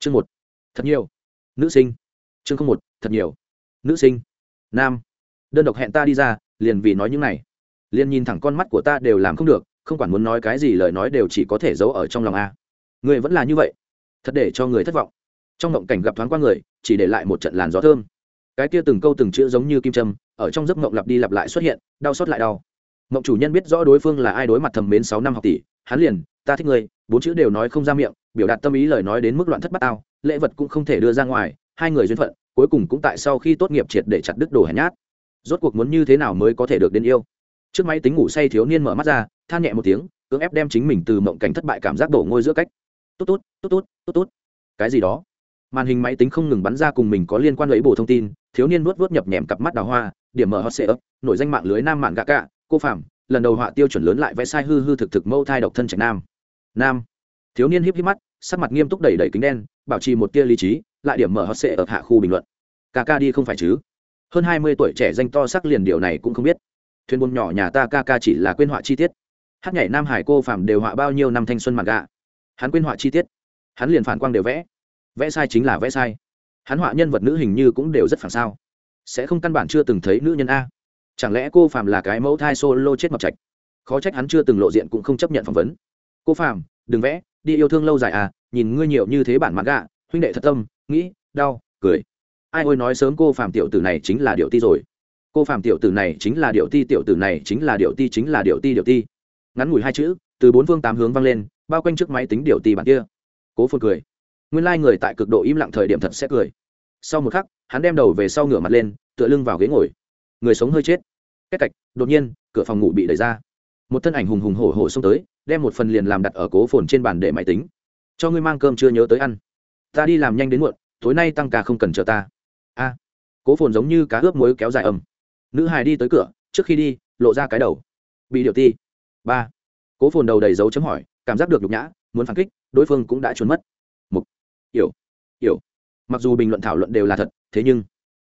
chương một, thật nhiều. Nữ sinh. Chương không một, thật nhiều. Nữ sinh. Nam. Đơn độc hẹn ta đi ra, liền vì nói những này. Liền nhìn thẳng con mắt của ta đều làm không được, không quản muốn nói cái gì lời nói đều chỉ có thể giấu ở trong lòng a. Người vẫn là như vậy. Thật để cho người thất vọng. Trong mộng cảnh gặp thoáng qua người, chỉ để lại một trận làn gió thơm. Cái kia từng câu từng chữ giống như kim châm, ở trong giấc mộng lặp đi lặp lại xuất hiện, đau xót lại đau. Mộng chủ nhân biết rõ đối phương là ai đối mặt thầm mến sáu năm học tỷ, hắn liền, ta thích người bốn chữ đều nói không ra miệng, biểu đạt tâm ý lời nói đến mức loạn thất bát ao, lễ vật cũng không thể đưa ra ngoài, hai người duyên phận, cuối cùng cũng tại sau khi tốt nghiệp triệt để chặt đứt đồ hèn nhát. Rốt cuộc muốn như thế nào mới có thể được đến yêu? Trước máy tính ngủ say thiếu niên mở mắt ra, than nhẹ một tiếng, cưỡng ép đem chính mình từ mộng cảnh thất bại cảm giác đổ ngôi giữa cách. Tốt tốt tốt tốt tốt tốt cái gì đó? Màn hình máy tính không ngừng bắn ra cùng mình có liên quan lấy bổ thông tin, thiếu niên nuốt vớt nhập nhèm cặp mắt đào hoa, điểm mở hot sệ ấp nổi danh mạng lưới nam mạng gạ cạ, cô phạm, lần đầu họa tiêu chuẩn lớn lại vẽ sai hư hư thực thực mâu thai độc thân trạch nam nam. Thiếu niên híp híp mắt, sắc mặt nghiêm túc đẩy đẩy kính đen, bảo trì một tia lý trí, lại điểm mở hot sệ ở hạ khu bình luận. Ca ca đi không phải chứ? Hơn hai mươi tuổi trẻ danh to sắc liền điều này cũng không biết. Thuyền buôn nhỏ nhà ta ca ca chỉ là quên họa chi tiết. Hát nhảy nam hải cô phạm đều họa bao nhiêu năm thanh xuân mặt gạ. Hắn quên họa chi tiết. Hắn liền phản quang đều vẽ. Vẽ sai chính là vẽ sai. Hắn họa nhân vật nữ hình như cũng đều rất phản sao. Sẽ không căn bản chưa từng thấy nữ nhân a. Chẳng lẽ cô phạm là cái mẫu thai solo chết mập trạch? Khó trách hắn chưa từng lộ diện cũng không chấp nhận phỏng vấn cô phạm đừng vẽ, đi yêu thương lâu dài à nhìn ngươi nhiều như thế bản mặt gạ, huynh đệ thật tâm, nghĩ, đau, cười. Ai ôi nói sớm cô phạm tiểu tử này chính là điệu ti rồi. Cô phạm tiểu tử này chính là điệu ti, tiểu tử này chính là điệu ti, chính là điệu ti điệu ti. Ngắn ngủi hai chữ, từ bốn phương tám hướng vang lên, bao quanh trước máy tính điệu ti bản kia. Cố phồn cười. Nguyên lai、like、người tại cực độ im lặng thời điểm thật sẽ cười. Sau một khắc, hắn đem đầu về sau ngửa mặt lên, tựa lưng vào ghế ngồi. Người sống hơi chết. Cách cạch, đột nhiên, cửa phòng ngủ bị đẩy ra. Một thân ảnh hùng hùng hổ hổ xông tới đem một phần liền làm đặt ở cố phồn trên bàn để máy tính. Cho ngươi mang cơm chưa nhớ tới ăn. Ta đi làm nhanh đến muộn, tối nay tăng ca không cần chờ ta. A. Cố phồn giống như cá ướp muối kéo dài ầm. Nữ hài đi tới cửa, trước khi đi, lộ ra cái đầu. Bị điều ti. Ba. Cố phồn đầu đầy dấu chấm hỏi, cảm giác được nhục nhã, muốn phản kích, đối phương cũng đã trốn mất. Mục. Hiểu. Hiểu. Mặc dù bình luận thảo luận đều là thật, thế nhưng,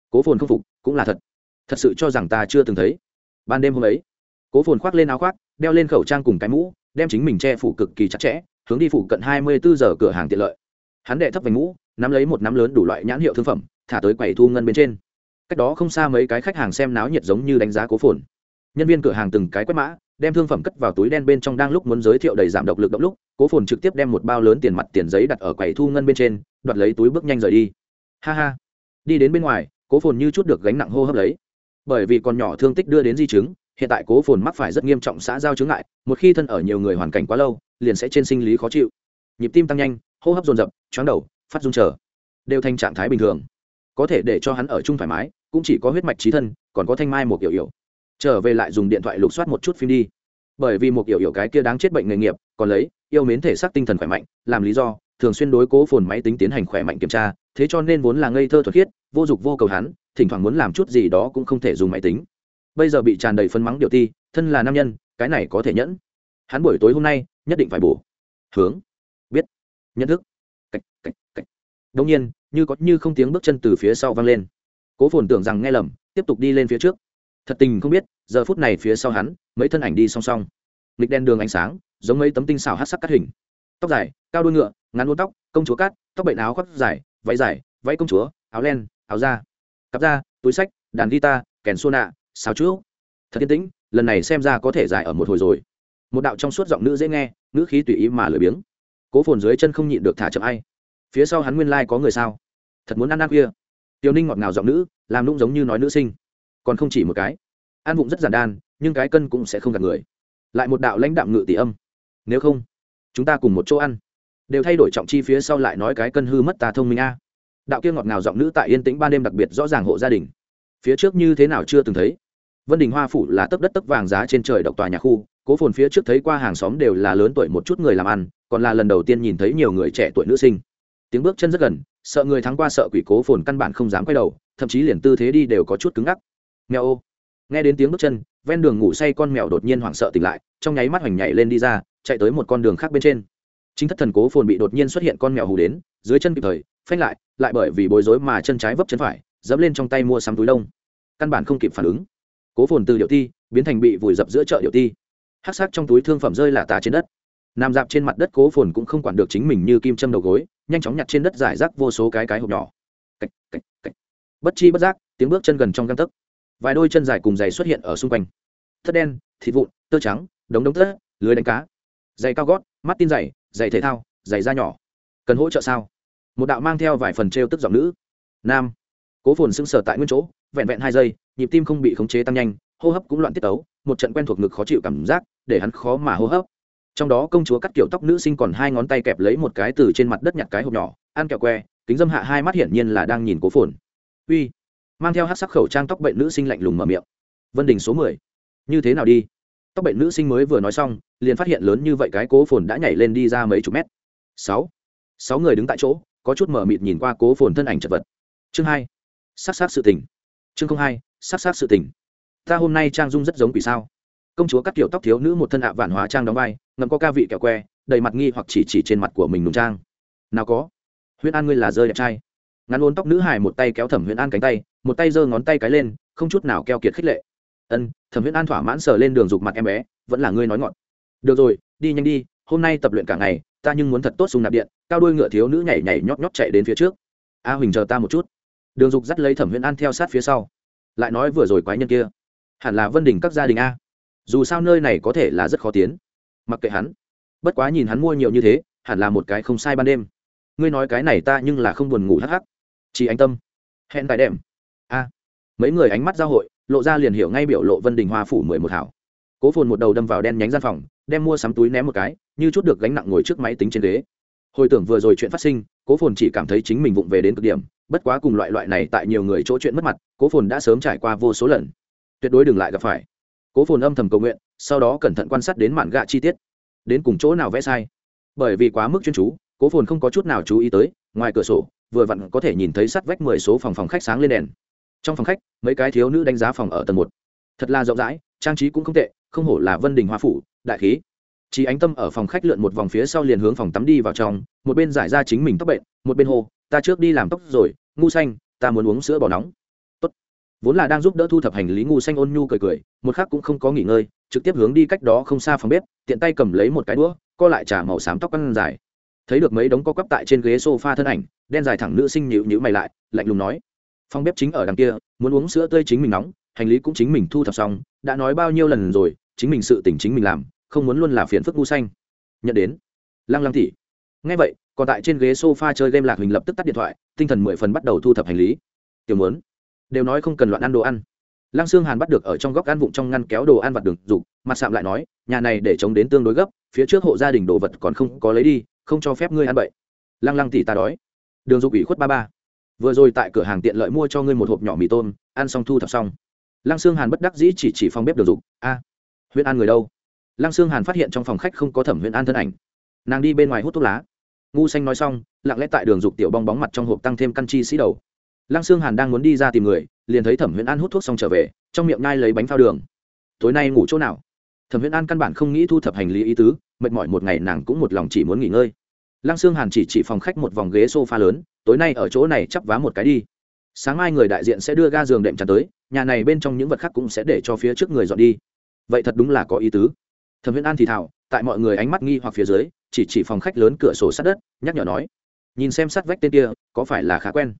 cố phồn không phục, cũng là thật. Thật sự cho rằng ta chưa từng thấy. Ban đêm hôm ấy, cố phồn khoác lên áo khoác, đeo lên khẩu trang cùng cái mũ đem chính mình che phủ cực kỳ chặt chẽ, hướng đi phủ cận hai mươi bốn giờ cửa hàng tiện lợi. Hắn đệ thấp vành mũ, nắm lấy một nắm lớn đủ loại nhãn hiệu thương phẩm, thả tới quầy thu ngân bên trên. Cách đó không xa mấy cái khách hàng xem náo nhiệt giống như đánh giá cố phồn. Nhân viên cửa hàng từng cái quét mã, đem thương phẩm cất vào túi đen bên trong đang lúc muốn giới thiệu đầy giảm độc lực động lúc, cố phồn trực tiếp đem một bao lớn tiền mặt tiền giấy đặt ở quầy thu ngân bên trên, đoạt lấy túi bước nhanh rời đi. Ha ha. Đi đến bên ngoài, cố phồn như chút được gánh nặng hô hấp lấy. Bởi vì còn nhỏ thương tích đưa đến di chứng hiện tại cố phồn mắc phải rất nghiêm trọng xã giao chứng ngại, một khi thân ở nhiều người hoàn cảnh quá lâu, liền sẽ trên sinh lý khó chịu. Nhịp tim tăng nhanh, hô hấp dồn dập chóng đầu, phát run trở. Đều thành trạng thái bình thường. Có thể để cho hắn ở chung thoải mái, cũng chỉ có huyết mạch trí thân, còn có thanh mai một kiểu yểu trở về lại dùng điện thoại lục soát một chút phim đi. Bởi vì một kiểu yểu cái kia đáng chết bệnh nghề nghiệp, còn lấy, yêu mến thể xác tinh thần khỏe mạnh, làm lý do, thường xuyên đối cố phồn máy tính tiến hành khỏe mạnh kiểm tra, thế cho nên vốn là ngây thơ thuật khiết, vô dục vô cầu hắn, thỉnh thoảng muốn làm chút gì đó cũng không thể dùng máy tính bây giờ bị tràn đầy phân mắng điều ti, thân là nam nhân, cái này có thể nhẫn. Hắn buổi tối hôm nay, nhất định phải bổ. Hướng. Biết. Nhận thức. Cạch cạch cạch. Đông nhiên, như có như không tiếng bước chân từ phía sau vang lên. Cố phồn tưởng rằng nghe lầm, tiếp tục đi lên phía trước. Thật tình không biết, giờ phút này phía sau hắn, mấy thân ảnh đi song song. Nghịch đen đường ánh sáng, giống mấy tấm tinh xào hát sắc cắt hình. Tóc dài, cao đuôi ngựa, ngắn uốn tóc, công chúa cát, tóc bệnh áo khoác dài, váy dài, váy công chúa, áo len, áo da. Cặp da, túi sách, đàn guitar, kèn xô nạ sao chú thật yên tĩnh, lần này xem ra có thể dài ở một hồi rồi. Một đạo trong suốt giọng nữ dễ nghe nữ khí tùy ý mà lười biếng. Cố phồn dưới chân không nhịn được thả chậm ai. Phía sau hắn nguyên lai、like、có người sao? Thật muốn ăn ăn khuya. Tiểu ninh ngọt ngào giọng nữ, làm nung giống như nói nữ sinh. Còn không chỉ một cái. Ăn vụng rất giản đan, nhưng cái cân cũng sẽ không gạt người. Lại một đạo lãnh đạm ngự tỷ âm. Nếu không, chúng ta cùng một chỗ ăn. Đều thay đổi trọng chi phía sau lại nói cái cân hư mất ta thông minh a. Đạo kia ngọt ngào giọng nữ tại yên tĩnh ban đêm đặc biệt rõ ràng hộ gia đình. Phía trước như thế nào chưa từng thấy vân đình hoa phủ là tấp đất tấp vàng giá trên trời độc tòa nhà khu, cố phồn phía trước thấy qua hàng xóm đều là lớn tuổi một chút người làm ăn, còn là lần đầu tiên nhìn thấy nhiều người trẻ tuổi nữ sinh. Tiếng bước chân rất gần, sợ người thắng qua sợ quỷ cố phồn căn bản không dám quay đầu, thậm chí liền tư thế đi đều có chút cứng ngắc. Mèo ô. Nghe đến tiếng bước chân, ven đường ngủ say con mèo đột nhiên hoảng sợ tỉnh lại, trong nháy mắt hoành nhảy lên đi ra, chạy tới một con đường khác bên trên. Chính thất thần cố phồn bị đột nhiên xuất hiện con mèo hù đến, dưới chân kịp thời, phanh lại lại bởi vì bối rối mà chân trái vấp chân phải, dẫm lên trong tay mua sắm túi đông căn bản không kịp phản ứng cố phồn từ điệu ti biến thành bị vùi dập giữa chợ điệu ti. Hát sắc trong túi thương phẩm rơi là tà trên đất. Nằm dạp trên mặt đất cố phồn cũng không quản được chính mình như kim châm đầu gối nhanh chóng nhặt trên đất giải rác vô số cái cái hộp nhỏ. Cách, cách, cách. bất chi bất giác tiếng bước chân gần trong găng tấc. Vài đôi chân dài cùng giày xuất hiện ở xung quanh. Thất đen thịt vụn tơ trắng đống đống tơ lưới đánh cá. Giày cao gót mắt tin giày giày thể thao giày da nhỏ. Cần hỗ trợ sao? Một đạo mang theo vài phần t r e o tức giọng nữ. Nam. Cố phồn sững sờ tại nguyên chỗ vẹn vẹn hai giây nhịp tim không bị khống chế tăng nhanh, hô hấp cũng loạn tiết tấu, một trận quen thuộc ngực khó chịu cảm giác, để hắn khó mà hô hấp. Trong đó công chúa cắt kiểu tóc nữ sinh còn hai ngón tay kẹp lấy một cái từ trên mặt đất nhặt cái hộp nhỏ, ăn kẹo que, kính dâm hạ hai mắt hiển nhiên là đang nhìn cố phồn. Uy, mang theo hát sắc khẩu trang tóc bệnh nữ sinh lạnh lùng mở miệng. Vân đình số mười, như thế nào đi? Tóc bệnh nữ sinh mới vừa nói xong, liền phát hiện lớn như vậy cái cố phồn đã nhảy lên đi ra mấy chục mét. Sáu sáu người đứng tại chỗ, có chút mở mịt nhìn qua cố phồn thân ảnh chật vật. Chương hai s á sự tình chương không hai s á sự tình. Ta hôm nay trang dung rất giống quỷ sao? Công chúa cắt kiểu tóc thiếu nữ một thân ạ vạn hóa trang đóng vai ngầm có ca vị kẹo que, đầy mặt nghi hoặc chỉ chỉ trên mặt của mình nùng trang. Nào có? Huyễn an ngươi là rơi đẹp trai. Ngắn ôn tóc nữ hài một tay kéo thẩm huyễn an cánh tay, một tay giơ ngón tay cái lên, không chút nào keo kiệt khích lệ. Ân, thẩm huyễn an thỏa mãn sờ lên đường dục mặt em bé, vẫn là ngươi nói ngọn. Được rồi, đi nhanh đi, hôm nay tập luyện cả ngày, ta nhưng muốn thật tốt sung nạp điện, cao đôi ngựa thiếu nữ nhảy nhảy nhót nhót chạy đến phía trước. A huỳnh chờ ta một chút đường dục dắt lấy thẩm huyễn an theo sát phía sau. Lại nói vừa rồi quái nhân kia, hẳn là vân đình các gia đình a. Dù sao nơi này có thể là rất khó tiến. Mặc kệ hắn. Bất quá nhìn hắn mua nhiều như thế, hẳn là một cái không sai ban đêm. Ngươi nói cái này ta nhưng là không buồn ngủ hắc hắc. Chỉ anh tâm. Hẹn tại đệm. A. Mấy người ánh mắt giao hội, lộ ra liền hiểu ngay biểu lộ vân đình hoa phủ mười một hảo. Cố phồn một đầu đâm vào đen nhánh gian phòng, đem mua sắm túi ném một cái, như chút được gánh nặng ngồi trước máy tính trên ghế hồi tưởng vừa rồi chuyện phát sinh, cố phồn chỉ cảm thấy chính mình vụng về đến cực điểm, bất quá cùng loại loại này tại nhiều người chỗ chuyện mất mặt, cố phồn đã sớm trải qua vô số lần. Tuyệt đối đừng lại gặp phải. Cố phồn âm thầm cầu nguyện, sau đó cẩn thận quan sát đến mạn gạ chi tiết. Đến cùng chỗ nào vẽ sai? Bởi vì quá mức chuyên chú, cố phồn không có chút nào chú ý tới, ngoài cửa sổ, vừa vặn có thể nhìn thấy sắt vách mười số phòng phòng khách sáng lên đèn. Trong phòng khách, mấy cái thiếu nữ đánh giá phòng ở tầng một. Thật là rộng rãi, trang trí cũng không tệ, không hổ là vân đình hoa phủ, đại khí. Chí ánh tâm ở phòng khách lượn một vòng phía sau liền hướng phòng tắm đi vào trong, một bên giải ra chính mình tóc bệnh, một bên hô, ta trước đi làm tóc rồi, ngu xanh, ta muốn uống sữa bò nóng. Tốt. Vốn là đang giúp đỡ thu thập hành lý ngu xanh ôn nhu cười cười, một khắc cũng không có nghỉ ngơi, trực tiếp hướng đi cách đó không xa phòng bếp, tiện tay cầm lấy một cái đũa, co lại trà màu xám tóc ăn dài. Thấy được mấy đống co quắp tại trên ghế sofa thân ảnh, đen dài thẳng nữ sinh nhíu nhíu mày lại, lạnh lùng nói: "Phòng bếp chính ở đằng kia, muốn uống sữa tươi chính mình nóng, hành lý cũng chính mình thu thập xong, đã nói bao nhiêu lần rồi, chính mình sự tỉnh chính mình làm, không muốn luôn là phiền phức ngu xanh." nhận đến. Lăng lăng tỉ ngay vậy còn tại trên ghế s o f a chơi game lạc hình lập tức tắt điện thoại tinh thần mười phần bắt đầu thu thập hành lý. Tiểu muốn. Đều nói không cần loạn ăn đồ ăn. Lăng sương hàn bắt được ở trong góc ăn vụng trong ngăn kéo đồ ăn vặt đường dục mặt sạm lại nói nhà này để chống đến tương đối gấp phía trước hộ gia đình đồ vật còn không có lấy đi không cho phép ngươi ăn bậy. Lăng lăng tỉ ta đói. Đường dục ủy khuất ba ba. Vừa rồi tại cửa hàng tiện lợi mua cho ngươi một hộp nhỏ mì tôm ăn xong thu thập xong. Lăng sương hàn bất đắc dĩ chỉ chỉ phong bếp đường dục a à, huyện ăn người đâu? Lăng sương hàn phát hiện trong phòng khách không có thẩm huyền an thân ảnh. Nàng đi bên ngoài hút thuốc lá. Ngu xanh nói xong, lặng lẽ tại đường dục tiểu bong bóng mặt trong hộp tăng thêm căn chi sĩ đầu. Lăng sương hàn đang muốn đi ra tìm người, liền thấy thẩm huyền an hút thuốc xong trở về, trong miệng ngai lấy bánh phao đường. Tối nay ngủ chỗ nào? Thẩm huyền an căn bản không nghĩ thu thập hành lý ý tứ, mệt mỏi một ngày nàng cũng một lòng chỉ muốn nghỉ ngơi. Lăng sương hàn chỉ chỉ phòng khách một vòng ghế s o f a lớn, tối nay ở chỗ này chắp vá một cái đi. Sáng mai người đại diện sẽ đưa ga giường đệm tràn tới, nhà này bên trong những vật khác cũng sẽ để cho phía trước người dọn đi. Vậy thật đúng là có ý tứ thẩm viễn an thì thảo tại mọi người ánh mắt nghi hoặc phía dưới, chỉ chỉ phòng khách lớn cửa sổ sát đất, nhắc nhở nói, nhìn xem sát vách tên kia, có phải là khá quen?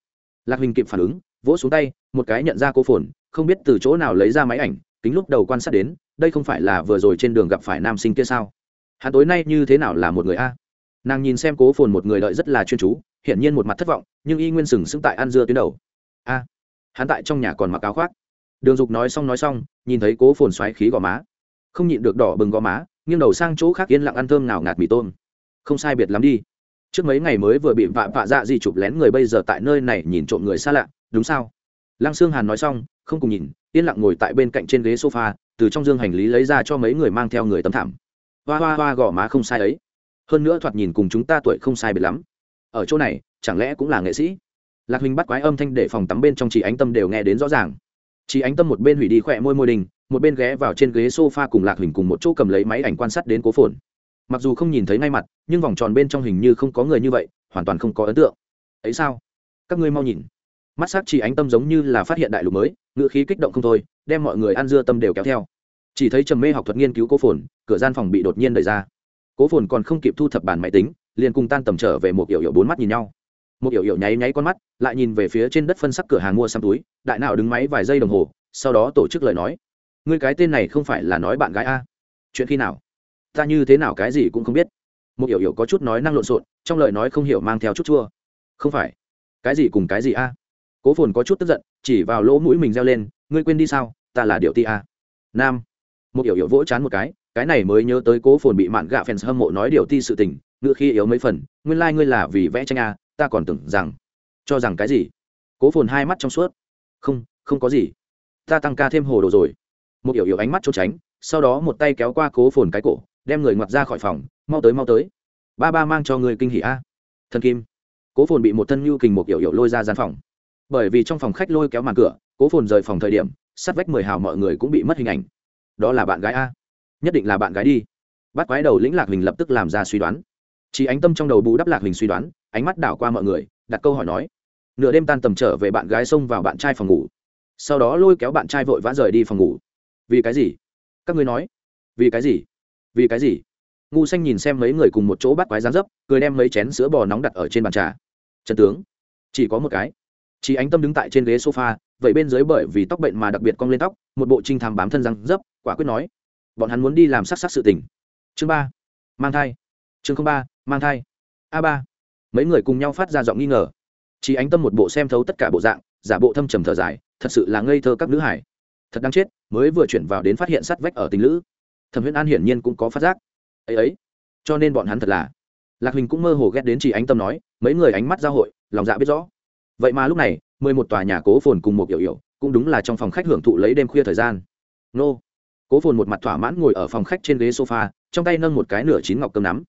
Lạc huỳnh kịp phản ứng, vỗ xuống tay, một cái nhận ra cô phồn, không biết từ chỗ nào lấy ra máy ảnh, kính lúc đầu quan sát đến, đây không phải là vừa rồi trên đường gặp phải nam sinh kia sao? Hắn tối nay như thế nào là một người a? Nàng nhìn xem cố phồn một người đợi rất là chuyên chú, hiển nhiên một mặt thất vọng, nhưng y nguyên sừng sững tại ăn dưa tuyến đầu. A, hắn tại trong nhà còn mặc áo khoác. Đường dục nói xong nói xong, nhìn thấy cố phồn xoáy khí gò má không nhịn được đỏ bừng gò má, nghiêng đầu sang chỗ khác yên lặng ăn thơm nào ngạt mì tôm. Không sai biệt lắm đi. Trước mấy ngày mới vừa bị vạ vạ dạ gì chụp lén người bây giờ tại nơi này nhìn trộm người xa lạ, đúng sao? Lăng sương hàn nói xong, không cùng nhìn, yên lặng ngồi tại bên cạnh trên ghế sofa, từ trong dương hành lý lấy ra cho mấy người mang theo người tấm thảm. Hoa hoa hoa gò má không sai ấy. Hơn nữa thoạt nhìn cùng chúng ta tuổi không sai biệt lắm. Ở chỗ này, chẳng lẽ cũng là nghệ sĩ? Lạc huynh bắt quái âm thanh để phòng tắm bên trong chị ánh tâm đều nghe đến rõ ràng. Chị ánh tâm một bên hủy đi khỏe môi môi đình một bên ghé vào trên ghế sofa cùng lạc hình cùng một chỗ cầm lấy máy ảnh quan sát đến cố phồn. Mặc dù không nhìn thấy ngay mặt, nhưng vòng tròn bên trong hình như không có người như vậy, hoàn toàn không có ấn tượng. Ấy sao? Các ngươi mau nhìn. Mắt s á c chỉ ánh tâm giống như là phát hiện đại lục mới ngựa khí kích động không thôi, đem mọi người ăn dưa tâm đều kéo theo. Chỉ thấy trầm mê học thuật nghiên cứu cố phồn, cửa gian phòng bị đột nhiên đẩy ra. Cố phồn còn không kịp thu thập bàn máy tính, liền cùng tan tầm trở về một yểu yểu bốn mắt nhìn nhau. Một yểu yểu nháy nháy con mắt, lại nhìn về phía trên đất phân sắc cửa hàng mua xăm túi, đại nào đứng máy vài giây đồng hồ, sau đó tổ chức lời nói ngươi cái tên này không phải là nói bạn gái a? Chuyện khi nào? Ta như thế nào cái gì cũng không biết. Một hiểu hiểu có chút nói năng lộn xộn, trong lời nói không hiểu mang theo chút chua. Không phải. Cái gì cùng cái gì a? Cố phồn có chút tức giận, chỉ vào lỗ mũi mình reo lên, ngươi quên đi sao? Ta là điệu ti a. Nam. Một hiểu hiểu vỗ chán một cái cái này mới nhớ tới cố phồn bị mạn gạ fans hâm mộ nói điều ti sự tình ngựa khi yếu mấy phần, nguyên lai、like、ngươi là vì vẽ tranh a, ta còn tưởng rằng, cho rằng cái gì? Cố phồn hai mắt trong suốt, không không có gì. Ta tăng ca thêm hồ đồ rồi một yểu yểu ánh mắt trốn tránh, sau đó một tay kéo qua cố phồn cái cổ, đem người ngoặt ra khỏi phòng, mau tới mau tới. Ba ba mang cho người kinh hỉ a. Thần kim. Cố phồn bị một thân nhu kình một yểu yểu lôi ra gian phòng. Bởi vì trong phòng khách lôi kéo màn cửa, cố phồn rời phòng thời điểm, sát vách mười hào mọi người cũng bị mất hình ảnh. Đó là bạn gái a. Nhất định là bạn gái đi. Bắt quái đầu lĩnh lạc hình lập tức làm ra suy đoán. Chỉ ánh tâm trong đầu bù đắp lạc hình suy đoán, ánh mắt đảo qua mọi người, đặt câu hỏi nói. Nửa đêm tan tầm trở về bạn gái xông vào bạn trai phòng ngủ. Sau đó lôi kéo bạn trai vội vã rời đi phòng ngủ vì cái gì? Các ngươi nói. Vì cái gì? Vì cái gì? Ngu xanh nhìn xem mấy người cùng một chỗ bắt quái rán dấp, cười đem mấy chén sữa bò nóng đặt ở trên bàn trà. Trần tướng, chỉ có một cái. Chỉ ánh tâm đứng tại trên ghế sofa, vậy bên dưới bởi vì tóc bệnh mà đặc biệt cong lên tóc, một bộ trinh tham bám thân răng dấp, quả quyết nói, bọn hắn muốn đi làm sắc sắc sự tình. Chương ba, mang thai. Chương ba, mang thai. A ba. Mấy người cùng nhau phát ra giọng nghi ngờ. Chỉ ánh tâm một bộ xem thấu tất cả bộ dạng, giả bộ thâm trầm thở dài, thật sự là ngây thơ các nữ hải thật đáng chết, mới vừa chuyển vào đến phát hiện sắt vách ở tình lữ. Thẩm huyễn an hiển nhiên cũng có phát giác. Ấy ấy, cho nên bọn hắn thật là. Lạc huỳnh cũng mơ hồ ghét đến chỉ ánh tâm nói, mấy người ánh mắt giao hội, lòng dạ biết rõ. Vậy mà lúc này, mười một tòa nhà cố phồn cùng một kiểu yểu cũng đúng là trong phòng khách hưởng thụ lấy đêm khuya thời gian. Nô. Cố phồn một mặt thỏa mãn ngồi ở phòng khách trên ghế sofa, trong tay nâng một cái nửa chín ngọc cơm nắm.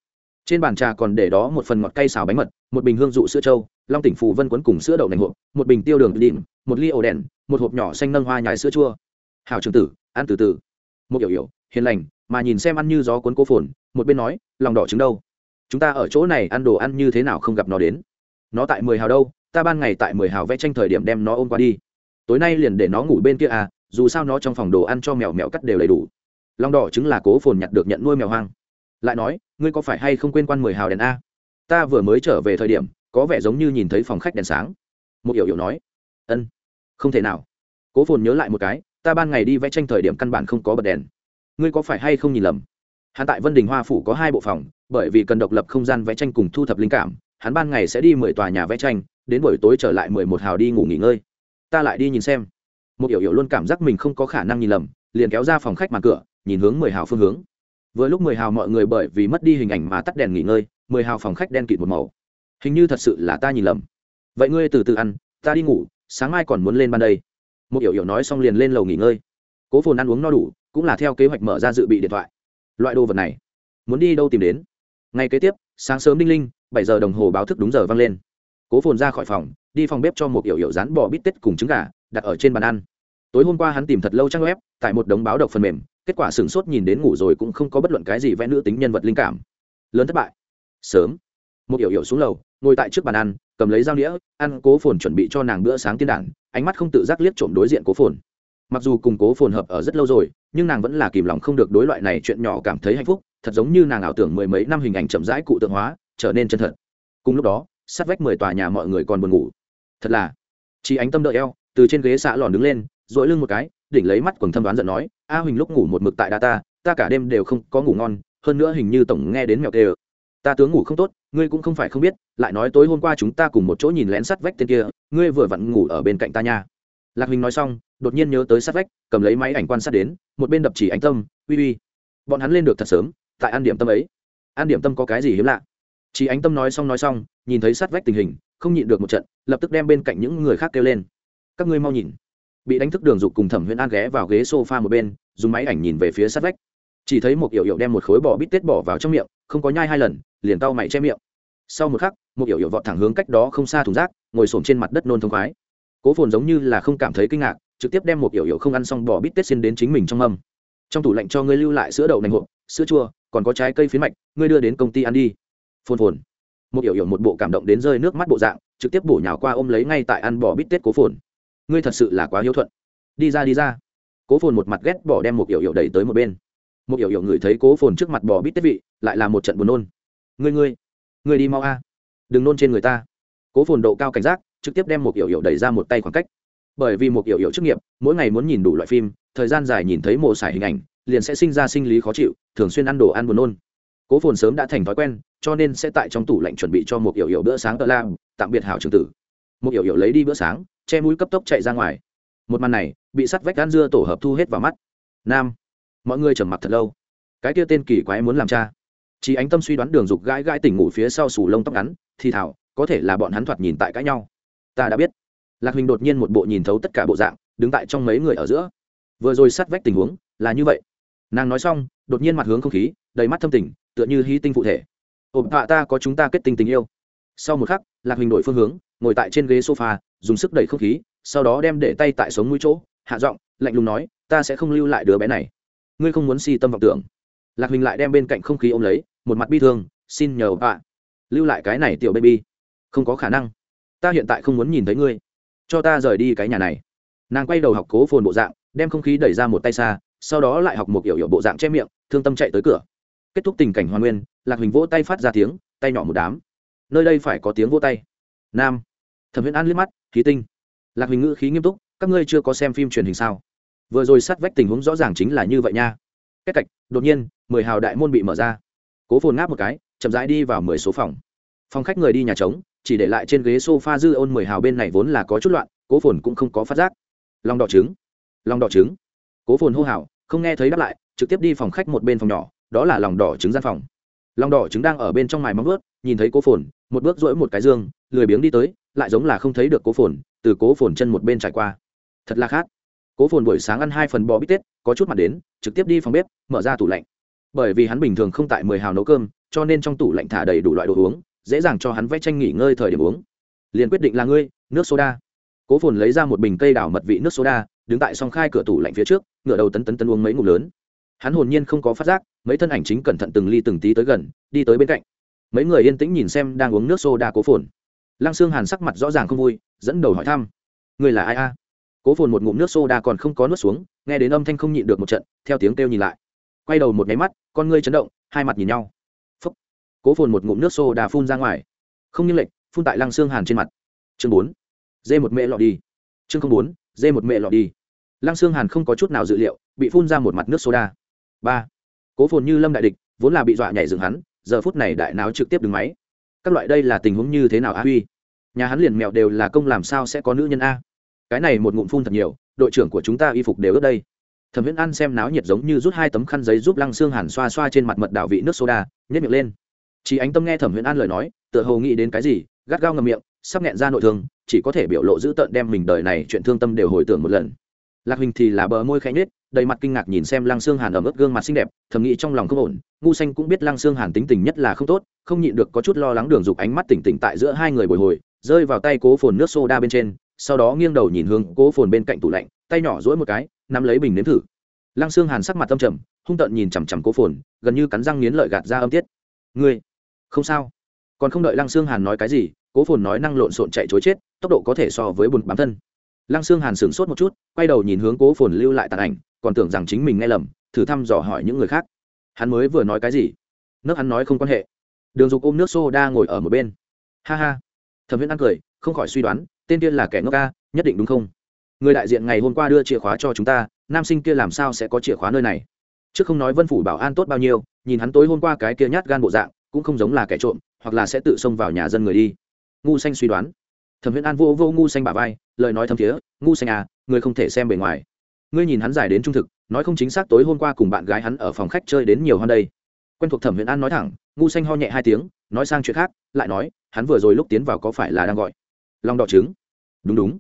Trên bàn trà còn để đó một phần ngọt cay xào bánh mật, một bình hương dụ sữa trâu, long tỉnh phù vân quấn cùng sữa đậu nành hộp, một bình tiêu đường đỉnh, một ly ổ đèn, một hộp nhỏ xanh nâng hoa nhài sữa chua hào trường tử, ăn từ từ. Một hiểu hiểu, hiền lành, mà nhìn xem ăn như gió cuốn cố phồn, một bên nói, lòng đỏ trứng đâu? Chúng ta ở chỗ này ăn đồ ăn như thế nào không gặp nó đến? Nó tại mười hào đâu? Ta ban ngày tại mười hào vẽ tranh thời điểm đem nó ôm qua đi. Tối nay liền để nó ngủ bên kia à dù sao nó trong phòng đồ ăn cho mèo mèo cắt đều đầy đủ. Lòng đỏ trứng là cố phồn nhặt được nhận nuôi mèo hoang. Lại nói, ngươi có phải hay không quên quan mười hào đèn a? Ta vừa mới trở về thời điểm, có vẻ giống như nhìn thấy phòng khách đèn sáng. Một hiểu hiểu nói, ân, không thể nào. Cố phồn nhớ lại một cái ta ban ngày đi vẽ tranh thời điểm căn bản không có bật đèn. Ngươi có phải hay không nhìn lầm? Hắn tại vân đình hoa phủ có hai bộ phòng, bởi vì cần độc lập không gian vẽ tranh cùng thu thập linh cảm, hắn ban ngày sẽ đi mười tòa nhà vẽ tranh, đến buổi tối trở lại mười một hào đi ngủ nghỉ ngơi. Ta lại đi nhìn xem. Một hiểu hiểu luôn cảm giác mình không có khả năng nhìn lầm, liền kéo ra phòng khách mà cửa, nhìn hướng mười hào phương hướng. Vừa lúc mười hào mọi người bởi vì mất đi hình ảnh mà tắt đèn nghỉ ngơi, mười hào phòng khách đen kịt một màu. Hình như thật sự là ta nhìn lầm. Vậy ngươi từ từ ăn, ta đi ngủ, sáng mai còn muốn lên ban đây một hiểu hiểu nói xong liền lên lầu nghỉ ngơi. Cố phồn ăn uống no đủ, cũng là theo kế hoạch mở ra dự bị điện thoại. Loại đồ vật này, muốn đi đâu tìm đến? Ngay kế tiếp, sáng sớm đinh linh, bảy giờ đồng hồ báo thức đúng giờ vang lên. Cố phồn ra khỏi phòng, đi phòng bếp cho một hiểu hiểu rán bò bít tết cùng trứng gà, đặt ở trên bàn ăn. Tối hôm qua hắn tìm thật lâu trang web, tại một đống báo độc phần mềm, kết quả sửng sốt nhìn đến ngủ rồi cũng không có bất luận cái gì vẽ nữ tính nhân vật linh cảm. Lớn thất bại. Sớm. Một hiểu hiểu xuống lầu, ngồi tại trước bàn ăn, cầm lấy dao đĩa ăn cố phồn chuẩn bị cho nàng bữa sáng tiên đản ánh mắt không tự giác liếc trộm đối diện cố phồn. Mặc dù cùng cố phồn hợp ở rất lâu rồi, nhưng nàng vẫn là kìm lòng không được đối loại này chuyện nhỏ cảm thấy hạnh phúc, thật giống như nàng ảo tưởng mười mấy năm hình ảnh chậm rãi cụ tượng hóa, trở nên chân thật. Cùng lúc đó, sát vách mười tòa nhà mọi người còn buồn ngủ. Thật là chị ánh tâm đợi eo, từ trên ghế xạ lòn đứng lên dội lưng một cái, đỉnh lấy mắt quần thâm đoán giận nói, a huỳnh lúc ngủ một mực tại đa ta ta cả đêm đều không có ngủ ngon, hơn nữa hình như tổng nghe đến mèo tê ta tướng ngủ không tốt, ngươi cũng không phải không biết, lại nói tối hôm qua chúng ta cùng một chỗ nhìn lén sắt vách tên kia, ngươi vừa vặn ngủ ở bên cạnh ta nha. Lạc huỳnh nói xong, đột nhiên nhớ tới sát vách, cầm lấy máy ảnh quan sát đến, một bên đập chỉ ánh tâm, uy uy, bọn hắn lên được thật sớm, tại ăn điểm tâm ấy. Ăn điểm tâm có cái gì hiếm lạ? Chỉ ánh tâm nói xong nói xong, nhìn thấy sát vách tình hình, không nhịn được một trận, lập tức đem bên cạnh những người khác kêu lên. Các ngươi mau nhìn. Bị đánh thức đường dục cùng thẩm huyễn an ghé vào ghế sofa một bên, dùng máy ảnh nhìn về phía sát vách chỉ thấy một yểu yểu đem một khối bò bít tết bỏ vào trong miệng, không có nhai hai lần, liền tao mày che miệng. Sau một khắc một yểu yểu vọt thẳng hướng cách đó không xa thùng rác, ngồi xổm trên mặt đất nôn thông khoái. Cố phồn giống như là không cảm thấy kinh ngạc, trực tiếp đem một yểu yểu không ăn xong bò bít tết xin đến chính mình trong mâm. Trong tủ lạnh cho ngươi lưu lại sữa đậu nành hộp, sữa chua, còn có trái cây phiến mạch, ngươi đưa đến công ty ăn đi. Phồn phồn. Một yểu yểu một bộ cảm động đến rơi nước mắt bộ dạng, trực tiếp bổ nhào qua ôm lấy ngay tại ăn bò bít tết cố phồn. Ngươi thật sự là quá hiếu thuận. Đi ra đi ra. Cố phồn một mặt ghét bỏ đem một yểu yểu đẩy tới một bên một hiểu hiểu người thấy cố phồn trước mặt bò bít tết vị, lại là một trận buồn nôn. Ngươi ngươi ngươi đi mau a. Đừng nôn trên người ta. Cố phồn độ cao cảnh giác, trực tiếp đem một hiểu hiểu đẩy ra một tay khoảng cách. Bởi vì một hiểu hiểu chức nghiệp, mỗi ngày muốn nhìn đủ loại phim, thời gian dài nhìn thấy mồ sải hình ảnh, liền sẽ sinh ra sinh lý khó chịu, thường xuyên ăn đồ ăn buồn nôn. Cố phồn sớm đã thành thói quen, cho nên sẽ tại trong tủ lạnh chuẩn bị cho một hiểu hiểu bữa sáng tợ lam tạm biệt hảo trường tử. Một hiểu hiểu lấy đi bữa sáng, che mũi cấp tốc chạy ra ngoài. Một màn này, bị sắt vách gan dưa tổ hợp thu hết vào mắt. Nam mọi người trầm mặc thật lâu. Cái kia tên kỳ quái muốn làm cha. Chỉ ánh tâm suy đoán đường dục gãi gãi tỉnh ngủ phía sau sù lông tóc ngắn, thì thảo, có thể là bọn hắn thoạt nhìn tại cãi nhau. Ta đã biết. Lạc huỳnh đột nhiên một bộ nhìn thấu tất cả bộ dạng, đứng tại trong mấy người ở giữa. Vừa rồi sát vách tình huống là như vậy. Nàng nói xong, đột nhiên mặt hướng không khí, đầy mắt thâm tình, tựa như hy tinh phụ thể. Ộp họa ta có chúng ta kết tình tình yêu. Sau một khắc, lạc huỳnh đổi phương hướng, ngồi tại trên ghế sofa, dùng sức đẩy không khí, sau đó đem để tay tại sống mũi chỗ, hạ giọng, lạnh lùng nói, ta sẽ không lưu lại đứa bé này ngươi không muốn si tâm vọng tưởng. Lạc huỳnh lại đem bên cạnh không khí ôm lấy, một mặt bi thương, xin nhờ bạn lưu lại cái này tiểu baby. Không có khả năng. Ta hiện tại không muốn nhìn thấy ngươi. Cho ta rời đi cái nhà này. Nàng quay đầu học cố phồn bộ dạng, đem không khí đẩy ra một tay xa, sau đó lại học một kiểu hiệu bộ dạng che miệng, thương tâm chạy tới cửa. Kết thúc tình cảnh hoàn nguyên, lạc huỳnh vỗ tay phát ra tiếng, tay nhỏ một đám. Nơi đây phải có tiếng vỗ tay. Nam. Thẩm viễn an liếc mắt khí tinh. Lạc huỳnh ngữ khí nghiêm túc, các ngươi chưa có xem phim truyền hình sao? Vừa rồi sát vách tình huống rõ ràng chính là như vậy nha. Cách cạch đột nhiên, mười hào đại môn bị mở ra. Cố phồn ngáp một cái, chậm rãi đi vào mười số phòng. Phòng khách người đi nhà trống, chỉ để lại trên ghế s o f a dư ôn mười hào bên này vốn là có chút loạn, cố phồn cũng không có phát giác. Lòng đỏ trứng lòng đỏ trứng. Cố phồn hô hào, không nghe thấy đáp lại, trực tiếp đi phòng khách một bên phòng nhỏ, đó là lòng đỏ trứng gian phòng. Lòng đỏ trứng đang ở bên trong mài móng ướt nhìn thấy cố phồn, một bước rỗi một cái dương, lười biếng đi tới, lại giống là không thấy được cố phồn, từ cố phồn chân một bên trải qua. Thật là khác cố phồn buổi sáng ăn hai phần bò bít tết, có chút mặt đến, trực tiếp đi phòng bếp, mở ra tủ lạnh. Bởi vì hắn bình thường không tại mười hào nấu cơm, cho nên trong tủ lạnh thả đầy đủ loại đồ uống, dễ dàng cho hắn vẽ tranh nghỉ ngơi thời điểm uống. Liền quyết định là ngươi, nước soda. Cố phồn lấy ra một bình cây đảo mật vị nước soda, đứng tại song khai cửa tủ lạnh phía trước, ngửa đầu tấn tấn tấn uống mấy ngụm lớn. Hắn hồn nhiên không có phát giác, mấy thân ảnh chính cẩn thận từng ly từng tí tới gần, đi tới bên cạnh. Mấy người yên tĩnh nhìn xem đang uống nước soda cố phồn. Lăng xương hàn sắc mặt rõ ràng không vui, dẫn đầu hỏi thăm. Người là ai a? Cố phồn một ngụm nước soda còn không có nuốt xuống, nghe đến âm thanh không nhịn được một trận, theo tiếng kêu nhìn lại. Quay đầu một máy mắt, con ngươi chấn động, hai mặt nhìn nhau. Phúc. Cố phồn một ngụm nước soda phun ra ngoài. Không như lệnh phun tại lăng xương hàn trên mặt. Chương bốn. Dê một mẹ lọ đi. Chương không bốn, dê một mẹ lọ đi. Lăng xương hàn không có chút nào dự liệu, bị phun ra một mặt nước soda. Ba. Cố phồn như lâm đại địch, vốn là bị dọa nhảy dựng hắn, giờ phút này đại náo trực tiếp đứng máy. Các loại đây là tình huống như thế nào a huy? Nhà hắn liền mẹo đều là công làm sao sẽ có nữ nhân a? Cái này một ngụm phun thật nhiều, đội trưởng của chúng ta y phục đều ướt đây. Thẩm viễn ăn xem náo nhiệt giống như rút hai tấm khăn giấy giúp lăng xương hàn xoa xoa trên mặt mật đảo vị nước soda nhét miệng lên. Chỉ ánh tâm nghe thẩm viễn an lời nói, tựa hồ nghĩ đến cái gì, gắt gao ngầm miệng, sắp nghẹn ra nội thương, chỉ có thể biểu lộ giữ tợn đem mình đời này chuyện thương tâm đều hồi tưởng một lần. Lạc huỳnh thì là bờ môi khẽ nhết đầy mặt kinh ngạc nhìn xem lăng xương hàn ẩm ướt gương mặt xinh đẹp, thầm nghĩ trong lòng không ổn, ngu xanh cũng biết lăng xương hàn tính tình nhất là không tốt, không nhịn được có chút lo lắng đường dục ánh mắt tỉnh tỉnh tại giữa hai người bồi hồi, rơi vào tay cố phồn nước soda bên trên sau đó nghiêng đầu nhìn hướng cố phồn bên cạnh tủ lạnh, tay nhỏ dỗi một cái, nắm lấy bình nếm thử. Lăng xương hàn sắc mặt tâm trầm, hung tợn nhìn chằm chằm cố phồn, gần như cắn răng nghiến lợi gạt ra âm tiết. Ngươi, không sao. Còn không đợi lăng xương hàn nói cái gì, cố phồn nói năng lộn xộn chạy chối chết, tốc độ có thể so với bùn bám thân. Lăng xương hàn sửng sốt một chút, quay đầu nhìn hướng cố phồn lưu lại tàn ảnh, còn tưởng rằng chính mình nghe lầm, thử thăm dò hỏi những người khác. Hắn mới vừa nói cái gì? Nước hắn nói không quan hệ. Đường dục ôm nước xô đa ngồi ở một bên. Ha ha. Thẩm viễn ăn cười, không khỏi suy đoán tên kia là kẻ ngốc ca, nhất định đúng không? Người đại diện ngày hôm qua đưa chìa khóa cho chúng ta, nam sinh kia làm sao sẽ có chìa khóa nơi này? Chứ không nói vân phủ bảo an tốt bao nhiêu, nhìn hắn tối hôm qua cái kia nhát gan bộ dạng, cũng không giống là kẻ trộm, hoặc là sẽ tự xông vào nhà dân người đi. Ngu xanh suy đoán. Thẩm Huyễn an vô vô ngu xanh bà vai, lời nói thâm thiế, ngu xanh à người không thể xem bề ngoài. Ngươi nhìn hắn giải đến trung thực, nói không chính xác tối hôm qua cùng bạn gái hắn ở phòng khách chơi đến nhiều hơn đây. Quen thuộc thẩm Huyễn an nói thẳng, ngu xanh ho nhẹ hai tiếng, nói sang chuyện khác, lại nói, hắn vừa rồi lúc tiến vào có phải là đang gọi? Lòng đỏ trứng. Đúng đúng.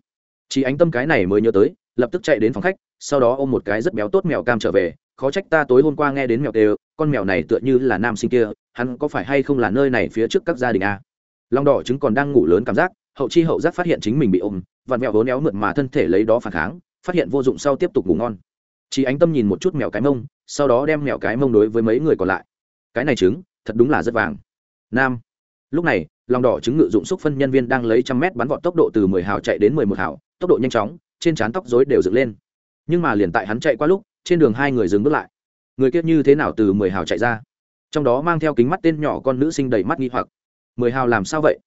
Chị ánh tâm cái này mới nhớ tới, lập tức chạy đến phòng khách, sau đó ôm một cái rất béo tốt mèo cam trở về. Khó trách ta tối hôm qua nghe đến mèo đều, con mèo này tựa như là nam sinh kia, hắn có phải hay không là nơi này phía trước các gia đình a? À? lòng đỏ trứng còn đang ngủ lớn cảm giác, hậu chi hậu giác phát hiện chính mình bị ôm, vặn mèo vốn éo mượt mà thân thể lấy đó phản kháng, phát hiện vô dụng sau tiếp tục ngủ ngon. Chị ánh tâm nhìn một chút mèo cái mông, sau đó đem mèo cái mông đối với mấy người còn lại. Cái này trứng, thật đúng là rất vàng. Nam. Lúc này lòng đỏ chứng ngự dụng xúc phân nhân viên đang lấy trăm mét bắn vọt tốc độ từ mười hào chạy đến mười một hào, tốc độ nhanh chóng, trên trán tóc rối đều dựng lên. Nhưng mà liền tại hắn chạy qua lúc, trên đường hai người dừng bước lại. Người kia như thế nào từ mười hào chạy ra? Trong đó mang theo kính mắt tên nhỏ con nữ sinh đầy mắt nghi hoặc. Mười hào làm sao vậy?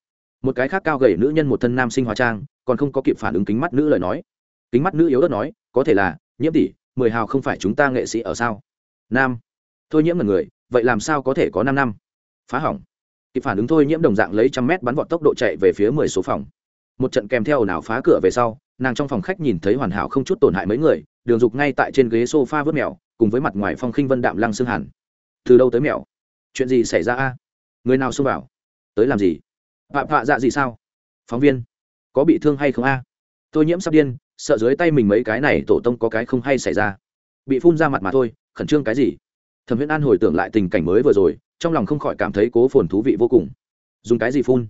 Một cái khác cao gầy nữ nhân một thân nam sinh hóa trang, còn không có kịp phản ứng kính mắt nữ lời nói. Kính mắt nữ yếu ớt nói, có thể là, nhiễm tỷ, mười hào không phải chúng ta nghệ sĩ ở sao? Nam. Thôi nhiễm là người, vậy làm sao có thể có năm năm? Phá hỏng kịp phản ứng thôi nhiễm đồng dạng lấy trăm mét bắn vọt tốc độ chạy về phía mười số phòng. Một trận kèm theo nào phá cửa về sau, nàng trong phòng khách nhìn thấy hoàn hảo không chút tổn hại mấy người, đường dục ngay tại trên ghế s o f a vớt mèo, cùng với mặt ngoài phong khinh vân đạm lăng xương hẳn từ đâu tới mèo? Chuyện gì xảy ra a? Người nào xông vào? Tới làm gì? Vạ vạ dạ gì sao? Phóng viên, có bị thương hay không a? Tôi nhiễm sắp điên, sợ dưới tay mình mấy cái này tổ tông có cái không hay xảy ra. Bị phun ra mặt mà thôi, khẩn trương cái gì? Thẩm viễn an hồi tưởng lại tình cảnh mới vừa rồi trong lòng không khỏi cảm thấy cố phồn thú vị vô cùng. Dùng cái gì phun?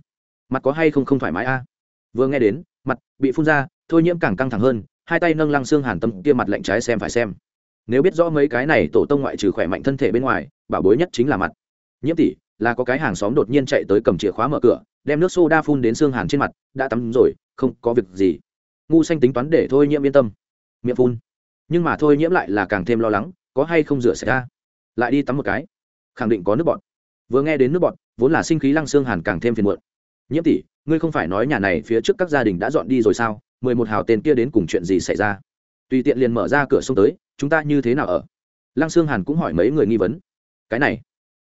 Mặt có hay không không thoải mái a? Vừa nghe đến, mặt bị phun ra, thôi nhiễm càng căng thẳng hơn, hai tay nâng lăng xương hàn tâm kia mặt lạnh trái xem phải xem. Nếu biết rõ mấy cái này tổ tông ngoại trừ khỏe mạnh thân thể bên ngoài, bảo bối nhất chính là mặt. Nhiễm tỷ, là có cái hàng xóm đột nhiên chạy tới cầm chìa khóa mở cửa, đem nước soda phun đến xương hàn trên mặt, đã tắm rồi, không có việc gì. Ngu xanh tính toán để thôi nhiễm yên tâm. Miệng phun. Nhưng mà thôi nhiễm lại là càng thêm lo lắng, có hay không rửa sạch ra? Lại đi tắm một cái khẳng định có nước bọt. Vừa nghe đến nước bọt, vốn là sinh khí lăng xương hàn càng thêm phiền muộn. Nhiễm tỷ, ngươi không phải nói nhà này phía trước các gia đình đã dọn đi rồi sao? Mười một hào tên kia đến cùng chuyện gì xảy ra? Tùy tiện liền mở ra cửa sông tới, chúng ta như thế nào ở? Lăng xương hàn cũng hỏi mấy người nghi vấn. Cái này,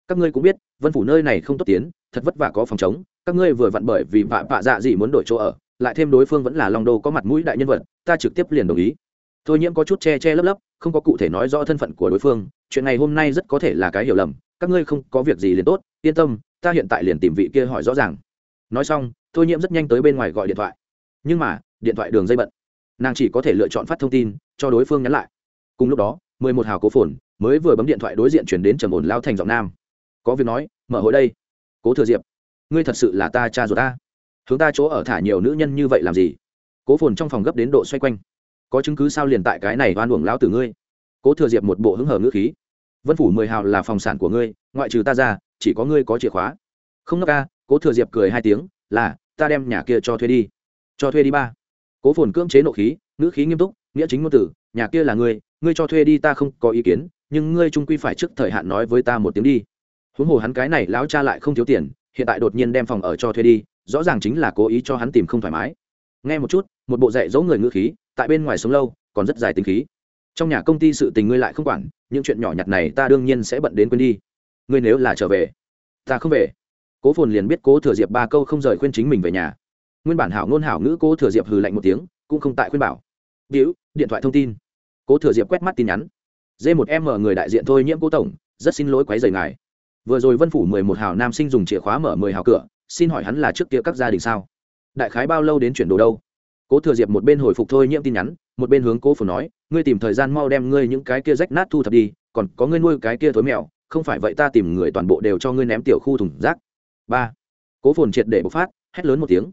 các ngươi cũng biết, vân phủ nơi này không tốt tiến, thật vất vả có phòng chống. Các ngươi vừa vặn bởi vì vạ vạ dạ gì muốn đổi chỗ ở, lại thêm đối phương vẫn là long đô có mặt mũi đại nhân vật, ta trực tiếp liền đồng ý. Thôi nhiễm có chút che che lấp lấp, không có cụ thể nói rõ thân phận của đối phương, chuyện này hôm nay rất có thể là cái hiểu lầm các ngươi không có việc gì liền tốt, yên tâm, ta hiện tại liền tìm vị kia hỏi rõ ràng. Nói xong, thôi nhiễm rất nhanh tới bên ngoài gọi điện thoại. Nhưng mà, điện thoại đường dây bận. Nàng chỉ có thể lựa chọn phát thông tin, cho đối phương nhắn lại. Cùng lúc đó, mười một hào cố phồn mới vừa bấm điện thoại đối diện chuyển đến trầm ổn lao thành giọng nam. Có việc nói, mở hội đây. Cố thừa diệp, ngươi thật sự là ta cha ruột ta. Hướng ta chỗ ở thả nhiều nữ nhân như vậy làm gì? Cố phồn trong phòng gấp đến độ xoay quanh. Có chứng cứ sao liền tại cái này oan uổng lão tử ngươi? Cố thừa diệp một bộ hứng hở ngữ khí vân phủ mười hào là phòng sản của ngươi, ngoại trừ ta ra, chỉ có ngươi có chìa khóa. Không nốc ca, cố thừa diệp cười hai tiếng, là, ta đem nhà kia cho thuê đi. Cho thuê đi ba. Cố phồn cưỡng chế nộ khí, ngữ khí nghiêm túc, nghĩa chính ngôn tử, nhà kia là ngươi ngươi cho thuê đi ta không có ý kiến, nhưng ngươi trung quy phải trước thời hạn nói với ta một tiếng đi. Huống hồ hắn cái này lão cha lại không thiếu tiền, hiện tại đột nhiên đem phòng ở cho thuê đi, rõ ràng chính là cố ý cho hắn tìm không thoải mái. Nghe một chút, một bộ dạy dỗ người ngữ khí, tại bên ngoài sống lâu, còn rất dài tính khí trong nhà công ty sự tình ngươi lại không quản, những chuyện nhỏ nhặt này ta đương nhiên sẽ bận đến quên đi. Ngươi nếu là trở về, ta không về. Cố phồn liền biết cố thừa diệp ba câu không rời khuyên chính mình về nhà. Nguyên bản hảo ngôn hảo ngữ cố thừa diệp hừ lạnh một tiếng, cũng không tại khuyên bảo. Biểu, điện thoại thông tin. Cố thừa diệp quét mắt tin nhắn. D một m người đại diện thôi nhiễm cố tổng, rất xin lỗi quấy rầy ngài. Vừa rồi vân phủ mười một hào nam sinh dùng chìa khóa mở mười hào cửa, xin hỏi hắn là trước kia các gia đình sao? Đại khái bao lâu đến chuyển đồ đâu? Cố thừa diệp một bên hồi phục thôi nhiễm tin nhắn, một bên hướng cố phủ nói, ngươi tìm thời gian mau đem ngươi những cái kia rách nát thu thập đi, còn có ngươi nuôi cái kia thối mèo, không phải vậy ta tìm người toàn bộ đều cho ngươi ném tiểu khu thùng rác. Ba. Cố phồn triệt để bộc phát, hét lớn một tiếng.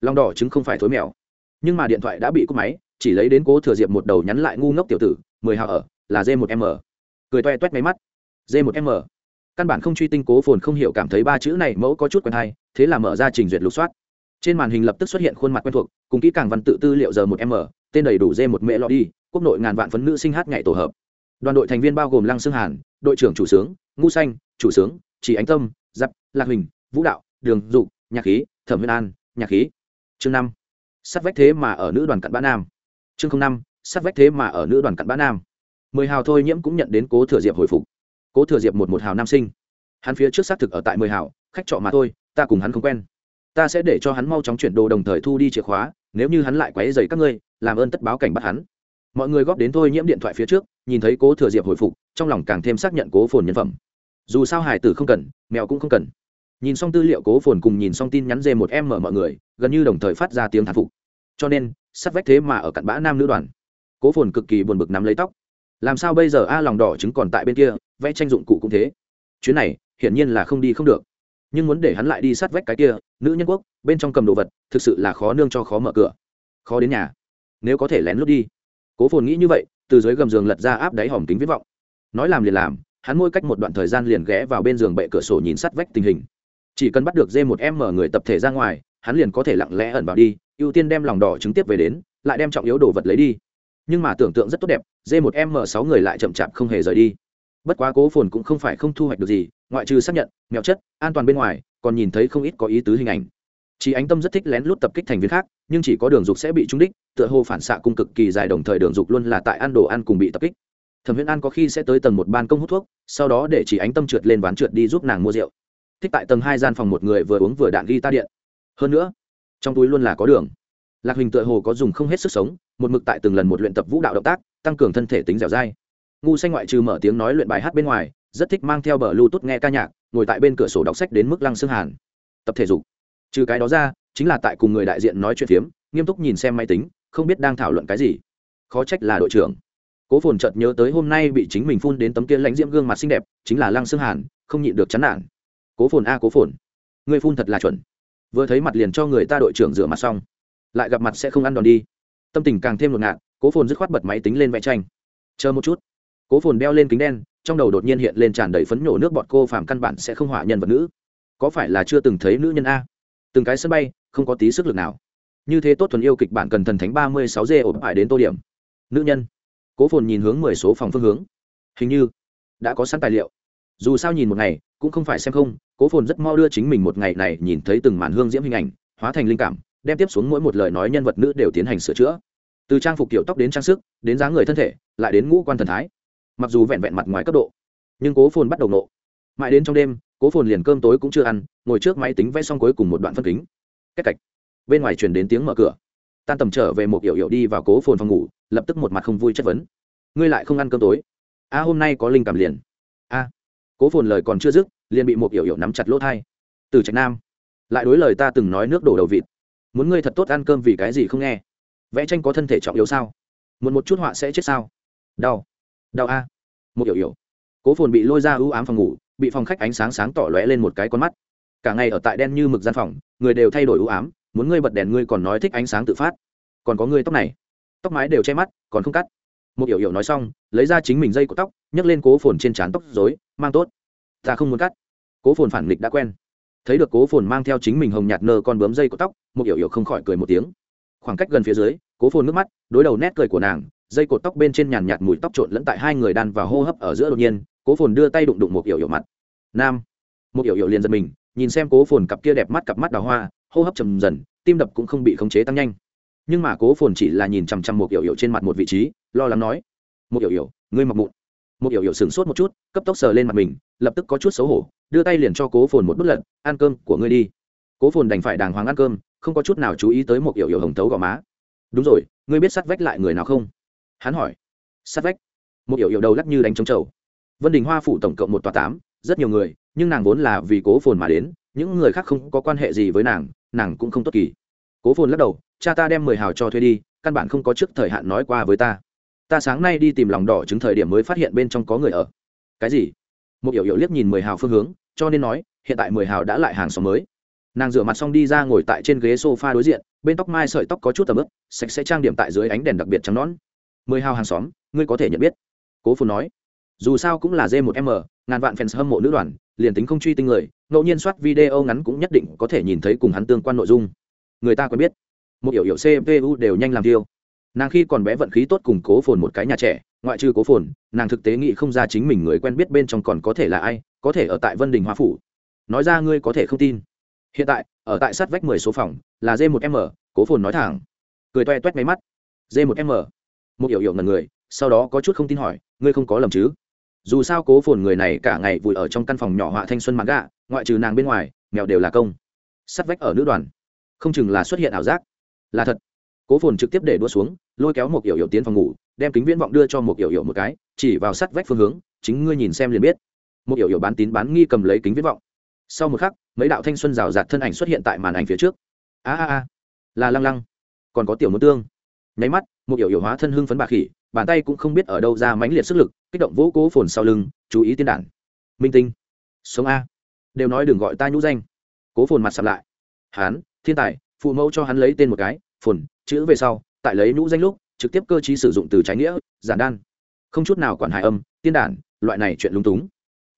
Lòng đỏ chứng không phải thối mèo. Nhưng mà điện thoại đã bị cúp máy, chỉ lấy đến cố thừa diệp một đầu nhắn lại ngu ngốc tiểu tử, mười hào ở, là d một m. Cười toe toét máy mắt. D một m. Căn bản không truy tinh cố phồn không hiểu cảm thấy ba chữ này mẫu có chút quen hay, thế là mở ra trình duyệt lục soát trên màn hình lập tức xuất hiện khuôn mặt quen thuộc, cùng kỹ càng văn tự tư liệu giờ một m, tên đầy đủ d một mẹ lọ đi, quốc nội ngàn vạn phấn nữ sinh hát ngày tổ hợp. Đoàn đội thành viên bao gồm lăng xương hàn, đội trưởng chủ sướng ngu xanh, chủ sướng, chỉ ánh tâm, giáp, lạc huỳnh, vũ đạo, đường dục, nhạc khí, thẩm huyên an, nhạc khí. Chương năm. Sắt vách thế mà ở nữ đoàn cặn bã nam. Chương năm. Sắt vách thế mà ở nữ đoàn cặn bã nam. Mười hào thôi nhiễm cũng nhận đến cố thừa diệp hồi phục. Cố thừa diệp một một hào nam sinh. Hắn phía trước xác thực ở tại mười hào, khách trọ mà thôi, ta cùng hắn không quen ta sẽ để cho hắn mau chóng chuyển đồ đồng thời thu đi chìa khóa, nếu như hắn lại quấy dày các ngươi, làm ơn tất báo cảnh bắt hắn. Mọi người góp đến thôi nhiễm điện thoại phía trước, nhìn thấy cố thừa diệp hồi phục, trong lòng càng thêm xác nhận cố phồn nhân phẩm. Dù sao hải tử không cần, mèo cũng không cần. Nhìn xong tư liệu cố phồn cùng nhìn xong tin nhắn dê một em mở mọi người, gần như đồng thời phát ra tiếng thán phục. Cho nên, sắt vách thế mà ở cặn bã nam nữ đoàn. Cố phồn cực kỳ buồn bực nắm lấy tóc. Làm sao bây giờ a lòng đỏ chứng còn tại bên kia, vẽ tranh dụng cụ cũng thế. Chuyến này, hiển nhiên là không đi không được nhưng muốn để hắn lại đi sát vách cái kia, nữ nhân quốc, bên trong cầm đồ vật, thực sự là khó nương cho khó mở cửa. Khó đến nhà. Nếu có thể lén lút đi. Cố phồn nghĩ như vậy, từ dưới gầm giường lật ra áp đáy hòm kính viết vọng. Nói làm liền làm, hắn môi cách một đoạn thời gian liền ghé vào bên giường bệ cửa sổ nhìn sát vách tình hình. Chỉ cần bắt được dê một em mở người tập thể ra ngoài, hắn liền có thể lặng lẽ ẩn vào đi, ưu tiên đem lòng đỏ trứng tiếp về đến, lại đem trọng yếu đồ vật lấy đi. Nhưng mà tưởng tượng rất tốt đẹp dê một em mở sáu người lại chậm chạp không hề rời đi. Bất quá cố phồn cũng không phải không thu hoạch được gì ngoại trừ xác nhận mèo chất, an toàn bên ngoài, còn nhìn thấy không ít có ý tứ hình ảnh. Chỉ ánh tâm rất thích lén lút tập kích thành viên khác, nhưng chỉ có đường dục sẽ bị trúng đích, tựa hồ phản xạ cung cực kỳ dài đồng thời đường dục luôn là tại ăn đồ ăn cùng bị tập kích. Thẩm huyễn an có khi sẽ tới tầng một ban công hút thuốc, sau đó để chỉ ánh tâm trượt lên ván trượt đi giúp nàng mua rượu. Thích tại tầng hai gian phòng một người vừa uống vừa đạn ghi ta điện. Hơn nữa, trong túi luôn là có đường. Lạc huỳnh tựa hồ có dùng không hết sức sống, một mực tại từng lần một luyện tập vũ đạo động tác, tăng cường thân thể tính dẻo dai. Ngu xanh ngoại trừ mở tiếng nói luyện bài hát bên ngoài rất thích mang theo bờ bluetooth nghe ca nhạc, ngồi tại bên cửa sổ đọc sách đến mức lăng xương hàn. Tập thể dục. Trừ cái đó ra, chính là tại cùng người đại diện nói chuyện phiếm, nghiêm túc nhìn xem máy tính, không biết đang thảo luận cái gì. Khó trách là đội trưởng. Cố phồn chợt nhớ tới hôm nay bị chính mình phun đến tấm kia lãnh diễm gương mặt xinh đẹp, chính là lăng xương hàn, không nhịn được chán nản. Cố phồn a, cố phồn. Người phun thật là chuẩn. Vừa thấy mặt liền cho người ta đội trưởng rửa mặt xong. Lại gặp mặt sẽ không ăn đòn đi. Tâm tình càng thêm ngột ngạt, cố phồn dứt khoát bật máy tính lên vẽ tranh. Chờ một chút. Cố phồn đeo lên kính đen trong đầu đột nhiên hiện lên tràn đầy phấn nhổ nước bọt cô phàm căn bản sẽ không hỏa nhân vật nữ. Có phải là chưa từng thấy nữ nhân a? Từng cái sân bay, không có tí sức lực nào. Như thế tốt thuần yêu kịch bản cần thần thánh ba mươi sáu d ổn phải đến tô điểm. Nữ nhân. Cố phồn nhìn hướng mười số phòng phương hướng. Hình như đã có sẵn tài liệu. Dù sao nhìn một ngày, cũng không phải xem không, cố phồn rất mau đưa chính mình một ngày này nhìn thấy từng màn hương diễm hình ảnh, hóa thành linh cảm, đem tiếp xuống mỗi một lời nói nhân vật nữ đều tiến hành sửa chữa. Từ trang phục kiểu tóc đến trang sức, đến dáng người thân thể, lại đến ngũ quan thần thái mặc dù vẹn vẹn mặt ngoài cấp độ, nhưng cố phồn bắt đầu nộ. Mãi đến trong đêm, cố phồn liền cơm tối cũng chưa ăn, ngồi trước máy tính vẽ xong cuối cùng một đoạn phân kính. Cách cạch. Bên ngoài chuyển đến tiếng mở cửa. Tan tầm trở về một yểu yểu đi vào cố phồn phòng ngủ, lập tức một mặt không vui chất vấn. Ngươi lại không ăn cơm tối. A, hôm nay có linh cảm liền. A. Cố phồn lời còn chưa dứt, liền bị một yểu yểu nắm chặt lỗ thai. Từ trạch nam. Lại đối lời ta từng nói nước đổ đầu vịt. Muốn ngươi thật tốt ăn cơm vì cái gì không nghe? Vẽ tranh có thân thể trọng yếu sao? Muốn một chút họa sẽ chết sao? Đau đau a. Một hiểu hiểu. Cố phồn bị lôi ra ưu ám phòng ngủ, bị phòng khách ánh sáng sáng tỏ lóe lên một cái con mắt. Cả ngày ở tại đen như mực gian phòng, người đều thay đổi ưu ám, muốn ngươi bật đèn ngươi còn nói thích ánh sáng tự phát. Còn có ngươi tóc này. Tóc mái đều che mắt, còn không cắt. Một hiểu hiểu nói xong, lấy ra chính mình dây của tóc, nhấc lên cố phồn trên trán tóc dối mang tốt. Ta không muốn cắt. Cố phồn phản nghịch đã quen. Thấy được cố phồn mang theo chính mình hồng nhạt nơ con bướm dây của tóc, một hiểu hiểu không khỏi cười một tiếng. Khoảng cách gần phía dưới, cố phồn nước mắt, đối đầu nét cười của nàng dây cột tóc bên trên nhàn nhạt mùi tóc trộn lẫn tại hai người đan và hô hấp ở giữa đột nhiên, cố phồn đưa tay đụng đụng một yểu yểu mặt. Nam. Một yểu yểu liền giật mình, nhìn xem cố phồn cặp kia đẹp mắt cặp mắt đào hoa, hô hấp trầm dần, tim đập cũng không bị khống chế tăng nhanh. Nhưng mà cố phồn chỉ là nhìn chằm chằm một yểu yểu trên mặt một vị trí, lo lắng nói, một yểu yểu ngươi mặc mụn. Một yểu yểu sửng sốt một chút, cấp tốc sờ lên mặt mình, lập tức có chút xấu hổ, đưa tay liền cho cố phồn một bút lật, ăn cơm của ngươi đi. Cố phồn đành phải đàng hoàng ăn cơm, không có chút nào chú ý tới một yểu yểu hồng thấu gò má. Đúng rồi, ngươi biết sắt vách lại người nào không? Hắn hỏi, sát vách. Một yểu yểu đầu lắc như đánh trống trầu. Vân đình hoa phủ tổng cộng một tòa tám, rất nhiều người, nhưng nàng vốn là vì cố phồn mà đến, những người khác không có quan hệ gì với nàng nàng cũng không tốt kỳ. Cố phồn lắc đầu, cha ta đem mười hào cho thuê đi, căn bản không có trước thời hạn nói qua với ta. Ta sáng nay đi tìm lòng đỏ chứng thời điểm mới phát hiện bên trong có người ở. Cái gì? Một yểu yểu liếc nhìn mười hào phương hướng, cho nên nói, hiện tại mười hào đã lại hàng xóm mới. Nàng rửa mặt xong đi ra ngồi tại trên ghế s o f a đối diện, bên tóc mai sợi tóc có chút tầm ướp sạch sẽ trang điểm tại dưới ánh đèn đặc biệt trắng nón mười hào hàng xóm, ngươi có thể nhận biết. Cố phồn nói, dù sao cũng là d một m, ngàn vạn fans hâm mộ nữ đoàn, liền tính không truy tinh người, ngẫu nhiên soát video ngắn cũng nhất định có thể nhìn thấy cùng hắn tương quan nội dung. Người ta quen biết. Một hiểu hiểu cpu đều nhanh làm tiêu. Nàng khi còn bé vận khí tốt cùng cố phồn một cái nhà trẻ, ngoại trừ cố phồn, nàng thực tế nghĩ không ra chính mình người quen biết bên trong còn có thể là ai, có thể ở tại vân đình hoa phủ. Nói ra ngươi có thể không tin. Hiện tại, ở tại sát vách mười số phòng, là d một m, cố phồn nói thẳng. Cười toe toét máy mắt. D một m một hiểu hiểu ngần người, sau đó có chút không tin hỏi, ngươi không có lầm chứ? Dù sao cố phồn người này cả ngày vùi ở trong căn phòng nhỏ họa thanh xuân mãn gạ, ngoại trừ nàng bên ngoài, mèo đều là công. Sắt vách ở nữ đoàn. Không chừng là xuất hiện ảo giác. Là thật. Cố phồn trực tiếp để đua xuống, lôi kéo một hiểu hiểu tiến phòng ngủ, đem kính viễn vọng đưa cho một hiểu hiểu một cái, chỉ vào sắt vách phương hướng, chính ngươi nhìn xem liền biết. Một hiểu hiểu bán tín bán nghi cầm lấy kính viễn vọng. Sau một khắc, mấy đạo thanh xuân rào rạt thân ảnh xuất hiện tại màn ảnh phía trước. A a a. Là lăng lăng. Còn có tiểu môn tương nháy mắt, một hiểu hiểu hóa thân hưng phấn bạc khỉ, bàn tay cũng không biết ở đâu ra mãnh liệt sức lực, kích động vỗ cố phồn sau lưng, chú ý tiên đản. Minh tinh. Sống a. Đều nói đừng gọi ta nhũ danh. Cố phồn mặt sập lại. Hán, thiên tài, phụ mẫu cho hắn lấy tên một cái, phồn, chữ về sau, tại lấy nhũ danh lúc, trực tiếp cơ chí sử dụng từ trái nghĩa, giản đan. Không chút nào quản hài âm, tiên đản, loại này chuyện lung túng.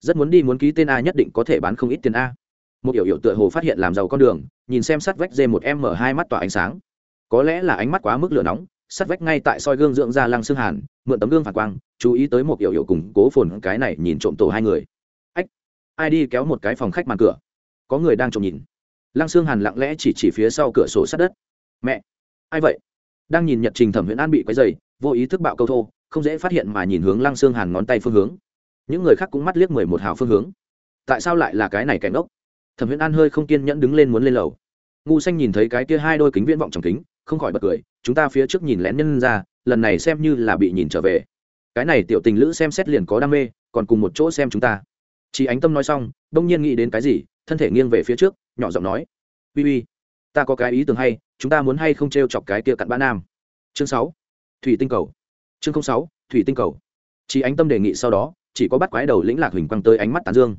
Rất muốn đi muốn ký tên a nhất định có thể bán không ít tiền a. Một hiểu hiểu tựa hồ phát hiện làm giàu con đường, nhìn xem sát vách dê một m hai mắt tỏa ánh sáng có lẽ là ánh mắt quá mức lửa nóng, sắt vách ngay tại soi gương dưỡng ra lăng xương hàn, mượn tấm gương phản quang, chú ý tới một yểu yểu cùng cố phồn cái này nhìn trộm tổ hai người. Ách, ai đi kéo một cái phòng khách màn cửa? Có người đang trộm nhìn. Lăng xương hàn lặng lẽ chỉ chỉ phía sau cửa sổ sát đất. Mẹ, ai vậy? Đang nhìn nhật trình thẩm huyễn an bị quấy dày vô ý thức bạo câu thô, không dễ phát hiện mà nhìn hướng lăng xương hàn ngón tay phương hướng. Những người khác cũng mắt liếc mười một hào phương hướng. Tại sao lại là cái này kẻ ngốc thẩm huyễn an hơi không kiên nhẫn đứng lên muốn lên lầu. Ngu xanh nhìn thấy cái kia hai đôi kính viễn vọng trong kính không khỏi bật cười, chúng ta phía trước nhìn lén nhân ra, lần này xem như là bị nhìn trở về. Cái này tiểu tình lữ xem xét liền có đam mê, còn cùng một chỗ xem chúng ta. Chị ánh tâm nói xong, đông nhiên nghĩ đến cái gì, thân thể nghiêng về phía trước, nhỏ giọng nói, uy uy, ta có cái ý tưởng hay, chúng ta muốn hay không t r e o chọc cái kia cặn bã nam? Chương sáu, thủy tinh cầu. Chương sáu, thủy tinh cầu. Chị ánh tâm đề nghị sau đó, chỉ có bắt quái đầu lĩnh lạc huỳnh quăng tới ánh mắt tàn dương.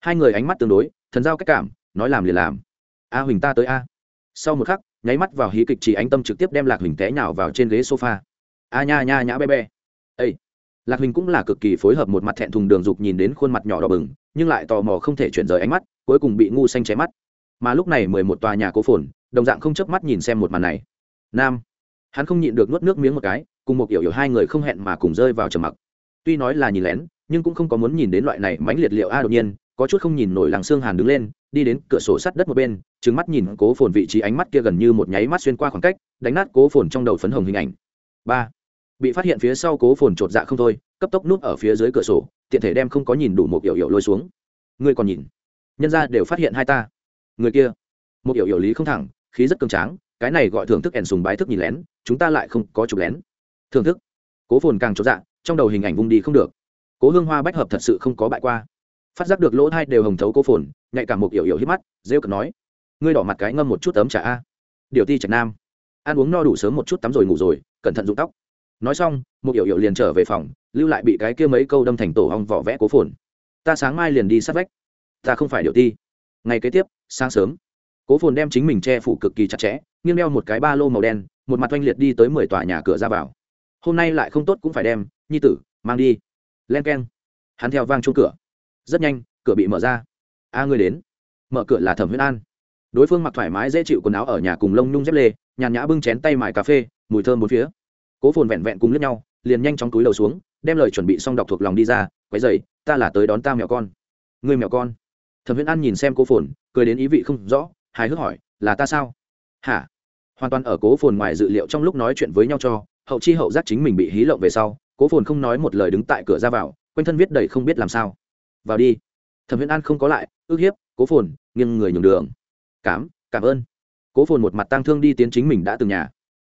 Hai người ánh mắt tương đối, thần giao cách cảm, nói làm liền làm. A huỳnh ta tới a. Sau một khắc nháy mắt vào hí kịch chỉ ánh tâm trực tiếp đem lạc huỳnh té nhào vào trên ghế sofa. A nha nha, nhã be be. Ây lạc huỳnh cũng là cực kỳ phối hợp một mặt thẹn thùng đường dục nhìn đến khuôn mặt nhỏ đỏ bừng, nhưng lại tò mò không thể chuyển rời ánh mắt, cuối cùng bị ngu xanh cháy mắt. Mà lúc này mười một tòa nhà cố phồn, đồng dạng không chớp mắt nhìn xem một màn này. Nam. Hắn không nhịn được nuốt nước miếng một cái, cùng một kiểu yểu hai người không hẹn mà cùng rơi vào trầm mặc. Tuy nói là nhìn lén, nhưng cũng không có muốn nhìn đến loại này mãnh liệt liệu a đột nhiên có chút không nhìn nổi làng xương hàn đứng lên, đi đến cửa sổ sắt đất một bên trứng mắt nhìn cố phồn vị trí ánh mắt kia gần như một nháy mắt xuyên qua khoảng cách, đánh nát cố phồn trong đầu phấn hồng hình ảnh. Ba, bị phát hiện phía sau cố phồn chột dạ không thôi, cấp tốc nút ở phía dưới cửa sổ, tiện thể đem không có nhìn đủ một yểu yểu lôi xuống. Ngươi còn nhìn? Nhân ra đều phát hiện hai ta. Người kia, một yểu yểu lý không thẳng, khí rất cường tráng, cái này gọi thưởng thức ẻn sùng bái thức nhìn lén, chúng ta lại không có chụp lén. Thưởng thức. Cố phồn càng chột dạ trong đầu hình ảnh vung đi không được. Cố hương hoa bách hợp thật sự không có bại qua phát giác được lỗ thai đều hồng thấu cố phồn, nhạy cảm một yểu yểu hít mắt, rêu cực nói, ngươi đỏ mặt cái ngâm một chút tấm trả a. Điều ti trạch nam, ăn uống no đủ sớm một chút tắm rồi ngủ rồi, cẩn thận dụng tóc. Nói xong một yểu yểu liền trở về phòng, lưu lại bị cái kia mấy câu đâm thành tổ hong vỏ vẽ cố phồn. Ta sáng mai liền đi sát vách. Ta không phải điều ti. Ngày kế tiếp, sáng sớm, cố phồn đem chính mình che phủ cực kỳ chặt chẽ, nghiêng đeo một cái ba lô màu đen, một mặt oanh liệt đi tới mười tòa nhà cửa ra vào. Hôm nay lại không tốt cũng phải đem, nhi tử, mang đi. Len k e n hắn theo vang chung cửa rất nhanh, cửa bị mở ra. A, ngươi đến. Mở cửa là thẩm huyết an. Đối phương mặc thoải mái dễ chịu quần áo ở nhà cùng lông nhung dép lê, nhàn nhã bưng chén tay mải cà phê, mùi thơm bốn phía. Cố phồn vẹn vẹn cùng lướt nhau, liền nhanh chóng túi đầu xuống, đem lời chuẩn bị xong đọc thuộc lòng đi ra, quấy dày ta là tới đón ta mèo con. Người mèo con? Thẩm huyễn an nhìn xem cố phồn, cười đến ý vị không rõ, hài hước hỏi, là ta sao? Hả? Hoàn toàn ở cố phồn ngoài dự liệu trong lúc nói chuyện với nhau cho, hậu chi hậu giác chính mình bị hí lộng về sau, cố phồn không nói một lời đứng tại cửa ra vào, quanh thân viết đầy không biết làm sao vào đi. Thẩm huyễn an không có lại, ước hiếp, cố phồn, nghiêng người nhường đường. Cám cảm ơn. Cố phồn một mặt tang thương đi tiến chính mình đã từng nhà.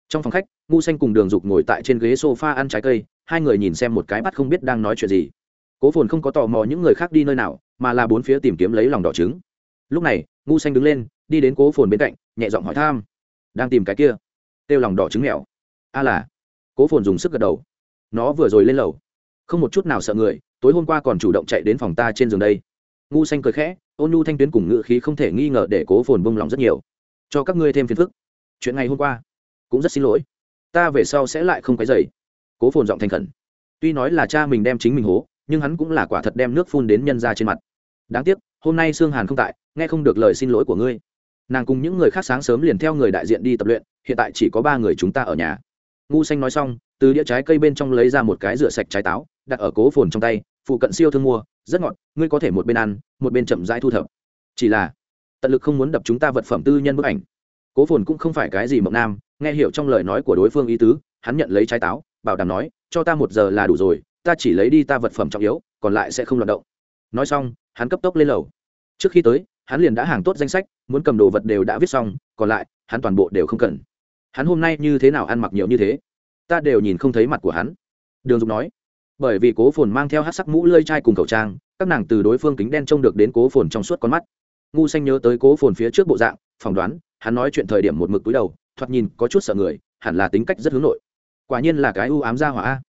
Trong phòng khách ngu xanh cùng đường dục ngồi tại trên ghế s o f a ăn trái cây, hai người nhìn xem một cái bắt không biết đang nói chuyện gì. Cố phồn không có tò mò những người khác đi nơi nào, mà là bốn phía tìm kiếm lấy lòng đỏ trứng. Lúc này ngu xanh đứng lên, đi đến cố phồn bên cạnh, nhẹ giọng hỏi tham đang tìm cái kia. Têu lòng đỏ trứng mèo. A là. Cố phồn dùng sức gật đầu. Nó vừa rồi lên lầu. Không một chút nào sợ người tối hôm qua còn chủ động chạy đến phòng ta trên giường đây. Ngu xanh cười khẽ, ôn nhu thanh tuyến cùng ngự khí không thể nghi ngờ để cố phồn bông lòng rất nhiều. Cho các ngươi thêm phiền phức. Chuyện ngày hôm qua cũng rất xin lỗi. Ta về sau sẽ lại không cái dày cố phồn giọng thành khẩn. Tuy nói là cha mình đem chính mình hố, nhưng hắn cũng là quả thật đem nước phun đến nhân ra trên mặt. Đáng tiếc, hôm nay sương hàn không tại, nghe không được lời xin lỗi của ngươi. Nàng cùng những người khác sáng sớm liền theo người đại diện đi tập luyện, hiện tại chỉ có ba người chúng ta ở nhà. Ngu xanh nói xong, từ đĩa trái cây bên trong lấy ra một cái rửa sạch trái táo đặt ở cố phồn trong tay, phụ cận siêu thương mua, rất ngọt, ngươi có thể một bên ăn, một bên chậm rãi thu thập. Chỉ là, tận lực không muốn đập chúng ta vật phẩm tư nhân bức ảnh. Cố phồn cũng không phải cái gì mộng nam, nghe hiểu trong lời nói của đối phương ý tứ, hắn nhận lấy trái táo, bảo đảm nói, cho ta một giờ là đủ rồi, ta chỉ lấy đi ta vật phẩm trọng yếu, còn lại sẽ không loạt động. Nói xong, hắn cấp tốc lên lầu. Trước khi tới, hắn liền đã hàng tốt danh sách, muốn cầm đồ vật đều đã viết xong, còn lại, hắn toàn bộ đều không cần. Hắn hôm nay như thế nào ăn mặc nhiều như thế? Ta đều nhìn không thấy mặt của hắn. Đường dục nói bởi vì cố phồn mang theo hát sắc mũ lơi chai cùng khẩu trang, các nàng từ đối phương kính đen trông được đến cố phồn trong suốt con mắt. Ngu xanh nhớ tới cố phồn phía trước bộ dạng, phỏng đoán, hắn nói chuyện thời điểm một mực túi đầu, thoạt nhìn có chút sợ người, hẳn là tính cách rất hướng nội. Quả nhiên là cái ưu ám ra hỏa a.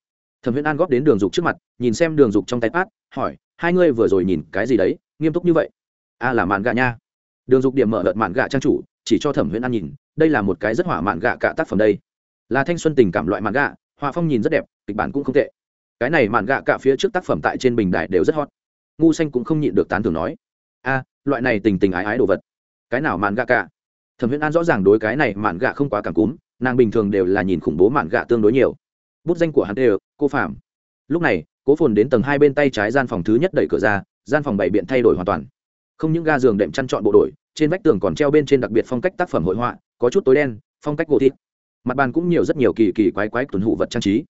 Thẩm viễn an góp đến đường dục trước mặt, nhìn xem đường dục trong tay pát hỏi, hai ngươi vừa rồi nhìn cái gì đấy, nghiêm túc như vậy? A là mạn gạ nha. Đường dục điểm mở đợt mạn gạ trang chủ, chỉ cho thẩm viễn an nhìn, đây là một cái rất hỏa mạn gạ cả tác phẩm đây. Là thanh xuân tình cảm loại mạn gạ, họa phong nhìn rất đẹp, kịch bản cũng không tệ cái này mạn gạ cả phía trước tác phẩm tại trên bình đại đều rất hot. Ngu xanh cũng không nhịn được tán thưởng nói, a, loại này tình tình ái ái đồ vật. Cái nào mạn gạ cả? Thẩm huyễn an rõ ràng đối cái này mạn gạ không quá cảm cúm, nàng bình thường đều là nhìn khủng bố mạn gạ tương đối nhiều. Bút danh của hắn đều, cô phạm. Lúc này, cố phồn đến tầng hai bên tay trái gian phòng thứ nhất đẩy cửa ra, gian phòng bảy biện thay đổi hoàn toàn. Không những ga giường đệm chăn trọn bộ đội trên vách tường còn treo bên trên đặc biệt phong cách tác phẩm hội họa, có chút tối đen, phong cách gỗ thịt mặt bàn cũng nhiều rất nhiều kỳ kỳ quái quái tuần hụ vật trang trí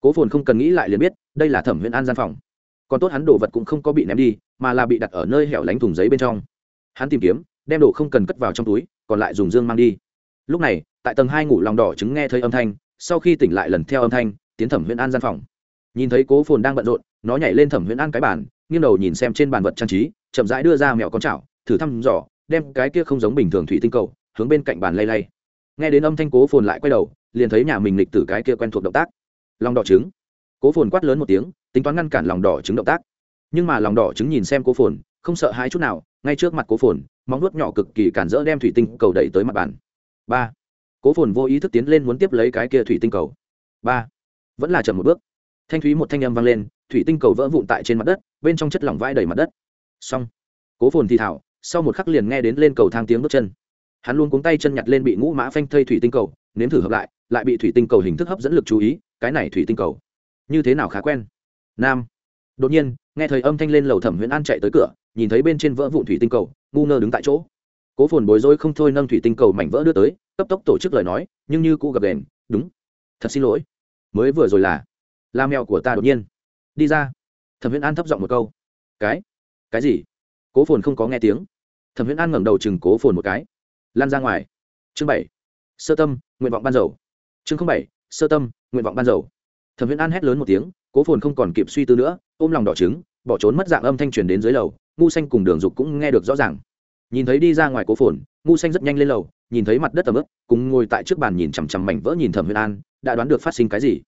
cố phồn không cần nghĩ lại liền biết, đây là thẩm Huyễn an gian phòng. Còn tốt hắn đồ vật cũng không có bị ném đi, mà là bị đặt ở nơi hẻo lánh thùng giấy bên trong. Hắn tìm kiếm, đem đồ không cần cất vào trong túi, còn lại dùng dương mang đi. Lúc này, tại tầng hai ngủ lòng đỏ chứng nghe thấy âm thanh, sau khi tỉnh lại lần theo âm thanh, tiến thẩm Huyễn an gian phòng. Nhìn thấy cố phồn đang bận rộn, nó nhảy lên thẩm Huyễn an cái bàn, nghiêng đầu nhìn xem trên bàn vật trang trí, chậm rãi đưa ra mẹo con chảo, thử thăm dò, đem cái kia không giống bình thường thủy tinh cầu, hướng bên cạnh bàn lay lay. Nghe đến âm thanh cố phồn lại quay đầu, liền thấy nhà mình lịch tử cái kia quen thuộc động tác lòng đỏ trứng. Cố phồn quát lớn một tiếng, tính toán ngăn cản lòng đỏ trứng động tác. Nhưng mà lòng đỏ trứng nhìn xem cố phồn, không sợ hãi chút nào, ngay trước mặt cố phồn, móng nuốt nhỏ cực kỳ cản rỡ đem thủy tinh cầu đẩy tới mặt bàn. Ba. Cố phồn vô ý thức tiến lên muốn tiếp lấy cái kia thủy tinh cầu. Ba. Vẫn là chậm một bước. Thanh thúy một thanh âm vang lên, thủy tinh cầu vỡ vụn tại trên mặt đất, bên trong chất lỏng vãi đầy mặt đất. Xong. Cố phồn thì thảo sau một khắc liền nghe đến lên cầu thang tiếng bước chân. Hắn luôn cuống tay chân nhặt lên bị ngũ mã phanh thây thủy tinh cầu, nếm thử hợp lại lại bị thủy tinh cầu hình thức hấp dẫn lực chú ý cái này thủy tinh cầu. Như thế nào khá quen? Nam. Đột nhiên, nghe thấy âm thanh lên lầu thẩm huyễn an chạy tới cửa, nhìn thấy bên trên vỡ vụn thủy tinh cầu, ngu ngơ đứng tại chỗ. Cố phồn bối rối không thôi nâng thủy tinh cầu mảnh vỡ đưa tới, cấp tốc tổ chức lời nói, nhưng như cụ gặp đèn đúng. Thật xin lỗi. Mới vừa rồi là la mèo của ta đột nhiên. Đi ra. Thẩm huyễn an thấp giọng một câu. Cái? Cái gì? Cố phồn không có nghe tiếng. Thẩm huyễn an ngẩng đầu chừng cố phồn một cái. Lan ra ngoài. Chương bảy. Sơ tâm. Nguyện vọng ban dầu. Chương bảy. Sơ tâm nguyện vọng ban dầu. Thẩm viễn an hét lớn một tiếng, cố phồn không còn kịp suy tư nữa, ôm lòng đỏ trứng, bỏ trốn mất dạng âm thanh truyền đến dưới lầu, ngu xanh cùng đường dục cũng nghe được rõ ràng. Nhìn thấy đi ra ngoài cố phồn, ngu xanh rất nhanh lên lầu, nhìn thấy mặt đất tầm ướp cùng ngồi tại trước bàn nhìn chằm chằm mảnh vỡ nhìn thẩm viễn an, đã đoán được phát sinh cái gì.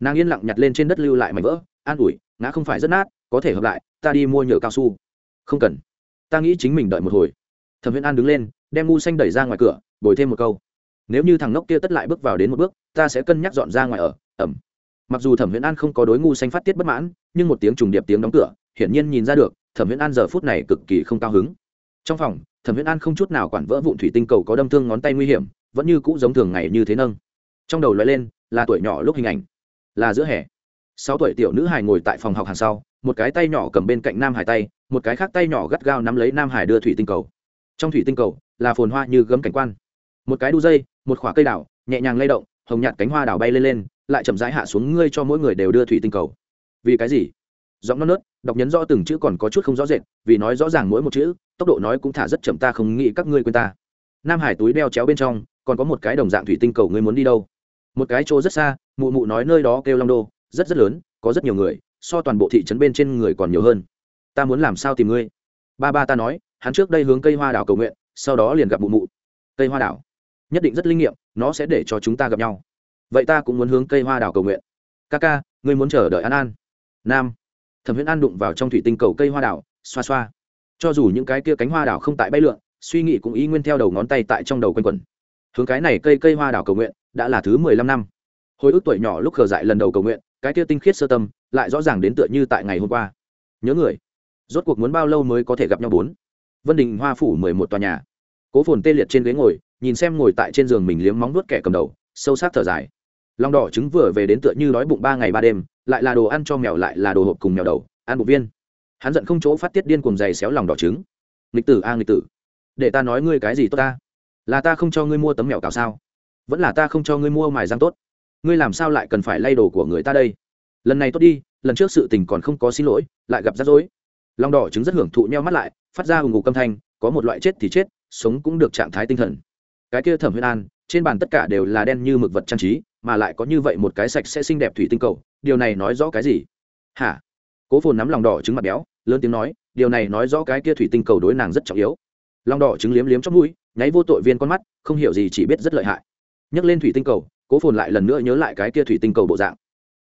Nàng yên lặng nhặt lên trên đất lưu lại mảnh vỡ, an ủi, ngã không phải rất nát, có thể hợp lại, ta đi mua nhựa cao su. Không cần, ta nghĩ chính mình đợi một hồi. Thẩm viễn an đứng lên, đem ngu xanh đẩy ra ngoài cửa, bồi thêm một câu nếu như thằng ngốc kia tất lại bước vào đến một bước, ta sẽ cân nhắc dọn ra ngoài ở, ẩm. Mặc dù thẩm viễn an không có đối ngu xanh phát tiết bất mãn, nhưng một tiếng trùng điệp tiếng đóng cửa, hiển nhiên nhìn ra được, thẩm viễn an giờ phút này cực kỳ không cao hứng. Trong phòng, thẩm viễn an không chút nào quản vỡ vụn thủy tinh cầu có đâm thương ngón tay nguy hiểm, vẫn như cũ giống thường ngày như thế nâng. Trong đầu loại lên, là tuổi nhỏ lúc hình ảnh, là giữa hè. Sáu tuổi tiểu nữ hài ngồi tại phòng học hàng sau, một cái tay nhỏ cầm bên cạnh nam hải tay, một cái khác tay nhỏ gắt gao nắm lấy nam hải đưa thủy tinh cầu. Trong thủy tinh cầu, là phồn hoa như gấm cảnh quan một cái đu dây, một khoả cây đảo nhẹ nhàng lay động, hồng nhạt cánh hoa đảo bay lên lên, lại chậm rãi hạ xuống ngươi cho mỗi người đều đưa thủy tinh cầu. Vì cái gì? Giọng non nớt, đọc nhấn rõ từng chữ còn có chút không rõ rệt, vì nói rõ ràng mỗi một chữ, tốc độ nói cũng thả rất chậm ta không nghĩ các ngươi quên ta. Nam hải túi đeo chéo bên trong, còn có một cái đồng dạng thủy tinh cầu ngươi muốn đi đâu? Một cái chỗ rất xa, mụ mụ nói nơi đó kêu long đô, rất rất lớn, có rất nhiều người, so toàn bộ thị trấn bên trên người còn nhiều hơn. Ta muốn làm sao tìm ngươi? Ba ba ta nói, hắn trước đây hướng cây hoa đảo cầu nguyện, sau đó liền gặp mụ mụ. Cây hoa đảo nhất định rất linh nghiệm nó sẽ để cho chúng ta gặp nhau. Vậy ta cũng muốn hướng cây hoa đào cầu nguyện. Ca ca ngươi muốn chờ đợi an an. Nam. Thẩm huyễn an đụng vào trong thủy tinh cầu cây hoa đào, xoa xoa. Cho dù những cái kia cánh hoa đào không tại bay lượn suy nghĩ cũng ý nguyên theo đầu ngón tay tại trong đầu quanh quẩn. Hướng cái này cây cây hoa đào cầu nguyện đã là thứ mười lăm năm. Hồi ức tuổi nhỏ lúc khờ dại lần đầu cầu nguyện cái kia tinh khiết sơ tâm lại rõ ràng đến tựa như tại ngày hôm qua. Nhớ người rốt cuộc muốn bao lâu mới có thể gặp nhau bốn? Vân đình hoa phủ mười một tòa nhà. Cố phồn tê liệt trên ghế ngồi nhìn xem ngồi tại trên giường mình liếm móng nuốt kẻ cầm đầu, sâu sắc thở dài. Lòng đỏ trứng vừa về đến tựa như đói bụng ba ngày ba đêm, lại là đồ ăn cho mèo, lại là đồ hộp cùng mèo đầu, ăn bụng viên. Hắn giận không chỗ phát tiết điên cùng giày xéo lòng đỏ trứng. Nghịch tử a, nghịch tử. Để ta nói ngươi cái gì tốt ta? Là ta không cho ngươi mua tấm mèo cào sao? Vẫn là ta không cho ngươi mua mài răng tốt. Ngươi làm sao lại cần phải lay đồ của người ta đây? Lần này tốt đi, lần trước sự tình còn không có xin lỗi, lại gặp rắc rối. Lòng đỏ trứng rất hưởng thụ nheo mắt lại, phát ra hùng ngục âm thanh, có một loại chết thì chết, sống cũng được trạng thái tinh thần cái kia thẩm huyên an, trên bàn tất cả đều là đen như mực vật trang trí, mà lại có như vậy một cái sạch sẽ xinh đẹp thủy tinh cầu, điều này nói rõ cái gì? Hả? Cố phồn nắm lòng đỏ trứng mặt béo, lớn tiếng nói, điều này nói rõ cái kia thủy tinh cầu đối nàng rất trọng yếu. Lòng đỏ trứng liếm liếm trong mũi, nháy vô tội viên con mắt, không hiểu gì chỉ biết rất lợi hại. Nhấc lên thủy tinh cầu, cố phồn lại lần nữa nhớ lại cái kia thủy tinh cầu bộ dạng.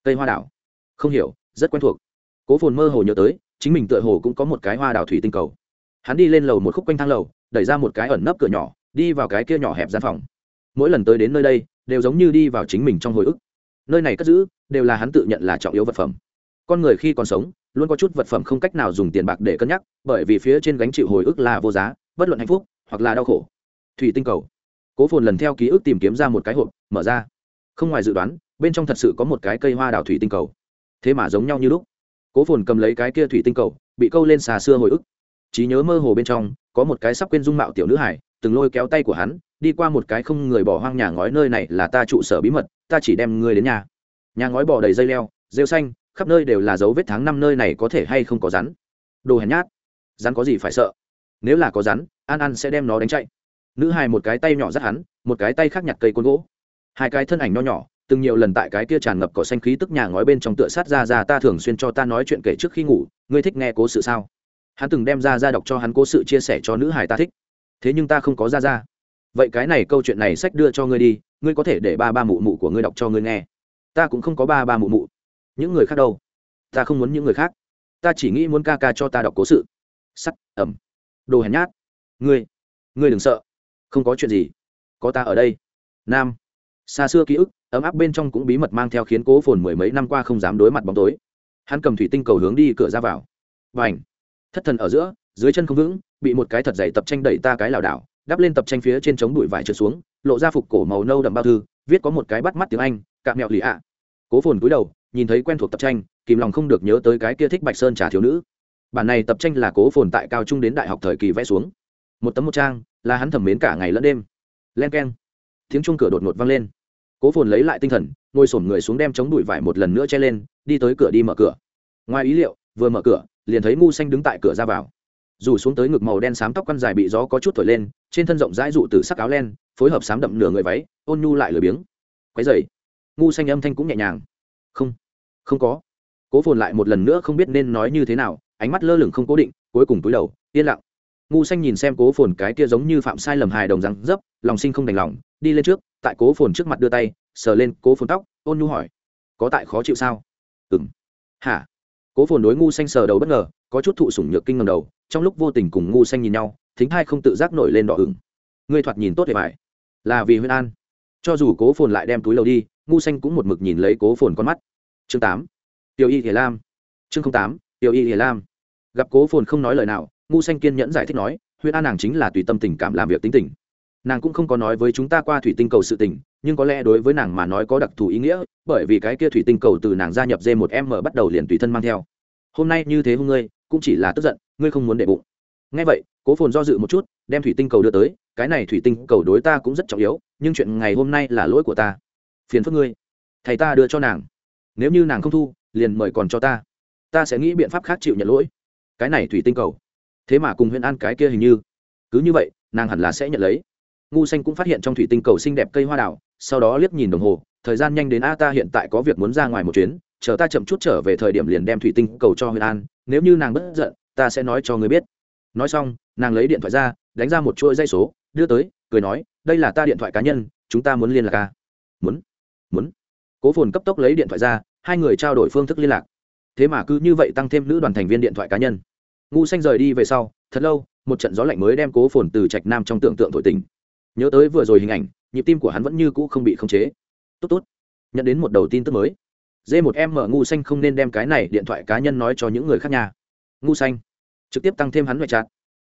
Cây hoa đảo. Không hiểu, rất quen thuộc. Cố phồn mơ hồ nhớ tới, chính mình tựa hồ cũng có một cái hoa đảo thủy tinh cầu. Hắn đi lên lầu một khúc quanh thang lầu, đẩy ra một cái ẩn nấp cửa nhỏ đi vào cái kia nhỏ hẹp gian phòng. Mỗi lần tới đến nơi đây, đều giống như đi vào chính mình trong hồi ức. Nơi này cất giữ, đều là hắn tự nhận là trọng yếu vật phẩm. Con người khi còn sống, luôn có chút vật phẩm không cách nào dùng tiền bạc để cân nhắc, bởi vì phía trên gánh chịu hồi ức là vô giá, bất luận hạnh phúc, hoặc là đau khổ. Thủy tinh cầu. Cố phồn lần theo ký ức tìm kiếm ra một cái hộp, mở ra. Không ngoài dự đoán, bên trong thật sự có một cái cây hoa đào thủy tinh cầu. Thế mà giống nhau như lúc. Cố phồn cầm lấy cái kia thủy tinh cầu, bị câu lên xà xưa hồi ức. Trí nhớ mơ hồ bên trong, có một cái sắp quên dung mạo tiểu nữ hải từng lôi kéo tay của hắn, đi qua một cái không người bỏ hoang nhà ngói nơi này là ta trụ sở bí mật, ta chỉ đem ngươi đến nhà. Nhà ngói bỏ đầy dây leo, rêu xanh, khắp nơi đều là dấu vết tháng năm nơi này có thể hay không có rắn. Đồ hèn nhát. Rắn có gì phải sợ? Nếu là có rắn, an an sẽ đem nó đánh chạy. Nữ hài một cái tay nhỏ dắt hắn, một cái tay khác nhặt cây côn gỗ. Hai cái thân ảnh nho nhỏ, từng nhiều lần tại cái kia tràn ngập cỏ xanh khí tức nhà ngói bên trong tựa sát ra ra ta thường xuyên cho ta nói chuyện kể trước khi ngủ, ngươi thích nghe cố sự sao? Hắn từng đem ra ra đọc cho hắn cố sự chia sẻ cho nữ hài ta thích thế nhưng ta không có ra ra. Vậy cái này câu chuyện này sách đưa cho ngươi đi, ngươi có thể để ba ba mụ mụ của ngươi đọc cho ngươi nghe. Ta cũng không có ba ba mụ mụ. Những người khác đâu? Ta không muốn những người khác. Ta chỉ nghĩ muốn ca ca cho ta đọc cố sự. Sắt, ẩm. Đồ hèn nhát. Ngươi ngươi đừng sợ. Không có chuyện gì. Có ta ở đây. Nam. Xa xưa ký ức, ấm áp bên trong cũng bí mật mang theo khiến cố phồn mười mấy năm qua không dám đối mặt bóng tối. Hắn cầm thủy tinh cầu hướng đi, cửa ra vào. Và ảnh thất thần ở giữa, dưới chân không vững bị một cái thật dày tập tranh đẩy ta cái lảo đảo, đắp lên tập tranh phía trên chống đùi vải trượt xuống, lộ ra phục cổ màu nâu đậm bao thư, viết có một cái bắt mắt tiếng anh cạm mẹo lì ạ. Cố phồn cúi đầu, nhìn thấy quen thuộc tập tranh, kìm lòng không được nhớ tới cái kia thích bạch sơn trà thiếu nữ. Bản này tập tranh là cố phồn tại cao trung đến đại học thời kỳ vẽ xuống. Một tấm một trang, là hắn thẩm mến cả ngày lẫn đêm. Len k e n tiếng chuông cửa đột ngột vang lên. Cố phồn lấy lại tinh thần, ngồi sổm người xuống đem chống đùi vải một lần nữa che lên, đi tới cửa đi mở cửa. Ngoài ý liệu, vừa mở cửa, liền thấy ngu xanh đứng tại cửa ra vào dù xuống tới ngực màu đen xám tóc quăn dài bị gió có chút thổi lên, trên thân rộng rãi dụ từ sắc áo len, phối hợp xám đậm nửa người váy, ôn nhu lại lười biếng. Quấy dày ngu xanh âm thanh cũng nhẹ nhàng. Không không có. Cố phồn lại một lần nữa không biết nên nói như thế nào, ánh mắt lơ lửng không cố định, cuối cùng túi đầu, yên lặng. Ngu xanh nhìn xem cố phồn cái kia giống như phạm sai lầm hài đồng rắn dấp, lòng sinh không đành lòng, đi lên trước, tại cố phồn trước mặt đưa tay, sờ lên cố phồn tóc, ôn nhu hỏi, có tại khó chịu sao? Ừ m hả? Cố phồn đối ngu xanh sờ đầu bất ngờ, có chút thụ sủng nhược kinh ngầm đầu trong lúc vô tình cùng ngu xanh nhìn nhau, thính hai không tự giác nổi lên đỏ ửng. Ngươi thoạt nhìn tốt để phải là vì huyên an. Cho dù cố phồn lại đem túi lầu đi, ngu xanh cũng một mực nhìn lấy cố phồn con mắt. Chương tám. Tiểu y hiền lam. Chương tám, tiểu y hiền lam. Gặp cố phồn không nói lời nào, ngu xanh kiên nhẫn giải thích nói huyên an nàng chính là tùy tâm tình cảm làm việc tính tình. Nàng cũng không có nói với chúng ta qua thủy tinh cầu sự tình, nhưng có lẽ đối với nàng mà nói có đặc thù ý nghĩa, bởi vì cái kia thủy tinh cầu từ nàng gia nhập d một m bắt đầu liền tùy thân mang theo. Hôm nay như thế hôn ngươi cũng chỉ là tức giận, ngươi không muốn để bụng. Ngay vậy, cố phồn do dự một chút, đem thủy tinh cầu đưa tới, cái này thủy tinh cầu đối ta cũng rất trọng yếu, nhưng chuyện ngày hôm nay là lỗi của ta. Phiền phức ngươi. Thầy ta đưa cho nàng. Nếu như nàng không thu, liền mời còn cho ta. Ta sẽ nghĩ biện pháp khác chịu nhận lỗi. Cái này thủy tinh cầu. Thế mà cùng huyện an cái kia hình như. Cứ như vậy, nàng hẳn là sẽ nhận lấy. Ngu xanh cũng phát hiện trong thủy tinh cầu xinh đẹp cây hoa đào, sau đó liếc nhìn đồng hồ, thời gian nhanh đến a ta hiện tại có việc muốn ra ngoài một chuyến chờ ta chậm chút trở về thời điểm liền đem thủy tinh cầu cho huyền an, nếu như nàng bất giận, ta sẽ nói cho người biết. Nói xong, nàng lấy điện thoại ra, đánh ra một chuỗi dây số, đưa tới, cười nói, đây là ta điện thoại cá nhân, chúng ta muốn liên lạc ca muốn muốn. Cố phồn cấp tốc lấy điện thoại ra, hai người trao đổi phương thức liên lạc. Thế mà cứ như vậy tăng thêm nữ đoàn thành viên điện thoại cá nhân. Ngu xanh rời đi về sau, thật lâu, một trận gió lạnh mới đem cố phồn từ trạch nam trong tưởng tượng thổi tình nhớ tới vừa rồi hình ảnh, nhịp tim của hắn vẫn như cũ không bị khống chế. Tốt tốt. Nhận đến một đầu tin tức mới d một em mở ngu xanh không nên đem cái này điện thoại cá nhân nói cho những người khác nhà ngu xanh. Trực tiếp tăng thêm hắn ngoại chặt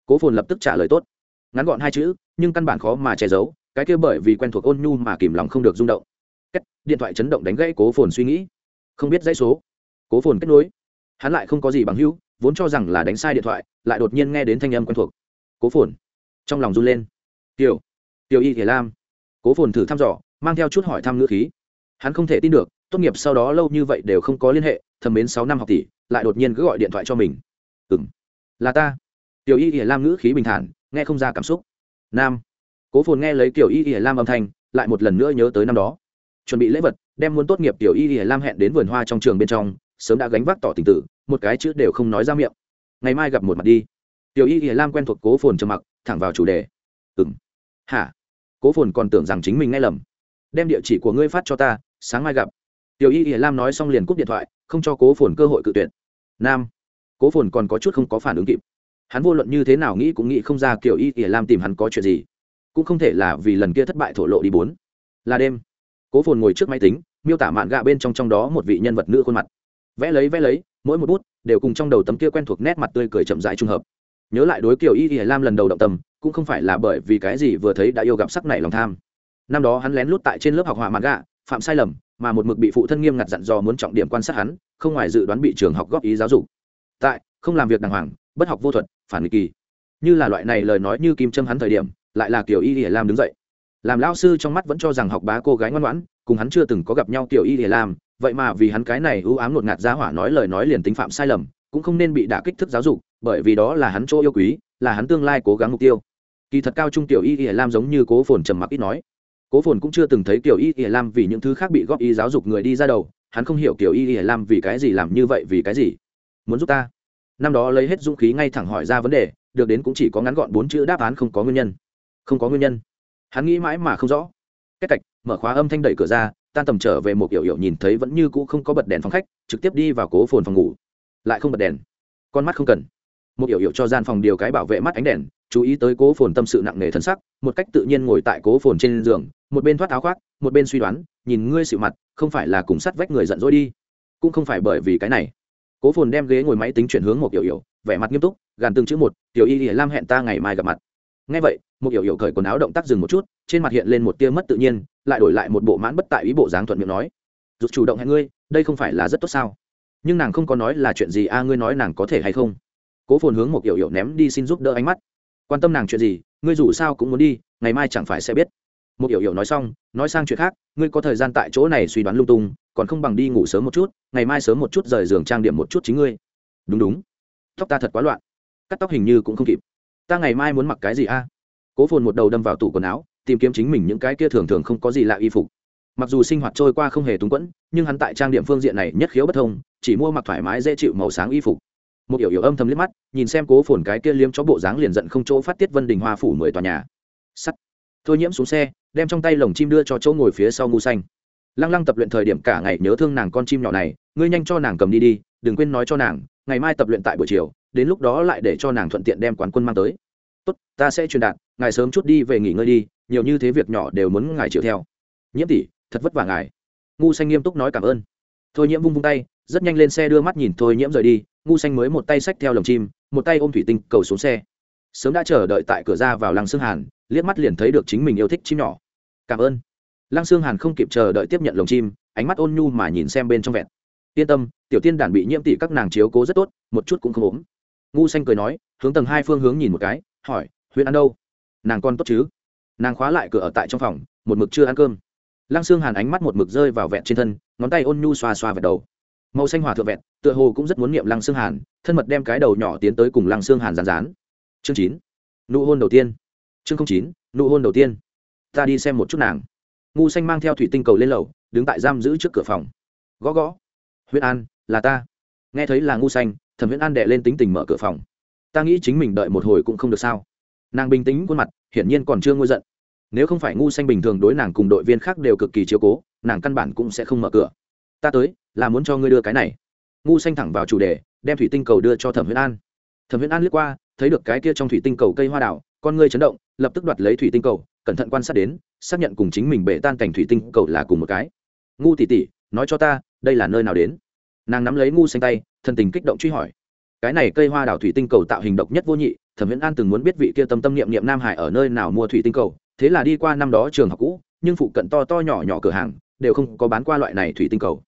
cố phồn lập tức trả lời tốt. Ngắn gọn hai chữ nhưng căn bản khó mà che giấu cái kia bởi vì quen thuộc ôn nhu mà kìm lòng không được rung động. Kết, điện thoại chấn động đánh gãy cố phồn suy nghĩ. Không biết dãy số. Cố phồn kết nối. Hắn lại không có gì bằng hữu vốn cho rằng là đánh sai điện thoại lại đột nhiên nghe đến thanh âm quen thuộc. Cố phồn. Trong lòng run lên. Tiểu. Tiểu y thể lam. Cố phồn thử thăm dò mang theo chút hỏi thăm ngữ khí hắn không thể tin được, tốt nghiệp sau đó lâu như vậy đều không có liên hệ, thầm mến sáu năm học tỷ, lại đột nhiên cứ gọi điện thoại cho mình. Ừ m là ta. Tiểu y ỉa lam ngữ khí bình thản, nghe không ra cảm xúc. Nam. Cố phồn nghe lấy tiểu y ỉa lam âm thanh, lại một lần nữa nhớ tới năm đó. Chuẩn bị lễ vật, đem muốn tốt nghiệp tiểu y ỉa lam hẹn đến vườn hoa trong trường bên trong, sớm đã gánh vác tỏ tình tử, một cái chữ đều không nói ra miệng. Ngày mai gặp một mặt đi. Tiểu y ỉa lam quen thuộc cố phồn trầm mặc, thẳng vào chủ đề. Ừng hả? Cố phồn còn tưởng rằng chính mình nghe lầm đem địa chỉ của ngươi phát cho ta, sáng mai gặp. Tiểu y hiển lam nói xong liền cúp điện thoại, không cho cố phồn cơ hội cự tuyển. nam. Cố phồn còn có chút không có phản ứng kịp. Hắn vô luận như thế nào nghĩ cũng nghĩ không ra kiểu y hiển lam tìm hắn có chuyện gì. Cũng không thể là vì lần kia thất bại thổ lộ đi bốn. Là đêm. Cố phồn ngồi trước máy tính, miêu tả mạn gạ bên trong trong đó một vị nhân vật nữ khuôn mặt. Vẽ lấy vẽ lấy, mỗi một bút đều cùng trong đầu tấm kia quen thuộc nét mặt tươi cười chậm rãi trung hợp. Nhớ lại đối kiểu y y lam lần đầu động tâm, cũng không phải là bởi vì cái gì vừa thấy đã yêu gặp sắc này lòng tham năm đó hắn lén lút tại trên lớp học hỏa mạn gạ, phạm sai lầm, mà một mực bị phụ thân nghiêm ngặt dặn dò muốn trọng điểm quan sát hắn, không ngoài dự đoán bị trường học góp ý giáo dục. Tại, không làm việc đàng hoàng, bất học vô thuật, phản nghịch kỳ. Như là loại này lời nói như kim châm hắn thời điểm, lại là kiểu y y lam đứng dậy. Làm lao sư trong mắt vẫn cho rằng học bá cô gái ngoan ngoãn, cùng hắn chưa từng có gặp nhau kiểu y y lam, vậy mà vì hắn cái này ưu ám ngột ngạt giá hỏa nói lời nói liền tính phạm sai lầm, cũng không nên bị đả kích thức giáo dục, bởi vì đó là hắn chỗ yêu quý, là hắn tương lai cố gắng mục tiêu. Kỳ thật cao trung tiểu y y lam giống như cố phồn trầm mặc ít nói cố phồn cũng chưa từng thấy tiểu y ỉa lam vì những thứ khác bị góp ý giáo dục người đi ra đầu, hắn không hiểu tiểu y ỉa lam vì cái gì làm như vậy, vì cái gì? Muốn giúp ta? Năm đó lấy hết dũng khí ngay thẳng hỏi ra vấn đề, được đến cũng chỉ có ngắn gọn bốn chữ đáp án không có nguyên nhân. Không có nguyên nhân. Hắn nghĩ mãi mà không rõ. Cách cạch, mở khóa âm thanh đẩy cửa ra, tan tầm trở về một kiểu hiệu nhìn thấy vẫn như cũ không có bật đèn phòng khách, trực tiếp đi vào cố phồn phòng ngủ. Lại không bật đèn. Con mắt không cần. Một kiểu hiệu cho gian phòng điều cái bảo vệ mắt ánh đèn chú ý tới cố phồn tâm sự nặng nề thân sắc, một cách tự nhiên ngồi tại cố phồn trên giường, một bên thoát áo khoác, một bên suy đoán, nhìn ngươi sự mặt, không phải là cùng sắt vách người giận dỗi đi, cũng không phải bởi vì cái này. Cố phồn đem ghế ngồi máy tính chuyển hướng một kiểu hiểu vẻ mặt nghiêm túc, gàn từng chữ một, tiểu y lam hẹn ta ngày mai gặp mặt. Ngay vậy, một kiểu hiểu cởi quần áo động tác dừng một chút, trên mặt hiện lên một tia mất tự nhiên, lại đổi lại một bộ mãn bất tại ý bộ dáng thuận miệng nói, rụt chủ động hẹn ngươi, đây không phải là rất tốt sao? Nhưng nàng không có nói là chuyện gì a, ngươi nói nàng có thể hay không? Cố phồn hướng một kiểu hiểu ném đi xin giúp đỡ ánh mắt quan tâm nàng chuyện gì, ngươi dù sao cũng muốn đi, ngày mai chẳng phải sẽ biết. Một hiểu hiểu nói xong, nói sang chuyện khác, ngươi có thời gian tại chỗ này suy đoán lung tung, còn không bằng đi ngủ sớm một chút, ngày mai sớm một chút rời giường trang điểm một chút chính ngươi. Đúng đúng. Tóc ta thật quá loạn. Cắt tóc hình như cũng không kịp. Ta ngày mai muốn mặc cái gì a? Cố phồn một đầu đâm vào tủ quần áo, tìm kiếm chính mình những cái kia thường thường không có gì lạ y phục. Mặc dù sinh hoạt trôi qua không hề túng quẫn, nhưng hắn tại trang điểm phương diện này nhất khiếu bất thông, chỉ mua mặc thoải mái dễ chịu màu sáng y phục một yểu yểu âm thầm liếc mắt, nhìn xem cố phồn cái kia liếm cho bộ dáng liền giận không chỗ phát tiết vân đình hoa phủ mười tòa nhà. Sắt. Thôi nhiễm xuống xe, đem trong tay lồng chim đưa cho chỗ ngồi phía sau ngu xanh. Lăng lăng tập luyện thời điểm cả ngày nhớ thương nàng con chim nhỏ này, ngươi nhanh cho nàng cầm đi đi, đừng quên nói cho nàng, ngày mai tập luyện tại buổi chiều, đến lúc đó lại để cho nàng thuận tiện đem quán quân mang tới. Tốt, ta sẽ truyền đạt, ngài sớm chút đi về nghỉ ngơi đi, nhiều như thế việc nhỏ đều muốn ngài chịu theo. Nhiễm tỷ, thật vất vả ngài. Ngu xanh nghiêm túc nói cảm ơn. Thôi nhiễm vung vung tay, rất nhanh lên xe đưa mắt nhìn thôi nhiễm rời đi ngu xanh mới một tay xách theo lồng chim, một tay ôm thủy tinh cầu xuống xe. Sớm đã chờ đợi tại cửa ra vào lăng xương hàn, liếc mắt liền thấy được chính mình yêu thích chim nhỏ. Cảm ơn. Lăng xương hàn không kịp chờ đợi tiếp nhận lồng chim, ánh mắt ôn nhu mà nhìn xem bên trong vẹn. Yên tâm, tiểu tiên đàn bị nhiễm tỷ các nàng chiếu cố rất tốt, một chút cũng không ốm. Ngu xanh cười nói, hướng tầng hai phương hướng nhìn một cái, hỏi huyện ăn đâu? Nàng con tốt chứ? Nàng khóa lại cửa ở tại trong phòng, một mực chưa ăn cơm. Lăng xương hàn ánh mắt một mực rơi vào vẹn trên thân, ngón tay ôn nhu xoa xoa vào đầu màu xanh hòa thượng vẹn, tựa hồ cũng rất muốn niệm lăng xương hàn, thân mật đem cái đầu nhỏ tiến tới cùng lăng xương hàn rán rán chương chín. Nụ hôn đầu tiên. Chương chín, nụ hôn đầu tiên. Ta đi xem một chút nàng. Ngu xanh mang theo thủy tinh cầu lên lầu, đứng tại giam giữ trước cửa phòng. Gõ gõ. Huyễn an, là ta. Nghe thấy là ngu xanh, thẩm huyễn an đệ lên tính tình mở cửa phòng. Ta nghĩ chính mình đợi một hồi cũng không được sao. Nàng bình tĩnh khuôn mặt, hiển nhiên còn chưa ngôi giận. Nếu không phải ngu xanh bình thường đối nàng cùng đội viên khác đều cực kỳ chiếu cố, nàng căn bản cũng sẽ không mở cửa ta tới, là muốn cho ngươi đưa cái này. Ngu xanh thẳng vào chủ đề, đem thủy tinh cầu đưa cho thẩm huyễn an. Thẩm huyễn an liếc qua, thấy được cái kia trong thủy tinh cầu cây hoa đảo con ngươi chấn động, lập tức đoạt lấy thủy tinh cầu, cẩn thận quan sát đến, xác nhận cùng chính mình bể tan cảnh thủy tinh cầu là cùng một cái. Ngu tỉ tỉ nói cho ta, đây là nơi nào đến? Nàng nắm lấy ngu xanh tay thân tình kích động truy hỏi. Cái này cây hoa đào thủy tinh cầu tạo hình độc nhất vô nhị, thẩm viễn an từng muốn biết vị kia tâm tâm niệm niệm nam hải ở nơi nào mua thủy tinh cầu, thế là đi qua năm đó trường học cũ, nhưng phụ cận to to nhỏ nhỏ cửa hàng, đều không có bán qua loại này thủy tinh cầu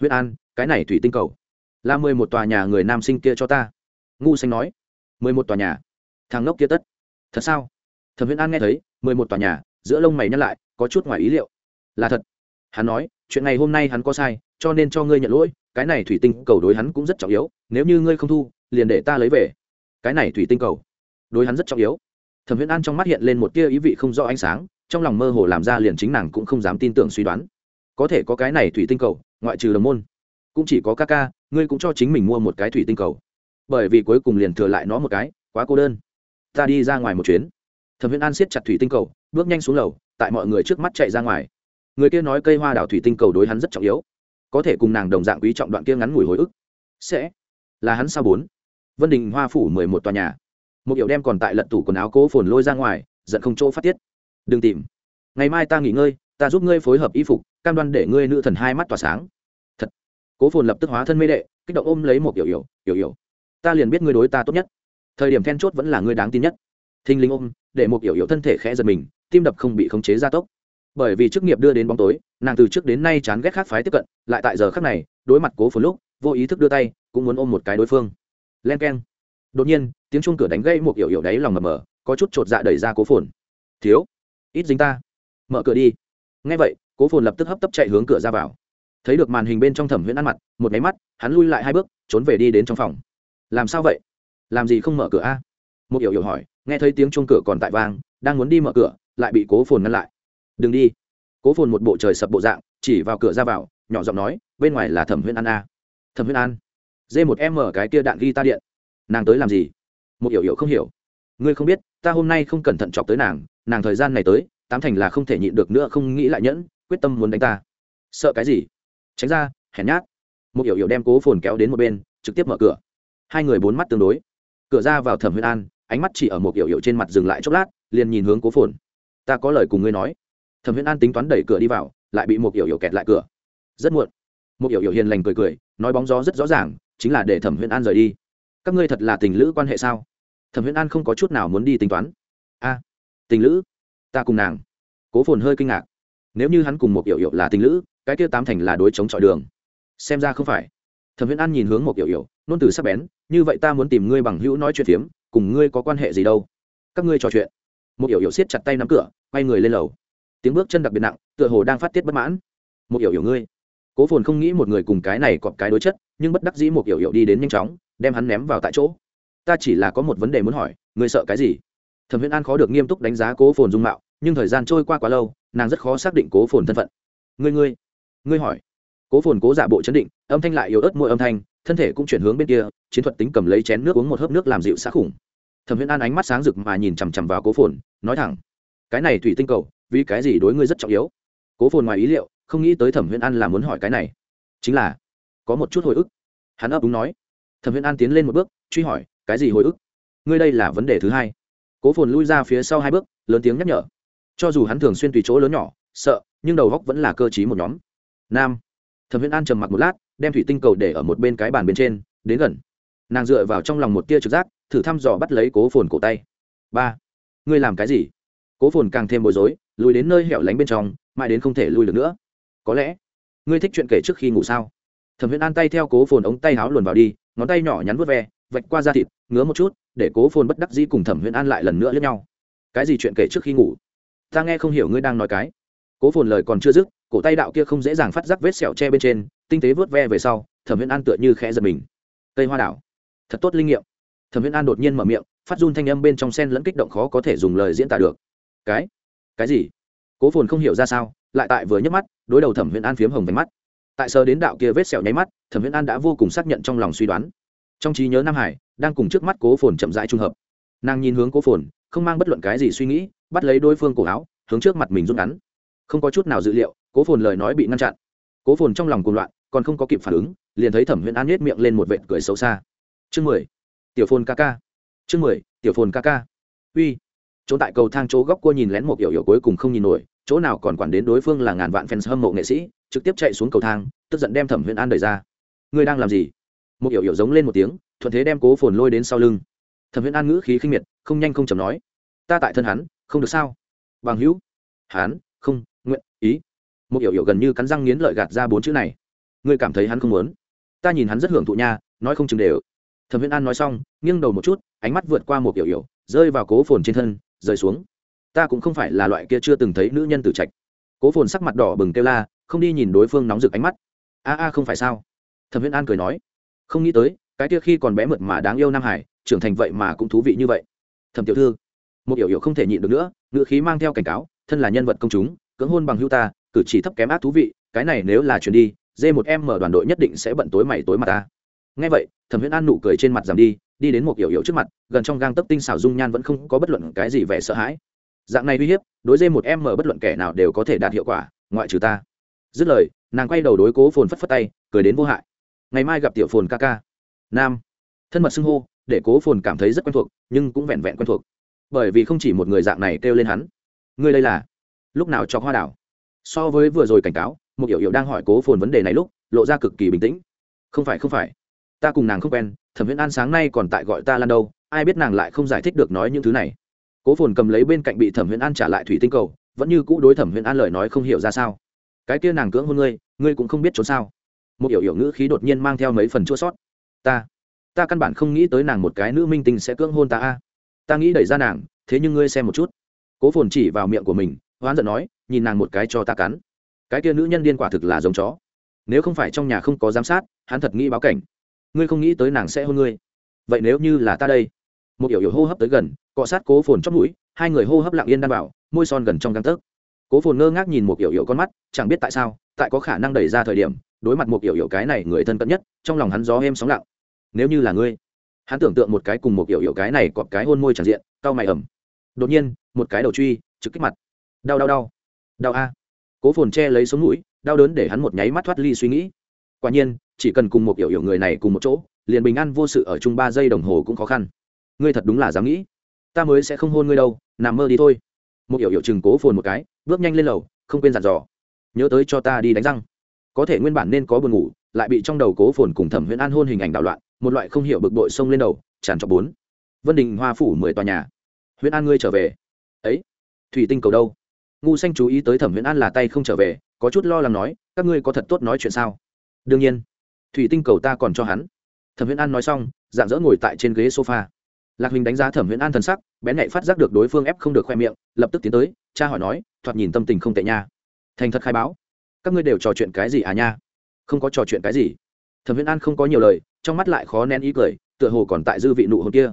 huyết an, cái này thủy tinh cầu. Là mười một tòa nhà người nam sinh kia cho ta. Ngu xanh nói. Mười một tòa nhà. Thằng ngốc kia tất. Thật sao? Thẩm Huyễn an nghe thấy, mười một tòa nhà, giữa lông mày nhắc lại, có chút ngoài ý liệu. Là thật. Hắn nói, chuyện này hôm nay hắn có sai, cho nên cho ngươi nhận lỗi, cái này thủy tinh cầu đối hắn cũng rất trọng yếu, nếu như ngươi không thu, liền để ta lấy về. Cái này thủy tinh cầu, đối hắn rất trọng yếu. Thẩm Huyễn an trong mắt hiện lên một tia ý vị không rõ ánh sáng, trong lòng mơ hồ làm ra liền chính nàng cũng không dám tin tưởng suy đoán. Có thể có cái này thủy tinh cầu ngoại trừ đồng môn, cũng chỉ có ca ca, ngươi cũng cho chính mình mua một cái thủy tinh cầu. Bởi vì cuối cùng liền thừa lại nó một cái, quá cô đơn. Ta đi ra ngoài một chuyến. Thẩm viễn an siết chặt thủy tinh cầu, bước nhanh xuống lầu, tại mọi người trước mắt chạy ra ngoài. Người kia nói cây hoa đào thủy tinh cầu đối hắn rất trọng yếu. Có thể cùng nàng đồng dạng quý trọng đoạn kia ngắn ngủi hồi ức. Sẽ là hắn sao bốn? Vân đình hoa phủ mười một tòa nhà. Một hiệu đem còn tại lận tủ quần áo cố phồn lôi ra ngoài, giận không chỗ phát tiết. Đừng tìm. Ngày mai ta nghỉ ngơi, ta giúp ngươi phối hợp y phục cam đoan để ngươi nữ thần hai mắt tỏa sáng. Thật. Cố phồn lập tức hóa thân mê đệ, kích động ôm lấy một yểu yểu yểu yểu ta liền biết ngươi đối ta tốt nhất. Thời điểm then chốt vẫn là ngươi đáng tin nhất. Thinh linh ôm, để một yểu yểu thân thể khẽ giật mình, tim đập không bị khống chế gia tốc. Bởi vì chức nghiệp đưa đến bóng tối, nàng từ trước đến nay chán ghét khác phái tiếp cận, lại tại giờ khác này, đối mặt cố phồn lúc, vô ý thức đưa tay, cũng muốn ôm một cái đối phương. Len k e n đột nhiên, tiếng chuông cửa đánh gây một yểu yểu đáy lòng mờ mờ, có chút chột dạ đẩy ra cố phồn. Thiếu, ít dính ta. Mở cửa đi. Ngay vậy cố phồn lập tức hấp tấp chạy hướng cửa ra vào. Thấy được màn hình bên trong thẩm huyễn ăn mặt, một máy mắt, hắn lui lại hai bước, trốn về đi đến trong phòng. Làm sao vậy? Làm gì không mở cửa a? Một hiểu hiểu hỏi, nghe thấy tiếng chuông cửa còn tại vang, đang muốn đi mở cửa, lại bị cố phồn ngăn lại. Đừng đi. Cố phồn một bộ trời sập bộ dạng, chỉ vào cửa ra vào, nhỏ giọng nói, bên ngoài là thẩm huyễn an a. Thẩm huyễn an d một em mở cái kia đạn ghi ta điện. Nàng tới làm gì? Một hiểu hiểu không hiểu. Ngươi không biết, ta hôm nay không cẩn thận chọc tới nàng nàng thời gian này tới, tám thành là không thể nhịn được nữa, không nghĩ lại nhẫn quyết tâm muốn đánh ta. Sợ cái gì? Tránh ra, hèn nhát. Một hiểu hiểu đem cố phồn kéo đến một bên, trực tiếp mở cửa. Hai người bốn mắt tương đối. Cửa ra vào thẩm huyên an, ánh mắt chỉ ở một hiểu hiểu trên mặt dừng lại chốc lát, liền nhìn hướng cố phồn. Ta có lời cùng ngươi nói. Thẩm huyên an tính toán đẩy cửa đi vào, lại bị một hiểu hiểu kẹt lại cửa. Rất muộn. Một hiểu hiểu hiền lành cười cười, nói bóng gió rất rõ ràng, chính là để thẩm huyên an rời đi. Các ngươi thật là tình lữ quan hệ sao? Thẩm huyên an không có chút nào muốn đi tính toán. A, tình lữ? Ta cùng nàng. Cố phồn hơi kinh ngạc nếu như hắn cùng một yểu yểu là tình lữ, cái kia tám thành là đối chống chọi đường. Xem ra không phải. Thẩm viễn an nhìn hướng một yểu yểu nôn từ sắp bén, như vậy ta muốn tìm ngươi bằng hữu nói chuyện phiếm, cùng ngươi có quan hệ gì đâu? Các ngươi trò chuyện. Một yểu yểu siết chặt tay nắm cửa, quay người lên lầu. Tiếng bước chân đặc biệt nặng, tựa hồ đang phát tiết bất mãn. Một yểu yểu ngươi. Cố phồn không nghĩ một người cùng cái này cọp cái đối chất, nhưng bất đắc dĩ một yểu yểu đi đến nhanh chóng, đem hắn ném vào tại chỗ. Ta chỉ là có một vấn đề muốn hỏi, ngươi sợ cái gì? Thẩm viễn an khó được nghiêm túc đánh giá cố phồn dung mạo nhưng thời gian trôi qua quá lâu, nàng rất khó xác định cố phồn thân phận. Ngươi ngươi ngươi hỏi. Cố phồn cố giả bộ chấn định, âm thanh lại yếu ớt môi âm thanh, thân thể cũng chuyển hướng bên kia, chiến thuật tính cầm lấy chén nước uống một hớp nước làm dịu xã khủng. Thẩm huyễn an ánh mắt sáng rực mà nhìn chằm chằm vào cố phồn, nói thẳng, cái này thủy tinh cầu, vì cái gì đối ngươi rất trọng yếu? Cố phồn ngoài ý liệu, không nghĩ tới thẩm huyễn an là muốn hỏi cái này. Chính là, có một chút hồi ức. Hắn ấp đúng nói. Thẩm huyễn an tiến lên một bước, truy hỏi, cái gì hồi ức? Ngươi đây là vấn đề thứ hai. Cố phồn lui ra phía sau hai bước, lớn tiếng nhắc nhở cho dù hắn thường xuyên tùy chỗ lớn nhỏ, sợ, nhưng đầu góc vẫn là cơ t một nhóm. Nam. Thẩm viễn an trầm mặc một lát, đem thủy tinh cầu để ở một bên cái bàn bên trên, đến gần. Nàng dựa vào trong lòng một tia trực giác, thử thăm dò bắt lấy cố phồn cổ tay. Ba. Ngươi làm cái gì? Cố phồn càng thêm bối rối, lùi đến nơi hẻo lánh bên trong, mãi đến không thể lui được nữa. Có lẽ, ngươi thích chuyện kể trước khi ngủ sao? Thẩm viễn an tay theo cố phồn ống tay háo luồn vào đi, ngón tay nhỏ nhắn vớt ve, vạch qua da thịt, ngứa một chút, để cố phồn bất đắc dĩ cùng thẩm viễn an lại lần nữa lẫn nhau. Cái gì chuyện kể trước khi ngủ? Ta nghe không hiểu ngươi đang nói cái. Cố phồn lời còn chưa dứt, cổ tay đạo kia không dễ dàng phát giác vết sẹo tre bên trên, tinh tế vớt ve về sau, thẩm viễn an tựa như khẽ giật mình. Cây hoa đảo. Thật tốt linh nghiệm. Thẩm viễn an đột nhiên mở miệng, phát run thanh âm bên trong sen lẫn kích động khó có thể dùng lời diễn tả được. Cái? Cái gì? Cố phồn không hiểu ra sao, lại tại vừa nhấc mắt, đối đầu thẩm viễn an phiếm hồng váy mắt. Tại sờ đến đạo kia vết sẹo nháy mắt, thẩm viễn an đã vô cùng xác nhận trong lòng suy đoán. Trong trí nhớ nam hải, đang cùng trước mắt cố phồn chậm rãi trung hợp. Nàng nhìn hướng cố phồn không mang bất luận cái gì suy nghĩ, bắt lấy đối phương cổ áo, hướng trước mặt mình rút ngắn. Không có chút nào dự liệu, cố phồn lời nói bị ngăn chặn. Cố phồn trong lòng cuồng loạn, còn không có kịp phản ứng, liền thấy thẩm huyễn an nhét miệng lên một vệt cười xấu xa. Chương mười, tiểu phồn ca ca. Chương mười, tiểu phồn ca ca. Uy. Chỗ tại cầu thang chỗ góc cua nhìn lén một yểu yểu cuối cùng không nhìn nổi, chỗ nào còn quản đến đối phương là ngàn vạn fans hâm mộ nghệ sĩ, trực tiếp chạy xuống cầu thang, tức giận đem thẩm huyễn an đẩy ra. Ngươi đang làm gì? Một yểu yểu giống lên một tiếng, thuận thế đem cố phồn lôi đến sau lưng thẩm Viễn an ngữ khí khinh miệt, không nhanh không chầm nói, ta tại thân hắn, không được sao? Bằng hữu. Hắn? Không, nguyện, ý. Một hiểu hiểu gần như cắn răng nghiến lợi gạt ra bốn chữ này. Ngươi cảm thấy hắn không muốn? Ta nhìn hắn rất hưởng thụ nha, nói không chừng đều. Thẩm viễn an nói xong, nghiêng đầu một chút, ánh mắt vượt qua một hiểu hiểu, rơi vào cố phồn trên thân, rơi xuống. Ta cũng không phải là loại kia chưa từng thấy nữ nhân tử trạch. Cố phồn sắc mặt đỏ bừng kêu la, không đi nhìn đối phương nóng rực ánh mắt. A a, không phải sao? Thẩm viễn an cười nói. Không nghĩ tới, cái kia khi còn bé mượt mà đáng yêu nam hải trưởng thành vậy mà cũng thú vị như vậy. Thẩm tiểu thư, một hiểu hiểu không thể nhịn được nữa ngựa khí mang theo cảnh cáo, thân là nhân vật công chúng, cưỡng hôn bằng hưu ta, cử chỉ thấp kém ác thú vị, cái này nếu là chuyển đi dê một em mở đoàn đội nhất định sẽ bận tối mày tối mặt ta. Ngay vậy, thẩm huyễn an nụ cười trên mặt giảm đi đi đến một yểu yểu trước mặt, gần trong gang tấc tinh xảo dung nhan vẫn không có bất luận cái gì vẻ sợ hãi. Dạng này uy hiếp, đối dê một em mở bất luận kẻ nào đều có thể đạt hiệu quả, ngoại trừ ta. Dứt lời, nàng quay đầu đối cố phồn phất phất tay, cười đến vô hại. Ngày mai gặp tiểu phồn ca ca. Nam. Thân mật xưng hô để cố phồn cảm thấy rất quen thuộc, nhưng cũng vẹn vẹn quen thuộc. Bởi vì không chỉ một người dạng này kêu lên hắn. Ngươi đây là? Lúc nào cho hoa đảo? So với vừa rồi cảnh cáo, một hiểu hiểu đang hỏi cố phồn vấn đề này lúc, lộ ra cực kỳ bình tĩnh. Không phải không phải. Ta cùng nàng không quen, thẩm viễn an sáng nay còn tại gọi ta lan đâu, ai biết nàng lại không giải thích được nói những thứ này. Cố phồn cầm lấy bên cạnh bị thẩm viễn an trả lại thủy tinh cầu, vẫn như cũ đối thẩm viễn an lời nói không hiểu ra sao. Cái kia nàng cưỡng hôn ngươi ngươi cũng không biết trốn sao. Một hiểu hiểu ngữ khí đột nhiên mang theo mấy phần chua sót. Ta ta căn bản không nghĩ tới nàng một cái nữ minh tinh sẽ cưỡng hôn ta a. Ta nghĩ đẩy ra nàng, thế nhưng ngươi xem một chút. Cố phồn chỉ vào miệng của mình, hoán giận nói, nhìn nàng một cái cho ta cắn. Cái kia nữ nhân điên quả thực là giống chó. Nếu không phải trong nhà không có giám sát, hắn thật nghĩ báo cảnh. Ngươi không nghĩ tới nàng sẽ hôn ngươi. Vậy nếu như là ta đây? Một hiểu hiểu hô hấp tới gần, cọ sát cố phồn chót mũi, hai người hô hấp lặng yên đan bảo môi son gần trong găng tấc. Cố phồn ngơ ngác nhìn một hiểu hiểu con mắt, chẳng biết tại sao, tại có khả năng đẩy ra thời điểm, đối mặt một hiểu hiểu cái này người thân cận nhất, trong lòng hắn gió êm sóng lặng nếu như là ngươi, hắn tưởng tượng một cái cùng một kiểu hiểu cái này cọp cái hôn môi tràn diện, cau mày ẩm. Đột nhiên, một cái đầu truy, trực kích mặt. Đau đau đau. Đau a. Cố phồn che lấy sống mũi, đau đớn để hắn một nháy mắt thoát ly suy nghĩ. Quả nhiên, chỉ cần cùng một kiểu hiểu người này cùng một chỗ, liền bình an vô sự ở chung ba giây đồng hồ cũng khó khăn. Ngươi thật đúng là dám nghĩ. Ta mới sẽ không hôn ngươi đâu, nằm mơ đi thôi. Một hiểu hiểu chừng cố phồn một cái, bước nhanh lên lầu, không quên dặn dò. Nhớ tới cho ta đi đánh răng. Có thể nguyên bản nên có buồn ngủ, lại bị trong đầu cố phồn cùng thẩm huyễn an hôn hình ảnh đảo loạn một loại không hiểu bực bội sông lên đầu, tràn trọc bốn. Vân đình hoa phủ mười tòa nhà. Huyễn an ngươi trở về. Ấy, thủy tinh cầu đâu? Ngu xanh chú ý tới thẩm huyễn an là tay không trở về, có chút lo lắng nói, các ngươi có thật tốt nói chuyện sao? Đương nhiên. Thủy tinh cầu ta còn cho hắn. Thẩm huyễn an nói xong, dạng dỡ ngồi tại trên ghế sofa. Lạc huỳnh đánh giá thẩm huyễn an thần sắc, bén nhạy phát giác được đối phương ép không được khoe miệng, lập tức tiến tới, cha hỏi nói, thoạt nhìn tâm tình không tệ nha. Thành thật khai báo. Các ngươi đều trò chuyện cái gì à nha? Không có trò chuyện cái gì thẩm Viễn an không có nhiều lời, trong mắt lại khó nén ý cười, tựa hồ còn tại dư vị nụ hôn kia.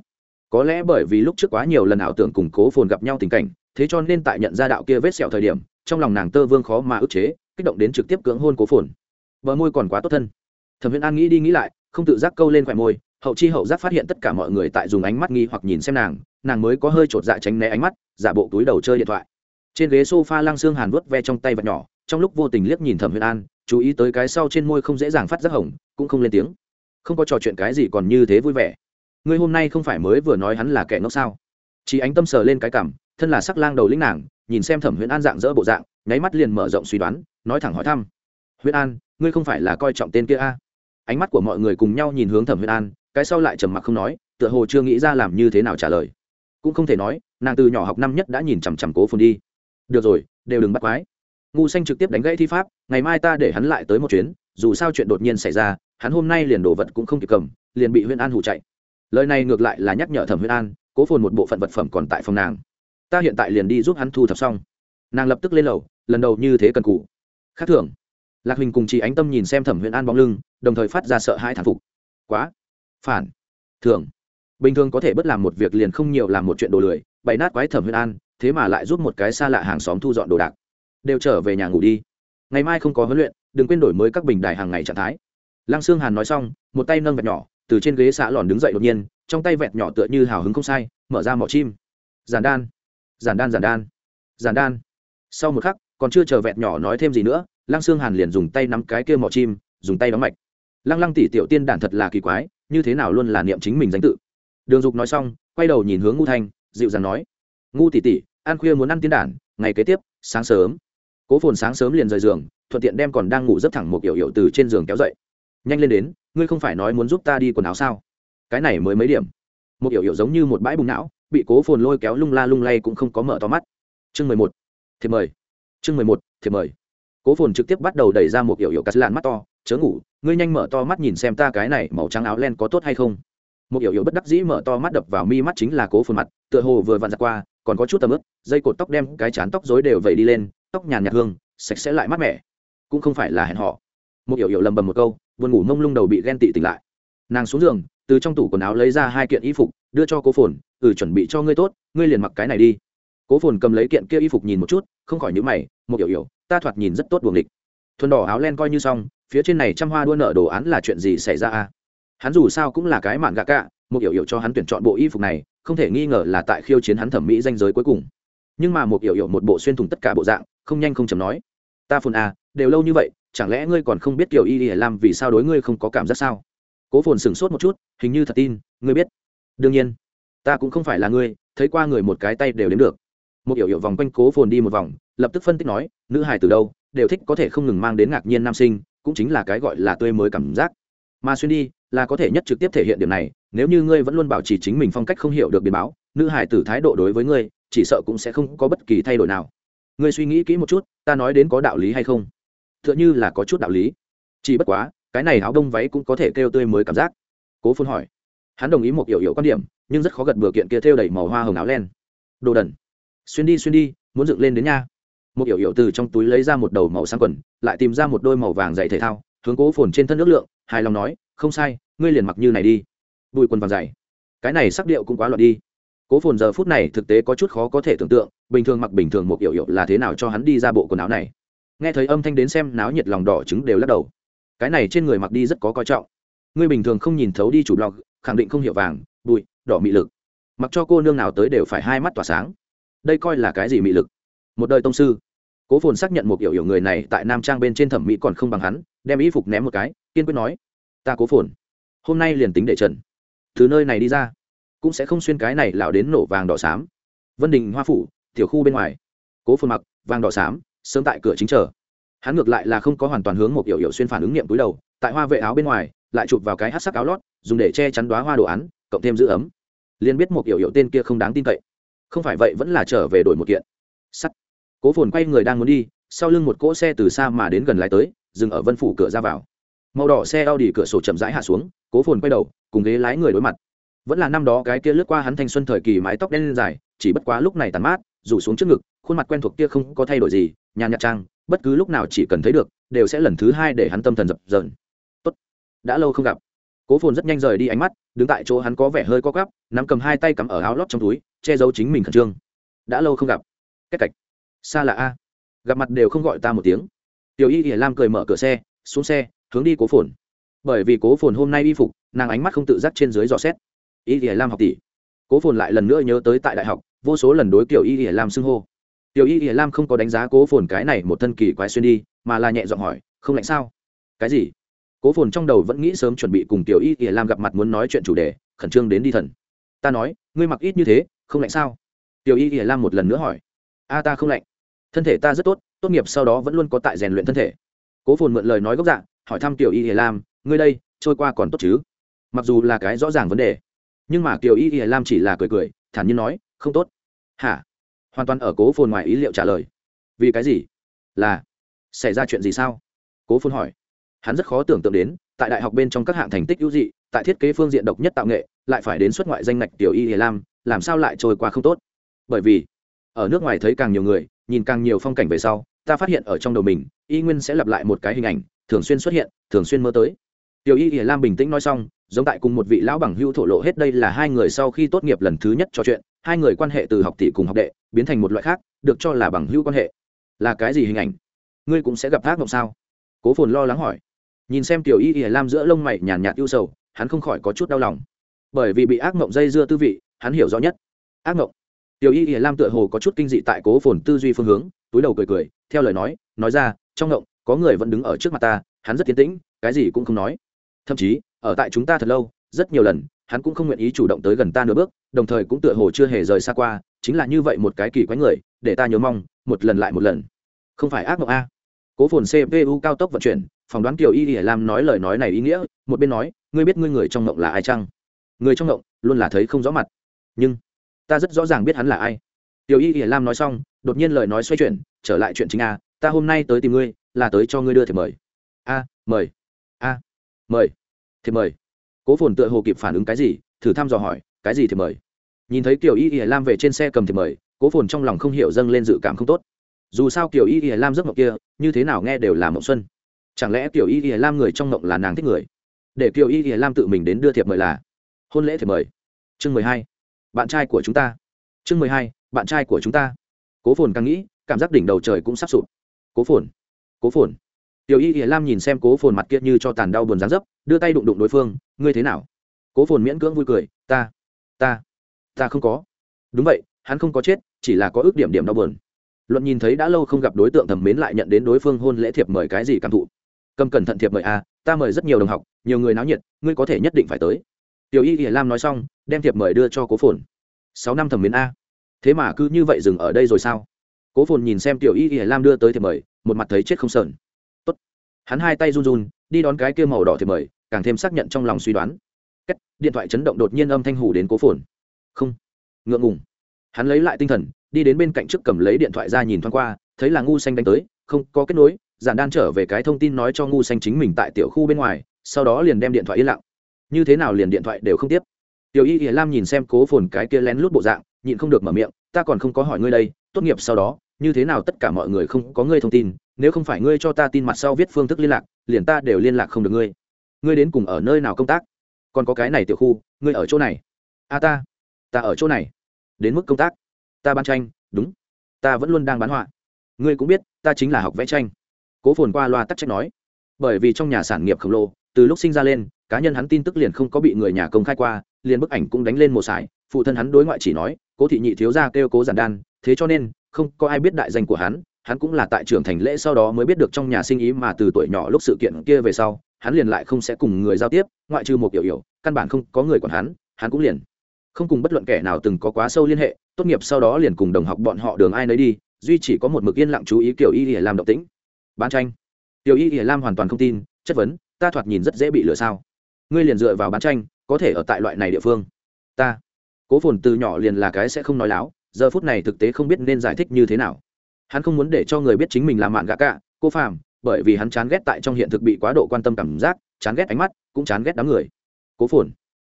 Có lẽ bởi vì lúc trước quá nhiều lần ảo tưởng củng cố phồn gặp nhau tình cảnh, thế cho nên tại nhận ra đạo kia vết sẹo thời điểm, trong lòng nàng tơ vương khó mà ức chế, kích động đến trực tiếp cưỡng hôn cố phồn. Bờ môi còn quá tốt thân. Thẩm Viễn an nghĩ đi nghĩ lại, không tự giác câu lên khỏe môi, hậu chi hậu giác phát hiện tất cả mọi người tại dùng ánh mắt nghi hoặc nhìn xem nàng nàng mới có hơi chột dạ tránh né ánh mắt, giả bộ túi đầu chơi điện thoại. Trên ghế s o f a lăng xương hàn vớt ve trong tay vật nhỏ trong lúc vô tình liếc nhìn thẩm huyền an, chú ý tới cái sau trên môi không dễ dàng phát giác hồng, cũng không lên tiếng. Không có trò chuyện cái gì còn như thế vui vẻ. Ngươi hôm nay không phải mới vừa nói hắn là kẻ ngốc sao? Chỉ ánh tâm sờ lên cái cảm, thân là sắc lang đầu lĩnh nàng, nhìn xem thẩm huyền an dạng dỡ bộ dạng, nháy mắt liền mở rộng suy đoán, nói thẳng hỏi thăm. Huyền an, ngươi không phải là coi trọng tên kia a? À? ánh mắt của mọi người cùng nhau nhìn hướng thẩm huyền an, cái sau lại trầm mặc không nói, tựa hồ chưa nghĩ ra làm như thế nào trả lời. Cũng không thể nói, nàng từ nhỏ học năm nhất đã nhìn chằm chằm cố phồn đi. Được rồi, đều đừng bắt quái ngu xanh trực tiếp đánh gãy thi pháp, ngày mai ta để hắn lại tới một chuyến, dù sao chuyện đột nhiên xảy ra, hắn hôm nay liền đồ vật cũng không kịp cầm, liền bị huyên an hủ chạy. Lời này ngược lại là nhắc nhở thẩm huyên an, cố phồn một bộ phận vật phẩm còn tại phòng nàng. Ta hiện tại liền đi giúp hắn thu thập xong. Nàng lập tức lên lầu, lần đầu như thế cần cụ khác thường, lạc huỳnh cùng chị ánh tâm nhìn xem thẩm huyên an bóng lưng, đồng thời phát ra sợ hãi thản phục. Quá phản. Thường, bình thường có thể bất làm một việc liền không nhiều làm một chuyện đồ lười, bày nát quái thẩm huyên an, thế mà lại giúp một cái xa lạ hàng xóm thu dọn đồ đạc đều trở về nhà ngủ đi. Ngày mai không có huấn luyện, đừng quên đổi mới các bình đài hàng ngày trạng thái. Lăng sương hàn nói xong, một tay nâng vẹt nhỏ, từ trên ghế xã lòn đứng dậy đột nhiên, trong tay vẹt nhỏ tựa như hào hứng không sai, mở ra mỏ chim. Giản đan giản đan giản đan giản đan. Sau một khắc, còn chưa chờ vẹt nhỏ nói thêm gì nữa, lăng sương hàn liền dùng tay nắm cái kia mỏ chim, dùng tay đóng mạch. Lăng lăng tỷ tiểu tiên đản thật là kỳ quái, như thế nào luôn là niệm chính mình danh tự? Đường dục nói xong, quay đầu nhìn hướng ngu thanh, dịu dàng nói ngu tỷ tỷ, ăn khuya muốn ăn tiên đản ngày kế tiếp, sáng sớm cố phồn sáng sớm liền rời giường, thuận tiện đem còn đang ngủ rất thẳng một kiểu hiệu từ trên giường kéo dậy. Nhanh lên đến, ngươi không phải nói muốn giúp ta đi quần áo sao? Cái này mới mấy điểm. Một kiểu hiệu giống như một bãi bùng não, bị cố phồn lôi kéo lung la lung lay cũng không có mở to mắt. Chương mười một. Thiệp mời. Chương mười một, thiệp mời. Cố phồn trực tiếp bắt đầu đẩy ra một kiểu hiệu cắt lạn mắt to, chớ ngủ, ngươi nhanh mở to mắt nhìn xem ta cái này màu trắng áo len có tốt hay không. Một yểu yểu bất đắc dĩ mở to mắt đập vào mi mắt chính là cố phồn mặt, tựa hồ vừa vặn giặt qua, còn có chút tầm ướp dây cột tóc đem cái chán tóc dối đều vẩy đi lên tóc nhàn nhạt hương, sạch sẽ lại mát mẻ. Cũng không phải là hẹn họ một hiểu hiểu lầm bầm một câu, buồn ngủ mông lung đầu bị ghen tị tỉnh lại. Nàng xuống giường, từ trong tủ quần áo lấy ra hai kiện y phục, đưa cho cố phồn ừ chuẩn bị cho ngươi tốt, ngươi liền mặc cái này đi. Cố phồn cầm lấy kiện kia y phục nhìn một chút, không khỏi nhữ mày, một hiểu hiểu, ta thoạt nhìn rất tốt buồng địch thuần đỏ áo len coi như xong, phía trên này trăm hoa đua nợ đồ án là chuyện gì xảy ra à? Hắn dù sao cũng là cái mạn gạ cạ, một hiểu hiểu cho hắn tuyển chọn bộ y phục này, không thể nghi ngờ là tại khiêu chiến hắn thẩm mỹ danh giới cuối cùng. Nhưng mà một hiểu hiểu một bộ xuyên thủng tất cả bộ dạng không nhanh không chầm nói. Ta phồn à đều lâu như vậy, chẳng lẽ ngươi còn không biết kiểu y y làm vì sao đối ngươi không có cảm giác sao? Cố phồn sửng sốt một chút, hình như thật tin, ngươi biết. Đương nhiên, ta cũng không phải là ngươi, thấy qua người một cái tay đều đến được. Một hiểu hiểu vòng quanh cố phồn đi một vòng, lập tức phân tích nói, nữ hài từ đâu, đều thích có thể không ngừng mang đến ngạc nhiên nam sinh, cũng chính là cái gọi là tươi mới cảm giác. Mà xuyên đi, là có thể nhất trực tiếp thể hiện điểm này, nếu như ngươi vẫn luôn bảo trì chính mình phong cách không hiểu được biến báo, nữ hải tử thái độ đối với ngươi, chỉ sợ cũng sẽ không có bất kỳ thay đổi nào ngươi suy nghĩ kỹ một chút, ta nói đến có đạo lý hay không? T h ư ợ n h ư là có chút đạo lý. Chỉ bất quá, cái này áo đông váy cũng có thể kêu tươi mới cảm giác. Cố phun hỏi. Hắn đồng ý một yểu yểu quan điểm, nhưng rất khó gật bừa kiện kia thêu đầy màu hoa hồng áo len. Đồ đần. Xuyên đi xuyên đi, muốn dựng lên đến nha. Một yểu yểu từ trong túi lấy ra một đầu màu sáng quần, lại tìm ra một đôi màu vàng dày thể thao, hướng cố phồn trên thân nước lượng, hài lòng nói, không sai, ngươi liền mặc như này đi. Bùi quần vàng dày. Cái này sắc điệu cũng quá loạn đi cố phồn giờ phút này thực tế có chút khó có thể tưởng tượng, bình thường mặc bình thường một yểu yểu là thế nào cho hắn đi ra bộ quần áo này. Nghe thấy âm thanh đến xem náo nhiệt lòng đỏ trứng đều lắc đầu. Cái này trên người mặc đi rất có coi trọng. Ngươi bình thường không nhìn thấu đi chủ blog, khẳng định không hiểu vàng, bụi, đỏ mị lực. Mặc cho cô nương nào tới đều phải hai mắt tỏa sáng. Đây coi là cái gì mị lực? Một đời tông sư. Cố phồn xác nhận một hiểu hiểu người này tại nam trang bên trên thẩm mỹ còn không bằng hắn, đem y phục ném một cái, kiên quyết nói, ta cố phồn, hôm nay liền tính để trần. Từ nơi này đi ra cũng sẽ không xuyên cái này lão đến nổ vàng đỏ xám. Vân đình, hoa phủ, tiểu khu bên ngoài. Cố phồn mặc, vàng đỏ xám, sớm tại cửa chính chờ. Hắn ngược lại là không có hoàn toàn hướng một hiểu hiểu xuyên phản ứng nghiệm túi đầu, tại hoa vệ áo bên ngoài, lại chụp vào cái hát sắc áo lót, dùng để che chắn đoá hoa đồ án, cộng thêm giữ ấm. Liền biết một hiểu hiểu tên kia không đáng tin cậy. Không phải vậy vẫn là trở về đổi một kiện. Sắt. Cố phồn quay người đang muốn đi, sau lưng một cỗ xe từ xa mà đến gần lái tới, dừng ở vân phủ cửa ra vào. Màu đỏ xe a u cửa sổ chậm rãi hạ xuống, cố phồn quay đầu, cùng ghế lái người đối mặt vẫn là năm đó cái kia lướt qua hắn thanh xuân thời kỳ mái tóc đen dài, chỉ bất quá lúc này tàn mát, rủ xuống trước ngực, khuôn mặt quen thuộc kia không có thay đổi gì, nhàn nhạt trang, bất cứ lúc nào chỉ cần thấy được, đều sẽ lần thứ hai để hắn tâm thần dập dờn. Tốt, đã lâu không gặp. Cố phồn rất nhanh rời đi ánh mắt, đứng tại chỗ hắn có vẻ hơi co cắp nắm cầm hai tay cắm ở áo lót trong túi, che giấu chính mình khẩn trương. Đã lâu không gặp. Cách cạch. Xa là a. Gặp mặt đều không gọi ta một tiếng. Tiểu y hiển lam cười mở cửa xe, xuống xe, hướng đi cố phồn. Bởi vì cố phồn hôm nay y phục, nàng ánh mắt không tự giác trên dưới dò xét y y lam học tỷ. Cố phồn lại lần nữa nhớ tới tại đại học, vô số lần đối kiểu y y lam xưng hô. Tiểu y y lam không có đánh giá cố phồn cái này một thân kỳ quái xuyên đi, mà là nhẹ giọng hỏi, không lạnh sao? Cái gì? Cố phồn trong đầu vẫn nghĩ sớm chuẩn bị cùng tiểu y y lam gặp mặt muốn nói chuyện chủ đề, khẩn trương đến đi thần. Ta nói, ngươi mặc ít như thế, không lạnh sao? Tiểu y y lam một lần nữa hỏi. A, ta không lạnh. Thân thể ta rất tốt tốt nghiệp sau đó vẫn luôn có tại rèn luyện thân thể. Cố phồn mượn lời nói gốc dạng hỏi thăm tiểu y y lam, ngươi đây, trôi qua còn tốt chứ? Mặc dù là cái rõ ràng vấn đề nhưng mà tiểu y y lam chỉ là cười cười, thản nhiên nói, không tốt. Hả? Hoàn toàn ở cố phồn ngoài ý liệu trả lời. Vì cái gì? Là, xảy ra chuyện gì sao? Cố phồn hỏi. Hắn rất khó tưởng tượng đến, tại đại học bên trong các hạng thành tích ưu dị, tại thiết kế phương diện độc nhất tạo nghệ, lại phải đến xuất ngoại danh ngạch tiểu y hề lam, làm sao lại trôi qua không tốt? Bởi vì, ở nước ngoài thấy càng nhiều người, nhìn càng nhiều phong cảnh về sau, ta phát hiện ở trong đầu mình, y nguyên sẽ lặp lại một cái hình ảnh, thường xuyên xuất hiện, thường xuyên mơ tới. Tiểu y hề lam bình tĩnh nói xong giống tại cùng một vị lão bằng hưu thổ lộ hết đây là hai người sau khi tốt nghiệp lần thứ nhất trò chuyện, hai người quan hệ từ học tỷ cùng học đệ biến thành một loại khác, được cho là bằng hưu quan hệ. Là cái gì hình ảnh? Ngươi cũng sẽ gặp thác mộng sao? Cố phồn lo lắng hỏi. Nhìn xem tiểu y ỉa lam giữa lông mày nhàn nhạt ưu sầu, hắn không khỏi có chút đau lòng. Bởi vì bị ác mộng dây dưa tư vị, hắn hiểu rõ nhất. Ác mộng. Tiểu y ỉa lam tựa hồ có chút kinh dị tại cố phồn tư duy phương hướng, túi đầu cười cười, theo lời nói nói ra, trong mộng, có người vẫn đứng ở trước mặt ta, hắn rất tiến tĩnh, cái gì cũng không nói. Thậm chí ở tại chúng ta thật lâu, rất nhiều lần, hắn cũng không nguyện ý chủ động tới gần ta nửa bước, đồng thời cũng tựa hồ chưa hề rời xa qua, chính là như vậy một cái kỳ quái người, để ta nhớ mong, một lần lại một lần. Không phải ác mộng a. Cố phồn cpu cao tốc vận chuyển, phỏng đoán kiểu y ỉa lam nói lời nói này ý nghĩa, một bên nói, ngươi biết ngươi người trong mộng là ai chăng? Người trong mộng, luôn là thấy không rõ mặt. Nhưng, ta rất rõ ràng biết hắn là ai. Tiểu y hiển lam nói xong, đột nhiên lời nói xoay chuyển, trở lại chuyện chính a, ta hôm nay tới tìm ngươi, là tới cho ngươi đưa thì mời. A mời. A, mời thiệp mời. Cố phồn tựa hồ kịp phản ứng cái gì, thử thăm dò hỏi, cái gì thiệp mời. Nhìn thấy kiểu y y lam về trên xe cầm thiệp mời, cố phồn trong lòng không hiểu dâng lên dự cảm không tốt. Dù sao kiểu y y lam giấc mộng kia, như thế nào nghe đều là mộng xuân. Chẳng lẽ kiểu y y lam người trong mộng là nàng thích người? Để kiểu y y lam tự mình đến đưa thiệp mời là, hôn lễ thiệp mời. Chương mười hai, bạn trai của chúng ta. Chương mười hai, bạn trai của chúng ta. Cố phồn càng nghĩ, cảm giác đỉnh đầu trời cũng sắp sụp. Cố phồn cố phồn tiểu y hiền lam nhìn xem cố phồn mặt kia như cho tàn đau buồn dán dấp đưa tay đụng đụng đối phương ngươi thế nào? Cố phồn miễn cưỡng vui cười ta ta ta không có. Đúng vậy hắn không có chết chỉ là có ước điểm điểm đau buồn. Luận nhìn thấy đã lâu không gặp đối tượng thẩm mến lại nhận đến đối phương hôn lễ thiệp mời cái gì cảm thụ. Cầm cẩn thận thiệp mời a à, ta mời rất nhiều đồng học nhiều người náo nhiệt ngươi có thể nhất định phải tới. Tiểu y hiển lam nói xong đem thiệp mời đưa cho cố phồn. Sáu năm thẩm mến a thế mà cứ như vậy dừng ở đây rồi sao? Cố phồn nhìn xem tiểu y hiển lam đưa tới thiệp mời một mặt thấy chết không sờn hắn hai tay run run đi đón cái kia màu đỏ thì mời càng thêm xác nhận trong lòng suy đoán. Kết, điện thoại chấn động đột nhiên âm thanh hủ đến cố phồn. Không. Ngượng ngùng. Hắn lấy lại tinh thần đi đến bên cạnh trước cầm lấy điện thoại ra nhìn thoáng qua thấy là ngu xanh đánh tới không có kết nối giản đan trở về cái thông tin nói cho ngu xanh chính mình tại tiểu khu bên ngoài sau đó liền đem điện thoại yên lặng. Như thế nào liền điện thoại đều không tiếp? Tiểu y ỉa lam nhìn xem cố phồn cái kia lén lút bộ dạng nhịn không được mở miệng ta còn không có hỏi ngươi đây tốt nghiệp sau đó như thế nào tất cả mọi người không có ngươi thông tin, nếu không phải ngươi cho ta tin mặt sau viết phương thức liên lạc, liền ta đều liên lạc không được ngươi. Ngươi đến cùng ở nơi nào công tác? Còn có cái này tiểu khu, ngươi ở chỗ này. A ta ta ở chỗ này. Đến mức công tác. Ta bán tranh, đúng. Ta vẫn luôn đang bán họa. Ngươi cũng biết, ta chính là học vẽ tranh. Cố phồn qua loa tắc trách nói. Bởi vì trong nhà sản nghiệp khổng lồ, từ lúc sinh ra lên, cá nhân hắn tin tức liền không có bị người nhà công khai qua, liền bức ảnh cũng đánh lên một sải. Phụ thân hắn đối ngoại chỉ nói, cố thị nhị thiếu gia kêu cố giản đan, thế cho nên không có ai biết đại danh của hắn hắn cũng là tại trưởng thành lễ sau đó mới biết được trong nhà sinh ý mà từ tuổi nhỏ lúc sự kiện kia về sau, hắn liền lại không sẽ cùng người giao tiếp, ngoại trừ một kiểu hiểu, căn bản không có người còn hắn hắn cũng liền không cùng bất luận kẻ nào từng có quá sâu liên hệ, tốt nghiệp sau đó liền cùng đồng học bọn họ đường ai nấy đi, duy chỉ có một mực yên lặng chú ý kiểu y ỉa làm động tĩnh. Bán tranh. Tiểu y ỉa lam hoàn toàn không tin, chất vấn, ta thoạt nhìn rất dễ bị lừa sao? Ngươi liền dựa vào bán tranh, có thể ở tại loại này địa phương. Ta. Cố phồn từ nhỏ liền là cái sẽ không nói láo giờ phút này thực tế không biết nên giải thích như thế nào. Hắn không muốn để cho người biết chính mình làm mạn gạ cả, cô phàm, bởi vì hắn chán ghét tại trong hiện thực bị quá độ quan tâm cảm giác, chán ghét ánh mắt, cũng chán ghét đám người. Cố phồn.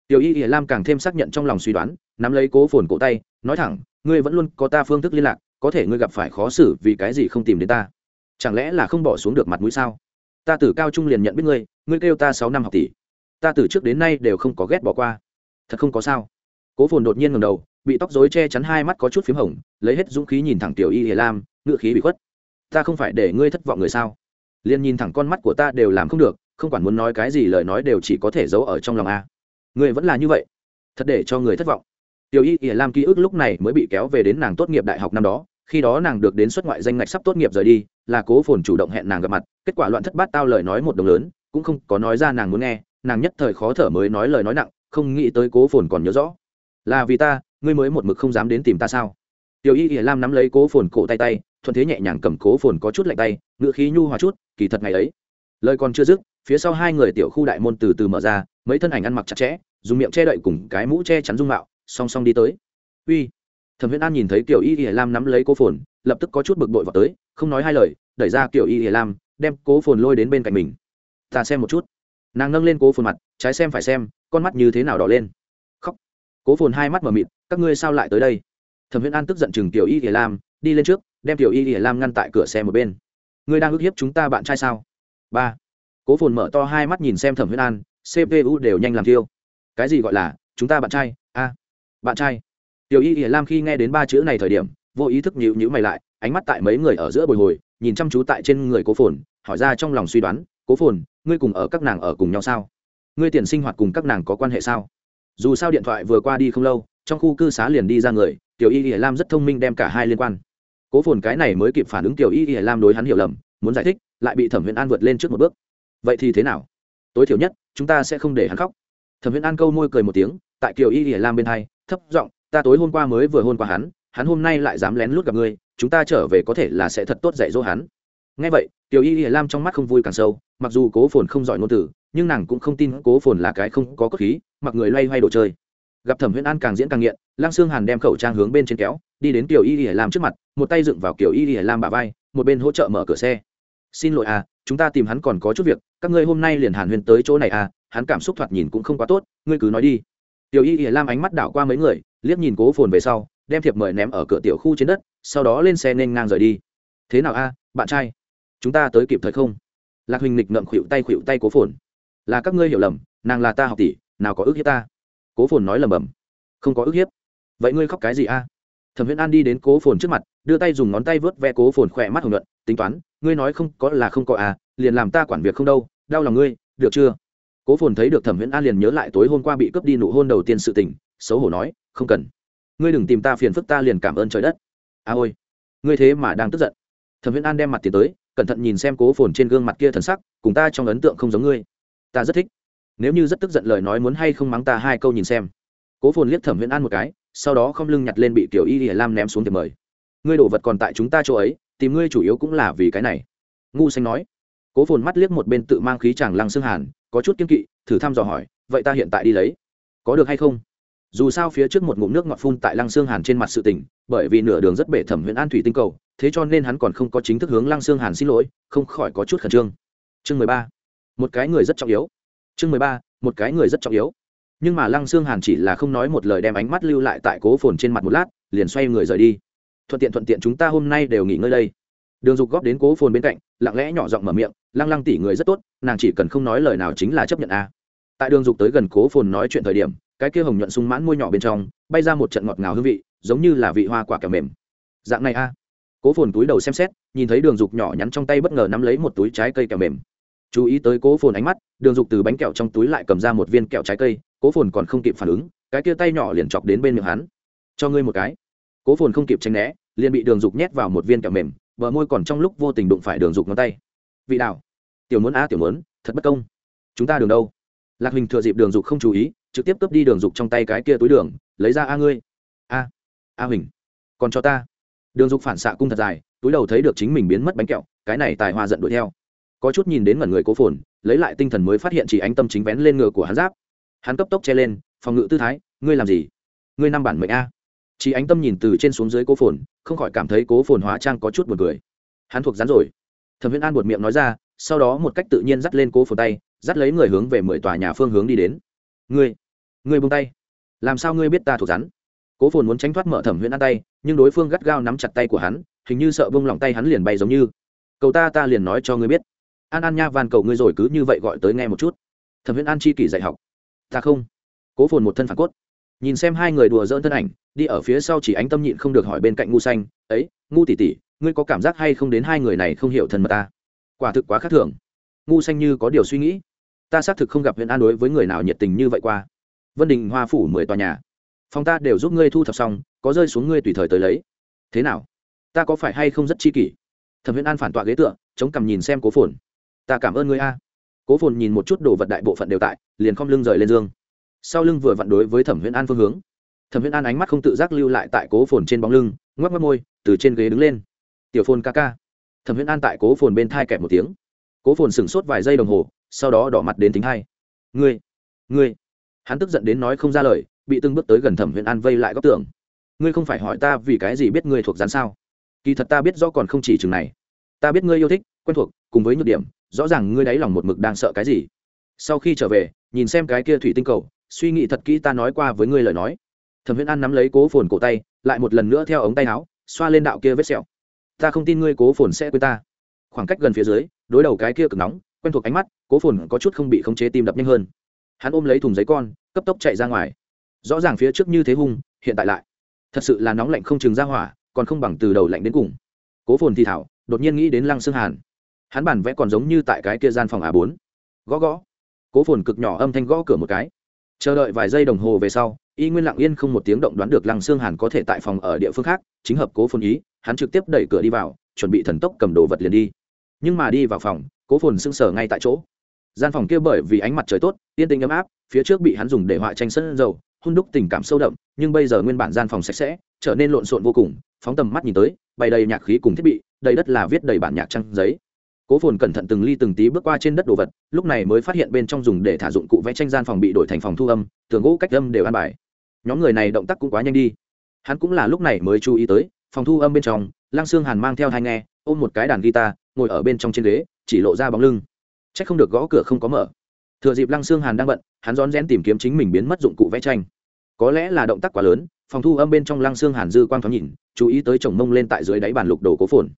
Tiểu y ỉa lam càng thêm xác nhận trong lòng suy đoán, nắm lấy cố phồn cổ tay, nói thẳng, ngươi vẫn luôn có ta phương thức liên lạc, có thể ngươi gặp phải khó xử vì cái gì không tìm đến ta? Chẳng lẽ là không bỏ xuống được mặt mũi sao? Ta từ cao trung liền nhận biết ngươi ngươi kêu ta sáu năm học tỷ. Ta từ trước đến nay đều không có ghét bỏ qua. Thật không có sao cố phồn đột nhiên ngầm đầu, bị tóc dối che chắn hai mắt có chút p h í m hồng, lấy hết dũng khí nhìn thẳng tiểu y hề lam ngựa khí bị khuất. Ta không phải để ngươi thất vọng người sao? Liền nhìn thẳng con mắt của ta đều làm không được, không quản muốn nói cái gì lời nói đều chỉ có thể giấu ở trong lòng a. Ngươi vẫn là như vậy, thật để cho người thất vọng. Tiểu y ỉa lam ký ức lúc này mới bị kéo về đến nàng tốt nghiệp đại học năm đó, khi đó nàng được đến xuất ngoại danh ngạch sắp tốt nghiệp rời đi, là cố phồn chủ động hẹn nàng gặp mặt, kết quả loạn thất bát tao lời nói một đồng lớn, cũng không có nói ra nàng muốn nghe, nàng nhất thời khó thở mới nói lời nói nặng, không nghĩ tới cố phồn còn nhớ rõ là vì ta, ngươi mới một mực không dám đến tìm ta sao? Tiểu y ỉa lam nắm lấy cố phồn cổ tay tay, thuận thế nhẹ nhàng cầm cố phồn có chút lạnh tay ngựa khí nhu hòa chút, kỳ thật ngày ấy, lời còn chưa dứt, phía sau hai người tiểu khu đại môn từ từ mở ra, mấy thân ảnh ăn mặc chặt chẽ, dùng miệng che đậy cùng cái mũ che chắn dung mạo, song song đi tới. Uy, thẩm viễn an nhìn thấy Tiểu y y lam nắm lấy cố phồn, lập tức có chút bực bội vào tới, không nói hai lời, đẩy ra Tiểu y y lam, đem cố phồn lôi đến bên cạnh mình. Ta xem một chút. Nàng nâng lên cố phồn mặt, trái xem phải xem, con mắt như thế nào đỏ lên cố phồn hai mắt mở mịt, các ngươi sao lại tới đây? Thẩm viễn an tức giận chừng tiểu y y lam, đi lên trước, đem tiểu y y lam ngăn tại cửa xe một bên. Ngươi đang ức hiếp chúng ta bạn trai sao? Ba. Cố phồn mở to hai mắt nhìn xem thẩm viễn an cpu đều nhanh làm thiêu. Cái gì gọi là, chúng ta bạn trai? A. Bạn trai. Tiểu y hiển lam khi nghe đến ba chữ này thời điểm, vô ý thức nhịu nhữ mày lại, ánh mắt tại mấy người ở giữa bồi hồi, nhìn chăm chú tại trên người cố phồn, hỏi ra trong lòng suy đoán, cố phồn, ngươi cùng ở các nàng ở cùng nhau sao? Ngươi tiền sinh hoạt cùng các nàng có quan hệ sao? Dù sao điện thoại vừa qua đi không lâu, trong khu cư xá liền đi ra người, tiểu y Y lam rất thông minh đem cả hai liên quan. Cố phồn cái này mới kịp phản ứng tiểu y Y lam đối hắn hiểu lầm, muốn giải thích, lại bị thẩm huyền an vượt lên trước một bước. Vậy thì thế nào? Tối thiểu nhất, chúng ta sẽ không để hắn khóc. Thẩm huyền an câu môi cười một tiếng, tại kiều y Y lam bên hai, thấp giọng, ta tối hôm qua mới vừa hôn qua hắn hắn hôm nay lại dám lén lút gặp ngươi, chúng ta trở về có thể là sẽ thật tốt dạy dỗ hắn. Ngay vậy, tiểu y Y lam trong mắt không vui càng sâu, mặc dù cố phồn không giỏi ngôn từ nhưng nàng cũng không tin cố phồn là cái không có cốt khí, mặc người loay hoay đồ chơi. Gặp thẩm huyễn an càng diễn càng nghiện, lăng xương hàn đem khẩu trang hướng bên trên kéo, đi đến kiểu y hiển lam trước mặt, một tay dựng vào kiểu y hiển lam bà vai, một bên hỗ trợ mở cửa xe. Xin lỗi à chúng ta tìm hắn còn có chút việc, các ngươi hôm nay liền hàn huyên tới chỗ này à hắn cảm xúc thoạt nhìn cũng không quá tốt, ngươi cứ nói đi. Tiểu y y lam ánh mắt đảo qua mấy người, liếc nhìn cố phồn về sau, đem thiệp mời ném ở cửa tiểu khu trên đất, sau đó lên xe nên ngang rời đi. Thế nào a bạn trai, chúng ta tới kịp thời không? Lạc huỳnh nịch ngậm khuỵu tay khuỵu tay cố phồn là các ngươi hiểu lầm, nàng là ta học tỷ, nào có ước hiếp ta. Cố phồn nói lầm bầm không có ước hiếp. Vậy ngươi khóc cái gì a? Thẩm viễn an đi đến cố phồn trước mặt, đưa tay dùng ngón tay vớt ve cố phồn khỏe mắt hồng luận tính toán, ngươi nói không có là không có à liền làm ta quản việc không đâu, đau lòng ngươi, được chưa? Cố phồn thấy được thẩm viễn an liền nhớ lại tối hôm qua bị cướp đi nụ hôn đầu tiên sự tình, xấu hổ nói, không cần. Ngươi đừng tìm ta phiền phức ta liền cảm ơn trời đất. A ôi, ngươi thế mà đang tức giận. Thẩm viễn an đem mặt tiến tới, cẩn thận nhìn xem cố phồn trên gương mặt kia thần sắc, cùng ta trong ấn tượng không giống ngươi ta rất thích. Nếu như rất tức giận lời nói muốn hay không mắng ta hai câu nhìn xem. Cố phồn liếc thẩm viễn an một cái, sau đó không lưng nhặt lên bị kiểu y hiển lam ném xuống thì mời. Ngươi đổ vật còn tại chúng ta chỗ ấy, tìm ngươi chủ yếu cũng là vì cái này. Ngu xanh nói. Cố phồn mắt liếc một bên tự mang khí chàng lăng xương hàn, có chút kiên kỵ, thử thăm dò hỏi, vậy ta hiện tại đi lấy, có được hay không? Dù sao phía trước một ngụm nước ngọt phun tại lăng xương hàn trên mặt sự tỉnh bởi vì nửa đường rất bể thẩm huyện an thủy tinh cầu, thế cho nên hắn còn không có chính thức hướng lăng xương hàn xin lỗi, không khỏi có chút khẩn trương. Chương mười ba một cái người rất trọng yếu. Chương mười ba, một cái người rất trọng yếu. Nhưng mà lăng xương hàn chỉ là không nói một lời đem ánh mắt lưu lại tại cố phồn trên mặt một lát, liền xoay người rời đi. Thuận tiện thuận tiện chúng ta hôm nay đều nghỉ ngơi đây. Đường dục góp đến cố phồn bên cạnh, lặng lẽ nhỏ giọng mở miệng, lăng lăng tỉ người rất tốt, nàng chỉ cần không nói lời nào chính là chấp nhận a. Tại đường dục tới gần cố phồn nói chuyện thời điểm, cái kia hồng nhuận sung mãn môi nhỏ bên trong, bay ra một trận ngọt ngào hương vị, giống như là vị hoa quả kẹo mềm. Dạng này a. Cố phồn túi đầu xem xét, nhìn thấy đường dục nhỏ nhắn trong tay bất ngờ nắm lấy một túi trái cây kẹo mềm chú ý tới cố phồn ánh mắt, đường dục từ bánh kẹo trong túi lại cầm ra một viên kẹo trái cây, cố phồn còn không kịp phản ứng, cái kia tay nhỏ liền chọc đến bên miệng hắn. Cho ngươi một cái. Cố phồn không kịp tranh né, liền bị đường dục nhét vào một viên kẹo mềm, bờ môi còn trong lúc vô tình đụng phải đường dục ngón tay. Vị đạo, tiểu muốn a tiểu muốn, thật bất công. Chúng ta đường đâu? Lạc hình thừa dịp đường dục không chú ý, trực tiếp cướp đi đường dục trong tay cái kia túi đường, lấy ra a ngươi. A a huỳnh, còn cho ta. Đường dục phản xạ cung thật dài, túi đầu thấy được chính mình biến mất bánh kẹo, cái này tài hoa giận đuổi theo có chút nhìn đến ngẩn người cố phồn, lấy lại tinh thần mới phát hiện chỉ ánh tâm chính vén lên ngựa của hắn giáp. Hắn cấp tốc che lên, phòng ngự tư thái, ngươi làm gì? Ngươi năm bản mệnh a. Chỉ ánh tâm nhìn từ trên xuống dưới cố phồn, không khỏi cảm thấy cố phồn hóa trang có chút buồn cười. Hắn thuộc rắn rồi. Thẩm viễn an buột miệng nói ra, sau đó một cách tự nhiên dắt lên cố phồn tay, dắt lấy người hướng về mười tòa nhà phương hướng đi đến. Ngươi ngươi buông tay. Làm sao ngươi biết ta thuộc rắn? Cố phồn muốn tránh thoát mở thẩm huyễn an tay, nhưng đối phương gắt gao nắm chặt tay của hắn, hình như sợ bông lòng tay hắn liền bay giống như. Cầu ta ta liền nói cho ngươi biết an an nha van cầu ngươi rồi cứ như vậy gọi tới nghe một chút. Thẩm huyễn an chi kỷ dạy học. Ta không. Cố phồn một thân phản cốt. Nhìn xem hai người đùa dỡn thân ảnh, đi ở phía sau chỉ ánh tâm nhịn không được hỏi bên cạnh ngu xanh, ấy, ngu tỉ tỉ ngươi có cảm giác hay không đến hai người này không hiểu thần mật ta? Quả thực quá khác thường. Ngu xanh như có điều suy nghĩ. Ta xác thực không gặp huyện an đối với người nào nhiệt tình như vậy qua. Vân đình hoa phủ mười tòa nhà. Phòng ta đều giúp ngươi thu thập xong, có rơi xuống ngươi tùy thời tới lấy. Thế nào? Ta có phải hay không rất chi kỷ? Thẩm huyễn an phản tọa ghế tựa, chống cằm nhìn xem cố phồn ta cảm ơn ngươi a. Cố phồn nhìn một chút đồ vật đại bộ phận đều tại, liền không lưng rời lên dương sau lưng vừa vặn đối với thẩm huyễn an phương hướng. Thẩm huyễn an ánh mắt không tự giác lưu lại tại cố phồn trên bóng lưng, ngoắc mắt môi, từ trên ghế đứng lên. Tiểu phồn ca ca. Thẩm huyễn an tại cố phồn bên thai kẹp một tiếng. Cố phồn sửng sốt vài giây đồng hồ, sau đó đỏ mặt đến tính hai. Ngươi ngươi. Hắn tức giận đến nói không ra lời, bị từng bước tới gần thẩm huyễn an vây lại góc tường. Ngươi không phải hỏi ta vì cái gì biết ngươi thuộc rắn sao? Kỳ thật ta biết rõ còn không chỉ chừng này ta biết ngươi yêu thích, quen thuộc, cùng với nhược điểm, rõ ràng ngươi đáy lòng một mực đang sợ cái gì. Sau khi trở về, nhìn xem cái kia thủy tinh cầu, suy nghĩ thật kỹ ta nói qua với ngươi lời nói. Thẩm Huyễn an nắm lấy cố phồn cổ tay, lại một lần nữa theo ống tay áo, xoa lên đạo kia vết sẹo. Ta không tin ngươi cố phồn sẽ quên ta. Khoảng cách gần phía dưới, đối đầu cái kia cực nóng, quen thuộc ánh mắt, cố phồn có chút không bị khống chế tim đập nhanh hơn. Hắn ôm lấy thùng giấy con, cấp tốc chạy ra ngoài. Rõ ràng phía trước như thế hung, hiện tại lại. Thật sự là nóng lạnh không chừng ra hỏa, còn không bằng từ đầu lạnh đến cùng cố phồn thì thảo, đột nhiên nghĩ đến lăng xương hàn. Hắn bản vẽ còn giống như tại cái kia gian phòng a bốn. Gõ gõ. Cố phồn cực nhỏ âm thanh gõ cửa một cái. Chờ đợi vài giây đồng hồ về sau, y nguyên lặng yên không một tiếng động đoán được lăng xương hàn có thể tại phòng ở địa phương khác, chính hợp cố phồn ý, hắn trực tiếp đẩy cửa đi vào, chuẩn bị thần tốc cầm đồ vật liền đi. Nhưng mà đi vào phòng, cố phồn sưng sờ ngay tại chỗ. Gian phòng kia bởi vì ánh mặt trời tốt, yên tĩnh ấm áp, phía trước bị hắn dùng để họa tranh sân dầu hôn đúc tình cảm sâu đậm, nhưng bây giờ nguyên bản gian phòng sạch sẽ, trở nên lộn xộn vô cùng, phóng tầm mắt nhìn tới bày đầy nhạc khí cùng thiết bị, đầy đất là viết đầy bản nhạc trăng giấy. Cố phồn cẩn thận từng ly từng tí bước qua trên đất đồ vật, lúc này mới phát hiện bên trong dùng để thả dụng cụ vẽ tranh gian phòng bị đổi thành phòng thu âm, tường gỗ cách âm đều an bài. Nhóm người này động tác cũng quá nhanh đi. Hắn cũng là lúc này mới chú ý tới, phòng thu âm bên trong, lăng Sương hàn mang theo hai nghe, ôm một cái đàn guitar, ngồi ở bên trong trên ghế, chỉ lộ ra bóng lưng. C h ắ c không được gõ cửa không có mở. Thừa dịp lăng Sương hàn đang bận, hắn rón rén tìm kiếm chính mình biến mất dụng cụ vẽ tranh. Có lẽ là động tác quá lớn phòng thu âm bên trong lăng xương hàn dư quang thoáng nhìn, chú ý tới chồng mông lên tại dưới đáy bàn lục đồ cố phồn.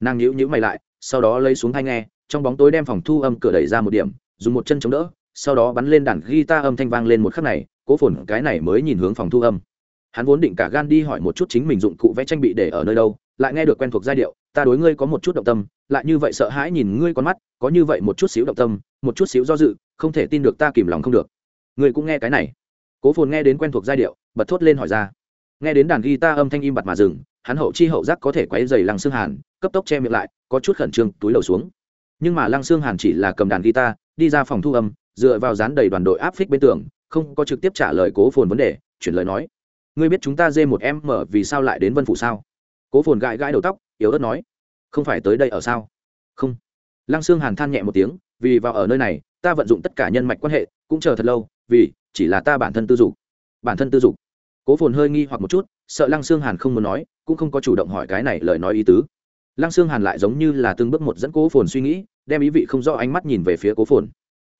Nàng nhíu nhíu mày lại, sau đó lấy xuống thai nghe, trong bóng tối đem phòng thu âm cửa đẩy ra một điểm, dùng một chân chống đỡ, sau đó bắn lên đàn guitar âm thanh vang lên một khắc này, cố phồn cái này mới nhìn hướng phòng thu âm. Hắn vốn định cả gan đi hỏi một chút chính mình dụng cụ vẽ tranh bị để ở nơi đâu, lại nghe được quen thuộc giai điệu, ta đối ngươi có một chút động tâm, lại như vậy sợ hãi nhìn ngươi con mắt, có như vậy một chút xíu động tâm, một chút xíu do dự, không thể tin được ta kìm lòng không được. Ngươi cũng nghe cái này. Cố phồn nghe đến quen thuộc giai điệu, bật thốt lên hỏi ra nghe đến đàn guitar âm thanh im bặt mà dừng, hắn hậu chi hậu giác có thể quấy dày lăng xương hàn, cấp tốc che miệng lại, có chút khẩn trương, túi lầu xuống. Nhưng mà lăng xương hàn chỉ là cầm đàn guitar, đi ra phòng thu âm, dựa vào dán đầy đoàn đội áp phích bên tường, không có trực tiếp trả lời cố phồn vấn đề, chuyển lời nói. Ngươi biết chúng ta dê một em mở vì sao lại đến vân phủ sao? Cố phồn gãi gãi đầu tóc, yếu ớt nói. Không phải tới đây ở sao? Không. Lăng xương hàn than nhẹ một tiếng, vì vào ở nơi này, ta vận dụng tất cả nhân mạch quan hệ, cũng chờ thật lâu, vì chỉ là ta bản thân tư dục. Bản thân tư dục? Cố phồn hơi nghi hoặc một chút, sợ lăng xương hàn không muốn nói, cũng không có chủ động hỏi cái này lời nói ý tứ. Lăng xương hàn lại giống như là từng bước một dẫn cố phồn suy nghĩ, đem ý vị không rõ ánh mắt nhìn về phía cố phồn.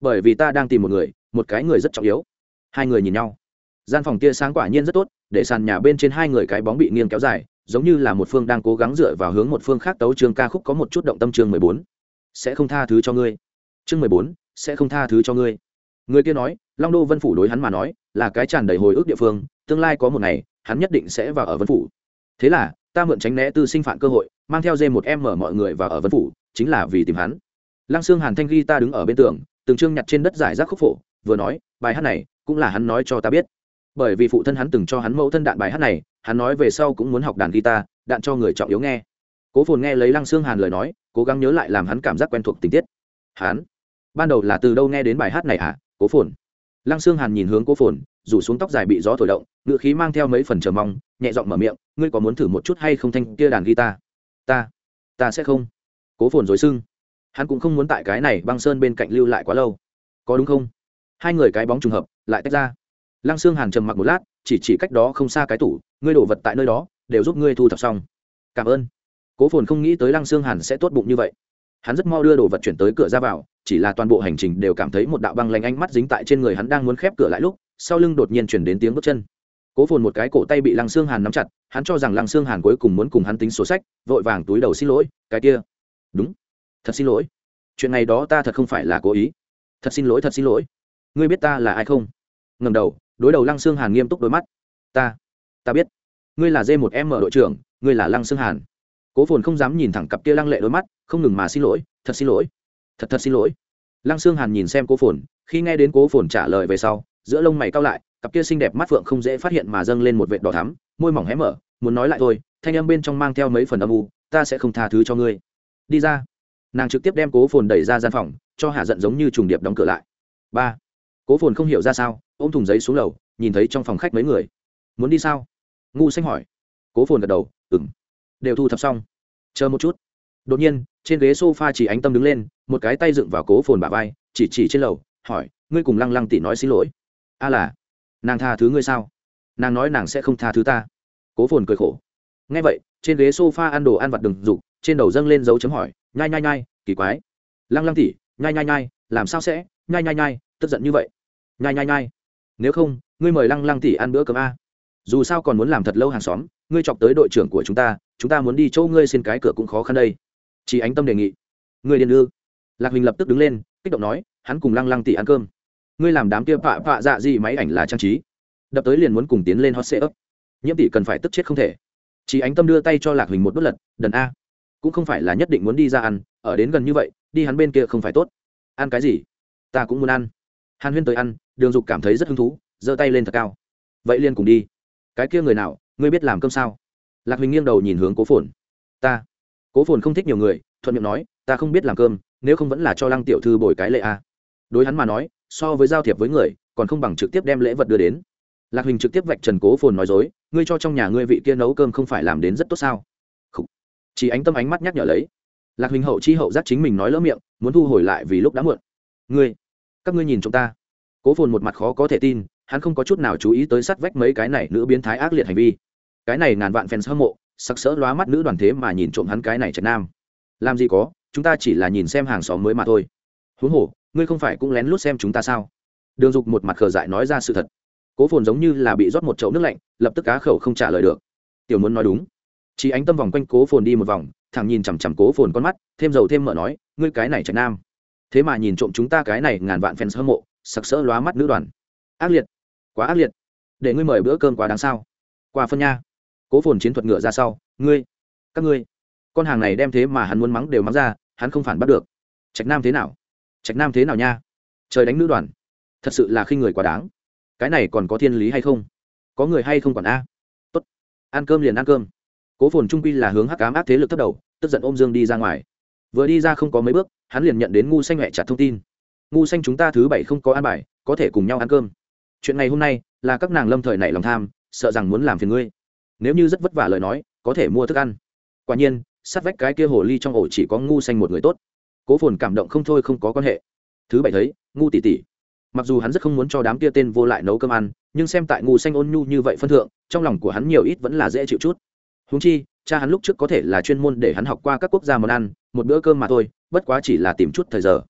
Bởi vì ta đang tìm một người, một cái người rất trọng yếu. Hai người nhìn nhau. Gian phòng tia sáng quả nhiên rất tốt, để sàn nhà bên trên hai người cái bóng bị nghiêng kéo dài, giống như là một phương đang cố gắng dựa vào hướng một phương khác tấu trường ca khúc có một chút động tâm chương mười bốn. Sẽ không tha thứ cho ngươi. Chương mười bốn, sẽ không tha thứ cho ngươi. Người kia nói, long đô vân phủ đối hắn mà nói là cái tràn đầy hồi ức địa phương, tương lai có một ngày, hắn nhất định sẽ vào ở vân phủ. Thế là, ta mượn tránh né tư sinh phản cơ hội, mang theo dê một em mở mọi người vào ở vân phủ, chính là vì tìm hắn. Lăng xương hàn thanh ghi ta đứng ở bên tường, từng chương nhặt trên đất giải rác khúc phổ, vừa nói, bài hát này, cũng là hắn nói cho ta biết. Bởi vì phụ thân hắn từng cho hắn mẫu thân đạn bài hát này, hắn nói về sau cũng muốn học đàn guitar, đạn cho người trọng yếu nghe. Cố phồn nghe lấy lăng xương hàn lời nói, cố gắng nhớ lại làm hắn cảm giác quen thuộc tình tiết. Hắn? Ban đầu là từ đâu nghe đến bài hát này à cố phồn? Lăng xương hàn nhìn hướng cố phồn, rủ xuống tóc dài bị gió thổi động ngự khí mang theo mấy phần chờ mong, nhẹ giọng mở miệng, ngươi có muốn thử một chút hay không thanh kia đàn guitar? Ta ta sẽ không. Cố phồn dối sưng. Hắn cũng không muốn tại cái này băng sơn bên cạnh lưu lại quá lâu. Có đúng không? Hai người cái bóng trùng hợp, lại tách ra. Lăng xương hàn trầm mặc một lát, chỉ chỉ cách đó không xa cái tủ, ngươi đổ vật tại nơi đó, đều giúp ngươi thu thập xong. Cảm ơn. Cố phồn không nghĩ tới lăng xương hàn sẽ tốt bụng như vậy hắn rất mau đưa đồ vật chuyển tới cửa ra vào, chỉ là toàn bộ hành trình đều cảm thấy một đạo băng lanh ánh mắt dính tại trên người hắn đang muốn khép cửa lại lúc, sau lưng đột nhiên chuyển đến tiếng bước chân. Cố phồn một cái cổ tay bị lăng xương hàn nắm chặt, hắn cho rằng lăng xương hàn cuối cùng muốn cùng hắn tính số sách, vội vàng túi đầu xin lỗi, cái kia. Đúng, thật xin lỗi. Chuyện này đó ta thật không phải là cố ý. Thật xin lỗi, thật xin lỗi. Ngươi biết ta là ai không? Ngầm đầu, đối đầu lăng xương hàn nghiêm túc đôi mắt. Ta ta biết. Ngươi là d một m đội trưởng, ngươi là lăng xương hàn cố phồn không dám nhìn thẳng cặp kia lăng lệ đôi mắt, không ngừng mà xin lỗi, thật xin lỗi, thật thật xin lỗi. Lăng Sương hàn nhìn xem cố phồn, khi nghe đến cố phồn trả lời về sau, giữa lông mày cao lại, cặp kia xinh đẹp mắt phượng không dễ phát hiện mà dâng lên một vệt đỏ thắm, môi mỏng hé mở, muốn nói lại thôi, thanh âm bên trong mang theo mấy phần âm u, ta sẽ không tha thứ cho ngươi. Đi ra. Nàng trực tiếp đem cố phồn đẩy ra gian phòng, cho hạ giận giống như trùng điệp đóng cửa lại. Ba. Cố phồn không hiểu ra sao, ôm thùng giấy xuống lầu, nhìn thấy trong phòng khách mấy người. Muốn đi sao? Ngu xanh hỏi. Cố phồn gật đầu ừng đều thu thập xong. Chờ một chút. Đột nhiên, trên ghế s o f a chỉ ánh tâm đứng lên, một cái tay dựng vào cố phồn bà vai, chỉ chỉ trên lầu, hỏi, ngươi cùng lăng lăng tỷ nói xin lỗi. A là, nàng tha thứ ngươi sao? Nàng nói nàng sẽ không tha thứ ta. Cố phồn cười khổ. Ngay vậy, trên ghế s o f a ăn đồ ăn vặt đừng rục trên đầu dâng lên dấu chấm hỏi, nhai nhai nhai, kỳ quái. Lăng lăng tỉ nhai nhai nhai, làm sao sẽ? Nhai nhai nhai, tức giận như vậy. Nhai nhai nhai, nếu không, ngươi mời lăng lăng tỉ ăn bữa cơm a dù sao còn muốn làm thật lâu hàng xóm, ngươi chọc tới đội trưởng của chúng ta chúng ta muốn đi chỗ ngươi xin cái cửa cũng khó khăn đây. Chị ánh tâm đề nghị. Ngươi điên ư? Lạc huỳnh lập tức đứng lên, kích động nói, hắn cùng lăng lăng tỉ ăn cơm. Ngươi làm đám kia phạ phạ dạ gì máy ảnh là trang trí. Đập tới liền muốn cùng tiến lên hot sệ ấp. Nhiễm tỷ cần phải tức chết không thể. Chị ánh tâm đưa tay cho lạc huỳnh một bất lật, đần a, cũng không phải là nhất định muốn đi ra ăn, ở đến gần như vậy, đi hắn bên kia không phải tốt. Ăn cái gì? Ta cũng muốn ăn. Hàn huyên tới ăn, đường dục cảm thấy rất hứng thú, giơ tay lên thật cao. Vậy liên cùng đi cái kia người nào, ngươi biết làm cơm sao? Lạc huỳnh nghiêng đầu nhìn hướng cố phồn. Ta. Cố phồn không thích nhiều người, thuận miệng nói, ta không biết làm cơm, nếu không vẫn là cho lăng tiểu thư bồi cái lệ a. Đối hắn mà nói, so với giao thiệp với người, còn không bằng trực tiếp đem lễ vật đưa đến. Lạc huỳnh trực tiếp vạch trần cố phồn nói dối, ngươi cho trong nhà ngươi vị kia nấu cơm không phải làm đến rất tốt sao? Chỉ ánh tâm ánh mắt nhắc nhở lấy. Lạc huỳnh hậu chi hậu giác chính mình nói lỡ miệng, muốn thu hồi lại vì lúc đã muộn. Ngươi. Các ngươi nhìn chúng ta. Cố phồn một mặt khó có thể tin hắn không có chút nào chú ý tới sát vách mấy cái này nữ biến thái ác liệt hành vi. Cái này ngàn vạn fans hâm mộ, sặc sỡ lóa mắt nữ đoàn thế mà nhìn trộm hắn cái này trạch nam. Làm gì có, chúng ta chỉ là nhìn xem hàng xóm mới mà thôi. Huống hồ, ngươi không phải cũng lén lút xem chúng ta sao? Đường dục một mặt khờ dại nói ra sự thật. Cố phồn giống như là bị rót một chậu nước lạnh, lập tức cá khẩu không trả lời được. Tiểu muốn nói đúng. Chỉ ánh tâm vòng quanh cố phồn đi một vòng thằng nhìn chằm chằm cố phồn con mắt, thêm dầu thêm mở nói, ngươi cái này trạch nam. Thế mà nhìn trộm chúng ta cái này ngàn vạn fans hâm mộ, sặc sỡ lóa mắt nữ đoàn. Ác liệt quá ác liệt. Để ngươi mời bữa cơm quá đáng sao? Qua phân nha. Cố phồn chiến thuật ngựa ra sau, ngươi, các ngươi. Con hàng này đem thế mà hắn muốn mắng đều mắng ra, hắn không phản bắt được. Trạch nam thế nào? Trạch nam thế nào nha? Trời đánh nữ đoàn. Thật sự là khi người quá đáng. Cái này còn có thiên lý hay không? Có người hay không còn a? Tốt. Ăn cơm liền ăn cơm. Cố phồn trung quy là hướng hắc cám ác thế lực thấp đầu, tức giận ôm dương đi ra ngoài. Vừa đi ra không có mấy bước, hắn liền nhận đến ngu xanh huệ chặt thông tin. Ngu xanh chúng ta thứ bảy không có ăn bài, có thể cùng nhau ăn cơm chuyện ngày hôm nay là các nàng lâm thời nảy lòng tham, sợ rằng muốn làm phiền ngươi. Nếu như rất vất vả lời nói, có thể mua thức ăn. Quả nhiên, sát vách cái kia hồ ly trong ổ chỉ có ngu xanh một người tốt. Cố phồn cảm động không thôi không có quan hệ. Thứ bảy thấy, ngu tỷ tỷ mặc dù hắn rất không muốn cho đám kia tên vô lại nấu cơm ăn, nhưng xem tại ngu xanh ôn nhu như vậy phân thượng, trong lòng của hắn nhiều ít vẫn là dễ chịu chút. Húng chi, cha hắn lúc trước có thể là chuyên môn để hắn học qua các quốc gia món ăn, một bữa cơm mà thôi, bất quá chỉ là tìm chút thời giờ.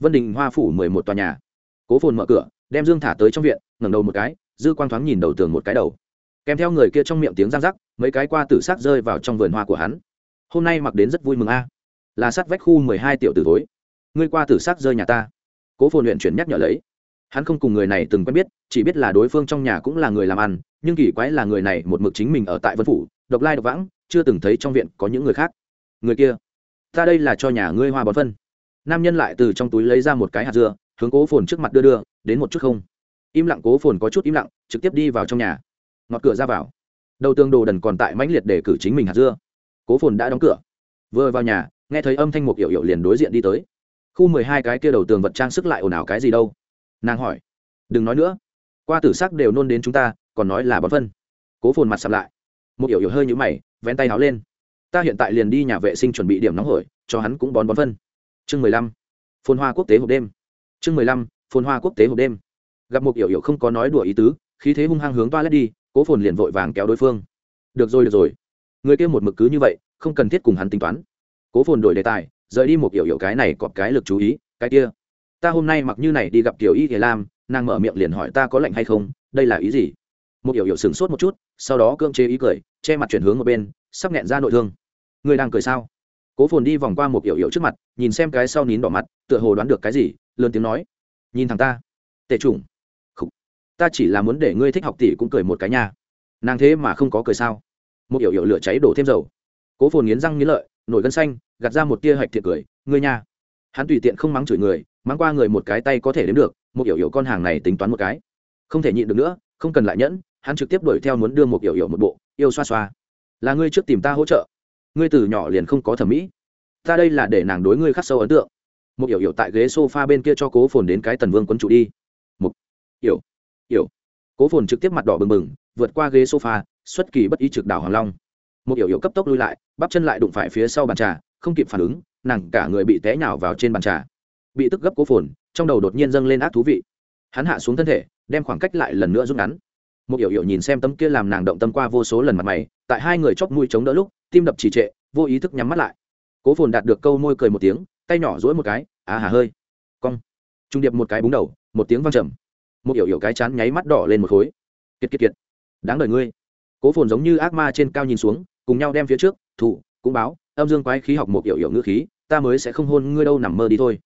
Vân đình hoa phủ mười một tòa nhà. Cố phồn mở cửa đem dương thả tới trong viện, ngẩng đầu một cái, dư quang thoáng nhìn đầu tường một cái đầu. Kèm theo người kia trong miệng tiếng răng rắc, mấy cái qua tử s rơi vào trong vườn hoa của hắn. Hôm nay mặc đến rất vui mừng a. Là sát vách khu mười hai tiểu tử tối ngươi qua tử s rơi nhà ta. Cố phồn luyện chuyển nhắc nhở lấy. Hắn không cùng người này từng quen biết, chỉ biết là đối phương trong nhà cũng là người làm ăn, nhưng kỳ quái là người này một mực chính mình ở tại vân phủ, độc lai độc vãng, chưa từng thấy trong viện có những người khác. Người kia, ta đây là cho nhà ngươi hoa bón phân. Nam nhân lại từ trong túi lấy ra một cái hạt dưa hướng cố phồn trước mặt đưa đưa, đến một chút không? Im lặng cố phồn có chút im lặng, trực tiếp đi vào trong nhà. Ngọt cửa ra vào. Đầu tường đồ đần còn tại mãnh liệt để cử chính mình hạt dưa. Cố phồn đã đóng cửa. Vừa vào nhà, nghe thấy âm thanh một yểu yểu liền đối diện đi tới. Khu mười hai cái kia đầu tường vật trang sức lại ồn ào cái gì đâu? Nàng hỏi. Đừng nói nữa. Qua tử sắc đều nôn đến chúng ta, còn nói là bón phân. Cố phồn mặt sập lại. Một yểu yểu hơi nhũ mày, vén tay háo lên. Ta hiện tại liền đi nhà vệ sinh chuẩn bị điểm nóng hổi, cho hắn cũng bón bón phân. Chương mười lăm. Phồn hoa quốc tế hộp đêm chương mười lăm, phồn hoa quốc tế hộp đêm. Gặp một yểu yểu không có nói đùa ý tứ, khí thế hung hăng hướng toa lét đi, cố phồn liền vội vàng kéo đối phương. Được rồi được rồi. Người kia một mực cứ như vậy, không cần thiết cùng hắn tính toán. Cố phồn đổi đề tài, rời đi một yểu yểu cái này cọp cái lực chú ý, cái kia. Ta hôm nay mặc như này đi gặp tiểu y thì lam, nàng mở miệng liền hỏi ta có lạnh hay không, đây là ý gì? Một yểu yểu sửng sốt một chút, sau đó cưỡng chế ý cười, che mặt chuyển hướng một bên, sắp nghẹn ra nội thương. Người đang cười sao? Cố phồn đi vòng qua một yểu yểu trước mặt, nhìn xem cái sau nín đỏ mặt, tựa hồ đoán được cái gì lớn tiếng nói, nhìn thằng ta tệ chủng ta chỉ là muốn để ngươi thích học tỷ cũng cười một cái nha. Nàng thế mà không có cười sao? Một yểu yểu lửa cháy đổ thêm dầu. Cố phồn nghiến răng nghiến lợi, nổi gân xanh, gạt ra một tia hạch thiệt cười, ngươi nha. Hắn tùy tiện không mắng chửi người, mắng qua người một cái tay có thể đến được, một yểu yểu con hàng này tính toán một cái. Không thể nhịn được nữa, không cần lại nhẫn, hắn trực tiếp đuổi theo muốn đưa một yểu yểu một bộ, yêu xoa xoa. Là ngươi trước tìm ta hỗ trợ. Ngươi từ nhỏ liền không có thẩm mỹ. Ta đây là để nàng đối ngươi khắc sâu ấn tượng một yểu yểu tại ghế s o f a bên kia cho cố phồn đến cái tần vương quấn trụ đi. Một yểu yểu cố phồn trực tiếp mặt đỏ bừng bừng, vượt qua ghế sofa, xuất kỳ bất ý trực đảo hoàng long. Một yểu yểu cấp tốc lui lại, bắp chân lại đụng phải phía sau bàn trà, không kịp phản ứng, nàng cả người bị té nhào vào trên bàn trà. Bị tức gấp cố phồn, trong đầu đột nhiên dâng lên ác thú vị. Hắn hạ xuống thân thể, đem khoảng cách lại lần nữa rút ngắn. Một yểu yểu nhìn xem tấm kia làm nàng động tâm qua vô số lần mặt mày, tại hai người chóp mũi chống đỡ lúc, tim đập trì trệ, vô ý thức nhắm mắt lại. Cố phồn đạt được câu môi cười một tiếng tay nhỏ dỗi một cái, á hà hơi. Cong. Trung điệp một cái búng đầu, một tiếng văng trầm. Một yểu yểu cái chán nháy mắt đỏ lên một khối. Kiệt kiệt kiệt. Đáng đời ngươi. Cố phồn giống như ác ma trên cao nhìn xuống, cùng nhau đem phía trước thủ cũng báo, âm dương quái khí học một yểu yểu ngữ khí, ta mới sẽ không hôn ngươi đâu nằm mơ đi thôi.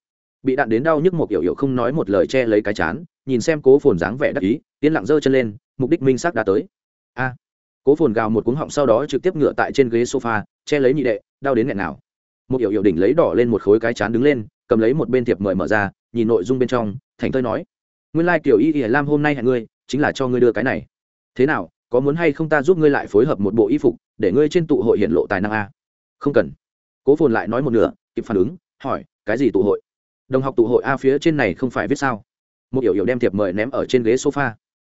Bị đạn đến đau nhức một yểu yểu không nói một lời che lấy cái chán, nhìn xem cố phồn dáng vẻ đắc ý tiến lặng giơ chân lên, mục đích minh xác đã tới. A. Cố phồn gào một cuống họng sau đó trực tiếp ngựa tại trên ghế sofa, che lấy nhị đệ, đau đến nghẹn nào một hiệu hiệu đỉnh lấy đỏ lên một khối cái chán đứng lên, cầm lấy một bên thiệp mời mở ra, nhìn nội dung bên trong, thành thơi nói, nguyên lai、like、kiểu y ỉa lam hôm nay hẹn ngươi, chính là cho ngươi đưa cái này. Thế nào, có muốn hay không ta giúp ngươi lại phối hợp một bộ y phục, để ngươi trên tụ hội hiện lộ tài năng a? Không cần. Cố phồn lại nói một nửa, kịp phản ứng, hỏi, cái gì tụ hội? Đồng học tụ hội a phía trên này không phải viết sao? Một yểu yểu đem thiệp mời ném ở trên ghế sofa.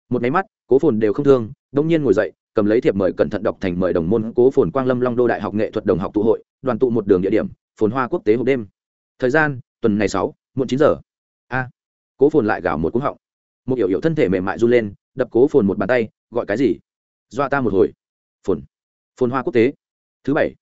Một máy mắt, cố phồn đều không thương, đông nhiên ngồi dậy cầm lấy thiệp mời cẩn thận đọc thành mời đồng môn cố phồn quang lâm long đô đại học nghệ thuật đồng học tụ hội, đoàn tụ một đường địa điểm, phồn hoa quốc tế hộp đêm. Thời gian, tuần này sáu, muộn chín giờ. A. Cố phồn lại gào một cú họng. Một hiểu hiểu thân thể mềm mại run lên, đập cố phồn một bàn tay, gọi cái gì? Dọa ta một hồi. Phồn. Phồn hoa quốc tế. Thứ bảy.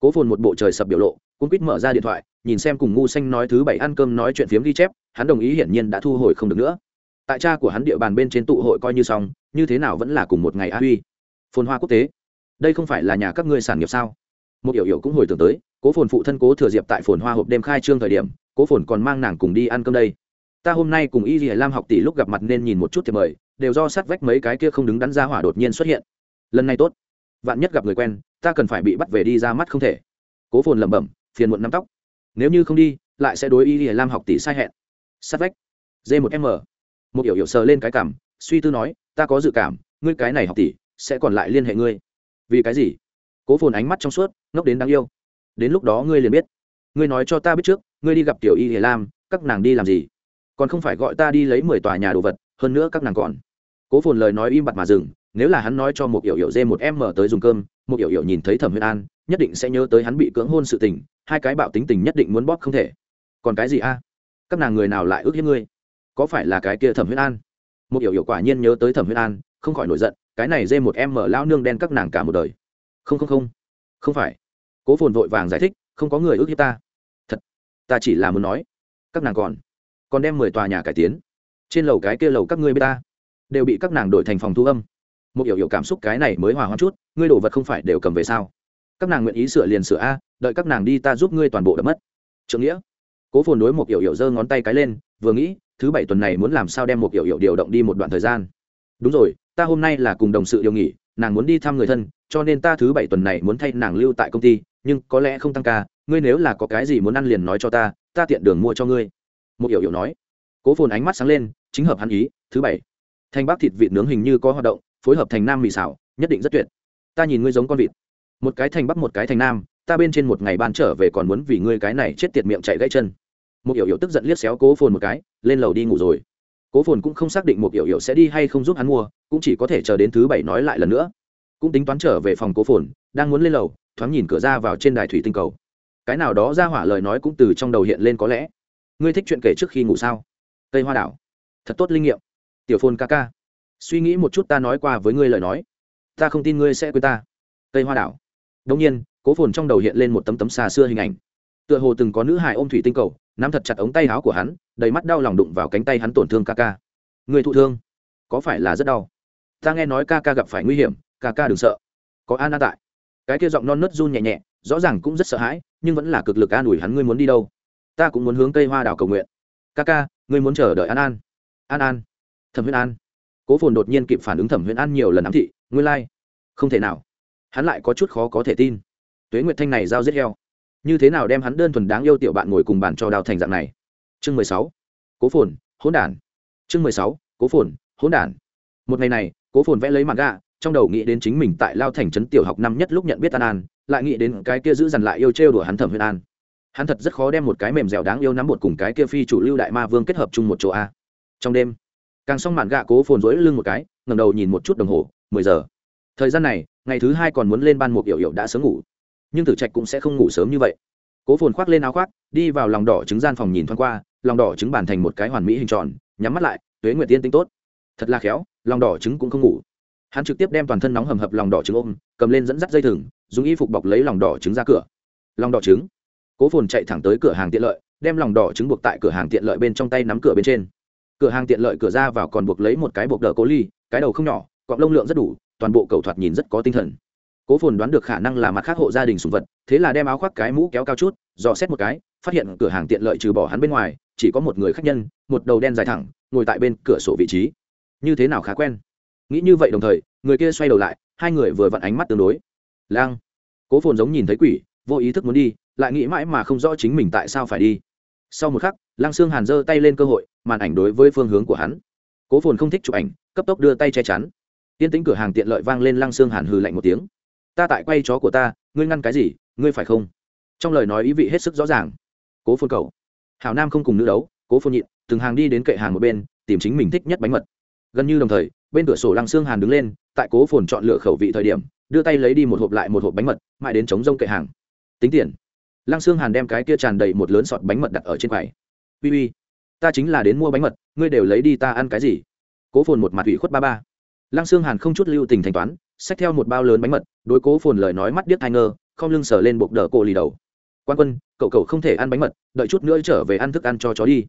Cố phồn một bộ trời sập biểu lộ cũng quýt mở ra điện thoại, nhìn xem cùng ngu xanh nói thứ bảy ăn cơm nói chuyện phiếm ghi chép, hắn đồng ý hiển nhiên đã thu hồi không được nữa. Tại cha của hắn địa bàn bên trên tụ hội coi như xong, như thế nào vẫn là cùng một ngày a huy phồn hoa quốc tế. Đây không phải là nhà các ngươi sản nghiệp sao? Một yểu yểu cũng hồi tưởng tới, cố phồn phụ thân cố thừa diệp tại phồn hoa hộp đêm khai trương thời điểm, cố phồn còn mang nàng cùng đi ăn cơm đây. Ta hôm nay cùng y dì lam học tỷ lúc gặp mặt nên nhìn một chút thì mời, đều do sát vách mấy cái kia không đứng đắn ra hỏa đột nhiên xuất hiện. Lần này tốt. Vạn nhất gặp người quen, ta cần phải bị bắt về đi ra mắt không thể. Cố phồn lẩm bẩm, phiền muộn nắm tóc. Nếu như không đi, lại sẽ đối y dì lam học tỷ sai hẹn. Sát vách. D một m. Một yểu yểu sờ lên cái cảm, suy tư nói, ta có dự cảm, ngươi cái này học tỷ sẽ còn lại liên hệ ngươi. Vì cái gì? Cố phồn ánh mắt trong suốt, ngốc đến đáng yêu. Đến lúc đó ngươi liền biết. Ngươi nói cho ta biết trước, ngươi đi gặp tiểu y hề lam, các nàng đi làm gì? Còn không phải gọi ta đi lấy mười tòa nhà đồ vật, hơn nữa các nàng còn. Cố phồn lời nói im bặt mà dừng, nếu là hắn nói cho một yểu yểu dê một em mở tới dùng cơm, một yểu yểu nhìn thấy thẩm huyên an, nhất định sẽ nhớ tới hắn bị cưỡng hôn sự tình, hai cái bạo tính tình nhất định muốn bóp không thể. Còn cái gì a? Các nàng người nào lại ước hiếp ngươi? Có phải là cái kia thẩm huyết an? Một yểu yểu quả nhiên nhớ tới thẩm huyết an, không khỏi nổi giận cái này dê một em mở lao nương đen các nàng cả một đời. Không không không. Không phải. Cố phồn vội vàng giải thích, không có người ước hiếp ta. Thật, ta chỉ là muốn nói. Các nàng còn còn đem mười tòa nhà cải tiến. Trên lầu cái kia lầu các ngươi b ta, đều bị các nàng đổi thành phòng thu âm. Một hiểu hiểu cảm xúc cái này mới hòa hoãn chút, ngươi đồ vật không phải đều cầm về sao? Các nàng nguyện ý sửa liền sửa a, đợi các nàng đi ta giúp ngươi toàn bộ đập mất. Trượng nghĩa. Cố phồn đối một hiểu hiểu giơ ngón tay cái lên, vừa nghĩ, thứ bảy tuần này muốn làm sao đem một hiểu hiểu điều động đi một đoạn thời gian. Đúng rồi ta hôm nay là cùng đồng sự điều nghỉ, nàng muốn đi thăm người thân, cho nên ta thứ bảy tuần này muốn thay nàng lưu tại công ty, nhưng có lẽ không tăng ca, ngươi nếu là có cái gì muốn ăn liền nói cho ta ta tiện đường mua cho ngươi. Một hiểu hiểu nói. Cố phồn ánh mắt sáng lên, chính hợp hắn ý, thứ bảy, thanh bác thịt vịt nướng hình như có hoạt động, phối hợp thành nam mì xào, nhất định rất tuyệt. Ta nhìn ngươi giống con vịt. Một cái thành bắc một cái thành nam, ta bên trên một ngày ban trở về còn muốn vì ngươi cái này chết tiệt miệng chạy gãy chân. Một hiểu hiểu tức giận liếc xéo cố phồn một cái, lên lầu đi ngủ rồi cố phồn cũng không xác định một yểu yểu sẽ đi hay không giúp hắn mua, cũng chỉ có thể chờ đến thứ bảy nói lại lần nữa. Cũng tính toán trở về phòng cố phồn, đang muốn lên lầu, thoáng nhìn cửa ra vào trên đài thủy tinh cầu. Cái nào đó ra hỏa lời nói cũng từ trong đầu hiện lên có lẽ. Ngươi thích chuyện kể trước khi ngủ sao? Cây hoa đảo. Thật tốt linh nghiệm. Tiểu phồn ca ca. Suy nghĩ một chút ta nói qua với ngươi lời nói. Ta không tin ngươi sẽ quên ta. Cây hoa đảo. Đông nhiên, cố phồn trong đầu hiện lên một tấm tấm xa xưa hình ảnh tựa hồ từng có nữ hài ôm thủy tinh cầu, nắm thật chặt ống tay áo của hắn, đầy mắt đau lòng đụng vào cánh tay hắn tổn thương ca ca. Người thụ thương, có phải là rất đau? Ta nghe nói ca ca gặp phải nguy hiểm, ca ca đừng sợ. Có an an tại. Cái kia giọng non nớt run nhẹ nhẹ, rõ ràng cũng rất sợ hãi, nhưng vẫn là cực lực an ủi hắn ngươi muốn đi đâu. Ta cũng muốn hướng cây hoa đào cầu nguyện. Ca ca, ngươi muốn chờ đợi an an. An an. Thẩm huyễn an. Cố phồn đột nhiên kịp phản ứng thẩm huyễn an nhiều lần ám thị, nguyên lai、like. không thể nào. Hắn lại có chút khó có thể tin. Tuế nguyệt thanh này giao giết heo như thế nào đem hắn đơn thuần đáng yêu tiểu bạn ngồi cùng bàn cho đào thành dạng này? Chương mười sáu. Cố phồn, hỗn đản. Chương mười sáu. Cố phồn, hỗn đản. Một ngày này, cố phồn vẽ lấy mặt gà trong đầu nghĩ đến chính mình tại lao thành trấn tiểu học năm nhất lúc nhận biết an an, lại nghĩ đến cái kia giữ dằn lại yêu trêu đùa hắn thẩm huyền an. Hắn thật rất khó đem một cái mềm dẻo đáng yêu nắm một cùng cái kia phi chủ lưu đại ma vương kết hợp chung một chỗ a. Trong đêm, càng xong màn gạ cố phồn rối lưng một cái ngầm đầu nhìn một chút đồng hồ, mười giờ. Thời gian này, ngày thứ hai còn muốn lên ban một yểu yểu đã sớm ngủ nhưng tử trạch cũng sẽ không ngủ sớm như vậy. Cố phồn khoác lên áo khoác, đi vào lòng đỏ trứng gian phòng nhìn thoáng qua, lòng đỏ trứng bàn thành một cái hoàn mỹ hình tròn, nhắm mắt lại, tuế nguyệt tiên tinh tốt. Thật là khéo, lòng đỏ trứng cũng không ngủ. Hắn trực tiếp đem toàn thân nóng hầm hập lòng đỏ trứng ôm, cầm lên dẫn dắt dây thừng, dùng y phục bọc lấy lòng đỏ trứng ra cửa. Lòng đỏ trứng. Cố phồn chạy thẳng tới cửa hàng tiện lợi, đem lòng đỏ trứng buộc tại cửa hàng tiện lợi bên trong tay nắm cửa bên trên. Cửa hàng tiện lợi cửa ra vào còn buộc lấy một cái buộc đỡ cố ly, cái đầu không nhỏ, cọng lông lượng rất đủ, toàn bộ cầu thoạt nhìn rất có tinh thần cố phồn đoán được khả năng là mặt khác hộ gia đình sùng vật, thế là đem áo khoác cái mũ kéo cao chút, dò xét một cái, phát hiện cửa hàng tiện lợi trừ bỏ hắn bên ngoài, chỉ có một người khách nhân, một đầu đen dài thẳng, ngồi tại bên cửa sổ vị trí. Như thế nào khá quen? Nghĩ như vậy đồng thời, người kia xoay đầu lại, hai người vừa vặn ánh mắt tương đối. Lang. Cố phồn giống nhìn thấy quỷ, vô ý thức muốn đi, lại nghĩ mãi mà không rõ chính mình tại sao phải đi. Sau một khắc, Lang sương hàn giơ tay lên cơ hội, màn ảnh đối với phương hướng của hắn. Cố phồn không thích chụp ảnh, cấp tốc đưa tay che chắn. Tiên tính cửa hàng tiện lợi vang lên Lang sương hàn hừ lạnh một tiếng ta tại quay chó của ta, ngươi ngăn cái gì, ngươi phải không? Trong lời nói ý vị hết sức rõ ràng. Cố phồn cầu. Hảo nam không cùng nữ đấu, cố phồn nhịn, từng hàng đi đến kệ hàng một bên, tìm chính mình thích nhất bánh mật. Gần như đồng thời, bên cửa sổ lăng xương hàn đứng lên, tại cố phồn chọn lựa khẩu vị thời điểm, đưa tay lấy đi một hộp lại một hộp bánh mật, mãi đến chống rông kệ hàng. Tính tiền. Lăng xương hàn đem cái kia tràn đầy một lớn sọt bánh mật đặt ở trên quầy. Uy uy, ta chính là đến mua bánh mật, ngươi đều lấy đi ta ăn cái gì? Cố phồn một mặt ủy khuất ba ba. Lăng xương hàn không chút lưu tình thanh toán xách theo một bao lớn bánh mật, đối cố phồn lời nói mắt điếc thai ngơ không lưng sờ lên bụng đỡ cổ lì đầu. Quan quân, cậu cậu không thể ăn bánh mật, đợi chút nữa trở về ăn thức ăn cho chó đi.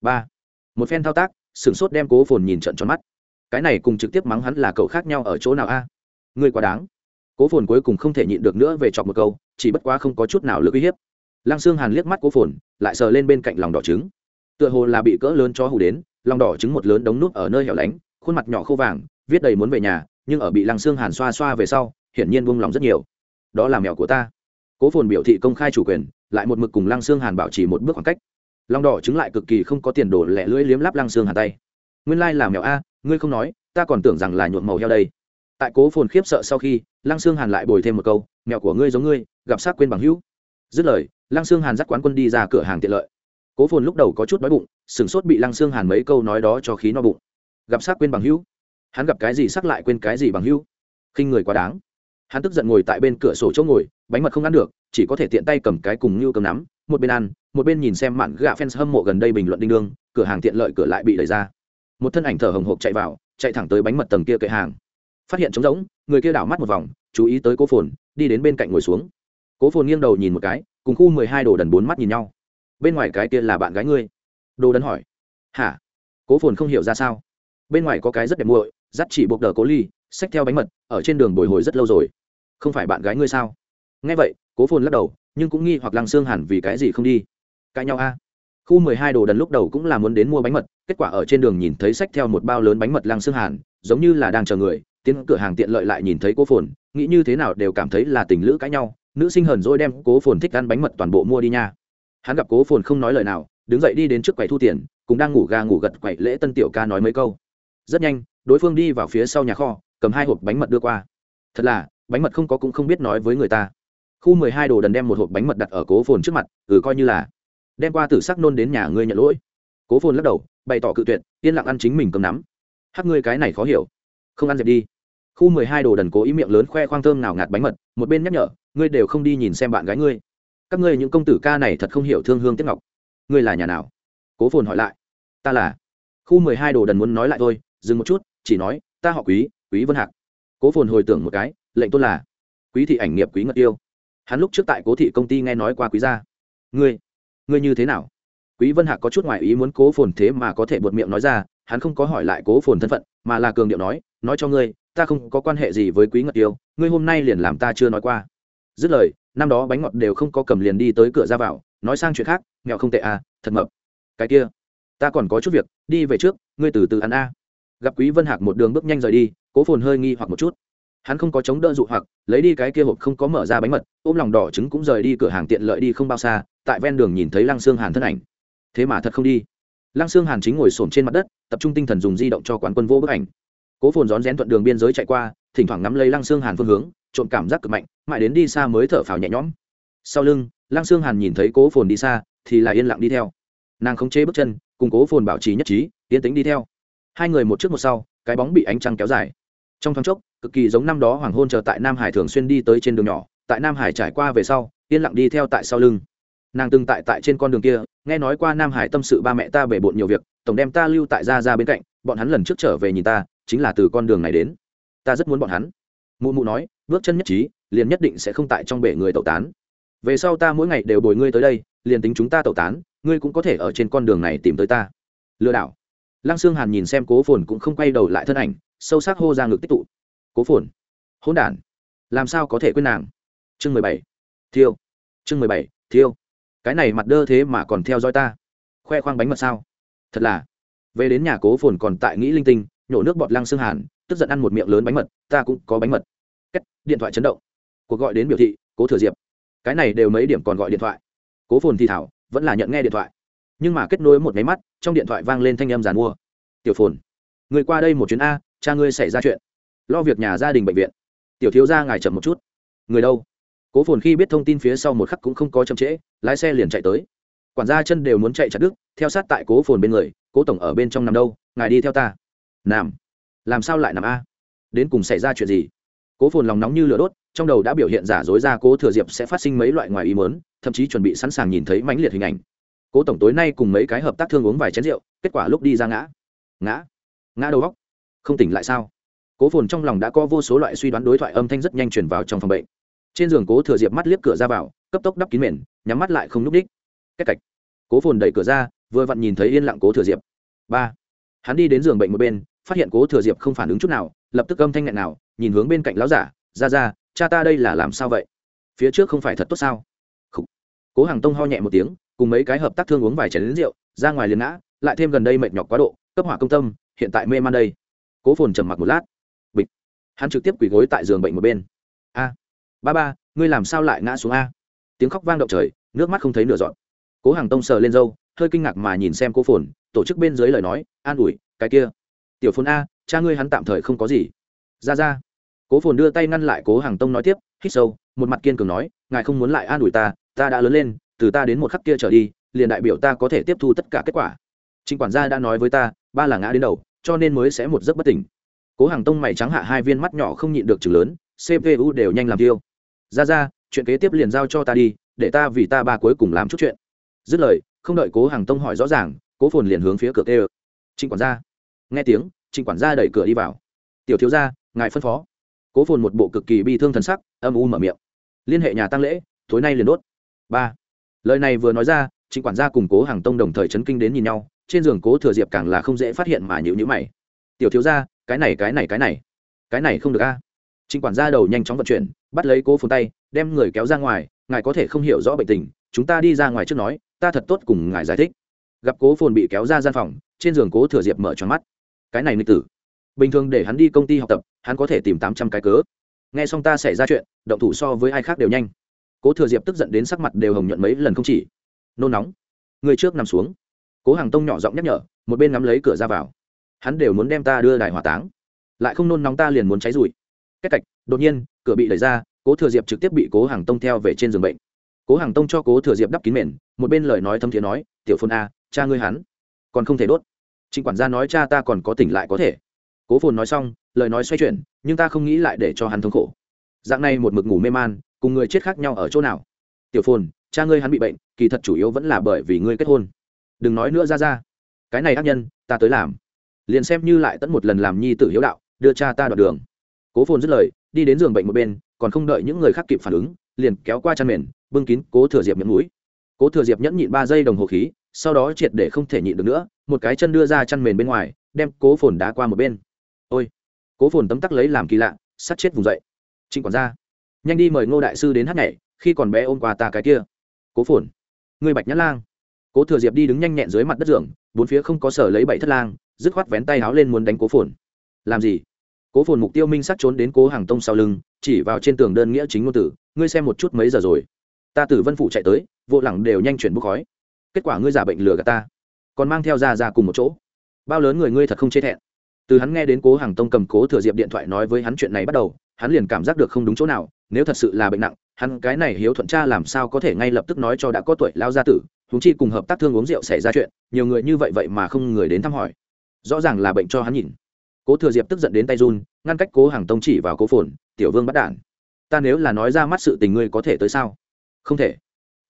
Ba. Một phen thao tác, sửng sốt đem cố phồn nhìn trận tròn mắt. Cái này cùng trực tiếp mắng hắn là cậu khác nhau ở chỗ nào a? Ngươi quá đáng. Cố phồn cuối cùng không thể nhịn được nữa về chọc một câu, chỉ bất quá không có chút nào lực uy hiếp. Lăng xương hàn liếc mắt cố phồn, lại sờ lên bên cạnh lòng đỏ trứng. Tựa hồ là bị cỡ lớn cho hù đến, lòng đỏ trứng một lớn đống nút ở nơi hẻo lánh, khuôn mặt nhỏ khô vàng, viết đầy muốn về nhà nhưng ở bị lăng xương hàn xoa xoa về sau, hiển nhiên buông lòng rất nhiều. Đó là mèo của ta. Cố phồn biểu thị công khai chủ quyền, lại một mực cùng lăng xương hàn bảo trì một bước khoảng cách. Lòng đỏ chứng lại cực kỳ không có tiền đổ lẻ lưỡi liếm lắp lăng xương hàn tay. Nguyên lai là mèo a, ngươi không nói, ta còn tưởng rằng là nhuộm màu heo đây. Tại cố phồn khiếp sợ sau khi, lăng xương hàn lại bồi thêm một câu mèo của ngươi giống ngươi, gặp sát quên bằng hữu. Dứt lời, lăng xương hàn dắt quán quân đi ra cửa hàng tiện lợi. Cố phồn lúc đầu có chút đói bụng, sửng sốt bị lăng xương hàn mấy câu nói đó cho khí no bụng. Gặp sát quên bằng hữu hắn gặp cái gì sắc lại quên cái gì bằng hữu. Khinh người quá đáng. Hắn tức giận ngồi tại bên cửa sổ chỗ ngồi, bánh mật không ăn được, chỉ có thể tiện tay cầm cái cùng như cầm nắm, một bên ăn, một bên nhìn xem mạn gạ fans hâm mộ gần đây bình luận đinh đương, cửa hàng tiện lợi cửa lại bị đẩy ra. Một thân ảnh thở hồng hộc chạy vào, chạy thẳng tới bánh mật tầng kia kệ hàng. Phát hiện trống rỗng, người kia đảo mắt một vòng, chú ý tới cố phồn, đi đến bên cạnh ngồi xuống. Cố phồn nghiêng đầu nhìn một cái, cùng khu mười hai đồ đần bốn mắt nhìn nhau. Bên ngoài cái kia là bạn gái ngươi? Đồ đần hỏi. Hả? Cố phồn không hiểu ra sao. Bên ngoài có cái rất đẹp muội dắt chỉ buộc đờ cố ly, xách theo bánh mật, ở trên đường bồi hồi rất lâu rồi. Không phải bạn gái ngươi sao? Nghe vậy, cố phồn lắc đầu, nhưng cũng nghi hoặc lăng xương hẳn vì cái gì không đi. Cãi nhau a. Khu mười hai đồ đần lúc đầu cũng là muốn đến mua bánh mật, kết quả ở trên đường nhìn thấy xách theo một bao lớn bánh mật lăng xương hàn giống như là đang chờ người, tiến cửa hàng tiện lợi lại nhìn thấy cố phồn, nghĩ như thế nào đều cảm thấy là tình lữ cãi nhau. Nữ sinh hờn dỗi đem cố phồn thích ăn bánh mật toàn bộ mua đi nha. Hắn gặp cố phồn không nói lời nào, đứng dậy đi đến trước quầy thu tiền, cũng đang ngủ ga ngủ gật quầy lễ tân tiểu ca nói mấy câu. Rất nhanh đối phương đi vào phía sau nhà kho, cầm hai hộp bánh mật đưa qua. Thật là, bánh mật không có cũng không biết nói với người ta. Khu mười hai đồ đần đem một hộp bánh mật đặt ở cố phồn trước mặt ừ coi như là đem qua tử sắc nôn đến nhà ngươi nhận lỗi. Cố phồn lắc đầu, bày tỏ cự tuyệt, yên lặng ăn chính mình cầm nắm. Hắc ngươi cái này khó hiểu. Không ăn dẹp đi. Khu mười hai đồ đần cố ý miệng lớn khoe khoang thơm nào ngạt bánh mật, một bên nhắc nhở, ngươi đều không đi nhìn xem bạn gái ngươi. Các ngươi những công tử ca này thật không hiểu thương hương tiết ngọc. Ngươi là nhà nào? Cố phồn hỏi lại. Ta là. Khu mười hai đồ đần muốn nói lại thôi, dừng một chút chỉ nói, ta họ quý quý vân hạc. Cố phồn hồi tưởng một cái, lệnh tôn là, quý thị ảnh nghiệp quý ngật yêu hắn lúc trước tại cố thị công ty nghe nói qua quý gia. Ngươi ngươi như thế nào? Quý vân hạc có chút ngoại ý muốn cố phồn thế mà có thể buột miệng nói ra, hắn không có hỏi lại cố phồn thân phận, mà là cường điệu nói nói cho ngươi, ta không có quan hệ gì với quý ngật yêu ngươi hôm nay liền làm ta chưa nói qua. Dứt lời, năm đó bánh ngọt đều không có cầm liền đi tới cửa ra vào, nói sang chuyện khác, nghèo không tệ à thật mập. Cái kia, ta còn có chút việc, đi về trước, ngươi từ từ ăn a gặp quý vân hạc một đường bước nhanh rời đi, cố phồn hơi nghi hoặc một chút. Hắn không có chống đỡ dụ hoặc, lấy đi cái kia hộp không có mở ra bánh mật, ôm lòng đỏ trứng cũng rời đi cửa hàng tiện lợi đi không bao xa, tại ven đường nhìn thấy lăng xương hàn thân ảnh. Thế mà thật không đi. Lăng xương hàn chính ngồi xổm trên mặt đất, tập trung tinh thần dùng di động cho quán quân vô bức ảnh. Cố phồn rón rén thuận đường biên giới chạy qua, thỉnh thoảng nắm lấy lăng xương hàn phương hướng, trộm cảm giác cực mạnh, mãi đến đi xa mới thở phào nhẹ nhõm. Sau lưng, lăng xương hàn nhìn thấy cố phồn đi xa, thì là yên lặng đi theo. Nàng không chế bước chân, cùng cố phồn bảo trì nhất trí yên tính đi theo hai người một trước một sau, cái bóng bị ánh trăng kéo dài. Trong thoáng chốc, cực kỳ giống năm đó hoàng hôn chờ tại nam hải thường xuyên đi tới trên đường nhỏ, tại nam hải trải qua về sau, yên lặng đi theo tại sau lưng. Nàng từng tại tại trên con đường kia, nghe nói qua nam hải tâm sự ba mẹ ta bể bộn nhiều việc, tổng đem ta lưu tại ra ra bên cạnh, bọn hắn lần trước trở về nhìn ta, chính là từ con đường này đến. Ta rất muốn bọn hắn. Mụ mụ nói, bước chân nhất trí, liền nhất định sẽ không tại trong bể người tẩu tán. Về sau ta mỗi ngày đều bồi ngươi tới đây, liền tính chúng ta tẩu tán, ngươi cũng có thể ở trên con đường này tìm tới ta. Lừa đảo lăng sương hàn nhìn xem cố phồn cũng không quay đầu lại thân ảnh, sâu sắc hô ra ngực tích tụ. Cố phồn, hỗn đản, làm sao có thể quên nàng? Chương mười bảy. Thiêu. Chương mười bảy. Thiêu. Cái này mặt đơ thế mà còn theo dõi ta? Khoe khoang bánh mật sao? Thật là. Về đến nhà cố phồn còn tại nghĩ linh tinh, nhổ nước bọt lăng xương hàn, tức giận ăn một miệng lớn bánh mật, ta cũng có bánh mật. Cách điện thoại chấn động. Cuộc gọi đến biểu thị, cố thừa diệp. Cái này đều mấy điểm còn gọi điện thoại. Cố phồn thì thảo, vẫn là nhận nghe điện thoại nhưng mà kết nối một máy mắt, trong điện thoại vang lên thanh âm giàn mua. Tiểu phồn, người qua đây một chuyến a, cha ngươi xảy ra chuyện. Lo việc nhà gia đình bệnh viện. Tiểu thiếu ra ngài chậm một chút. Người đâu? Cố phồn khi biết thông tin phía sau một khắc cũng không có chậm trễ, lái xe liền chạy tới. Quản gia chân đều muốn chạy chặt đứt, theo sát tại cố phồn bên người, cố tổng ở bên trong nằm đâu? Ngài đi theo ta. Nằm. Làm sao lại nằm a? Đến cùng xảy ra chuyện gì? Cố phồn lòng nóng như lửa đốt, trong đầu đã biểu hiện giả dối ra cố thừa diệp sẽ phát sinh mấy loại ngoài ý mớn thậm chí chuẩn bị sẵn sàng nhìn thấy mãnh liệt hình ảnh cố tổng tối nay cùng mấy cái hợp tác thương uống vài chén rượu, kết quả lúc đi ra ngã. Ngã? Ngã đầu góc? Không tỉnh lại sao? Cố phồn trong lòng đã có vô số loại suy đoán đối thoại âm thanh rất nhanh chuyển vào trong phòng bệnh. Trên giường cố thừa diệp mắt liếc cửa ra vào, cấp tốc đắp kín mền, nhắm mắt lại không n ú c đích. Cách cạch. Cố phồn đẩy cửa ra, vừa vặn nhìn thấy yên lặng cố thừa diệp. Ba. Hắn đi đến giường bệnh một bên, phát hiện cố thừa diệp không phản ứng chút nào, lập tức âm thanh nghẹn nào, nhìn hướng bên cạnh láo giả, ra ra, cha ta đây là làm sao vậy? Phía trước không phải thật tốt sao? Cố hàng tông ho nhẹ một tiếng cùng mấy cái hợp tác thương uống vài chén rượu, ra ngoài liền ngã, lại thêm gần đây mệt nhọc quá độ, cấp hỏa công tâm, hiện tại mê man đây. Cố phồn trầm mặc một lát. Bịch. Hắn trực tiếp quỳ gối tại giường bệnh một bên. A. Ba ba, ngươi làm sao lại ngã xuống a? Tiếng khóc vang động trời, nước mắt không thấy nửa dọn cố hàng tông sờ lên râu, hơi kinh ngạc mà nhìn xem cô phồn, tổ chức bên dưới lời nói, an ủi, cái kia, tiểu phồn a, cha ngươi hắn tạm thời không có gì. Ra ra. Cố phồn đưa tay ngăn lại cố hàng tông nói tiếp, hít sâu, một mặt kiên cường nói, ngài không muốn lại an ủi ta ta đã lớn lên từ ta đến một khắc kia trở đi, liền đại biểu ta có thể tiếp thu tất cả kết quả. Trình quản gia đã nói với ta, ba là ngã đến đầu, cho nên mới sẽ một giấc bất tỉnh. Cố hàng tông mày trắng hạ hai viên mắt nhỏ không nhịn được chừng lớn cpu đều nhanh làm tiêu. Ra ra, chuyện kế tiếp liền giao cho ta đi, để ta vì ta ba cuối cùng làm chút chuyện. Dứt lời, không đợi cố hàng tông hỏi rõ ràng, cố phồn liền hướng phía cửa kêu. Trịnh quản gia. Nghe tiếng, trịnh quản gia đẩy cửa đi vào. Tiểu thiếu gia, ngài phân phó. Cố phồn một bộ cực kỳ bi thương thần sắc, âm u mở miệng. Liên hệ nhà tăng lễ, tối nay liền đốt. Ba lời này vừa nói ra trịnh quản gia cùng cố hàng tông đồng thời chấn kinh đến nhìn nhau, trên giường cố thừa diệp càng là không dễ phát hiện mà nhịu nhữ mày. Tiểu thiếu gia, cái này cái này cái này cái này không được a. Trịnh quản gia đầu nhanh chóng vận chuyển, bắt lấy cố phồn tay, đem người kéo ra ngoài, ngài có thể không hiểu rõ bệnh tình, chúng ta đi ra ngoài trước nói, ta thật tốt cùng ngài giải thích. Gặp cố phồn bị kéo ra gian phòng, trên giường cố thừa diệp mở tròn mắt. Cái này nghịch tử. Bình thường để hắn đi công ty học tập, hắn có thể tìm tám trăm cái cớ. Nghe xong ta xảy ra chuyện, động thủ so với ai khác đều nhanh cố thừa diệp tức giận đến sắc mặt đều hồng nhuận mấy lần không chỉ. Nôn nóng, người trước nằm xuống. Cố hàng tông nhỏ giọng nhắc nhở, một bên ngắm lấy cửa ra vào. Hắn đều muốn đem ta đưa đài hỏa táng, lại không nôn nóng ta liền muốn cháy rụi. Cách cạch, đột nhiên, cửa bị đẩy ra, cố thừa diệp trực tiếp bị cố hàng tông theo về trên giường bệnh. Cố hàng tông cho cố thừa diệp đắp kín mền, một bên lời nói thâm thiế nói, tiểu phồn a, cha ngươi hắn, còn không thể đốt. Trịnh quản gia nói cha ta còn có tỉnh lại có thể. Cố phồn nói xong, lời nói xoay chuyển, nhưng ta không nghĩ lại để cho hắn thống khổ. Dạng này một mực ngủ mê man cùng người chết khác nhau ở chỗ nào? Tiểu phồn, cha ngươi hắn bị bệnh, kỳ thật chủ yếu vẫn là bởi vì ngươi kết hôn. Đừng nói nữa, ra ra. Cái này ác nhân, ta tới làm. Liền xem như lại tẫn một lần làm nhi tử hiếu đạo, đưa cha ta đoạn đường. Cố phồn dứt lời, đi đến giường bệnh một bên, còn không đợi những người khác kịp phản ứng, liền kéo qua chăn mền, bưng kín cố thừa diệp miệng mũi. Cố thừa diệp nhẫn nhịn ba giây đồng hồ khí, sau đó triệt để không thể nhịn được nữa, một cái chân đưa ra chăn mền bên ngoài, đem cố phồn đá qua một bên. Ôi! Cố phồn tấm tắc lấy làm kỳ lạ, sắt chết vùng dậy. Trịnh quản gia! Nhanh đi mời ngô đại sư đến hát nhảy, khi còn bé ôm quà ta cái kia. Cố phồn. Người bạch nhã lang. Cố thừa diệp đi đứng nhanh nhẹn dưới mặt đất giường, bốn phía không có sở lấy bảy thất lang, dứt khoát vén tay háo lên muốn đánh cố phồn. Làm gì? Cố phồn mục tiêu minh sắc trốn đến cố hàng tông sau lưng, chỉ vào trên tường đơn nghĩa chính ngôn tử, ngươi xem một chút mấy giờ rồi? Ta từ vân phủ chạy tới, vô lẳng đều nhanh chuyển bốc khói. Kết quả ngươi giả bệnh lừa gạt ta. Còn mang theo ra ra cùng một chỗ. Bao lớn người ngươi thật không chê thẹn. Từ hắn nghe đến cố hàng tông cầm cố thừa diệp điện thoại nói với hắn chuyện này bắt đầu, hắn liền cảm giác được không đúng chỗ nào nếu thật sự là bệnh nặng, hắn cái này hiếu thuận cha làm sao có thể ngay lập tức nói cho đã có tuổi lao gia tử húng chi cùng hợp tác thương uống rượu xảy ra chuyện, nhiều người như vậy vậy mà không người đến thăm hỏi. Rõ ràng là bệnh cho hắn nhìn. Cố thừa diệp tức giận đến tay run, ngăn cách cố hàng tông chỉ vào cố phồn, tiểu vương bắt đản ta nếu là nói ra mắt sự tình ngươi có thể tới sao? Không thể.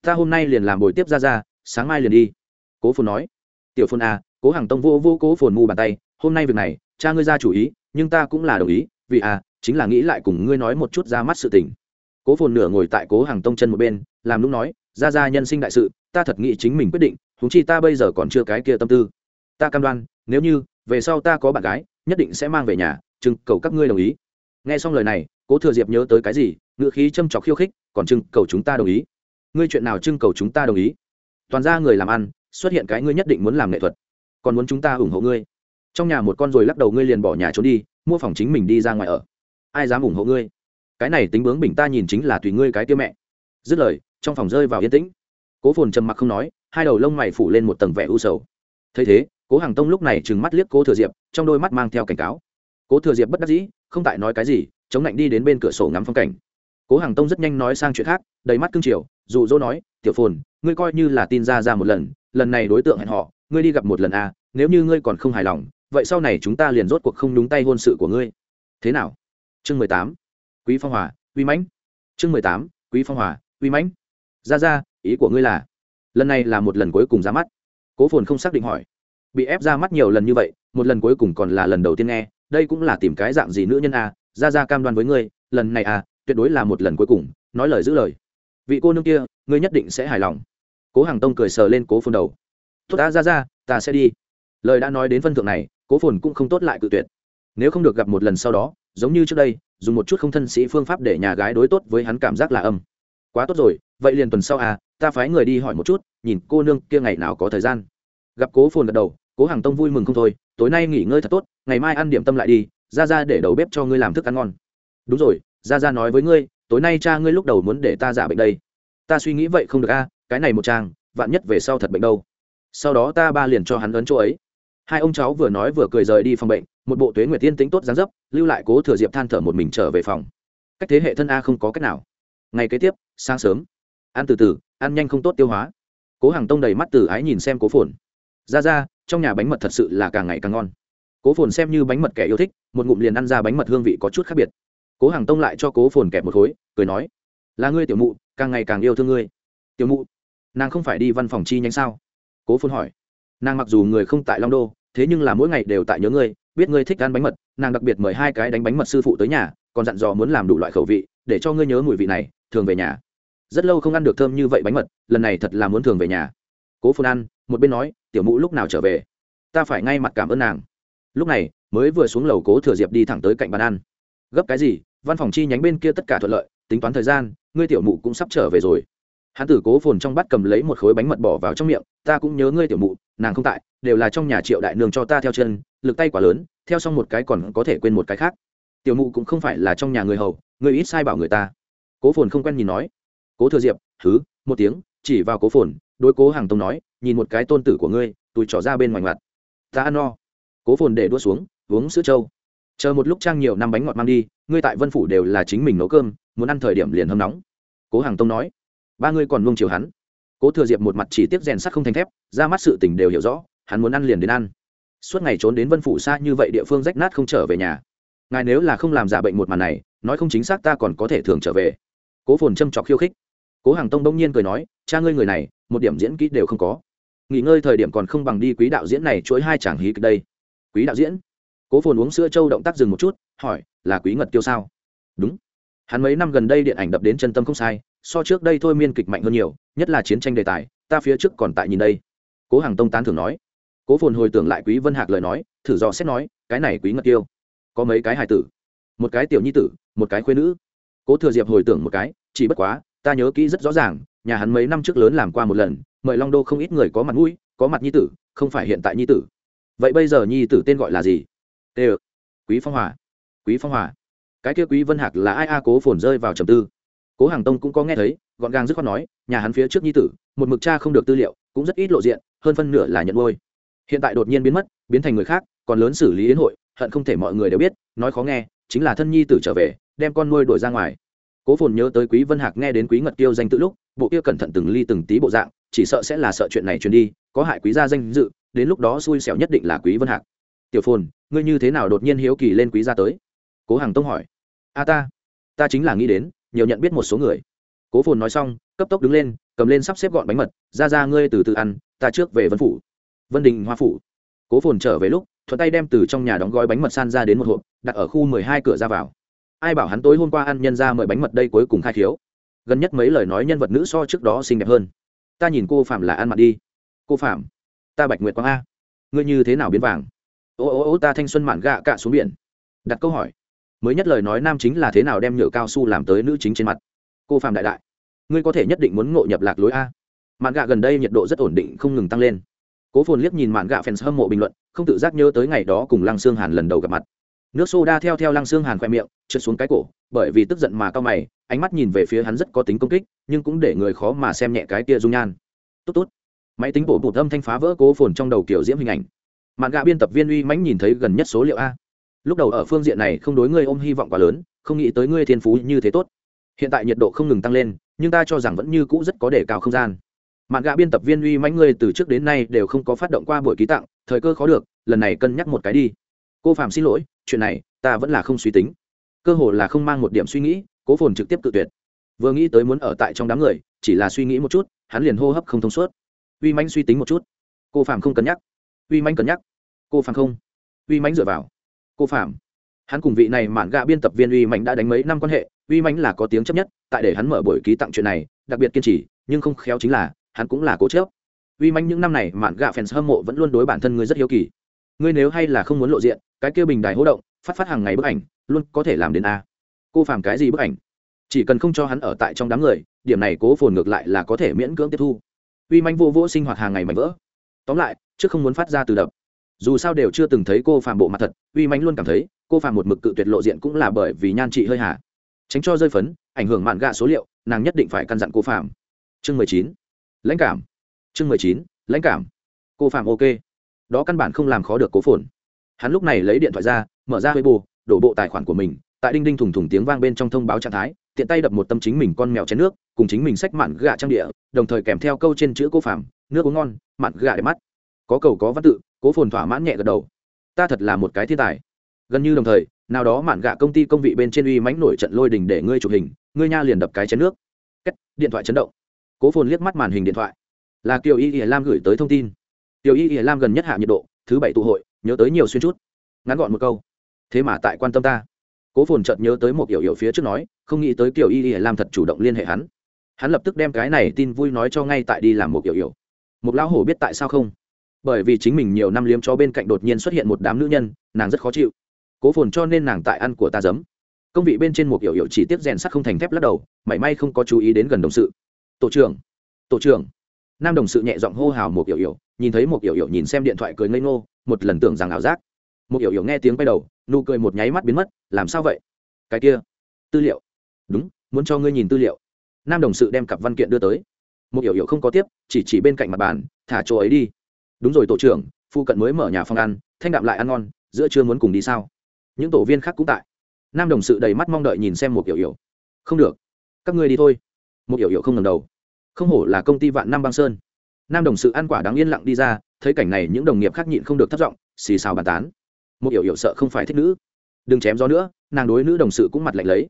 Ta hôm nay liền làm buổi tiếp ra ra, sáng mai liền đi. Cố phồn nói. Tiểu phồn à cố hàng tông vô vô cố phồn mù bàn tay, hôm nay việc này, cha ngươi ra chủ ý, nhưng ta cũng là đồng ý, vì à chính là nghĩ lại cùng ngươi nói một chút ra mắt sự tình. Cố phồn nửa ngồi tại cố hàng tông chân một bên, làm lúc nói, ra ra nhân sinh đại sự, ta thật nghĩ chính mình quyết định húng chi ta bây giờ còn chưa cái kia tâm tư. Ta cam đoan, nếu như, về sau ta có bạn gái, nhất định sẽ mang về nhà trưng cầu các ngươi đồng ý. Nghe xong lời này, cố thừa diệp nhớ tới cái gì ngựa khí châm trọc khiêu khích, còn trưng cầu chúng ta đồng ý. Ngươi chuyện nào trưng cầu chúng ta đồng ý? Toàn ra người làm ăn, xuất hiện cái ngươi nhất định muốn làm nghệ thuật, còn muốn chúng ta ủng hộ ngươi. Trong nhà một con rồi lắc đầu ngươi liền bỏ nhà trốn đi, mua phòng chính mình đi ra ngoài ở ai dám ủng hộ ngươi? Cái này tính bướng bình ta nhìn chính là tùy ngươi cái tiêu mẹ. Dứt lời, trong phòng rơi vào yên tĩnh. Cố phồn trầm mặc không nói, hai đầu lông mày phủ lên một tầng vẻ u sầu. Thấy thế, cố hàng tông lúc này trừng mắt liếc cố thừa diệp, trong đôi mắt mang theo cảnh cáo. Cố thừa diệp bất đắc dĩ, không tại nói cái gì, chống lạnh đi đến bên cửa sổ ngắm phong cảnh. Cố hàng tông rất nhanh nói sang chuyện khác, đầy mắt cương triều dụ dỗ nói, tiểu phồn, ngươi coi như là tin ra ra một lần lần này đối tượng hẹn họ, ngươi đi gặp một lần à nếu như ngươi còn không hài lòng, vậy sau này chúng ta liền rốt cuộc không đúng tay hôn sự của ngươi. Thế nào? Chương mười tám, quý phong hòa, uy mãnh. Chương mười tám, quý phong hòa, uy mãnh. Ra ra, ý của ngươi là, lần này là một lần cuối cùng ra mắt. Cố phồn không xác định hỏi. Bị ép ra mắt nhiều lần như vậy, một lần cuối cùng còn là lần đầu tiên nghe, đây cũng là tìm cái dạng gì nữ nhân à? Ra ra cam đoan với ngươi, lần này à tuyệt đối là một lần cuối cùng, nói lời giữ lời. Vị cô nương kia, ngươi nhất định sẽ hài lòng. Cố hàng tông cười sờ lên cố phồn đầu. Tốt đã, ra ra, ta sẽ đi. Lời đã nói đến phân thượng này, cố phồn cũng không tốt lại cự tuyệt. Nếu không được gặp một lần sau đó giống như trước đây, dùng một chút không thân sĩ phương pháp để nhà gái đối tốt với hắn cảm giác là âm. Quá tốt rồi, vậy liền tuần sau à ta phái người đi hỏi một chút, nhìn cô nương kia ngày nào có thời gian. Gặp cố phồn gật đầu, cố hàng tông vui mừng không thôi, tối nay nghỉ ngơi thật tốt, ngày mai ăn điểm tâm lại đi, ra ra để đầu bếp cho ngươi làm thức ăn ngon. Đúng rồi, ra ra nói với ngươi, tối nay cha ngươi lúc đầu muốn để ta giả bệnh đây. Ta suy nghĩ vậy không được a cái này một trang vạn nhất về sau thật bệnh đâu. Sau đó ta ba liền cho hắn ấn chỗ ấy. Hai ông cháu vừa nói vừa cười rời đi phòng bệnh một bộ tuế nguyệt tiên tính tốt dáng dấp, lưu lại cố thừa diệp than thở một mình trở về phòng. Cách thế hệ thân a không có cách nào. Ngày kế tiếp, sáng sớm. Ăn từ từ, ăn nhanh không tốt tiêu hóa. Cố hàng tông đầy mắt từ ái nhìn xem cố phồn. Ra ra, trong nhà bánh mật thật sự là càng ngày càng ngon. Cố phồn xem như bánh mật kẻ yêu thích, một ngụm liền ăn ra bánh mật hương vị có chút khác biệt. Cố hàng tông lại cho cố phồn kẹp một khối, cười nói, là ngươi tiểu mụ, càng ngày càng yêu thương ngươi. Tiểu mụ? Nàng không phải đi văn phòng chi nhánh sao? Cố phồn hỏi. Nàng mặc dù người không tại long đô, thế nhưng là mỗi ngày đều tại nhớ ngươi biết ngươi thích ăn bánh mật, nàng đặc biệt mời hai cái đánh bánh mật sư phụ tới nhà, còn dặn dò muốn làm đủ loại khẩu vị, để cho ngươi nhớ mùi vị này, thường về nhà. Rất lâu không ăn được thơm như vậy bánh mật, lần này thật là muốn thường về nhà. Cố phồn ăn một bên nói, tiểu mụ lúc nào trở về? Ta phải ngay mặt cảm ơn nàng. Lúc này, mới vừa xuống lầu cố thừa diệp đi thẳng tới cạnh bàn ăn. Gấp cái gì? Văn phòng chi nhánh bên kia tất cả thuận lợi, tính toán thời gian, ngươi tiểu mụ cũng sắp trở về rồi. Hãn tử cố phồn trong bắt cầm lấy một khối bánh mật bỏ vào trong miệng, ta cũng nhớ ngươi tiểu mụ nàng không tại, đều là trong nhà triệu đại nương cho ta theo chân, lực tay quá lớn, theo xong một cái còn có thể quên một cái khác. Tiểu mụ cũng không phải là trong nhà người hầu, người ít sai bảo người ta. Cố phồn không quen nhìn nói. Cố thừa diệp thứ một tiếng, chỉ vào cố phồn, đối cố hàng tông nói, nhìn một cái tôn tử của ngươi tùi trỏ ra bên ngoài mặt ta ăn no. Cố phồn để đua xuống, uống sữa trâu. Chờ một lúc trang nhiều năm bánh ngọt mang đi, ngươi tại vân phủ đều là chính mình nấu cơm, muốn ăn thời điểm liền hâm nóng. Cố hàng tông nói, ba ngươi còn luông chiều hắn cố thừa diệp một mặt chỉ tiếp rèn sắt không thành thép, ra mắt sự tình đều hiểu rõ, hắn muốn ăn liền đến ăn. Suốt ngày trốn đến vân phủ xa như vậy địa phương rách nát không trở về nhà. Ngài nếu là không làm giả bệnh một màn này, nói không chính xác ta còn có thể thường trở về. Cố phồn châm trọc khiêu khích. Cố hàng tông đông nhiên cười nói, cha ngươi người này, một điểm diễn kỹ đều không có. Nghỉ ngơi thời điểm còn không bằng đi quý đạo diễn này chuỗi hai chàng hí kịch đây. Quý đạo diễn? Cố phồn uống sữa trâu động tác dừng một chút, hỏi, là quý ngật tiêu sao? Đúng. Hắn mấy năm gần đây điện ảnh đập đến chân tâm không sai so trước đây thôi miên kịch mạnh hơn nhiều, nhất là chiến tranh đề tài, ta phía trước còn tại nhìn đây. Cố hàng tông tán thường nói. Cố phồn hồi tưởng lại quý vân hạc lời nói, thử dò xét nói, cái này quý ngật tiêu. Có mấy cái hài tử? Một cái tiểu nhi tử, một cái khuyên nữ. Cố thừa diệp hồi tưởng một cái, chỉ bất quá, ta nhớ kỹ rất rõ ràng, nhà hắn mấy năm trước lớn làm qua một lần, mời long đô không ít người có mặt mũi, có mặt nhi tử, không phải hiện tại nhi tử. Vậy bây giờ nhi tử tên gọi là gì? Tê ừ. quý phong hòa. Quý phong hòa. Cái kia quý vân hạc là ai a? Cố phồn rơi vào trầm tư cố hàng tông cũng có nghe thấy, gọn gàng dứt khoát nói, nhà hắn phía trước nhi tử, một mực cha không được tư liệu, cũng rất ít lộ diện, hơn phân nửa là nhận ngôi hiện tại đột nhiên biến mất, biến thành người khác, còn lớn xử lý yến hội, hận không thể mọi người đều biết, nói khó nghe, chính là thân nhi tử trở về, đem con nuôi đuổi ra ngoài. Cố phồn nhớ tới quý vân hạc nghe đến quý ngật tiêu danh tự lúc, bộ kia cẩn thận từng ly từng tí bộ dạng, chỉ sợ sẽ là sợ chuyện này truyền đi, có hại quý gia danh dự, đến lúc đó xui xẻo nhất định là quý vân hạc. Tiểu phồn, ngươi như thế nào đột nhiên hiếu kỳ lên quý gia tới? Cố hàng tông hỏi. A ta ta chính là nghĩ đến nhiều nhận biết một số người. Cố phồn nói xong, cấp tốc đứng lên, cầm lên sắp xếp gọn bánh mật, ra ra, ngươi từ từ ăn, ta trước về vân phủ. Vân đình, hoa phủ. Cố phồn trở về lúc, thuận tay đem từ trong nhà đóng gói bánh mật san ra đến một hộp, đặt ở khu mười hai cửa ra vào. Ai bảo hắn tối hôm qua ăn nhân ra mời bánh mật đây cuối cùng khai thiếu gần nhất mấy lời nói nhân vật nữ so trước đó xinh đẹp hơn. Ta nhìn cô phạm là ăn mặt đi. Cô phạm, ta bạch nguyệt quang a. Ngươi như thế nào biến vàng? Ô ô ô, ta thanh xuân mạn gạ cạ xuống biển. Đặt câu hỏi mới nhất lời nói nam chính là thế nào đem nhựa cao su làm tới nữ chính trên mặt. Cô phạm đại đại, ngươi có thể nhất định muốn ngộ nhập lạc lối a. Mạn gạ gần đây nhiệt độ rất ổn định, không ngừng tăng lên. Cố phồn liếc nhìn mạn gạ fans hâm mộ bình luận, không tự giác nhớ tới ngày đó cùng lăng xương hàn lần đầu gặp mặt. Nước soda theo theo lăng xương hàn khoe miệng, trượt xuống cái cổ, bởi vì tức giận mà cao mày, ánh mắt nhìn về phía hắn rất có tính công kích, nhưng cũng để người khó mà xem nhẹ cái kia dung nhan. Tốt tốt. Máy tính bổ bụt âm thanh phá vỡ cố phồn trong đầu kiểu diễm hình ảnh. Mạn gạ biên tập viên uy mãnh nhìn thấy gần nhất số liệu a lúc đầu ở phương diện này không đối ngươi ôm hy vọng quá lớn, không nghĩ tới ngươi thiên phú như thế tốt. Hiện tại nhiệt độ không ngừng tăng lên, nhưng ta cho rằng vẫn như cũ rất có đề cao không gian. Mạn gạ biên tập viên uy mãnh ngươi từ trước đến nay đều không có phát động qua buổi ký tặng, thời cơ khó được, lần này cân nhắc một cái đi. Cô phạm xin lỗi, chuyện này, ta vẫn là không suy tính. Cơ hồ là không mang một điểm suy nghĩ, cố phồn trực tiếp tự tuyệt. Vừa nghĩ tới muốn ở tại trong đám người, chỉ là suy nghĩ một chút, hắn liền hô hấp không thông suốt. Uy mãnh suy tính một chút. Cô phạm không cân nhắc. Uy mãnh cân nhắc. Cô phạm không. Uy mãnh dựa vào cô phạm hắn cùng vị này mạn gạ biên tập viên uy Mạnh đã đánh mấy năm quan hệ, uy Mạnh là có tiếng chấp nhất, tại để hắn mở buổi ký tặng chuyện này, đặc biệt kiên trì, nhưng không khéo chính là, hắn cũng là cố chớp uy Mạnh những năm này, mạn gạ fans hâm mộ vẫn luôn đối bản thân ngươi rất hiếu kỳ. Ngươi nếu hay là không muốn lộ diện, cái kia bình đài hỗ động, phát phát hàng ngày bức ảnh, luôn có thể làm đến a. Cô phàm cái gì bức ảnh? Chỉ cần không cho hắn ở tại trong đám người, điểm này cố phồn ngược lại là có thể miễn cưỡng tiếp thu. Uy manh vô vỗ sinh hoạt hàng ngày mảnh vỡ. Tóm lại, trước không muốn phát ra từ đập dù sao đều chưa từng thấy cô phàm bộ mặt thật, uy manh luôn cảm thấy, cô phàm một mực cự tuyệt lộ diện cũng là bởi vì nhan trị hơi hạ tránh cho rơi phấn, ảnh hưởng mạn gạ số liệu, nàng nhất định phải căn dặn cô phàm. Chương mười chín, lãnh cảm. Chương mười chín, lãnh cảm. Cô phàm ok. Đó căn bản không làm khó được cố phồn. Hắn lúc này lấy điện thoại ra, mở ra weibo, đổ bộ tài khoản của mình, tại đinh đinh thùng thùng tiếng vang bên trong thông báo trạng thái, tiện tay đập một tâm chính mình con mèo chén nước, cùng chính mình xách mặn gạ trang địa, đồng thời kèm theo câu trên chữ cô phàm, nước uống ngon mặn gạ đẹp mắt. Có cầu có văn tự cố phồn thỏa mãn nhẹ gật đầu. Ta thật là một cái thiên tài. Gần như đồng thời, nào đó mạn gạ công ty công vị bên trên uy mãnh nổi trận lôi đình để ngươi chụp hình, ngươi nha liền đập cái chén nước. Điện thoại chấn động. Cố phồn liếc mắt màn hình điện thoại. Là kiều y ỉa lam gửi tới thông tin. Kiều y ỉa lam gần nhất hạ nhiệt độ, thứ bảy tụ hội, nhớ tới nhiều xuyên chút. Ngắn gọn một câu. Thế mà tại quan tâm ta. Cố phồn chợt nhớ tới một kiểu hiểu phía trước nói, không nghĩ tới kiều y ỉa lam thật chủ động liên hệ hắn. Hắn lập tức đem cái này tin vui nói cho ngay tại đi làm một kiểu hiểu. Một lão hổ biết tại sao không? Bởi vì chính mình nhiều năm liếm cho bên cạnh đột nhiên xuất hiện một đám nữ nhân, nàng rất khó chịu. Cố phồn cho nên nàng tại ăn của ta giấm. Công vị bên trên một yểu hiệu chỉ tiếp rèn sắt không thành thép lắc đầu, mảy may không có chú ý đến gần đồng sự. Tổ trưởng tổ trưởng. Nam đồng sự nhẹ giọng hô hào một yểu hiệu, nhìn thấy một yểu hiệu nhìn xem điện thoại cười ngây ngô, một lần tưởng rằng ảo giác. Một yểu hiệu nghe tiếng quay đầu, nụ cười một nháy mắt biến mất, làm sao vậy? Cái kia, tư liệu. Đúng, muốn cho ngươi nhìn tư liệu. Nam đồng sự đem cặp văn kiện đưa tới. Một yểu yểu không có tiếp, chỉ chỉ bên cạnh mặt bàn, thả chỗ ấy đi đúng rồi tổ trưởng, phụ cận mới mở nhà phòng ăn, thanh đạm lại ăn ngon, giữa trưa muốn cùng đi sao? Những tổ viên khác cũng tại. Nam đồng sự đầy mắt mong đợi nhìn xem một kiểu hiểu không được. Các ngươi đi thôi. Một kiểu hiểu không ngầm đầu. Không hổ là công ty vạn nam băng sơn. Nam đồng sự ăn quả đáng yên lặng đi ra, thấy cảnh này những đồng nghiệp khác nhịn không được thất vọng xì xào bàn tán. Một yểu hiểu sợ không phải thích nữ. Đừng chém gió nữa, nàng đối nữ đồng sự cũng mặt lạnh lấy.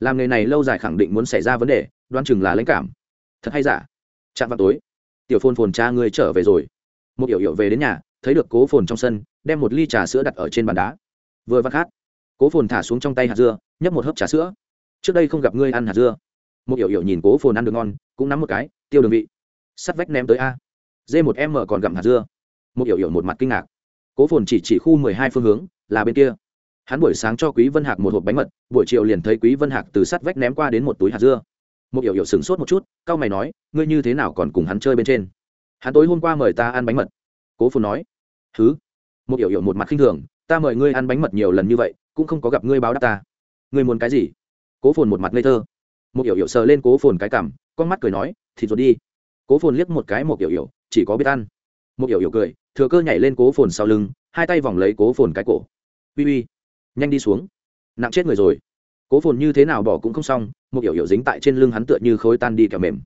Làm nghề này lâu dài khẳng định muốn xảy ra vấn đề đoan chừng là lãnh cảm. Thật hay giả? Chạm vào tối. Tiểu phôn phồn cha ngươi trở về rồi một yểu yểu về đến nhà, thấy được cố phồn trong sân, đem một ly trà sữa đặt ở trên bàn đá. Vừa vắt khát, cố phồn thả xuống trong tay hạt dưa, nhấp một hớp trà sữa. Trước đây không gặp ngươi ăn hạt dưa. Một yểu yểu nhìn cố phồn ăn được ngon, cũng nắm một cái, tiêu đường vị, sắt vách ném tới a. Dê một em mở còn gặm hạt dưa. Một yểu yểu một mặt kinh ngạc. Cố phồn chỉ chỉ khu mười hai phương hướng, là bên kia. Hắn buổi sáng cho quý vân hạc một hộp bánh mật, buổi chiều liền thấy quý vân hạc từ sắt vách ném qua đến một túi hạt dưa. Một yểu yểu sửng sốt một chút cao mày nói, ngươi như thế nào còn cùng hắn chơi bên trên? Hắn tối hôm qua mời ta ăn bánh mật. Cố phồn nói. Thứ một hiểu hiểu một mặt khinh thường, ta mời ngươi ăn bánh mật nhiều lần như vậy, cũng không có gặp ngươi báo đáp ta. Ngươi muốn cái gì? Cố phồn một mặt ngây thơ. Một hiểu hiểu sờ lên cố phồn cái cảm con mắt cười nói, thịt ruột đi. Cố phồn liếc một cái một hiểu hiểu, chỉ có biết ăn. Một hiểu hiểu cười, thừa cơ nhảy lên cố phồn sau lưng, hai tay vòng lấy cố phồn cái cổ. Uy uy, nhanh đi xuống. Nặng chết người rồi. Cố phồn như thế nào bỏ cũng không xong, một hiểu hiểu dính tại trên lưng hắn tựa như khối tan đi kẹo mềm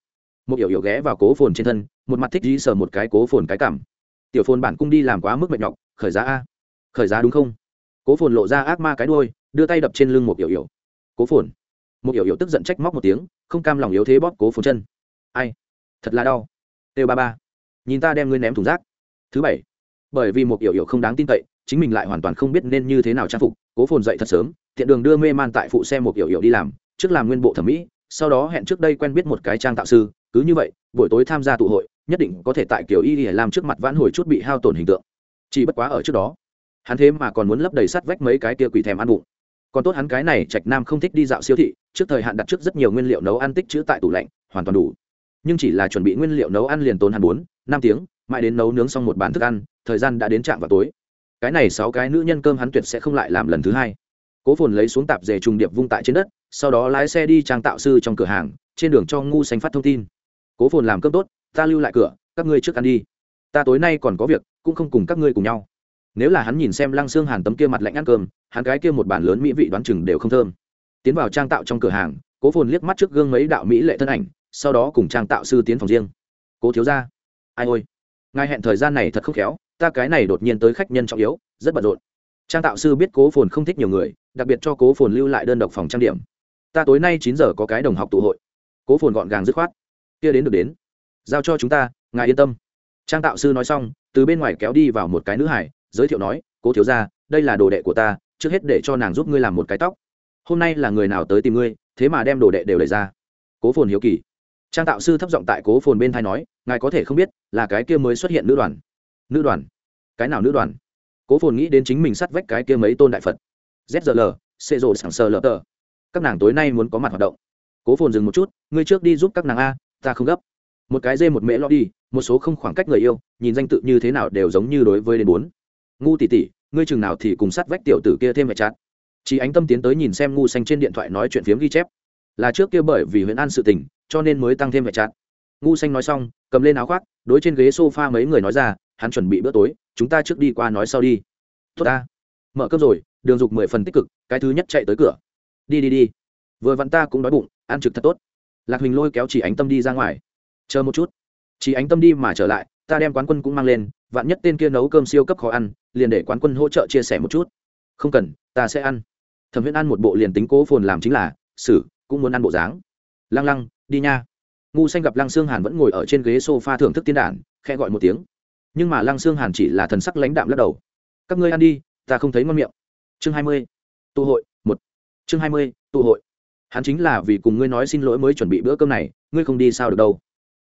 một yểu yểu ghé vào cố phồn trên thân, một mặt thích dí sờ một cái cố phồn cái cảm. Tiểu phồn bản cung đi làm quá mức mệt nhọc, khởi giá a. Khởi giá đúng không? Cố phồn lộ ra ác ma cái đôi đưa tay đập trên lưng một yểu yểu cố phồn. Một yểu yểu tức giận trách móc một tiếng, không cam lòng yếu thế bóp cố phồn chân. Ai? Thật là đau. Têu ba ba. Nhìn ta đem ngươi ném thùng rác. Thứ bảy. Bởi vì một yểu yểu không đáng tin cậy, chính mình lại hoàn toàn không biết nên như thế nào trang phục. Cố phồn dậy thật sớm, tiện đường đưa mê man tại phụ xe một yểu yểu đi làm, trước làm nguyên bộ thẩm mỹ, sau đó hẹn trước đây quen biết một cái trang tạo sư cứ như vậy, buổi tối tham gia tụ hội, nhất định có thể tại kiểu y để làm trước mặt vãn hồi chút bị hao tổn hình tượng. Chỉ bất quá ở trước đó, hắn thế mà còn muốn lấp đầy sắt vách mấy cái kia quỷ thèm ăn bụng. Còn tốt hắn cái này trạch nam không thích đi dạo siêu thị, trước thời hạn đặt trước rất nhiều nguyên liệu nấu ăn tích chữ tại tủ lạnh, hoàn toàn đủ. Nhưng chỉ là chuẩn bị nguyên liệu nấu ăn liền tốn hẳn bốn, năm tiếng, mãi đến nấu nướng xong một bàn thức ăn, thời gian đã đến trạm vào tối. Cái này sáu cái nữ nhân cơm hắn tuyệt sẽ không lại làm lần thứ hai. Cố phồn lấy xuống tạp dề trùng điệp vung tại trên đất, sau đó lái xe đi trang tạo sư trong cửa hàng, trên đường cho ngu xanh phát thông tin cố phồn làm cơm tốt, ta lưu lại cửa, các ngươi trước ăn đi. Ta tối nay còn có việc, cũng không cùng các ngươi cùng nhau. Nếu là hắn nhìn xem lăng xương hàn tấm kia mặt lạnh ăn cơm, hắn cái kia một bản lớn mỹ vị đoán chừng đều không thơm. Tiến vào trang tạo trong cửa hàng, cố phồn liếc mắt trước gương mấy đạo mỹ lệ thân ảnh, sau đó cùng trang tạo sư tiến phòng riêng. Cố thiếu ra ai ôi. Ngài hẹn thời gian này thật không khéo, ta cái này đột nhiên tới khách nhân trọng yếu, rất bận rộn. Trang tạo sư biết cố phồn không thích nhiều người, đặc biệt cho cố phồn lưu lại đơn độc phòng trang điểm. Ta tối nay chín giờ có cái đồng học tụ hội. Cố phồn gọn gàng dứt khoát kia đến được đến. Giao cho chúng ta, ngài yên tâm. Trang tạo sư nói xong, từ bên ngoài kéo đi vào một cái nữ hải, giới thiệu nói, cố thiếu ra đây là đồ đệ của ta, trước hết để cho nàng giúp ngươi làm một cái tóc. Hôm nay là người nào tới tìm ngươi, thế mà đem đồ đệ đều đẩy ra. Cố phồn hiếu kỳ. Trang tạo sư thấp giọng tại cố phồn bên thai nói, ngài có thể không biết, là cái kia mới xuất hiện nữ đoàn. Nữ đoàn? Cái nào nữ đoàn? Cố phồn nghĩ đến chính mình sắt vách cái kia mấy tôn đại phật. Zl xê rồ, sảng sờ lờ tờ. Các nàng tối nay muốn có mặt hoạt động. Cố phồn dừng một chút, ngươi trước đi giúp các nàng a ta không gấp. Một cái dê một mễ lo đi, một số không khoảng cách người yêu, nhìn danh tự như thế nào đều giống như đối với đến bốn. Ngu tỷ tỷ, ngươi chừng nào thì cùng sát vách tiểu tử kia thêm vẻ chát. Chị ánh tâm tiến tới nhìn xem ngu xanh trên điện thoại nói chuyện phiếm ghi chép. Là trước kia bởi vì huyện an sự tình, cho nên mới tăng thêm vẻ chát. Ngu xanh nói xong, cầm lên áo khoác, đối trên ghế sofa mấy người nói ra, hắn chuẩn bị bữa tối, chúng ta trước đi qua nói sau đi. Tốt ta. Mở cơm rồi, đường dục mười phần tích cực, cái thứ nhất chạy tới cửa. Đi đi đi. Vừa vặn ta cũng đói bụng, ăn trực thật tốt lạc huỳnh lôi kéo chỉ ánh tâm đi ra ngoài. Chờ một chút. Chỉ ánh tâm đi mà trở lại, ta đem quán quân cũng mang lên, vạn nhất tên kia nấu cơm siêu cấp khó ăn, liền để quán quân hỗ trợ chia sẻ một chút. Không cần, ta sẽ ăn. Thẩm huyễn ăn một bộ liền tính cố phồn làm chính là xử cũng muốn ăn bộ dáng. Lăng lăng, đi nha. Ngu xanh gặp lăng xương hàn vẫn ngồi ở trên ghế s o f a thưởng thức tiên đản khe gọi một tiếng. Nhưng mà lăng xương hàn chỉ là thần sắc lãnh đạm lắc đầu. Các ngươi ăn đi, ta không thấy ngon miệng. Chương hai mươi, tụ hội, một. Chương hai mươi, tụ hội hắn chính là vì cùng ngươi nói xin lỗi mới chuẩn bị bữa cơm này, ngươi không đi sao được đâu.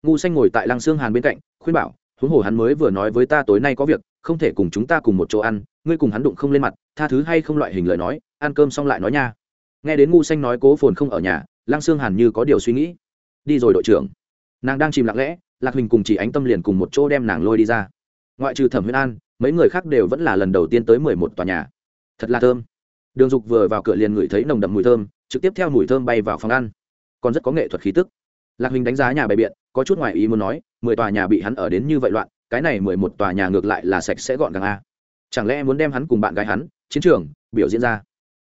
Ngu xanh ngồi tại lăng xương hàn bên cạnh, khuyên bảo, huống hồ hắn mới vừa nói với ta tối nay có việc, không thể cùng chúng ta cùng một chỗ ăn, ngươi cùng hắn đụng không lên mặt, tha thứ hay không loại hình lời nói, ăn cơm xong lại nói nha. Nghe đến ngu xanh nói cố phồn không ở nhà, lăng xương hàn như có điều suy nghĩ. Đi rồi đội trưởng. Nàng đang chìm lặng lẽ, lạc huỳnh cùng chỉ ánh tâm liền cùng một chỗ đem nàng lôi đi ra. Ngoại trừ thẩm huyên an, mấy người khác đều vẫn là lần đầu tiên tới mười một tòa nhà. Thật là thơm. Đường dục vừa vào cửa liền ngửi thấy nồng đậm mùi thơm trực tiếp theo mùi thơm bay vào phòng ăn. Còn rất có nghệ thuật khí tức. Lạc huỳnh đánh giá nhà bày biện, có chút ngoài ý muốn nói, mười tòa nhà bị hắn ở đến như vậy loạn, cái này mười một tòa nhà ngược lại là sạch sẽ gọn gàng a. Chẳng lẽ muốn đem hắn cùng bạn gái hắn, chiến trường, biểu diễn ra?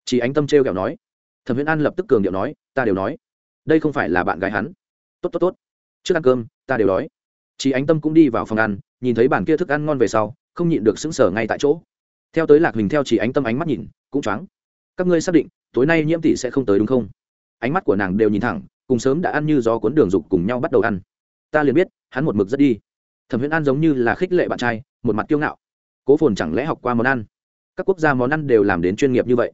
Chỉ ánh tâm t r e o kẹo nói. Thẩm viễn an lập tức cường điệu nói, ta đều nói, đây không phải là bạn gái hắn. Tốt tốt tốt. Trước ăn cơm, ta đều đói. Chỉ ánh tâm cũng đi vào phòng ăn, nhìn thấy bàn kia thức ăn ngon về sau, không nhịn được sững sờ ngay tại chỗ. Theo tới lạc hình theo chỉ ánh tâm ánh mắt nhìn, cũng choáng. Các ngươi xác định tối nay nhiễm tỷ sẽ không tới đúng không? Ánh mắt của nàng đều nhìn thẳng, cùng sớm đã ăn như gió cuốn đường dục cùng nhau bắt đầu ăn. Ta liền biết, hắn một mực rất đi. Thẩm huyễn an giống như là khích lệ bạn trai, một mặt kiêu ngạo. Cố phồn chẳng lẽ học qua món ăn? Các quốc gia món ăn đều làm đến chuyên nghiệp như vậy.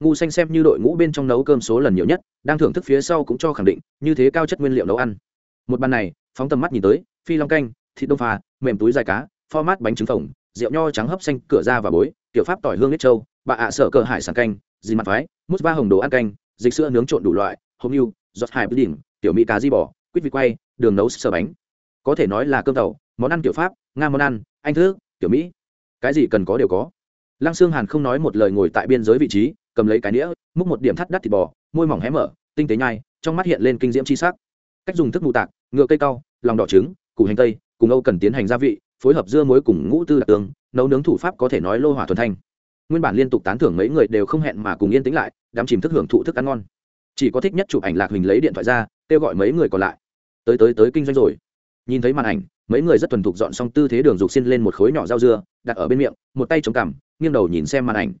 Ngu xanh xem như đội ngũ bên trong nấu cơm số lần nhiều nhất, đang thưởng thức phía sau cũng cho khẳng định, như thế cao chất nguyên liệu nấu ăn. Một bàn này, phóng tầm mắt nhìn tới, phi long canh, thịt đông pha, mềm túi dài cá pho mát bánh trứng phồng, rượu nho trắng hấp xanh, cửa ra và bối kiểu pháp tỏi hương nết trâu bà ạ sợ cờ hải sản canh dì mặt phái, mút ba hồng đồ ăn canh, dịch sữa nướng trộn đủ loại hồng yêu giọt hải bít đỉnh, tiểu mỹ cá di bò, quýt vịt quay, đường nấu sơ bánh. Có thể nói là cơm tàu, món ăn kiểu pháp nga món ăn, anh thức tiểu mỹ. Cái gì cần có đều có. Lăng xương hàn không nói một lời ngồi tại biên giới vị trí, cầm lấy cái nĩa, múc một điểm thắt đắt thịt bò, môi mỏng hé mở, tinh tế nhai, trong mắt hiện lên kinh diễm chi sắc. Cách dùng thức mù tạc, ngựa cây cau lòng đỏ trứng, củ hành tây, cùng âu cần tiến hành gia vị, phối hợp dưa muối cùng ngũ tư đặc tương, nấu nướng thủ pháp có thể nói lô hỏa thuần thanh nguyên bản liên tục tán thưởng mấy người đều không hẹn mà cùng yên tĩnh lại, đắm chìm thức hưởng thụ thức ăn ngon. Chỉ có thích nhất chụp ảnh lạc hình lấy điện thoại ra, kêu gọi mấy người còn lại. Tới tới tới, kinh doanh rồi. Nhìn thấy màn ảnh, mấy người rất thuần thục dọn xong tư thế đường dục xin lên một khối nhỏ rau dưa, đặt ở bên miệng, một tay chống cằm, nghiêng đầu nhìn xem màn ảnh.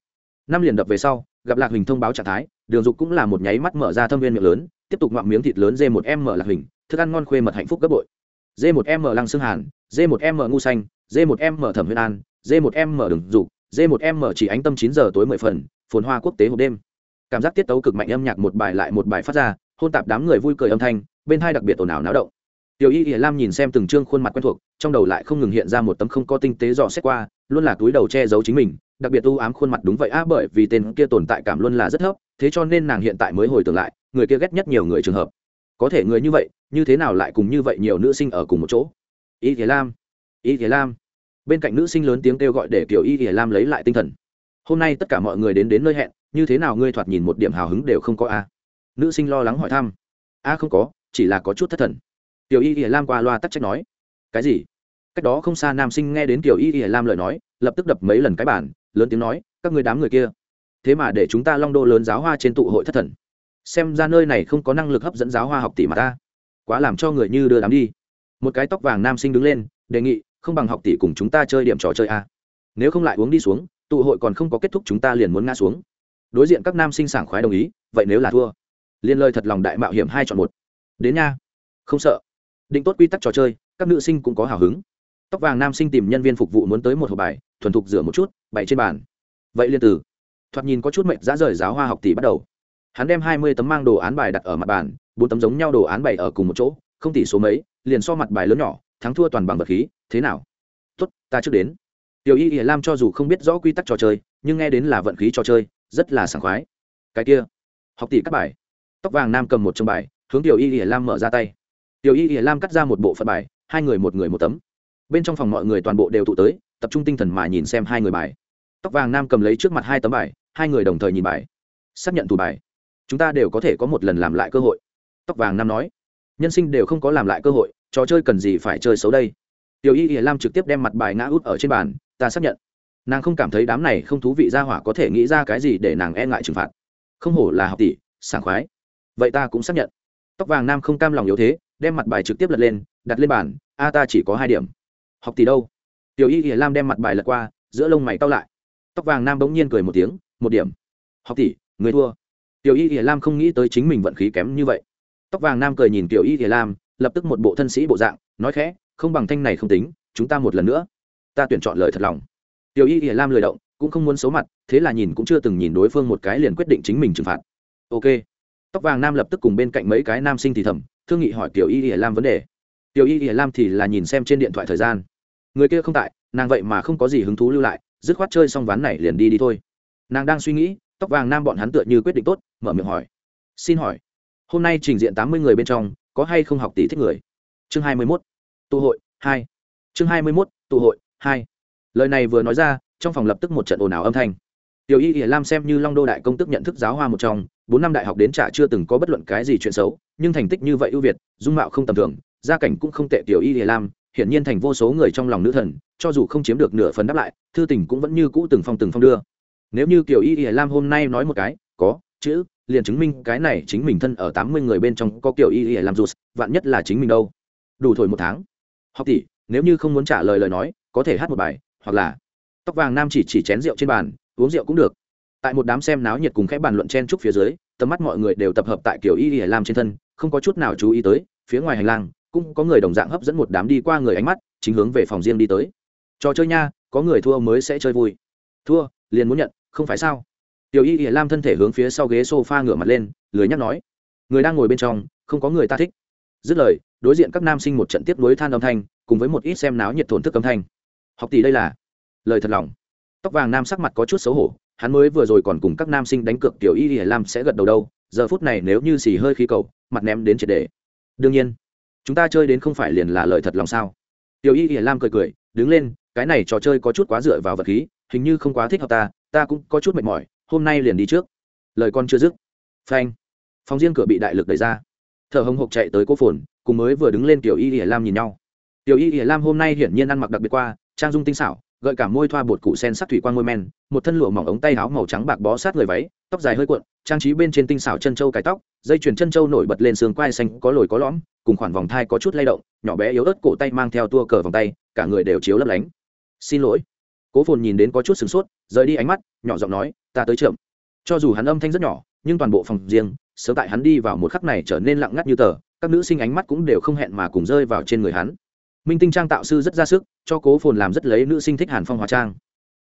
Năm liền đập về sau, gặp lạc hình thông báo trạng thái, đường dục cũng là một nháy mắt mở ra thâm viên miệng lớn, tiếp tục ngoạm miếng thịt lớn dê một m lạc hình thức ăn ngon khuê mật hạnh phúc gấp bội. Dê một m lăng xương hàn dê một m ngu xanh dê một m thẩm huyên an dê một m đường dục d một m chỉ ánh tâm chín giờ tối mười phần, phồn hoa quốc tế hộp đêm. Cảm giác tiết tấu cực mạnh âm nhạc một bài lại một bài phát ra, hôn tạp đám người vui cười âm thanh, bên hai đặc biệt ồn ào náo động. Tiểu y ỉa lam nhìn xem từng trương khuôn mặt quen thuộc, trong đầu lại không ngừng hiện ra một tấm không có tinh tế dò xét qua, luôn là túi đầu che giấu chính mình, đặc biệt u ám khuôn mặt đúng vậy á, bởi vì tên kia tồn tại cảm luôn là rất thấp, thế cho nên nàng hiện tại mới hồi tưởng lại, người kia ghét nhất nhiều người trường hợp. Có thể người như vậy, như thế nào lại cùng như vậy nhiều nữ sinh ở cùng một chỗ? Y thế lam, y thế lam bên cạnh nữ sinh lớn tiếng kêu gọi để kiểu y thế lam lấy lại tinh thần. Hôm nay tất cả mọi người đến đến nơi hẹn, như thế nào ngươi thoạt nhìn một điểm hào hứng đều không có a nữ sinh lo lắng hỏi thăm. A, không có, chỉ là có chút thất thần. Tiểu y ỉa lam qua loa tắc trách nói. Cái gì? Cách đó không xa nam sinh nghe đến tiểu y ỉa lam lời nói, lập tức đập mấy lần cái bản lớn tiếng nói, các người đám người kia. Thế mà để chúng ta long đô lớn giáo hoa trên tụ hội thất thần. Xem ra nơi này không có năng lực hấp dẫn giáo hoa học tỷ mà ta. Quá làm cho người như đưa đám đi. Một cái tóc vàng nam sinh đứng lên, đề nghị không bằng học tỷ cùng chúng ta chơi điểm trò chơi a. Nếu không lại uống đi xuống, tụ hội còn không có kết thúc chúng ta liền muốn ngã xuống. Đối diện các nam sinh sảng khoái đồng ý, vậy nếu là thua? Liên lời thật lòng đại mạo hiểm hai chọn một. Đến nha. Không sợ. Định tốt quy tắc trò chơi, các nữ sinh cũng có hào hứng. Tóc vàng nam sinh tìm nhân viên phục vụ muốn tới một hộp bài, thuần thục rửa một chút, bày trên bàn. Vậy liên tử thoạt nhìn có chút mệnh giá rời giáo hoa học tỷ bắt đầu. Hắn đem hai mươi tấm mang đồ án bài đặt ở mặt bàn, bốn tấm giống nhau đồ án bày ở cùng một chỗ, không tỷ số mấy, liền so mặt bài lớn nhỏ thắng thua toàn bằng vật khí, thế nào? Tốt, ta trước đến. Tiểu y ỉa lam cho dù không biết rõ quy tắc trò chơi, nhưng nghe đến là vận khí trò chơi, rất là sảng khoái. Cái kia, học tỷ các bài. Tóc vàng nam cầm một trong bài, hướng tiểu y ỉa lam mở ra tay. Tiểu y ỉa lam cắt ra một bộ phận bài, hai người một người một tấm. Bên trong phòng mọi người toàn bộ đều tụ tới, tập trung tinh thần mà nhìn xem hai người bài. Tóc vàng nam cầm lấy trước mặt hai tấm bài, hai người đồng thời nhìn bài. Xác nhận thủ bài. Chúng ta đều có thể có một lần làm lại cơ hội. Tóc vàng nam nói. Nhân sinh đều không có làm lại cơ hội trò chơi cần gì phải chơi xấu đây? Tiểu y ỉa lam trực tiếp đem mặt bài ngã út ở trên bàn, ta xác nhận. Nàng không cảm thấy đám này không thú vị ra hỏa có thể nghĩ ra cái gì để nàng e ngại trừng phạt. Không hổ là học tỷ, sảng khoái. Vậy ta cũng xác nhận. Tóc vàng nam không cam lòng yếu thế, đem mặt bài trực tiếp lật lên, đặt lên bàn, a, ta chỉ có hai điểm. Học tỷ đâu? Tiểu y ỉa lam đem mặt bài lật qua, giữa lông mày cau lại. Tóc vàng nam bỗng nhiên cười một tiếng, một điểm. Học tỷ, người thua. Tiểu y ỉa lam không nghĩ tới chính mình vận khí kém như vậy. Tóc vàng nam cười nhìn tiểu y ỉa lam lập tức một bộ thân sĩ bộ dạng, nói khẽ, không bằng thanh này không tính, chúng ta một lần nữa. Ta tuyển chọn lời thật lòng. Tiểu y ỉa lam lời động, cũng không muốn xấu mặt, thế là nhìn cũng chưa từng nhìn đối phương một cái liền quyết định chính mình trừng phạt. Ok. Tóc vàng nam lập tức cùng bên cạnh mấy cái nam sinh thì thầm, thương nghị hỏi tiểu y ỉa lam vấn đề. Tiểu y ỉa lam thì là nhìn xem trên điện thoại thời gian. Người kia không tại, nàng vậy mà không có gì hứng thú lưu lại, dứt khoát chơi xong ván này liền đi đi thôi. Nàng đang suy nghĩ, tóc vàng nam bọn hắn tựa như quyết định tốt, mở miệng hỏi. Xin hỏi, hôm nay trình diện tám mươi người bên trong có hay không học tỷ thích người? Chương hai mươi mốt, tụ hội, hai. Chương hai mươi mốt, tụ hội, hai. Lời này vừa nói ra, trong phòng lập tức một trận ồn ào âm thanh. Tiểu y ỉa lam xem như long đô đại công tức nhận thức giáo hoa một trong, bốn năm đại học đến trả chưa từng có bất luận cái gì chuyện xấu, nhưng thành tích như vậy ưu việt, dung mạo không tầm thường, gia cảnh cũng không tệ tiểu y ỉa lam, hiển nhiên thành vô số người trong lòng nữ thần, cho dù không chiếm được nửa phần đáp lại, thư tình cũng vẫn như cũ từng phong từng phong đưa. Nếu như kiểu y ỉa lam hôm nay nói một cái, có chữ, liền chứng minh cái này chính mình thân ở tám mươi người bên trong có kiểu y y làm dù vạn nhất là chính mình đâu. Đủ thổi một tháng. Học tỷ, nếu như không muốn trả lời lời nói, có thể hát một bài, hoặc là tóc vàng nam chỉ chỉ chén rượu trên bàn, uống rượu cũng được. Tại một đám xem náo nhiệt cùng khẽ bàn luận chen trúc phía dưới, tầm mắt mọi người đều tập hợp tại kiểu y y làm trên thân, không có chút nào chú ý tới, phía ngoài hành lang, cũng có người đồng dạng hấp dẫn một đám đi qua người ánh mắt, chính hướng về phòng riêng đi tới. Trò chơi nha, có người thua mới sẽ chơi vui. Thua, liền muốn nhận, không phải sao? Tiểu y ỉa lam thân thể hướng phía sau ghế s o f a ngửa mặt lên, lười nhắc nói. Người đang ngồi bên trong, không có người ta thích. Dứt lời, đối diện các nam sinh một trận tiếp nối than âm thanh, cùng với một ít xem náo nhiệt thổn thức âm thanh. Học tỷ đây là? Lời thật lòng. Tóc vàng nam sắc mặt có chút xấu hổ, hắn mới vừa rồi còn cùng các nam sinh đánh cược tiểu y ỉa lam sẽ gật đầu đâu, giờ phút này nếu như xì hơi khí cầu, mặt ném đến triệt đề đương nhiên, chúng ta chơi đến không phải liền là lời thật lòng sao? Tiểu y ỉa lam cười cười, đứng lên, cái này trò chơi có chút quá dựa vào vật khí, hình như không quá thích hợp ta ta cũng có chút mệt mỏi hôm nay liền đi trước. Lời con chưa dứt. Phanh. Phòng riêng cửa bị đại lực đẩy ra. Thở hồng hộc chạy tới cô phồn, cùng mới vừa đứng lên tiểu y ỉa lam nhìn nhau. Tiểu y ỉa lam hôm nay hiển nhiên ăn mặc đặc biệt qua, trang dung tinh xảo, gợi cả môi thoa bột cụ sen sắc thủy quan môi men, một thân lụa mỏng ống tay áo màu trắng bạc bó sát người váy, tóc dài hơi cuộn, trang trí bên trên tinh xảo chân trâu cái tóc, dây chuyền chân trâu nổi bật lên xương quai xanh có lồi có lõm, cùng khoản vòng thai có chút lay động, nhỏ bé yếu ớt cổ tay mang theo tua cờ vòng tay, cả người đều chiếu lấp lánh. Xin lỗi. Cố phồn nhìn đến có chút sửng sốt, rời đi ánh mắt, nhỏ giọng nói ta tới chậm. Cho dù hắn âm thanh rất nhỏ, nhưng toàn bộ phòng riêng, sớm tại hắn đi vào một khắc này trở nên lặng ngắt như tờ, các nữ sinh ánh mắt cũng đều không hẹn mà cùng rơi vào trên người hắn. Minh tinh trang tạo sư rất ra sức, cho cố phồn làm rất lấy nữ sinh thích hàn phong hóa trang.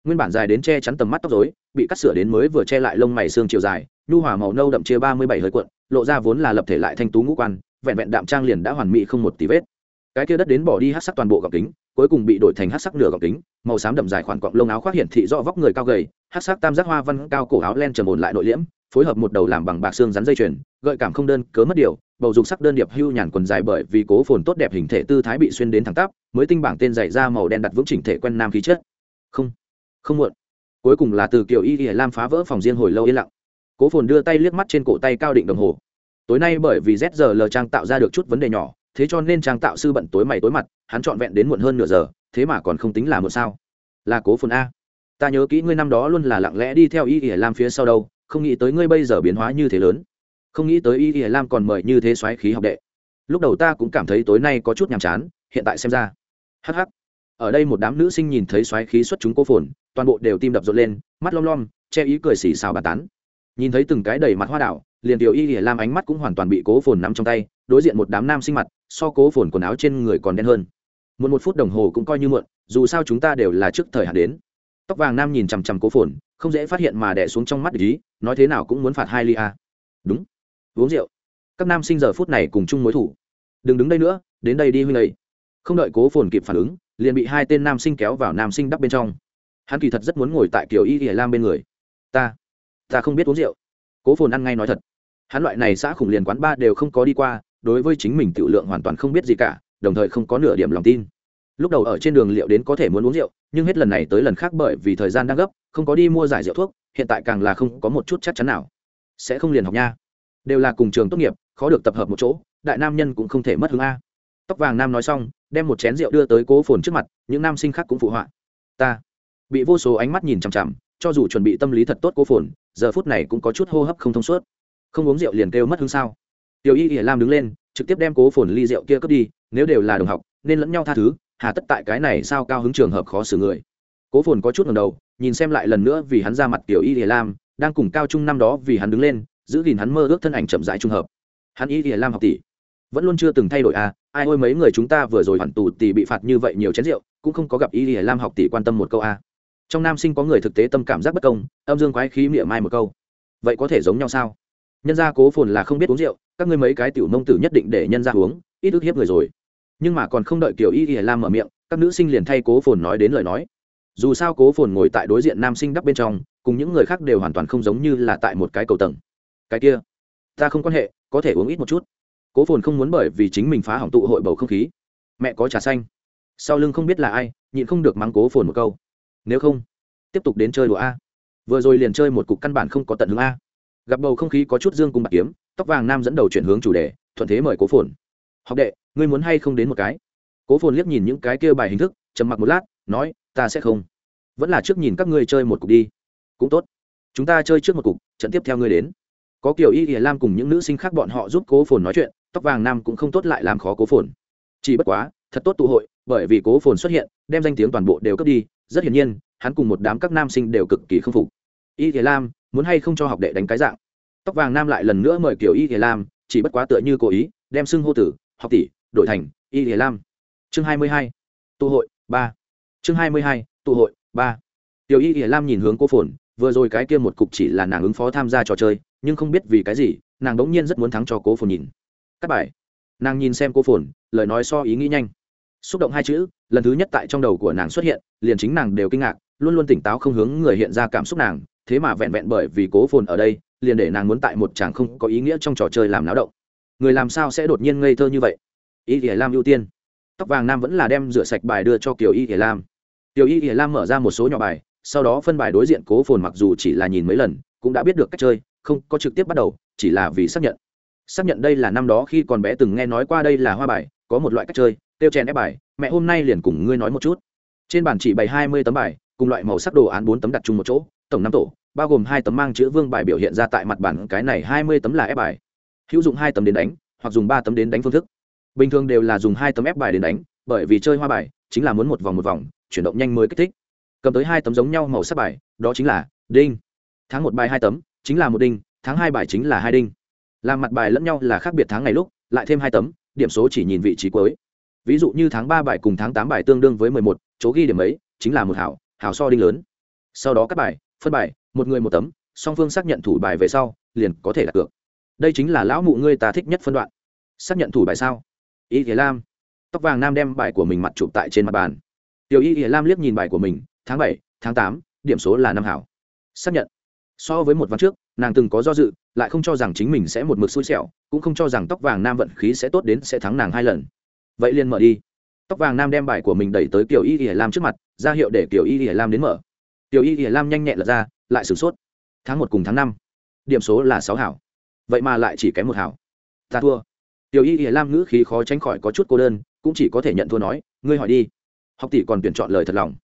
Nguyên bản dài đến che chắn tầm mắt tóc dối bị cắt sửa đến mới vừa che lại lông mày xương chiều dài, nhu hòa màu nâu đậm chia ba mươi bảy hơi cuộn, lộ ra vốn là lập thể lại thanh tú ngũ quan, vẹn vẹn đạm trang liền đã hoàn mỹ không một tí vết. Cái kia đất đến bỏ đi hát sắc toàn bộ gọc kính, cuối cùng bị đổi thành hát sắc nửa gọc kính, màu xám đậm dài khoảng cọng lông áo khoác hiển thị rõ vóc người cao gầy hát sắc tam giác hoa văn cao cổ áo len trầm ổn lại nội liễm, phối hợp một đầu làm bằng bạc xương rắn dây chuyền, gợi cảm không đơn, cớ mất điều, bầu dục sắc đơn điệp hưu nhàn quần dài bởi vì cố phồn tốt đẹp hình thể tư thái bị xuyên đến thẳng tắp, mới tinh bảng tên dày ra màu đen đặt vững chỉnh thể quen nam khí chất. Không không muộn. Cuối cùng là từ kiểu y y lam phá vỡ phòng riêng hồi lâu yên lặng. Cố phồn đưa tay liếc mắt trên cổ tay cao định đồng hồ. Tối nay bởi vì z giờ l trang tạo ra được chút vấn đề nhỏ, thế cho nên trang tạo sư bận tối mày tối mặt, hắn trọn vẹn đến muộn hơn nửa giờ, thế mà còn không tính là muộn sao? Là cố phồn a ta nhớ kỹ ngươi năm đó luôn là lặng lẽ đi theo y ỉa lam phía sau đâu, không nghĩ tới ngươi bây giờ biến hóa như thế lớn. Không nghĩ tới y ỉa lam còn mời như thế xoáy khí học đệ. Lúc đầu ta cũng cảm thấy tối nay có chút nhàm chán, hiện tại xem ra. Hh ở đây một đám nữ sinh nhìn thấy xoáy khí xuất chúng cố phồn, toàn bộ đều tim đập rộn lên, mắt lom lom, che ý cười xì xào bà tán. Nhìn thấy từng cái đầy mặt hoa đảo, liền tiểu y ỉa lam ánh mắt cũng hoàn toàn bị cố phồn nắm trong tay, đối diện một đám nam sinh mặt, so cố phồn quần áo trên người còn đen hơn. Một một phút đồng hồ cũng coi như muộn, dù sao chúng ta đều là trước thời hạn đến tóc vàng nam nhìn chằm chằm cố phồn, không dễ phát hiện mà đẻ xuống trong mắt ý, nói thế nào cũng muốn phạt hai ly a. Đúng. Uống rượu. Các nam sinh giờ phút này cùng chung mối thủ. Đừng đứng đây nữa, đến đây đi huynh ấy. Không đợi cố phồn kịp phản ứng, liền bị hai tên nam sinh kéo vào nam sinh đắp bên trong. Hắn kỳ thật rất muốn ngồi tại kiểu y ỉa lam bên người. Ta ta không biết uống rượu. Cố phồn ăn ngay nói thật. Hắn loại này xã khủng liền quán ba đều không có đi qua, đối với chính mình tự lượng hoàn toàn không biết gì cả, đồng thời không có nửa điểm lòng tin lúc đầu ở trên đường liệu đến có thể muốn uống rượu, nhưng hết lần này tới lần khác bởi vì thời gian đang gấp, không có đi mua giải rượu thuốc, hiện tại càng là không có một chút chắc chắn nào. Sẽ không liền học nha. Đều là cùng trường tốt nghiệp, khó được tập hợp một chỗ, đại nam nhân cũng không thể mất hứng a. Tóc vàng nam nói xong, đem một chén rượu đưa tới cố phồn trước mặt, những nam sinh khác cũng phụ họa. Ta bị vô số ánh mắt nhìn chằm chằm, cho dù chuẩn bị tâm lý thật tốt cố phồn, giờ phút này cũng có chút hô hấp không thông suốt. Không uống rượu liền kêu mất hứng sao? Tiểu y ỉa lam đứng lên, trực tiếp đem cố phồn ly rượu kia cướp đi, nếu đều là đồng học, nên lẫn nhau tha thứ hà tất tại cái này sao cao hứng trường hợp khó xử người. Cố phồn có chút ngầm đầu, nhìn xem lại lần nữa vì hắn ra mặt tiểu y ỉa lam, đang cùng cao trung năm đó vì hắn đứng lên, giữ gìn hắn mơ ước thân ảnh chậm rãi trung hợp. Hắn y ỉa lam học tỷ. Vẫn luôn chưa từng thay đổi à ai ôi mấy người chúng ta vừa rồi hoàn tù tỷ bị phạt như vậy nhiều chén rượu, cũng không có gặp y lam học tỷ quan tâm một câu à. trong nam sinh có người thực tế tâm cảm giác bất công, âm dương quái khí miệng mai một câu. Vậy có thể giống nhau sao? Nhân gia cố phồn là không biết uống rượu, các ngươi mấy cái tiểu nông tử nhất định để nhân gia uống, ít ức hiếp người rồi nhưng mà còn không đợi kiểu y lam mở miệng, các nữ sinh liền thay cố phồn nói đến lời nói. Dù sao cố phồn ngồi tại đối diện nam sinh đắp bên trong, cùng những người khác đều hoàn toàn không giống như là tại một cái cầu tầng. Cái kia, ta không quan hệ, có thể uống ít một chút. Cố phồn không muốn bởi vì chính mình phá hỏng tụ hội bầu không khí. Mẹ có trà xanh. Sau lưng không biết là ai, nhịn không được mắng cố phồn một câu. Nếu không, tiếp tục đến chơi đùa a. Vừa rồi liền chơi một cục căn bản không có tận hướng a. Gặp bầu không khí có chút dương cùng bạc kiếm, tóc vàng nam dẫn đầu chuyển hướng chủ đề, thuận thế mời cố phồn học đệ, ngươi muốn hay không đến một cái? Cố phồn liếc nhìn những cái kia bài hình thức, trầm mặc một lát, nói, ta sẽ không. Vẫn là trước nhìn các ngươi chơi một cục đi. Cũng tốt. Chúng ta chơi trước một cục, trận tiếp theo ngươi đến. Có kiểu y ỉa lam cùng những nữ sinh khác bọn họ giúp cố phồn nói chuyện, tóc vàng nam cũng không tốt lại làm khó cố phồn. Chỉ bất quá, thật tốt tụ hội, bởi vì cố phồn xuất hiện, đem danh tiếng toàn bộ đều cướp đi, rất hiển nhiên, hắn cùng một đám các nam sinh đều cực kỳ k phục. Y ỉa lam, muốn hay không cho học đệ đánh cái dạng? Tóc vàng nam lại lần nữa mời kiểu y ỉa lam, chỉ bất quá tựa như cố ý, đem xưng hô tử học tỷ, đổi thành y lìa lam. Chương hai mươi hai, tụ hội, ba. Chương hai mươi hai, tụ hội, ba. Tiểu y lìa lam nhìn hướng cô phồn, vừa rồi cái kia một cục chỉ là nàng ứng phó tham gia trò chơi, nhưng không biết vì cái gì, nàng đ ố n g nhiên rất muốn thắng cho cố phồn nhìn. Các bài. Nàng nhìn xem cô phồn, lời nói so ý nghĩ nhanh. Xúc động hai chữ, lần thứ nhất tại trong đầu của nàng xuất hiện, liền chính nàng đều kinh ngạc, luôn luôn tỉnh táo không hướng người hiện ra cảm xúc nàng, thế mà vẹn vẹn bởi vì cố phồn ở đây, liền để nàng muốn tại một chàng không có ý nghĩa trong trò chơi làm náo động người làm sao sẽ đột nhiên ngây thơ như vậy? Y ỉa lam ưu tiên. Tóc vàng nam vẫn là đem rửa sạch bài đưa cho kiều y ỉa lam. Kiều y ỉa lam mở ra một số nhỏ bài, sau đó phân bài đối diện cố phồn mặc dù chỉ là nhìn mấy lần, cũng đã biết được cách chơi, không có trực tiếp bắt đầu, chỉ là vì xác nhận. Xác nhận đây là năm đó khi còn bé từng nghe nói qua đây là hoa bài, có một loại cách chơi tiêu chèn ép bài, mẹ hôm nay liền cùng ngươi nói một chút. Trên bản chỉ bày hai mươi tấm bài, cùng loại màu sắc đồ án bốn tấm đặt chung một chỗ, tổng năm tổ, bao gồm hai tấm mang chữ vương bài biểu hiện ra tại mặt bản cái này hai mươi tấm là ép bài hữu dụng hai tấm đến đánh, hoặc dùng ba tấm đến đánh phương thức. Bình thường đều là dùng hai tấm ép bài đến đánh, bởi vì chơi hoa bài chính là muốn một vòng một vòng, chuyển động nhanh mới kích thích. Cầm tới hai tấm giống nhau màu sắc bài, đó chính là đinh. Tháng một bài hai tấm chính là một đinh, tháng hai bài chính là hai đinh. Làm mặt bài lẫn nhau là khác biệt tháng ngày lúc, lại thêm hai tấm, điểm số chỉ nhìn vị trí cuối. Ví dụ như tháng ba bài cùng tháng tám bài tương đương với mười một, chỗ ghi điểm ấy chính là một hảo hảo so đinh lớn. Sau đó các bài, phân bài, một người một tấm, song phương xác nhận thủ bài về sau, liền có thể đặt cược đây chính là lão mụ ngươi ta thích nhất phân đoạn. Xác nhận thủ bài sao? Y thế lam. Tóc vàng nam đem bài của mình mặt chụp tại trên mặt bàn. Tiểu y thế lam liếc nhìn bài của mình, tháng bảy, tháng tám, điểm số là năm hảo. Xác nhận. So với một ván trước, nàng từng có do dự, lại không cho rằng chính mình sẽ một mực xui xẻo, cũng không cho rằng tóc vàng nam vận khí sẽ tốt đến sẽ thắng nàng hai lần. Vậy liền mở đi. Tóc vàng nam đem bài của mình đẩy tới kiểu y ỉa lam trước mặt, ra hiệu để kiểu y ỉa lam đến mở. Tiểu y ỉa lam nhanh nhẹn lật ra, lại sửng sốt. Tháng một cùng tháng năm, điểm số là sáu hảo vậy mà lại chỉ kém một hảo ta thua. Tiểu y y lam ngữ khí khó tránh khỏi có chút cô đơn, cũng chỉ có thể nhận thua nói, ngươi hỏi đi. Học tỷ còn tuyển chọn lời thật lòng.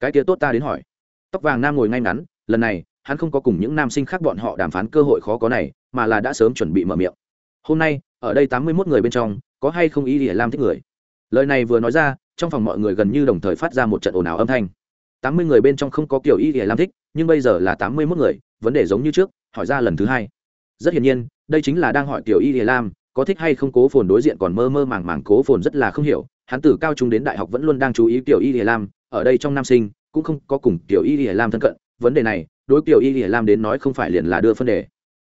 Cái kia tốt ta đến hỏi. Tóc vàng nam ngồi ngay ngắn, lần này, hắn không có cùng những nam sinh khác bọn họ đàm phán cơ hội khó có này, mà là đã sớm chuẩn bị mở miệng. Hôm nay, ở đây tám mươi mốt người bên trong, có hay không y y lam thích người? Lời này vừa nói ra, trong phòng mọi người gần như đồng thời phát ra một trận ồn ào âm thanh. tám mươi người bên trong không có kiểu y y lam thích, nhưng bây giờ là tám mươi mốt người, vấn đề giống như trước, hỏi ra lần thứ hai. Rất hiển nhiên đây chính là đang hỏi Tiểu y ỉa lam, có thích hay không cố phồn đối diện còn mơ mơ màng màng cố phồn rất là không hiểu, hắn từ cao trung đến đại học vẫn luôn đang chú ý Tiểu y ỉa lam, ở đây trong nam sinh, cũng không có cùng Tiểu y ỉa lam thân cận, vấn đề này, đối Tiểu y ỉa lam đến nói không phải liền là đưa phân đề.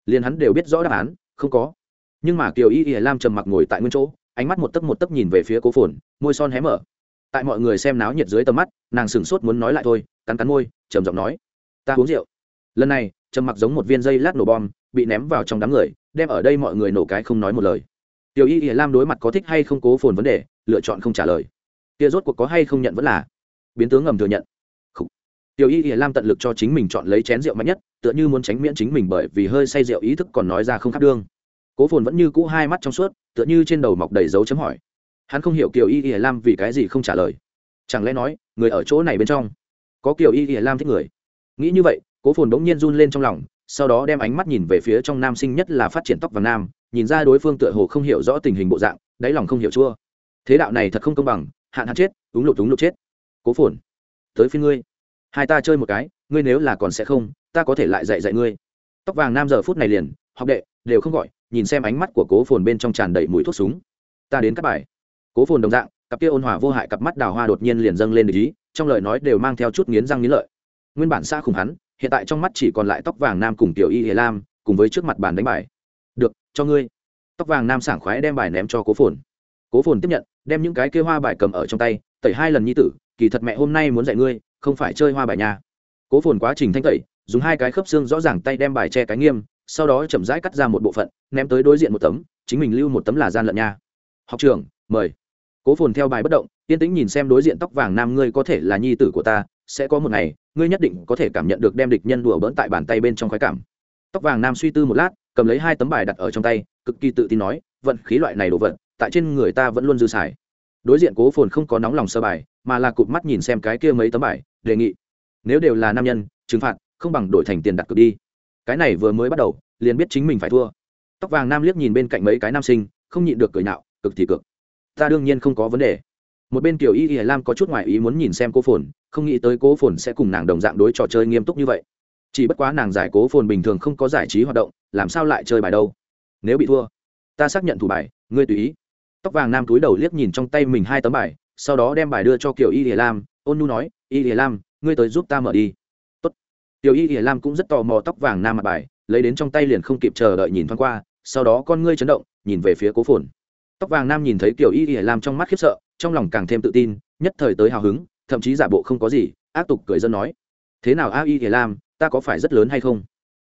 Liền hắn đều biết rõ đáp án, không có. Nhưng mà Tiểu y ỉa lam trầm mặc ngồi tại nguyên chỗ, ánh mắt một tấc một tấc nhìn về phía cố phồn, môi son hé mở. Tại mọi người xem náo nhiệt dưới tầm mắt, nàng sửng sốt muốn nói lại thôi, cắn cắn môi, trầm giọng nói, ta uống rượu. Lần này, trầm mặc giống một viên dây lát nổ bom bị ném vào trong đám người, đem ở đây mọi người nổ cái không nói một lời. Tiểu y ỉa lam đối mặt có thích hay không cố phồn vấn đề, lựa chọn không trả lời. Kia rốt cuộc có hay không nhận vẫn là. Biến tướng ngầm thừa nhận. Tiểu y ỉa lam tận lực cho chính mình chọn lấy chén rượu mạnh nhất, tựa như muốn tránh miễn chính mình bởi vì hơi say rượu ý thức còn nói ra không khác đương. Cố phồn vẫn như cũ hai mắt trong suốt, tựa như trên đầu mọc đầy dấu chấm hỏi. Hắn không hiểu kiều y ỉa lam vì cái gì không trả lời. Chẳng lẽ nói, người ở chỗ này bên trong, có kiều y ỉa lam thích người? Nghĩ như vậy, cố phồn bỗng nhiên run lên trong lòng sau đó đem ánh mắt nhìn về phía trong nam sinh nhất là phát triển tóc và nam, nhìn ra đối phương tựa hồ không hiểu rõ tình hình bộ dạng, đáy lòng không hiểu chua. Thế đạo này thật không công bằng, hạn hạn chết đúng lục đúng lục chết. Cố phồn, tới phía ngươi. Hai ta chơi một cái, ngươi nếu là còn sẽ không, ta có thể lại dạy dạy ngươi. Tóc vàng nam giờ phút này liền, học đệ, đều không gọi, nhìn xem ánh mắt của cố phồn bên trong tràn đầy mùi thuốc súng. Ta đến các bài. Cố phồn đồng dạng, cặp kia ôn hòa vô hại cặp mắt đào hoa đột nhiên liền dâng lên để ý, trong lời nói đều mang theo chút nghiến răng nghiến lợi. Nguyên bản xa khủng hắn hiện tại trong mắt chỉ còn lại tóc vàng nam cùng tiểu y hề lam, cùng với trước mặt bàn đánh bài. Được, cho ngươi. Tóc vàng nam sảng khoái đem bài ném cho cố phồn. Cố phồn tiếp nhận, đem những cái kia hoa bài cầm ở trong tay, tẩy hai lần nhi tử, kỳ thật mẹ hôm nay muốn dạy ngươi, không phải chơi hoa bài nha. Cố phồn quá trình thanh tẩy, dùng hai cái khớp xương rõ ràng tay đem bài che cái nghiêm, sau đó chậm rãi cắt ra một bộ phận, ném tới đối diện một tấm, chính mình lưu một tấm là gian lận nha. Học trường mời. Cố phồn theo bài bất động, yên tĩnh nhìn xem đối diện tóc vàng nam ngươi có thể là nhi tử của ta sẽ có một ngày, ngươi nhất định có thể cảm nhận được đem địch nhân đùa bỡn tại bàn tay bên trong khoái cảm. Tóc vàng nam suy tư một lát, cầm lấy hai tấm bài đặt ở trong tay, cực kỳ tự tin nói, vận khí loại này đồ vật, tại trên người ta vẫn luôn dư xài. Đối diện cố phồn không có nóng lòng sơ bài, mà là cụp mắt nhìn xem cái kia mấy tấm bài, đề nghị, nếu đều là nam nhân, trừng phạt, không bằng đổi thành tiền đặt cược đi. Cái này vừa mới bắt đầu, liền biết chính mình phải thua. Tóc vàng nam liếc nhìn bên cạnh mấy cái nam sinh, không nhịn được cười nạo cực thì cực. Ta đương nhiên không có vấn đề một bên kiểu y y lam có chút ngoại ý muốn nhìn xem cô phồn, không nghĩ tới cố phồn sẽ cùng nàng đồng dạng đối trò chơi nghiêm túc như vậy. Chỉ bất quá nàng giải cố phồn bình thường không có giải trí hoạt động, làm sao lại chơi bài đâu? Nếu bị thua, ta xác nhận thủ bài, ngươi tùy ý. Tóc vàng nam túi đầu liếc nhìn trong tay mình hai tấm bài, sau đó đem bài đưa cho kiểu y y lam, ôn nu nói, y y lam, ngươi tới giúp ta mở đi. Tốt. tiểu y y lam cũng rất tò mò tóc vàng nam mặt bài, lấy đến trong tay liền không kịp chờ đợi nhìn thoáng qua, sau đó con ngươi chấn động, nhìn về phía cố phồn. Tóc vàng nam nhìn thấy kiểu y y lam trong mắt khiếp sợ trong lòng càng thêm tự tin, nhất thời tới hào hứng, thậm chí giả bộ không có gì, ác tục cười dân nói. Thế nào a y y lam, ta có phải rất lớn hay không?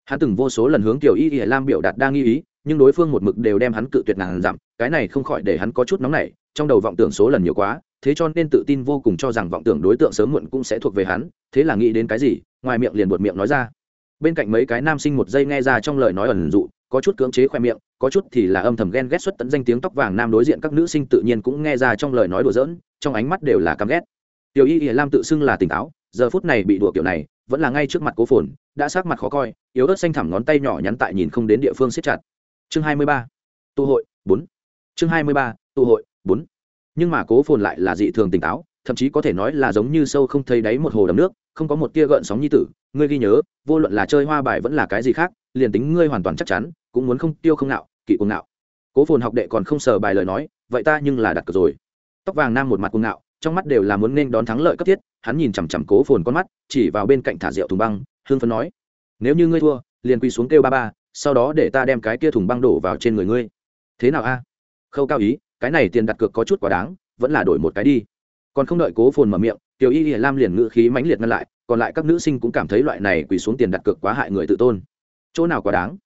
Hắn từng vô số lần hướng tiểu y y lam biểu đạt đa nghi ý, nhưng đối phương một mực đều đem hắn cự tuyệt ngàn dặm, cái này không khỏi để hắn có chút nóng nảy, trong đầu vọng tưởng số lần nhiều quá, thế cho nên tự tin vô cùng cho rằng vọng tưởng đối tượng sớm muộn cũng sẽ thuộc về hắn, thế là nghĩ đến cái gì, ngoài miệng liền buột miệng nói ra. Bên cạnh mấy cái nam sinh một giây nghe ra trong lời nói ẩn dụ có chút cưỡng chế khoe miệng, có chút thì là âm thầm ghen ghét xuất tận danh tiếng tóc vàng nam đối diện các nữ sinh tự nhiên cũng nghe ra trong lời nói đùa giỡn, trong ánh mắt đều là căm ghét. Tiểu y lam tự xưng là tỉnh táo, giờ phút này bị đùa kiểu này, vẫn là ngay trước mặt cố phồn, đã sát mặt khó coi, yếu ớt xanh thẳm ngón tay nhỏ nhắn tại nhìn không đến địa phương siết chặt. Chương hai mươi ba, tụ hội, bốn. Chương hai mươi ba, tụ hội, bốn. Nhưng mà cố phồn lại là dị thường tỉnh táo, thậm chí có thể nói là giống như sâu không thấy đáy một hồ đầm nước, không có một tia gợn sóng nhi tử. Ngươi ghi nhớ, vô luận là chơi hoa bài vẫn là cái gì khác, liền tính ngươi hoàn toàn chắc chắn cũng muốn không tiêu không nạo kỵ cuồng nạo cố phồn học đệ còn không sờ bài lời nói, vậy ta nhưng là đặt cược rồi. Tóc vàng nam một mặt cuồng nạo trong mắt đều là muốn nên đón thắng lợi cấp thiết, hắn nhìn chằm chằm cố phồn con mắt, chỉ vào bên cạnh thả rượu thùng băng hương phấn nói, nếu như ngươi thua, liền quỳ xuống kêu ba ba, sau đó để ta đem cái kia thùng băng đổ vào trên người ngươi. Thế nào a? Khâu cao ý, cái này tiền đặt cược có chút quá đáng, vẫn là đổi một cái đi. Còn không đợi cố phồn mở miệng, tiểu y hiển lam liền ngự khí mãnh liệt ngăn lại, còn lại các nữ sinh cũng cảm thấy loại này quỳ xuống tiền đặt cược quá hại người tự tôn. Chỗ nào quá đáng?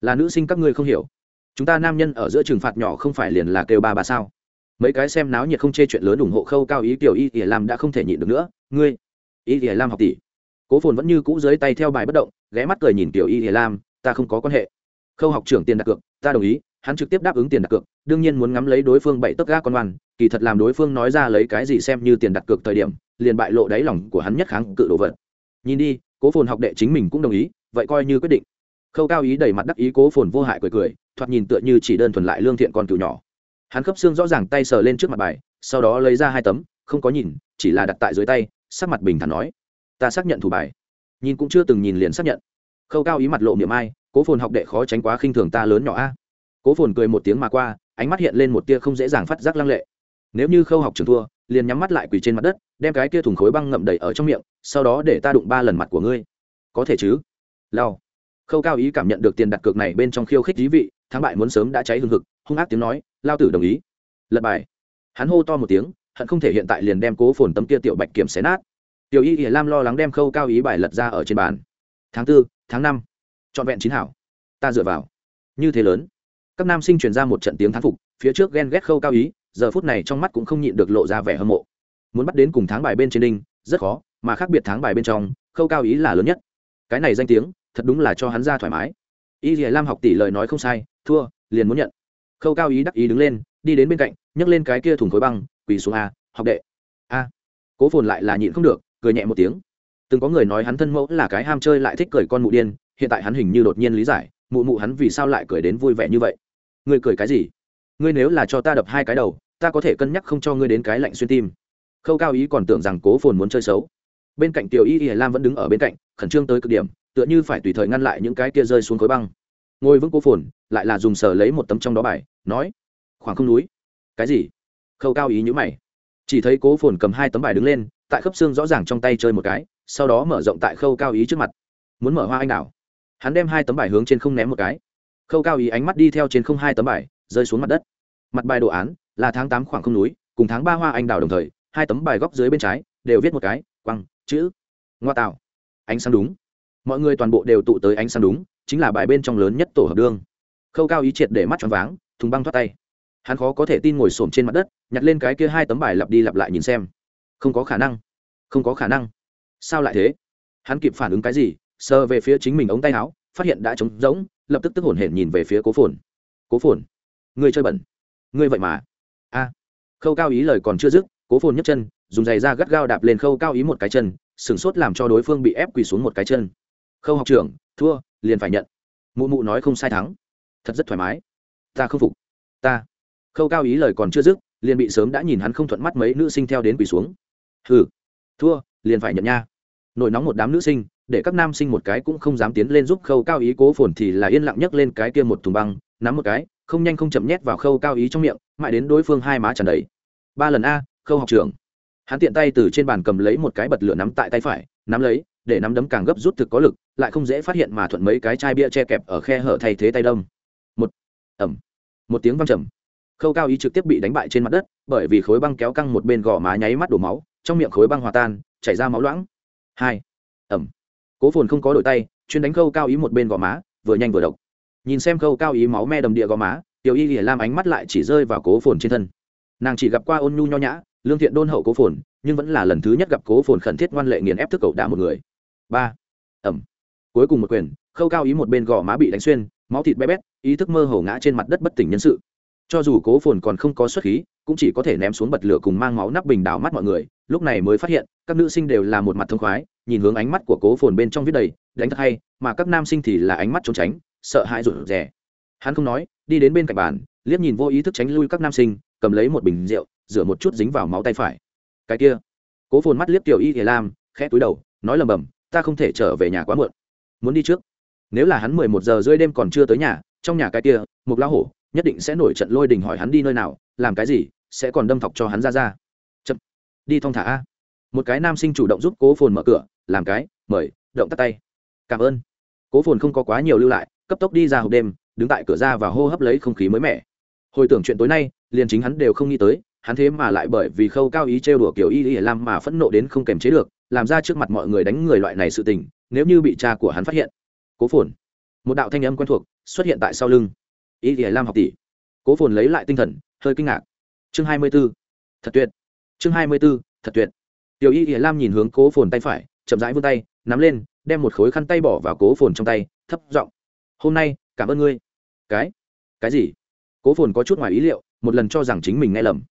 Là nữ sinh các ngươi không hiểu. Chúng ta nam nhân ở giữa trừng phạt nhỏ không phải liền là kêu ba bà sao? Mấy cái xem náo nhiệt không chê chuyện lớn ủng hộ khâu cao ý tiểu y ỉa lam đã không thể nhịn được nữa. Ngươi, y ỉa lam học tỷ. Cố phồn vẫn như cũ dưới tay theo bài bất động, ghé mắt cười nhìn tiểu y ỉa lam ta không có quan hệ. Khâu học trưởng tiền đặt cược, ta đồng ý, hắn trực tiếp đáp ứng tiền đặt cược, đương nhiên muốn ngắm lấy đối phương bảy tấc ga con oan kỳ thật làm đối phương nói ra lấy cái gì xem như tiền đặt cược thời điểm, liền bại lộ đáy lòng của hắn nhất kháng cự đồ vật. Nhìn đi, cố phồn học đệ chính mình cũng đồng ý, vậy coi như quyết định khâu cao ý đẩy mặt đắc ý cố phồn vô hại cười cười, thoạt nhìn tựa như chỉ đơn thuần lại lương thiện con cừu nhỏ. Hắn khớp xương rõ ràng tay sờ lên trước mặt bài, sau đó lấy ra hai tấm, không có nhìn, chỉ là đặt tại dưới tay, sắc mặt bình thản nói, ta xác nhận thủ bài. Nhìn cũng chưa từng nhìn liền xác nhận. Khâu cao ý mặt lộ miệng ai, cố phồn học đệ khó tránh quá khinh thường ta lớn nhỏ a. Cố phồn cười một tiếng mà qua, ánh mắt hiện lên một tia không dễ dàng phát giác lăng lệ. Nếu như khâu học trường thua, liền nhắm mắt lại quỳ trên mặt đất, đem cái kia thùng khối băng ngậm đầy ở trong miệng, sau đó để ta đụng ba lần mặt của ngươi. Có thể chứ? Lao khâu cao ý cảm nhận được tiền đặt cược này bên trong khiêu khích dí vị, thắng bại muốn sớm đã cháy hừng hực, hung ác tiếng nói, lao tử đồng ý. Lật bài. Hắn hô to một tiếng, hận không thể hiện tại liền đem cố phồn tấm kia tiểu bạch kiểm xé nát. Tiểu y ỉa lam lo lắng đem khâu cao ý bài lật ra ở trên bàn. Tháng tư, tháng năm, trọn vẹn chín hảo. Ta dựa vào. Như thế lớn. Các nam sinh truyền ra một trận tiếng thán phục, phía trước ghen ghét khâu cao ý, giờ phút này trong mắt cũng không nhịn được lộ ra vẻ hâm mộ. Muốn bắt đến cùng tháng bài bên trên đinh, rất khó, mà khác biệt tháng bài bên trong, khâu cao ý là lớn nhất. Cái này danh tiếng thật đúng là cho hắn ra thoải mái. Y dìa lam học tỷ lời nói không sai, thua, liền muốn nhận. Khâu cao ý đắc ý đứng lên, đi đến bên cạnh, nhấc lên cái kia thùng khối băng, quỳ xuống a, học đệ. A. Cố phồn lại là nhịn không được, cười nhẹ một tiếng. Từng có người nói hắn thân mẫu là cái ham chơi lại thích cười con mụ điên, hiện tại hắn hình như đột nhiên lý giải, mụ mụ hắn vì sao lại cười đến vui vẻ như vậy. Ngươi cười cái gì? Ngươi nếu là cho ta đập hai cái đầu, ta có thể cân nhắc không cho ngươi đến cái lạnh xuyên tim. Khâu cao ý còn tưởng rằng cố phồn muốn chơi xấu bên cạnh tiểu y y lam vẫn đứng ở bên cạnh, khẩn trương tới cực điểm, tựa như phải tùy thời ngăn lại những cái kia rơi xuống khối băng. Ngồi vững cố phồn, lại là dùng sờ lấy một tấm trong đó bài, nói, khoảng không núi. Cái gì? Khâu cao ý nhữ mày. Chỉ thấy cố phồn cầm hai tấm bài đứng lên, tại khớp xương rõ ràng trong tay chơi một cái, sau đó mở rộng tại khâu cao ý trước mặt. Muốn mở hoa anh đào hắn đem hai tấm bài hướng trên không ném một cái. Khâu cao ý ánh mắt đi theo trên không hai tấm bài, rơi xuống mặt đất. Mặt bài đồ án là tháng tám khoảng không núi, cùng tháng ba hoa anh đào đồng thời, hai tấm bài góc dưới bên trái đều viết một cái, quăng chữ. Ngoa tạo. Ánh sáng đúng. Mọi người toàn bộ đều tụ tới ánh sáng đúng, chính là bài bên trong lớn nhất tổ hợp đương khâu cao ý triệt để mắt tròn váng, thùng băng thoát tay. Hắn khó có thể tin ngồi xổm trên mặt đất, nhặt lên cái kia hai tấm bài lặp đi lặp lại nhìn xem. Không có khả năng. Không có khả năng. Sao lại thế? Hắn kịp phản ứng cái gì, sờ về phía chính mình ống tay áo, phát hiện đã trống rỗng, lập tức tức hổn hển nhìn về phía cố phồn. Cố phồn người chơi bẩn. Người vậy mà. A. Khâu cao ý lời còn chưa dứt, cố phồn nhấc chân dùng giày ra gắt gao đạp lên khâu cao ý một cái chân sửng sốt làm cho đối phương bị ép quỳ xuống một cái chân. Khâu học trưởng, thua, liền phải nhận. Mụ mụ nói không sai thắng. Thật rất thoải mái. Ta không phục. Ta. Khâu cao ý lời còn chưa dứt, liền bị sớm đã nhìn hắn không thuận mắt mấy nữ sinh theo đến quỳ xuống. Hừ. Thua, liền phải nhận nha. Nổi nóng một đám nữ sinh, để các nam sinh một cái cũng không dám tiến lên giúp khâu cao ý cố phồn thì là yên lặng nhấc lên cái kia một thùng băng, nắm một cái, không nhanh không chậm nhét vào khâu cao ý trong miệng, mãi đến đối phương hai má tràn đầy. Ba lần a, khâu học trưởng hắn tiện tay từ trên bàn cầm lấy một cái bật lửa nắm tại tay phải, nắm lấy, để nắm đấm càng gấp rút thực có lực, lại không dễ phát hiện mà thuận mấy cái chai bia che kẹp ở khe hở thay thế tay đông một ẩm một tiếng văng trầm. Khâu cao ý trực tiếp bị đánh bại trên mặt đất, bởi vì khối băng kéo căng một bên gò má nháy mắt đổ máu, trong miệng khối băng hòa tan, chảy ra máu loãng. Hai ẩm cố phồn không có đổi tay, chuyên đánh khâu cao ý một bên gò má, vừa nhanh vừa độc. Nhìn xem khâu cao ý máu me đầm địa gò má, tiểu y lìa lam ánh mắt lại chỉ rơi vào cố phồn trên thân. Nàng chỉ gặp qua ôn nhu nho nhã lương thiện đôn hậu cố phồn, nhưng vẫn là lần thứ nhất gặp cố phồn khẩn thiết ngoan lệ nghiền ép thức cậu đả một người. Ba. Ẩm. Cuối cùng một quyền, khâu cao ý một bên gò má bị đánh xuyên, máu thịt bé bét, ý thức mơ hồ ngã trên mặt đất bất tỉnh nhân sự. Cho dù cố phồn còn không có xuất khí, cũng chỉ có thể ném xuống bật lửa cùng mang máu nắp bình đảo mắt mọi người, lúc này mới phát hiện, các nữ sinh đều là một mặt thông khoái, nhìn hướng ánh mắt của cố phồn bên trong viết đầy, đánh thật hay, mà các nam sinh thì là ánh mắt trốn tránh, sợ hãi rụt rè. Hắn không nói, đi đến bên cạnh bàn, liếc nhìn vô ý thức tránh lui các nam sinh, cầm lấy một bình rượu rửa một chút dính vào máu tay phải. Cái kia. Cố phồn mắt liếc tiểu y thì lam, khẽ túi đầu, nói lầm bầm, ta không thể trở về nhà quá muộn. Muốn đi trước. Nếu là hắn mười một giờ rưỡi đêm còn chưa tới nhà, trong nhà cái kia mục lão hổ, nhất định sẽ nổi trận lôi đình hỏi hắn đi nơi nào, làm cái gì, sẽ còn đâm thọc cho hắn ra ra. Chậm. Đi thong thả a. Một cái nam sinh chủ động giúp cố phồn mở cửa, làm cái, mời, động tắt tay. Cảm ơn. Cố phồn không có quá nhiều lưu lại, cấp tốc đi ra hộp đêm, đứng tại cửa ra và hô hấp lấy không khí mới mẻ. Hồi tưởng chuyện tối nay, liền chính hắn đều không nghĩ tới hắn thế mà lại bởi vì khâu cao ý trêu đùa kiểu y y lam mà phẫn nộ đến không kềm chế được, làm ra trước mặt mọi người đánh người loại này sự tình, nếu như bị cha của hắn phát hiện. Cố phồn. Một đạo thanh âm quen thuộc xuất hiện tại sau lưng. Y y lam học tỷ. Cố phồn lấy lại tinh thần, hơi kinh ngạc. Chương hai mươi b ố thật tuyệt. Chương hai mươi b ố thật tuyệt. Tiểu y y lam nhìn hướng cố phồn tay phải, chậm rãi vươn tay, nắm lên, đem một khối khăn tay bỏ vào cố phồn trong tay, thấp giọng. Hôm nay, cảm ơn ngươi. Cái? Cái gì? Cố phồn có chút ngoài ý liệu, một lần cho rằng chính mình nghe lầm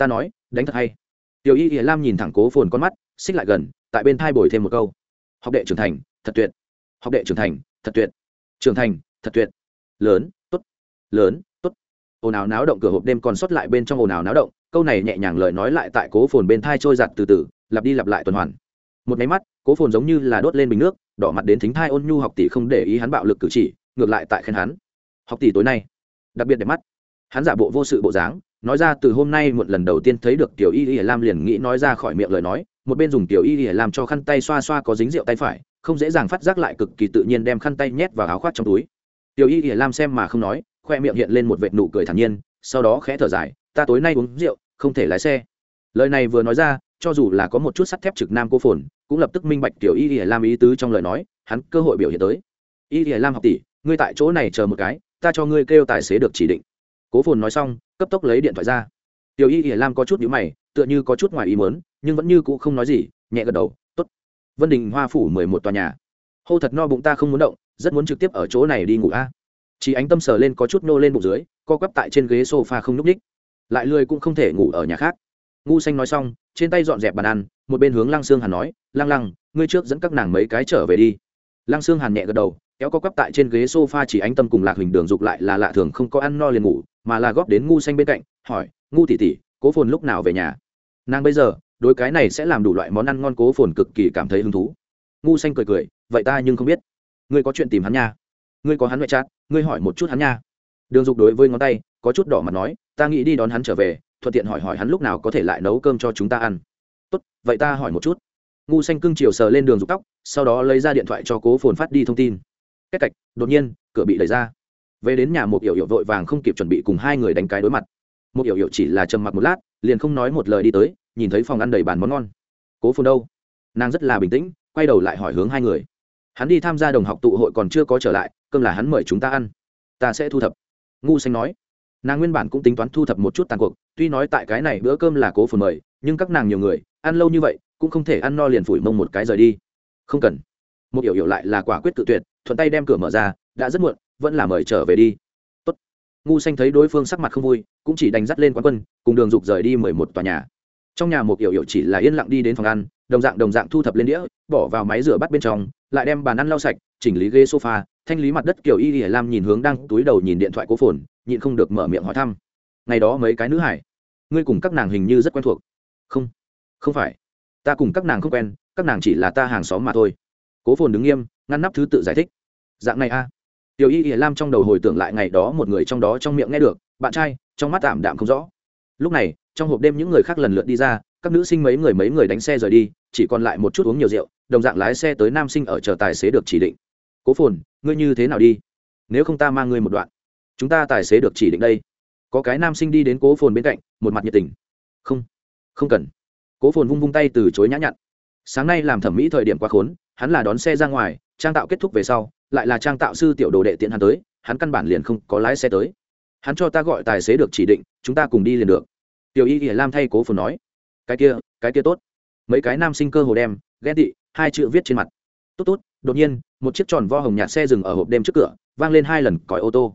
ta nói, đánh thật hay. Tiểu y y lam nhìn thẳng cố phồn con mắt, xích lại gần, tại bên thai bồi thêm một câu. Học đệ trưởng thành, thật tuyệt. Học đệ trưởng thành, thật tuyệt. Trưởng thành, thật tuyệt. Lớn t ố t lớn t ố t ồn ào náo động cửa hộp đêm còn sót lại bên trong ồn ào náo động, câu này nhẹ nhàng lời nói lại tại cố phồn bên thai trôi giặt từ từ, lặp đi lặp lại tuần hoàn. Một máy mắt, cố phồn giống như là đốt lên bình nước, đỏ mặt đến thính thai ôn nhu học tỷ không để ý hắn bạo lực cử chỉ, ngược lại tại khen hắn. Học tỷ tối nay, đặc biệt đẹp mắt. Hắn giả bộ vô sự bộ dáng nói ra từ hôm nay một lần đầu tiên thấy được tiểu y y lam liền nghĩ nói ra khỏi miệng lời nói, một bên dùng tiểu y y làm cho khăn tay xoa xoa có dính rượu tay phải, không dễ dàng phát giác lại cực kỳ tự nhiên đem khăn tay nhét vào áo khoác trong túi. Tiểu y y lam xem mà không nói, khoe miệng hiện lên một vệt nụ cười thản nhiên, sau đó khẽ thở dài, ta tối nay uống rượu, không thể lái xe. Lời này vừa nói ra, cho dù là có một chút sắt thép trực nam cô phồn, cũng lập tức minh bạch tiểu y y lam ý tứ trong lời nói, hắn cơ hội biểu hiện tới. Y y lam học tỷ, ngươi tại chỗ này chờ một cái, ta cho ngươi kêu tài xế được chỉ định cố phồn nói xong, cấp tốc lấy điện thoại ra. Tiểu y ỉa lam có chút nhữ mày, tựa như có chút ngoài ý mớn nhưng vẫn như cũ không nói gì, nhẹ gật đầu t ố t vân đình hoa phủ mười một tòa nhà. Hô thật no bụng ta không muốn động, rất muốn trực tiếp ở chỗ này đi ngủ a. Chỉ ánh tâm sờ lên có chút nô lên bụng dưới, co quắp tại trên ghế s o f a không n ú c ních lại lười cũng không thể ngủ ở nhà khác. Ngu xanh nói xong, trên tay dọn dẹp bàn ăn, một bên hướng lăng sương hàn nói, lăng lăng, ngươi trước dẫn các nàng mấy cái trở về đi. Lăng sương hàn nhẹ gật đầu, kéo co quắp tại trên ghế sofa chỉ ánh tâm cùng lạc hình đường dục lại là lạ thường không có ăn no liền ngủ mà là góp đến ngu xanh bên cạnh, hỏi, ngu tỉ tỉ cố phồn lúc nào về nhà? Nàng bây giờ, đối cái này sẽ làm đủ loại món ăn ngon cố phồn cực kỳ cảm thấy hứng thú. Ngu xanh cười cười, vậy ta nhưng không biết. Ngươi có chuyện tìm hắn nha. Ngươi có hắn ngoại trát ngươi hỏi một chút hắn nha. Đường dục đối với ngón tay, có chút đỏ mặt nói, ta nghĩ đi đón hắn trở về, thuận tiện hỏi hỏi hắn lúc nào có thể lại nấu cơm cho chúng ta ăn. Tốt, vậy ta hỏi một chút. Ngu xanh cưng chiều sờ lên đường dục tóc, sau đó lấy ra điện thoại cho cố phồn phát đi thông tin. Cách cạch, đột nhiên, cửa bị đẩy ra về đến nhà một yểu yểu vội vàng không kịp chuẩn bị cùng hai người đánh cái đối mặt. Một yểu yểu chỉ là trầm mặc một lát, liền không nói một lời đi tới, nhìn thấy phòng ăn đầy bàn món ngon. Cố phồn đâu? Nàng rất là bình tĩnh, quay đầu lại hỏi hướng hai người. Hắn đi tham gia đồng học tụ hội còn chưa có trở lại, cơm là hắn mời chúng ta ăn. Ta sẽ thu thập. Ngu xanh nói. Nàng nguyên bản cũng tính toán thu thập một chút tàn cuộc, tuy nói tại cái này bữa cơm là cố phồn mời, nhưng các nàng nhiều người, ăn lâu như vậy, cũng không thể ăn no liền phủi mông một cái rời đi. Không cần. Một hiểu hiểu lại là quả quyết tự tuyệt, thuận tay đem cửa mở ra, đã rất muộn vẫn là mời trở về đi. Tốt. ngu xanh thấy đối phương sắc mặt không vui, cũng chỉ đành dắt lên quán quân, cùng đường dục rời đi mười một tòa nhà. Trong nhà một yểu yểu chỉ là yên lặng đi đến phòng ăn, đồng dạng đồng dạng thu thập lên đĩa, bỏ vào máy rửa bắt bên trong, lại đem bàn ăn lau sạch, chỉnh lý ghế sofa, thanh lý mặt đất kiểu y y lam nhìn hướng đang túi đầu nhìn điện thoại cố phồn, nhịn không được mở miệng hỏi thăm. Ngày đó mấy cái nữ hải, ngươi cùng các nàng hình như rất quen thuộc. Không không phải. Ta cùng các nàng không quen, các nàng chỉ là ta hàng xóm mà thôi. Cố phồn đứng nghiêm, ngăn nắp thứ tự giải thích. Dạng này a tiểu y ỉa lam trong đầu hồi tưởng lại ngày đó một người trong đó trong miệng nghe được, bạn trai, trong mắt tạm đạm không rõ. Lúc này, trong hộp đêm những người khác lần lượt đi ra, các nữ sinh mấy người mấy người đánh xe rời đi, chỉ còn lại một chút uống nhiều rượu, đồng dạng lái xe tới nam sinh ở chờ tài xế được chỉ định. Cố phồn, ngươi như thế nào đi? Nếu không ta mang ngươi một đoạn, chúng ta tài xế được chỉ định đây. Có cái nam sinh đi đến cố phồn bên cạnh, một mặt nhiệt tình. Không không cần. Cố phồn vung vung tay từ chối nhã nhặn. Sáng nay làm thẩm mỹ thời điểm quá khốn, hắn là đón xe ra ngoài, trang tạo kết thúc về sau lại là trang tạo sư tiểu đồ đệ tiện hắn tới, hắn căn bản liền không có lái xe tới. Hắn cho ta gọi tài xế được chỉ định, chúng ta cùng đi liền được. Tiểu y ỉa lam thay cố phồn nói, cái kia cái kia tốt. Mấy cái nam sinh cơ hồ đem, ghen tị, hai chữ viết trên mặt. Tốt tốt, đột nhiên, một chiếc tròn vo hồng nhạt xe dừng ở hộp đêm trước cửa, vang lên hai lần còi ô tô.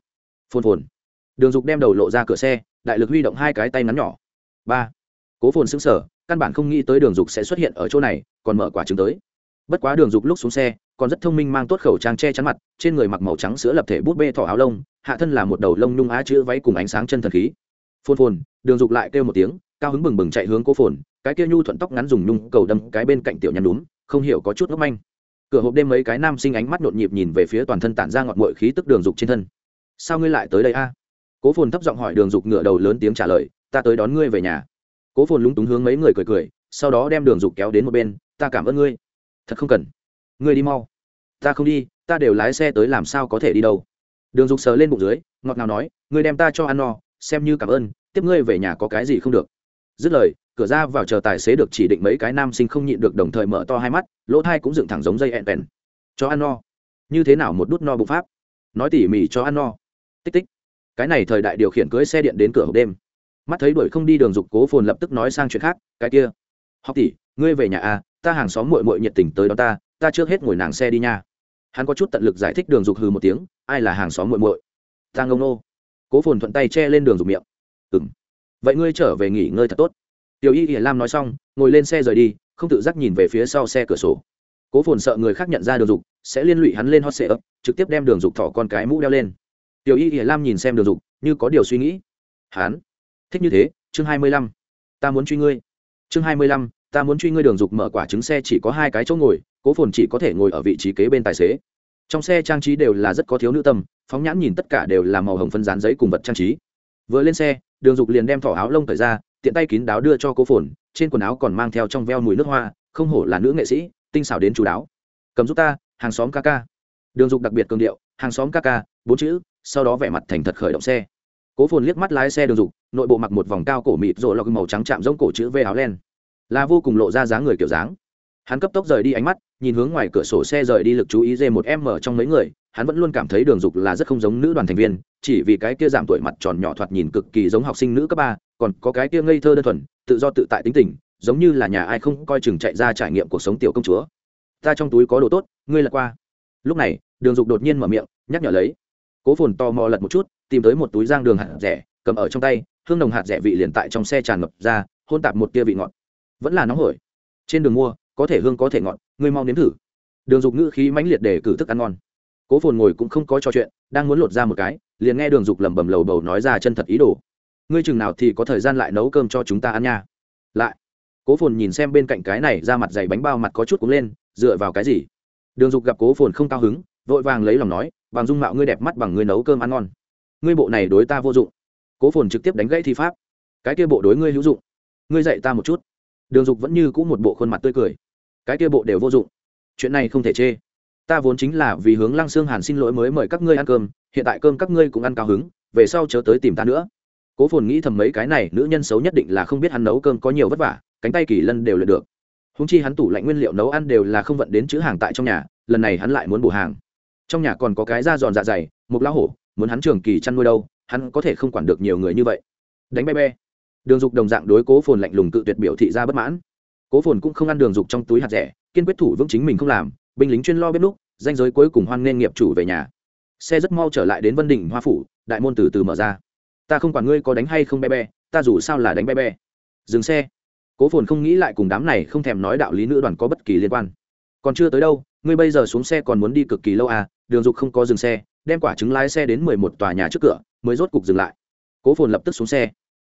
Phồn phồn. Đường dục đem đầu lộ ra cửa xe, đại lực huy động hai cái tay ngắn nhỏ. Ba. Cố phồn xứng sở căn bản không nghĩ tới đường dục sẽ xuất hiện ở chỗ này, còn mở quả trứng tới. Bất quá đường dục lúc xuống xe còn rất thông minh mang tốt khẩu trang che chắn mặt, trên người mặc màu trắng sữa lập thể bút bê thỏ áo lông, hạ thân là một đầu lông nhung á chữ váy cùng ánh sáng chân thần khí. Phôn phồn, đường dục lại kêu một tiếng, cao hứng bừng bừng chạy hướng cố phồn, cái kia nhu thuận tóc ngắn dùng nhung cầu đâm cái bên cạnh tiểu nhăn đúng không hiểu có chút ngốc manh. Cửa hộp đêm mấy cái nam sinh ánh mắt nhộn nhịp nhìn về phía toàn thân tản ra ngọn mội khí tức đường dục trên thân. Sao ngươi lại tới đây a? Cố phồn thấp giọng hỏi đường dục ngựa đầu lớn tiếng trả lời, ta tới đón ngươi về nhà. Cố phồn lúng túng hướng mấy người cười cười, sau đó đem đường dục kéo đến một bên, ta cảm ơn ngươi. Thật không cần. Ngươi đi mau ta không đi, ta đều lái xe tới làm sao có thể đi đâu. Đường dục sờ lên bụng dưới, ngọt ngào nói, ngươi đem ta cho ăn no, xem như cảm ơn, tiếp ngươi về nhà có cái gì không được. Dứt lời, cửa ra vào chờ tài xế được chỉ định mấy cái nam sinh không nhịn được đồng thời mở to hai mắt, lỗ thai cũng dựng thẳng giống dây ẹn vẹn cho ăn no. Như thế nào một đút no bụng pháp? Nói tỉ mỉ cho ăn no. Tích tích. Cái này thời đại điều khiển cưới xe điện đến cửa hộp đêm. Mắt thấy đuổi không đi đường dục cố phồn lập tức nói sang chuyện khác, cái kia. Học tỷ, ngươi về nhà à ta hàng xóm mội mội nhiệt tình tới đó ta ta trước hết ngồi nàng xe đi nha. Hắn có chút tận lực giải thích đường dục hừ một tiếng, ai là hàng xóm muội muội? ta ngông nô. Cố phồn thuận tay che lên đường dục miệng. Ừ m vậy ngươi trở về nghỉ ngơi thật tốt. Tiểu y ỉa lam nói xong, ngồi lên xe rời đi, không tự giác nhìn về phía sau xe cửa sổ. Cố phồn sợ người khác nhận ra đường dục, sẽ liên lụy hắn lên hot sệ ấp trực tiếp đem đường dục thỏ con cái mũ đeo lên. Tiểu y ỉa lam nhìn xem đường dục, như có điều suy nghĩ. Hắn. Thích như thế, chương hai mươi lăm. Ta muốn truy ngươi. Chương hai mươi lăm ta muốn truy ngươi đường dục mở quả trứng xe chỉ có hai cái chỗ ngồi, cố phồn chỉ có thể ngồi ở vị trí kế bên tài xế. Trong xe trang trí đều là rất có thiếu nữ tâm, phóng nhãn nhìn tất cả đều là màu hồng phân dán giấy cùng vật trang trí. Vừa lên xe, đường dục liền đem thỏ áo lông thời ra, tiện tay kín đáo đưa cho cố phồn, trên quần áo còn mang theo trong veo mùi nước hoa, không hổ là nữ nghệ sĩ, tinh xảo đến chú đáo. Cầm giúp ta, hàng xóm ca ca. Đường dục đặc biệt cường điệu, hàng xóm ca ca, bốn chữ, sau đó vẻ mặt thành thật khởi động xe. Cố phồn liếc mắt lái xe đường dục, nội bộ mặc một vòng cao cổ mịt rồi lọc màu trắng chạm giống cổ chữ v áo len là vô cùng lộ ra dáng người kiểu dáng. Hắn cấp tốc rời đi ánh mắt, nhìn hướng ngoài cửa sổ xe rời đi lực chú ý dê một em ở trong mấy người, hắn vẫn luôn cảm thấy đường dục là rất không giống nữ đoàn thành viên, chỉ vì cái kia giảm tuổi mặt tròn nhỏ thoạt nhìn cực kỳ giống học sinh nữ cấp ba, còn có cái kia ngây thơ đơn thuần, tự do tự tại tính tình, giống như là nhà ai không coi chừng chạy ra trải nghiệm cuộc sống tiểu công chúa. Ta trong túi có đồ tốt, ngươi lật qua. Lúc này, đường dục đột nhiên mở miệng, nhắc nhở lấy. Cố phồn to mò lật một chút, tìm tới một túi giang đường hạt rẻ, cầm ở trong tay, hương nồng hạt rẻ vị liền tại trong xe tràn ngập ra, hôn tạp một tia vị ngọt vẫn là nóng hổi. Trên đường mua, có thể hương có thể ngọt, ngươi mau nếm thử. Đường dục ngữ khí mãnh liệt để cử thức ăn ngon. Cố phồn ngồi cũng không có trò chuyện, đang muốn lột ra một cái, liền nghe đường dục lẩm bẩm lầu bầu nói ra chân thật ý đồ. Ngươi chừng nào thì có thời gian lại nấu cơm cho chúng ta ăn nha. Lại, cố phồn nhìn xem bên cạnh cái này ra mặt dày bánh bao mặt có chút cúng lên, dựa vào cái gì? Đường dục gặp cố phồn không cao hứng, vội vàng lấy lòng nói, bằng dung mạo ngươi đẹp mắt bằng ngươi nấu cơm ăn ngon. Ngươi bộ này đối ta vô dụng. Cố phồn trực tiếp đánh gãy thi pháp. Cái kia bộ đối ngươi hữu dụng. Ngươi dạy ta một chút đường dục vẫn như cũ một bộ khuôn mặt tươi cười. Cái kia bộ đều vô dụng. Chuyện này không thể chê. Ta vốn chính là vì hướng lăng xương hàn xin lỗi mới mời các ngươi ăn cơm, hiện tại cơm các ngươi cũng ăn cao hứng, về sau chớ tới tìm ta nữa. Cố phồn nghĩ thầm mấy cái này, nữ nhân xấu nhất định là không biết hắn nấu cơm có nhiều vất vả, cánh tay kỳ lân đều lượt được. Húng chi hắn tủ lạnh nguyên liệu nấu ăn đều là không vận đến chữ hàng tại trong nhà, lần này hắn lại muốn bổ hàng. Trong nhà còn có cái da giòn dạ dày, một lão hổ, muốn hắn trường kỳ chăn nuôi đâu, hắn có thể không quản được nhiều người như vậy. Đánh be be đường dục đồng dạng đối cố phồn lạnh lùng cự tuyệt biểu thị ra bất mãn. Cố phồn cũng không ăn đường dục trong túi hạt rẻ, kiên quyết thủ vững chính mình không làm, binh lính chuyên lo bếp núc, danh giới cuối cùng hoan nghênh nghiệp chủ về nhà. Xe rất mau trở lại đến vân đỉnh hoa phủ, đại môn từ từ mở ra. Ta không quản ngươi có đánh hay không be be ta dù sao là đánh be be dừng xe. Cố phồn không nghĩ lại cùng đám này không thèm nói đạo lý nữ đoàn có bất kỳ liên quan. Còn chưa tới đâu, ngươi bây giờ xuống xe còn muốn đi cực kỳ lâu à đường dục không có dừng xe, đem quả trứng lái xe đến mười một tòa nhà trước cửa, mới rốt cục dừng lại. Cố phồn lập tức xuống xe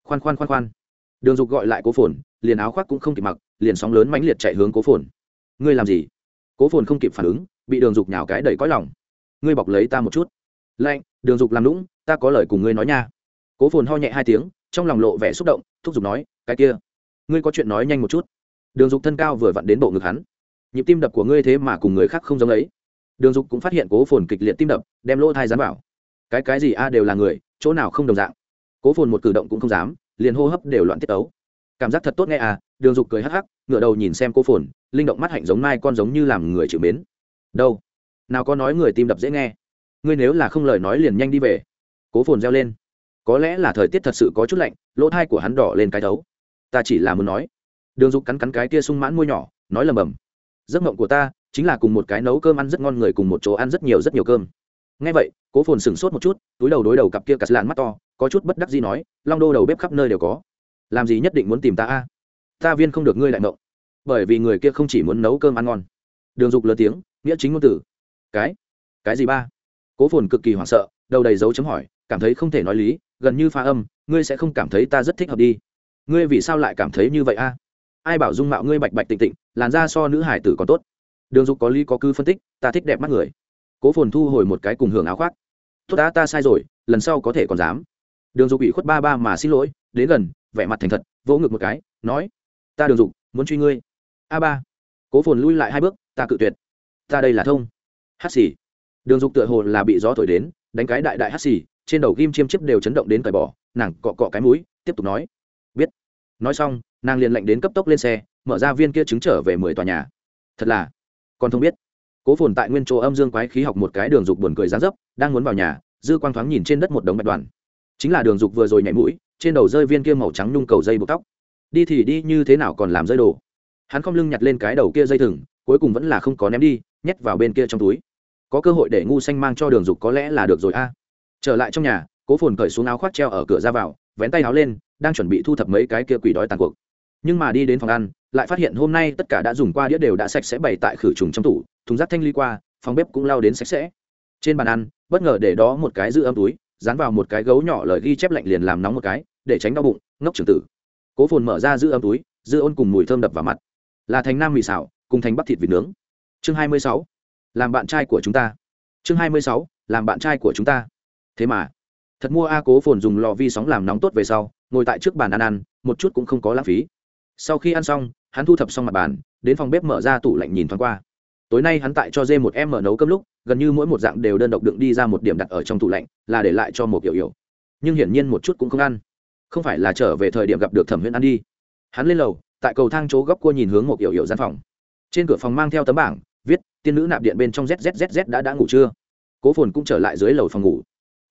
khoan khoan khoan khoan. Đường dục gọi lại cố phồn, liền áo khoác cũng không kịp mặc, liền sóng lớn mãnh liệt chạy hướng cố phồn. Ngươi làm gì? Cố phồn không kịp phản ứng, bị đường dục nhào cái đầy cõi lòng. Ngươi bọc lấy ta một chút. Lạnh, đường dục làm lũng ta có lời cùng ngươi nói nha. Cố phồn ho nhẹ hai tiếng, trong lòng lộ vẻ xúc động, thúc giục nói, cái kia, ngươi có chuyện nói nhanh một chút. Đường dục thân cao vừa vặn đến bộ ngực hắn. Nhịp tim đập của ngươi thế mà cùng người khác không giống ấy. Đường dục cũng phát hiện cố phồn kịch liệt tim đập, đem lỗ thai dán vào. Cái cái gì a, đều là người, chỗ nào không đồng dạng cố phồn một cử động cũng không dám, liền hô hấp đều loạn tiết ấu cảm giác thật tốt nghe à đường dục cười hắc hắc ngựa đầu nhìn xem cố phồn, linh động mắt hạnh giống mai con giống như làm người chịu mến. Đâu? Nào có nói người tim đập dễ nghe. Ngươi nếu là không lời nói liền nhanh đi về. Cố phồn reo lên. Có lẽ là thời tiết thật sự có chút lạnh, lỗ thai của hắn đỏ lên cái thấu. Ta chỉ là muốn nói. Đường dục cắn cắn cái kia sung mãn môi nhỏ, nói lầm bầm. Giấc mộng của ta chính là cùng một cái nấu cơm ăn rất ngon người cùng một chỗ ăn rất nhiều rất nhiều cơm. Ngay vậy, cố phồn sửng sốt một chút, túi đầu đối đầu cặp kia cắt lạn mắt to có chút bất đắc gì nói, long đô đầu bếp khắp nơi đều có. Làm gì nhất định muốn tìm ta a? Ta viên không được ngươi lại mộng bởi vì người kia không chỉ muốn nấu cơm ăn ngon. Đường dục lớn tiếng, nghĩa chính ngôn tử. Cái? Cái gì ba? Cố phồn cực kỳ hoảng sợ, đầu đầy dấu chấm hỏi, cảm thấy không thể nói lý, gần như pha âm, ngươi sẽ không cảm thấy ta rất thích hợp đi. Ngươi vì sao lại cảm thấy như vậy a? Ai bảo dung mạo ngươi bạch bạch tịnh tịnh, làn da so nữ hải tử còn tốt. Đường dục có lý có cư phân tích, ta thích đẹp mắt người. Cố phồn thu hồi một cái cùng hưởng áo khoác. Tốt đã, ta sai rồi, lần sau có thể còn dám đường dục bị khuất ba ba mà xin lỗi, đến gần, vẻ mặt thành thật, vỗ ngực một cái, nói, ta đường dục, muốn truy ngươi. A ba. Cố phồn lui lại hai bước, ta cự tuyệt. Ta đây là thông. Hát xì. Đường dục tựa hồ là bị gió thổi đến, đánh cái đại đại hát xì, trên đầu ghim chiêm chiếp đều chấn động đến cởi bỏ, nàng cọ cọ cái mũi, tiếp tục nói, biết. Nói xong, nàng liền lệnh đến cấp tốc lên xe, mở ra viên kia chứng trở về mười tòa nhà. Thật là. Còn không biết. Cố phồn tại nguyên chỗ âm dương quái khí học một cái đường dục buồn cười giá dấp, đang muốn vào nhà, dư quang thoáng nhìn trên đất một đống bạch đoàn chính là đường dục vừa rồi nhảy mũi, trên đầu rơi viên kia màu trắng nhung cầu dây buộc tóc. Đi thì đi, như thế nào còn làm rơi đồ? Hắn không lưng nhặt lên cái đầu kia dây thừng, cuối cùng vẫn là không có ném đi, nhét vào bên kia trong túi. Có cơ hội để ngu xanh mang cho đường dục có lẽ là được rồi a. Trở lại trong nhà, cố phồn cởi xuống áo khoác treo ở cửa ra vào, vén tay áo lên, đang chuẩn bị thu thập mấy cái kia quỷ đói tàn cuộc. Nhưng mà đi đến phòng ăn, lại phát hiện hôm nay tất cả đã dùng qua đĩa đều đã sạch sẽ bày tại khử trùng trong tủ, thùng rác thanh ly qua, phòng bếp cũng lao đến sạch sẽ. Trên bàn ăn, bất ngờ để đó một cái giữ âm túi dán vào một cái gấu nhỏ lời ghi chép lạnh liền làm nóng một cái, để tránh đau bụng, ngốc trưởng tử. Cố phồn mở ra giữ ấm túi dư ôn cùng mùi thơm đập vào mặt. Là thành nam mì xào, cùng thành bắc thịt vịt nướng. Chương hai mươi sáu, làm bạn trai của chúng ta. Chương hai mươi sáu, làm bạn trai của chúng ta. Thế mà, thật mua a cố phồn dùng lò vi sóng làm nóng tốt về sau, ngồi tại trước bàn ăn ăn, một chút cũng không có lãng phí. Sau khi ăn xong, hắn thu thập xong mặt bàn, đến phòng bếp mở ra tủ lạnh nhìn thoáng qua. Tối nay hắn tại cho dê một em mở nấu cơm lúc gần như mỗi một dạng đều đơn độc đựng đi ra một điểm đặt ở trong tủ lạnh, là để lại cho một kiểu yểu nhưng hiển nhiên một chút cũng không ăn. Không phải là trở về thời điểm gặp được thẩm huyễn ăn đi. Hắn lên lầu, tại cầu thang chỗ góc cua nhìn hướng một kiểu yểu gian phòng. Trên cửa phòng mang theo tấm bảng, viết, tiên nữ nạp điện bên trong zzz đã đã ngủ chưa? Cố phồn cũng trở lại dưới lầu phòng ngủ.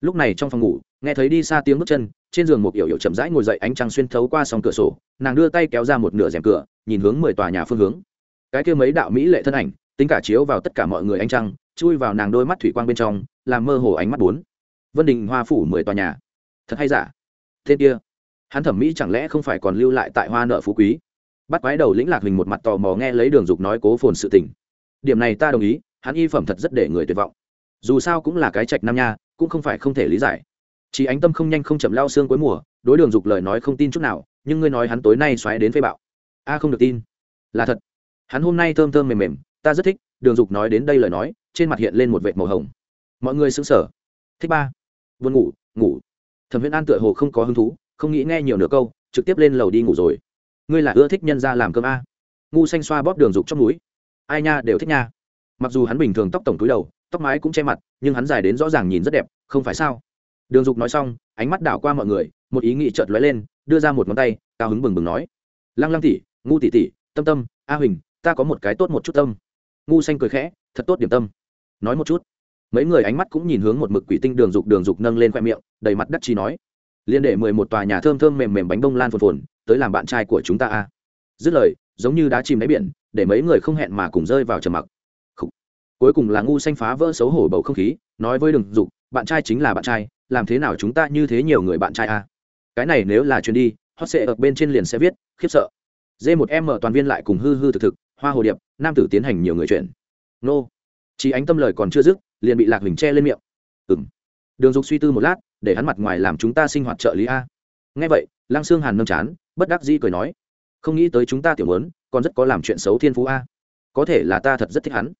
Lúc này trong phòng ngủ, nghe thấy đi xa tiếng bước chân, trên giường một yểu yểu chậm rãi ngồi dậy ánh trăng xuyên thấu qua sòng cửa sổ, nàng đưa tay kéo ra một nửa rèm cửa, nhìn hướng mười tòa nhà phương hướng. Cái kia mấy đạo mỹ lệ thân ảnh, tính cả chiếu vào tất cả mọi người ánh trăng chui vào nàng đôi mắt thủy quang bên trong, làm mơ hồ ánh mắt bốn. Vân đình hoa phủ mười tòa nhà. Thật hay giả? Tên kia, hắn thẩm mỹ chẳng lẽ không phải còn lưu lại tại hoa nợ phú quý? Bắt quái đầu lĩnh lạc hình một mặt tò mò nghe lấy đường dục nói cố phồn sự tình. Điểm này ta đồng ý, hắn y phẩm thật rất để người tuyệt vọng. Dù sao cũng là cái trạch nam nha, cũng không phải không thể lý giải. Chỉ ánh tâm không nhanh không chậm lao xương cuối mùa, đối đường dục lời nói không tin chút nào, nhưng ngươi nói hắn tối nay xoáy đến phê bạo. A không được tin. Là thật. Hắn hôm nay thơm thơm mềm mềm, ta rất thích, đường dục nói đến đây lời nói trên mặt hiện lên một vệt màu hồng. Mọi người xứng sở thích ba. Buồn ngủ ngủ. Thẩm huyễn an tựa hồ không có hứng thú, không nghĩ nghe nhiều nửa câu, trực tiếp lên lầu đi ngủ rồi. Ngươi là ưa thích nhân ra làm cơm a? Ngu xanh xoa bóp đường dục trong núi ai nha, đều thích nha. Mặc dù hắn bình thường tóc tổng túi đầu, tóc mái cũng che mặt, nhưng hắn dài đến rõ ràng nhìn rất đẹp, không phải sao? Đường dục nói xong, ánh mắt đảo qua mọi người, một ý nghĩ chợt lóe lên, đưa ra một ngón tay, cao hứng bừng bừng nói. Lăng lăng tỉ ngu tỉ tỉ tâm tâm, a huỳnh, ta có một cái tốt một chút tâm. Ngu xanh cười khẽ, thật tốt điểm tâm nói một chút. Mấy người ánh mắt cũng nhìn hướng một mực quỷ tinh đường dục đường dục nâng lên khoe miệng, đầy mặt đắc chi nói, liên để mười một tòa nhà thơm thơm mềm mềm bánh bông lan phồn phồn, tới làm bạn trai của chúng ta a. Dứt lời, giống như đá chìm đáy biển, để mấy người không hẹn mà cùng rơi vào trầm mặc. Cuối cùng là ngu xanh phá vỡ xấu hổ bầu không khí, nói với đường dục, bạn trai chính là bạn trai, làm thế nào chúng ta như thế nhiều người bạn trai a? Cái này nếu là chuyến đi, hot sẽ ở bên trên liền sẽ viết, khiếp sợ. D một m toàn viên lại cùng hư hư thực thực, hoa hồ điệp, nam tử tiến hành nhiều người chuyện. Nô chỉ ánh tâm lời còn chưa dứt, liền bị lạc huỳnh che lên miệng. Ừng đường dục suy tư một lát, để hắn mặt ngoài làm chúng ta sinh hoạt trợ lý a. Ngay vậy, lăng xương hàn nâng chán, bất đắc dĩ cười nói, không nghĩ tới chúng ta tiểu mớn còn rất có làm chuyện xấu thiên phú a. Có thể là ta thật rất thích hắn.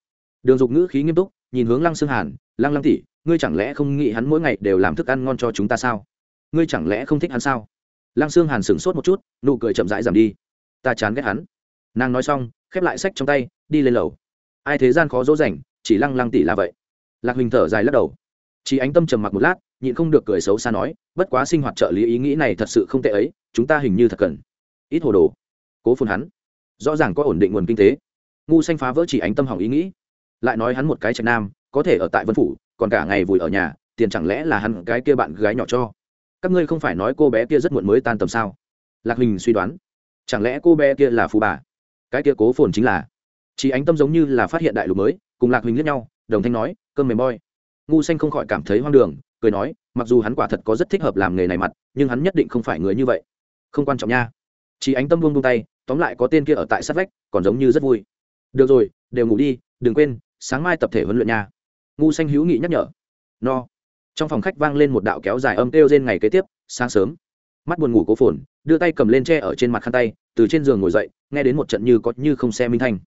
Đường dục ngữ khí nghiêm túc, nhìn hướng lăng xương hàn, lăng lăng tỉ ngươi chẳng lẽ không nghĩ hắn mỗi ngày đều làm thức ăn ngon cho chúng ta sao? Ngươi chẳng lẽ không thích hắn sao? Lăng xương hàn sửng sốt một chút, nụ cười chậm rãi giảm đi. Ta chán ghét hắn. Nàng nói xong, khép lại sách trong tay, đi lên lầu. Ai thế gian khó dỗ dành chỉ lăng lăng tỷ là vậy. Lạc huỳnh thở dài lắc đầu. Chỉ ánh tâm trầm mặc một lát, nhịn không được cười xấu xa nói, bất quá sinh hoạt trợ lý ý nghĩ này thật sự không tệ ấy, chúng ta hình như thật cần. Ít hồ đồ. Cố phun hắn. Rõ ràng có ổn định nguồn kinh tế. Ngu xanh phá vỡ chỉ ánh tâm hỏng ý nghĩ. Lại nói hắn một cái trạch nam, có thể ở tại vân phủ, còn cả ngày vùi ở nhà, tiền chẳng lẽ là hắn cái kia bạn gái nhỏ cho? Các ngươi không phải nói cô bé kia rất muộn mới tan tầm sao? Lạc huỳnh suy đoán. Chẳng lẽ cô bé kia là phù bà? Cái kia cố phồn chính là. Chỉ ánh tâm giống như là phát hiện đại lục mới cùng lạc huỳnh liếc nhau, đồng thanh nói, cơm mềm boy ngu xanh không khỏi cảm thấy hoang đường, cười nói, mặc dù hắn quả thật có rất thích hợp làm nghề này mặt, nhưng hắn nhất định không phải người như vậy. Không quan trọng nha. Chỉ ánh tâm buông buông tay, tóm lại có tên kia ở tại sát vách, còn giống như rất vui. Được rồi, đều ngủ đi, đừng quên, sáng mai tập thể huấn luyện nha. Ngu xanh hữu nghị nhắc nhở. No. Trong phòng khách vang lên một đạo kéo dài âm kêu trên ngày kế tiếp, sáng sớm. Mắt buồn ngủ cố phồn, đưa tay cầm lên tre ở trên mặt khăn tay, từ trên giường ngồi dậy, nghe đến một trận như có như không xe minh thanh.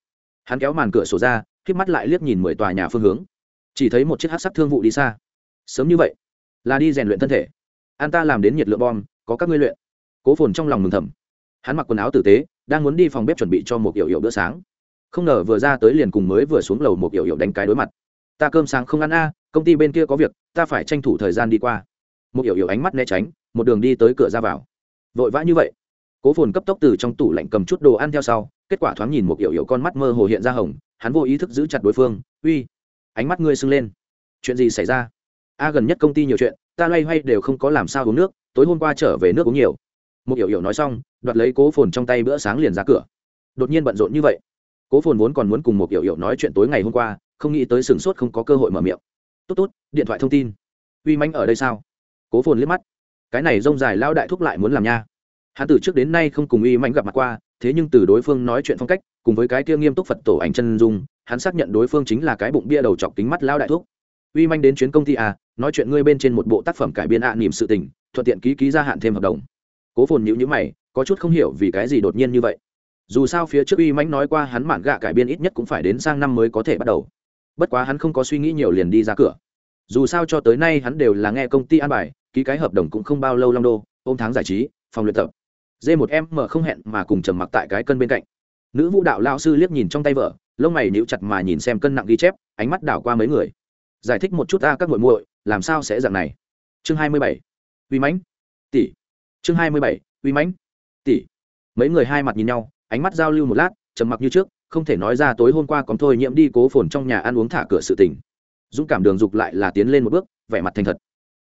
Hắn kéo màn cửa sổ ra khi mắt lại liếc nhìn mười tòa nhà phương hướng. Chỉ thấy một chiếc hát sắc thương vụ đi xa. Sớm như vậy, là đi rèn luyện thân thể. An ta làm đến nhiệt lượng bom, có các ngươi luyện. Cố phồn trong lòng mừng thầm. Hắn mặc quần áo tử tế, đang muốn đi phòng bếp chuẩn bị cho một yểu yểu bữa sáng. Không ngờ vừa ra tới liền cùng mới vừa xuống lầu một yểu yểu đánh cái đối mặt. Ta cơm sáng không ăn a, công ty bên kia có việc, ta phải tranh thủ thời gian đi qua. Một yểu yểu ánh mắt né tránh, một đường đi tới cửa ra vào. Vội vã như vậy cố phồn cấp tốc từ trong tủ lạnh cầm chút đồ ăn theo sau, kết quả thoáng nhìn một yểu yểu con mắt mơ hồ hiện ra hồng, hắn vô ý thức giữ chặt đối phương, uy, ánh mắt ngươi sưng lên. Chuyện gì xảy ra? A gần nhất công ty nhiều chuyện, ta loay hoay đều không có làm sao uống nước, tối hôm qua trở về nước uống nhiều. Một yểu yểu nói xong, đoạt lấy cố phồn trong tay bữa sáng liền ra cửa. Đột nhiên bận rộn như vậy. Cố phồn vốn còn muốn cùng một yểu yểu nói chuyện tối ngày hôm qua, không nghĩ tới sừng sốt không có cơ hội mở miệng. Tốt tốt, điện thoại thông tin. Uy mánh ở đây sao? Cố phồn liếc mắt. Cái này rông dài lao đại thúc lại muốn làm nha hắn từ trước đến nay không cùng uy Mạnh gặp mặt qua thế nhưng từ đối phương nói chuyện phong cách cùng với cái kia nghiêm túc phật tổ ảnh chân dung hắn xác nhận đối phương chính là cái bụng bia đầu chọc kính mắt lao đại thuốc uy manh đến chuyến công ty à nói chuyện ngươi bên trên một bộ tác phẩm cải biên ạ à, niềm sự tình thuận tiện ký ký gia hạn thêm hợp đồng. Cố phồn nhữ nhữ mày có chút không hiểu vì cái gì đột nhiên như vậy. Dù sao phía trước uy mãnh nói qua hắn mạn gạ cải biên ít nhất cũng phải đến sang năm mới có thể bắt đầu. Bất quá hắn không có suy nghĩ nhiều liền đi ra cửa. Dù sao cho tới nay hắn đều là nghe công ty an bài ký cái hợp đồng cũng không bao lâu long đô ôm tháng giải trí phòng luyện tập d một em mở không hẹn mà cùng trầm mặc tại cái cân bên cạnh. Nữ vũ đạo lao sư liếc nhìn trong tay vợ, lông mày níu chặt mà nhìn xem cân nặng ghi chép, ánh mắt đảo qua mấy người. Giải thích một chút ta các muội muội, làm sao sẽ dạng này? Chương hai mươi bảy. Uy mãnh, tỷ. Chương hai mươi bảy, uy mãnh, tỷ. Mấy người hai mặt nhìn nhau, ánh mắt giao lưu một lát, trầm mặc như trước, không thể nói ra tối hôm qua còn thôi nhiễm đi cố phồn trong nhà ăn uống thả cửa sự tình. Dũng cảm đường dục lại là tiến lên một bước, vẻ mặt thành thật.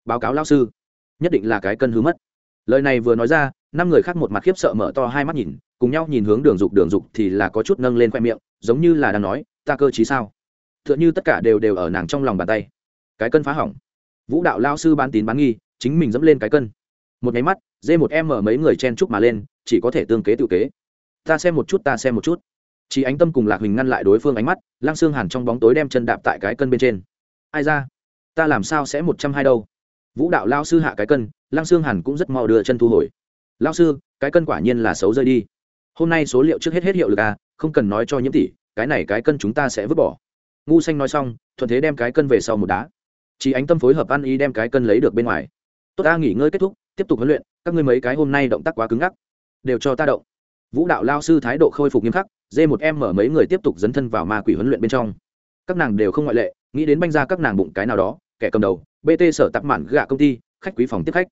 Báo cáo lao sư, nhất định là cái cân hứa mất. Lời này vừa nói ra năm người khác một mặt khiếp sợ mở to hai mắt nhìn, cùng nhau nhìn hướng đường dục đường dục thì là có chút nâng lên khoe miệng, giống như là đang nói, ta cơ chí sao? T h ư ợ n h ư tất cả đều đều ở nàng trong lòng bàn tay. Cái cân phá hỏng. Vũ đạo lao sư bán tín bán nghi, chính mình dẫm lên cái cân. Một nháy mắt dê một em mở mấy người chen chúc mà lên, chỉ có thể tương kế tự kế. Ta xem một chút, ta xem một chút. Chỉ ánh tâm cùng lạc huỳnh ngăn lại đối phương ánh mắt, lăng xương hàn trong bóng tối đem chân đạp tại cái cân bên trên. Ai ra? Ta làm sao sẽ một trăm hai đâu? Vũ đạo lao sư hạ cái cân, lăng xương hàn cũng rất mau đưa chân thu hồi lao sư, cái cân quả nhiên là xấu rơi đi. Hôm nay số liệu trước hết hết hiệu lực à không cần nói cho nhiễm tỷ, cái này cái cân chúng ta sẽ vứt bỏ. Ngu xanh nói xong, thuận thế đem cái cân về sau một đá. Chỉ ánh tâm phối hợp ăn y đem cái cân lấy được bên ngoài. Tốt ta, nghỉ ngơi kết thúc, tiếp tục huấn luyện, các ngươi mấy cái hôm nay động tác quá cứng ngắc. Đều cho ta động. Vũ đạo lao sư thái độ khôi phục nghiêm khắc dê một em mở mấy người tiếp tục dấn thân vào ma quỷ huấn luyện bên trong. Các nàng đều không ngoại lệ, nghĩ đến banh ra các nàng bụng cái nào đó, kẻ cầm đầu bt sở tạp mạn gạ công ty, khách quý phòng tiếp khách.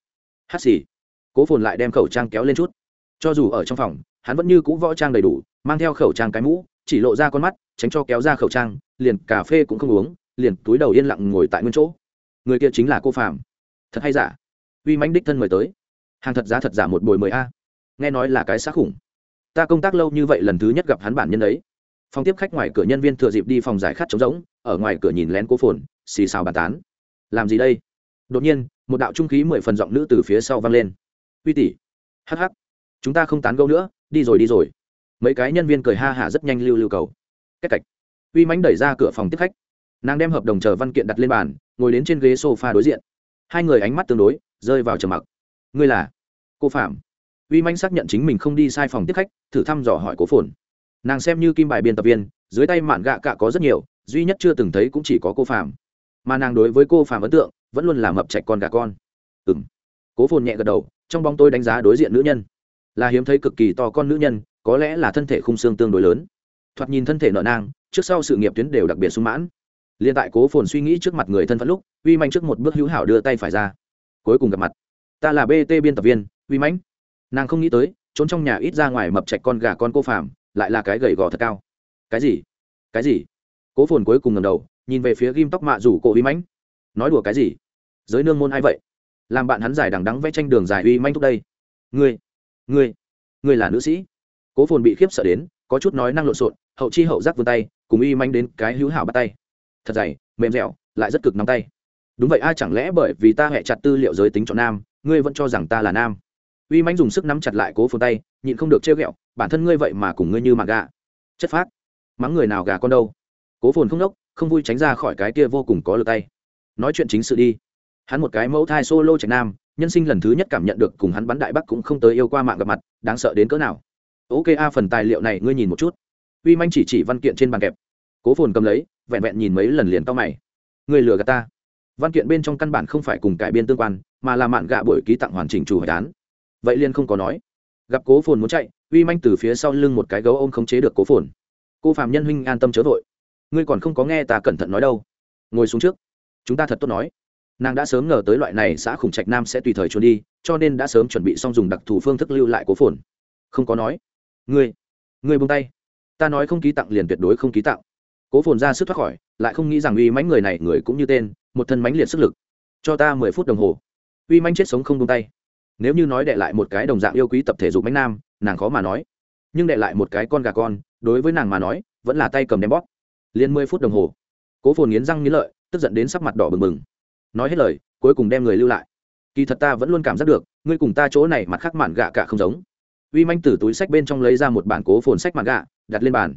Hát xì cố phồn lại đem khẩu trang kéo lên chút. Cho dù ở trong phòng, hắn vẫn như cũ võ trang đầy đủ, mang theo khẩu trang cái mũ, chỉ lộ ra con mắt, tránh cho kéo ra khẩu trang, liền cà phê cũng không uống, liền túi đầu yên lặng ngồi tại nguyên chỗ. Người kia chính là cô phạm thật hay giả? Uy mánh đích thân mời tới. Hàng thật giá thật giả một bồi mười a. Nghe nói là cái xác khủng. Ta công tác lâu như vậy lần thứ nhất gặp hắn bản nhân ấy phòng tiếp khách ngoài cửa nhân viên thừa dịp đi phòng giải khát trống rỗng, ở ngoài cửa nhìn lén cố phồn, xì xào bàn tán. Làm gì đây? Đột nhiên, một đạo trung khí mười phần giọng nữ từ phía sau vang lên uy tỷ. Hh chúng ta không tán gẫu nữa, đi rồi đi rồi. Mấy cái nhân viên cười ha hả rất nhanh lưu lưu cầu. Cách cạch uy mánh đẩy ra cửa phòng tiếp khách. Nàng đem hợp đồng chờ văn kiện đặt lên bàn, ngồi đến trên ghế s o f a đối diện. Hai người ánh mắt tương đối, rơi vào trầm mặc. Ngươi là? Cô phạm. Uy manh xác nhận chính mình không đi sai phòng tiếp khách, thử thăm dò hỏi cố phồn. Nàng xem như kim bài biên tập viên, dưới tay mạn gạ cạ có rất nhiều, duy nhất chưa từng thấy cũng chỉ có cô phạm. Mà nàng đối với cô phạm ấn tượng, vẫn luôn là mập chạch con gà con. Ừ m cố phồn nhẹ gật đầu, trong bóng tôi đánh giá đối diện nữ nhân. Là hiếm thấy cực kỳ to con nữ nhân, có lẽ là thân thể khung xương tương đối lớn. Thoạt nhìn thân thể nợ nang, trước sau sự nghiệp tuyến đều đặc biệt sung mãn. Liền tại cố phồn suy nghĩ trước mặt người thân phận lúc, uy manh trước một bước hữu hảo đưa tay phải ra. Cuối cùng gặp mặt. Ta là bt biên tập viên, uy mãnh nàng không nghĩ tới, trốn trong nhà ít ra ngoài mập chạch con gà con cô phàm, lại là cái gầy gò thật cao. Cái gì? Cái gì? Cố phồn cuối cùng ngầm đầu, nhìn về phía ghim tóc mạ rủ cổ uy mãnh nói đùa cái gì? Giới nương môn ai vậy? Làm bạn hắn giải đằng đắng vẽ tranh đường dài uy manh thúc đây. Ngươi ngươi ngươi là nữ sĩ. Cố phồn bị khiếp sợ đến, có chút nói năng lộn xộn, hậu chi hậu giác vươn tay, cùng uy manh đến cái hữu hảo bắt tay. Thật dày, mềm dẻo, lại rất cực nắm tay. Đúng vậy ai chẳng lẽ bởi vì ta hẹ chặt tư liệu giới tính chọn nam, ngươi vẫn cho rằng ta là nam? Uy manh dùng sức nắm chặt lại cố phồn tay, nhịn không được trêu ghẹo, bản thân ngươi vậy mà cùng ngươi như mà gà chất phát mắng người nào gà con đâu? Cố phồn không đốc không vui tránh ra khỏi cái kia vô cùng có lực tay. Nói chuyện chính sự đi hắn một cái mẫu thai solo trạch nam, nhân sinh lần thứ nhất cảm nhận được cùng hắn bắn đại bắc cũng không tới yêu qua mạng gặp mặt, đáng sợ đến cỡ nào. Ok, a, phần tài liệu này ngươi nhìn một chút. Uy manh chỉ chỉ văn kiện trên bàn kẹp. Cố phồn cầm lấy, vẹn vẹn nhìn mấy lần liền tao mày. Người lừa gạt ta. Văn kiện bên trong căn bản không phải cùng cải biên tương quan, mà là mạn gạ bội ký tặng hoàn chỉnh chủ hội án. Vậy liên không có nói. Gặp cố phồn muốn chạy, uy manh từ phía sau lưng một cái gấu ôm không chế được cố phồn. Cô phạm nhân huynh an tâm chớ vội. Ngươi còn không có nghe ta cẩn thận nói đâu. Ngồi xuống trước. Chúng ta thật tốt nói nàng đã sớm ngờ tới loại này xã khủng trạch nam sẽ tùy thời trốn đi, cho nên đã sớm chuẩn bị xong dùng đặc thù phương thức lưu lại cố phồn. Không có nói. Ngươi ngươi buông tay. Ta nói không ký tặng liền tuyệt đối không ký tặng. Cố phồn ra sức thoát khỏi, lại không nghĩ rằng uy mánh người này người cũng như tên, một thân mánh liệt sức lực. Cho ta mười phút đồng hồ. Uy mánh chết sống không buông tay. Nếu như nói đệ lại một cái đồng dạng yêu quý tập thể dục mánh nam, nàng khó mà nói. Nhưng đệ lại một cái con gà con, đối với nàng mà nói, vẫn là tay cầm đem bóp. Liền mười phút đồng hồ. Cố phồn nghiến răng nghiến lợi, tức giận đến sắc mặt đỏ bừng bừng nói hết lời, cuối cùng đem người lưu lại. Kỳ thật ta vẫn luôn cảm giác được, ngươi cùng ta chỗ này mặt khác mạn gạ cả không giống. Uy manh từ túi sách bên trong lấy ra một bản cố phồn sách mạn gạ, đặt lên bàn.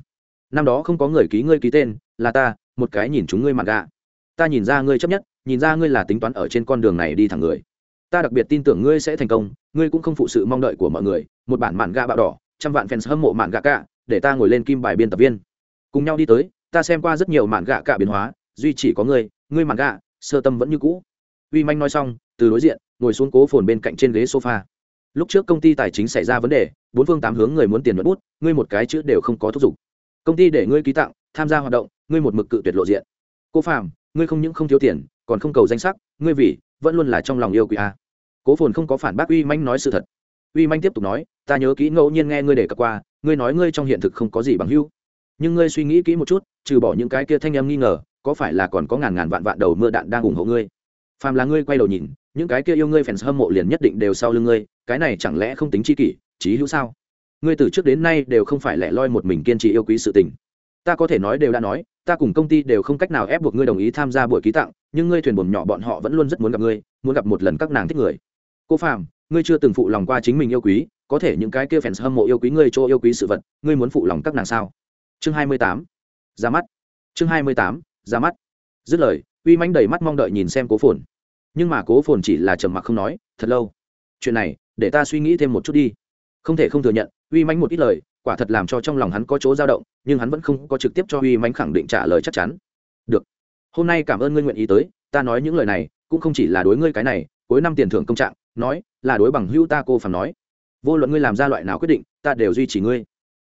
Năm đó không có người ký ngươi ký tên, là ta, một cái nhìn chúng ngươi mạn gạ. Ta nhìn ra ngươi chấp nhất, nhìn ra ngươi là tính toán ở trên con đường này đi thẳng người. Ta đặc biệt tin tưởng ngươi sẽ thành công, ngươi cũng không phụ sự mong đợi của mọi người, một bản mạn gạ bạo đỏ, trăm vạn fans hâm mộ mạn gạ cả, để ta ngồi lên kim bài biên tập viên. Cùng nhau đi tới, ta xem qua rất nhiều mạn gạ cả biến hóa, duy chỉ có ngươi ngươi mạn gạ sơ tâm vẫn như cũ. Uy manh nói xong, từ đối diện, ngồi xuống cố phồn bên cạnh trên ghế sofa. Lúc trước công ty tài chính xảy ra vấn đề, bốn phương tám hướng người muốn tiền mất bút, ngươi một cái chữ đều không có thúc giục. Công ty để ngươi ký tặng, tham gia hoạt động, ngươi một mực cự tuyệt lộ diện. Cô phàm, ngươi không những không thiếu tiền, còn không cầu danh sắc, ngươi vì, vẫn luôn là trong lòng yêu quý a. Cố phồn không có phản bác uy manh nói sự thật. Uy manh tiếp tục nói, ta nhớ kỹ ngẫu nhiên nghe ngươi để cập qua, ngươi nói ngươi trong hiện thực không có gì bằng hưu nhưng ngươi suy nghĩ kỹ một chút, trừ bỏ những cái kia thanh em nghi ngờ có phải là còn có ngàn ngàn vạn vạn đầu mưa đạn đang ủng hộ ngươi? Phàm là ngươi quay đầu nhìn, những cái kia yêu ngươi fans hâm mộ liền nhất định đều sau lưng ngươi, cái này chẳng lẽ không tính chi kỷ trí hữu sao? Ngươi từ trước đến nay đều không phải lẻ loi một mình kiên trì yêu quý sự tình. Ta có thể nói đều đã nói, ta cùng công ty đều không cách nào ép buộc ngươi đồng ý tham gia buổi ký tặng, nhưng ngươi thuyền buồm nhỏ bọn họ vẫn luôn rất muốn gặp ngươi, muốn gặp một lần các nàng thích người. Cô phàm, ngươi chưa từng phụ lòng qua chính mình yêu quý, có thể những cái kia fans hâm mộ yêu quý ngươi cho yêu quý sự vật, ngươi muốn phụ lòng các nàng sao? Chương hai mươi tám. Ra mắt. Chương hai mươi tám ra mắt. Dứt lời, uy manh đầy mắt mong đợi nhìn xem cố phồn. Nhưng mà cố phồn chỉ là trầm mặc không nói, thật lâu. Chuyện này, để ta suy nghĩ thêm một chút đi. Không thể không thừa nhận, uy manh một ít lời, quả thật làm cho trong lòng hắn có chỗ dao động, nhưng hắn vẫn không có trực tiếp cho uy manh khẳng định trả lời chắc chắn. Được. Hôm nay cảm ơn ngươi nguyện ý tới, ta nói những lời này, cũng không chỉ là đối ngươi cái này, cuối năm tiền thưởng công trạng, nói, là đối bằng hữu ta cô phản nói. Vô luận ngươi làm ra loại nào quyết định, ta đều duy trì ngươi.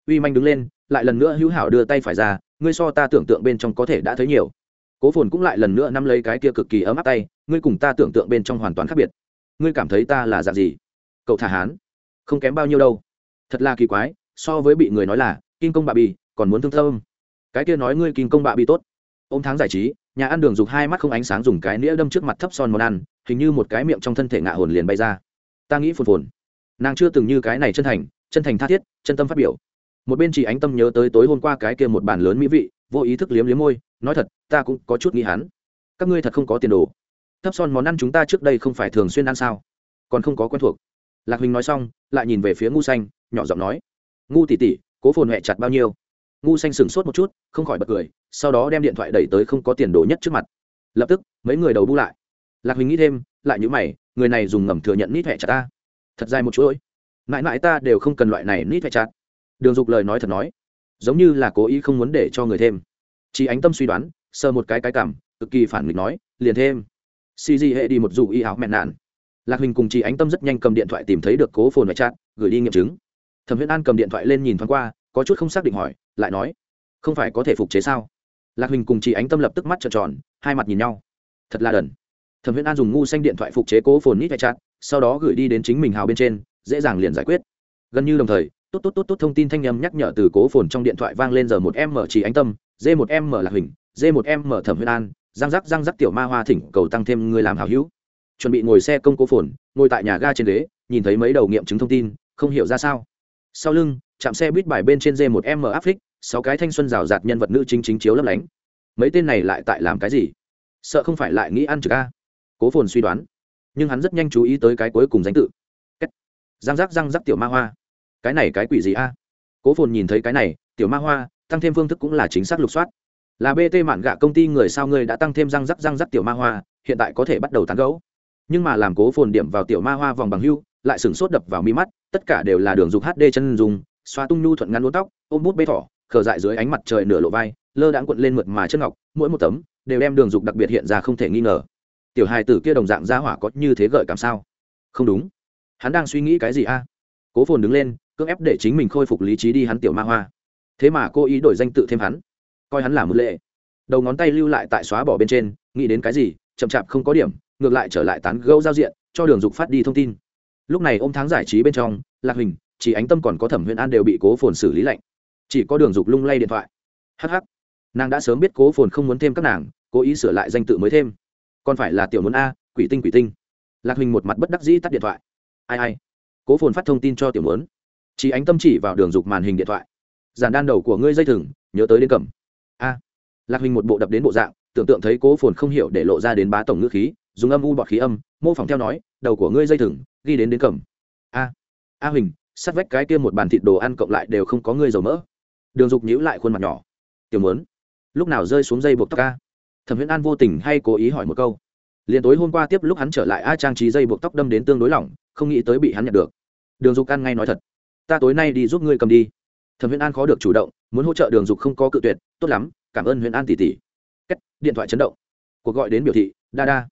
Uy manh đứng lên lại lần nữa hữu hảo đưa tay phải ra, ngươi so ta tưởng tượng bên trong có thể đã thấy nhiều. Cố phồn cũng lại lần nữa nắm lấy cái kia cực kỳ ấm áp tay, ngươi cùng ta tưởng tượng bên trong hoàn toàn khác biệt. Ngươi cảm thấy ta là dạng gì? Cậu thả hán, không kém bao nhiêu đâu. Thật là kỳ quái, so với bị người nói là kinh công bạ bì, còn muốn thương thơm. Cái kia nói ngươi kinh công bạ bì tốt. Ô m tháng giải trí, nhà ăn đường dục hai mắt không ánh sáng dùng cái nĩa đâm trước mặt thấp son món ăn, hình như một cái miệng trong thân thể ngạ hồn liền bay ra. Ta nghĩ phồn phồn, nàng chưa từng như cái này chân thành chân thành tha thiết, chân tâm phát biểu một bên chỉ ánh tâm nhớ tới tối hôm qua cái kia một bàn lớn mỹ vị, vô ý thức liếm liếm môi, nói thật, ta cũng có chút nghĩ hắn. Các ngươi thật không có tiền đồ. Thấp son món ăn chúng ta trước đây không phải thường xuyên ăn sao? Còn không có quen thuộc. Lạc huỳnh nói xong, lại nhìn về phía ngu xanh, nhỏ giọng nói. Ngu tỉ tỉ cố phồn huệ chặt bao nhiêu? Ngu xanh sửng sốt một chút, không khỏi bật cười, sau đó đem điện thoại đẩy tới không có tiền đồ nhất trước mặt. Lập tức, mấy người đầu bu lại. Lạc huỳnh nghĩ thêm, lại nhữ mày, người này dùng ngầm thừa nhận nít huệ chặt ta. Thật dài một chuỗi. Mãi mãi ta đều không cần loại này nít huệ chặt đường dục lời nói thật nói, giống như là cố ý không muốn để cho người thêm. Chỉ ánh tâm suy đoán, sờ một cái cái cảm, cực kỳ phản nghịch nói, liền thêm. Xì gì hệ đi một dù y áo mẹ nạn lạc huỳnh cùng chị ánh tâm rất nhanh cầm điện thoại tìm thấy được cố phồn ngoại chat, gửi đi nghiệm chứng. Thẩm huyễn an cầm điện thoại lên nhìn thoáng qua, có chút không xác định hỏi, lại nói, không phải có thể phục chế sao? Lạc huỳnh cùng chị ánh tâm lập tức mắt trợn tròn, hai mặt nhìn nhau. Thật là đần. Thẩm huyễn an dùng ngu xanh điện thoại phục chế cố phồn nít chat, sau đó gửi đi đến chính mình hào bên trên, dễ dàng liền giải quyết. Gần như đồng thời tốt tốt tốt tốt, thông tin thanh âm nhắc nhở từ cố phồn trong điện thoại vang lên giờ một em mở chỉ ánh tâm d một em mở huỳnh d một em mở thẩm viễn an, răng rắc răng rắc tiểu ma hoa thỉnh cầu tăng thêm người làm hảo hữu. Chuẩn bị ngồi xe công cố phồn, ngồi tại nhà ga trên ghế, nhìn thấy mấy đầu nghiệm chứng thông tin, không hiểu ra sao. Sau lưng, chạm xe buýt bài bên trên d một m áp phích sáu cái thanh xuân rào rạt nhân vật nữ chính chính chiếu lấp lánh. Mấy tên này lại tại làm cái gì? Sợ không phải lại nghĩ ăn trực a? Cố phồn suy đoán, nhưng hắn rất nhanh chú ý tới cái cuối cùng danh tự. Răng rắc răng rắc tiểu ma hoa cái này cái quỷ gì a? Cố phồn nhìn thấy cái này, tiểu ma hoa, tăng thêm phương thức cũng là chính xác lục soát. Là bt mạn gạ công ty người sao ngươi đã tăng thêm răng rắc răng rắc tiểu ma hoa, hiện tại có thể bắt đầu tán gấu nhưng mà làm cố phồn điểm vào tiểu ma hoa vòng bằng hưu, lại sừng sốt đập vào mi mắt, tất cả đều là đường dục hd chân dùng xoa tung nhu thuận ngắn lúa tóc, ôm bút bê thỏ, khờ dại dưới ánh mặt trời nửa lộ vai, lơ đãng cuộn lên mượt mà chân ngọc, mỗi một tấm đều đem đường dục đặc biệt hiện ra không thể nghi ngờ. Tiểu hài tử kia đồng dạng ra hỏa có như thế gợi cảm sao? Không đúng. Hắn đang suy nghĩ cái gì a? Cố phồn đứng lên cưỡng ép để chính mình khôi phục lý trí đi hắn tiểu ma hoa. Thế mà cô ý đổi danh tự thêm hắn. Coi hắn là một lệ. Đầu ngón tay lưu lại tại xóa bỏ bên trên, nghĩ đến cái gì, chậm chạp không có điểm, ngược lại trở lại tán gẫu giao diện, cho đường dục phát đi thông tin. Lúc này ô m tháng giải trí bên trong, lạc hình chỉ ánh tâm còn có thẩm huyền an đều bị cố phồn xử lý lạnh. Chỉ có đường dục lung lay điện thoại. Hh nàng đã sớm biết cố phồn không muốn thêm các nàng, cố ý sửa lại danh tự mới thêm. Còn phải là tiểu muốn a, quỷ tinh quỷ tinh. Lạc hình một mặt bất đắc dĩ tắt điện thoại. Ai ai. Cố phồn phát thông tin cho tiểu muốn chỉ ánh tâm chỉ vào đường dục màn hình điện thoại. Giàn đan đầu của ngươi dây thừng, nhớ tới đến cầm. A. Lạc hình một bộ đập đến bộ dạng, tưởng tượng thấy cố phồn không hiểu để lộ ra đến bá tổng ngữ khí, dùng âm u bọt khí âm, mô phỏng theo nói, đầu của ngươi dây thừng, ghi đến đến cầm. A. A huỳnh sắt vách cái kia một bàn thịt đồ ăn cộng lại đều không có ngươi dầu mỡ. Đường dục nhíu lại khuôn mặt nhỏ. Tiểu muốn, lúc nào rơi xuống dây buộc tóc ca thẩm viễn an vô tình hay cố ý hỏi một câu. Liền tối hôm qua tiếp lúc hắn trở lại a trang trí dây buộc tóc đâm đến tương đối lỏng, không nghĩ tới bị hắn nhận được. Đường dục ăn ngay nói thật ta tối nay đi giúp ngươi cầm đi. Thẩm Huyễn an khó được chủ động, muốn hỗ trợ đường dục không có cự tuyệt, tốt lắm, cảm ơn huyền an tỷ tỷ. Cách điện thoại chấn động. Cuộc gọi đến biểu thị, đa đa,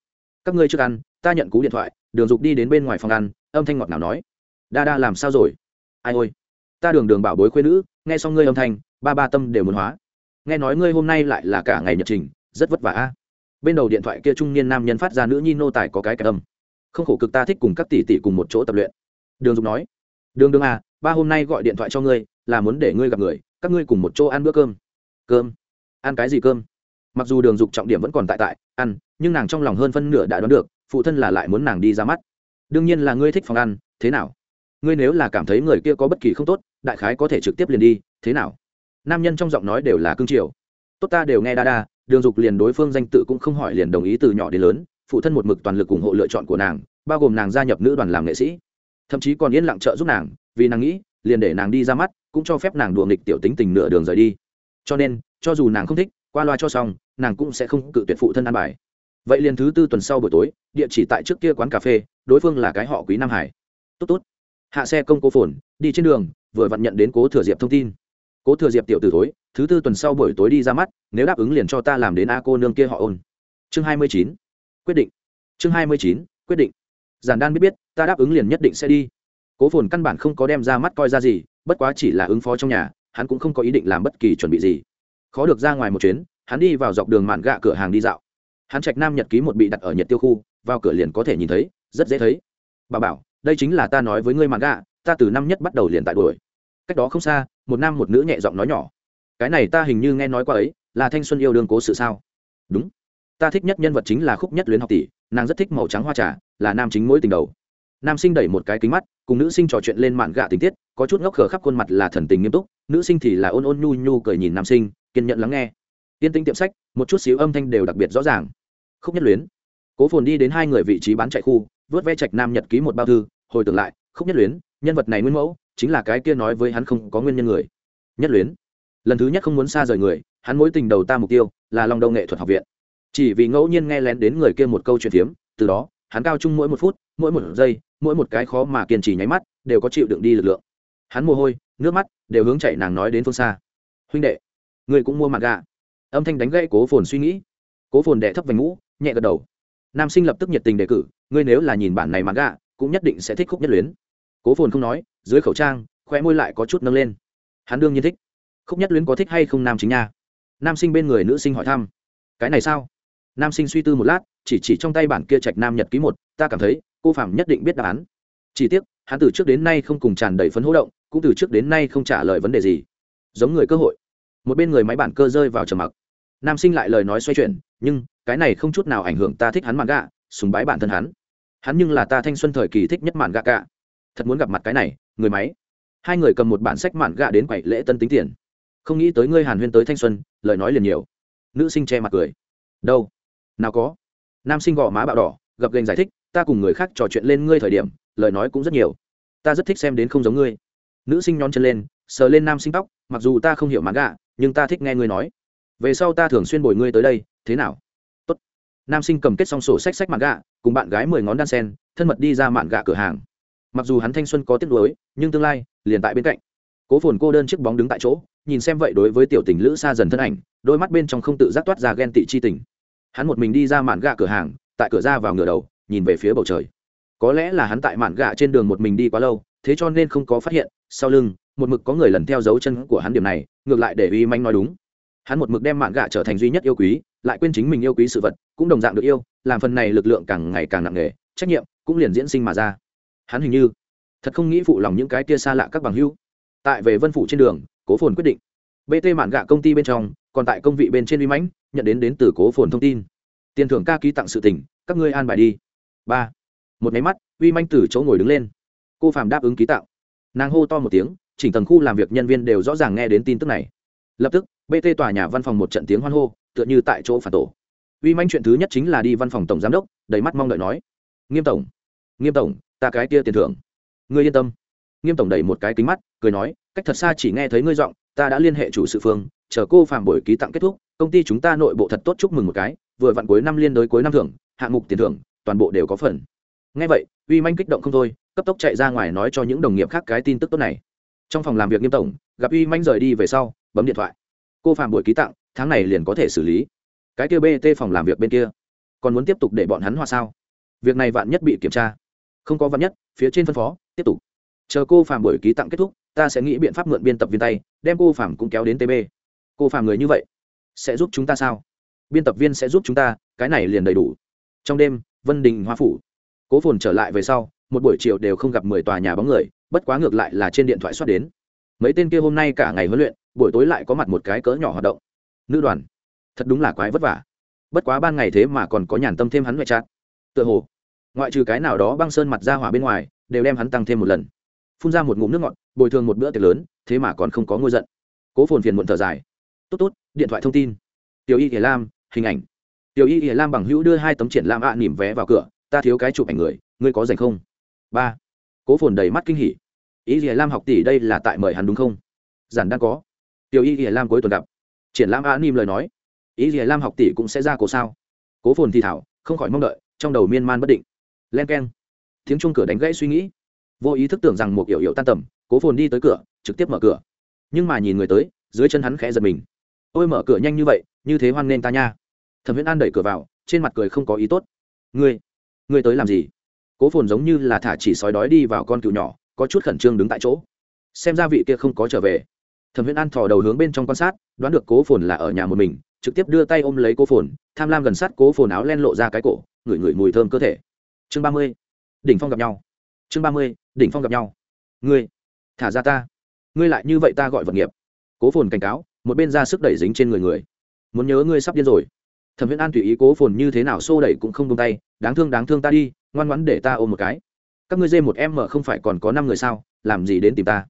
các ngươi trước ăn, ta nhận cú điện thoại. Đường dục đi đến bên ngoài phòng ăn, âm thanh ngọt nào nói, đa đa làm sao rồi? Ai ôi, ta đường đường bảo bối khuyên nữ, nghe xong ngươi âm thanh, ba ba tâm đều muốn hóa. Nghe nói ngươi hôm nay lại là cả ngày nhật trình, rất vất vả a. Bên đầu điện thoại kia trung niên nam nhân phát ra nữ nhi nô tài có cái cả tâm không khổ cực ta thích cùng các tỷ tỷ cùng một chỗ tập luyện. Đường dục nói, đường đường à ba hôm nay gọi điện thoại cho ngươi, là muốn để ngươi gặp người, các ngươi cùng một chỗ ăn bữa cơm. Cơm? Ăn cái gì cơm? Mặc dù đường dục trọng điểm vẫn còn tại tại, ăn, nhưng nàng trong lòng hơn phân nửa đã đoán được, phụ thân là lại muốn nàng đi ra mắt. Đương nhiên là ngươi thích phòng ăn, thế nào? Ngươi nếu là cảm thấy người kia có bất kỳ không tốt, đại khái có thể trực tiếp liền đi, thế nào? Nam nhân trong giọng nói đều là cương triều. Tốt ta đều nghe đa đa, đường dục liền đối phương danh tự cũng không hỏi liền đồng ý từ nhỏ đến lớn, phụ thân một mực toàn lực ủng hộ lựa chọn của nàng, bao gồm nàng gia nhập nữ đoàn làm nghệ sĩ. Thậm chí còn yên lặng trợ giúp nàng vì nàng nghĩ, liền để nàng đi ra mắt, cũng cho phép nàng đùa nghịch tiểu tính tình nửa đường rời đi. Cho nên, cho dù nàng không thích, qua loa cho xong, nàng cũng sẽ không cự tuyệt phụ thân ăn bài. Vậy liền thứ tư tuần sau buổi tối, địa chỉ tại trước kia quán cà phê, đối phương là cái họ quý nam hải. Tốt tốt. Hạ xe công cố phồn, đi trên đường, vừa vặn nhận đến cố thừa diệp thông tin. Cố thừa diệp tiểu từ tối thứ tư tuần sau buổi tối đi ra mắt, nếu đáp ứng liền cho ta làm đến a cô nương kia họ ôn. Chương hai mươi chín. Quyết định. Chương hai mươi chín. Quyết định. Giản đan biết biết, ta đáp ứng liền nhất định sẽ đi cố phồn căn bản không có đem ra mắt coi ra gì, bất quá chỉ là ứng phó trong nhà, hắn cũng không có ý định làm bất kỳ chuẩn bị gì. Khó được ra ngoài một chuyến, hắn đi vào dọc đường mạn gạ cửa hàng đi dạo. Hắn trạch nam nhật ký một bị đặt ở nhiệt tiêu khu, vào cửa liền có thể nhìn thấy, rất dễ thấy. Bà bảo, đây chính là ta nói với ngươi mạn gạ, ta từ năm nhất bắt đầu liền tại đuổi. Cách đó không xa, một nam một nữ nhẹ giọng nói nhỏ. Cái này ta hình như nghe nói qua ấy, là thanh xuân yêu đương cố sự sao? Đúng. Ta thích nhất nhân vật chính là khúc nhất luyến học tỷ, nàng rất thích màu trắng hoa trà, là nam chính mỗi tình đầu nam sinh đẩy một cái kính mắt, cùng nữ sinh trò chuyện lên mạn gạ tình tiết, có chút ngốc khờ khắp khuôn mặt là thần tình nghiêm túc, nữ sinh thì là ôn ôn nhu nhu cười nhìn nam sinh, kiên nhận lắng nghe. Tiên tĩnh tiệm sách, một chút xíu âm thanh đều đặc biệt rõ ràng. Khúc nhất luyến. Cố phồn đi đến hai người vị trí bán chạy khu, vớt ve trạch nam nhật ký một bao thư, hồi tưởng lại, khúc nhất luyến, nhân vật này nguyên mẫu, chính là cái kia nói với hắn không có nguyên nhân người. Nhất luyến. Lần thứ nhất không muốn xa rời người, hắn mối tình đầu ta mục tiêu, là lòng đầu nghệ thuật học viện. Chỉ vì ngẫu nhiên nghe lén đến người kia một câu chuyện phiếm từ đó hắn cao chung mỗi một phút, mỗi một giây, mỗi một cái khó mà kiên trì nháy mắt, đều có chịu đựng đi lực lượng. Hắn mồ hôi, nước mắt đều hướng chạy nàng nói đến phương xa. Huynh đệ người cũng mua mặt gà. Âm thanh đánh gãy cố phồn suy nghĩ. Cố phồn đệ thấp vành ngũ, nhẹ gật đầu. Nam sinh lập tức nhiệt tình đề cử, ngươi nếu là nhìn bản này mặt gà, cũng nhất định sẽ thích khúc nhất luyến. Cố phồn không nói, dưới khẩu trang khoe môi lại có chút nâng lên. Hắn đương nhiên thích. Khúc nhất luyến có thích hay không nam chính nha? Nam sinh bên người nữ sinh hỏi thăm. Cái này sao? Nam sinh suy tư một lát chỉ chỉ trong tay bản kia trạch nam nhật ký một, ta cảm thấy, cô phạm nhất định biết đáp án. Chỉ tiếc, hắn từ trước đến nay không cùng tràn đầy phấn hỗ động, cũng từ trước đến nay không trả lời vấn đề gì. Giống người cơ hội. Một bên người máy bản cơ rơi vào trầm mặc. Nam sinh lại lời nói xoay chuyển, nhưng, cái này không chút nào ảnh hưởng ta thích hắn mạn gạ, sùng bái bản thân hắn. Hắn nhưng là ta thanh xuân thời kỳ thích nhất mạn gạ cả. Thật muốn gặp mặt cái này, người máy. Hai người cầm một bản sách mạn gạ đến quậy lễ tân tính tiền. Không nghĩ tới ngươi hàn huyên tới thanh xuân, lời nói liền nhiều. Nữ sinh che mặt cười. Đâu? Nào có nam sinh gõ má bạo đỏ, gập gành giải thích, ta cùng người khác trò chuyện lên ngươi thời điểm, lời nói cũng rất nhiều. Ta rất thích xem đến không giống ngươi. Nữ sinh nhón chân lên, sờ lên nam sinh tóc, mặc dù ta không hiểu mạn gạ nhưng ta thích nghe ngươi nói. Về sau ta thường xuyên bồi ngươi tới đây, thế nào? Tốt. nam sinh cầm kết xong sổ sách sách mạn gạ cùng bạn gái mười ngón đan sen, thân mật đi ra mạn gạ cửa hàng. Mặc dù hắn thanh xuân có tiếc nuối, nhưng tương lai liền tại bên cạnh. Cố phồn cô đơn chiếc bóng đứng tại chỗ, nhìn xem vậy đối với tiểu tình lữ xa dần thân ảnh, đôi mắt bên trong không tự giác toát ra ghen tị chi tình hắn một mình đi ra mạn gạ cửa hàng, tại cửa ra vào ngửa đầu, nhìn về phía bầu trời. Có lẽ là hắn tại mạn gạ trên đường một mình đi quá lâu, thế cho nên không có phát hiện, sau lưng, một mực có người lần theo dấu chân của hắn điểm này, ngược lại để uy manh nói đúng. Hắn một mực đem mạn gạ trở thành duy nhất yêu quý, lại quên chính mình yêu quý sự vật, cũng đồng dạng được yêu, làm phần này lực lượng càng ngày càng nặng nề, trách nhiệm cũng liền diễn sinh mà ra. Hắn hình như thật không nghĩ phụ lòng những cái tia xa lạ các bằng hữu. Tại về vân phủ trên đường, cố phồn quyết định. Bt mạn gạ công ty bên trong, còn tại công vị bên trên uy mãnh nhận đến đến từ cố phồn thông tin. Tiền thưởng ca ký tặng sự tỉnh các ngươi an bài đi. Ba. Một máy mắt, uy manh từ chỗ ngồi đứng lên. Cô phạm đáp ứng ký tạo nàng hô to một tiếng, chỉnh tầng khu làm việc nhân viên đều rõ ràng nghe đến tin tức này. Lập tức bt tòa nhà văn phòng một trận tiếng hoan hô, tựa như tại chỗ phản tổ. Uy manh chuyện thứ nhất chính là đi văn phòng tổng giám đốc, đầy mắt mong đợi nói. Nghiêm tổng. Nghiêm tổng, ta cái kia tiền thưởng. Ngươi yên tâm. Nghiêm tổng đẩy một cái kính mắt, cười nói, cách thật xa chỉ nghe thấy ngươi giọng, ta đã liên hệ chủ sự phương chờ cô phạm buổi ký tặng kết thúc, công ty chúng ta nội bộ thật tốt chúc mừng một cái, vừa vặn cuối năm liên đối cuối năm thưởng, hạng mục tiền thưởng, toàn bộ đều có phần. Ngay vậy, uy manh kích động không thôi, cấp tốc chạy ra ngoài nói cho những đồng nghiệp khác cái tin tức tốt này. Trong phòng làm việc nghiêm tổng, gặp uy manh rời đi về sau, bấm điện thoại. Cô phạm buổi ký tặng, tháng này liền có thể xử lý. Cái kia bt phòng làm việc bên kia, còn muốn tiếp tục để bọn hắn hòa sao? Việc này vạn nhất bị kiểm tra. Không có vạn nhất, phía trên phân phó, tiếp tục. Chờ cô phạm buổi ký tặng kết thúc, ta sẽ nghĩ biện pháp mượn biên tập viên tay, đem cô phạm cũng kéo đến tb cô phàm người như vậy, sẽ giúp chúng ta sao? Biên tập viên sẽ giúp chúng ta, cái này liền đầy đủ. Trong đêm, vân đình hoa phủ. Cố phồn trở lại về sau, một buổi chiều đều không gặp mười tòa nhà bóng người, bất quá ngược lại là trên điện thoại xuất đến. Mấy tên kia hôm nay cả ngày huấn luyện, buổi tối lại có mặt một cái cỡ nhỏ hoạt động. Nữ đoàn, thật đúng là quái vất vả. Bất quá ban ngày thế mà còn có nhàn tâm thêm hắn ngoại trát tựa hồ, ngoại trừ cái nào đó băng sơn mặt ra hỏa bên ngoài, đều đem hắn tăng thêm một lần. Phun ra một ngụm nước ngọt, bồi thường một bữa tiệc lớn, thế mà còn không có ngôi giận. Cố phồn phiền muộn thở dài tốt tốt điện thoại thông tin. Tiểu y hiền lam hình ảnh. Tiểu y hiền lam bằng hữu đưa hai tấm triển lam ạ à, nỉm vé vào cửa ta thiếu cái chụp ảnh người ngươi có dành không? Ba. Cố phồn đầy mắt kinh hỉ. Y hiền lam học tỷ đây là tại mời hắn đúng không? Giản đang có. Tiểu y hiền lam cuối tuần gặp. Triển lam ạ à, nỉm lời nói. Y hiền lam học tỷ cũng sẽ ra cổ sao? Cố phồn thì thảo không khỏi mong đợi trong đầu miên man bất định. Len k e n tiếng chung cửa đánh gãy suy nghĩ. Vô ý thức tưởng rằng một yểu yểu tan tầm cố phồn đi tới cửa trực tiếp mở cửa. Nhưng mà nhìn người tới dưới chân hắn khẽ giật mình ôi mở cửa nhanh như vậy, như thế hoan nên ta nha. Thẩm viễn an đẩy cửa vào, trên mặt cười không có ý tốt. Ngươi ngươi tới làm gì? Cố phồn giống như là thả chỉ sói đói đi vào con cựu nhỏ, có chút khẩn trương đứng tại chỗ. Xem ra vị kia không có trở về. Thẩm viễn an thò đầu hướng bên trong quan sát, đoán được cố phồn là ở nhà một mình, trực tiếp đưa tay ôm lấy cố phồn, tham lam gần sát cố phồn áo len lộ ra cái cổ, ngửi ngửi mùi thơm cơ thể. Chương ba mươi, đỉnh phong gặp nhau. Chương ba mươi, đỉnh phong gặp nhau. Ngươi, thả ra ta. Ngươi lại như vậy ta gọi vật nghiệp. Cố phồn cảnh cáo một bên ra sức đẩy dính trên người người. Muốn nhớ ngươi sắp điên rồi. Thẩm viễn an tùy ý cố phồn như thế nào xô đẩy cũng không tung tay. Đáng thương đáng thương ta đi, ngoan ngoãn để ta ôm một cái. Các ngươi dê một em mở không phải còn có năm người sao? Làm gì đến tìm ta?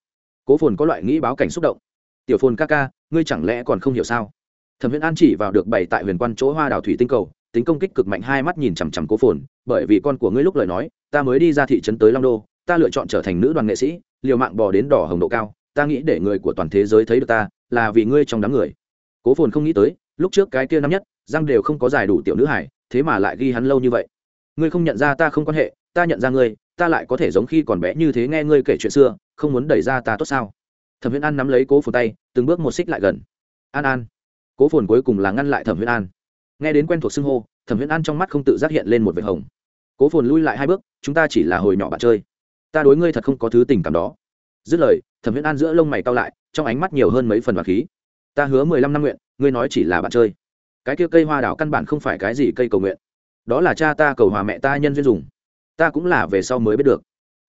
Cố phồn có loại nghĩ báo cảnh xúc động. Tiểu phồn ca ca, ngươi chẳng lẽ còn không hiểu sao? Thẩm viễn an chỉ vào được bày tại huyền quan chỗ hoa đào thủy tinh cầu, tính công kích cực mạnh, hai mắt nhìn chằm chằm cố phồn, bởi vì con của ngươi lúc lời nói, ta mới đi ra thị trấn tới long đô, ta lựa chọn trở thành nữ đoàn nghệ sĩ, liều mạng bò đến đỏ hồng độ cao ta nghĩ để người của toàn thế giới thấy được ta, là vì ngươi trong đám người. Cố phồn không nghĩ tới, lúc trước cái kia năm nhất răng đều không có giải đủ tiểu nữ hải thế mà lại ghi hắn lâu như vậy. Ngươi không nhận ra ta không quan hệ, ta nhận ra ngươi, ta lại có thể giống khi còn bé như thế nghe ngươi kể chuyện xưa, không muốn đẩy ra ta tốt sao? Thẩm viễn an nắm lấy cố phồn tay, từng bước một xích lại gần. An an. Cố phồn cuối cùng là ngăn lại thẩm viễn an. Nghe đến quen thuộc xưng hô, thẩm viễn an trong mắt không tự giác hiện lên một vệt hồng. Cố phồn lui lại hai bước, chúng ta chỉ là hồi nhỏ bạn chơi. Ta đối ngươi thật không có thứ tình cảm đó dứt lời, thẩm viễn an giữa lông mày cao lại, trong ánh mắt nhiều hơn mấy phần và khí. Ta hứa mười lăm năm nguyện, ngươi nói chỉ là bạn chơi. Cái kia cây hoa đảo căn bản không phải cái gì cây cầu nguyện. Đó là cha ta cầu hòa mẹ ta nhân duyên dùng. Ta cũng là về sau mới biết được.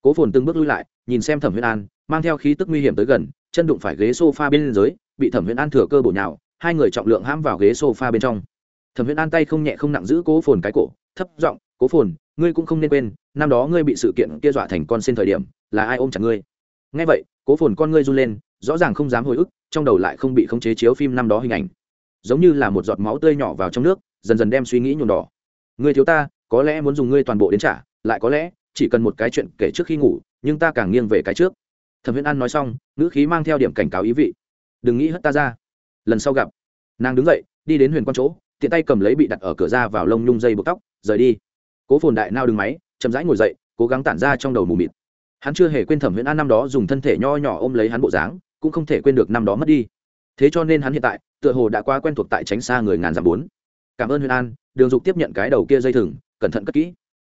Cố phồn từng bước lui lại, nhìn xem thẩm viễn an, mang theo khí tức nguy hiểm tới gần, chân đụng phải ghế s o f a bên dưới, bị thẩm viễn an thừa cơ bổ nhào, hai người trọng lượng hãm vào ghế s o f a bên trong. Thẩm viễn an tay không nhẹ không nặng giữ cố phồn cái cổ, thấp giọng, cố phồn, ngươi cũng không nên quên, năm đó ngươi bị sự kiện kia dọa thành con xin thời điểm, là ai ôm chặt ngươi? Ngay vậy, cố phồn con ngươi run lên, rõ ràng không dám hồi ức, trong đầu lại không bị khống chế chiếu phim năm đó hình ảnh. Giống như là một giọt máu tươi nhỏ vào trong nước, dần dần đem suy nghĩ nhuộm đỏ. Ngươi thiếu ta, có lẽ muốn dùng ngươi toàn bộ đến trả, lại có lẽ chỉ cần một cái chuyện kể trước khi ngủ, nhưng ta càng nghiêng về cái trước. Thẩm viễn an nói xong, ngữ khí mang theo điểm cảnh cáo ý vị. Đừng nghĩ hất ta ra. Lần sau gặp. Nàng đứng dậy, đi đến huyền quan chỗ, tiện tay cầm lấy bị đặt ở cửa ra vào lông nhung dây buộc tóc, rời đi. Cố phồn đại nao đứng máy, chậm rãi ngồi dậy, cố gắng tản ra trong đầu mù mịt hắn chưa hề quên thẩm viễn an năm đó dùng thân thể nho nhỏ ôm lấy hắn bộ dáng, cũng không thể quên được năm đó mất đi. Thế cho nên hắn hiện tại, tựa hồ đã quá quen thuộc tại tránh xa người ngàn dặm bốn. Cảm ơn huyền an, đường dục tiếp nhận cái đầu kia dây thừng, cẩn thận cất kỹ.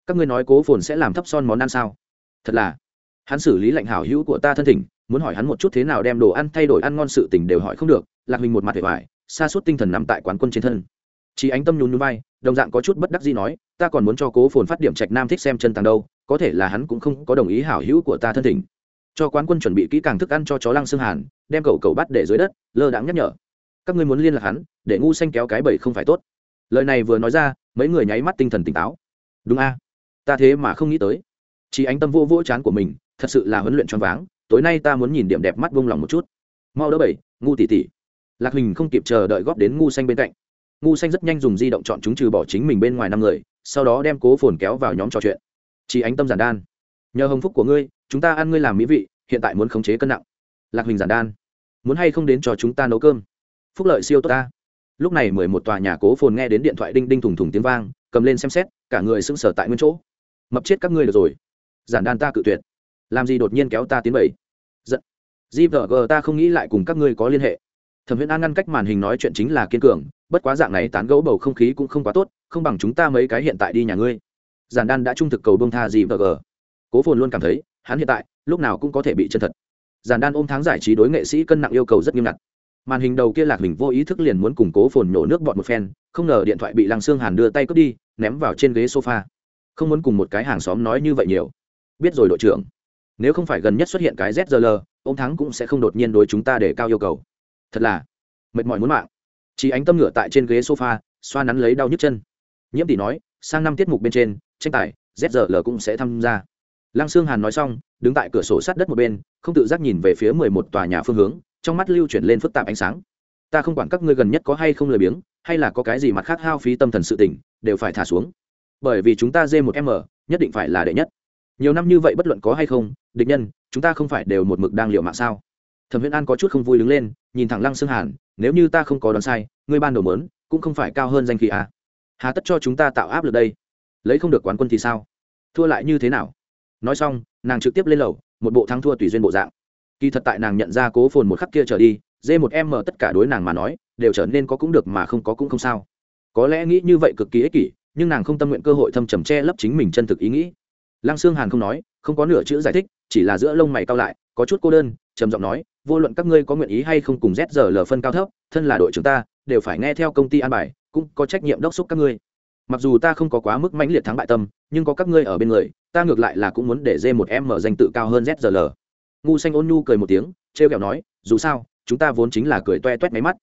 Các ngươi nói cố phồn sẽ làm thấp son món ăn sao? Thật là. Hắn xử lý lạnh hảo hữu của ta thân thỉnh, muốn hỏi hắn một chút thế nào đem đồ ăn thay đổi ăn ngon sự tình đều hỏi không được, lạc hình một mặt vẻ vải xa suốt tinh thần nằm tại quán quân trên thân. Chỉ ánh tâm nhún nhún vai, đồng dạng có chút bất đắc gì nói, ta còn muốn cho cố phồn phát điểm trạch nam thích xem chân tàng đâu có thể là hắn cũng không có đồng ý hảo hữu của ta thân thỉnh. Cho quán quân chuẩn bị kỹ càng thức ăn cho chó lăng xương hàn, đem cậu cậu bắt để dưới đất, lơ đãng nhắc nhở. Các ngươi muốn liên lạc hắn, để ngu xanh kéo cái bầy không phải tốt. Lời này vừa nói ra, mấy người nháy mắt tinh thần tỉnh táo. Đúng a, ta thế mà không nghĩ tới. Chỉ ánh tâm vô vỗ chán của mình, thật sự là huấn luyện choáng váng, tối nay ta muốn nhìn điểm đẹp mắt vung lòng một chút. Mau đỡ bảy ngu tỉ tỉ. Lạc hình không kịp chờ đợi góp đến ngu xanh bên cạnh. Ngu xanh rất nhanh dùng di động chọn chúng trừ bỏ chính mình bên ngoài năm người, sau đó đem cố phồn kéo vào nhóm trò chuyện chỉ ánh tâm giản đan. Nhờ hồng phúc của ngươi, chúng ta ăn ngươi làm mỹ vị, hiện tại muốn khống chế cân nặng. Lạc hình giản đan. Muốn hay không đến cho chúng ta nấu cơm? Phúc lợi siêu tốt ta. Lúc này mười một tòa nhà cố phồn nghe đến điện thoại đinh đinh thùng thùng tiếng vang, cầm lên xem xét, cả người sững sờ tại nguyên chỗ. Mập chết các ngươi được rồi. Giản đan ta cự tuyệt. Làm gì đột nhiên kéo ta tiến bảy giận. Gvg ta không nghĩ lại cùng các ngươi có liên hệ. Thẩm viễn an ngăn cách màn hình nói chuyện chính là kiên cường, bất quá dạng này tán gẫu bầu không khí cũng không quá tốt, không bằng chúng ta mấy cái hiện tại đi nhà ngươi giản đan đã trung thực cầu bông tha gì vờ gờ. Cố phồn luôn cảm thấy, hắn hiện tại, lúc nào cũng có thể bị chân thật. Giản đan ôm tháng giải trí đối nghệ sĩ cân nặng yêu cầu rất nghiêm ngặt. Màn hình đầu kia lạc hình vô ý thức liền muốn củng cố phồn nhổ nước bọt một phen, không ngờ điện thoại bị lăng xương hàn đưa tay cướp đi, ném vào trên ghế sofa. Không muốn cùng một cái hàng xóm nói như vậy nhiều. Biết rồi đội trưởng. Nếu không phải gần nhất xuất hiện cái zl ông thắng cũng sẽ không đột nhiên đối chúng ta để cao yêu cầu. Thật là, mệt mỏi muốn mạng. Chỉ ánh tâm ngựa tại trên ghế sofa, xoa nắn lấy đau nhức chân. Nhiễm tỷ nói, sang năm tiết mục bên trên tranh tài zl cũng sẽ tham gia. Lăng sương hàn nói xong, đứng tại cửa sổ sát đất một bên, không tự giác nhìn về phía mười một tòa nhà phương hướng, trong mắt lưu chuyển lên phức tạp ánh sáng. Ta không quản các ngươi gần nhất có hay không lười biếng, hay là có cái gì mặt khác hao phí tâm thần sự tỉnh đều phải thả xuống. Bởi vì chúng ta d một m, nhất định phải là đệ nhất. Nhiều năm như vậy bất luận có hay không, địch nhân, chúng ta không phải đều một mực đang liệu mạng sao? Thẩm Huyễn an có chút không vui đứng lên, nhìn thẳng lăng xương hàn, nếu như ta không có đoán sai, ngươi ban đầu mớn cũng không phải cao hơn danh khí à. hà tất cho chúng ta tạo áp lực đây lấy không được quán quân thì sao? Thua lại như thế nào? Nói xong, nàng trực tiếp lên lầu, một bộ thắng thua tùy duyên bộ dạng. Kỳ thật tại nàng nhận ra cố phồn một khắc kia trở đi dê một em mở tất cả đối nàng mà nói, đều trở nên có cũng được mà không có cũng không sao. Có lẽ nghĩ như vậy cực kỳ ích kỷ, nhưng nàng không tâm nguyện cơ hội thâm trầm che lấp chính mình chân thực ý nghĩ. Lăng sương hàn không nói, không có nửa chữ giải thích, chỉ là giữa lông mày cao lại, có chút cô đơn, trầm giọng nói, vô luận các ngươi có nguyện ý hay không cùng dết giờ lờ phân cao thấp, thân là đội chúng ta, đều phải nghe theo công ty an bài, cũng có trách nhiệm đốc xúc các ngươi mặc dù ta không có quá mức mãnh liệt thắng bại tâm, nhưng có các ngươi ở bên người, ta ngược lại là cũng muốn để dê một em mở danh tự cao hơn zrl ngu xanh ôn nhu cười một tiếng, trêu kẹo nói, dù sao, chúng ta vốn chính là cười toe toét máy mắt.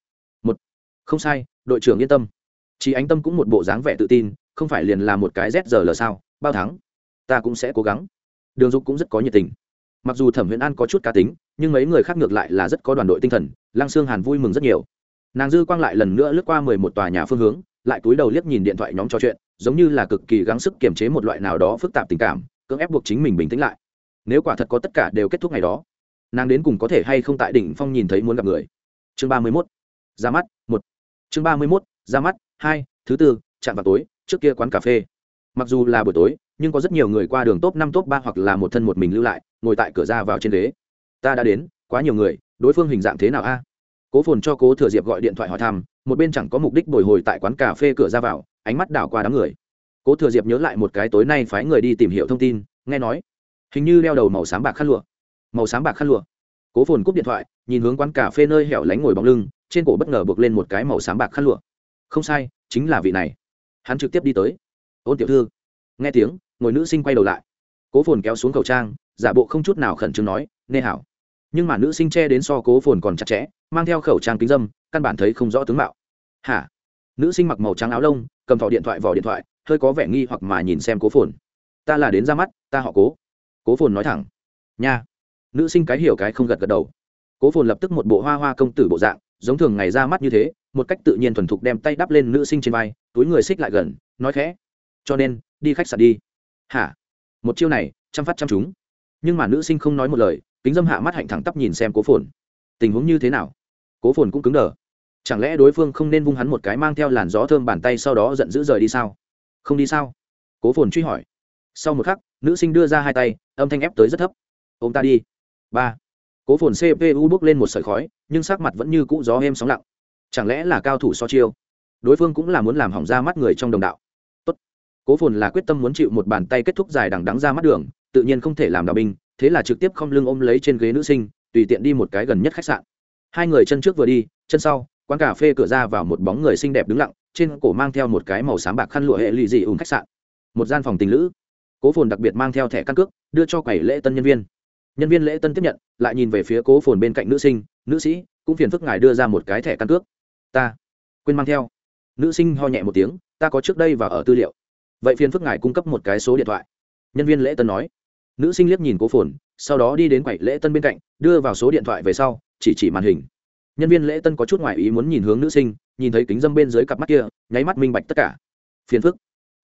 Một, không sai, đội trưởng yên tâm. Chị ánh tâm cũng một bộ dáng vẻ tự tin, không phải liền là một cái zrl sao, bao thắng. Ta cũng sẽ cố gắng. Đường dục cũng rất có nhiệt tình. Mặc dù thẩm huyền an có chút cá tính, nhưng mấy người khác ngược lại là rất có đoàn đội tinh thần, lăng sương hàn vui mừng rất nhiều. Nàng dư quang lại lần nữa lướt qua mười một tòa nhà phương hướng lại túi đầu liếc nhìn điện thoại nhóm trò chuyện, giống như là cực kỳ gắng sức kiềm chế một loại nào đó phức tạp tình cảm, cưỡng ép buộc chính mình bình tĩnh lại. Nếu quả thật có tất cả đều kết thúc ngày đó, nàng đến cùng có thể hay không tại đỉnh phong nhìn thấy muốn gặp người. Chương ba mươi mốt, ra mắt, một. Chương ba mươi mốt, ra mắt, hai, thứ tư, chạm vào tối, trước kia quán cà phê. Mặc dù là buổi tối, nhưng có rất nhiều người qua đường top năm, top ba hoặc là một thân một mình lưu lại, ngồi tại cửa ra vào trên ghế. Ta đã đến, quá nhiều người, đối phương hình dạng thế nào a? Cố phồn cho cố thừa diệp gọi điện thoại hỏi thăm, một bên chẳng có mục đích bồi hồi tại quán cà phê cửa ra vào, ánh mắt đảo qua đám người. Cố thừa diệp nhớ lại một cái tối nay phái người đi tìm hiểu thông tin, nghe nói, hình như đeo đầu màu xám bạc khăn lụa. Màu xám bạc khăn lụa. Cố phồn cúp điện thoại, nhìn hướng quán cà phê nơi hẻo lánh ngồi bóng lưng, trên cổ bất ngờ buộc lên một cái màu xám bạc khăn lụa. Không sai, chính là vị này. Hắn trực tiếp đi tới. Ôn tiểu thư. Nghe tiếng, ngồi nữ sinh quay đầu lại. Cố phồn kéo xuống khẩu trang, giả bộ không chút nào khẩn trương nói, nê hảo nhưng mà nữ sinh che đến so cố phồn còn chặt chẽ, mang theo khẩu trang kính dâm, căn bản thấy không rõ tướng mạo. Hả? Nữ sinh mặc màu trắng áo lông, cầm thỏ điện thoại vỏ điện thoại, hơi có vẻ nghi hoặc mà nhìn xem cố phồn. Ta là đến ra mắt, ta họ cố. Cố phồn nói thẳng. Nha. Nữ sinh cái hiểu cái không gật gật đầu. Cố phồn lập tức một bộ hoa hoa công tử bộ dạng, giống thường ngày ra mắt như thế, một cách tự nhiên thuần thục đem tay đắp lên nữ sinh trên vai, túi người xích lại gần, nói khẽ. Cho nên, đi khách sạn đi. Hả? Một chiêu này chăm phát chăm chúng nhưng mà nữ sinh không nói một lời kính dâm hạ mắt hạnh thẳng tắp nhìn xem cố phồn. Tình huống như thế nào? Cố phồn cũng cứng đờ. Chẳng lẽ đối phương không nên vung hắn một cái mang theo làn gió thơm bàn tay sau đó giận dữ rời đi sao? Không đi sao? Cố phồn truy hỏi. Sau một khắc, nữ sinh đưa ra hai tay, âm thanh ép tới rất thấp. Ô m ta đi. Ba. Cố phồn cpu bước lên một sợi khói, nhưng sắc mặt vẫn như cũ gió êm sóng lặng. Chẳng lẽ là cao thủ so chiêu? Đối phương cũng là muốn làm hỏng ra mắt người trong đồng đạo. Tốt. cố phồn là quyết tâm muốn chịu một bàn tay kết thúc dài đằng đắng ra mắt đường, tự nhiên không thể làm đạo binh thế là trực tiếp không lưng ôm lấy trên ghế nữ sinh, tùy tiện đi một cái gần nhất khách sạn. Hai người chân trước vừa đi, chân sau, quán cà phê cửa ra vào một bóng người xinh đẹp đứng lặng, trên cổ mang theo một cái màu xám bạc khăn lụa hệ lụy dị ủng khách sạn. Một gian phòng tình lữ. Cố phồn đặc biệt mang theo thẻ căn cước, đưa cho quầy lễ tân nhân viên. Nhân viên lễ tân tiếp nhận, lại nhìn về phía cố phồn bên cạnh nữ sinh, nữ sĩ, cũng phiền phức ngài đưa ra một cái thẻ căn cước. Ta. Quên mang theo. Nữ sinh ho nhẹ một tiếng, ta có trước đây và ở tư liệu. Vậy phiền phức ngài cung cấp một cái số điện thoại. Nhân viên lễ tân nói nữ sinh liếc nhìn cố phồn, sau đó đi đến quầy lễ tân bên cạnh, đưa vào số điện thoại về sau, chỉ chỉ màn hình. Nhân viên lễ tân có chút ngoại ý muốn nhìn hướng nữ sinh, nhìn thấy kính dâm bên dưới cặp mắt kia, nháy mắt minh bạch tất cả. Phiền phức.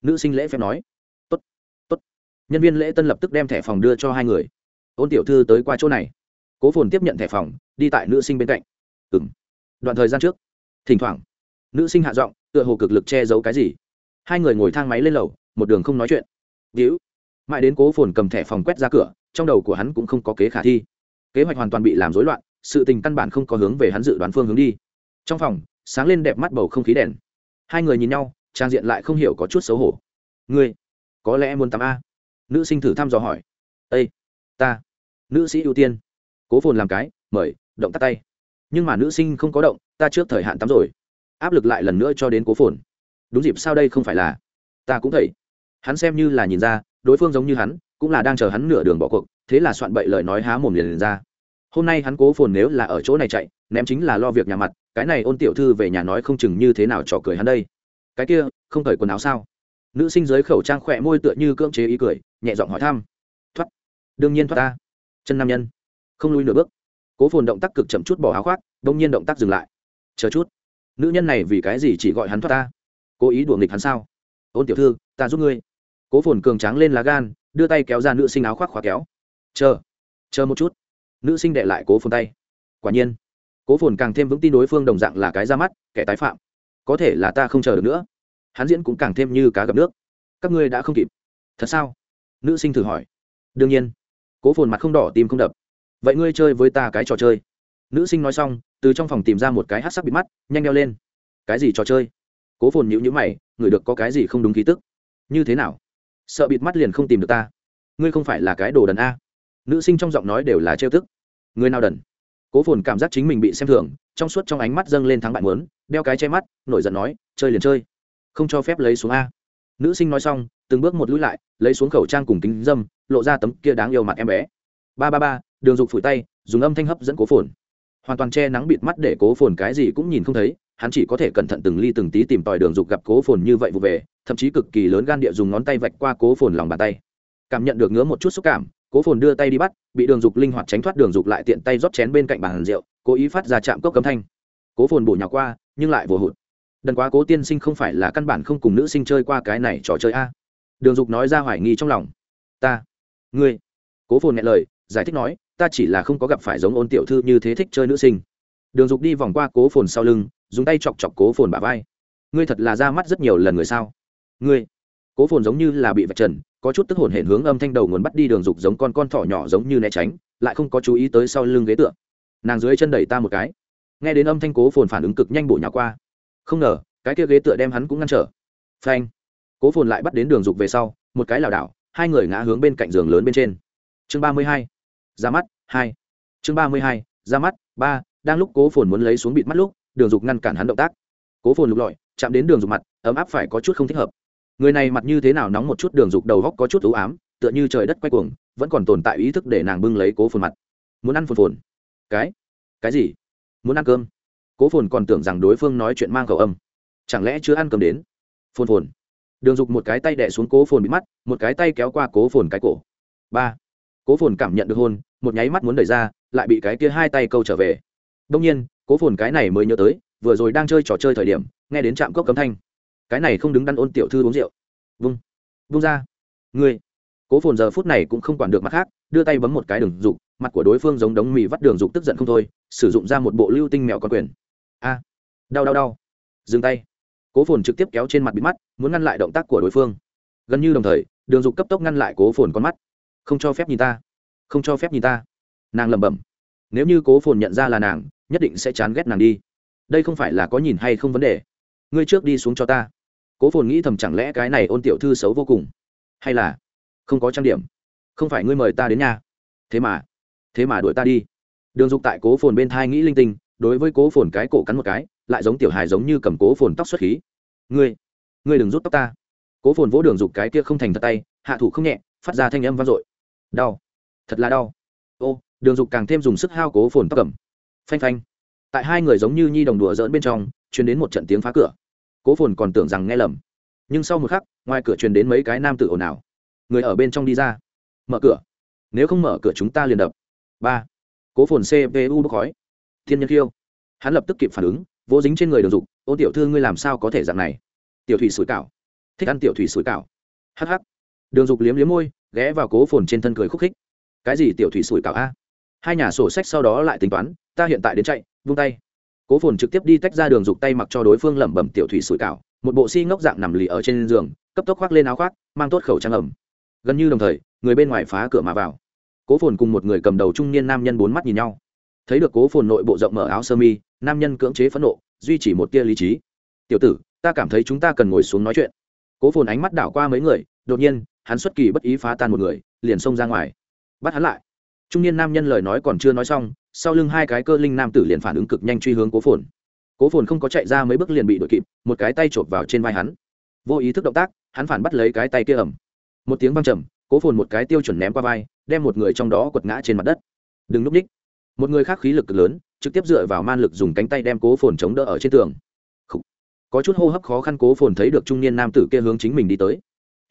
Nữ sinh lễ phép nói. Tốt tốt. Nhân viên lễ tân lập tức đem thẻ phòng đưa cho hai người. Ôn tiểu thư tới qua chỗ này. Cố phồn tiếp nhận thẻ phòng, đi tại nữ sinh bên cạnh. Ừ m đoạn thời gian trước. Thỉnh thoảng. Nữ sinh hạ giọng, tựa hồ cực lực che giấu cái gì. Hai người ngồi thang máy lên lầu, một đường không nói chuyện. Víu mãi đến cố phồn cầm thẻ phòng quét ra cửa, trong đầu của hắn cũng không có kế khả thi. Kế hoạch hoàn toàn bị làm rối loạn, sự tình căn bản không có hướng về hắn dự đoán phương hướng đi. Trong phòng, sáng lên đẹp mắt bầu không khí đèn. Hai người nhìn nhau, trang diện lại không hiểu có chút xấu hổ. Ngươi, có lẽ muốn tắm a? Nữ sinh thử thăm dò hỏi. Ây ta, nữ sĩ ưu tiên. Cố phồn làm cái, mời, động tắt tay. Nhưng mà nữ sinh không có động, ta trước thời hạn tắm rồi. Áp lực lại lần nữa cho đến cố phồn. Đúng dịp sao đây không phải là ta cũng thấy. Hắn xem như là nhìn ra đối phương giống như hắn cũng là đang chờ hắn nửa đường bỏ cuộc thế là soạn bậy lời nói há mồm liền, liền ra. Hôm nay hắn cố phồn nếu là ở chỗ này chạy ném chính là lo việc nhà mặt cái này ôn tiểu thư về nhà nói không chừng như thế nào trò cười hắn đây. Cái kia không cởi quần áo sao? Nữ sinh dưới khẩu trang khỏe môi tựa như cưỡng chế ý cười nhẹ giọng hỏi thăm. Thoát. Đương nhiên thoát ta. Chân nam nhân. Không lui nửa bước. Cố phồn động tác cực chậm chút bỏ áo khoác đông nhiên động tác dừng lại. Chờ chút. Nữ nhân này vì cái gì chỉ gọi hắn thoát ta? Cố ý đùa nghịch hắn sao? Ôn tiểu thư ta giúp ngươi cố phồn cường tráng lên lá gan, đưa tay kéo ra nữ sinh áo khoác khóa kéo. Chờ chờ một chút. Nữ sinh đệ lại cố phồn tay. Quả nhiên. Cố phồn càng thêm vững tin đối phương đồng dạng là cái ra mắt, kẻ tái phạm. Có thể là ta không chờ được nữa. Hắn diễn cũng càng thêm như cá gặp nước. Các ngươi đã không kịp. Thật sao? Nữ sinh thử hỏi. Đương nhiên. Cố phồn mặt không đỏ, tim không đập. Vậy ngươi chơi với ta cái trò chơi. Nữ sinh nói xong, từ trong phòng tìm ra một cái hát sắc bị mắt, nhanh đeo lên. Cái gì trò chơi? Cố phồn nhữ nhữ mày ngửi được có cái gì không đúng ký tức? Như thế nào? Sợ bịt mắt liền không tìm được ta. Ngươi không phải là cái đồ đần a? Nữ sinh trong giọng nói đều là trêu tức. Người nào đần? Cố phồn cảm giác chính mình bị xem thường, trong suốt trong ánh mắt dâng lên thắng bại muốn, đeo cái che mắt, nổi giận nói, chơi liền chơi. Không cho phép lấy xuống a. Nữ sinh nói xong, từng bước một lũi lại, lấy xuống khẩu trang cùng kính dâm, lộ ra tấm kia đáng yêu mặt em bé. Ba ba ba, đường dục phủi tay, dùng âm thanh hấp dẫn cố phồn. Hoàn toàn che nắng bịt mắt để cố phồn cái gì cũng nhìn không thấy hắn chỉ có thể cẩn thận từng ly từng tí tìm tòi đường dục gặp cố phồn như vậy vụ về, thậm chí cực kỳ lớn gan địa dùng ngón tay vạch qua cố phồn lòng bàn tay. Cảm nhận được ngứa một chút xúc cảm, cố phồn đưa tay đi bắt, bị đường dục linh hoạt tránh thoát đường dục lại tiện tay rót chén bên cạnh bàn rượu, cố ý phát ra chạm cốc cấm thanh. Cố phồn bổ nhào qua, nhưng lại vừa hụt. Đần quá cố tiên sinh không phải là căn bản không cùng nữ sinh chơi qua cái này trò chơi a. Đường dục nói ra hoài nghi trong lòng. Ta, ngươi. Cố phồn nghe lời, giải thích nói, ta chỉ là không có gặp phải giống ôn tiểu thư như thế thích chơi nữ sinh đường dục đi vòng qua cố phồn sau lưng, dùng tay chọc chọc cố phồn bả vai. Ngươi thật là ra mắt rất nhiều lần người sao? Ngươi. Cố phồn giống như là bị vạch trần, có chút tức hồn hển hướng âm thanh đầu nguồn bắt đi đường dục giống con con thỏ nhỏ giống như né tránh, lại không có chú ý tới sau lưng ghế tựa. Nàng dưới chân đẩy ta một cái. Nghe đến âm thanh cố phồn phản ứng cực nhanh bổ nhỏ qua. Không ngờ, cái kia ghế tựa đem hắn cũng ngăn trở. Phanh. Cố phồn lại bắt đến đường dục về sau, một cái lảo đảo, hai người ngã hướng bên cạnh giường lớn bên trên. Chương ba mươi hai. Ra mắt. Hai. Chương ba mươi hai. Ra mắt. Ba đang lúc cố phồn muốn lấy xuống bịt mắt lúc, đường dục ngăn cản hắn động tác. Cố phồn lục lọi, chạm đến đường dục mặt, ấm áp phải có chút không thích hợp. Người này mặt như thế nào nóng một chút, đường dục đầu góc có chút ưu ám, tựa như trời đất quay cuồng, vẫn còn tồn tại ý thức để nàng bưng lấy cố phồn mặt. Muốn ăn phồn phồn. Cái? Cái gì? Muốn ăn cơm? Cố phồn còn tưởng rằng đối phương nói chuyện mang khẩu âm. Chẳng lẽ chưa ăn cơm đến? Phồn phồn. Đường dục một cái tay đẻ xuống cố phồn bị mắt, một cái tay kéo qua cố phồn cái cổ. Ba. Cố phồn cảm nhận được hôn một nháy mắt muốn đẩy ra, lại bị cái kia hai tay câu trở về đông nhiên, cố phồn cái này mới nhớ tới, vừa rồi đang chơi trò chơi thời điểm, nghe đến trạm cốc cấm thanh. Cái này không đứng đắn ôn tiểu thư uống rượu. Vung vung ra. Ngươi. Cố phồn giờ phút này cũng không quản được mặt khác, đưa tay bấm một cái đường dục, mặt của đối phương giống đống mì vắt đường dục tức giận không thôi, sử dụng ra một bộ lưu tinh mèo con quyền. A. Đau đau đau. Dừng tay. Cố phồn trực tiếp kéo trên mặt bị mắt, muốn ngăn lại động tác của đối phương. Gần như đồng thời, đường dục cấp tốc ngăn lại cố phồn con mắt. Không cho phép nhìn ta. Không cho phép nhìn ta. Nàng lẩm bẩm. Nếu như cố phồn nhận ra là nàng nhất định sẽ chán ghét nàng đi. Đây không phải là có nhìn hay không vấn đề. Ngươi trước đi xuống cho ta. Cố phồn nghĩ thầm chẳng lẽ cái này ôn tiểu thư xấu vô cùng? Hay là không có trang điểm? Không phải ngươi mời ta đến nhà. Thế mà thế mà đuổi ta đi. Đường dục tại cố phồn bên thai nghĩ linh tinh, đối với cố phồn cái cổ cắn một cái, lại giống tiểu hài giống như cầm cố phồn tóc xuất khí. Ngươi ngươi đừng rút tóc ta. Cố phồn vỗ đường dục cái kia không thành thật tay, hạ thủ không nhẹ, phát ra thanh âm vang dội. Đau, thật là đau. Ô, đường dục càng thêm dùng sức hao cố phồn tóc cầm phanh phanh. Tại hai người giống như nhi đồng đùa dỡn bên trong, truyền đến một trận tiếng phá cửa. Cố phồn còn tưởng rằng nghe lầm. Nhưng sau một khắc, ngoài cửa truyền đến mấy cái nam tự ồn ào. Người ở bên trong đi ra. Mở cửa. Nếu không mở cửa chúng ta liền đập. Ba. Cố phồn cpu bốc khói. Thiên nhân khiêu hắn lập tức kịp phản ứng, vô dính trên người đường dục, ô tiểu thư ngươi làm sao có thể dạng này? Tiểu thủy sủi cảo. Thích ăn tiểu thủy sủi cảo. Hh đường dục liếm liếm môi, ghé vào cố phồn trên thân cười khúc khích. Cái gì tiểu thủy sủi cảo a? Hai nhà sổ sách sau đó lại tính toán ta hiện tại đến chạy, vung tay. Cố phồn trực tiếp đi tách ra đường dục tay mặc cho đối phương lẩm bẩm tiểu thủy sủi cảo, một bộ si ngốc dạng nằm lì ở trên giường, cấp tốc khoác lên áo khoác, mang tốt khẩu trang ẩm. Gần như đồng thời, người bên ngoài phá cửa mà vào. Cố phồn cùng một người cầm đầu trung niên nam nhân bốn mắt nhìn nhau. Thấy được cố phồn nội bộ rộng mở áo sơ mi, nam nhân cưỡng chế phẫn nộ, duy trì một tia lý trí. Tiểu tử, ta cảm thấy chúng ta cần ngồi xuống nói chuyện. Cố phồn ánh mắt đảo qua mấy người, đột nhiên, hắn xuất kỳ bất ý phá tan một người, liền xông ra ngoài. Bắt hắn lại. Trung niên nam nhân lời nói còn chưa nói xong sau lưng hai cái cơ linh nam tử liền phản ứng cực nhanh truy hướng cố phồn. cố phồn không có chạy ra mấy bước liền bị đội kịp, một cái tay chộp vào trên vai hắn. vô ý thức động tác, hắn phản bắt lấy cái tay kia ẩm một tiếng văng trầm, cố phồn một cái tiêu chuẩn ném qua vai, đem một người trong đó quật ngã trên mặt đất. đừng núp ních một người khác khí lực cực lớn, trực tiếp dựa vào man lực dùng cánh tay đem cố phồn chống đỡ ở trên tường. Có chút hô hấp khó khăn cố phồn thấy được trung niên nam tử kia hướng chính mình đi tới.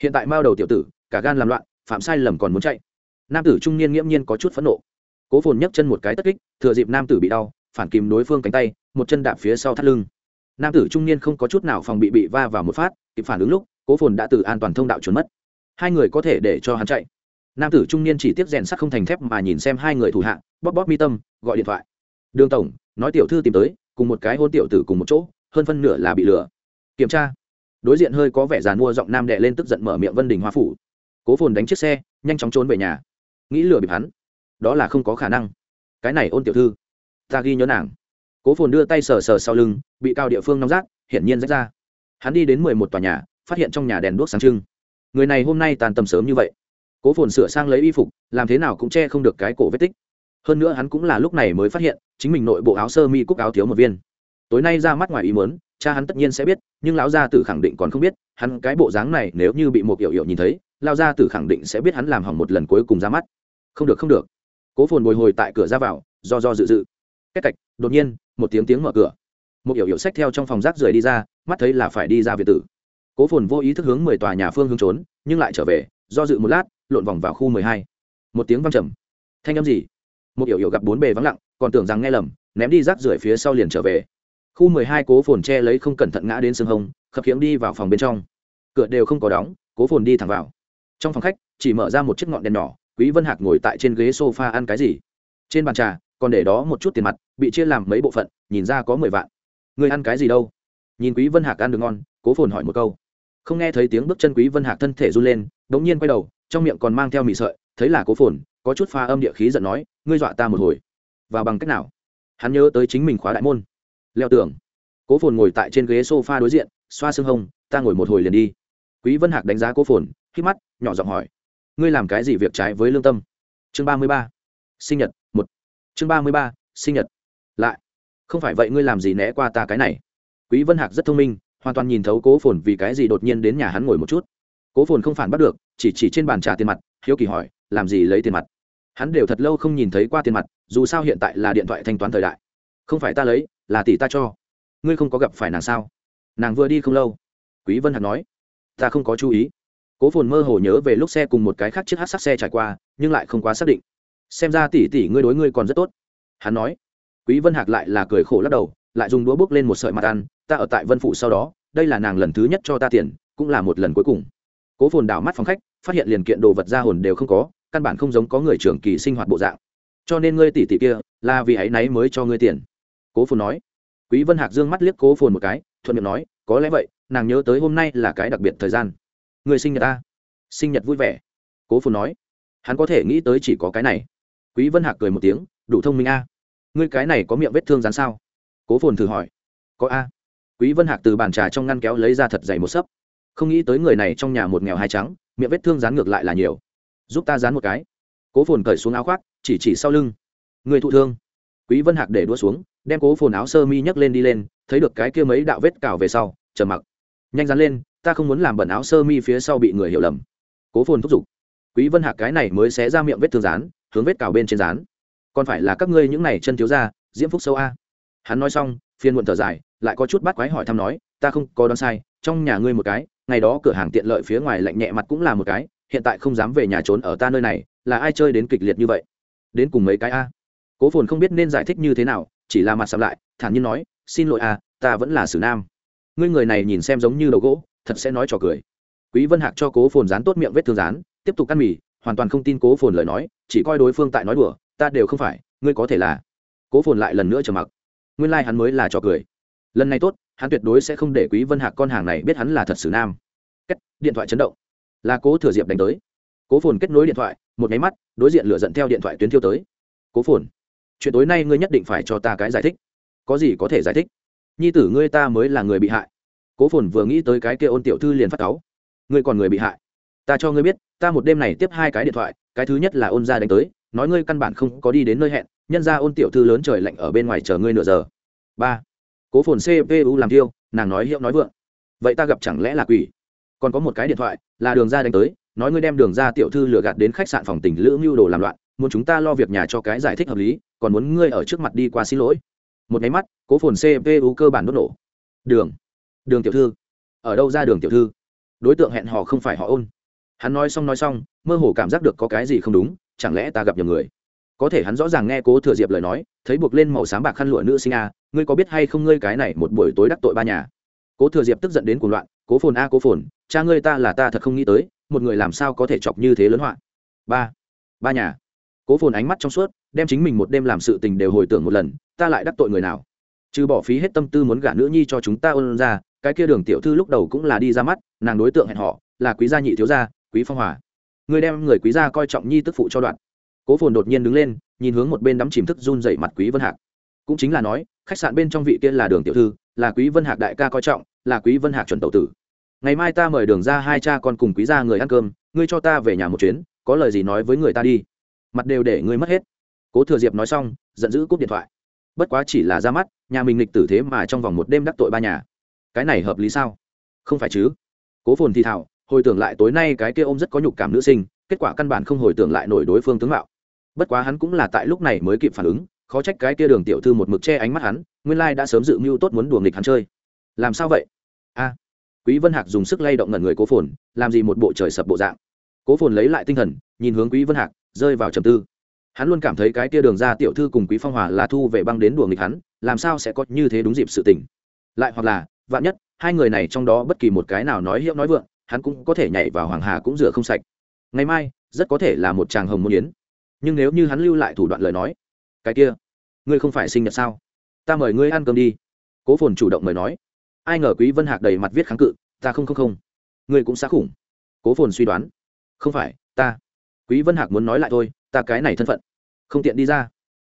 hiện tại mao đầu tiểu tử, cả gan làm loạn, phạm sai lầm còn muốn chạy. nam tử trung niên nghiễm nhiên có chút phẫn nộ cố phồn nhấc chân một cái tất kích, thừa dịp nam tử bị đau, phản kìm đối phương cánh tay, một chân đạp phía sau thắt lưng. Nam tử trung niên không có chút nào phòng bị bị va vào một phát, kịp phản ứng lúc, cố phồn đã từ an toàn thông đạo trốn mất. Hai người có thể để cho hắn chạy. Nam tử trung niên chỉ tiếp rèn sắt không thành thép mà nhìn xem hai người thủ hạ, bóp bóp mi tâm, gọi điện thoại. Đường tổng, nói tiểu thư tìm tới, cùng một cái hôn tiểu tử cùng một chỗ, hơn phân nửa là bị lừa. Kiểm tra. Đối diện hơi có vẻ dàn mua giọng nam đệ lên tức giận mở miệng vân đình hoa phủ. Cố phồn đánh chiếc xe, nhanh chóng trốn về nhà. Nghĩ lừa bịp hắn đó là không có khả năng. Cái này ôn tiểu thư, ta ghi nhớ nàng. Cố phồn đưa tay sờ sờ sau lưng, bị cao địa phương nóng rác hiển nhiên rách ra. Hắn đi đến mười một tòa nhà, phát hiện trong nhà đèn đuốc sáng trưng. Người này hôm nay tàn tầm sớm như vậy. Cố phồn sửa sang lấy y phục, làm thế nào cũng che không được cái cổ vết tích. Hơn nữa hắn cũng là lúc này mới phát hiện, chính mình nội bộ áo sơ mi cúc áo thiếu một viên. Tối nay ra mắt ngoài ý muốn, cha hắn tất nhiên sẽ biết, nhưng lão gia tử khẳng định còn không biết, hắn cái bộ dáng này nếu như bị một hiệu hiệu nhìn thấy lao gia tử khẳng định sẽ biết hắn làm hỏng một lần cuối cùng ra mắt. Không được không được cố phồn bồi hồi tại cửa ra vào, do do dự dự. Cách cạch, đột nhiên, một tiếng tiếng mở cửa. Một hiểu hiểu sách theo trong phòng rác rưởi đi ra, mắt thấy là phải đi ra việt tử. Cố phồn vô ý thức hướng mười tòa nhà phương hướng trốn, nhưng lại trở về, do dự một lát, lộn vòng vào khu mười hai. Một tiếng văng trầm. Thanh âm gì? Một hiểu hiểu gặp bốn bề vắng lặng, còn tưởng rằng nghe lầm, ném đi rác rưởi phía sau liền trở về. Khu mười hai cố phồn che lấy không cẩn thận ngã đến sương hông, khập khiễng đi vào phòng bên trong. Cửa đều không có đóng, cố phồn đi thẳng vào. Trong phòng khách, chỉ mở ra một chiếc ngọn đèn nhỏ quý vân hạc ngồi tại trên ghế sofa ăn cái gì? Trên bàn trà, còn để đó một chút tiền mặt, bị chia làm mấy bộ phận, nhìn ra có mười vạn. Người ăn cái gì đâu? Nhìn quý vân hạc ăn được ngon, cố phồn hỏi một câu. Không nghe thấy tiếng bước chân quý vân hạc thân thể run lên, đống nhiên quay đầu, trong miệng còn mang theo mì sợi, thấy là cố phồn, có chút pha âm địa khí giận nói, ngươi dọa ta một hồi. Và bằng cách nào? Hắn nhớ tới chính mình khóa đại môn. Leo tường. Cố phồn ngồi tại trên ghế sofa đối diện, xoa xương hông, ta ngồi một hồi liền đi. Quý vân hạc đánh giá cố phồn khi mắt, nhỏ giọng hỏi ngươi làm cái gì việc trái với lương tâm? Chương ba mươi ba. Sinh nhật, một. Chương ba mươi ba, sinh nhật. Lại. Không phải vậy ngươi làm gì né qua ta cái này? Quý vân hạc rất thông minh, hoàn toàn nhìn thấu cố phồn vì cái gì đột nhiên đến nhà hắn ngồi một chút. Cố phồn không phản bắt được, chỉ chỉ trên bàn trà tiền mặt, hiếu kỳ hỏi, làm gì lấy tiền mặt? Hắn đều thật lâu không nhìn thấy qua tiền mặt, dù sao hiện tại là điện thoại thanh toán thời đại. Không phải ta lấy, là tỷ ta cho. Ngươi không có gặp phải nàng sao? Nàng vừa đi không lâu. Quý vân hạc nói. Ta không có chú ý cố phồn mơ hồ nhớ về lúc xe cùng một cái khác chiếc hát sắc xe trải qua, nhưng lại không quá xác định. Xem ra tỷ tỷ ngươi đối ngươi còn rất tốt. Hắn nói. Quý vân hạc lại là cười khổ lắc đầu, lại dùng đũa bước lên một sợi mặt ăn, ta ở tại vân phủ sau đó, đây là nàng lần thứ nhất cho ta tiền, cũng là một lần cuối cùng. Cố phồn đảo mắt phòng khách, phát hiện liền kiện đồ vật ra hồn đều không có, căn bản không giống có người trưởng kỳ sinh hoạt bộ dạng. Cho nên ngươi tỷ tỷ kia, là vì ấy nấy mới cho ngươi tiền. Cố phồn nói. Quý vân hạc dương mắt liếc cố phồn một cái, thuận miệng nói, có lẽ vậy, nàng nhớ tới hôm nay là cái đặc biệt thời gian người sinh nhật ta. Sinh nhật vui vẻ. Cố phồn nói. Hắn có thể nghĩ tới chỉ có cái này. Quý vân hạc cười một tiếng, đủ thông minh a. Ngươi cái này có miệng vết thương rán sao? Cố phồn thử hỏi. Có a. Quý vân hạc từ bàn trà trong ngăn kéo lấy ra thật dày một sấp. Không nghĩ tới người này trong nhà một nghèo hai trắng, miệng vết thương rán ngược lại là nhiều. Giúp ta rán một cái. Cố phồn cởi xuống áo khoác, chỉ chỉ sau lưng. Người thụ thương. Quý vân hạc để đua xuống, đem cố phồn áo sơ mi nhấc lên đi lên, thấy được cái kia mấy đạo vết cào về sau chờ mặc. Nhanh dán lên ta không muốn làm bẩn áo sơ mi phía sau bị người hiểu lầm. Cố phồn thúc giục. Quý vân hạc cái này mới xé ra miệng vết thương rán hướng vết cào bên trên rán còn phải là các ngươi những này chân thiếu ra diễm phúc sâu a. Hắn nói xong phiên muộn thở dài, lại có chút bắt quái hỏi thăm nói, ta không có đoán sai, trong nhà ngươi một cái, ngày đó cửa hàng tiện lợi phía ngoài lạnh nhẹ mặt cũng là một cái, hiện tại không dám về nhà trốn ở ta nơi này, là ai chơi đến kịch liệt như vậy? Đến cùng mấy cái a? Cố phồn không biết nên giải thích như thế nào, chỉ là mặt sầm lại, thản nhiên nói, xin lỗi a, ta vẫn là xử nam. Ngươi người này nhìn xem giống như đầu gỗ thật sẽ nói trò cười. Quý vân hạc cho cố phồn dán tốt miệng vết thương dán tiếp tục ăn mì hoàn toàn không tin cố phồn lời nói chỉ coi đối phương tại nói đùa ta đều không phải ngươi có thể là. Cố phồn lại lần nữa trầm mặc. Nguyên lai hắn mới là trò cười. Lần này tốt hắn tuyệt đối sẽ không để quý vân hạc con hàng này biết hắn là thật sự nam. Kết, điện thoại chấn động. Là cố thừa diệp đánh tới. Cố phồn kết nối điện thoại một máy mắt đối diện lửa giận theo điện thoại tuyến thiêu tới. Cố phồn chuyện tối nay ngươi nhất định phải cho ta cái giải thích. Có gì có thể giải thích? Nhi tử ngươi ta mới là người bị hại cố phồn vừa nghĩ tới cái kia ôn tiểu thư liền phát cáu. Ngươi còn người bị hại. Ta cho ngươi biết, ta một đêm này tiếp hai cái điện thoại, cái thứ nhất là ôn ra đánh tới, nói ngươi căn bản không có đi đến nơi hẹn, nhân ra ôn tiểu thư lớn trời lạnh ở bên ngoài chờ ngươi nửa giờ. Ba. Cố phồn cpu làm tiêu nàng nói hiệu nói vượng. Vậy ta gặp chẳng lẽ là quỷ? Còn có một cái điện thoại, là đường ra đánh tới, nói ngươi đem đường ra tiểu thư lừa gạt đến khách sạn phòng tỉnh lữ mưu đồ làm loạn, muốn chúng ta lo việc nhà cho cái giải thích hợp lý, còn muốn ngươi ở trước mặt đi qua xin lỗi. Một máy mắt, cố phồn cpu cơ bản đốt nổ. Đường đường tiểu thư. Ở đâu ra đường tiểu thư? Đối tượng hẹn hò không phải họ ôn. Hắn nói xong nói xong, mơ hồ cảm giác được có cái gì không đúng, chẳng lẽ ta gặp nhầm người? Có thể hắn rõ ràng nghe cố thừa diệp lời nói, thấy buộc lên màu sáng bạc khăn lụa nữ sinh a, ngươi có biết hay không ngươi cái này một buổi tối đắc tội ba nhà? Cố thừa diệp tức giận đến cuồng loạn, cố phồn a, cố phồn, cha ngươi ta là ta thật không nghĩ tới, một người làm sao có thể chọc như thế lớn họa? Ba ba nhà. Cố phồn ánh mắt trong suốt, đem chính mình một đêm làm sự tình đều hồi tưởng một lần, ta lại đắc tội người nào? Trừ bỏ phí hết tâm tư muốn gả nữ nhi cho chúng ta ôn ra cái kia đường tiểu thư lúc đầu cũng là đi ra mắt, nàng đối tượng hẹn họ là quý gia nhị thiếu gia, quý phong hòa. Người đem người quý gia coi trọng nhi tức phụ cho đoạn. Cố phồn đột nhiên đứng lên, nhìn hướng một bên đắm chìm thức run dậy mặt quý vân hạc. Cũng chính là nói, khách sạn bên trong vị kia là đường tiểu thư, là quý vân hạc đại ca coi trọng, là quý vân hạc chuẩn tẩu tử. Ngày mai ta mời đường ra hai cha con cùng quý gia người ăn cơm, ngươi cho ta về nhà một chuyến, có lời gì nói với người ta đi. Mặt đều để ngươi mất hết. Cố thừa diệp nói xong, giận dữ cúp điện thoại. Bất quá chỉ là ra mắt, nhà mình lịch tử thế mà trong vòng một đêm đắc tội ba nhà cái này hợp lý sao? Không phải chứ. Cố phồn thì thảo, hồi tưởng lại tối nay cái kia ôm rất có nhục cảm nữ sinh, kết quả căn bản không hồi tưởng lại nổi đối phương tướng mạo. Bất quá hắn cũng là tại lúc này mới kịp phản ứng, khó trách cái kia đường tiểu thư một mực che ánh mắt hắn, nguyên lai đã sớm dự mưu tốt muốn đùa nghịch hắn chơi. Làm sao vậy? A. Quý vân hạc dùng sức lay động ngẩn người cố phồn, làm gì một bộ trời sập bộ dạng. Cố phồn lấy lại tinh thần, nhìn hướng quý vân hạc, rơi vào trầm tư. Hắn luôn cảm thấy cái kia đường ra tiểu thư cùng quý phong hòa là thu về băng đến đùa nghịch hắn, làm sao sẽ có như thế đúng dịp sự tình. Lại hoặc là vạn nhất, hai người này trong đó bất kỳ một cái nào nói hiệu nói vượng, hắn cũng có thể nhảy vào hoàng hà cũng rửa không sạch. Ngày mai, rất có thể là một chàng hồng môn yến. Nhưng nếu như hắn lưu lại thủ đoạn lời nói, cái kia, ngươi không phải sinh nhật sao? Ta mời ngươi ăn cơm đi. Cố phồn chủ động mời nói. Ai ngờ quý vân hạc đầy mặt viết kháng cự, ta không không không. Ngươi cũng xá khủng. Cố phồn suy đoán. Không phải, ta. Quý vân hạc muốn nói lại thôi, ta cái này thân phận. Không tiện đi ra.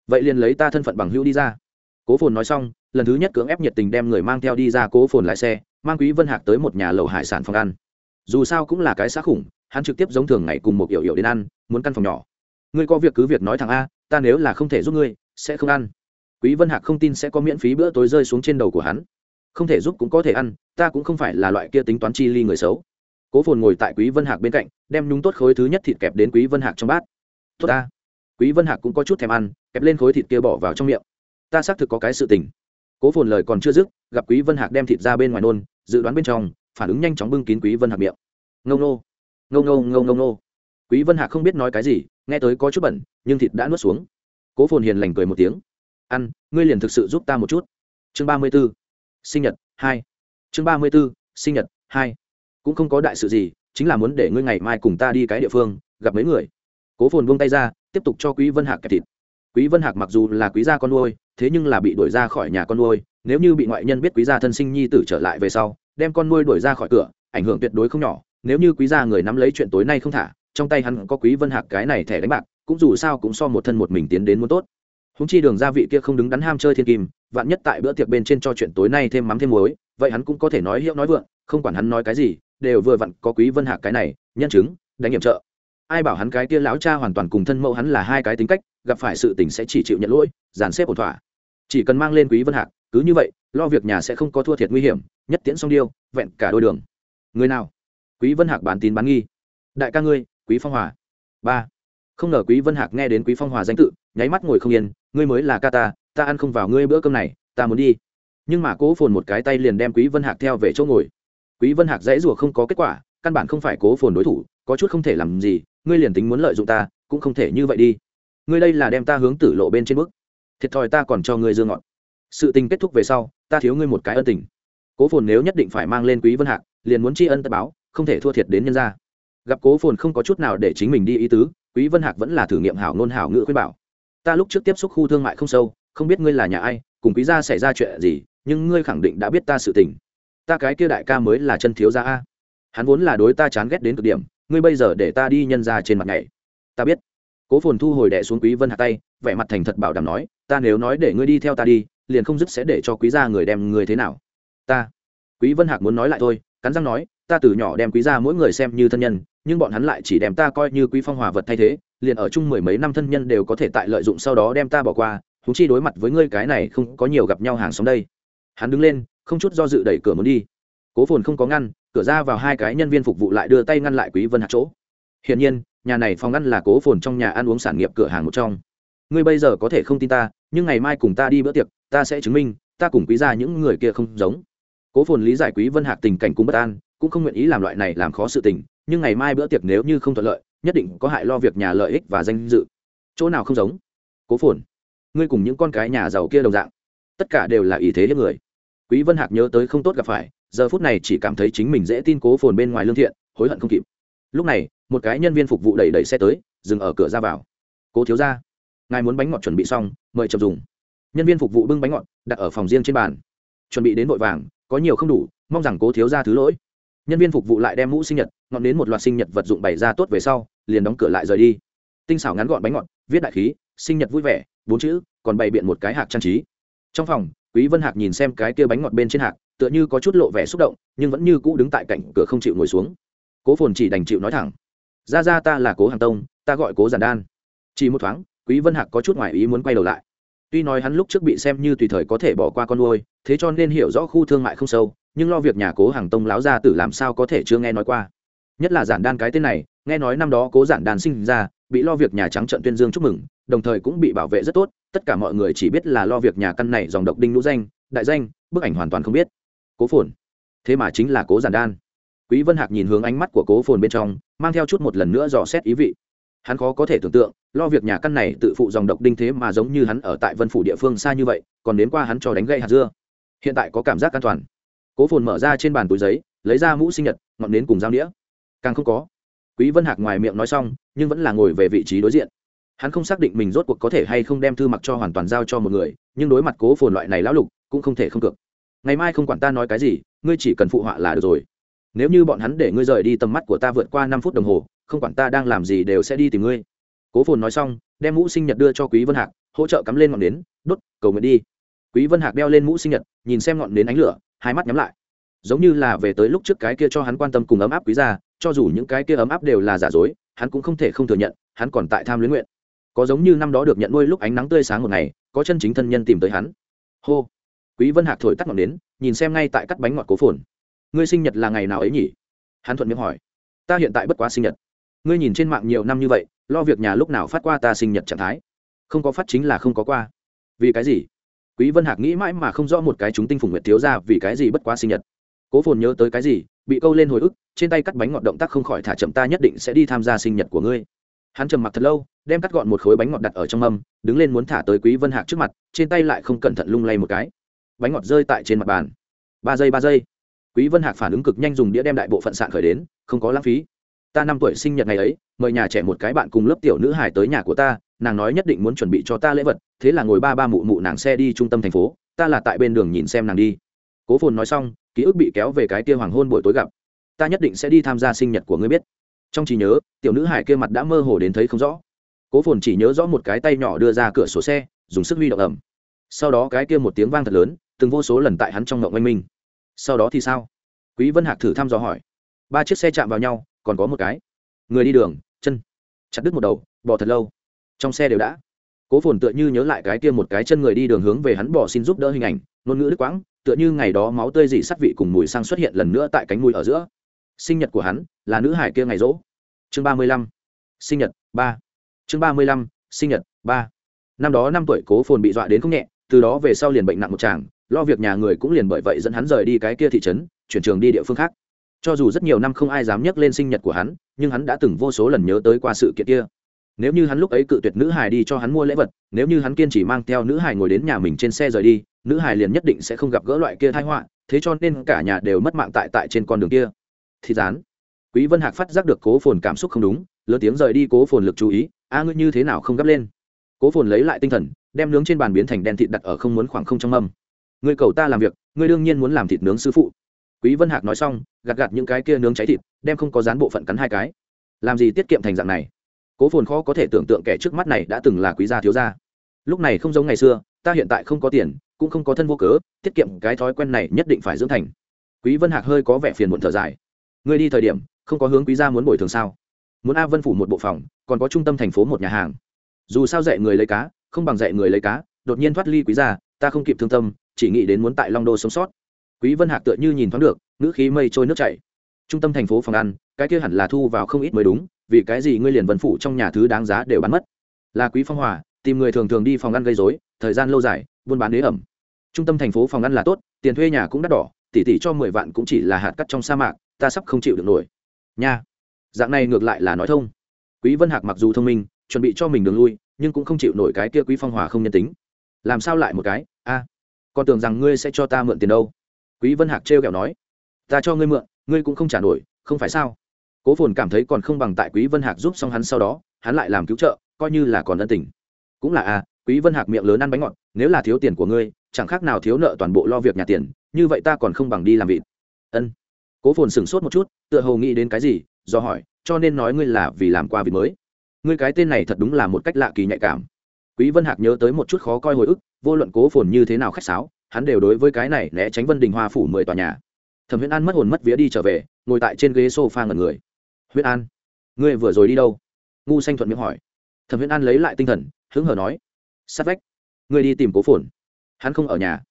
Vậy liền lấy ta thân phận bằng hữu đi ra cố phồn nói xong, lần thứ nhất cưỡng ép nhiệt tình đem người mang theo đi ra cố phồn lái xe, mang quý vân hạc tới một nhà lầu hải sản phòng ăn. Dù sao cũng là cái xác khủng, hắn trực tiếp giống thường ngày cùng một yểu yểu đến ăn, muốn căn phòng nhỏ. Ngươi có việc cứ việc nói thẳng a, ta nếu là không thể giúp ngươi, sẽ không ăn. Quý vân hạc không tin sẽ có miễn phí bữa tối rơi xuống trên đầu của hắn. Không thể giúp cũng có thể ăn, ta cũng không phải là loại kia tính toán chi ly người xấu. Cố phồn ngồi tại quý vân hạc bên cạnh, đem nhúng tốt khối thứ nhất thịt kẹp đến quý vân hạc trong bát. Tốt ta. Quý vân hạc cũng có chút thèm ăn, kẹp lên khối thịt kia bỏ vào trong miệng ta xác thực có cái sự tình. Cố phồn lời còn chưa dứt, gặp quý vân hạc đem thịt ra bên ngoài nôn, dự đoán bên trong, phản ứng nhanh chóng bưng kín quý vân hạc miệng. Ngông nô ngông nô ngông nô nô quý vân hạc không biết nói cái gì, nghe tới có chút bẩn, nhưng thịt đã nuốt xuống. Cố phồn hiền lành cười một tiếng. Ăn, ngươi liền thực sự giúp ta một chút. Chương ba mươi 34. sinh nhật hai. Chương ba mươi 34. sinh nhật hai. Cũng không có đại sự gì, chính là muốn để ngươi ngày mai cùng ta đi cái địa phương, gặp mấy người. Cố phồn buông tay ra, tiếp tục cho quý vân hạc kẹp thịt quý vân hạc mặc dù là quý gia con nuôi, thế nhưng là bị đuổi ra khỏi nhà con nuôi. Nếu như bị ngoại nhân biết quý gia thân sinh nhi tử trở lại về sau, đem con nuôi đuổi ra khỏi cửa, ảnh hưởng tuyệt đối không nhỏ. Nếu như quý gia người nắm lấy chuyện tối nay không thả, trong tay hắn có quý vân hạc cái này thẻ đánh bạc, cũng dù sao cũng so một thân một mình tiến đến muốn tốt. Húng chi đường gia vị kia không đứng đắn ham chơi thiên kim, vạn nhất tại bữa tiệc bên trên cho chuyện tối nay thêm mắm thêm muối, vậy hắn cũng có thể nói hiệu nói vượng, không quản hắn nói cái gì, đều vừa vặn có quý vân hạc cái này, nhân chứng, đánh nghiệm trợ ai bảo hắn cái kia lão cha hoàn toàn cùng thân mẫu hắn là hai cái tính cách, gặp phải sự tình sẽ chỉ chịu nhận lỗi, dàn xếp ổn thỏa. Chỉ cần mang lên quý vân hạc, cứ như vậy, lo việc nhà sẽ không có thua thiệt nguy hiểm, nhất tiễn song điêu, vẹn cả đôi đường. Người nào? Quý vân hạc bán tín bán nghi. Đại ca ngươi, quý phong hòa. Ba. Không ngờ quý vân hạc nghe đến quý phong hòa danh tự, nháy mắt ngồi không yên, ngươi mới là ca ta ta ăn không vào ngươi bữa cơm này, ta muốn đi. Nhưng mà cố phồn một cái tay liền đem quý vân hạc theo về chỗ ngồi. Quý vân hạc dãy rủa không có kết quả, căn bản không phải cố phồn đối thủ, có chút không thể làm gì ngươi liền tính muốn lợi dụng ta, cũng không thể như vậy đi. Ngươi đây là đem ta hướng tử lộ bên trên bước. Thiệt thòi ta còn cho ngươi dương ngọn. Sự tình kết thúc về sau, ta thiếu ngươi một cái ân tình. Cố phồn nếu nhất định phải mang lên quý vân hạc, liền muốn tri ân tất báo, không thể thua thiệt đến nhân gia. Gặp cố phồn không có chút nào để chính mình đi ý tứ, quý vân hạc vẫn là thử nghiệm hảo ngôn hảo ngữ khuyên bảo. Ta lúc trước tiếp xúc khu thương mại không sâu, không biết ngươi là nhà ai, cùng quý gia xảy ra chuyện gì, nhưng ngươi khẳng định đã biết ta sự tình. Ta cái kia đại ca mới là chân thiếu gia a. Hắn vốn là đối ta chán ghét đến cực điểm ngươi bây giờ để ta đi nhân ra trên mặt này ta biết. Cố phồn thu hồi đẻ xuống quý vân hạ tay, vẻ mặt thành thật bảo đảm nói, ta nếu nói để ngươi đi theo ta đi, liền không dứt sẽ để cho quý gia người đem người thế nào. Ta. Quý vân hạc muốn nói lại thôi, cắn răng nói, ta từ nhỏ đem quý gia mỗi người xem như thân nhân, nhưng bọn hắn lại chỉ đem ta coi như quý phong hòa vật thay thế, liền ở chung mười mấy năm thân nhân đều có thể tại lợi dụng sau đó đem ta bỏ qua thú chi đối mặt với ngươi cái này không có nhiều gặp nhau hàng xóm đây. Hắn đứng lên, không chút do dự đẩy cửa muốn đi. Cố phồn không có ngăn cửa ra vào hai cái nhân viên phục vụ lại đưa tay ngăn lại quý vân hạc chỗ. Hiển nhiên, nhà này phòng ngăn là cố phồn trong nhà ăn uống sản nghiệp cửa hàng một trong. Ngươi bây giờ có thể không tin ta, nhưng ngày mai cùng ta đi bữa tiệc, ta sẽ chứng minh, ta cùng quý gia những người kia không giống. Cố phồn lý giải quý vân hạc tình cảnh cũng bất an, cũng không nguyện ý làm loại này làm khó sự tình, nhưng ngày mai bữa tiệc nếu như không thuận lợi, nhất định có hại lo việc nhà lợi ích và danh dự. Chỗ nào không giống? Cố phồn, ngươi cùng những con cái nhà giàu kia đồng dạng, tất cả đều là ý thế hiếp người. Quý vân hạc nhớ tới không tốt gặp phải giờ phút này chỉ cảm thấy chính mình dễ tin cố phồn bên ngoài lương thiện, hối hận không kịp. Lúc này, một cái nhân viên phục vụ đẩy đẩy xe tới, dừng ở cửa ra vào. Cố thiếu ra ngài muốn bánh ngọt chuẩn bị xong, mời chậm dùng. Nhân viên phục vụ bưng bánh ngọt, đặt ở phòng riêng trên bàn. Chuẩn bị đến vội vàng, có nhiều không đủ, mong rằng cố thiếu ra thứ lỗi. Nhân viên phục vụ lại đem mũ sinh nhật, ngọn đến một loạt sinh nhật vật dụng bày ra tốt về sau, liền đóng cửa lại rời đi. Tinh xảo ngắn gọn bánh ngọt, viết đại khí, sinh nhật vui vẻ, bốn chữ, còn bày biện một cái hạc trang trí. Trong phòng, quý vân hạc nhìn xem cái kia bánh ngọt bên trên hạc tựa như có chút lộ vẻ xúc động, nhưng vẫn như cũ đứng tại cạnh cửa không chịu ngồi xuống. Cố phồn chỉ đành chịu nói thẳng. Ra ra, ta là cố hàng tông, ta gọi cố giản đan. Chỉ một thoáng, quý vân hạc có chút ngoài ý muốn quay đầu lại. Tuy nói hắn lúc trước bị xem như tùy thời có thể bỏ qua con nuôi, thế cho nên hiểu rõ khu thương mại không sâu, nhưng lo việc nhà cố hàng tông láo ra tử làm sao có thể chưa nghe nói qua. Nhất là giản đan cái tên này, nghe nói năm đó cố giản đan sinh ra, bị lo việc nhà trắng trận tuyên dương chúc mừng, đồng thời cũng bị bảo vệ rất tốt, tất cả mọi người chỉ biết là lo việc nhà căn này dòng độc đinh lũ danh, đại danh, bức ảnh hoàn toàn không biết cố phồn. Thế mà chính là cố giản đan. Quý vân hạc nhìn hướng ánh mắt của cố phồn bên trong, mang theo chút một lần nữa dò xét ý vị. Hắn khó có thể tưởng tượng, lo việc nhà căn này tự phụ dòng độc đinh thế mà giống như hắn ở tại vân phủ địa phương xa như vậy, còn đến qua hắn cho đánh gậy hạt dưa. Hiện tại có cảm giác an toàn. Cố phồn mở ra trên bàn túi giấy, lấy ra mũ sinh nhật, ngọn nến cùng dao đĩa càng không có. Quý vân hạc ngoài miệng nói xong, nhưng vẫn là ngồi về vị trí đối diện. Hắn không xác định mình rốt cuộc có thể hay không đem thư mặc cho hoàn toàn giao cho một người, nhưng đối mặt cố phồn loại này lão lục, cũng không thể không cược ngày mai không quản ta nói cái gì, ngươi chỉ cần phụ họa là được rồi. Nếu như bọn hắn để ngươi rời đi tầm mắt của ta vượt qua năm phút đồng hồ, không quản ta đang làm gì đều sẽ đi tìm ngươi. Cố phồn nói xong, đem mũ sinh nhật đưa cho quý vân hạc, hỗ trợ cắm lên ngọn nến, đốt, cầu nguyện đi. Quý vân hạc đeo lên mũ sinh nhật, nhìn xem ngọn nến ánh lửa, hai mắt nhắm lại. Giống như là về tới lúc trước cái kia cho hắn quan tâm cùng ấm áp quý gia, cho dù những cái kia ấm áp đều là giả dối, hắn cũng không thể không thừa nhận, hắn còn tại tham luyến nguyện. Có giống như năm đó được nhận nuôi lúc ánh nắng tươi sáng một ngày, có chân chính thân nhân tìm tới hắn. Hô quý vân hạc thổi tắt ngọn nến, nhìn xem ngay tại cắt bánh ngọt cố phồn. Ngươi sinh nhật là ngày nào ấy nhỉ? Hắn thuận miệng hỏi. Ta hiện tại bất quá sinh nhật. Ngươi nhìn trên mạng nhiều năm như vậy, lo việc nhà lúc nào phát qua ta sinh nhật trạng thái? Không có phát chính là không có qua. Vì cái gì? Quý vân hạc nghĩ mãi mà không rõ một cái chúng tinh phùng nguyệt thiếu ra vì cái gì bất quá sinh nhật. Cố phồn nhớ tới cái gì, bị câu lên hồi ức, trên tay cắt bánh ngọt động tác không khỏi thả chậm ta nhất định sẽ đi tham gia sinh nhật của ngươi. Hắn trầm mặc thật lâu, đem cắt gọn một khối bánh ngọt đặt ở trong mâm, đứng lên muốn thả tới quý vân hạc trước mặt, trên tay lại không cẩn thận lung lay một cái bánh ngọt rơi tại trên mặt bàn. Ba giây ba giây. Quý vân hạc phản ứng cực nhanh dùng đĩa đem đại bộ phận sạn khởi đến, không có lãng phí. Ta năm tuổi sinh nhật ngày ấy, mời nhà trẻ một cái bạn cùng lớp tiểu nữ hải tới nhà của ta, nàng nói nhất định muốn chuẩn bị cho ta lễ vật, thế là ngồi ba ba mụ mụ nàng xe đi trung tâm thành phố, ta là tại bên đường nhìn xem nàng đi. Cố phồn nói xong, ký ức bị kéo về cái kia hoàng hôn buổi tối gặp. Ta nhất định sẽ đi tham gia sinh nhật của ngươi biết. Trong trí nhớ, tiểu nữ hải kia mặt đã mơ hồ đến thấy không rõ. Cố phồn chỉ nhớ rõ một cái tay nhỏ đưa ra cửa sổ xe, dùng sức huy động ẩm sau đó cái kia một tiếng vang thật lớn từng vô số lần tại hắn trong ngộng oanh minh. Sau đó thì sao? Quý vân hạc thử thăm dò hỏi. Ba chiếc xe chạm vào nhau, còn có một cái. Người đi đường, chân. Chặt đứt một đầu bỏ thật lâu. Trong xe đều đã. Cố phồn tựa như nhớ lại cái kia một cái chân người đi đường hướng về hắn bỏ xin giúp đỡ hình ảnh, ngôn ngữ đứt quãng, tựa như ngày đó máu tươi dị sắt vị cùng mùi sang xuất hiện lần nữa tại cánh mùi ở giữa. Sinh nhật của hắn, là nữ hải kia ngày rỗ. Chương ba mươi lăm. Sinh nhật, ba. Chương ba mươi lăm, sinh nhật, ba. Năm đó năm tuổi cố phồn bị dọa đến không nhẹ, từ đó về sau liền bệnh nặng một chàng lo việc nhà người cũng liền bởi vậy dẫn hắn rời đi cái kia thị trấn, chuyển trường đi địa phương khác. Cho dù rất nhiều năm không ai dám nhắc lên sinh nhật của hắn, nhưng hắn đã từng vô số lần nhớ tới qua sự kiện kia. Nếu như hắn lúc ấy cự tuyệt nữ hải đi cho hắn mua lễ vật, nếu như hắn kiên trì mang theo nữ hải ngồi đến nhà mình trên xe rời đi, nữ hải liền nhất định sẽ không gặp gỡ loại kia thái họa, thế cho nên cả nhà đều mất mạng tại tại trên con đường kia. Thì dán, quý vân hạc phát giác được cố phồn cảm xúc không đúng, lớn tiếng rời đi cố phồn lực chú ý, a ngươi như thế nào không gấp lên? Cố phồn lấy lại tinh thần, đem nướng trên bàn biến thành đen thịt đặt ở không muốn khoảng không trong mâm ngươi cầu ta làm việc, ngươi đương nhiên muốn làm thịt nướng sư phụ. Quý vân hạc nói xong, gạt gạt những cái kia nướng cháy thịt, đem không có dán bộ phận cắn hai cái. Làm gì tiết kiệm thành dạng này? Cố phồn khó có thể tưởng tượng kẻ trước mắt này đã từng là quý gia thiếu gia. Lúc này không giống ngày xưa, ta hiện tại không có tiền, cũng không có thân vô cớ, tiết kiệm cái thói quen này nhất định phải dưỡng thành. Quý vân hạc hơi có vẻ phiền muộn thở dài. Ngươi đi thời điểm, không có hướng quý gia muốn bồi thường sao? Muốn a vân phủ một bộ phòng, còn có trung tâm thành phố một nhà hàng. Dù sao dạy người lấy cá, không bằng dạy người lấy cá, đột nhiên thoát ly quý gia, ta không kịp thương tâm chỉ nghĩ đến muốn tại long đô sống sót. Quý vân hạc tựa như nhìn thoáng được, ngữ khí mây trôi nước chảy. Trung tâm thành phố phòng ăn, cái kia hẳn là thu vào không ít mới đúng, vì cái gì ngươi liền vân phủ trong nhà thứ đáng giá đều bán mất. Là quý phong hòa, tìm người thường thường đi phòng ăn gây rối, thời gian lâu dài, buôn bán đế ẩm. Trung tâm thành phố phòng ăn là tốt, tiền thuê nhà cũng đắt đỏ, tỷ tỷ cho mười vạn cũng chỉ là hạt cắt trong sa mạc, ta sắp không chịu được nổi. Nha. Dạng này ngược lại là nói thông. Quý vân hạc mặc dù thông minh, chuẩn bị cho mình đường lui, nhưng cũng không chịu nổi cái kia quý phong hòa không nhân tính. Làm sao lại một cái? A còn tưởng rằng ngươi sẽ cho ta mượn tiền đâu. Quý vân hạc trêu ghẹo nói, ta cho ngươi mượn, ngươi cũng không trả nổi, không phải sao? Cố phồn cảm thấy còn không bằng tại quý vân hạc giúp xong hắn sau đó, hắn lại làm cứu trợ, coi như là còn ân tình. Cũng là a quý vân hạc miệng lớn ăn bánh ngọt, nếu là thiếu tiền của ngươi, chẳng khác nào thiếu nợ toàn bộ lo việc nhà tiền, như vậy ta còn không bằng đi làm vịt. Ân. Cố phồn sửng sốt một chút, tựa hồ nghĩ đến cái gì, do hỏi, cho nên nói ngươi là vì làm qua việc mới. Ngươi cái tên này thật đúng là một cách lạ kỳ nhạy cảm quý vân hạc nhớ tới một chút khó coi hồi ức, vô luận cố phồn như thế nào khách sáo, hắn đều đối với cái này né tránh vân đình hoa phủ mười tòa nhà. Thẩm huyễn an mất hồn mất vía đi trở về, ngồi tại trên ghế sofa ngẩn người. Huyễn an, ngươi vừa rồi đi đâu? Ngu xanh thuận miệng hỏi. Thẩm Huyễn an lấy lại tinh thần, hứng hờ nói. Sát vách, ngươi đi tìm cố phồn. Hắn không ở nhà.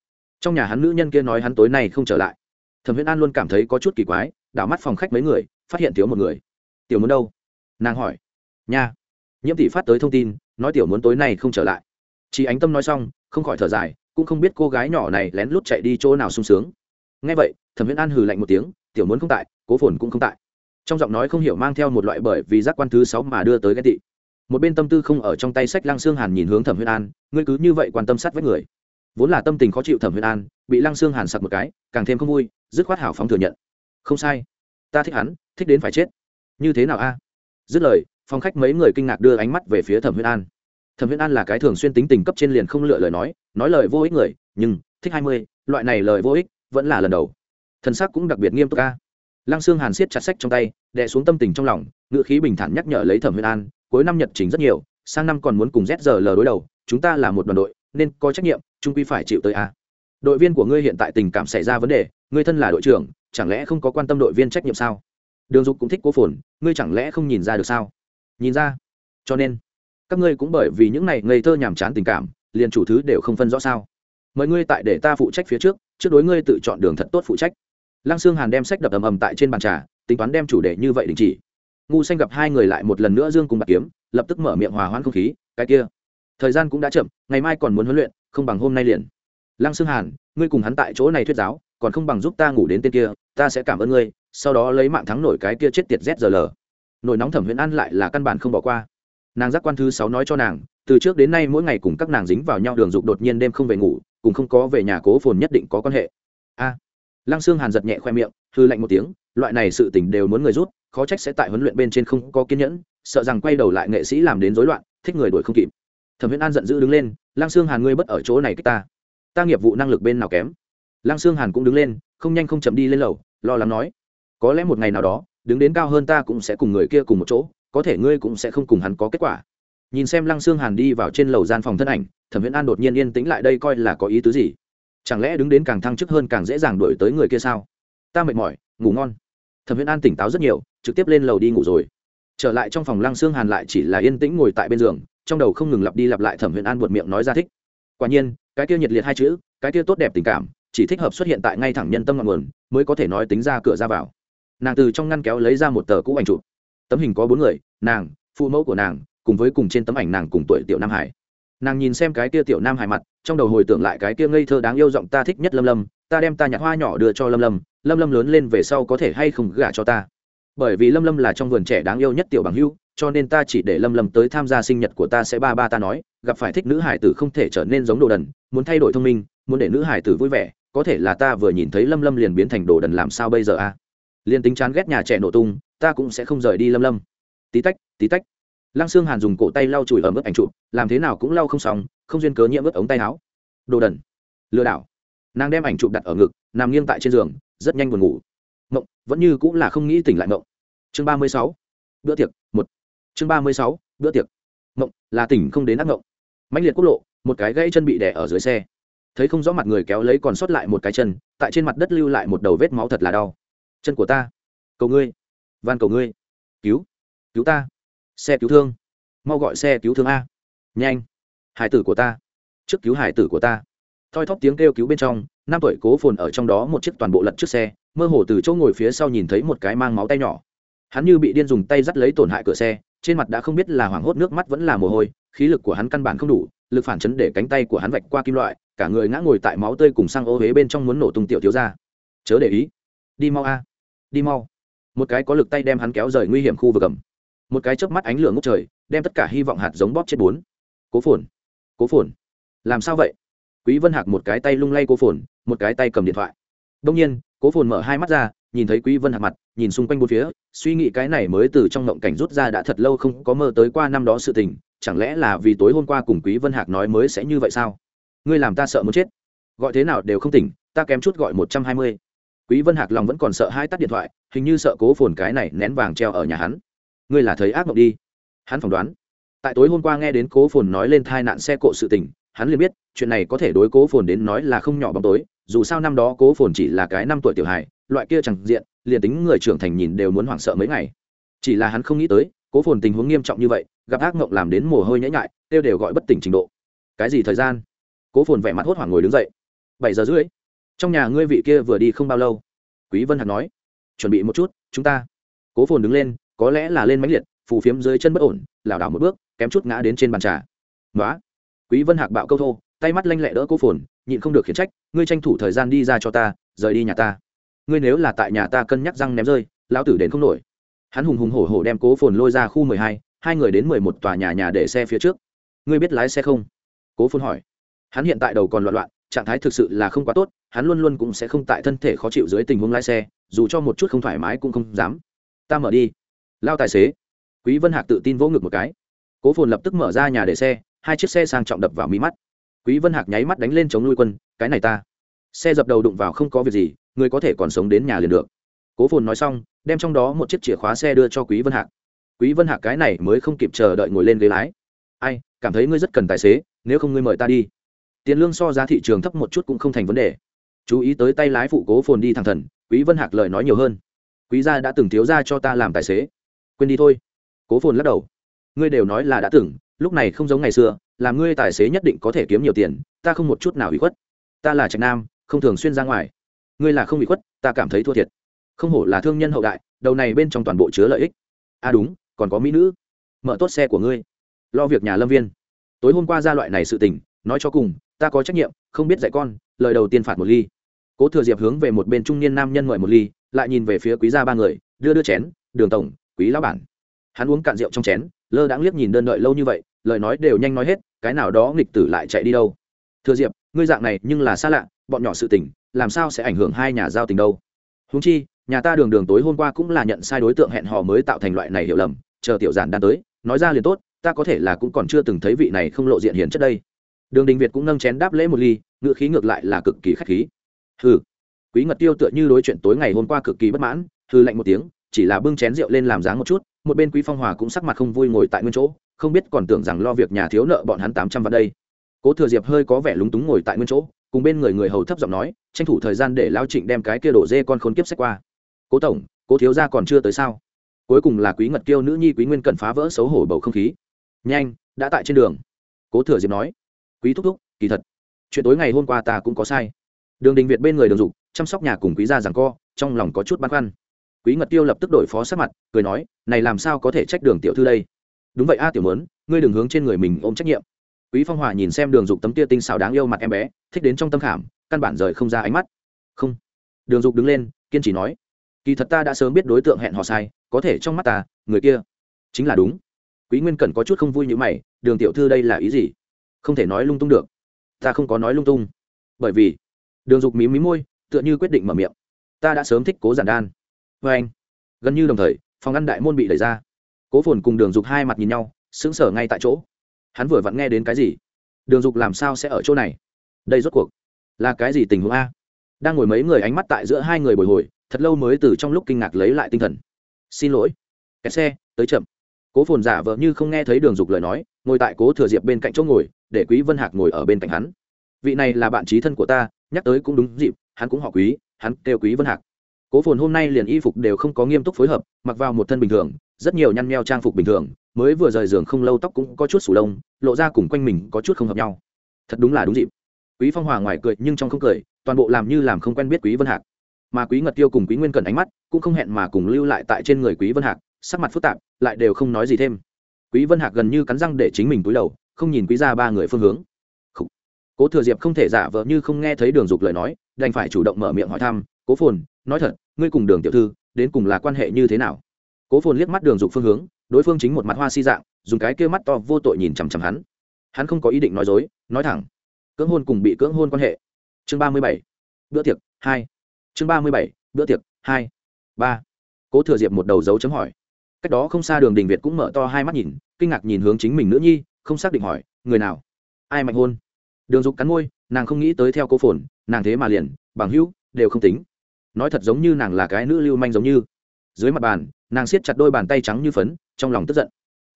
Trong nhà hắn nữ nhân kia nói hắn tối nay không trở lại. Thẩm Huyễn an luôn cảm thấy có chút kỳ quái, đảo mắt phòng khách mấy người, phát hiện thiếu một người. Tiểu muốn đâu? Nàng hỏi. Nha nhiễm tỷ phát tới thông tin, nói tiểu muốn tối nay không trở lại. Chị ánh tâm nói xong, không khỏi thở dài, cũng không biết cô gái nhỏ này lén lút chạy đi chỗ nào sung sướng. Ngay vậy, thẩm viễn an hừ lạnh một tiếng, tiểu muốn không tại, cố phồn cũng không tại. Trong giọng nói không hiểu mang theo một loại bởi vì giác quan thứ sáu mà đưa tới ghen tị. Một bên tâm tư không ở trong tay sách lăng xương hàn nhìn hướng thẩm huyên an, ngươi cứ như vậy quan tâm sát với người. Vốn là tâm tình khó chịu thẩm huyên an, bị lăng xương hàn sặc một cái, càng thêm không vui, dứt khoát hảo phóng thừa nhận. Không sai. Ta thích hắn, thích đến phải chết. Như thế nào a? Dứt lời phòng khách mấy người kinh ngạc đưa ánh mắt về phía thẩm huyên an. Thẩm huyên an là cái thường xuyên tính tình cấp trên liền không lựa lời nói nói lời vô ích người, nhưng, thích hai mươi, loại này lời vô ích vẫn là lần đầu. Thân sắc cũng đặc biệt nghiêm túc ca lăng xương hàn siết chặt sách trong tay, đè xuống tâm tình trong lòng ngự khí bình thản nhắc nhở lấy thẩm huyên an, cuối năm nhật chính rất nhiều, sang năm còn muốn cùng zl đối đầu, chúng ta là một đoàn đội, nên có trách nhiệm, trung quy phải chịu tới a. Đội viên của ngươi hiện tại tình cảm xảy ra vấn đề, ngươi thân là đội trưởng, chẳng lẽ không có quan tâm đội viên trách nhiệm sao? Đường dục cũng thích cố phồn, ngươi chẳng lẽ không nhìn ra được sao? Nhìn ra. Cho nên, các ngươi cũng bởi vì những này ngây thơ nhàm chán tình cảm, liền chủ thứ đều không phân rõ sao. Mời ngươi tại để ta phụ trách phía trước trước đối ngươi tự chọn đường thật tốt phụ trách. Lăng sương hàn đem sách đập ầm ầm tại trên bàn trà, tính toán đem chủ đề như vậy đình chỉ. Ngu xanh gặp hai người lại một lần nữa dương cùng bạc kiếm, lập tức mở miệng hòa hoãn không khí, cái kia, thời gian cũng đã chậm, ngày mai còn muốn huấn luyện, không bằng hôm nay liền. Lăng xương hàn, ngươi cùng hắn tại chỗ này thuyết giáo, còn không bằng giúp ta ngủ đến tên kia, ta sẽ cảm ơn ngươi, sau đó lấy mạng thắng nổi cái kia chết tiệt zl nổi nóng thẩm huyễn ăn lại là căn bản không bỏ qua. Nàng giác quan thứ sáu nói cho nàng, từ trước đến nay mỗi ngày cùng các nàng dính vào nhau đường dục đột nhiên đêm không về ngủ, cùng không có về nhà cố phồn nhất định có quan hệ. A. Lăng xương hàn giật nhẹ khoe miệng, hư lạnh một tiếng, loại này sự tình đều muốn người rút, khó trách sẽ tại huấn luyện bên trên không có kiên nhẫn, sợ rằng quay đầu lại nghệ sĩ làm đến rối loạn, thích người đuổi không kịp. Thẩm viễn an giận dữ đứng lên, lăng xương hàn, ngươi bất ở chỗ này kích ta. Ta nghiệp vụ năng lực bên nào kém? Lăng xương hàn cũng đứng lên, không nhanh không chậm đi lên lầu, lo lắng nói, có lẽ một ngày nào đó đứng đến cao hơn ta cũng sẽ cùng người kia cùng một chỗ, có thể ngươi cũng sẽ không cùng hắn có kết quả. Nhìn xem lăng xương hàn đi vào trên lầu gian phòng thân ảnh, thẩm viễn an đột nhiên yên tĩnh lại đây coi là có ý tứ gì? Chẳng lẽ đứng đến càng thăng chức hơn càng dễ dàng đuổi tới người kia sao? Ta mệt mỏi, ngủ ngon. Thẩm viễn an tỉnh táo rất nhiều, trực tiếp lên lầu đi ngủ rồi. Trở lại trong phòng lăng xương hàn lại chỉ là yên tĩnh ngồi tại bên giường, trong đầu không ngừng lặp đi lặp lại thẩm viễn an buột miệng nói ra thích. Quả nhiên, cái kia nhiệt liệt hai chữ, cái kia tốt đẹp tình cảm, chỉ thích hợp xuất hiện tại ngay thẳng nhân tâm ngọn nguồn, mới có thể nói tính ra cửa ra vào nàng từ trong ngăn kéo lấy ra một tờ cũ ảnh chụp. Tấm hình có bốn người, nàng, phụ mẫu của nàng, cùng với cùng trên tấm ảnh nàng cùng tuổi tiểu nam hải. Nàng nhìn xem cái kia tiểu nam hải mặt, trong đầu hồi tưởng lại cái kia ngây thơ đáng yêu giọng ta thích nhất lâm lâm, ta đem ta nhặt hoa nhỏ đưa cho lâm lâm lâm lâm lớn lên về sau có thể hay không gả cho ta. Bởi vì lâm lâm là trong vườn trẻ đáng yêu nhất tiểu bằng hưu, cho nên ta chỉ để lâm lâm tới tham gia sinh nhật của ta sẽ ba ba ta nói, gặp phải thích nữ hải tử không thể trở nên giống đồ đần, muốn thay đổi thông minh, muốn để nữ hải tử vui vẻ, có thể là ta vừa nhìn thấy lâm lâm liền biến thành đồ đần làm sao bây giờ a à? Liền tính chán ghét nhà trẻ nổ tung, ta cũng sẽ không rời đi lâm lâm. Tí tách tí tách. Lăng xương hàn dùng cổ tay lau chùi ở mức ảnh chụp, làm thế nào cũng lau không xong, không duyên cớ nhiễm ướt ống tay áo. Đồ đần. Lừa đảo. Nàng đem ảnh chụp đặt ở ngực, nằm nghiêng tại trên giường, rất nhanh buồn ngủ. Mộng, vẫn như cũng là không nghĩ tỉnh lại mộng. Chương ba mươi sáu. Bữa tiệc, một. Chương ba mươi sáu, bữa tiệc. Mộng, là tỉnh không đến ác mộng. Mạnh liệt quốc lộ, một cái gãy chân bị đè ở dưới xe. Thấy không rõ mặt người kéo lấy còn sót lại một cái chân, tại trên mặt đất lưu lại một đầu vết máu thật là đau chân của ta. Cầu ngươi. Van cầu ngươi. Cứu. Cứu ta. Xe cứu thương. Mau gọi xe cứu thương a. Nhanh. Hải tử của ta. Trước cứu hải tử của ta. Thoi thóp tiếng kêu cứu bên trong, năm tuổi cố phồn ở trong đó một chiếc toàn bộ lật trước xe, mơ hồ từ chỗ ngồi phía sau nhìn thấy một cái mang máu tay nhỏ. Hắn như bị điên dùng tay dắt lấy tổn hại cửa xe, trên mặt đã không biết là hoảng hốt, nước mắt vẫn là mồ hôi, khí lực của hắn căn bản không đủ, lực phản chấn để cánh tay của hắn vạch qua kim loại, cả người ngã ngồi tại máu tươi cùng sang ô huế bên trong muốn nổ tung tiểu thiếu ra chớ để ý. Đi mau a đi mau. Một cái có lực tay đem hắn kéo rời nguy hiểm khu vực cầm một cái chớp mắt ánh lửa ngốc trời, đem tất cả hy vọng hạt giống bóp chết bốn. Cố phồn cố phồn. Làm sao vậy? Quý vân hạc một cái tay lung lay cố phồn, một cái tay cầm điện thoại. Đông nhiên, cố phồn mở hai mắt ra, nhìn thấy quý vân hạc mặt, nhìn xung quanh bốn phía, suy nghĩ cái này mới từ trong ngộng cảnh rút ra đã thật lâu không có mơ tới qua năm đó sự tình, chẳng lẽ là vì tối hôm qua cùng quý vân hạc nói mới sẽ như vậy sao? Ngươi làm ta sợ muốn chết. Gọi thế nào đều không tỉnh, ta kém chút gọi một trăm hai mươi quý vân hạc lòng vẫn còn sợ hai tắt điện thoại, hình như sợ cố phồn cái này nén vàng treo ở nhà hắn. Ngươi là thấy ác mộng đi. Hắn phỏng đoán. Tại tối hôm qua nghe đến cố phồn nói lên thai nạn xe cộ sự tình, hắn liền biết, chuyện này có thể đối cố phồn đến nói là không nhỏ bóng tối, dù sao năm đó cố phồn chỉ là cái năm tuổi tiểu hài, loại kia chẳng diện, liền tính người trưởng thành nhìn đều muốn hoảng sợ mấy ngày. Chỉ là hắn không nghĩ tới, cố phồn tình huống nghiêm trọng như vậy, gặp ác mộng làm đến mồ hôi nhễ nhại tiêu đều gọi bất tỉnh trình độ. Cái gì thời gian? Cố phồn vẻ mặt hốt hoảng ngồi đứng dậy. Bảy giờ rưỡi trong nhà ngươi vị kia vừa đi không bao lâu? Quý vân hạc nói. Chuẩn bị một chút, chúng ta. Cố phồn đứng lên, có lẽ là lên mãnh liệt, phù phiếm dưới chân bất ổn, lảo đảo một bước, kém chút ngã đến trên bàn trà. Nói quý vân hạc bạo câu thô, tay mắt lanh lẹ đỡ cố phồn, nhịn không được khiển trách, ngươi tranh thủ thời gian đi ra cho ta, rời đi nhà ta. Ngươi nếu là tại nhà ta cân nhắc răng ném rơi, lão tử đến không nổi. Hắn hùng hùng hổ hổ đem cố phồn lôi ra khu mười hai hai người đến mười một tòa nhà nhà để xe phía trước. Ngươi biết lái xe không? Cố phồn hỏi. Hắn hiện tại đầu còn loạn loạn trạng thái thực sự là không quá tốt, hắn luôn luôn cũng sẽ không tại thân thể khó chịu dưới tình huống lái xe, dù cho một chút không thoải mái cũng không dám. Ta mở đi. Lao tài xế. Quý vân hạc tự tin vỗ ngực một cái. Cố phồn lập tức mở ra nhà để xe, hai chiếc xe sang trọng đập vào mí mắt. Quý vân hạc nháy mắt đánh lên chống nuôi quân, cái này ta. Xe dập đầu đụng vào không có việc gì, người có thể còn sống đến nhà liền được. Cố phồn nói xong, đem trong đó một chiếc chìa khóa xe đưa cho quý vân hạc. Quý vân hạc, cái này mới không kịp chờ đợi ngồi lên ghế lái. Ai, cảm thấy ngươi rất cần tài xế, nếu không ngươi mời ta đi tiền lương so giá thị trường thấp một chút cũng không thành vấn đề. Chú ý tới tay lái phụ cố phồn đi thẳng thần, quý vân hạc lời nói nhiều hơn. Quý gia đã từng thiếu ra cho ta làm tài xế. Quên đi thôi. Cố phồn lắc đầu. Ngươi đều nói là đã từng, lúc này không giống ngày xưa, làm ngươi tài xế nhất định có thể kiếm nhiều tiền, ta không một chút nào bị khuất. Ta là trạch nam, không thường xuyên ra ngoài. Ngươi là không bị khuất, ta cảm thấy thua thiệt. Không hổ là thương nhân hậu đại, đầu này bên trong toàn bộ chứa lợi ích. À đúng, còn có mỹ nữ. Mở tốt xe của ngươi. Lo việc nhà lâm viên. Tối hôm qua ra loại này sự tình, nói cho cùng ta có trách nhiệm, không biết dạy con, lời đầu tiên phạt một ly. Cố thừa diệp hướng về một bên trung niên nam nhân mời một ly, lại nhìn về phía quý gia ba người, đưa đưa chén, đường tổng, quý lão bản. Hắn uống cạn rượu trong chén, lơ đãng liếc nhìn đơn đợi lâu như vậy, lời nói đều nhanh nói hết, cái nào đó nghịch tử lại chạy đi đâu. Thừa diệp, ngươi dạng này nhưng là xa lạ, bọn nhỏ sự tình, làm sao sẽ ảnh hưởng hai nhà giao tình đâu? Húng chi, nhà ta đường đường tối hôm qua cũng là nhận sai đối tượng hẹn hò mới tạo thành loại này hiểu lầm, chờ tiểu giản đang tới, nói ra liền tốt, ta có thể là cũng còn chưa từng thấy vị này không lộ diện hiền chất đây đường đình việt cũng nâng chén đáp lễ một ly, ngữ khí ngược lại là cực kỳ khách khí. Hừ. Quý ngật tiêu tựa như đối chuyện tối ngày hôm qua cực kỳ bất mãn hư lạnh một tiếng, chỉ là bưng chén rượu lên làm dáng một chút, một bên quý phong hòa cũng sắc mặt không vui ngồi tại nguyên chỗ, không biết còn tưởng rằng lo việc nhà thiếu nợ bọn hắn tám trăm vào đây. Cố thừa diệp hơi có vẻ lúng túng ngồi tại nguyên chỗ, cùng bên người người hầu thấp giọng nói, tranh thủ thời gian để lao trịnh đem cái kia đổ dê con khốn kiếp sách qua. Cố tổng, cố thiếu gia còn chưa tới sao? Cuối cùng là quý ngật kiêu nữ nhi quý nguyên cần phá vỡ xấu hổ bầu không khí. Nhanh, đã tại trên đường. Cố thừa diệp nói quý thúc thúc, kỳ thật. Chuyện tối ngày hôm qua ta cũng có sai. Đường đình việt bên người đường dục, chăm sóc nhà cùng quý gia rằng co, trong lòng có chút băn khoăn. Quý ngật tiêu lập tức đổi phó sát mặt, cười nói, này làm sao có thể trách đường tiểu thư đây? Đúng vậy a, tiểu mớn ngươi đừng hướng trên người mình ôm trách nhiệm. Quý phong hòa nhìn xem đường dục tấm tia tinh xảo đáng yêu mặt em bé, thích đến trong tâm khảm, căn bản rời không ra ánh mắt. Không. Đường dục đứng lên, kiên trì nói, kỳ thật ta đã sớm biết đối tượng hẹn họ sai, có thể trong mắt ta, người kia chính là đúng. Quý nguyên cẩn có chút không vui như mày, đường tiểu thư đây là ý gì? Không thể nói lung tung được. Ta không có nói lung tung. Bởi vì, đường dục mí mí môi, tựa như quyết định mở miệng. Ta đã sớm thích cố giản đan. Vê anh, gần như đồng thời, phòng ăn đại môn bị đẩy ra. Cố phồn cùng đường dục hai mặt nhìn nhau, sững sờ ngay tại chỗ. Hắn vừa vặn nghe đến cái gì? Đường dục làm sao sẽ ở chỗ này? Đây rốt cuộc là cái gì tình huống a? Đang ngồi mấy người ánh mắt tại giữa hai người bồi hồi, thật lâu mới từ trong lúc kinh ngạc lấy lại tinh thần. Xin lỗi. Kẹt xe, tới chậm. Cố phồn giả vợ như không nghe thấy đường dục lời nói, ngồi tại cố thừa diệp bên cạnh chỗ ngồi để quý vân hạc ngồi ở bên cạnh hắn. Vị này là bạn trí thân của ta, nhắc tới cũng đúng dịp, hắn cũng họ quý, hắn kêu quý vân hạc. Cố phồn hôm nay liền y phục đều không có nghiêm túc phối hợp, mặc vào một thân bình thường, rất nhiều nhăn meo trang phục bình thường, mới vừa rời giường không lâu tóc cũng có chút sủ lông, lộ ra cùng quanh mình có chút không hợp nhau. Thật đúng là đúng dịp. Quý phong hòa ngoài cười nhưng trong không cười, toàn bộ làm như làm không quen biết quý vân hạc. Mà quý ngật tiêu cùng quý nguyên cần ánh mắt cũng không hẹn mà cùng lưu lại tại trên người quý vân hạc, sắc mặt phức tạp, lại đều không nói gì thêm. Quý vân hạc gần như cắn răng để chính mình túi đầu không nhìn quý gia ba người phương hướng. Cố thừa diệp không thể giả vờ như không nghe thấy đường dục lời nói, đành phải chủ động mở miệng hỏi thăm, cố phồn, nói thật, ngươi cùng đường tiểu thư, đến cùng là quan hệ như thế nào? Cố phồn liếc mắt đường dục phương hướng, đối phương chính một mặt hoa si dạng, dùng cái kia mắt to vô tội nhìn chằm chằm hắn. Hắn không có ý định nói dối, nói thẳng. Cưỡng hôn cùng bị cưỡng hôn quan hệ. Chương ba mươi bảy. Bữa tiệc hai. Chương ba mươi bảy. Bữa tiệc hai. Ba. Cố thừa diệp một đầu dấu chấm hỏi. Cách đó không xa đường đình việt cũng mở to hai mắt nhìn, kinh ngạc nhìn hướng chính mình nữ nhi không xác định hỏi, người nào? Ai mạnh hôn đường dục cắn môi, nàng không nghĩ tới theo cố phồn, nàng thế mà liền, bằng hữu, đều không tính. Nói thật giống như nàng là cái nữ lưu manh giống như. Dưới mặt bàn, nàng siết chặt đôi bàn tay trắng như phấn, trong lòng tức giận.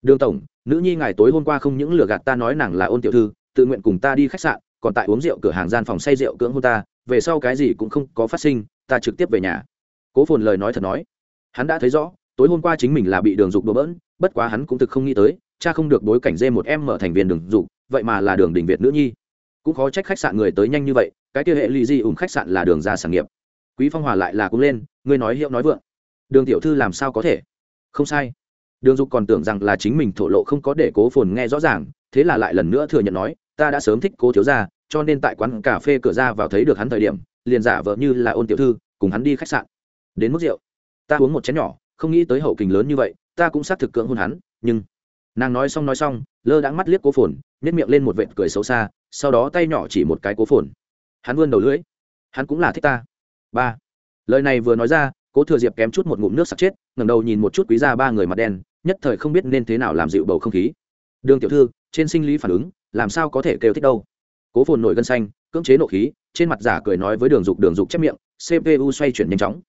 Đường tổng, nữ nhi ngài tối hôm qua không những lừa gạt ta nói nàng là ôn tiểu thư, tự nguyện cùng ta đi khách sạn, còn tại uống rượu cửa hàng gian phòng say rượu cưỡng hôn ta, về sau cái gì cũng không có phát sinh, ta trực tiếp về nhà. Cố phồn lời nói thật nói. Hắn đã thấy rõ, tối hôm qua chính mình là bị đường dục đổ bỡn, bất quá hắn cũng thực không nghĩ tới cha không được bối cảnh dê một em mở thành viên đường dục, vậy mà là đường đình việt nữ nhi. Cũng khó trách khách sạn người tới nhanh như vậy, cái kia hệ lụy di ủng khách sạn là đường ra sản nghiệp. Quý phong hòa lại là cũng lên, ngươi nói hiệu nói vượng. Đường tiểu thư làm sao có thể? Không sai. Đường dục còn tưởng rằng là chính mình thổ lộ không có để cố phồn nghe rõ ràng, thế là lại lần nữa thừa nhận nói, ta đã sớm thích cố thiếu gia, cho nên tại quán cà phê cửa ra vào thấy được hắn thời điểm, liền giả vợ như là ôn tiểu thư, cùng hắn đi khách sạn. Đến mức rượu. Ta uống một chén nhỏ, không nghĩ tới hậu kình lớn như vậy, ta cũng xác thực cưỡng hôn hắn, nhưng nàng nói xong nói xong, lơ đãng mắt liếc cố phồn nhét miệng lên một vệt cười xấu xa, sau đó tay nhỏ chỉ một cái cố phồn. Hắn vươn đầu lưỡi. Hắn cũng là thích ta. Ba. Lời này vừa nói ra, cố thừa diệp kém chút một ngụm nước sặc chết, ngẩng đầu nhìn một chút quý ra ba người mặt đen, nhất thời không biết nên thế nào làm dịu bầu không khí. Đường tiểu thư, trên sinh lý phản ứng, làm sao có thể kêu thích đâu? Cố phồn nổi gân xanh, cưỡng chế nộ khí, trên mặt giả cười nói với đường dục đường dục chép miệng cpu xoay chuyển nhanh chóng.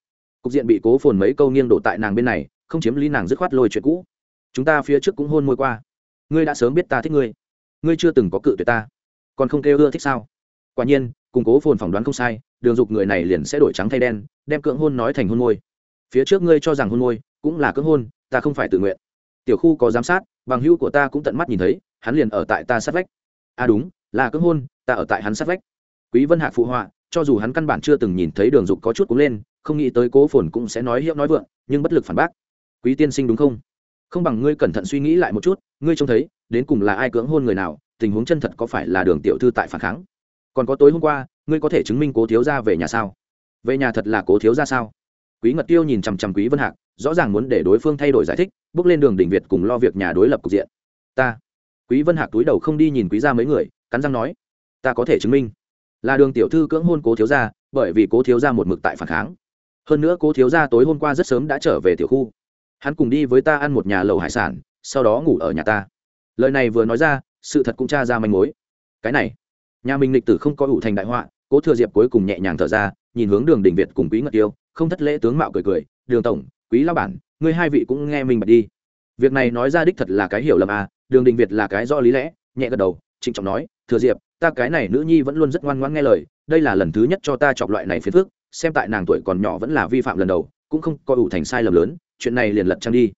Cục diện bị cố phồn mấy câu nghiêng đổ tại nàng bên này, không chiếm lý nàng dứt khoát lôi chuyện cũ chúng ta phía trước cũng hôn môi qua. Ngươi đã sớm biết ta thích ngươi. Ngươi chưa từng có cự tuyệt ta. Còn không kêu ưa thích sao? Quả nhiên, củng cố phồn phỏng đoán không sai, đường dục người này liền sẽ đổi trắng thay đen, đem cưỡng hôn nói thành hôn môi. Phía trước ngươi cho rằng hôn môi cũng là cưỡng hôn, ta không phải tự nguyện. Tiểu khu có giám sát, bằng hữu của ta cũng tận mắt nhìn thấy, hắn liền ở tại ta sát vách. À đúng, là cưỡng hôn, ta ở tại hắn sát vách. Quý vân hạc phụ họa, cho dù hắn căn bản chưa từng nhìn thấy đường dục có chút cũng lên, không nghĩ tới cố phồn cũng sẽ nói hiệu nói vượng, nhưng bất lực phản bác. Quý tiên sinh đúng không? Không bằng ngươi cẩn thận suy nghĩ lại một chút, ngươi trông thấy, đến cùng là ai cưỡng hôn người nào, tình huống chân thật có phải là đường tiểu thư tại phản kháng? Còn có tối hôm qua, ngươi có thể chứng minh cố thiếu ra về nhà sao? Về nhà thật là cố thiếu ra sao? Quý ngật tiêu nhìn chằm chằm quý vân hạc, rõ ràng muốn để đối phương thay đổi giải thích, bước lên đường đỉnh việt cùng lo việc nhà đối lập cục diện. Ta. Quý vân hạc túi đầu không đi nhìn quý ra mấy người, cắn răng nói, ta có thể chứng minh là đường tiểu thư cưỡng hôn cố thiếu gia, bởi vì cố thiếu gia một mực tại phản kháng. Hơn nữa cố thiếu gia tối hôm qua rất sớm đã trở về tiểu khu hắn cùng đi với ta ăn một nhà lầu hải sản, sau đó ngủ ở nhà ta. Lời này vừa nói ra, sự thật cũng tra ra manh mối. Cái này, nhà mình lịch tử không có ủ thành đại họa, cố thừa diệp cuối cùng nhẹ nhàng thở ra, nhìn hướng đường đình việt cùng quý ngật tiêu, không thất lễ tướng mạo cười cười, đường tổng, quý lao bản, ngươi hai vị cũng nghe mình bật đi. Việc này nói ra đích thật là cái hiểu lầm à đường đình việt là cái do lý lẽ, nhẹ gật đầu, trịnh trọng nói, thừa diệp, ta cái này nữ nhi vẫn luôn rất ngoan ngoãn nghe lời, đây là lần thứ nhất cho ta chọc loại này phiền phức, xem tại nàng tuổi còn nhỏ vẫn là vi phạm lần đầu, cũng không coi ủ thành sai lầm lớn chuyện này liền lật trang đi.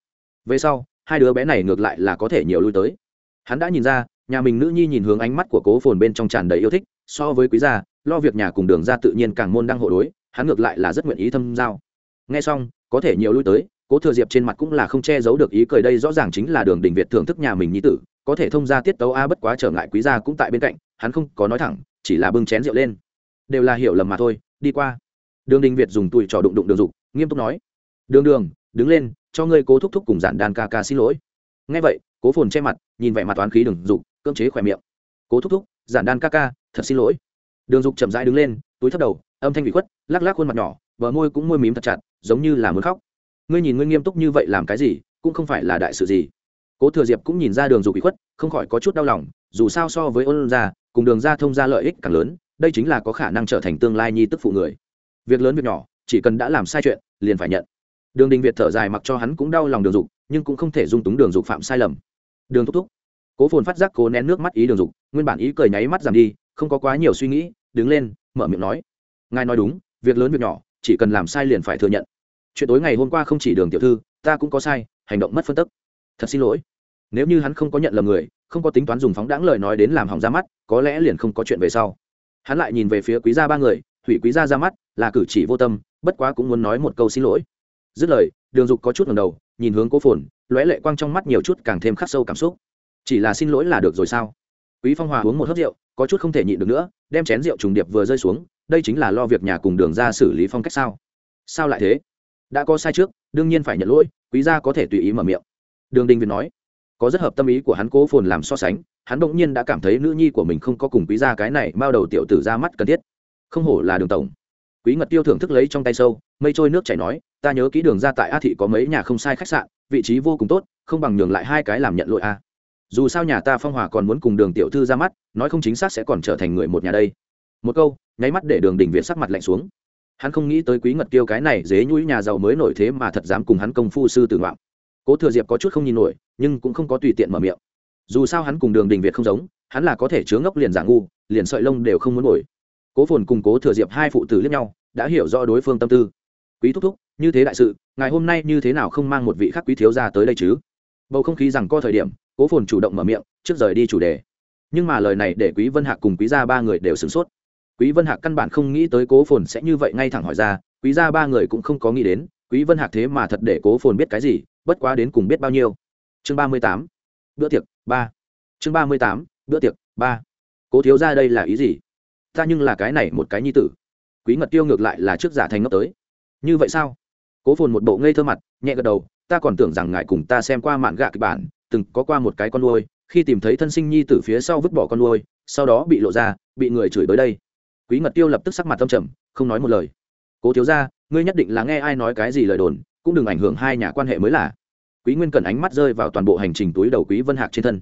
Về sau, hai đứa bé này ngược lại là có thể nhiều lui tới. Hắn đã nhìn ra, nhà mình nữ nhi nhìn hướng ánh mắt của cố phồn bên trong tràn đầy yêu thích, so với quý gia, lo việc nhà cùng đường ra tự nhiên càng môn đang hộ đối, hắn ngược lại là rất nguyện ý thâm giao. Nghe xong, có thể nhiều lui tới, cố thừa diệp trên mặt cũng là không che giấu được ý cười đây rõ ràng chính là đường đình việt thưởng thức nhà mình nhi tử, có thể thông ra tiết tấu a bất quá trở ngại quý gia cũng tại bên cạnh, hắn không có nói thẳng, chỉ là bưng chén rượu lên. Đều là hiểu lầm mà thôi, đi qua. Đường đình việt dùng tùi trò đụng đụng đường dục, nghiêm túc nói. Đường đường đứng lên, cho ngươi cố thúc thúc cùng giản đàn ca ca xin lỗi. Ngay vậy, cố phồn che mặt, nhìn vẻ mặt toán khí đường dục, cưỡng chế khỏe miệng. Cố thúc thúc, giản đan ca ca, thật xin lỗi. Đường dục chậm rãi đứng lên, túi thấp đầu, âm thanh bị khuất, lắc lắc khuôn mặt nhỏ, bờ môi cũng môi mím thật chặt, giống như là muốn khóc. Ngươi nhìn ngươi nghiêm túc như vậy làm cái gì, cũng không phải là đại sự gì. Cố thừa diệp cũng nhìn ra đường dục bị khuất, không khỏi có chút đau lòng, dù sao so với ôn gia, cùng đường gia thông gia lợi ích càng lớn, đây chính là có khả năng trở thành tương lai nhi tức phụ người. Việc lớn việc nhỏ, chỉ cần đã làm sai chuyện, liền phải nhận đường đình việt thở dài mặc cho hắn cũng đau lòng đường dục, nhưng cũng không thể dung túng đường dục phạm sai lầm. Đường thúc thúc. Cố phồn phát giác cố nén nước mắt ý đường dục, nguyên bản ý cười nháy mắt giảm đi, không có quá nhiều suy nghĩ, đứng lên, mở miệng nói. Ngài nói đúng, việc lớn việc nhỏ, chỉ cần làm sai liền phải thừa nhận. Chuyện tối ngày hôm qua không chỉ đường tiểu thư, ta cũng có sai, hành động mất phân tức. Thật xin lỗi. Nếu như hắn không có nhận lầm người, không có tính toán dùng phóng đáng lời nói đến làm hỏng ra mắt, có lẽ liền không có chuyện về sau. Hắn lại nhìn về phía quý gia ba người, hủy quý gia ra mắt, là cử chỉ vô tâm, bất quá cũng muốn nói một câu xin lỗi dứt lời, đường dục có chút ngầm đầu, nhìn hướng cố phồn, lóe lệ quang trong mắt nhiều chút càng thêm khắc sâu cảm xúc. Chỉ là xin lỗi là được rồi sao? Quý phong hòa uống một hớp rượu, có chút không thể nhịn được nữa, đem chén rượu trùng điệp vừa rơi xuống, đây chính là lo việc nhà cùng đường ra xử lý phong cách sao? Sao lại thế? Đã có sai trước, đương nhiên phải nhận lỗi, quý gia có thể tùy ý mở miệng. Đường đình việt nói, có rất hợp tâm ý của hắn cố phồn làm so sánh, hắn bỗng nhiên đã cảm thấy nữ nhi của mình không có cùng quý gia cái này bao đầu tiểu tử ra mắt cần thiết. Không hổ là đường tổng quý ngật tiêu thưởng thức lấy trong tay sâu, mây trôi nước chảy nói, ta nhớ kỹ đường ra tại a thị có mấy nhà không sai khách sạn, vị trí vô cùng tốt, không bằng nhường lại hai cái làm nhận lỗi a. Dù sao nhà ta phong hòa còn muốn cùng đường tiểu thư ra mắt, nói không chính xác sẽ còn trở thành người một nhà đây. Một câu, nháy mắt để đường đình viện sắc mặt lạnh xuống. Hắn không nghĩ tới quý ngật Tiêu cái này dế nhũi nhà giàu mới nổi thế mà thật dám cùng hắn công phu sư tử ngoạm. Cố thừa diệp có chút không nhìn nổi, nhưng cũng không có tùy tiện mở miệng. Dù sao hắn cùng đường đình việt không giống, hắn là có thể chứa ngốc liền giả ngu, liền sợi lông đều không muốn nổi cố phồn cùng cố thừa diệp hai phụ tử liếc nhau, đã hiểu rõ đối phương tâm tư. Quý thúc thúc, như thế đại sự, ngày hôm nay như thế nào không mang một vị khác quý thiếu ra tới đây chứ? Bầu không khí rằng co thời điểm, cố phồn chủ động mở miệng, trước rời đi chủ đề. Nhưng mà lời này để quý vân hạc cùng quý gia ba người đều sửng sốt. Quý vân hạc căn bản không nghĩ tới cố phồn sẽ như vậy ngay thẳng hỏi ra, quý gia ba người cũng không có nghĩ đến, quý vân hạc thế mà thật để cố phồn biết cái gì, bất quá đến cùng biết bao nhiêu. Chương 38. bữa tiệc ba. Chương 38. bữa tiệc ba. Cố thiếu gia đây là ý gì? Ta nhưng là cái này một cái nhi tử. Quý ngật tiêu ngược lại là trước giả thành ngốc tới. Như vậy sao? Cố phồn một bộ ngây thơ mặt, nhẹ gật đầu, ta còn tưởng rằng ngài cùng ta xem qua mạn gạ kịch bản, từng có qua một cái con nuôi, khi tìm thấy thân sinh nhi tử phía sau vứt bỏ con nuôi, sau đó bị lộ ra, bị người chửi tới đây. Quý ngật tiêu lập tức sắc mặt tâm trầm, không nói một lời. Cố thiếu ra ngươi nhất định là nghe ai nói cái gì lời đồn, cũng đừng ảnh hưởng hai nhà quan hệ mới là. Quý nguyên cần ánh mắt rơi vào toàn bộ hành trình túi đầu quý vân hạc trên thân.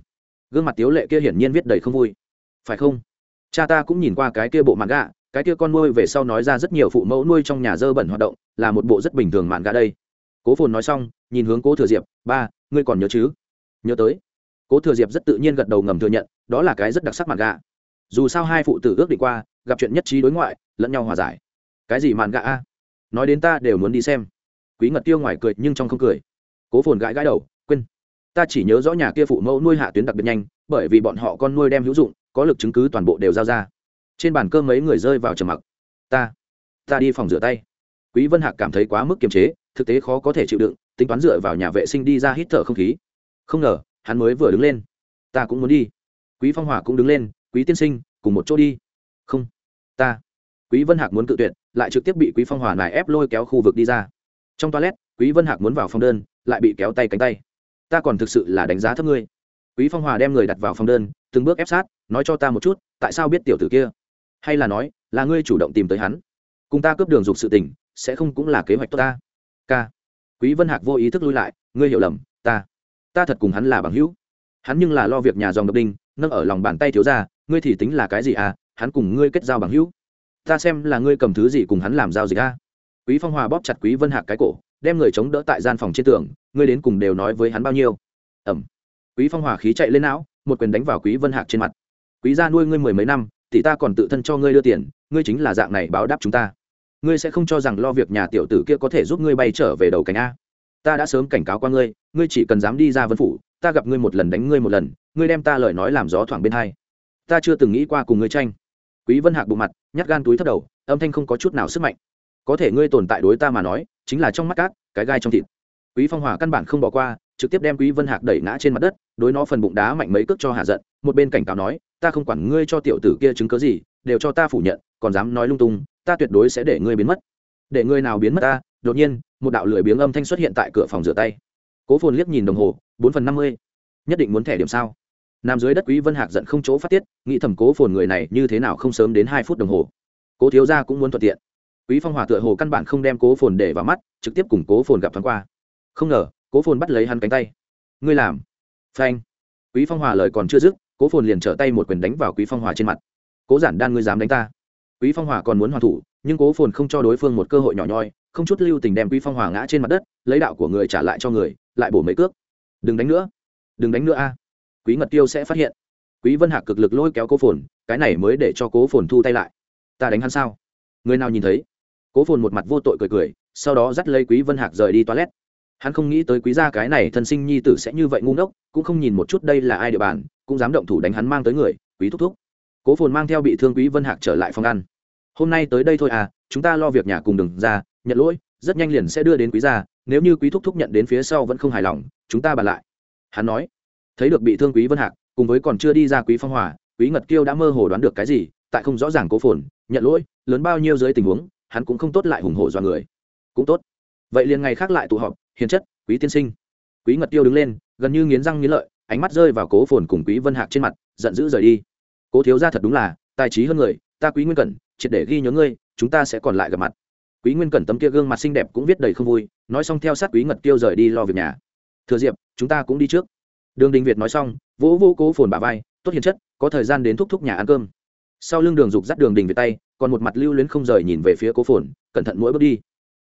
Gương mặt tiếu lệ kia hiển nhiên viết đầy không vui. Phải không? Cha ta cũng nhìn qua cái kia bộ mạn gạ, cái kia con nuôi về sau nói ra rất nhiều phụ mẫu nuôi trong nhà dơ bẩn hoạt động, là một bộ rất bình thường mạn gạ đây. Cố phồn nói xong, nhìn hướng cố thừa diệp, ba, ngươi còn nhớ chứ? Nhớ tới. Cố thừa diệp rất tự nhiên gật đầu ngầm thừa nhận, đó là cái rất đặc sắc mạn gạ. Dù sao hai phụ tử ước định qua, gặp chuyện nhất trí đối ngoại, lẫn nhau hòa giải. Cái gì mạn gạ a? Nói đến ta đều muốn đi xem. Quý ngật tiêu ngoài cười nhưng trong không cười. Cố phồn gãi gãi đầu, quên, ta chỉ nhớ rõ nhà kia phụ mẫu nuôi hạ tuyến đặc biệt nhanh, bởi vì bọn họ con nuôi đem hữu dụng có lực chứng cứ toàn bộ đều giao ra. Trên bàn cơm mấy người rơi vào trầm mặc. Ta ta đi phòng rửa tay. Quý vân hạc cảm thấy quá mức kiềm chế, thực tế khó có thể chịu đựng, tính toán dựa vào nhà vệ sinh đi ra hít thở không khí. Không ngờ, hắn mới vừa đứng lên. Ta cũng muốn đi. Quý phong hỏa cũng đứng lên, quý tiên sinh, cùng một chỗ đi. Không, ta. Quý vân hạc muốn tự tuyệt, lại trực tiếp bị quý phong hỏa này ép lôi kéo khu vực đi ra. Trong toilet, quý vân hạc muốn vào phòng đơn, lại bị kéo tay cánh tay. Ta còn thực sự là đánh giá thấp ngươi quý phong hòa đem người đặt vào phòng đơn, từng bước ép sát, nói cho ta một chút, tại sao biết tiểu tử kia? Hay là nói, là ngươi chủ động tìm tới hắn? Cùng ta cướp đường dục sự tình, sẽ không cũng là kế hoạch tốt ta? K quý vân hạc vô ý thức lui lại, ngươi hiểu lầm, ta. Ta thật cùng hắn là bằng hữu. Hắn nhưng là lo việc nhà dòng độc đinh, nâng ở lòng bàn tay thiếu ra ngươi thì tính là cái gì à? Hắn cùng ngươi kết giao bằng hữu. Ta xem là ngươi cầm thứ gì cùng hắn làm giao dịch à? Quý phong hòa bóp chặt quý vân hạc cái cổ, đem người chống đỡ tại gian phòng trên tường, ngươi đến cùng đều nói với hắn bao nhiêu? Ẩm quý phong hòa khí chạy lên não, một quyền đánh vào quý vân hạc trên mặt. Quý gia nuôi ngươi mười mấy năm, thì ta còn tự thân cho ngươi đưa tiền, ngươi chính là dạng này báo đáp chúng ta. Ngươi sẽ không cho rằng lo việc nhà tiểu tử kia có thể giúp ngươi bay trở về đầu cánh a. Ta đã sớm cảnh cáo qua ngươi ngươi chỉ cần dám đi ra vân phủ, ta gặp ngươi một lần đánh ngươi một lần, ngươi đem ta lời nói làm gió thoảng bên hai. Ta chưa từng nghĩ qua cùng ngươi tranh. Quý vân hạc bụng mặt, nhát gan túi thấp đầu, âm thanh không có chút nào sức mạnh. Có thể ngươi tồn tại đối ta mà nói, chính là trong mắt cát, cái gai trong thịt. Quý phong hòa căn bản không bỏ qua, trực tiếp đem quý vân hạc đẩy ngã trên mặt đất đối nó phần bụng đá mạnh mấy cước cho hạ giận, một bên cảnh cáo nói, ta không quản ngươi cho tiểu tử kia chứng cớ gì, đều cho ta phủ nhận, còn dám nói lung tung, ta tuyệt đối sẽ để ngươi biến mất. Để ngươi nào biến mất ta? Đột nhiên, một đạo lười biếng âm thanh xuất hiện tại cửa phòng rửa tay. Cố phồn liếc nhìn đồng hồ, bốn phần năm mươi. Nhất định muốn thẻ điểm sao? Nằm dưới đất quý vân hạc giận không chỗ phát tiết, nghĩ thầm cố phồn người này như thế nào không sớm đến hai phút đồng hồ. Cố thiếu gia cũng muốn thuận tiện. Quý phong hòa tựa hồ căn bản không đem cố phồn để vào mắt, trực tiếp cùng cố phồn gặp thoáng qua. Không ngờ, cố phồn bắt lấy hắn cánh tay. Ngươi làm? Phanh. Quý phong hòa lời còn chưa dứt, cố phồn liền trở tay một quyền đánh vào quý phong hòa trên mặt. Cố giản đan ngươi dám đánh ta? Quý phong hòa còn muốn hoàn thủ, nhưng cố phồn không cho đối phương một cơ hội nhỏ nhoi, không chút lưu tình đem quý phong hòa ngã trên mặt đất, lấy đạo của người trả lại cho người, lại bổ mấy cước. Đừng đánh nữa, đừng đánh nữa a. Quý ngật tiêu sẽ phát hiện. Quý vân hạc cực lực lôi kéo cố phồn, cái này mới để cho cố phồn thu tay lại. Ta đánh hắn sao? Người nào nhìn thấy? Cố phồn một mặt vô tội cười cười, sau đó dắt lấy quý vân hạc rời đi toilet hắn không nghĩ tới quý gia cái này thân sinh nhi tử sẽ như vậy ngu ngốc, cũng không nhìn một chút đây là ai địa bàn, cũng dám động thủ đánh hắn mang tới người, quý thúc thúc. Cố phồn mang theo bị thương quý vân hạc trở lại phòng ăn. Hôm nay tới đây thôi à chúng ta lo việc nhà cùng đừng ra, nhận lỗi, rất nhanh liền sẽ đưa đến quý gia, nếu như quý thúc thúc nhận đến phía sau vẫn không hài lòng, chúng ta bàn lại. Hắn nói, thấy được bị thương quý vân hạc, cùng với còn chưa đi ra quý phong hòa, quý ngật kiêu đã mơ hồ đoán được cái gì, tại không rõ ràng cố phồn, nhận lỗi, lớn bao nhiêu dưới tình huống, hắn cũng không tốt lại hùng hổ do người. Cũng tốt. Vậy liền ngày khác lại tụ họp hiền chất, quý tiên sinh. Quý ngật tiêu đứng lên, gần như nghiến răng nghiến lợi, ánh mắt rơi vào cố phồn cùng quý vân hạc trên mặt, giận dữ rời đi. Cố thiếu ra thật đúng là tài trí hơn người, ta quý nguyên cẩn, triệt để ghi nhớ ngươi, chúng ta sẽ còn lại gặp mặt. Quý nguyên cẩn tấm kia gương mặt xinh đẹp cũng viết đầy không vui, nói xong theo sát quý ngật tiêu rời đi lo việc nhà. Thừa diệp, chúng ta cũng đi trước. Đường đình việt nói xong, vỗ vô cố phồn bà vai, tốt hiền chất, có thời gian đến thúc thúc nhà ăn cơm. Sau lưng đường dục dắt đường đình việt tay, còn một mặt lưu luyến không rời nhìn về phía cố phồn, cẩn thận mỗi bước đi.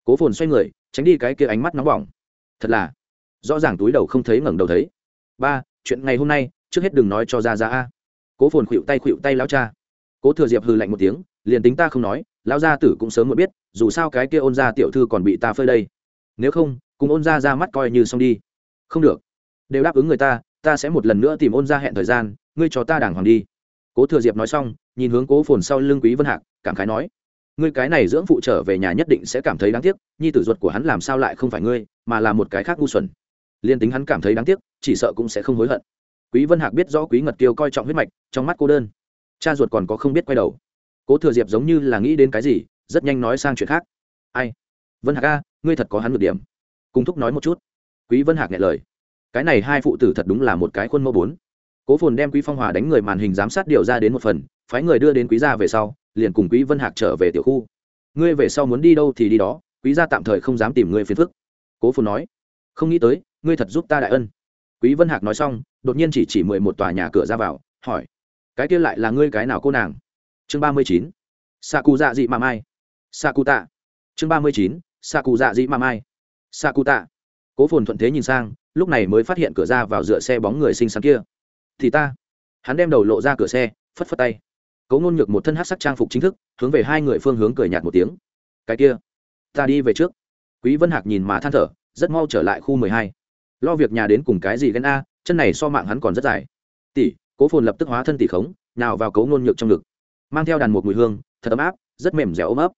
Cố phồn xoay người, tránh đi cái kia ánh mắt nóng bỏng thật là, rõ ràng túi đầu không thấy ngẩng đầu thấy. Ba, chuyện ngày hôm nay, trước hết đừng nói cho ra ra a. Cố phồn khuỵu tay khuỵu tay lão cha. Cố thừa diệp hư lạnh một tiếng, liền tính ta không nói, lão gia tử cũng sớm muộn biết, dù sao cái kia ôn gia tiểu thư còn bị ta phơi đây. Nếu không, cùng ôn gia ra mắt coi như xong đi. Không được. Đều đáp ứng người ta ta sẽ một lần nữa tìm ôn gia hẹn thời gian, ngươi cho ta đàng hoàng đi. Cố thừa diệp nói xong, nhìn hướng cố phồn sau lưng quý vân hạc, cảm khái nói ngươi cái này dưỡng phụ trở về nhà nhất định sẽ cảm thấy đáng tiếc, nhi tử ruột của hắn làm sao lại không phải ngươi, mà là một cái khác ngu xuẩn. Liên tính hắn cảm thấy đáng tiếc, chỉ sợ cũng sẽ không hối hận. Quý vân hạc biết rõ quý ngật kiêu coi trọng huyết mạch, trong mắt cô đơn. Cha ruột còn có không biết quay đầu. Cố thừa diệp giống như là nghĩ đến cái gì, rất nhanh nói sang chuyện khác. Ai? Vân hạc a, ngươi thật có hắn được điểm. Cùng thúc nói một chút. Quý vân hạc nghe lời. Cái này hai phụ tử thật đúng là một cái khuôn mẫu bốn. Cố phồn đem quý phong hòa đánh người màn hình giám sát điều ra đến một phần phái người đưa đến quý gia về sau, liền cùng quý vân hạc trở về tiểu khu. Ngươi về sau muốn đi đâu thì đi đó, quý gia tạm thời không dám tìm ngươi phiền phức. Cố phồn nói, không nghĩ tới, ngươi thật giúp ta đại ân. Quý vân hạc nói xong, đột nhiên chỉ chỉ mười một tòa nhà cửa ra vào, hỏi, cái kia lại là ngươi cái nào cô nàng? Chương ba mươi chín sa cụ dạ dị mà mai. Sa cụ tạ chương ba mươi chín sa cụ dạ dị mà mai. Sa cụ tạ cố phồn thuận thế nhìn sang, lúc này mới phát hiện cửa ra vào dựa xe bóng người xinh xắn kia. Thì ta. Hắn đem đầu lộ ra cửa xe, phất phất tay cấu ngôn nhược một thân hát sắc trang phục chính thức, hướng về hai người phương hướng cười nhạt một tiếng. Cái kia, ta đi về trước. Quý vân hạc nhìn mà than thở, rất mau trở lại khu mười hai. Lo việc nhà đến cùng cái gì ghen a, chân này so mạng hắn còn rất dài. Tỷ, cố phồn lập tức hóa thân tỷ khống, nào vào cấu ngôn nhược trong ngực. Mang theo đàn một mùi hương, thật ấm áp, rất mềm dẻo ôm ấp.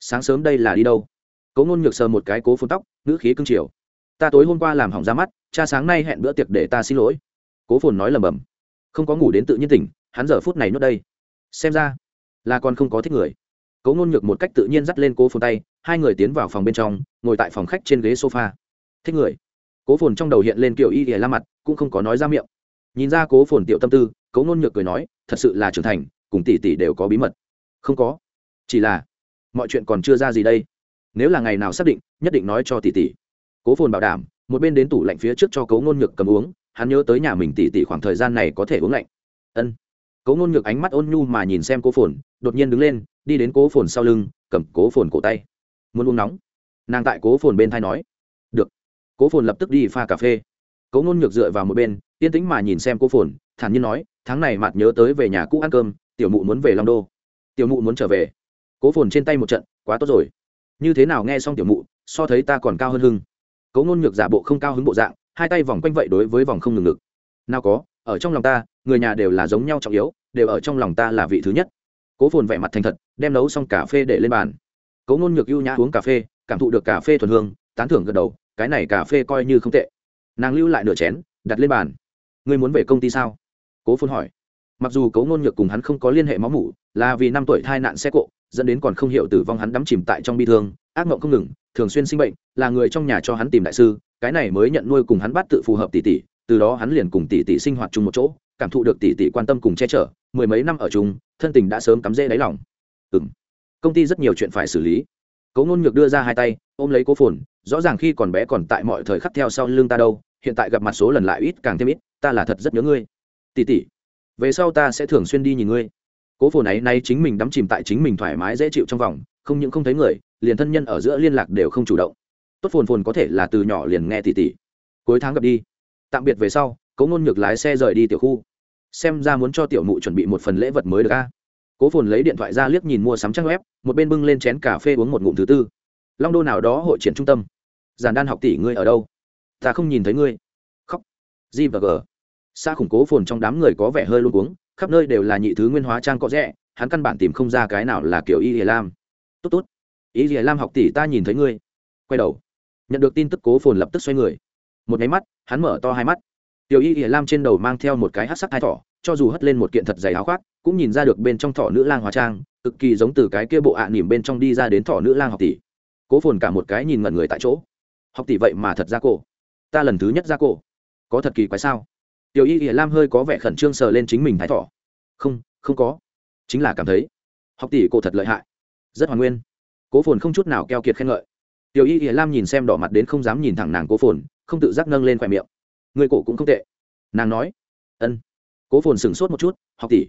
Sáng sớm đây là đi đâu? Cấu ngôn nhược sờ một cái cố phồn tóc, ngữ khí cưng chiều. Ta tối hôm qua làm hỏng ra mắt, cha sáng nay hẹn bữa tiệc để ta xin lỗi. Cố phồn nói lầm bầm không có ngủ đến tự nhiên tỉnh, hắn giờ phút này nuốt đây xem ra là còn không có thích người. Cố ngôn nhược một cách tự nhiên dắt lên cố phồn tay, hai người tiến vào phòng bên trong, ngồi tại phòng khách trên ghế sofa. Thích người. Cố phồn trong đầu hiện lên kiểu y ỉa la mặt, cũng không có nói ra miệng. Nhìn ra cố phồn tiểu tâm tư, cố ngôn nhược cười nói, thật sự là trưởng thành, cùng tỷ tỷ đều có bí mật. Không có. Chỉ là, mọi chuyện còn chưa ra gì đây. Nếu là ngày nào xác định, nhất định nói cho tỷ tỷ. Cố phồn bảo đảm, một bên đến tủ lạnh phía trước cho cố ngôn nhược cầm uống, hắn nhớ tới nhà mình tỷ tỷ khoảng thời gian này có thể uống lạnh. Ân cố ngôn ngược ánh mắt ôn nhu mà nhìn xem cố phồn, đột nhiên đứng lên, đi đến cố phồn sau lưng, cầm cố phồn cổ tay. Muốn uống nóng. Nàng tại cố phồn bên thay nói. Được. Cố phồn lập tức đi pha cà phê. Cố ngôn ngược dựa vào một bên, yên tĩnh mà nhìn xem cố phồn, thản nhiên nói, tháng này mạt nhớ tới về nhà cũ ăn cơm, tiểu mụ muốn về long đô. Tiểu mụ muốn trở về. Cố phồn trên tay một trận, quá tốt rồi. Như thế nào nghe xong tiểu mụ, so thấy ta còn cao hơn hưng. Cố ngôn ngược giả bộ không cao hứng bộ dạng, hai tay vòng quanh vậy đối với vòng không ngừng ngực. Nào có, ở trong lòng ta người nhà đều là giống nhau trọng yếu, đều ở trong lòng ta là vị thứ nhất. Cố phồn vẻ mặt thành thật, đem nấu xong cà phê để lên bàn. Cố ngôn ngược ưu nhã uống cà phê, cảm thụ được cà phê thuần hương, tán thưởng gật đầu, cái này cà phê coi như không tệ. Nàng lưu lại nửa chén, đặt lên bàn. Ngươi muốn về công ty sao? Cố phồn hỏi. Mặc dù cố ngôn nhược cùng hắn không có liên hệ máu mủ, là vì năm tuổi thai nạn xe cộ, dẫn đến còn không hiểu tử vong hắn đắm chìm tại trong bi thương, ác mộng không ngừng, thường xuyên sinh bệnh, là người trong nhà cho hắn tìm đại sư, cái này mới nhận nuôi cùng hắn bắt tự phù hợp tỷ tỷ, từ đó hắn liền cùng tỷ tỷ sinh hoạt chung một chỗ cảm thụ được tỷ tỷ quan tâm cùng che chở, mười mấy năm ở chung, thân tình đã sớm cắm rễ đáy lòng. Ừ công ty rất nhiều chuyện phải xử lý. Cố ngôn nhược đưa ra hai tay, ôm lấy cố phồn, rõ ràng khi còn bé còn tại mọi thời khắc theo sau lưng ta đâu, hiện tại gặp mặt số lần lại ít càng thêm ít, ta là thật rất nhớ ngươi. Tỷ tỷ, về sau ta sẽ thường xuyên đi nhìn ngươi. Cố phồn ấy nay chính mình đắm chìm tại chính mình thoải mái dễ chịu trong vòng, không những không thấy người, liền thân nhân ở giữa liên lạc đều không chủ động. Tốt phồn phồn có thể là từ nhỏ liền nghe tỷ tỷ. Cuối tháng gặp đi. Tạm biệt về sau cố ngôn nhược lái xe rời đi tiểu khu. Xem ra muốn cho tiểu mụ chuẩn bị một phần lễ vật mới được a. Cố phồn lấy điện thoại ra liếc nhìn mua sắm trang web, một bên bưng lên chén cà phê uống một ngụm thứ tư. Long đô nào đó hội triển trung tâm. Giàn đan học tỷ ngươi ở đâu? Ta không nhìn thấy ngươi. Khóc. G và g. Xa khủng cố phồn trong đám người có vẻ hơi luôn uống khắp nơi đều là nhị thứ nguyên hóa trang có rẻ hắn căn bản tìm không ra cái nào là kiểu y hề lam. Tốt tốt. Y hề lam học tỷ ta nhìn thấy ngươi. Quay đầu. Nhận được tin tức cố phồn lập tức xoay người. Một nháy mắt, hắn mở to hai mắt tiểu y ỉa lam trên đầu mang theo một cái hát sắc hai thỏ, cho dù hất lên một kiện thật dày áo khoác, cũng nhìn ra được bên trong thỏ nữ lang hóa trang, cực kỳ giống từ cái kia bộ ạ à nỉm bên trong đi ra đến thỏ nữ lang học tỷ. Cố phồn cả một cái nhìn ngẩn người tại chỗ. Học tỷ vậy mà thật ra cổ ta lần thứ nhất ra cổ có thật kỳ quái sao? Tiểu y ỉa lam hơi có vẻ khẩn trương sờ lên chính mình thái thỏ. Không không có. Chính là cảm thấy học tỷ cổ thật lợi hại. Rất hoàn nguyên. Cố phồn không chút nào keo kiệt khen ngợi. Tiểu y ỉa lam nhìn xem đỏ mặt đến không dám nhìn thẳng nàng cố phồn, không tự giác nâng lên khoe miệng người cổ cũng không tệ. Nàng nói, ân. Cố phồn sửng sốt một chút, học tỷ,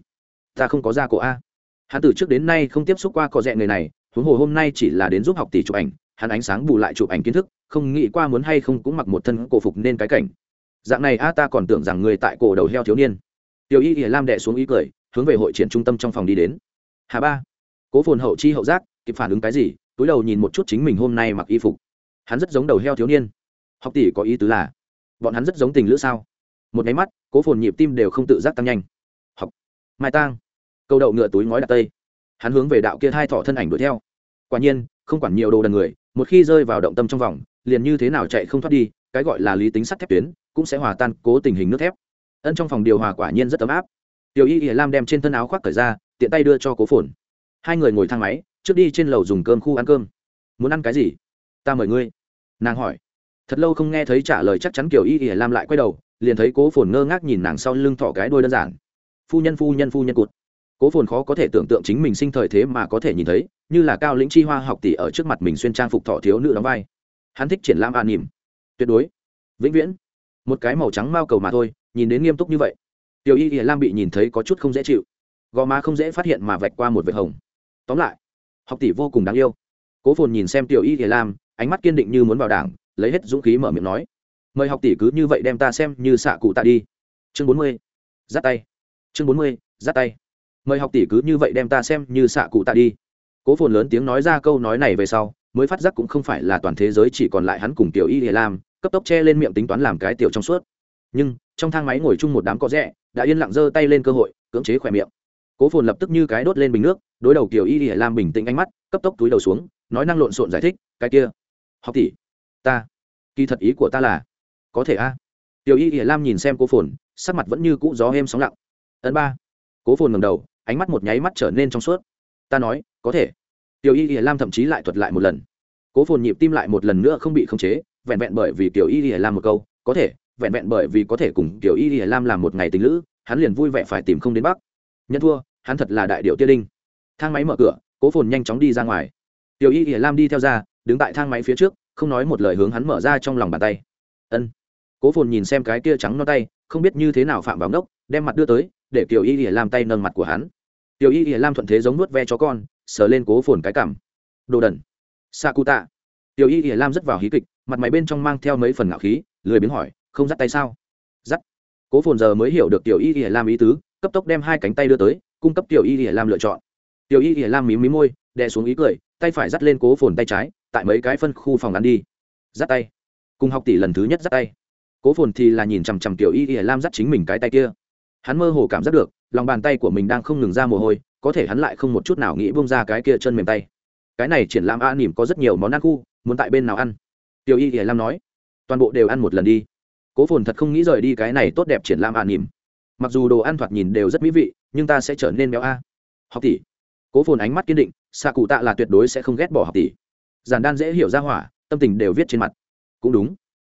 ta không có ra cổ a. Hắn từ trước đến nay không tiếp xúc qua cỏ rẽ người này, huống hồ hôm nay chỉ là đến giúp học tỷ chụp ảnh, hắn ánh sáng bù lại chụp ảnh kiến thức, không nghĩ qua muốn hay không cũng mặc một thân cổ phục nên cái cảnh. Dạng này a ta còn tưởng rằng người tại cổ đầu heo thiếu niên. Tiểu y ỉa lam đệ xuống ý cười, hướng về hội triển trung tâm trong phòng đi đến. Hà ba. Cố phồn hậu chi hậu giác, kịp phản ứng cái gì, túi đầu nhìn một chút chính mình hôm nay mặc y phục. Hắn rất giống đầu heo thiếu niên. Học tỷ có ý tứ là bọn hắn rất giống tình lữ sao? Một máy mắt, cố phồn nhịp tim đều không tự giác tăng nhanh. Học. Mai tang. Câu đậu ngựa túi ngói đặt tây. Hắn hướng về đạo kia hai thọ thân ảnh đuổi theo. Quả nhiên, không quản nhiều đồ đần người, một khi rơi vào động tâm trong vòng, liền như thế nào chạy không thoát đi, cái gọi là lý tính sắt thép tuyến, cũng sẽ hòa tan cố tình hình nước thép. Ân trong phòng điều hòa quả nhiên rất ấm áp. Tiểu y ỉa lam đem trên thân áo khoác cởi ra, tiện tay đưa cho cố phồn. Hai người ngồi thang máy, trước đi trên lầu dùng cơm khu ăn cơm. Muốn ăn cái gì? Ta mời ngươi. Nàng hỏi thật lâu không nghe thấy trả lời chắc chắn kiểu y ỉa lam lại quay đầu, liền thấy cố phồn ngơ ngác nhìn nàng sau lưng thỏ cái đôi đơn giản. Phu nhân phu nhân phu nhân cụt. Cố phồn khó có thể tưởng tượng chính mình sinh thời thế mà có thể nhìn thấy, như là cao lĩnh chi hoa học tỷ ở trước mặt mình xuyên trang phục thỏ thiếu nữ đóng vai. Hắn thích triển lãm an nỉm. Tuyệt đối. Vĩnh viễn. Một cái màu trắng mao cầu mà thôi, nhìn đến nghiêm túc như vậy. Tiểu y hiền lam bị nhìn thấy có chút không dễ chịu. Gò má không dễ phát hiện mà vạch qua một vệt hồng. Tóm lại, học tỷ vô cùng đáng yêu. Cố phồn nhìn xem tiểu y hiền lam, ánh mắt kiên định như muốn vào đảng lấy hết dũng khí mở miệng nói, mời học tỷ cứ như vậy đem ta xem như xạ cụ tạ đi. Chương bốn mươi, giắt tay. Chương bốn mươi, giắt tay. Mời học tỷ cứ như vậy đem ta xem như xạ cụ tạ đi. Cố phồn lớn tiếng nói ra câu nói này về sau, mới phát giác cũng không phải là toàn thế giới chỉ còn lại hắn cùng tiểu y hề lam, cấp tốc che lên miệng tính toán làm cái tiểu trong suốt. Nhưng, trong thang máy ngồi chung một đám có rẻ đã yên lặng giơ tay lên cơ hội, cưỡng chế khỏe miệng. Cố phồn lập tức như cái đốt lên bình nước, đối đầu tiểu y hề lam bình tĩnh ánh mắt, cấp tốc túi đầu xuống, nói năng lộn xộn giải thích, cái kia, học tỷ ta. Kỳ thật ý của ta là, có thể a. Tiểu y ỉa lam nhìn xem cố phồn, sắc mặt vẫn như cũ gió êm sóng lặng. Ấn ba. Cố phồn ngầm đầu, ánh mắt một nháy mắt trở nên trong suốt. Ta nói, có thể. Tiểu y ỉa lam thậm chí lại thuật lại một lần. Cố phồn nhịp tim lại một lần nữa không bị khống chế, vẹn vẹn bởi vì tiểu y ỉa lam một câu, có thể, vẹn vẹn bởi vì có thể cùng tiểu y ỉa lam làm một ngày tình lữ, hắn liền vui vẻ phải tìm không đến bắc. Nhân thua, hắn thật là đại điệu tia đinh. Thang máy mở cửa, cố phồn nhanh chóng đi ra ngoài. Tiểu y ỉa lam đi theo ra, đứng tại thang máy phía trước không nói một lời hướng hắn mở ra trong lòng bàn tay. Ân. Cố phồn nhìn xem cái kia trắng non tay, không biết như thế nào phạm vào ngốc, đem mặt đưa tới, để tiểu y ỉa lam tay nâng mặt của hắn. Tiểu y ỉa lam thuận thế giống nuốt ve chó con, sờ lên cố phồn cái cảm đồ đần. Sa cụ tạ tiểu y ỉa lam rất vào hí kịch, mặt máy bên trong mang theo mấy phần ngạo khí, lười biếng hỏi, không dắt tay sao? Dắt. Cố phồn giờ mới hiểu được tiểu y ỉa lam ý tứ, cấp tốc đem hai cánh tay đưa tới, cung cấp tiểu y ỉa lam lựa chọn. Tiểu y ỉa lam mí mí môi, đè xuống ý cười, tay phải dắt lên cố phồn tay trái tại mấy cái phân khu phòng ăn đi. Dắt tay. Cùng học tỷ lần thứ nhất dắt tay. Cố phồn thì là nhìn chằm chằm tiểu y Y lam dắt chính mình cái tay kia. Hắn mơ hồ cảm giác được, lòng bàn tay của mình đang không ngừng ra mồ hôi, có thể hắn lại không một chút nào nghĩ bông ra cái kia chân mềm tay. Cái này triển lãm a nỉm có rất nhiều món ăn khu, muốn tại bên nào ăn? Tiểu y Y lam nói. Toàn bộ đều ăn một lần đi. Cố phồn thật không nghĩ rời đi cái này tốt đẹp triển lãm a nỉm mặc dù đồ ăn thoạt nhìn đều rất mỹ vị, nhưng ta sẽ trở nên béo a. Học tỷ. Cố phồn ánh mắt kiên định xạ cụ tạ là tuyệt đối sẽ không ghét bỏ học tỷ giản đan dễ hiểu ra hỏa, tâm tình đều viết trên mặt. Cũng đúng.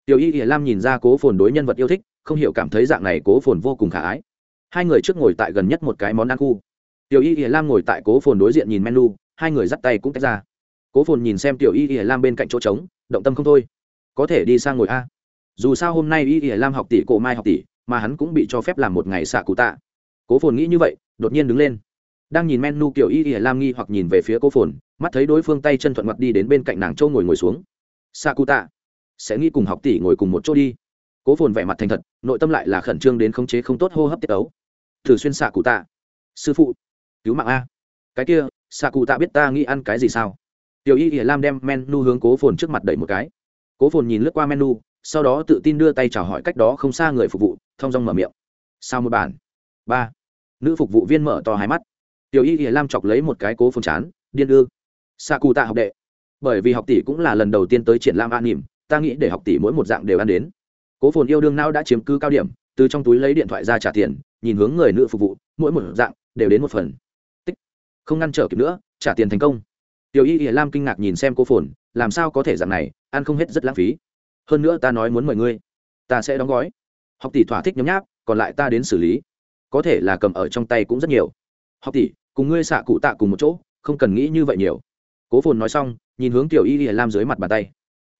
Tiểu y hiển lam nhìn ra cố phồn đối nhân vật yêu thích, không hiểu cảm thấy dạng này cố phồn vô cùng khả ái. Hai người trước ngồi tại gần nhất một cái món ăn khu. Tiểu y hiển lam ngồi tại cố phồn đối diện nhìn menu, hai người dắt tay cũng tách ra. Cố phồn nhìn xem tiểu y hiển lam bên cạnh chỗ trống, động tâm không thôi. Có thể đi sang ngồi a. Dù sao hôm nay y hiển lam học tỷ, cổ mai học tỷ, mà hắn cũng bị cho phép làm một ngày xạ cụ tạ. Cố phồn nghĩ như vậy, đột nhiên đứng lên đang nhìn menu kiểu y ỉa lam nghi hoặc nhìn về phía cố phồn, mắt thấy đối phương tay chân thuận mặt đi đến bên cạnh nàng châu ngồi ngồi xuống. Sakuta tạ sẽ nghĩ cùng học tỷ ngồi cùng một chỗ đi. Cố phồn vẻ mặt thành thật, nội tâm lại là khẩn trương đến khống chế không tốt hô hấp tiết ấu. Thử xuyên xạ cụ tạ sư phụ, cứu mạng a. Cái kia xạ cụ tạ biết ta nghĩ ăn cái gì sao? Tiểu y hiển lam đem menu hướng cố phồn trước mặt đẩy một cái. Cố phồn nhìn lướt qua menu, sau đó tự tin đưa tay chào hỏi cách đó không xa người phục vụ, thong dong mở miệng. Sao một bản? Ba. Nữ phục vụ viên mở to hai mắt tiểu y hiển lam chọc lấy một cái cố phồn chán, điên ư. Xạ cụ tạ học đệ. Bởi vì học tỷ cũng là lần đầu tiên tới triển lam an nỉm ta nghĩ để học tỷ mỗi một dạng đều ăn đến. Cố phồn yêu đương não đã chiếm cứ cao điểm, từ trong túi lấy điện thoại ra trả tiền, nhìn hướng người nữ phục vụ, mỗi một dạng đều đến một phần. Tích. Không ngăn trở kịp nữa, trả tiền thành công. Tiểu y y lam kinh ngạc nhìn xem cô phồn, làm sao có thể dạng này, ăn không hết rất lãng phí. Hơn nữa ta nói muốn mời ngươi, ta sẽ đóng gói. Học tỷ thỏa thích nhấm nháp, còn lại ta đến xử lý. Có thể là cầm ở trong tay cũng rất nhiều. Học tỷ cùng ngươi xạ cụ tạ cùng một chỗ, không cần nghĩ như vậy nhiều. Cố phồn nói xong, nhìn hướng tiểu y y lam dưới mặt bàn tay.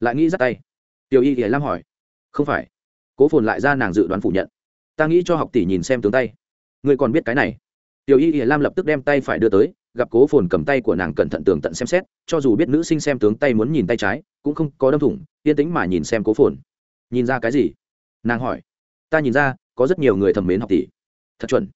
Lại nghĩ dắt tay. Tiểu y y lam hỏi, không phải. Cố phồn lại ra nàng dự đoán phủ nhận. Ta nghĩ cho học tỷ nhìn xem tướng tay. Ngươi còn biết cái này. Tiểu y ỉa lam lập tức đem tay phải đưa tới, gặp cố phồn cầm tay của nàng cẩn thận tường tận xem xét, cho dù biết nữ sinh xem tướng tay muốn nhìn tay trái, cũng không có đâm thủng, yên tĩnh mà nhìn xem cố phồn. Nhìn ra cái gì? Nàng hỏi. Ta nhìn ra, có rất nhiều người thầm mến học tỷ. Thật chuẩn.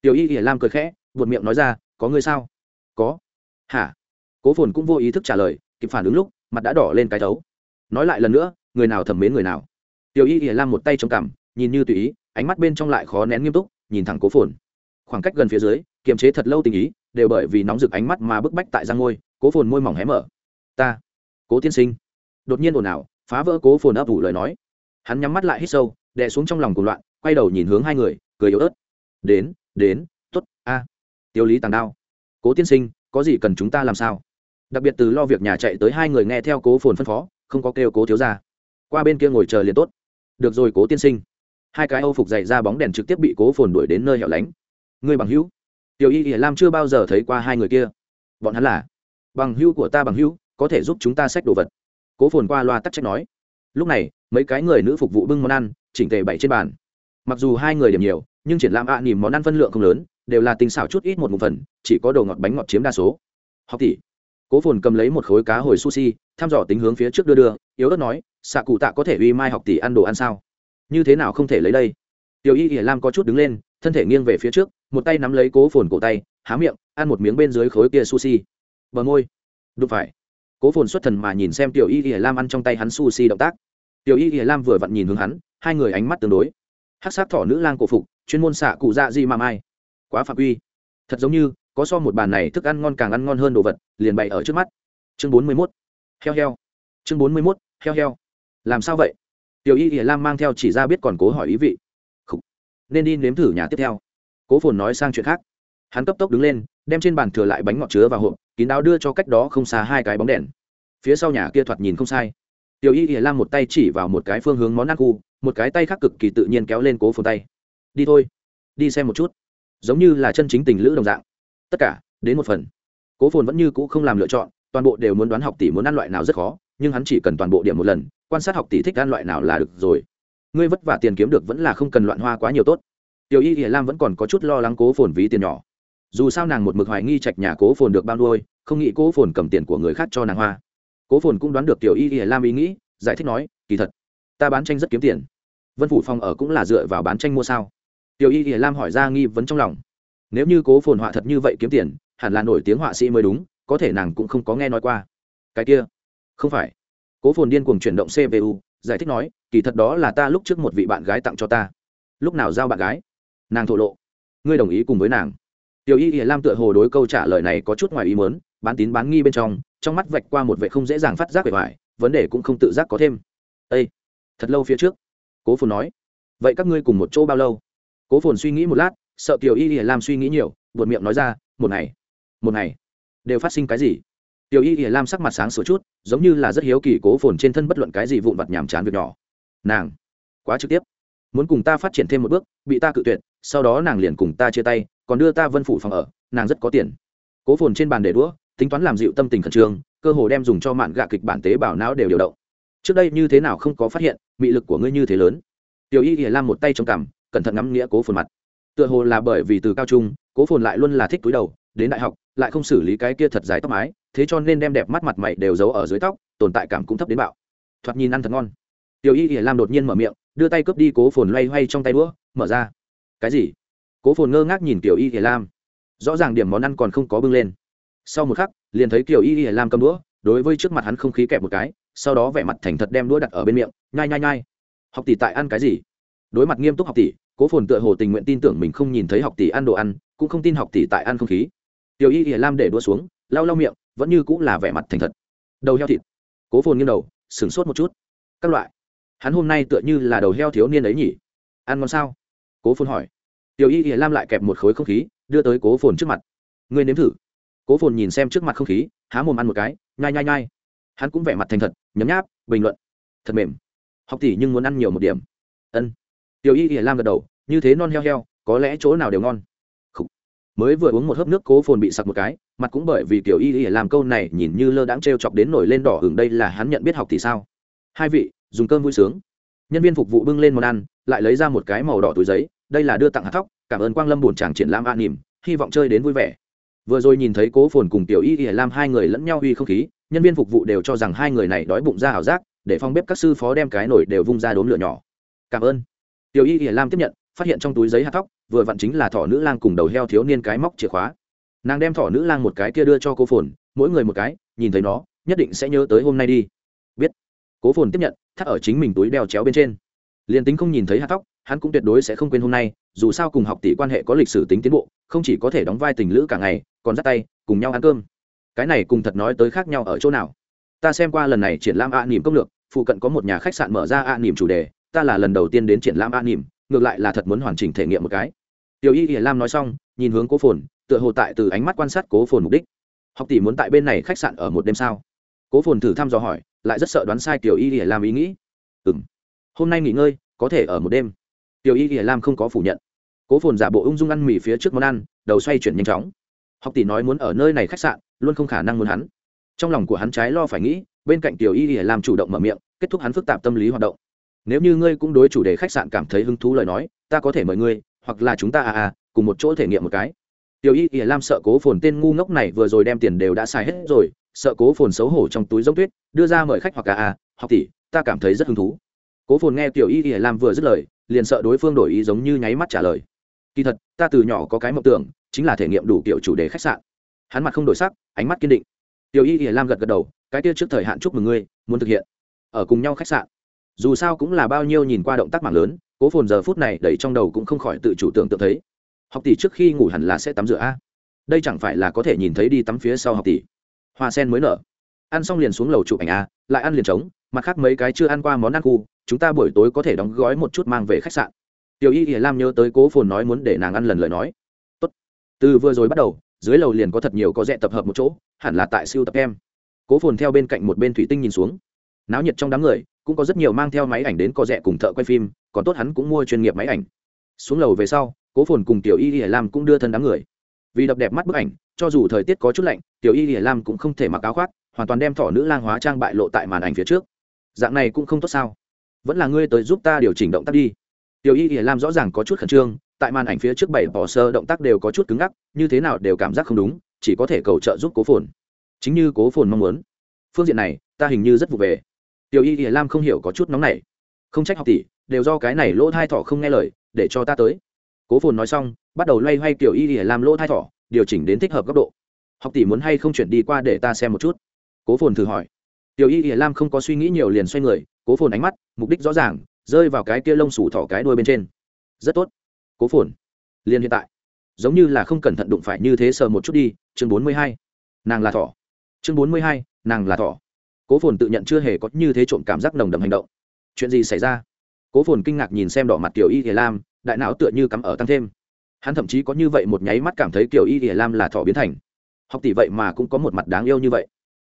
Tiểu y ỉa lam cười khẽ, buột miệng nói ra có người sao? Có. Hả? Cố phồn cũng vô ý thức trả lời, kịp phản ứng lúc, mặt đã đỏ lên cái thấu. Nói lại lần nữa, người nào thẩm mến người nào. Tiểu y ỉa lam một tay trong cằm, nhìn như tùy ý, ánh mắt bên trong lại khó nén nghiêm túc, nhìn thẳng cố phồn. Khoảng cách gần phía dưới, kiềm chế thật lâu tình ý, đều bởi vì nóng rực ánh mắt mà bức bách tại răng ngôi, cố phồn môi mỏng hé mở. Ta, cố tiên sinh. Đột nhiên ồn ào, phá vỡ cố phồn ấp ủ lời nói. Hắn nhắm mắt lại hít sâu, đè xuống trong lòng cùng loạn, quay đầu nhìn hướng hai người, cười yếu ớt. Đến đến tiêu lý tàng đao. Cố tiên sinh có gì cần chúng ta làm sao? Đặc biệt từ lo việc nhà chạy tới hai người nghe theo cố phồn phân phó không có kêu cố thiếu ra qua bên kia ngồi chờ liền tốt. Được rồi cố tiên sinh. Hai cái âu phục dày ra bóng đèn trực tiếp bị cố phồn đuổi đến nơi hẻo lánh. Người bằng hữu. Tiểu y hiển lam chưa bao giờ thấy qua hai người kia. Bọn hắn là bằng hữu của ta bằng hữu có thể giúp chúng ta xách đồ vật. Cố phồn qua loa tắc trách nói. Lúc này mấy cái người nữ phục vụ bưng món ăn chỉnh tề bảy trên bàn. Mặc dù hai người điểm nhiều nhưng triển lãm ạ à, nỉm món ăn phân lượng không lớn đều là tinh xảo chút ít một một phần, chỉ có đồ ngọt bánh ngọt chiếm đa số. Học tỷ, cố phồn cầm lấy một khối cá hồi sushi, thăm dò tính hướng phía trước đưa đưa, yếu ớt nói xạ cụ tạ có thể uy mai học tỷ ăn đồ ăn sao? Như thế nào không thể lấy đây? Tiểu y ỉa lam có chút đứng lên, thân thể nghiêng về phía trước, một tay nắm lấy cố phồn cổ tay, há miệng, ăn một miếng bên dưới khối kia sushi. Bờ môi. Đúng phải. Cố phồn xuất thần mà nhìn xem tiểu y ỉa lam ăn trong tay hắn sushi động tác. Tiểu y ỉa lam vừa vặn nhìn hướng hắn, hai người ánh mắt tương đối. Hát sát thỏ nữ lang cổ phục, chuyên môn xạ cụ dạ di mà mai quá phạm uy thật giống như, có so một bàn này thức ăn ngon càng ăn ngon hơn đồ vật, liền bày ở trước mắt. Chương bốn mươi mốt. Heo heo. Chương bốn mươi mốt, heo heo. Làm sao vậy? Tiểu y ỉa lam mang theo chỉ ra biết còn cố hỏi ý vị. Khủ. nên đi nếm thử nhà tiếp theo. Cố phồn nói sang chuyện khác. Hắn cấp tốc đứng lên, đem trên bàn thừa lại bánh ngọt chứa vào hộp, kín đáo đưa cho cách đó không xa hai cái bóng đèn. Phía sau nhà kia thoạt nhìn không sai. Tiểu y ỉa lam một tay chỉ vào một cái phương hướng món ăn khu, một cái tay khác cực kỳ tự nhiên kéo lên cố phồn tay. Đi thôi. Đi xem một chút giống như là chân chính tình lữ đồng dạng. Tất cả, đến một phần. Cố phồn vẫn như cũ không làm lựa chọn, toàn bộ đều muốn đoán học tỷ muốn ăn loại nào rất khó, nhưng hắn chỉ cần toàn bộ điểm một lần, quan sát học tỷ thích ăn loại nào là được rồi. Ngươi vất vả tiền kiếm được vẫn là không cần loạn hoa quá nhiều tốt. Tiểu y hiền lam vẫn còn có chút lo lắng cố phồn ví tiền nhỏ. Dù sao nàng một mực hoài nghi trạch nhà cố phồn được bao nuôi, không nghĩ cố phồn cầm tiền của người khác cho nàng hoa. Cố phồn cũng đoán được tiểu y hiền lam ý nghĩ, giải thích nói, kỳ thật, ta bán tranh rất kiếm tiền. Vân phủ phòng ở cũng là dựa vào bán tranh mua sao tiểu y hiển lam hỏi ra nghi vấn trong lòng. Nếu như cố phồn họa thật như vậy kiếm tiền, hẳn là nổi tiếng họa sĩ mới đúng, có thể nàng cũng không có nghe nói qua. Cái kia? Không phải. Cố phồn điên cuồng chuyển động cpu giải thích nói, kỳ thật đó là ta lúc trước một vị bạn gái tặng cho ta. Lúc nào giao bạn gái? Nàng thổ lộ. Ngươi đồng ý cùng với nàng. Tiểu y y lam tựa hồ đối câu trả lời này có chút ngoài ý mớn bán tín bán nghi bên trong trong mắt vạch qua một vệ không dễ dàng phát giác bề ngoài, vấn đề cũng không tự giác có thêm. Ây thật lâu phía trước, cố phồn nói. Vậy các ngươi cùng một chỗ bao lâu? Cố phồn suy nghĩ một lát, sợ tiểu y y lam suy nghĩ nhiều, buột miệng nói ra, một ngày một ngày, đều phát sinh cái gì? Tiểu y y lam sắc mặt sáng sửa chút, giống như là rất hiếu kỳ cố phồn trên thân bất luận cái gì vụn vặt nhàm chán việc nhỏ. Nàng, quá trực tiếp. Muốn cùng ta phát triển thêm một bước, bị ta cự tuyệt, sau đó nàng liền cùng ta chia tay, còn đưa ta vân phủ phòng ở, nàng rất có tiền. Cố phồn trên bàn để đũa, tính toán làm dịu tâm tình khẩn trương, cơ hồ đem dùng cho mạn gạ kịch bản tế bào não đều điều động. Trước đây như thế nào không có phát hiện, mị lực của ngươi như thế lớn? Tiểu y ỉa lam một tay trong cằm cẩn thận ngắm nghĩa cố phồn mặt. Tựa hồ là bởi vì từ cao trung, cố phồn lại luôn là thích túi đầu, đến đại học, lại không xử lý cái kia thật dài tóc mái, thế cho nên đem đẹp mắt mặt mày đều giấu ở dưới tóc, tồn tại cảm cũng thấp đến bạo. Thoạt nhìn ăn thật ngon. Tiểu y ỉa lam đột nhiên mở miệng, đưa tay cướp đi cố phồn loay hoay trong tay đũa, mở ra. Cái gì? Cố phồn ngơ ngác nhìn tiểu y ỉa lam. Rõ ràng điểm món ăn còn không có bưng lên. Sau một khắc, liền thấy tiểu y ỉa lam cầm đũa, đối với trước mặt hắn không khí kẹp một cái, sau đó vẻ mặt thành thật đem đũa đặt ở bên miệng, nhai nhai nhai. Học tỷ tại ăn cái gì? Đối mặt nghiêm túc học tỷ, cố phồn tựa hồ tình nguyện tin tưởng mình không nhìn thấy học tỷ ăn đồ ăn, cũng không tin học tỷ tại ăn không khí. Tiểu y ỉa lam để đua xuống, lau lau miệng, vẫn như cũng là vẻ mặt thành thật. Đầu heo thịt. Cố phồn nghiêng đầu, sửng sốt một chút. Các loại. Hắn hôm nay tựa như là đầu heo thiếu niên ấy nhỉ? Ăn ngon sao? Cố phồn hỏi. Tiểu y ỉa lam lại kẹp một khối không khí, đưa tới cố phồn trước mặt. Ngươi nếm thử. Cố phồn nhìn xem trước mặt không khí, há mồm ăn một cái, nhai nhai nhai. Hắn cũng vẻ mặt thành thật, nhấm nháp, bình luận. Thật mềm. Học tỷ nhưng muốn ăn nhiều một điểm. Ân tiểu y ỉa lam gật đầu, như thế non heo heo, có lẽ chỗ nào đều ngon. Khủ. mới vừa uống một hớp nước cố phồn bị sặc một cái, mặt cũng bởi vì tiểu y ỉa làm câu này nhìn như lơ đãng t r e o chọc đến nổi lên đỏ hừng đây là hắn nhận biết học thì sao? Hai vị, dùng cơm vui sướng. Nhân viên phục vụ bưng lên món ăn, lại lấy ra một cái màu đỏ túi giấy, đây là đưa tặng hạt thóc, cảm ơn quang lâm bổn chàng triển lãm an nỉm hy vọng chơi đến vui vẻ. Vừa rồi nhìn thấy cố phồn cùng tiểu y ỉa lam hai người lẫn nhau uy không khí, nhân viên phục vụ đều cho rằng hai người này đói bụng ra ảo giác, để phong bếp các sư phó đem cái nổi đều vung ra đốm lửa nhỏ. Cảm ơn tiểu y ỉa lam tiếp nhận, phát hiện trong túi giấy hạt tóc vừa vặn chính là thỏ nữ lang cùng đầu heo thiếu niên cái móc chìa khóa. Nàng đem thỏ nữ lang một cái kia đưa cho cô phồn, mỗi người một cái, nhìn thấy nó, nhất định sẽ nhớ tới hôm nay đi. Biết. Cố phồn tiếp nhận, thắt ở chính mình túi đeo chéo bên trên. Liền tính không nhìn thấy hạt tóc hắn cũng tuyệt đối sẽ không quên hôm nay, dù sao cùng học tỷ quan hệ có lịch sử tính tiến bộ, không chỉ có thể đóng vai tình lữ cả ngày, còn dắt tay, cùng nhau ăn cơm. Cái này cùng thật nói tới khác nhau ở chỗ nào? Ta xem qua lần này triển lãm ạ nỉm công lược, phụ cận có một nhà khách sạn mở ra ạ nỉm chủ đề ta là lần đầu tiên đến triển lãm an nỉm ngược lại là thật muốn hoàn chỉnh thể nghiệm một cái. Tiểu y ỉa lam nói xong, nhìn hướng cố phồn, tựa hồ tại từ ánh mắt quan sát cố phồn mục đích. Học tỷ muốn tại bên này khách sạn ở một đêm sao? Cố phồn thử thăm dò hỏi, lại rất sợ đoán sai tiểu y ỉa lam ý nghĩ. Ừ m hôm nay nghỉ ngơi, có thể ở một đêm. Tiểu y ỉa lam không có phủ nhận. Cố phồn giả bộ ung dung ăn mì phía trước món ăn, đầu xoay chuyển nhanh chóng. Học tỷ nói muốn ở nơi này khách sạn, luôn không khả năng muốn hắn. Trong lòng của hắn trái lo phải nghĩ, bên cạnh tiểu y ỉa lam chủ động mở miệng, kết thúc hắn phức tạp tâm lý hoạt động nếu như ngươi cũng đối chủ đề khách sạn cảm thấy hứng thú lời nói, ta có thể mời ngươi, hoặc là chúng ta à à cùng một chỗ thể nghiệm một cái. Tiểu y ỉa lam sợ cố phồn tên ngu ngốc này vừa rồi đem tiền đều đã xài hết rồi, sợ cố phồn xấu hổ trong túi giống tuyết, đưa ra mời khách hoặc à à học tỷ, ta cảm thấy rất hứng thú. Cố phồn nghe tiểu y ỉa lam vừa dứt lời, liền sợ đối phương đổi ý giống như nháy mắt trả lời. Kỳ thật, ta từ nhỏ có cái mộng tưởng, chính là thể nghiệm đủ kiểu chủ đề khách sạn. Hắn mặt không đổi sắc, ánh mắt kiên định. Tiểu y ỉa lam gật gật đầu, cái kia trước thời hạn chúc mừng ngươi, muốn thực hiện. Ở cùng nhau khách sạn dù sao cũng là bao nhiêu nhìn qua động tác mạng lớn, cố phồn giờ phút này đẩy trong đầu cũng không khỏi tự chủ tưởng tượng thấy. Học tỷ trước khi ngủ hẳn là sẽ tắm rửa a. Đây chẳng phải là có thể nhìn thấy đi tắm phía sau học tỷ. Hoa sen mới nở. Ăn xong liền xuống lầu chụp ảnh a, lại ăn liền trống, mặt khác mấy cái chưa ăn qua món ăn khu, chúng ta buổi tối có thể đóng gói một chút mang về khách sạn. Tiểu y ỉa lam nhớ tới cố phồn nói muốn để nàng ăn lần lời nói. Tốt. từ vừa rồi bắt đầu, dưới lầu liền có thật nhiều có rẽ tập hợp một chỗ, hẳn là tại siêu tập em. Cố phồn theo bên cạnh một bên thủy tinh nhìn xuống. Náo nhiệt trong đám người cũng có rất nhiều mang theo máy ảnh đến có rẻ cùng thợ quay phim, còn tốt hắn cũng mua chuyên nghiệp máy ảnh. Xuống lầu về sau, cố phồn cùng tiểu y y lam cũng đưa thân đám người. Vì đập đẹp mắt bức ảnh, cho dù thời tiết có chút lạnh, tiểu y y lam cũng không thể mặc áo khoác, hoàn toàn đem thỏ nữ lang hóa trang bại lộ tại màn ảnh phía trước. Dạng này cũng không tốt sao? Vẫn là ngươi tới giúp ta điều chỉnh động tác đi. Tiểu y y lam rõ ràng có chút khẩn trương, tại màn ảnh phía trước bảy bỏ sơ động tác đều có chút cứng ngắc, như thế nào đều cảm giác không đúng, chỉ có thể cầu trợ giúp cố phồn. Chính như cố phồn mong muốn. Phương diện này, ta hình như rất vụ về tiểu y ỉa lam không hiểu có chút nóng này không trách học tỷ, đều do cái này lỗ thai thỏ không nghe lời, để cho ta tới. Cố phồn nói xong, bắt đầu loay hoay tiểu y ỉa lam lỗ thai thỏ, điều chỉnh đến thích hợp góc độ. Học tỷ muốn hay không chuyển đi qua để ta xem một chút? Cố phồn thử hỏi. Tiểu y ỉa lam không có suy nghĩ nhiều liền xoay người, cố phồn ánh mắt, mục đích rõ ràng, rơi vào cái kia lông sủ thỏ cái đuôi bên trên. Rất tốt. Cố phồn, liền hiện tại. Giống như là không cẩn thận đụng phải như thế sờ một chút đi, chương bốn mươi hai, nàng là thỏ. Chương bốn mươi hai, nàng là thỏ cố phồn tự nhận chưa hề có như thế trộm cảm giác nồng đầm hành động. Chuyện gì xảy ra? Cố phồn kinh ngạc nhìn xem đỏ mặt tiểu y thì lam, đại não tựa như cắm ở tăng thêm. Hắn thậm chí có như vậy một nháy mắt cảm thấy kiểu y thì lam là thỏ biến thành. Học tỷ vậy mà cũng có một mặt đáng yêu như vậy.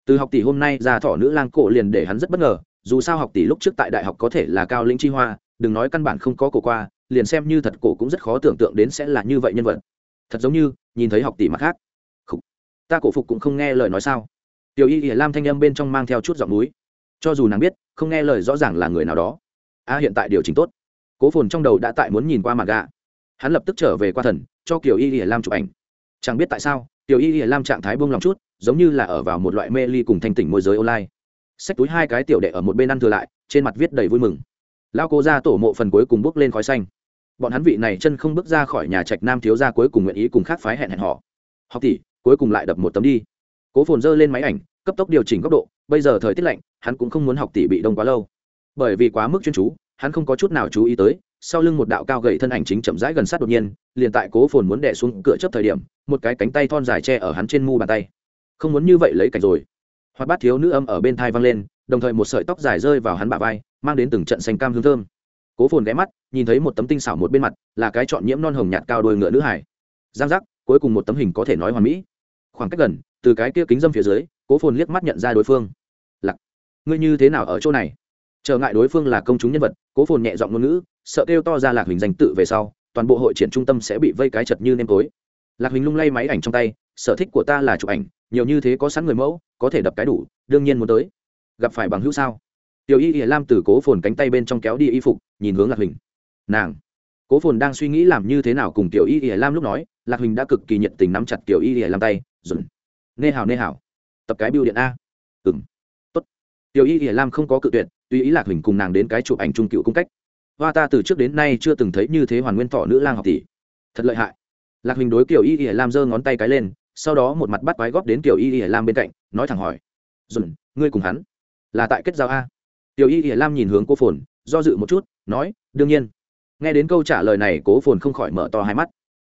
Từ học tỷ hôm nay ra thỏ nữ lang cổ liền để hắn rất bất ngờ, dù sao học tỷ lúc trước tại đại học có thể là cao lĩnh chi hoa, đừng nói căn bản không có cổ qua, liền xem như thật cổ cũng rất khó tưởng tượng đến sẽ là như vậy nhân vật. Thật giống như, nhìn thấy học tỷ mặt khác. Ta cổ phục cũng không nghe lời nói sao? Tiểu y lam thanh âm bên trong mang theo chút giọng núi. Cho dù nàng biết, không nghe lời rõ ràng là người nào đó. A, hiện tại điều chỉnh tốt. Cố phồn trong đầu đã tại muốn nhìn qua mặt gà hắn lập tức trở về qua thần, cho kiểu y lam chụp ảnh. Chẳng biết tại sao, tiểu y lam trạng thái buông lòng chút, giống như là ở vào một loại mê ly cùng thanh tỉnh môi giới online. Xách túi hai cái tiểu đệ ở một bên ăn thừa lại, trên mặt viết đầy vui mừng. Lao cố ra tổ mộ phần cuối cùng bước lên khói xanh. Bọn hắn vị này chân không bước ra khỏi nhà trạch nam thiếu ra cuối cùng nguyện ý cùng khác phái hẹn hẹn họ. Học tỷ, cuối cùng lại đập một tấm đi cố phồn dơ lên máy ảnh, cấp tốc điều chỉnh góc độ, bây giờ thời tiết lạnh, hắn cũng không muốn học tỷ bị đông quá lâu. Bởi vì quá mức chuyên chú, hắn không có chút nào chú ý tới, sau lưng một đạo cao gậy thân ảnh chính chậm rãi gần sát đột nhiên, liền tại cố phồn muốn đẻ xuống cửa chấp thời điểm, một cái cánh tay thon dài che ở hắn trên mu bàn tay. Không muốn như vậy lấy cảnh rồi. Hoạt bát thiếu nữ âm ở bên thai văng lên, đồng thời một sợi tóc dài rơi vào hắn bả vai, mang đến từng trận xanh cam hương thơm. Cố phồn ghé mắt, nhìn thấy một tấm tinh xảo một bên mặt, là cái chọn nhiễm non hồng nhạt cao đôi ngựa nữ hải. Giang giác, cuối cùng một tấm hình có thể nói hoàn mỹ khoảng cách gần, từ cái kia kính dâm phía dưới, cố phồn liếc mắt nhận ra đối phương. Lặc ngươi như thế nào ở chỗ này? Trở ngại đối phương là công chúng nhân vật, cố phồn nhẹ giọng ngôn ngữ, sợ kêu to ra lạc hình danh tự về sau, toàn bộ hội triển trung tâm sẽ bị vây cái chật như nêm tối. Lạc hình lung lay máy ảnh trong tay, sở thích của ta là chụp ảnh, nhiều như thế có sẵn người mẫu, có thể đập cái đủ, đương nhiên muốn tới. Gặp phải bằng hữu sao? Tiểu y hiền lam từ cố phồn cánh tay bên trong kéo đi y phục, nhìn hướng lạc hình nàng. Cố phồn đang suy nghĩ làm như thế nào cùng tiểu y hiền lam lúc nói, lạc hình đã cực kỳ nhiệt tình nắm chặt tiểu y hiền lam tay dùn nê hào nê hào tập cái biêu điện a. Ừng tốt. Tiểu y hiển lam không có cự tuyệt tuy ý lạc huỳnh cùng nàng đến cái chụp ảnh trung cựu cung cách. Hoa ta từ trước đến nay chưa từng thấy như thế hoàn nguyên thọ nữ lang học tỷ. Thật lợi hại. Lạc huỳnh đối kiểu y hiển lam giơ ngón tay cái lên, sau đó một mặt bắt quái góp đến kiểu y hiển lam bên cạnh, nói thẳng hỏi. Dùn ngươi cùng hắn là tại kết giao a. Tiểu y hiển lam nhìn hướng cố phồn, do dự một chút, nói, đương nhiên. Nghe đến câu trả lời này, cố phồn không khỏi mở to hai mắt.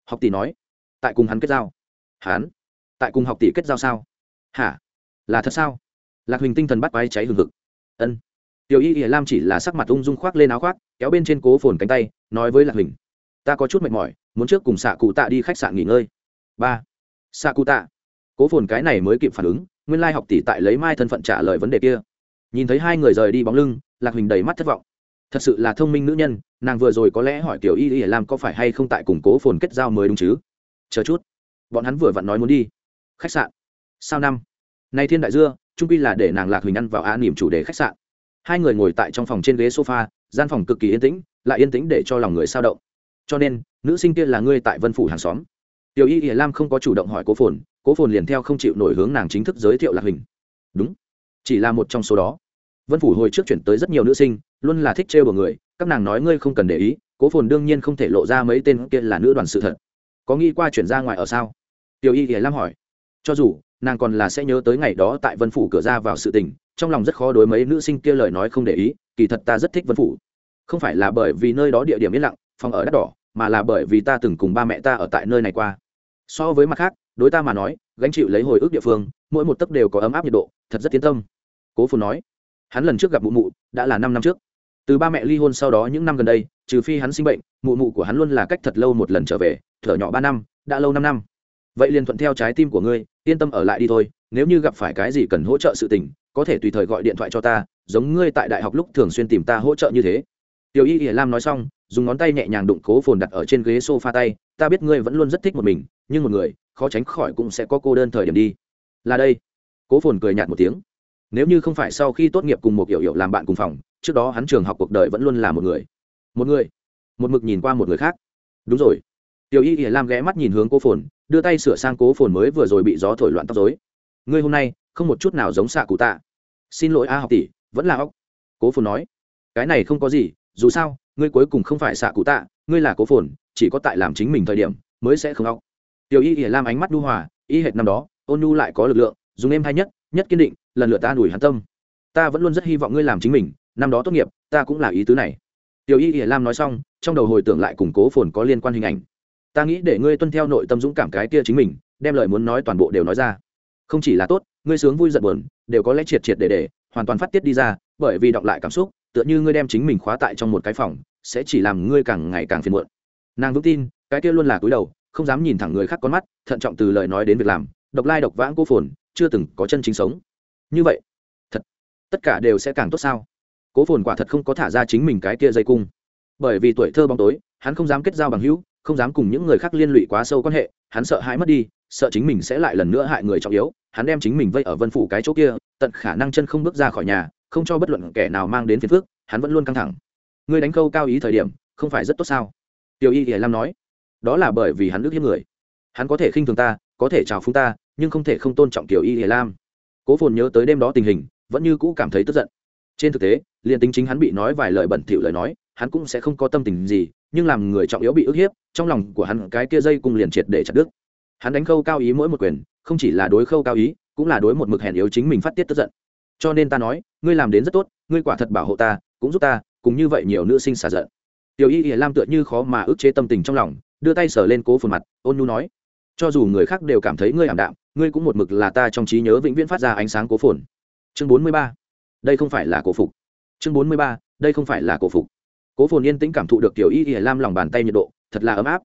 Học tỷ nói, tại cùng hắn kết giao. Hắn? Tại cùng học tỷ kết giao sao? Hả? Là thật sao? Lạc huỳnh tinh thần bắt quái cháy hừng hực. Ân. Tiểu y ỉa lam chỉ là sắc mặt ung dung khoác lên áo khoác, kéo bên trên cố phồn cánh tay, nói với lạc huỳnh. Ta có chút mệt mỏi, muốn trước cùng xạ cụ tạ đi khách sạn nghỉ ngơi. Ba. Xạ cụ tạ. Cố phồn cái này mới kịp phản ứng, nguyên lai học tỷ tại lấy mai thân phận trả lời vấn đề kia. Nhìn thấy hai người rời đi bóng lưng, lạc huỳnh đầy mắt thất vọng. Thật sự là thông minh nữ nhân, nàng vừa rồi có lẽ hỏi tiểu y ỉa lam có phải hay không tại củng cố phồn kết giao mới đúng chứ? Chờ chút. Bọn hắn vừa vặn nói muốn đi khách sạn. Sao năm? Nay thiên đại dưa, trung quy là để nàng lạc huỳnh ăn vào a niềm chủ đề khách sạn. Hai người ngồi tại trong phòng trên ghế sofa, gian phòng cực kỳ yên tĩnh, lại yên tĩnh để cho lòng người sao động. Cho nên, nữ sinh kia là ngươi tại vân phủ hàng xóm. Tiểu y hiền lam không có chủ động hỏi cố phồn cố phồn liền theo không chịu nổi hướng nàng chính thức giới thiệu lạc huỳnh. Đúng. Chỉ là một trong số đó. Vân phủ hồi trước chuyển tới rất nhiều nữ sinh, luôn là thích trêu của người, các nàng nói ngươi không cần để ý, cố phồn đương nhiên không thể lộ ra mấy tên kia là nữ đoàn sự thật. Có nghĩ qua chuyển ra ngoài ở sao? Tiểu y hiền lam hỏi cho dù, nàng còn là sẽ nhớ tới ngày đó tại vân phủ cửa ra vào sự tình, trong lòng rất khó đối mấy nữ sinh kia lời nói không để ý, kỳ thật ta rất thích vân phủ. Không phải là bởi vì nơi đó địa điểm yên lặng, phòng ở đắt đỏ, mà là bởi vì ta từng cùng ba mẹ ta ở tại nơi này qua. So với mặt khác, đối ta mà nói, gánh chịu lấy hồi ức địa phương, mỗi một tấc đều có ấm áp nhiệt độ, thật rất tiến tâm. Cố Phủ nói, hắn lần trước gặp mụ mụ, đã là năm năm trước. Từ ba mẹ ly hôn sau đó những năm gần đây, trừ phi hắn sinh bệnh, mụ mụ của hắn luôn là cách thật lâu một lần trở về, thở nhỏ ba năm, đã lâu năm năm. Vậy liền thuận theo trái tim của ngươi yên tâm ở lại đi thôi, nếu như gặp phải cái gì cần hỗ trợ sự tình, có thể tùy thời gọi điện thoại cho ta, giống ngươi tại đại học lúc thường xuyên tìm ta hỗ trợ như thế. Tiểu y hiển lam nói xong, dùng ngón tay nhẹ nhàng đụng cố phồn đặt ở trên ghế s o f a tay, ta biết ngươi vẫn luôn rất thích một mình, nhưng một người, khó tránh khỏi cũng sẽ có cô đơn thời điểm đi. Là đây. Cố phồn cười nhạt một tiếng. Nếu như không phải sau khi tốt nghiệp cùng một kiểu hiệu làm bạn cùng phòng, trước đó hắn trường học cuộc đời vẫn luôn là một người. Một người? Một mực nhìn qua một người khác. Đúng rồi. Tiểu y ỉa lam ghé mắt nhìn hướng cố phồn đưa tay sửa sang cố phồn mới vừa rồi bị gió thổi loạn tóc dối ngươi hôm nay, không một chút nào giống xạ cụ tạ. Xin lỗi a học tỷ, vẫn là óc cố phồn nói. Cái này không có gì, dù sao, ngươi cuối cùng không phải xạ cụ tạ, ngươi là cố phồn, chỉ có tại làm chính mình thời điểm, mới sẽ không óc tiểu y ỉa lam ánh mắt đu hòa, y hệt năm đó, ôn nhu lại có lực lượng, dùng em hay nhất nhất kiên định, lần lượt ta đuổi hắn tâm. Ta vẫn luôn rất hy vọng ngươi làm chính mình, năm đó tốt nghiệp, ta cũng là ý tứ này. Tiểu y ỉa lam nói xong, trong đầu hồi tưởng lại củng cố phồn có liên quan hình ảnh ta nghĩ để ngươi tuân theo nội tâm dũng cảm cái kia chính mình, đem lời muốn nói toàn bộ đều nói ra. Không chỉ là tốt, ngươi sướng vui giận buồn, đều có lẽ triệt triệt để để, hoàn toàn phát tiết đi ra, bởi vì đọc lại cảm xúc, tựa như ngươi đem chính mình khóa tại trong một cái phòng, sẽ chỉ làm ngươi càng ngày càng phiền muộn. Nàng vững tin, cái kia luôn là cúi đầu, không dám nhìn thẳng người khác con mắt, thận trọng từ lời nói đến việc làm, độc lai độc vãng cô phồn, chưa từng có chân chính sống. Như vậy, thật, tất cả đều sẽ càng tốt sao? Cố phồn quả thật không có thả ra chính mình cái kia dây cung. Bởi vì tuổi thơ bóng tối, hắn không dám kết giao bằng hữu không dám cùng những người khác liên lụy quá sâu quan hệ, hắn sợ hãi mất đi, sợ chính mình sẽ lại lần nữa hại người trọng yếu, hắn đem chính mình vây ở vân phủ cái chỗ kia, tận khả năng chân không bước ra khỏi nhà, không cho bất luận kẻ nào mang đến phiền phước hắn vẫn luôn căng thẳng. Ngươi đánh câu cao ý thời điểm, không phải rất tốt sao? Tiểu y hiền lam nói. Đó là bởi vì hắn ước hiếp người. Hắn có thể khinh thường ta, có thể chào phúng ta, nhưng không thể không tôn trọng tiểu y hiền lam. Cố phồn nhớ tới đêm đó tình hình, vẫn như cũ cảm thấy tức giận. Trên thực tế, liền tính chính hắn bị nói vài lời bẩn thỉu lời nói hắn cũng sẽ không có tâm tình gì, nhưng làm người trọng yếu bị ức hiếp, trong lòng của hắn cái kia dây cung liền triệt để chặt đứt. Hắn đánh khâu cao ý mỗi một quyền, không chỉ là đối khâu cao ý, cũng là đối một mực hèn yếu chính mình phát tiết tức giận. Cho nên ta nói, ngươi làm đến rất tốt, ngươi quả thật bảo hộ ta, cũng giúp ta cũng như vậy nhiều nữ sinh xả giận. Tiểu y ỉa lam tựa như khó mà ức chế tâm tình trong lòng, đưa tay sờ lên cố phồn mặt, ôn nhu nói, cho dù người khác đều cảm thấy ngươi ảm đạm, ngươi cũng một mực là ta trong trí nhớ vĩnh viễn phát ra ánh sáng cố phồn. Chương bốn mươi ba. Đây không phải là cổ phục. Chương bốn mươi ba. Đây không phải là cổ phục cố phồn yên tĩnh cảm thụ được tiểu y y lam lòng bàn tay nhiệt độ, thật là ấm áp.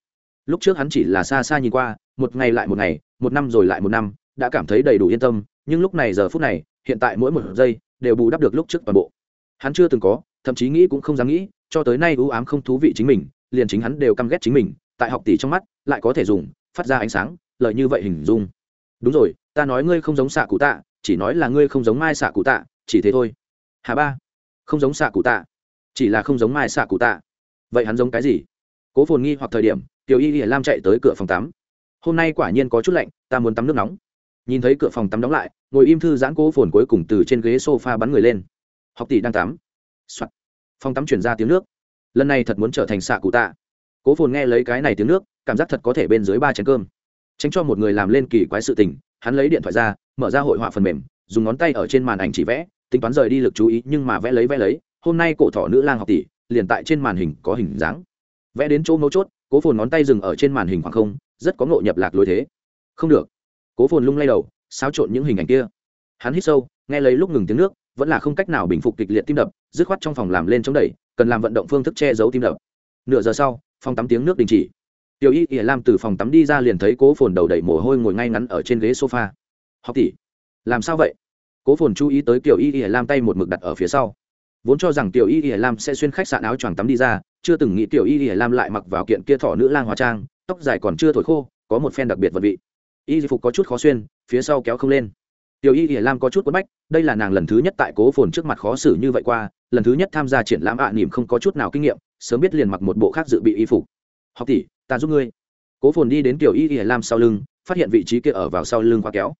Lúc trước hắn chỉ là xa xa nhìn qua, một ngày lại một ngày, một năm rồi lại một năm, đã cảm thấy đầy đủ yên tâm, nhưng lúc này giờ phút này, hiện tại mỗi một giây đều bù đắp được lúc trước toàn bộ. Hắn chưa từng có, thậm chí nghĩ cũng không dám nghĩ, cho tới nay ưu ám không thú vị chính mình, liền chính hắn đều căm ghét chính mình, tại học tỷ trong mắt, lại có thể dùng, phát ra ánh sáng lợi như vậy hình dung. Đúng rồi, ta nói ngươi không giống xạ cụ tạ, chỉ nói là ngươi không giống mai xạ cụ tạ, chỉ thế thôi. Hà ba, không giống xạ cụ tạ chỉ là không giống mai xạ cụ tạ. Vậy hắn giống cái gì? Cố phồn nghi hoặc thời điểm, tiểu y y lam chạy tới cửa phòng tắm. Hôm nay quả nhiên có chút lạnh, ta muốn tắm nước nóng. Nhìn thấy cửa phòng tắm đóng lại, ngồi im thư giãn cố phồn cuối cùng từ trên ghế s o f a bắn người lên. Học tỷ đang tắm、Soạn. phòng tắm chuyển ra tiếng nước. Lần này thật muốn trở thành xạ cụ tạ. Cố phồn nghe lấy cái này tiếng nước, cảm giác thật có thể bên dưới ba chén cơm. Tránh cho một người làm lên kỳ quái sự tình, hắn lấy điện thoại ra, mở ra hội họa phần mềm, dùng ngón tay ở trên màn ảnh chỉ vẽ, tính toán rời đi lực chú ý nhưng mà vẽ lấy vẽ lấy hôm nay cổ thỏ nữ lang học tỷ liền tại trên màn hình có hình dáng. Vẽ đến chỗ mấu chốt, cố phồn ngón tay dừng ở trên màn hình khoảng không, rất có ngộ nhập lạc lối thế. Không được. Cố phồn lung lay đầu, xáo trộn những hình ảnh kia. Hắn hít sâu, nghe lấy lúc ngừng tiếng nước, vẫn là không cách nào bình phục kịch liệt tim đập, dứt khoát trong phòng làm lên chống đẩy, cần làm vận động phương thức che giấu tim đập. Nửa giờ sau, phòng tắm tiếng nước đình chỉ. Tiểu y ỉa lam từ phòng tắm đi ra liền thấy cố phồn đầu đẩy mồ hôi ngồi ngay ngắn ở trên ghế sofa. Học tỷ, làm sao vậy? Cố phồn chú ý tới kiểu y ỉa lam tay một mực đặt ở phía sau vốn cho rằng tiểu y y lam sẽ xuyên khách sạn áo choàng tắm đi ra chưa từng nghĩ tiểu y y lam lại mặc vào kiện kia thỏ nữ lang hóa trang tóc dài còn chưa thổi khô có một phen đặc biệt vật vị. Y phục có chút khó xuyên phía sau kéo không lên. Tiểu y y lam có chút quất bách đây là nàng lần thứ nhất tại cố phồn trước mặt khó xử như vậy qua lần thứ nhất tham gia triển lãm ạ à, nỉm không có chút nào kinh nghiệm sớm biết liền mặc một bộ khác dự bị y phục. Học tỷ ta giúp ngươi. Cố phồn đi đến tiểu y y lam sau lưng phát hiện vị trí kia ở vào sau lưng khóa kéo.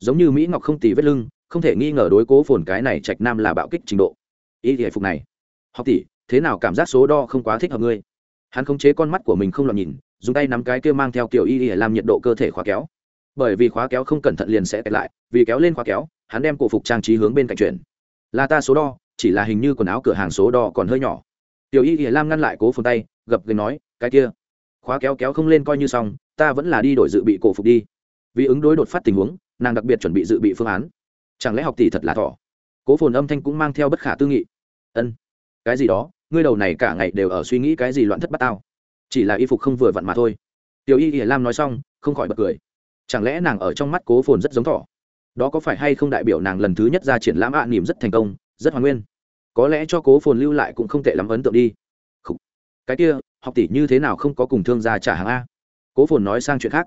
Giống như mỹ ngọc không tì vết lưng không thể nghi ngờ đối cố phồn cái này trạch nam là bạo kích trình độ y thể phục này. Học tỷ, thế nào cảm giác số đo không quá thích hợp ngươi? Hắn khống chế con mắt của mình không lọt nhìn, dùng tay nắm cái kia mang theo kiểu y ỉa làm nhiệt độ cơ thể khóa kéo. Bởi vì khóa kéo không cẩn thận liền sẽ kẹt lại, vì kéo lên khóa kéo, hắn đem cổ phục trang trí hướng bên cạnh chuyển. Là ta số đo, chỉ là hình như quần áo cửa hàng số đo còn hơi nhỏ. Tiểu y ỉa lam ngăn lại cố phồn tay, gập gành nói, cái kia, khóa kéo kéo không lên coi như xong, ta vẫn là đi đổi dự bị cổ phục đi. Vì ứng đối đột phát tình huống, nàng đặc biệt chuẩn bị dự bị phương án. Chẳng lẽ học tỷ thật là thỏ? Cố phồn âm thanh cũng mang theo bất khả tư nghị ân. Cái gì đó ngươi đầu này cả ngày đều ở suy nghĩ cái gì loạn thất bát tao. Chỉ là y phục không vừa vặn mà thôi. Tiểu y hiển lam nói xong không khỏi bật cười. Chẳng lẽ nàng ở trong mắt cố phồn rất giống thỏ? Đó có phải hay không đại biểu nàng lần thứ nhất ra triển lãm ạ à, nỉm rất thành công rất hoàn nguyên? Có lẽ cho cố phồn lưu lại cũng không tệ lắm ấn tượng đi. Khủ. cái kia học tỷ như thế nào không có cùng thương gia trả hàng a? Cố phồn nói sang chuyện khác.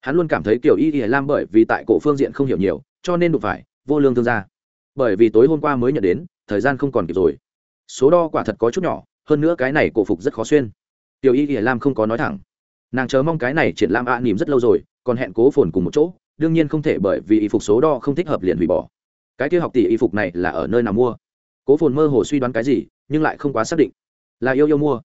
Hắn luôn cảm thấy kiểu y y lam bởi vì tại cổ phương diện không hiểu nhiều cho nên đụng phải vô lương thương gia. Bởi vì tối hôm qua mới nhận đến thời gian không còn kịp rồi số đo quả thật có chút nhỏ, hơn nữa cái này cổ phục rất khó xuyên. Tiểu y hiển lam không có nói thẳng. Nàng chờ mong cái này triển lãm ạ à nỉm rất lâu rồi, còn hẹn cố phồn cùng một chỗ, đương nhiên không thể bởi vì y phục số đo không thích hợp liền hủy bỏ. Cái kia học tỷ y phục này là ở nơi nào mua? Cố phồn mơ hồ suy đoán cái gì, nhưng lại không quá xác định. Là yêu yêu mua.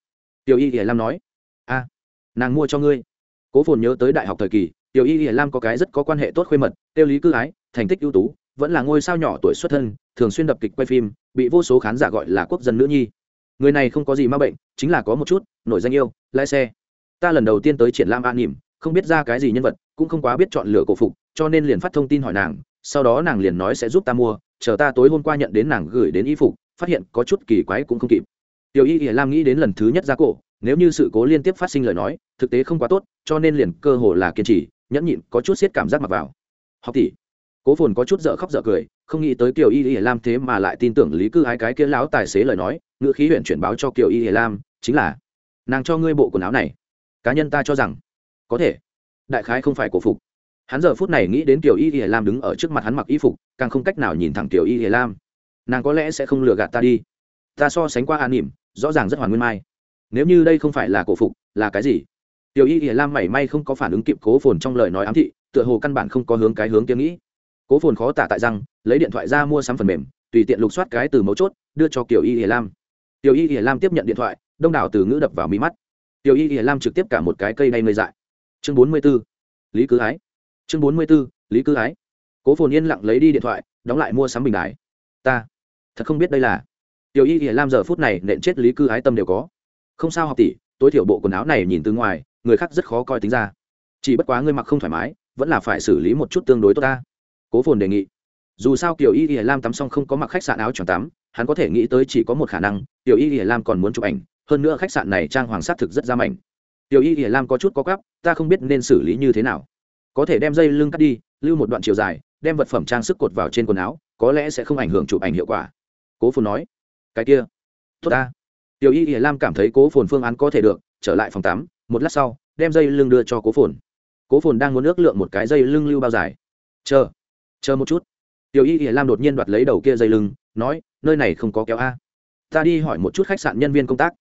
Tiểu y hiển lam nói. A nàng mua cho ngươi. Cố phồn nhớ tới đại học thời kỳ, tiểu y hiển lam có cái rất có quan hệ tốt khuê mật, tiêu lý cư ái, thành tích ưu tú vẫn là ngôi sao nhỏ tuổi xuất thân, thường xuyên đập kịch quay phim, bị vô số khán giả gọi là quốc dân nữ nhi. Người này không có gì ma bệnh, chính là có một chút, nổi danh yêu, lái xe. Ta lần đầu tiên tới triển lãm an nỉm, không biết ra cái gì nhân vật, cũng không quá biết chọn lựa cổ phục, cho nên liền phát thông tin hỏi nàng, sau đó nàng liền nói sẽ giúp ta mua, chờ ta tối hôm qua nhận đến nàng gửi đến y phục, phát hiện có chút kỳ quái cũng không kịp. Tiểu y lam nghĩ đến lần thứ nhất ra cổ, nếu như sự cố liên tiếp phát sinh lời nói, thực tế không quá tốt, cho nên liền cơ hồ là kiên trì, nhẫn nhịn, có chút xiết cảm giác mặc vào. Học tỷ cố phồn có chút dở khóc dở cười, không nghĩ tới kiều y y lam thế mà lại tin tưởng lý cư ái cái kia lão tài xế lời nói, ngữ khí huyện chuyển báo cho kiều y y lam, chính là, nàng cho ngươi bộ quần áo này, cá nhân ta cho rằng, có thể, đại khái không phải cổ phục. Hắn giờ phút này nghĩ đến kiều y y lam đứng ở trước mặt hắn mặc y phục, càng không cách nào nhìn thẳng kiều y y lam. Nàng có lẽ sẽ không lừa gạt ta đi. Ta so sánh qua an nỉm, rõ ràng rất hoàn nguyên mai. Nếu như đây không phải là cổ phục, là cái gì? Tiểu y y lam mảy may không có phản ứng kịp cố phồn trong lời nói ám thị, tựa hồ căn bản không có hướng cái hướng tiếng nghĩ cố phồn khó tả tại răng, lấy điện thoại ra mua sắm phần mềm, tùy tiện lục soát cái từ mấu chốt, đưa cho kiều y hiền lam. Tiểu y hiền lam tiếp nhận điện thoại, đông đảo từ ngữ đập vào mi mắt. Tiểu y hiền lam trực tiếp cả một cái cây đay ngây dại. Chương bốn mươi b ố lý cứ ái. Chương bốn mươi b ố lý cứ ái. Cố phồn yên lặng lấy đi điện thoại, đóng lại mua sắm bình đài. Ta, thật không biết đây là. Tiểu y hiền lam giờ phút này nện chết lý cư ái tâm đều có. Không sao học tỷ, tối thiểu bộ quần áo này nhìn từ ngoài, người khác rất khó coi tính ra. Chỉ bất quá ngươi mặc không thoải mái, vẫn là phải xử lý một chút tương đối tốt ta cố phồn đề nghị. Dù sao kiểu y y lam tắm xong không có mặc khách sạn áo choàng tắm hắn có thể nghĩ tới chỉ có một khả năng tiểu y y lam còn muốn chụp ảnh hơn nữa khách sạn này trang hoàng sát thực rất ra mảnh. Tiểu y y lam có chút có cắp, ta không biết nên xử lý như thế nào. Có thể đem dây lưng cắt đi lưu một đoạn chiều dài đem vật phẩm trang sức cột vào trên quần áo có lẽ sẽ không ảnh hưởng chụp ảnh hiệu quả. Cố phồn nói. Cái kia. Tốt ta. Tiểu y y lam cảm thấy cố phồn phương án có thể được trở lại phòng tắm một lát sau đem dây lưng đưa cho cố phồn. Cố phồn đang muốn ước lượng một cái dây lưng lưu bao dài. Chờ chờ một chút. Tiểu y y lam đột nhiên đoạt lấy đầu kia dây lưng, nói, nơi này không có kéo a. Ta đi hỏi một chút khách sạn nhân viên công tác.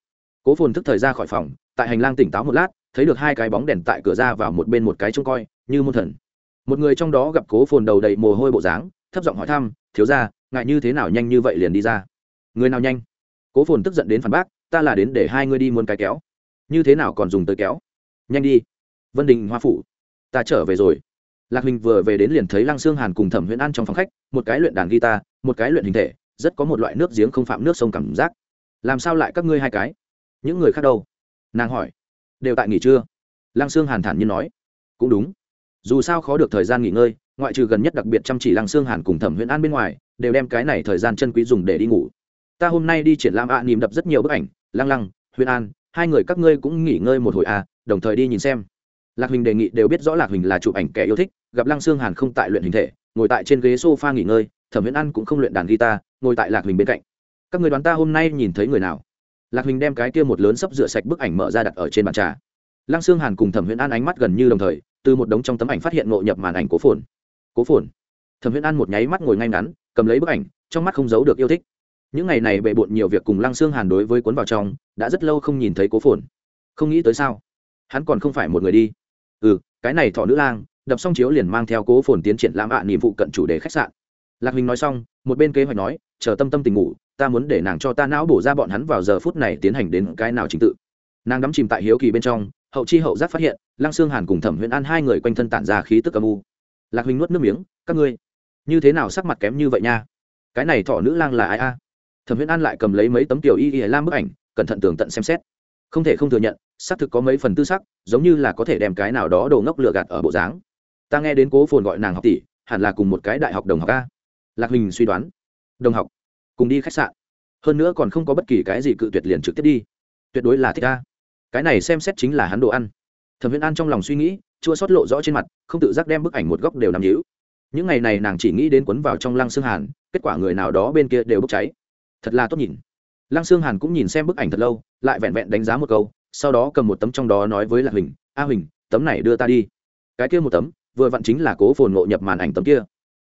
Cố phồn thức thời ra khỏi phòng, tại hành lang tỉnh táo một lát, thấy được hai cái bóng đèn tại cửa ra vào một bên một cái trông coi, như môn thần. Một người trong đó gặp cố phồn đầu đầy mồ hôi bộ dáng, thấp giọng hỏi thăm, thiếu ra ngại như thế nào nhanh như vậy liền đi ra? Người nào nhanh? Cố phồn tức giận đến phản bác, ta là đến để hai ngươi đi muôn cái kéo. Như thế nào còn dùng tới kéo? Nhanh đi. Vân đình, hoa phủ. Ta trở về rồi lạc huỳnh vừa về đến liền thấy lăng xương hàn cùng thẩm huyễn an trong phòng khách một cái luyện đàn guitar một cái luyện hình thể rất có một loại nước giếng không phạm nước sông cảm giác. Làm sao lại các ngươi hai cái? Những người khác đâu? Nàng hỏi. Đều tại nghỉ trưa. Lăng sương hàn thản nhiên nói. Cũng đúng. Dù sao khó được thời gian nghỉ ngơi ngoại trừ gần nhất đặc biệt chăm chỉ lăng sương hàn cùng thẩm huyện an bên ngoài đều đem cái này thời gian chân quý dùng để đi ngủ. Ta hôm nay đi triển lãm ạ à, nìm đập rất nhiều bức ảnh. Lăng lăng huyễn an hai người các ngươi cũng nghỉ ngơi một hồi à đồng thời đi nhìn xem lạc huỳnh đề nghị đều biết rõ lạc huỳnh là chụp ảnh kẻ yêu thích, gặp lăng sương hàn không tại luyện hình thể, ngồi tại trên ghế s o f a nghỉ ngơi, thẩm viễn an cũng không luyện đàn guitar, ngồi tại lạc huỳnh bên cạnh. Các người đoán ta hôm nay nhìn thấy người nào? Lạc huỳnh đem cái kia một lớn sấp rửa sạch bức ảnh mở ra đặt ở trên bàn trà. Lăng sương hàn cùng thẩm viễn an ánh mắt gần như đồng thời, từ một đống trong tấm ảnh phát hiện ngộ nhập màn ảnh cố phồn. Cố phồn? Thẩm viễn an một nháy mắt ngồi ngay ngắn, cầm lấy bức ảnh, trong mắt không giấu được yêu thích. Những ngày này bệ bộn nhiều việc cùng lăng sương hàn đối với cuốn vào trong, đã rất lâu không nhìn thấy cố phồn. Không nghĩ tới sao? Hắn còn không phải một người đi ừ cái này thọ nữ lang đập xong chiếu liền mang theo cố phồn tiến triển lãm ạ à, niềm vụ cận chủ đề khách sạn. Lạc huỳnh nói xong một bên kế hoạch nói chờ tâm tâm tình ngủ ta muốn để nàng cho ta não bổ ra bọn hắn vào giờ phút này tiến hành đến cái nào trình tự. Nàng đắm chìm tại hiếu kỳ bên trong hậu chi hậu giác phát hiện lăng xương hàn cùng thẩm huyền an hai người quanh thân tản ra khí tức âm u. Lạc huỳnh nuốt nước miếng các ngươi như thế nào sắc mặt kém như vậy nha? Cái này thọ nữ lang là ai a? Thẩm huyền an lại cầm lấy mấy tấm tiểu y y lam bức ảnh cẩn thận tường tận xem xét. Không thể không thừa nhận xác thực có mấy phần tư sắc, giống như là có thể đem cái nào đó đồ ngốc lựa gạt ở bộ dáng. Ta nghe đến cố phồn gọi nàng học tỷ, hẳn là cùng một cái đại học đồng học a. Lạc huỳnh suy đoán. Đồng học, cùng đi khách sạn. Hơn nữa còn không có bất kỳ cái gì cự tuyệt liền trực tiếp đi. Tuyệt đối là thích a. Cái này xem xét chính là hắn đồ ăn. Thẩm viễn an trong lòng suy nghĩ, chua xót lộ rõ trên mặt, không tự giác đem bức ảnh một góc đều nằm nhữ những ngày này nàng chỉ nghĩ đến quấn vào trong lăng xương hàn, kết quả người nào đó bên kia đều bốc cháy. Thật là tốt nhìn. Lăng xương hàn cũng nhìn xem bức ảnh thật lâu, lại vẹn vẹn đánh giá một câu sau đó cầm một tấm trong đó nói với lạc huỳnh, a huỳnh, tấm này đưa ta đi. Cái kia một tấm, vừa vặn chính là cố phồn ngộ nhập màn ảnh tấm kia.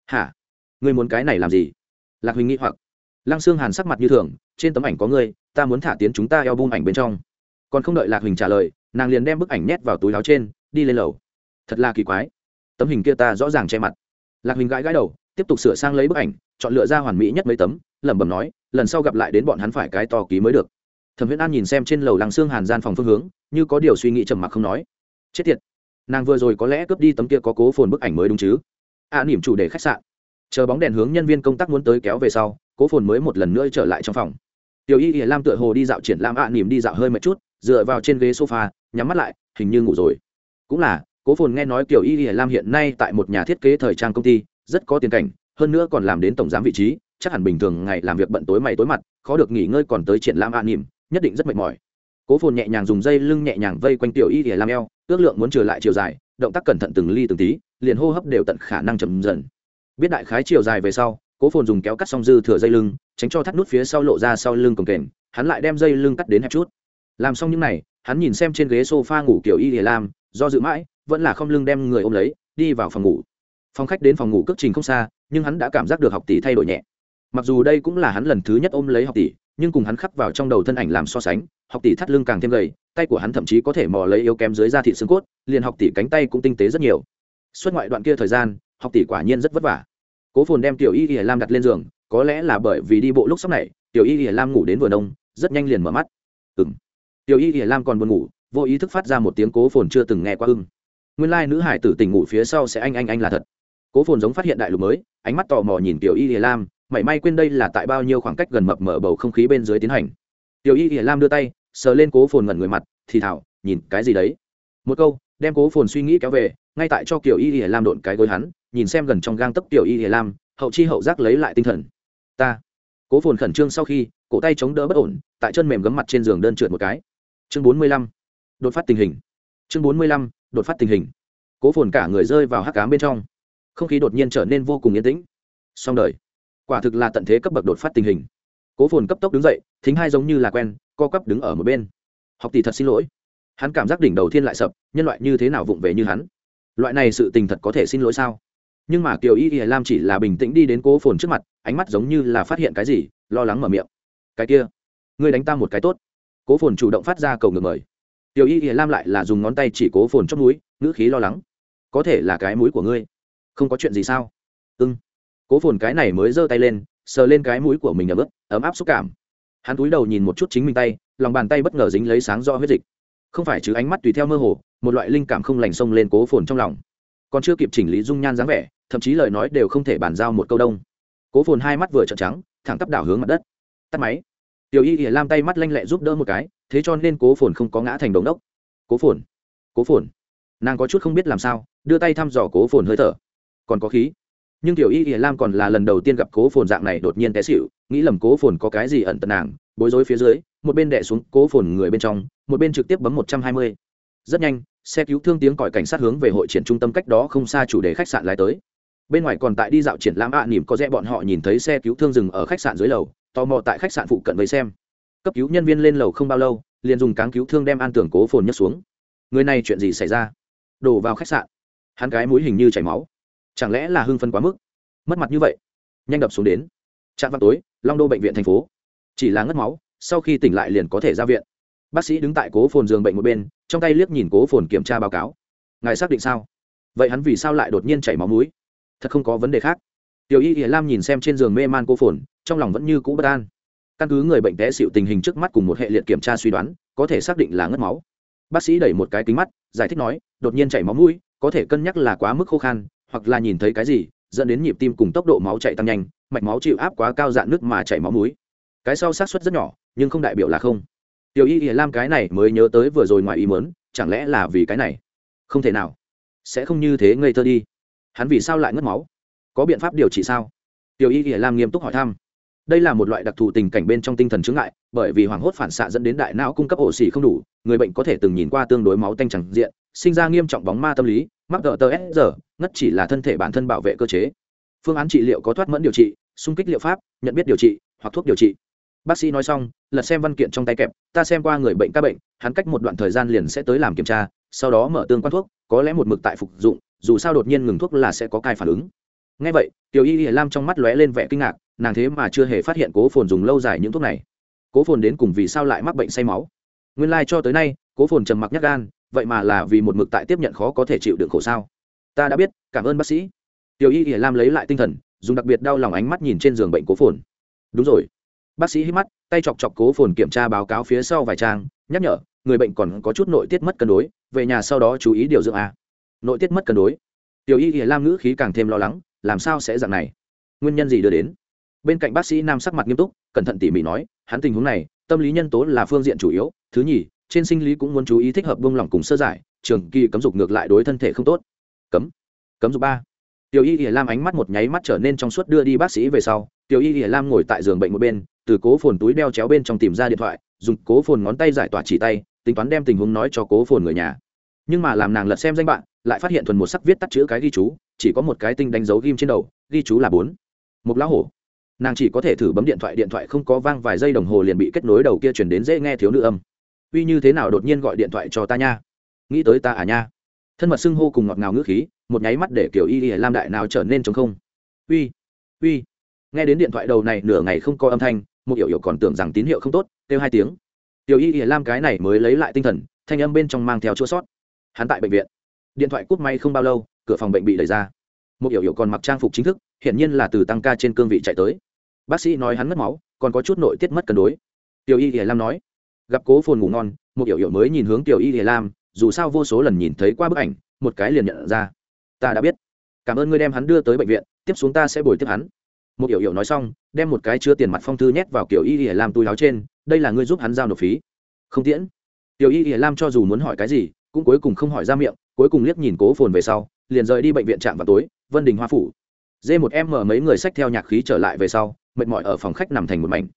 Hả? Ngươi muốn cái này làm gì? Lạc huỳnh nghĩ hoặc. Lăng xương hàn sắc mặt như thường, trên tấm ảnh có ngươi, ta muốn thả tiến chúng ta eo bung ảnh bên trong. Còn không đợi lạc huỳnh trả lời, nàng liền đem bức ảnh nhét vào túi áo trên, đi lên lầu. Thật là kỳ quái. Tấm hình kia ta rõ ràng che mặt. Lạc huỳnh gãi gãi đầu, tiếp tục sửa sang lấy bức ảnh, chọn lựa ra hoàn mỹ nhất mấy tấm, lẩm bẩm nói, lần sau gặp lại đến bọn hắn phải cái to ký mới được thẩm Huyễn an nhìn xem trên lầu làng xương hàn gian phòng phương hướng như có điều suy nghĩ trầm mặc không nói. Chết tiệt nàng vừa rồi có lẽ cướp đi tấm kia có cố phồn bức ảnh mới đúng chứ? A à, nỉm chủ đề khách sạn. Chờ bóng đèn hướng nhân viên công tác muốn tới kéo về sau cố phồn mới một lần nữa trở lại trong phòng. Tiểu y ỉa lam tựa hồ đi dạo triển lãm A à, nỉm đi dạo hơi một chút dựa vào trên ghế sofa nhắm mắt lại hình như ngủ rồi. Cũng là cố phồn nghe nói tiểu y ỉa lam hiện nay tại một nhà thiết kế thời trang công ty rất có tiền cảnh hơn nữa còn làm đến tổng giám vị trí chắc hẳn bình thường ngày làm việc bận tối mày tối mặt khó được nghỉ ngơi còn tới triển lãm A à, nỉm nhất định rất mệt mỏi. Cố phồn nhẹ nhàng dùng dây lưng nhẹ nhàng vây quanh tiểu y ỉa lam eo, ước lượng muốn trở lại chiều dài, động tác cẩn thận từng ly từng tí, liền hô hấp đều tận khả năng chậm dần. Biết đại khái chiều dài về sau, cố phồn dùng kéo cắt xong dư thừa dây lưng, tránh cho thắt nút phía sau lộ ra sau lưng cồng kềnh, hắn lại đem dây lưng cắt đến hẹp chút. Làm xong những n à y hắn nhìn xem trên ghế s o f a ngủ kiểu y hề lam do dự mãi, vẫn là không lưng đem người ôm lấy, đi vào phòng ngủ. Phòng khách đến phòng ngủ cất trình không xa, nhưng hắn đã cảm giác được học tỷ thay đổi nhẹ. Mặc dù đây cũng là hắn lần thứ nhất ôm lấy học tỷ nhưng cùng hắn khắc vào trong đầu thân ảnh làm so sánh, học tỷ thắt lưng càng thêm gầy, tay của hắn thậm chí có thể mò lấy yếu kém dưới da thị xương cốt, liền học tỷ cánh tay cũng tinh tế rất nhiều. Suốt ngoại đoạn kia thời gian, học tỷ quả nhiên rất vất vả. Cố phồn đem tiểu y y lam đặt lên giường, có lẽ là bởi vì đi bộ lúc sắp này, tiểu y y lam ngủ đến vừa nông rất nhanh liền mở mắt. Ừng tiểu y y lam còn buồn ngủ, vô ý thức phát ra một tiếng cố phồn chưa từng nghe qua ưng. Nguyên lai nữ hải tử tỉnh ngủ phía sau sẽ anh anh anh là thật. Cố phồn giống phát hiện đại lục mới, ánh mắt tò mò nhìn tiểu y y lam mảy may quên đây là tại bao nhiêu khoảng cách gần mập mở bầu không khí bên dưới tiến hành. Tiểu y ỉa lam đưa tay, sờ lên cố phồn ngẩn người mặt, thì thảo, nhìn, cái gì đấy? Một câu, đem cố phồn suy nghĩ kéo về, ngay tại cho kiểu y ỉa lam độn cái gối hắn, nhìn xem gần trong gang tấc tiểu y ỉa lam, hậu chi hậu giác lấy lại tinh thần. Ta. Cố phồn khẩn trương sau khi, cổ tay chống đỡ bất ổn, tại chân mềm gấm mặt trên giường đơn trượt một cái. Chương bốn mươi lăm. Đột phát tình hình. Chương bốn mươi lăm, đột phát tình hình. Cố phồn cả người rơi vào hắc cám bên trong. Không khí đột nhiên trở nên vô cùng yên tĩnh. Xong đời quả thực là tận thế cấp bậc đột phát tình hình. Cố phồn cấp tốc đứng dậy, thính hai giống như là quen, co cắp đứng ở một bên. Học tỷ thật xin lỗi. Hắn cảm giác đỉnh đầu thiên lại sập, nhân loại như thế nào vụng về như hắn? Loại này sự tình thật có thể xin lỗi sao? Nhưng mà kiều y y lam chỉ là bình tĩnh đi đến cố phồn trước mặt, ánh mắt giống như là phát hiện cái gì, lo lắng mở miệng. Cái kia, ngươi đánh ta một cái tốt. Cố phồn chủ động phát ra cầu ngược mời. Tiểu y y lam lại là dùng ngón tay chỉ cố phồn chót núi ngữ khí lo lắng. Có thể là cái mũi của ngươi. Không có chuyện gì sao? Ưng cố phồn cái này mới giơ tay lên, sờ lên cái mũi của mình ấm ướt, ấm áp xúc cảm. Hắn cúi đầu nhìn một chút chính mình tay, lòng bàn tay bất ngờ dính lấy sáng do huyết dịch. Không phải chứ ánh mắt tùy theo mơ hồ, một loại linh cảm không lành xông lên cố phồn trong lòng. Còn chưa kịp chỉnh lý dung nhan dáng vẻ, thậm chí lời nói đều không thể bàn giao một câu đông. Cố phồn hai mắt vừa trợn trắng, thẳng tắp đảo hướng mặt đất. Tắt máy. Tiểu y ỉa lam tay mắt lanh lẹ giúp đỡ một cái, thế cho nên cố phồn không có ngã thành đống đốc. Cố phồn cố phồn. Nàng có chút không biết làm sao, đưa tay thăm dò cố phồn hơi thở. Còn có khí nhưng tiểu y ỉa lam còn là lần đầu tiên gặp cố phồn dạng này đột nhiên té xịu nghĩ lầm cố phồn có cái gì ẩn tật nàng bối rối phía dưới một bên đẻ xuống cố phồn người bên trong một bên trực tiếp bấm một trăm hai mươi. Rất nhanh xe cứu thương tiếng còi cảnh sát hướng về hội triển trung tâm cách đó không xa chủ đề khách sạn lái tới. Bên ngoài còn tại đi dạo triển lãm ạ à, nỉm có rẽ bọn họ nhìn thấy xe cứu thương dừng ở khách sạn dưới lầu tò mò tại khách sạn phụ cận với xem. Cấp cứu nhân viên lên lầu không bao lâu liền dùng cáng cứu thương đem an tưởng cố phồn nhấc xuống. Người này chuyện gì xảy ra? Đổ vào khách sạn. Hắn cái mũi hình như chảy máu chẳng lẽ là hưng phân quá mức? Mất mặt như vậy, nhanh đập xuống đến. Trạm vào tối, long đô bệnh viện thành phố. Chỉ là ngất máu, sau khi tỉnh lại liền có thể ra viện. Bác sĩ đứng tại cố phồn giường bệnh một bên, trong tay liếc nhìn cố phồn kiểm tra báo cáo. Ngài xác định sao? Vậy hắn vì sao lại đột nhiên chảy máu mũi? Thật không có vấn đề khác. Tiểu y ỉa lam nhìn xem trên giường mê man cô phồn, trong lòng vẫn như cũ bất an. Căn cứ người bệnh té xịu tình hình trước mắt cùng một hệ liệt kiểm tra suy đoán, có thể xác định là ngất máu. Bác sĩ đẩy một cái kính mắt, giải thích nói, đột nhiên chảy máu mũi, có thể cân nhắc là quá mức khô khan hoặc là nhìn thấy cái gì, dẫn đến nhịp tim cùng tốc độ máu chạy tăng nhanh, mạch máu chịu áp quá cao dạn nước mà chảy máu mũi. Cái sau xác suất rất nhỏ, nhưng không đại biểu là không. Tiểu y ỉa lam cái này mới nhớ tới vừa rồi ngoài ý mớn chẳng lẽ là vì cái này? Không thể nào. Sẽ không như thế ngây thơ đi. Hắn vì sao lại ngất máu? Có biện pháp điều trị sao? Tiểu y ỉa lam nghiêm túc hỏi thăm. Đây là một loại đặc thù tình cảnh bên trong tinh thần chứng ngại, bởi vì hoảng hốt phản xạ dẫn đến đại não cung cấp ổ xỉ không đủ, người bệnh có thể từng nhìn qua tương đối máu tanh chẳng diện, sinh ra nghiêm trọng bóng ma tâm lý mắc tờ tờ s giờ ngất chỉ là thân thể bản thân bảo vệ cơ chế. Phương án trị liệu có thoát mẫn điều trị, xung kích liệu pháp, nhận biết điều trị, hoặc thuốc điều trị. Bác sĩ nói xong, lật xem văn kiện trong tay kẹp, ta xem qua người bệnh ca bệnh, hắn cách một đoạn thời gian liền sẽ tới làm kiểm tra, sau đó mở tương quan thuốc, có lẽ một mực tại phục dụng, dù sao đột nhiên ngừng thuốc là sẽ có cai phản ứng. Ngay vậy, tiểu y y lam trong mắt lóe lên vẻ kinh ngạc, nàng thế mà chưa hề phát hiện cố phồn dùng lâu dài những thuốc này. Cố phồn đến cùng vì sao lại mắc bệnh say máu? Nguyên lai、like、cho tới nay, cố phồn trầm mặc nhắc gan vậy mà là vì một mực tại tiếp nhận khó có thể chịu đựng khổ sao? Ta đã biết, cảm ơn bác sĩ. Tiểu y ỉa lam lấy lại tinh thần, dùng đặc biệt đau lòng ánh mắt nhìn trên giường bệnh cố phồn. Đúng rồi. Bác sĩ hít mắt, tay chọc chọc cố phồn kiểm tra báo cáo phía sau vài trang, nhắc nhở, người bệnh còn có chút nội tiết mất cân đối, về nhà sau đó chú ý điều dưỡng a. Nội tiết mất cân đối. Tiểu y ỉa lam ngữ khí càng thêm lo lắng, làm sao sẽ dạng này? Nguyên nhân gì đưa đến? Bên cạnh bác sĩ nam sắc mặt nghiêm túc, cẩn thận tỉ mỉ nói, hắn tình huống này, tâm lý nhân tố là phương diện chủ yếu, thứ nhì trên sinh lý cũng muốn chú ý thích hợp buông lỏng cùng sơ giải, trường kỳ cấm dục ngược lại đối thân thể không tốt. Cấm. Cấm dục ba. Tiểu y ỉa lam ánh mắt một nháy mắt trở nên trong suốt đưa đi bác sĩ về sau, tiểu y ỉa lam ngồi tại giường bệnh một bên, từ cố phồn túi đeo chéo bên trong tìm ra điện thoại, dùng cố phồn ngón tay giải tỏa chỉ tay, tính toán đem tình huống nói cho cố phồn người nhà. Nhưng mà làm nàng lật xem danh bạn, lại phát hiện thuần một sắc viết tắt chữ cái ghi chú, chỉ có một cái tinh đánh dấu ghim trên đầu, ghi chú là bốn. Một lão hổ. Nàng chỉ có thể thử bấm điện thoại điện thoại không có vang vài giây đồng hồ liền bị kết nối đầu kia chuyển đến dễ nghe thiếu nữ âm uy như thế nào đột nhiên gọi điện thoại cho ta nha? Nghĩ tới ta à nha? Thân mật xưng hô cùng ngọt ngào ngữ khí, một nháy mắt để kiểu y y lam đại nào trở nên chống không. Uy uy. Nghe đến điện thoại đầu này nửa ngày không có âm thanh, một hiểu hiểu còn tưởng rằng tín hiệu không tốt, kêu hai tiếng. Tiểu y y lam cái này mới lấy lại tinh thần, thanh âm bên trong mang theo chua sót. Hắn tại bệnh viện. Điện thoại cúp may không bao lâu, cửa phòng bệnh bị đẩy ra. Một hiểu hiểu còn mặc trang phục chính thức, hiển nhiên là từ tăng ca trên cương vị chạy tới. Bác sĩ nói hắn mất máu, còn có chút nội tiết mất cân đối. Tiểu y y lam nói gặp cố phồn ngủ ngon, một hiểu hiểu mới nhìn hướng tiểu y hề lam, dù sao vô số lần nhìn thấy qua bức ảnh, một cái liền nhận ra. Ta đã biết. Cảm ơn ngươi đem hắn đưa tới bệnh viện, tiếp xuống ta sẽ bồi tiếp hắn. Một hiểu hiểu nói xong, đem một cái chứa tiền mặt phong thư nhét vào kiểu y hề lam túi áo trên, đây là ngươi giúp hắn giao nộp phí. Không tiễn. Tiểu y hề lam cho dù muốn hỏi cái gì, cũng cuối cùng không hỏi ra miệng, cuối cùng liếc nhìn cố phồn về sau, liền rời đi bệnh viện trạm vào tối, vân đình hoa phủ. Dê một em mở mấy người sách theo nhạc khí trở lại về sau, mệt mỏi ở phòng khách nằm thành một mảnh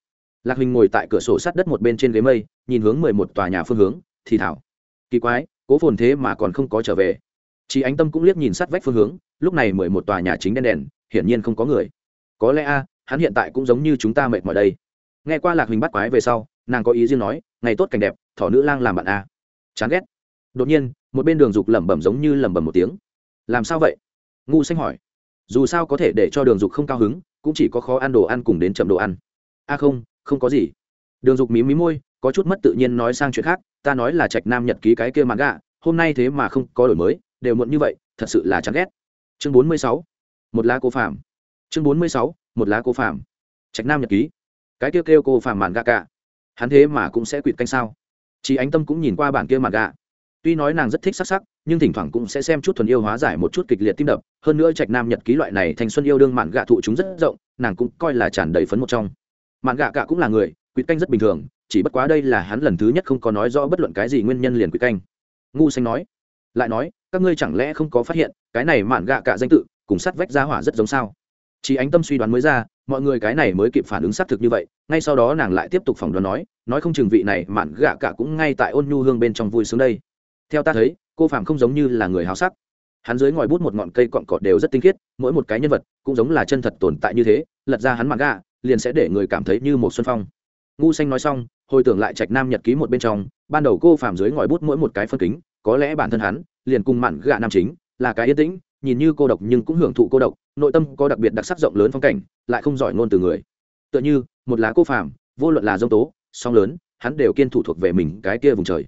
lạc huỳnh ngồi tại cửa sổ sát đất một bên trên ghế mây, nhìn hướng mười một tòa nhà phương hướng, thì thảo kỳ quái, cố phồn thế mà còn không có trở về. Chị ánh tâm cũng liếc nhìn sát vách phương hướng, lúc này mười một tòa nhà chính đen đèn, hiển nhiên không có người. Có lẽ a, hắn hiện tại cũng giống như chúng ta mệt mỏi đây. Nghe qua lạc huỳnh bắt quái về sau, nàng có ý riêng nói, ngày tốt cảnh đẹp, thỏ nữ lang làm bạn a. Chán ghét. Đột nhiên, một bên đường dục lẩm bẩm giống như lẩm bẩm một tiếng. Làm sao vậy? Ngu xanh hỏi. Dù sao có thể để cho đường dục không cao hứng, cũng chỉ có khó ăn đồ ăn cùng đến chậm đồ ăn. A không không có gì. Đường dục mí mí môi, có chút mất tự nhiên nói sang chuyện khác, ta nói là trạch nam nhật ký cái kia mãn gạ hôm nay thế mà không có đổi mới, đều muộn như vậy, thật sự là chán ghét. Chương bốn mươi sáu, một lá cô phạm chương bốn mươi sáu, một lá cô phạm trạch nam nhật ký. Cái kia kêu cô phạm mạn gạ cả. Hắn thế mà cũng sẽ quỵt canh sao? Chị ánh tâm cũng nhìn qua bản kia mạn gạ. Tuy nói nàng rất thích sắc sắc, nhưng thỉnh thoảng cũng sẽ xem chút thuần yêu hóa giải một chút kịch liệt tim đập. Hơn nữa trạch nam nhật ký loại này thanh xuân yêu đương mạn gạ thụ chúng rất rộng, nàng cũng coi là tràn đầy phấn một trong mạn gạ cả cũng là người quýt canh rất bình thường, chỉ bất quá đây là hắn lần thứ nhất không có nói rõ bất luận cái gì nguyên nhân liền quýt canh. Ngu xanh nói, lại nói, các ngươi chẳng lẽ không có phát hiện, cái này mạn gạ cả danh tự, cùng sắt vách ra hỏa rất giống sao? Chỉ ánh tâm suy đoán mới ra, mọi người cái này mới kịp phản ứng xác thực như vậy, ngay sau đó nàng lại tiếp tục phỏng đoán nói nói không chừng vị này mạn gạ cả cũng ngay tại ôn nhu hương bên trong vui sướng đây. Theo ta thấy, cô phạm không giống như là người háo sắc. Hắn dưới ngòi bút một ngọn cây cọn cọt đều rất tinh khiết, mỗi một cái nhân vật cũng giống là chân thật tồn tại như thế, lật ra hắn mạn gạ liền sẽ để người cảm thấy như một xuân phong. Ngu xanh nói xong, hồi tưởng lại trạch nam nhật ký một bên trong, ban đầu cô phạm dưới ngòi bút mỗi một cái phân kính, có lẽ bản thân hắn, liền cùng mạn gạ nam chính, là cái yên tĩnh, nhìn như cô độc nhưng cũng hưởng thụ cô độc, nội tâm có đặc biệt đặc sắc rộng lớn phong cảnh, lại không giỏi ngôn từ người. Tựa như, một lá cô phàm, vô luận là dông tố song lớn, hắn đều kiên thủ thuộc về mình cái kia vùng trời.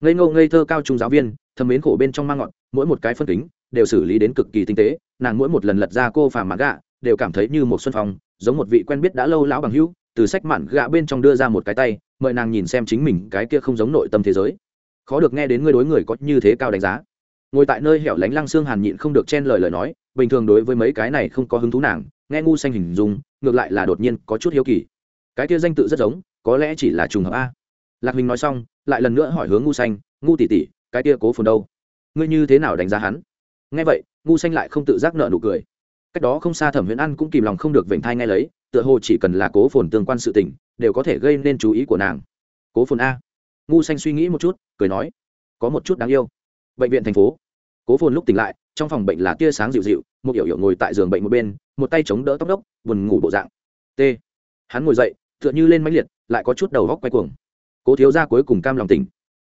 Ngây ngô ngây thơ cao trung giáo viên thâm mến khổ bên trong mang ngọn, mỗi một cái phân kính, đều xử lý đến cực kỳ tinh tế, nàng mỗi một lần lật ra cô phàm mạn gạ đều cảm thấy như một xuân phong, giống một vị quen biết đã lâu lão bằng hữu, từ sách mạn gạ bên trong đưa ra một cái tay, mời nàng nhìn xem chính mình cái kia không giống nội tâm thế giới. Khó được nghe đến ngươi đối người có như thế cao đánh giá. Ngồi tại nơi hẻo lánh lăng xương hàn nhịn không được chen lời lời nói, bình thường đối với mấy cái này không có hứng thú nàng, nghe ngu xanh hình dung, ngược lại là đột nhiên có chút hiếu kỳ. Cái kia danh tự rất giống, có lẽ chỉ là trùng hợp a. Lạc hình nói xong, lại lần nữa hỏi hướng ngu xanh, ngu tỉ tỉ cái kia cố phồn đâu? Ngươi như thế nào đánh giá hắn? Nghe vậy, ngu xanh lại không tự giác nợ nụ cười cách đó không xa thẩm huyễn ăn cũng kìm lòng không được vểnh thai ngay lấy, tựa hồ chỉ cần là cố phồn tương quan sự tình, đều có thể gây nên chú ý của nàng. Cố phồn a. Ngu xanh suy nghĩ một chút, cười nói, có một chút đáng yêu. Bệnh viện thành phố. Cố phồn lúc tỉnh lại, trong phòng bệnh là tia sáng dịu dịu, một hiểu hiểu ngồi tại giường bệnh một bên, một tay chống đỡ tóc đốc, buồn ngủ bộ dạng. T. Hắn ngồi dậy, tựa như lên máy liệt, lại có chút đầu góc quay cuồng. Cố thiếu ra cuối cùng cam lòng tỉnh.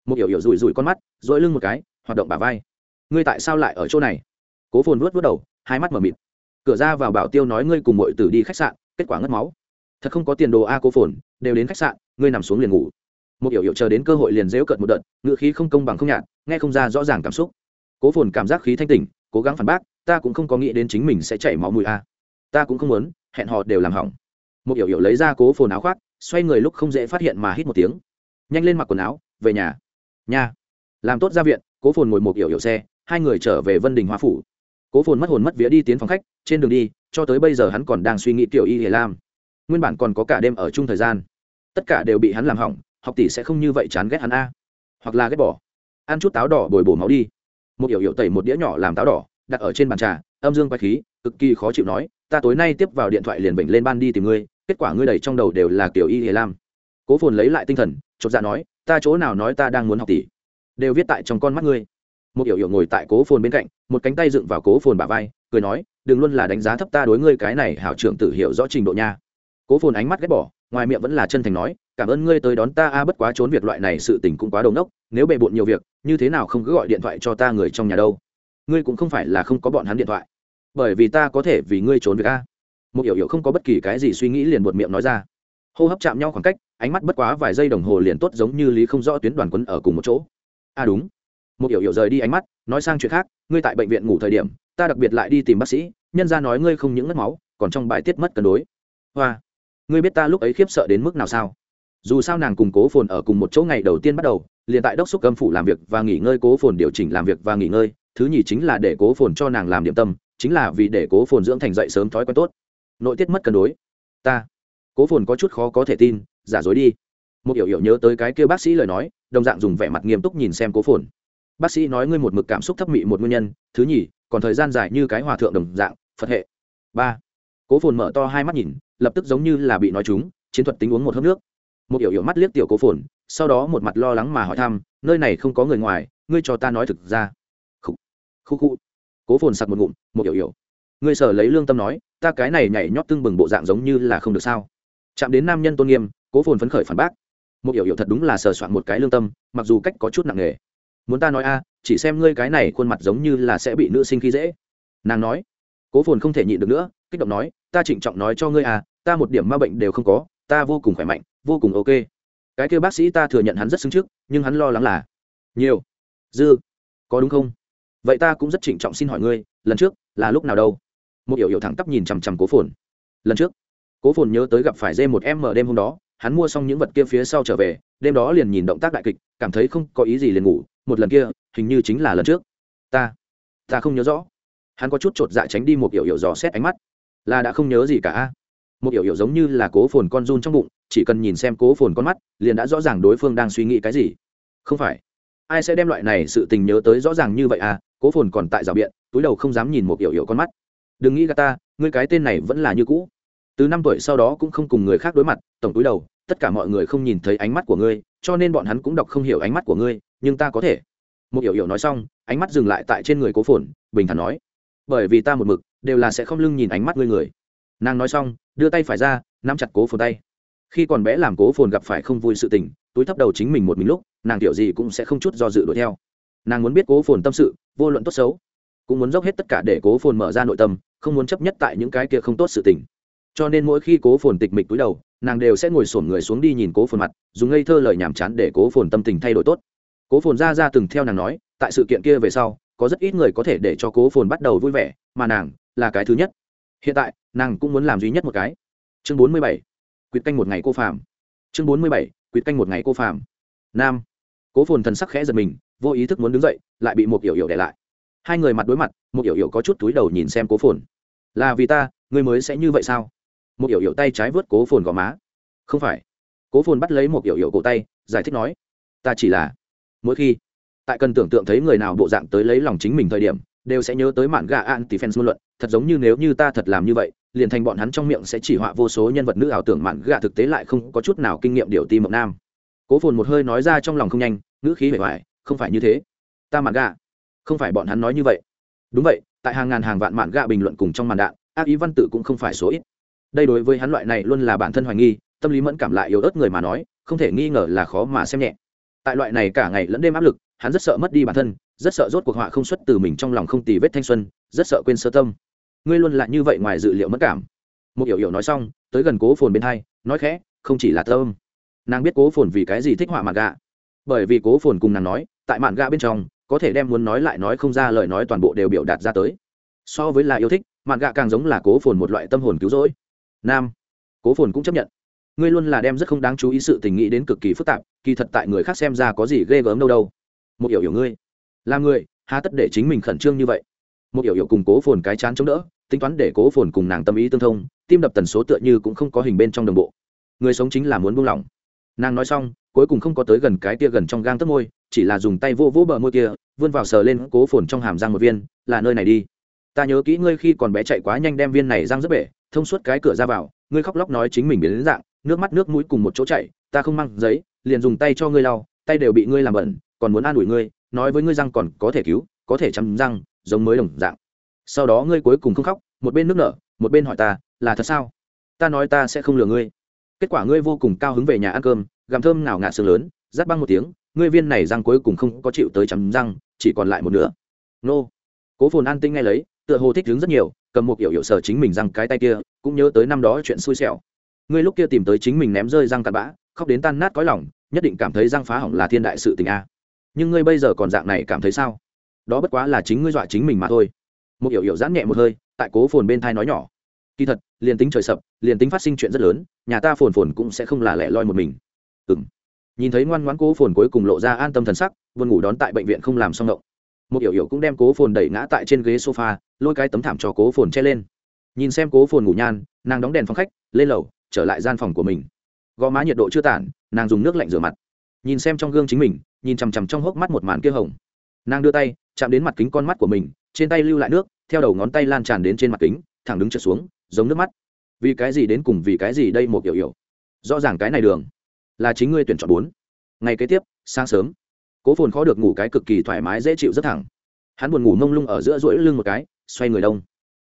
Một hiểu hiểu rủi rủi con mắt dỗi lưng một cái, hoạt động bả vai. Ngươi tại sao lại ở chỗ này? Cố phồn vuốt vuốt đầu, hai mắt mở mịt cửa ra vào bảo tiêu nói ngươi cùng mọi tử đi khách sạn, kết quả ngất máu. Thật không có tiền đồ a cố phồn, đều đến khách sạn, ngươi nằm xuống liền ngủ. Một hiểu hiểu chờ đến cơ hội liền dễu cợt một đợt ngựa khí không công bằng không nhạt, nghe không ra rõ ràng cảm xúc. Cố phồn cảm giác khí thanh tỉnh, cố gắng phản bác, ta cũng không có nghĩ đến chính mình sẽ chảy máu mùi a. Ta cũng không muốn, hẹn họ đều làm hỏng. Một hiểu hiểu lấy ra cố phồn áo khoác, xoay người lúc không dễ phát hiện mà hít một tiếng. Nhanh lên mặc quần áo, về nhà. Nhà làm tốt ra viện, cố phồn ngồi một hiểu hiểu xe, hai người trở về vân đình hoa phủ cố phồn mất hồn mất vía đi tiến phòng khách, trên đường đi, cho tới bây giờ hắn còn đang suy nghĩ tiểu y hề lam. Nguyên bản còn có cả đêm ở chung thời gian. Tất cả đều bị hắn làm hỏng, học tỷ sẽ không như vậy chán ghét hắn a. Hoặc là ghét bỏ. Ăn chút táo đỏ bồi bổ máu đi. Một yểu yểu tẩy một đĩa nhỏ làm táo đỏ, đặt ở trên bàn trà, âm dương quay khí, cực kỳ khó chịu nói, ta tối nay tiếp vào điện thoại liền bệnh lên ban đi tìm ngươi, kết quả ngươi đầy trong đầu đều là kiểu y hề lam. Cố phồn lấy lại tinh thần, chột dạ nói, ta chỗ nào nói ta đang muốn học tỷ, đều viết tại trong con mắt ngươi một yểu yểu ngồi tại cố phồn bên cạnh, một cánh tay dựng vào cố phồn bả vai, cười nói, đừng luôn là đánh giá thấp ta đối ngươi cái này hảo trưởng tử hiểu rõ trình độ nha. Cố phồn ánh mắt ghét bỏ, ngoài miệng vẫn là chân thành nói, cảm ơn ngươi tới đón ta a, bất quá trốn việc loại này sự tình cũng quá đầu nốc nếu bề bộn nhiều việc, như thế nào không cứ gọi điện thoại cho ta người trong nhà đâu? Ngươi cũng không phải là không có bọn hắn điện thoại. Bởi vì ta có thể vì ngươi trốn việc a. Một hiểu hiểu không có bất kỳ cái gì suy nghĩ liền buột miệng nói ra. Hô hấp chạm nhau khoảng cách, ánh mắt bất quá vài giây đồng hồ liền tốt giống như lý không rõ tuyến đoàn quấn ở cùng một chỗ. A đúng một hiểu hiểu rời đi ánh mắt, nói sang chuyện khác, ngươi tại bệnh viện ngủ thời điểm, ta đặc biệt lại đi tìm bác sĩ, nhân ra nói ngươi không những mất máu, còn trong bài tiết mất cân đối. Hoa, ngươi biết ta lúc ấy khiếp sợ đến mức nào sao? Dù sao nàng cùng cố phồn ở cùng một chỗ ngày đầu tiên bắt đầu, liền tại đốc xúc âm phủ làm việc và nghỉ ngơi, cố phồn điều chỉnh làm việc và nghỉ ngơi, thứ nhì chính là để cố phồn cho nàng làm điểm tâm, chính là vì để cố phồn dưỡng thành dậy sớm thói quen tốt. Nội tiết mất cân đối. Ta. Cố phồn có chút khó có thể tin, giả dối đi. Một hiểu hiểu nhớ tới cái kêu bác sĩ lời nói, đồng dạng dùng vẻ mặt nghiêm túc nhìn xem cố phồn bác sĩ nói ngươi một mực cảm xúc thấp mị một nguyên nhân, thứ nhì, còn thời gian dài như cái hòa thượng đồng dạng, phật hệ. Ba, cố phồn mở to hai mắt nhìn, lập tức giống như là bị nói chúng, chiến thuật tính uống một hớp nước. Một hiểu hiểu mắt liếc tiểu cố phồn, sau đó một mặt lo lắng mà hỏi thăm, nơi này không có người ngoài, ngươi cho ta nói thực ra. Khu khu khu cố phồn sặc một ngụm, một hiểu hiểu. Ngươi sở lấy lương tâm nói, ta cái này nhảy nhót tưng bừng bộ dạng giống như là không được sao. Chạm đến nam nhân tôn nghiêm, cố phồn phấn khởi phản bác. Một hiểu hiểu thật đúng là sờ soạn một cái lương tâm, mặc dù cách có chút nặng nề muốn ta nói a, chỉ xem ngươi cái này khuôn mặt giống như là sẽ bị nữ sinh khi dễ. Nàng nói. Cố phồn không thể nhịn được nữa, kích động nói, ta trịnh trọng nói cho ngươi à ta một điểm ma bệnh đều không có, ta vô cùng khỏe mạnh, vô cùng ok. Cái kêu bác sĩ ta thừa nhận hắn rất xứng trước, nhưng hắn lo lắng là nhiều. Dư, có đúng không? Vậy ta cũng rất trịnh trọng xin hỏi ngươi, lần trước là lúc nào đâu? Một hiểu hiểu thẳng tắp nhìn chằm chằm cố phồn. Lần trước, cố phồn nhớ tới gặp phải dê một em mở đêm hôm đó hắn mua xong những vật kia phía sau trở về, đêm đó liền nhìn động tác đại kịch, cảm thấy không có ý gì liền ngủ, một lần kia, hình như chính là lần trước. Ta ta không nhớ rõ. Hắn có chút chột dạ tránh đi một hiểu hiểu dò xét ánh mắt. Là đã không nhớ gì cả một hiểu hiểu giống như là cố phồn con run trong bụng, chỉ cần nhìn xem cố phồn con mắt, liền đã rõ ràng đối phương đang suy nghĩ cái gì. Không phải. Ai sẽ đem loại này sự tình nhớ tới rõ ràng như vậy à? Cố phồn còn tại rào biện, túi đầu không dám nhìn một hiểu hiểu con mắt. Đừng nghĩ gà ta, ngươi cái tên này vẫn là như cũ từ năm tuổi sau đó cũng không cùng người khác đối mặt, tổng túi đầu, tất cả mọi người không nhìn thấy ánh mắt của ngươi, cho nên bọn hắn cũng đọc không hiểu ánh mắt của ngươi, nhưng ta có thể. Một hiểu hiểu nói xong, ánh mắt dừng lại tại trên người cố phồn, bình thản nói, bởi vì ta một mực, đều là sẽ không lưng nhìn ánh mắt ngươi người. Nàng nói xong, đưa tay phải ra, nắm chặt cố phồn tay. Khi còn bé làm cố phồn gặp phải không vui sự tình, túi thấp đầu chính mình một mình lúc, nàng kiểu gì cũng sẽ không chút do dự đuổi theo. Nàng muốn biết cố phồn tâm sự, vô luận tốt xấu, cũng muốn dốc hết tất cả để cố phồn mở ra nội tâm, không muốn chấp nhất tại những cái kia không tốt sự tình cho nên mỗi khi cố phồn tịch mịch túi đầu, nàng đều sẽ ngồi sổm người xuống đi nhìn cố phồn mặt, dùng ngây thơ lời nhàm chán để cố phồn tâm tình thay đổi tốt. Cố phồn ra ra từng theo nàng nói, tại sự kiện kia về sau, có rất ít người có thể để cho cố phồn bắt đầu vui vẻ, mà nàng là cái thứ nhất. Hiện tại, nàng cũng muốn làm duy nhất một cái. Chương bốn mươi bảy, quyết canh một ngày cô phàm. Chương bốn mươi bảy, quyết canh một ngày cô phàm. Nam. Cố phồn thần sắc khẽ giật mình, vô ý thức muốn đứng dậy, lại bị một yểu yểu để lại. Hai người mặt đối mặt, một yểu yểu có chút túi đầu nhìn xem cố phồn. Là vì ta, ngươi mới sẽ như vậy sao? Một yểu yểu tay trái vớt cố phồn gò má. Không phải. Cố phồn bắt lấy một yểu yểu cổ tay, giải thích nói, ta chỉ là, mỗi khi, tại cần tưởng tượng thấy người nào bộ dạng tới lấy lòng chính mình thời điểm, đều sẽ nhớ tới mạn gà anti fans ngôn luận. Thật giống như nếu như ta thật làm như vậy, liền thành bọn hắn trong miệng sẽ chỉ họa vô số nhân vật nữ ảo tưởng mạn gà thực tế lại không có chút nào kinh nghiệm điều ti mộng nam. Cố phồn một hơi nói ra trong lòng không nhanh, ngữ khí vẻ ngoài không phải như thế. Ta mạn gà, không phải bọn hắn nói như vậy. Đúng vậy, tại hàng ngàn hàng vạn mạn gà bình luận cùng trong màn đạn, ác ý văn tự cũng không phải số ít đây đối với hắn loại này luôn là bản thân hoài nghi, tâm lý mẫn cảm lại yếu ớt người mà nói, không thể nghi ngờ là khó mà xem nhẹ. Tại loại này cả ngày lẫn đêm áp lực, hắn rất sợ mất đi bản thân, rất sợ rốt cuộc họa không xuất từ mình trong lòng không tì vết thanh xuân, rất sợ quên sơ tâm. Ngươi luôn là như vậy ngoài dự liệu mất cảm. Một hiểu hiểu nói xong, tới gần cố phồn bên hai, nói khẽ, không chỉ là tâm nàng biết cố phồn vì cái gì thích họa mạn gạ. Bởi vì cố phồn cùng nàng nói, tại mạn gạ bên trong, có thể đem muốn nói lại nói không ra lời nói toàn bộ đều biểu đạt ra tới. So với là yêu thích, mạn gạ càng giống là cố phồn một loại tâm hồn cứu rỗi nam cố phồn cũng chấp nhận ngươi luôn là đem rất không đáng chú ý sự tình nghĩ đến cực kỳ phức tạp kỳ thật tại người khác xem ra có gì ghê gớm đâu đâu một hiểu hiểu ngươi là người há tất để chính mình khẩn trương như vậy một hiểu hiểu cùng cố phồn cái chán chống đỡ tính toán để cố phồn cùng nàng tâm ý tương thông tim đập tần số tựa như cũng không có hình bên trong đồng bộ người sống chính là muốn buông lỏng nàng nói xong cuối cùng không có tới gần cái tia gần trong gang tấc môi chỉ là dùng tay vô vỗ bờ môi kia vươn vào sờ lên cố phồn trong hàm răng một viên là nơi này đi ta nhớ kỹ ngươi khi còn bé chạy quá nhanh đem viên này răng rất bể thông suốt cái cửa ra vào, ngươi khóc lóc nói chính mình biến đến dạng, nước mắt nước mũi cùng một chỗ chạy ta không mang giấy, liền dùng tay cho ngươi lau, tay đều bị ngươi làm bẩn, còn muốn an ủi ngươi, nói với ngươi răng còn có thể cứu, có thể chăm răng, giống mới đồng dạng. Sau đó ngươi cuối cùng không khóc, một bên nước nở, một bên hỏi ta, là thật sao? Ta nói ta sẽ không lừa ngươi. Kết quả ngươi vô cùng cao hứng về nhà ăn cơm, gặm thơm nào ngạt sương lớn, rát băng một tiếng, ngươi viên này răng cuối cùng không có chịu tới chấm răng, chỉ còn lại một nửa. Nô. Cố phồn an tinh nghe lấy, tựa hồ thích đứng rất nhiều cầm một kiểu hiểu sở chính mình răng cái tay kia, cũng nhớ tới năm đó chuyện xui xẻo. Ngươi lúc kia tìm tới chính mình ném rơi răng cặn bã, khóc đến tan nát cõi lòng, nhất định cảm thấy răng phá hỏng là thiên đại sự tình a. Nhưng ngươi bây giờ còn dạng này cảm thấy sao? Đó bất quá là chính ngươi dọa chính mình mà thôi. Một hiểu hiểu giãn nhẹ một hơi, tại cố phồn bên thai nói nhỏ. Kỳ thật, liền tính trời sập, liền tính phát sinh chuyện rất lớn, nhà ta phồn phồn cũng sẽ không là lẻ loi một mình. Ừng nhìn thấy ngoan ngoãn cố phồn cuối cùng lộ ra an tâm thần sắc, buồn ngủ đón tại bệnh viện không làm xong động một yểu yểu cũng đem cố phồn đẩy ngã tại trên ghế sofa, lôi cái tấm thảm cho cố phồn che lên. Nhìn xem cố phồn ngủ nhan, nàng đóng đèn phòng khách, lên lầu, trở lại gian phòng của mình. Gò má nhiệt độ chưa tản, nàng dùng nước lạnh rửa mặt. Nhìn xem trong gương chính mình, nhìn chằm chằm trong hốc mắt một màn kia hồng. Nàng đưa tay, chạm đến mặt kính con mắt của mình, trên tay lưu lại nước, theo đầu ngón tay lan tràn đến trên mặt kính, thẳng đứng trượt xuống, giống nước mắt. Vì cái gì đến cùng vì cái gì đây một kiểu hiểu? Rõ ràng cái này đường là chính ngươi tuyển chọn bốn. Ngày kế tiếp, sáng sớm cố phồn khó được ngủ cái cực kỳ thoải mái, dễ chịu rất thẳng. Hắn buồn ngủ mông lung ở giữa rỗi lưng một cái, xoay người đông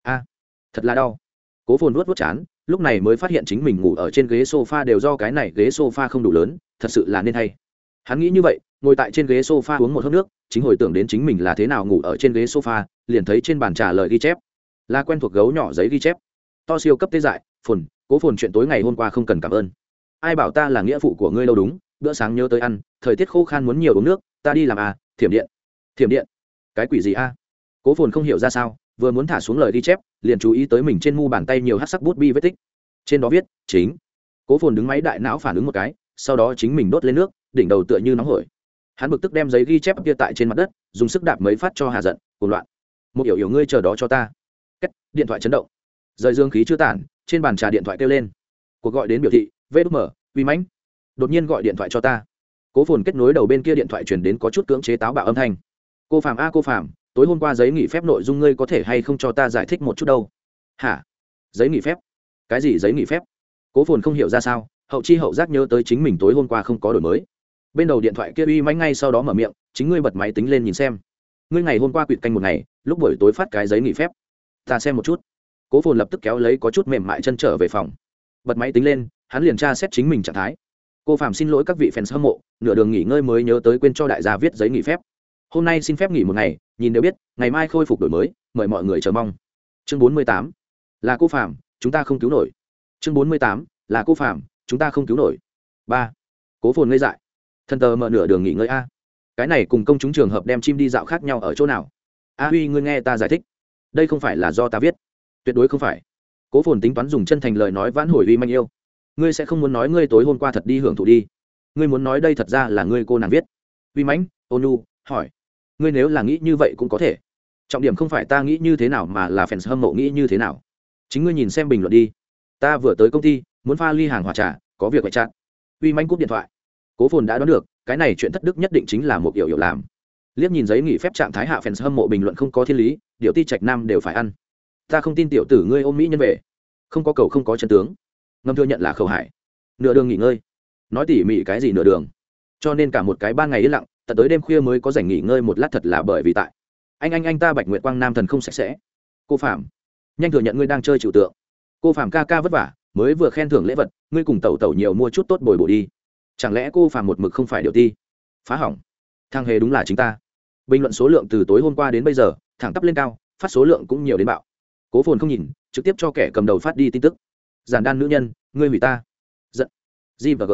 a, thật là đau. Cố phồn vuốt vuốt chán, lúc này mới phát hiện chính mình ngủ ở trên ghế sofa đều do cái này ghế sofa không đủ lớn, thật sự là nên hay hắn nghĩ như vậy, ngồi tại trên ghế sofa uống một hớp nước, chính hồi tưởng đến chính mình là thế nào ngủ ở trên ghế sofa, liền thấy trên bàn trả lời ghi chép. Là quen thuộc gấu nhỏ giấy ghi chép. To siêu cấp tê dại, phồn, cố phồn chuyện tối ngày hôm qua không cần cảm ơn. Ai bảo ta là nghĩa phụ của ngươi đâu đúng? Bữa sáng nhớ tới ăn, thời tiết khô khan muốn nhiều uống nước, ta đi làm à thiểm điện. Thiểm điện? Cái quỷ gì a? Cố phồn không hiểu ra sao, vừa muốn thả xuống lời ghi chép, liền chú ý tới mình trên mu bàn tay nhiều hát sắc bút bi vết tích. Trên đó viết, chính. Cố phồn đứng máy đại não phản ứng một cái, sau đó chính mình đốt lên nước, đỉnh đầu tựa như nóng hổi. Hắn bực tức đem giấy ghi chép kia tại trên mặt đất, dùng sức đạp mấy phát cho hà giận, cuồng loạn. Một hiểu hiểu ngươi chờ đó cho ta. Cách điện thoại chấn động. Rời dương khí chưa tản, trên bàn trà điện thoại kêu lên. Cuộc gọi đến biểu thị, vê đúc mở uy mãnh đột nhiên gọi điện thoại cho ta. Cố phồn kết nối đầu bên kia điện thoại chuyển đến có chút cưỡng chế táo bạo âm thanh. Cô phạm a, cô phạm tối hôm qua giấy nghỉ phép nội dung ngươi có thể hay không cho ta giải thích một chút đâu? Hả? Giấy nghỉ phép? Cái gì giấy nghỉ phép? Cố phồn không hiểu ra sao, hậu chi hậu giác nhớ tới chính mình tối hôm qua không có đổi mới. Bên đầu điện thoại kia uy máy ngay sau đó mở miệng, chính ngươi bật máy tính lên nhìn xem. Ngươi ngày hôm qua quỵt canh một ngày, lúc buổi tối phát cái giấy nghỉ phép. Ta xem một chút. Cố phồn lập tức kéo lấy có chút mềm mại chân trở về phòng. Bật máy tính lên, hắn liền tra xét chính mình trạng thái cô phạm xin lỗi các vị fans hâm mộ, nửa đường nghỉ ngơi mới nhớ tới quên cho đại gia viết giấy nghỉ phép. Hôm nay xin phép nghỉ một ngày, nhìn đều biết, ngày mai khôi phục đổi mới, mời mọi người chờ mong. Chương bốn mươi tám, là cô phạm, chúng ta không cứu nổi. Chương bốn mươi tám, là cô phạm, chúng ta không cứu nổi. Ba, cố phồn ngây dại. Thân tờ mở nửa đường nghỉ ngơi a. Cái này cùng công chúng trường hợp đem chim đi dạo khác nhau ở chỗ nào? A huy, ngươi nghe ta giải thích. Đây không phải là do ta viết. Tuyệt đối không phải. Cố phồn tính toán dùng chân thành lời nói vãn hồi uy manh yêu ngươi sẽ không muốn nói ngươi tối hôm qua thật đi hưởng thụ đi. Ngươi muốn nói đây thật ra là ngươi cô nàng viết. Uy mãnh ônu hỏi. Ngươi nếu là nghĩ như vậy cũng có thể. Trọng điểm không phải ta nghĩ như thế nào mà là fans hâm mộ nghĩ như thế nào. Chính ngươi nhìn xem bình luận đi. Ta vừa tới công ty, muốn pha ly hàng hòa trà, có việc phải chặn. Uy mãnh cúp điện thoại. Cố phồn đã đoán được, cái này chuyện thất đức nhất định chính là một kiểu hiểu làm liếc nhìn giấy nghỉ phép trạng thái hạ fans hâm mộ bình luận không có thiên lý, điệu ti trạch nam đều phải ăn. Ta không tin tiểu tử ngươi ôm mỹ nhân về. Không có cầu không có chân tướng ngâm thừa nhận là khẩu hải. Nửa đường nghỉ ngơi. Nói tỉ mỉ cái gì nửa đường? Cho nên cả một cái ban ngày yên lặng, tận tới đêm khuya mới có dành nghỉ ngơi một lát thật là bởi vì tại. Anh anh anh ta bạch nguyệt quang nam thần không sạch sẽ. Cô phạm, nhanh thừa nhận ngươi đang chơi trừu tượng. Cô phạm ca ca vất vả, mới vừa khen thưởng lễ vật, ngươi cùng tẩu tẩu nhiều mua chút tốt bồi bổ đi. Chẳng lẽ cô phạm một mực không phải điều ti? Phá hỏng. Thang hề đúng là chính ta. Bình luận số lượng từ tối hôm qua đến bây giờ, thẳng tắp lên cao, phát số lượng cũng nhiều đến bạo. Cố phồn không nhìn, trực tiếp cho kẻ cầm đầu phát đi tin tức giản đan nữ nhân, ngươi hủy ta. Giận. G và g.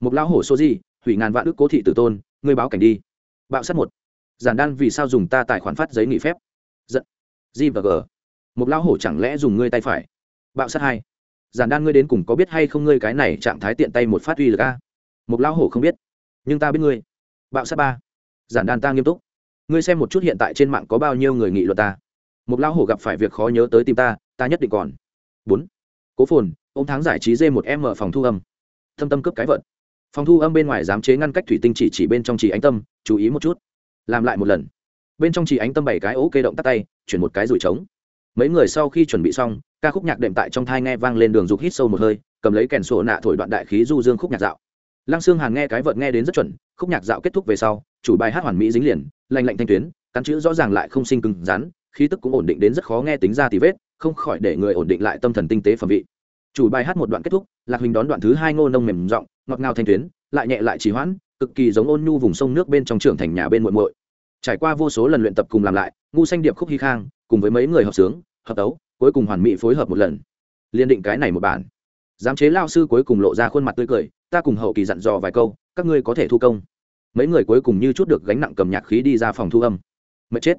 Một lão hổ số gì hủy ngàn vạn ước cố thị tử tôn, ngươi báo cảnh đi. Bạo sát một. Giản đan vì sao dùng ta tài khoản phát giấy nghỉ phép? Giận. G và g. Một lão hổ chẳng lẽ dùng ngươi tay phải? Bạo sát hai. Giản đan ngươi đến cùng có biết hay không ngươi cái này trạng thái tiện tay một phát uy lực a? Một lão hổ không biết. Nhưng ta biết ngươi. Bạo sát ba. Giản đan ta nghiêm túc. Ngươi xem một chút hiện tại trên mạng có bao nhiêu người nghị luật ta. Một lão hổ gặp phải việc khó nhớ tới tìm ta ta nhất định còn. Bốn cố phồn ô m tháng giải trí d một m phòng thu âm. Thâm tâm cướp cái vợt. Phòng thu âm bên ngoài dám chế ngăn cách thủy tinh chỉ chỉ bên trong chỉ ánh tâm, chú ý một chút. Làm lại một lần. Bên trong chỉ ánh tâm bảy cái ố kê động tắt tay, chuyển một cái rủi trống. Mấy người sau khi chuẩn bị xong, ca khúc nhạc đệm tại trong thai nghe vang lên đường dục hít sâu một hơi, cầm lấy kèn sổ nạ thổi đoạn đại khí du dương khúc nhạc dạo. Lăng xương hàn nghe cái vợt nghe đến rất chuẩn, khúc nhạc dạo kết thúc về sau, chủ bài hát hoàn mỹ dính liền, lành lạnh thanh tuyến, cắn chữ rõ ràng lại không sinh cứng rắn, khí tức cũng ổn định đến rất khó nghe tính ra thì vết không khỏi để người ổn định lại tâm thần tinh tế phẩm vị. Chủ bài hát một đoạn kết thúc, lạc huỳnh đón đoạn thứ hai ngô nông mềm giọng, ngọt ngào thanh tuyến, lại nhẹ lại trì hoãn, cực kỳ giống ôn nhu vùng sông nước bên trong trưởng thành nhà bên muộn muội. Trải qua vô số lần luyện tập cùng làm lại, ngu xanh điệp khúc hy khang, cùng với mấy người hợp sướng, hợp tấu, cuối cùng hoàn mỹ phối hợp một lần. Liên định cái này một bản. Giám chế lao sư cuối cùng lộ ra khuôn mặt tươi cười, ta cùng hậu kỳ dặn dò vài câu, các ngươi có thể thu công. Mấy người cuối cùng như chút được gánh nặng cầm nhạc khí đi ra phòng thu âm. Mệt chết.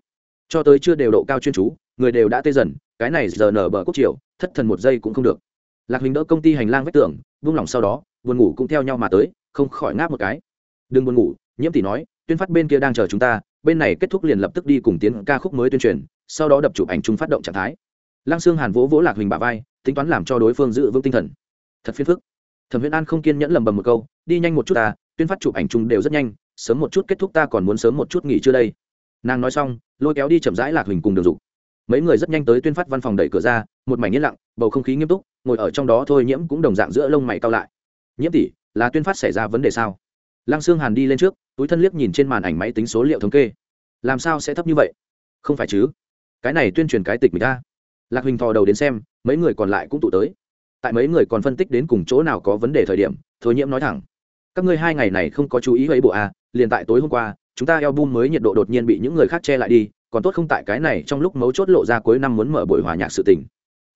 Cho tới chưa đều độ cao chuyên chú, người đều đã tê dần cái này giờ nở bờ quốc triều, thất thần một giây cũng không được. Lạc huỳnh đỡ công ty hành lang vách tường, vung lòng sau đó, buồn ngủ cũng theo nhau mà tới, không khỏi ngáp một cái. Đừng buồn ngủ, nhiễm tỷ nói, tuyên phát bên kia đang chờ chúng ta, bên này kết thúc liền lập tức đi cùng tiến ca khúc mới tuyên truyền, sau đó đập chụp ảnh chung phát động trạng thái. Lăng xương hàn vỗ vỗ lạc huỳnh bà vai, tính toán làm cho đối phương giữ vững tinh thần. Thật phiền phức. Thẩm viễn an không kiên nhẫn lầm bầm một câu, đi nhanh một chút ta, tuyên phát chụp ảnh chung đều rất nhanh, sớm một chút kết thúc ta còn muốn sớm một chút nghỉ chưa đây. Nàng nói xong, lôi kéo đi chậm rãi lạc huỳnh cùng đường dục mấy người rất nhanh tới tuyên phát văn phòng đẩy cửa ra, một mảnh yên lặng, bầu không khí nghiêm túc, ngồi ở trong đó thôi nhiễm cũng đồng dạng giữa lông mày cao lại. Nhiễm tỷ, là tuyên phát xảy ra vấn đề sao? Lăng sương hàn đi lên trước, túi thân liếc nhìn trên màn ảnh máy tính số liệu thống kê. Làm sao sẽ thấp như vậy? Không phải chứ. Cái này tuyên truyền cái tịch mình ta lạc huỳnh thò đầu đến xem, mấy người còn lại cũng tụ tới. Tại mấy người còn phân tích đến cùng chỗ nào có vấn đề thời điểm, thôi nhiễm nói thẳng. Các ngươi hai ngày này không có chú ý ấy bộ à liền tại tối hôm qua, chúng ta eo bum mới nhiệt độ đột nhiên bị những người khác che lại đi còn tốt không tại cái này trong lúc mấu chốt lộ ra cuối năm muốn mở buổi hòa nhạc sự tình.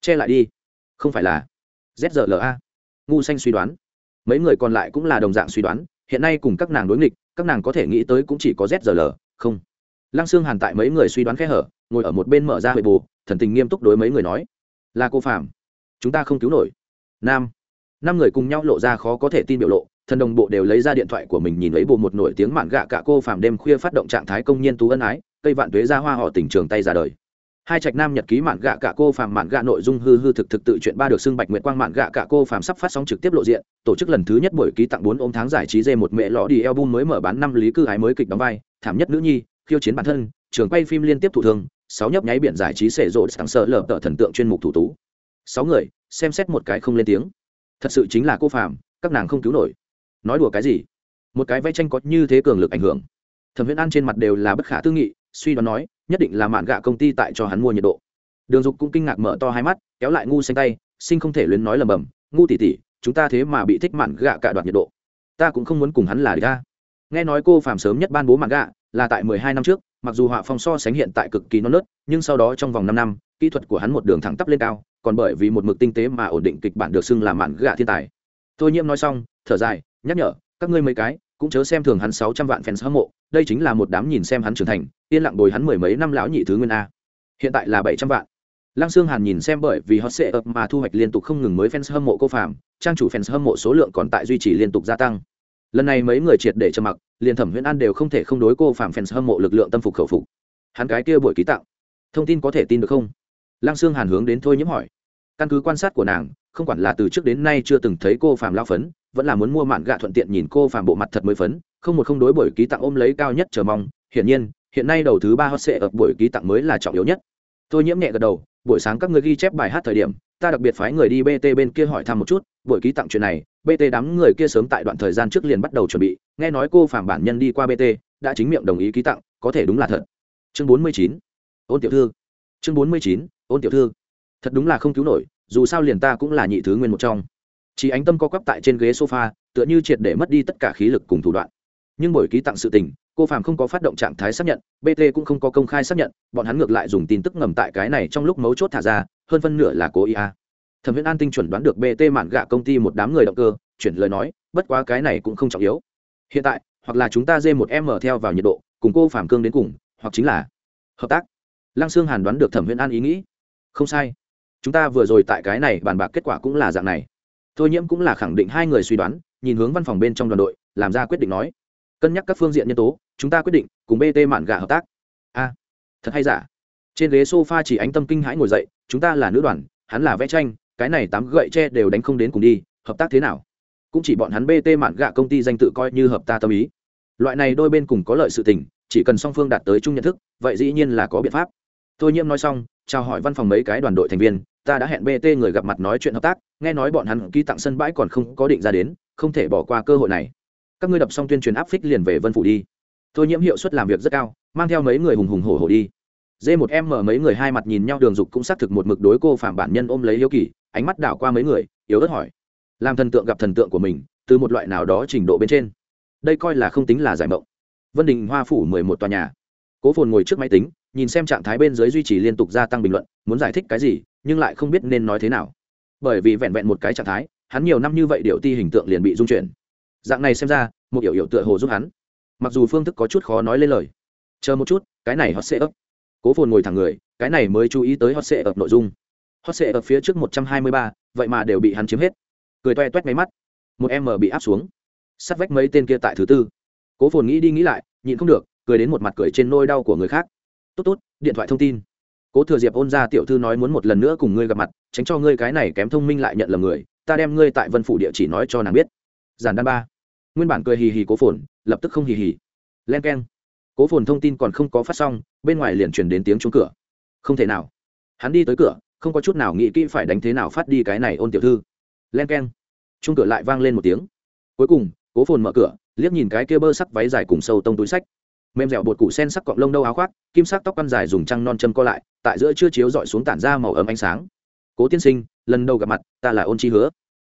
Che lại đi. Không phải là zrla ngu xanh suy đoán. Mấy người còn lại cũng là đồng dạng suy đoán, hiện nay cùng các nàng đối nghịch, các nàng có thể nghĩ tới cũng chỉ có zrl không. Lăng xương hàn tại mấy người suy đoán khẽ hở, ngồi ở một bên mở ra huệ bù, thần tình nghiêm túc đối mấy người nói, là cô phạm, chúng ta không cứu nổi. Nam. Năm người cùng nhau lộ ra khó có thể tin biểu lộ, thần đồng bộ đều lấy ra điện thoại của mình nhìn lấy bộ một nổi tiếng mạn gạ cả cô phạm đêm khuya phát động trạng thái công nhân tú ân ái cây vạn tuế ra hoa họ tỉnh trường tay ra đời. Hai trạch nam nhật ký mạn gạ cả cô phàm mạn gạ nội dung hư hư thực thực tự chuyện ba được xưng bạch nguyệt quang mạn gạ cả cô phàm sắp phát sóng trực tiếp lộ diện, tổ chức lần thứ nhất buổi ký tặng bốn ôm tháng giải trí dê một mẹ lọ đi album mới mở bán năm lý cư ái mới kịch đóng vai, thảm nhất nữ nhi, khiêu chiến bản thân, trường quay phim liên tiếp thủ thương, sáu nhấp nháy biển giải trí xệ rộ sẵn sợ lở tợ thần tượng chuyên mục thủ tú. Sáu người, xem xét một cái không lên tiếng. Thật sự chính là cô phàm, các nàng không cứu nổi. Nói đùa cái gì? Một cái vẽ tranh có như thế cường lực ảnh hưởng. Thẩm viễn an trên mặt đều là bất khả tư nghị suy đoán nói, nhất định là mạn gạ công ty tại cho hắn mua nhiệt độ. Đường dục cũng kinh ngạc mở to hai mắt, kéo lại ngu xanh tay, sinh không thể luyến nói lầm bầm ngu tỉ tỉ chúng ta thế mà bị thích mạn gạ cả đoạt nhiệt độ. Ta cũng không muốn cùng hắn là ra. nghe nói cô phàm sớm nhất ban bố mạn gạ, là tại mười hai năm trước, mặc dù họa phong so sánh hiện tại cực kỳ non nớt, nhưng sau đó trong vòng năm năm, kỹ thuật của hắn một đường thẳng tắp lên cao, còn bởi vì một mực tinh tế mà ổn định kịch bản được xưng là mạn gạ thiên tài. Tôi nhiễm nói xong, thở dài, nhắc nhở, các ngươi mấy cái cũng chớ xem thường hắn sáu trăm vạn fans hâm mộ, đây chính là một đám nhìn xem hắn trưởng thành, yên lặng bồi hắn mười mấy năm lão nhị thứ nguyên a. Hiện tại là bảy trăm vạn. Lăng xương hàn nhìn xem bởi vì hot sẽ ập mà thu hoạch liên tục không ngừng mới fans hâm mộ cô phạm, trang chủ fans hâm mộ số lượng còn tại duy trì liên tục gia tăng. Lần này mấy người triệt để trầm mặc, liền thẩm huyễn an đều không thể không đối cô phạm fans hâm mộ lực lượng tâm phục khẩu phục. Hắn cái kia buổi ký tặng. thông tin có thể tin được không? Lăng xương hàn hướng đến thôi nhiễm hỏi. Căn cứ quan sát của nàng không quản là từ trước đến nay chưa từng thấy cô phạm lao phấn, vẫn là muốn mua mạn gạ thuận tiện nhìn cô phàm bộ mặt thật mới phấn, không một không đối buổi ký tặng ôm lấy cao nhất chờ mong, hiển nhiên, hiện nay đầu thứ ba hot sệ ở buổi ký tặng mới là trọng yếu nhất. Tôi nhiễm nhẹ gật đầu, buổi sáng các người ghi chép bài hát thời điểm, ta đặc biệt phái người đi bt bên kia hỏi thăm một chút, buổi ký tặng chuyện này bt đám người kia sớm tại đoạn thời gian trước liền bắt đầu chuẩn bị, nghe nói cô phàm bản nhân đi qua bt đã chính miệng đồng ý ký tặng, có thể đúng là thật. Chương bốn mươi chín, ôn tiểu thư. Chương bốn mươi chín, ôn tiểu thư. Thật đúng là không cứu nổi dù sao liền ta cũng là nhị thứ nguyên một trong. Chỉ ánh tâm co quắp tại trên ghế sofa, tựa như triệt để mất đi tất cả khí lực cùng thủ đoạn. Nhưng buổi ký tặng sự tình, cô phạm không có phát động trạng thái xác nhận bt cũng không có công khai xác nhận, bọn hắn ngược lại dùng tin tức ngầm tại cái này trong lúc mấu chốt thả ra, hơn phân nửa là cố ý a. Thẩm viễn an tinh chuẩn đoán được bt mạn gạ công ty một đám người động cơ, chuyển lời nói, bất quá cái này cũng không trọng yếu. Hiện tại, hoặc là chúng ta dê một m theo vào nhiệt độ, cùng cô phạm cương đến cùng, hoặc chính là hợp tác. Lăng sương hàn đoán được thẩm viễn an ý nghĩ. Không sai chúng ta vừa rồi tại cái này bàn bạc kết quả cũng là dạng này. Thôi nhiễm cũng là khẳng định hai người suy đoán, nhìn hướng văn phòng bên trong đoàn đội, làm ra quyết định nói. Cân nhắc các phương diện nhân tố, chúng ta quyết định cùng bt mạn gà hợp tác. A, thật hay giả? Trên ghế sofa chỉ ánh tâm kinh hãi ngồi dậy, chúng ta là nữ đoàn, hắn là vẽ tranh, cái này tám gậy tre đều đánh không đến cùng đi, hợp tác thế nào? Cũng chỉ bọn hắn bt mạn gạ công ty danh tự coi như hợp ta tâm ý. Loại này đôi bên cùng có lợi sự tình, chỉ cần song phương đạt tới chung nhận thức, vậy dĩ nhiên là có biện pháp. Tôi nhiễm nói xong, chào hỏi văn phòng mấy cái đoàn đội thành viên ta đã hẹn bt người gặp mặt nói chuyện hợp tác, nghe nói bọn hắn ký tặng sân bãi còn không có định ra đến, không thể bỏ qua cơ hội này. Các ngươi đập xong tuyên truyền áp phích liền về vân phủ đi. Thôi nhiễm hiệu suất làm việc rất cao, mang theo mấy người hùng hùng hổ hổ đi. Dê một em mở mấy người hai mặt nhìn nhau, đường dục cũng xác thực một mực đối cô phạm bản nhân ôm lấy hiếu kỳ, ánh mắt đảo qua mấy người, yếu ớt hỏi. Làm thần tượng gặp thần tượng của mình, từ một loại nào đó trình độ bên trên. Đây coi là không tính là giải mộng. Vân đình hoa phủ mười một tòa nhà. Cố phồn ngồi trước máy tính, nhìn xem trạng thái bên dưới duy trì liên tục gia tăng bình luận muốn giải thích cái gì, nhưng lại không biết nên nói thế nào. Bởi vì vẹn vẹn một cái trạng thái, hắn nhiều năm như vậy điệu ti hình tượng liền bị dung chuyển. Dạng này xem ra, một hiểu hiểu tựa hồ giúp hắn. Mặc dù phương thức có chút khó nói lên lời. Chờ một chút, cái này hot sẽ ấp cố phồn ngồi thẳng người, cái này mới chú ý tới hot sẽ ấp nội dung. Hot sẽ ấp phía trước một trăm hai mươi ba, vậy mà đều bị hắn chiếm hết. Cười toe toét máy mắt. Một em bị áp xuống. Sắt vách mấy tên kia tại thứ tư. Cố phồn nghĩ đi nghĩ lại, nhịn không được, cười đến một mặt cười trên nôi đau của người khác. Tốt tốt, điện thoại thông tin cố thừa diệp ôn ra tiểu thư nói muốn một lần nữa cùng ngươi gặp mặt, tránh cho ngươi cái này kém thông minh lại nhận lầm người, ta đem ngươi tại vân phủ địa chỉ nói cho nàng biết. Giản đan ba. Nguyên bản cười hì hì cố phồn, lập tức không hì hì. Len k e n cố phồn thông tin còn không có phát xong, bên ngoài liền truyền đến tiếng trúng cửa. Không thể nào. Hắn đi tới cửa, không có chút nào nghĩ kỹ phải đánh thế nào phát đi cái này ôn tiểu thư. Len k e n chung cửa lại vang lên một tiếng. Cuối cùng, cố phồn mở cửa, liếc nhìn cái kia bơ sắc váy dài cùng sâu tông túi sách mềm dẻo bột củ sen sắc cọng lông đâu áo khoác, kim sắc tóc căn dài dùng trăng non châm co lại, tại giữa chưa chiếu dọi xuống tản ra màu ấm ánh sáng. Cố tiên sinh, lần đầu gặp mặt, ta là ôn chi hứa.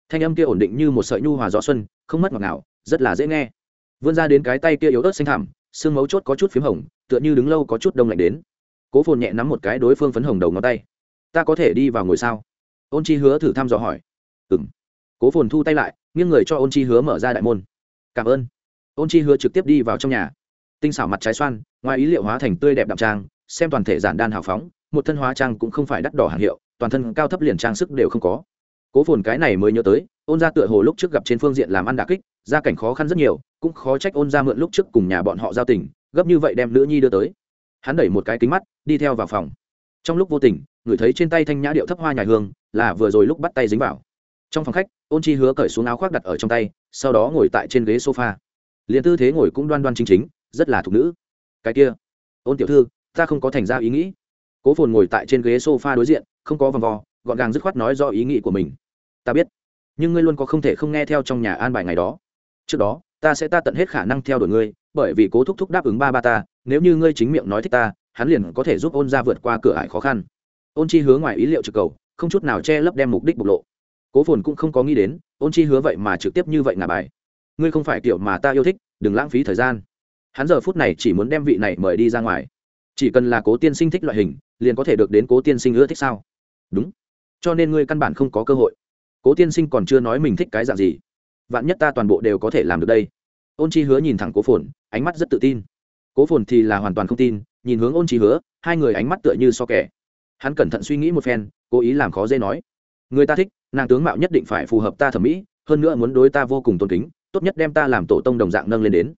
Thanh âm kia ổn định như một sợi nhu hòa gió xuân, không mất ngọt ngào, rất là dễ nghe. Vươn ra đến cái tay kia yếu ớt xanh thẳm, xương mấu chốt có chút p h í m hồng, tựa như đứng lâu có chút đông lạnh đến. Cố phồn nhẹ nắm một cái đối phương phấn hồng đầu ngón tay. Ta có thể đi vào ngồi sao? Ôn chi hứa thử thăm dò hỏi. Ừ m cố phồn thu tay lại, nghiêng người cho ôn chi hứa mở ra đại môn. Cảm ơn. Ôn chi hứa trực tiếp đi vào trong nhà tinh xảo mặt trái xoan, ngoài ý liệu hóa thành tươi đẹp đạm trang, xem toàn thể giản đan hào phóng, một thân hóa trang cũng không phải đắt đỏ hàng hiệu, toàn thân cao thấp liền trang sức đều không có. Cố phồn cái này mới nhớ tới, ôn ra tựa hồ lúc trước gặp trên phương diện làm ăn đà kích, gia cảnh khó khăn rất nhiều, cũng khó trách ôn ra mượn lúc trước cùng nhà bọn họ giao tình, gấp như vậy đem nữ nhi đưa tới. Hắn đẩy một cái kính mắt, đi theo vào phòng. Trong lúc vô tình ngửi thấy trên tay thanh nhã điệu thấp hoa nhài hương, là vừa rồi lúc bắt tay dính vào. Trong phòng khách, ôn chi hứa cởi xuống áo khoác đặt ở trong tay, sau đó ngồi tại trên ghế sofa. Liền tư thế ngồi cũng đoan đoan chính chính rất là thục nữ. Cái kia ôn tiểu thư ta không có thành ra ý nghĩ. Cố phồn ngồi tại trên ghế sofa đối diện không có vòng vò, gọn gàng dứt khoát nói do ý nghĩ của mình. Ta biết nhưng ngươi luôn có không thể không nghe theo trong nhà an bài ngày đó. Trước đó ta sẽ ta tận hết khả năng theo đuổi ngươi bởi vì cố thúc thúc đáp ứng ba ba ta nếu như ngươi chính miệng nói thích ta hắn liền có thể giúp ôn ra vượt qua cửa ải khó khăn. Ôn chi hứa ngoài ý liệu trực cầu không chút nào che lấp đem mục đích bộc lộ. Cố phồn cũng không có nghĩ đến ôn chi hứa vậy mà trực tiếp như vậy ngả bài. Ngươi không phải kiểu mà ta yêu thích đừng lãng phí thời gian hắn giờ phút này chỉ muốn đem vị này mời đi ra ngoài. Chỉ cần là cố tiên sinh thích loại hình, liền có thể được đến cố tiên sinh ưa thích sao? Đúng. Cho nên ngươi căn bản không có cơ hội. Cố tiên sinh còn chưa nói mình thích cái dạng gì. Vạn nhất ta toàn bộ đều có thể làm được đây. Ôn chi hứa nhìn thẳng cố phồn, ánh mắt rất tự tin. Cố phồn thì là hoàn toàn không tin, nhìn hướng ôn chi hứa, hai người ánh mắt tựa như so kẻ. Hắn cẩn thận suy nghĩ một phen, cố ý làm khó dễ nói. Người ta thích, nàng tướng mạo nhất định phải phù hợp ta thẩm mỹ, hơn nữa muốn đối ta vô cùng tôn kính, tốt nhất đem ta làm tổ tông đồng dạng nâng lên đến.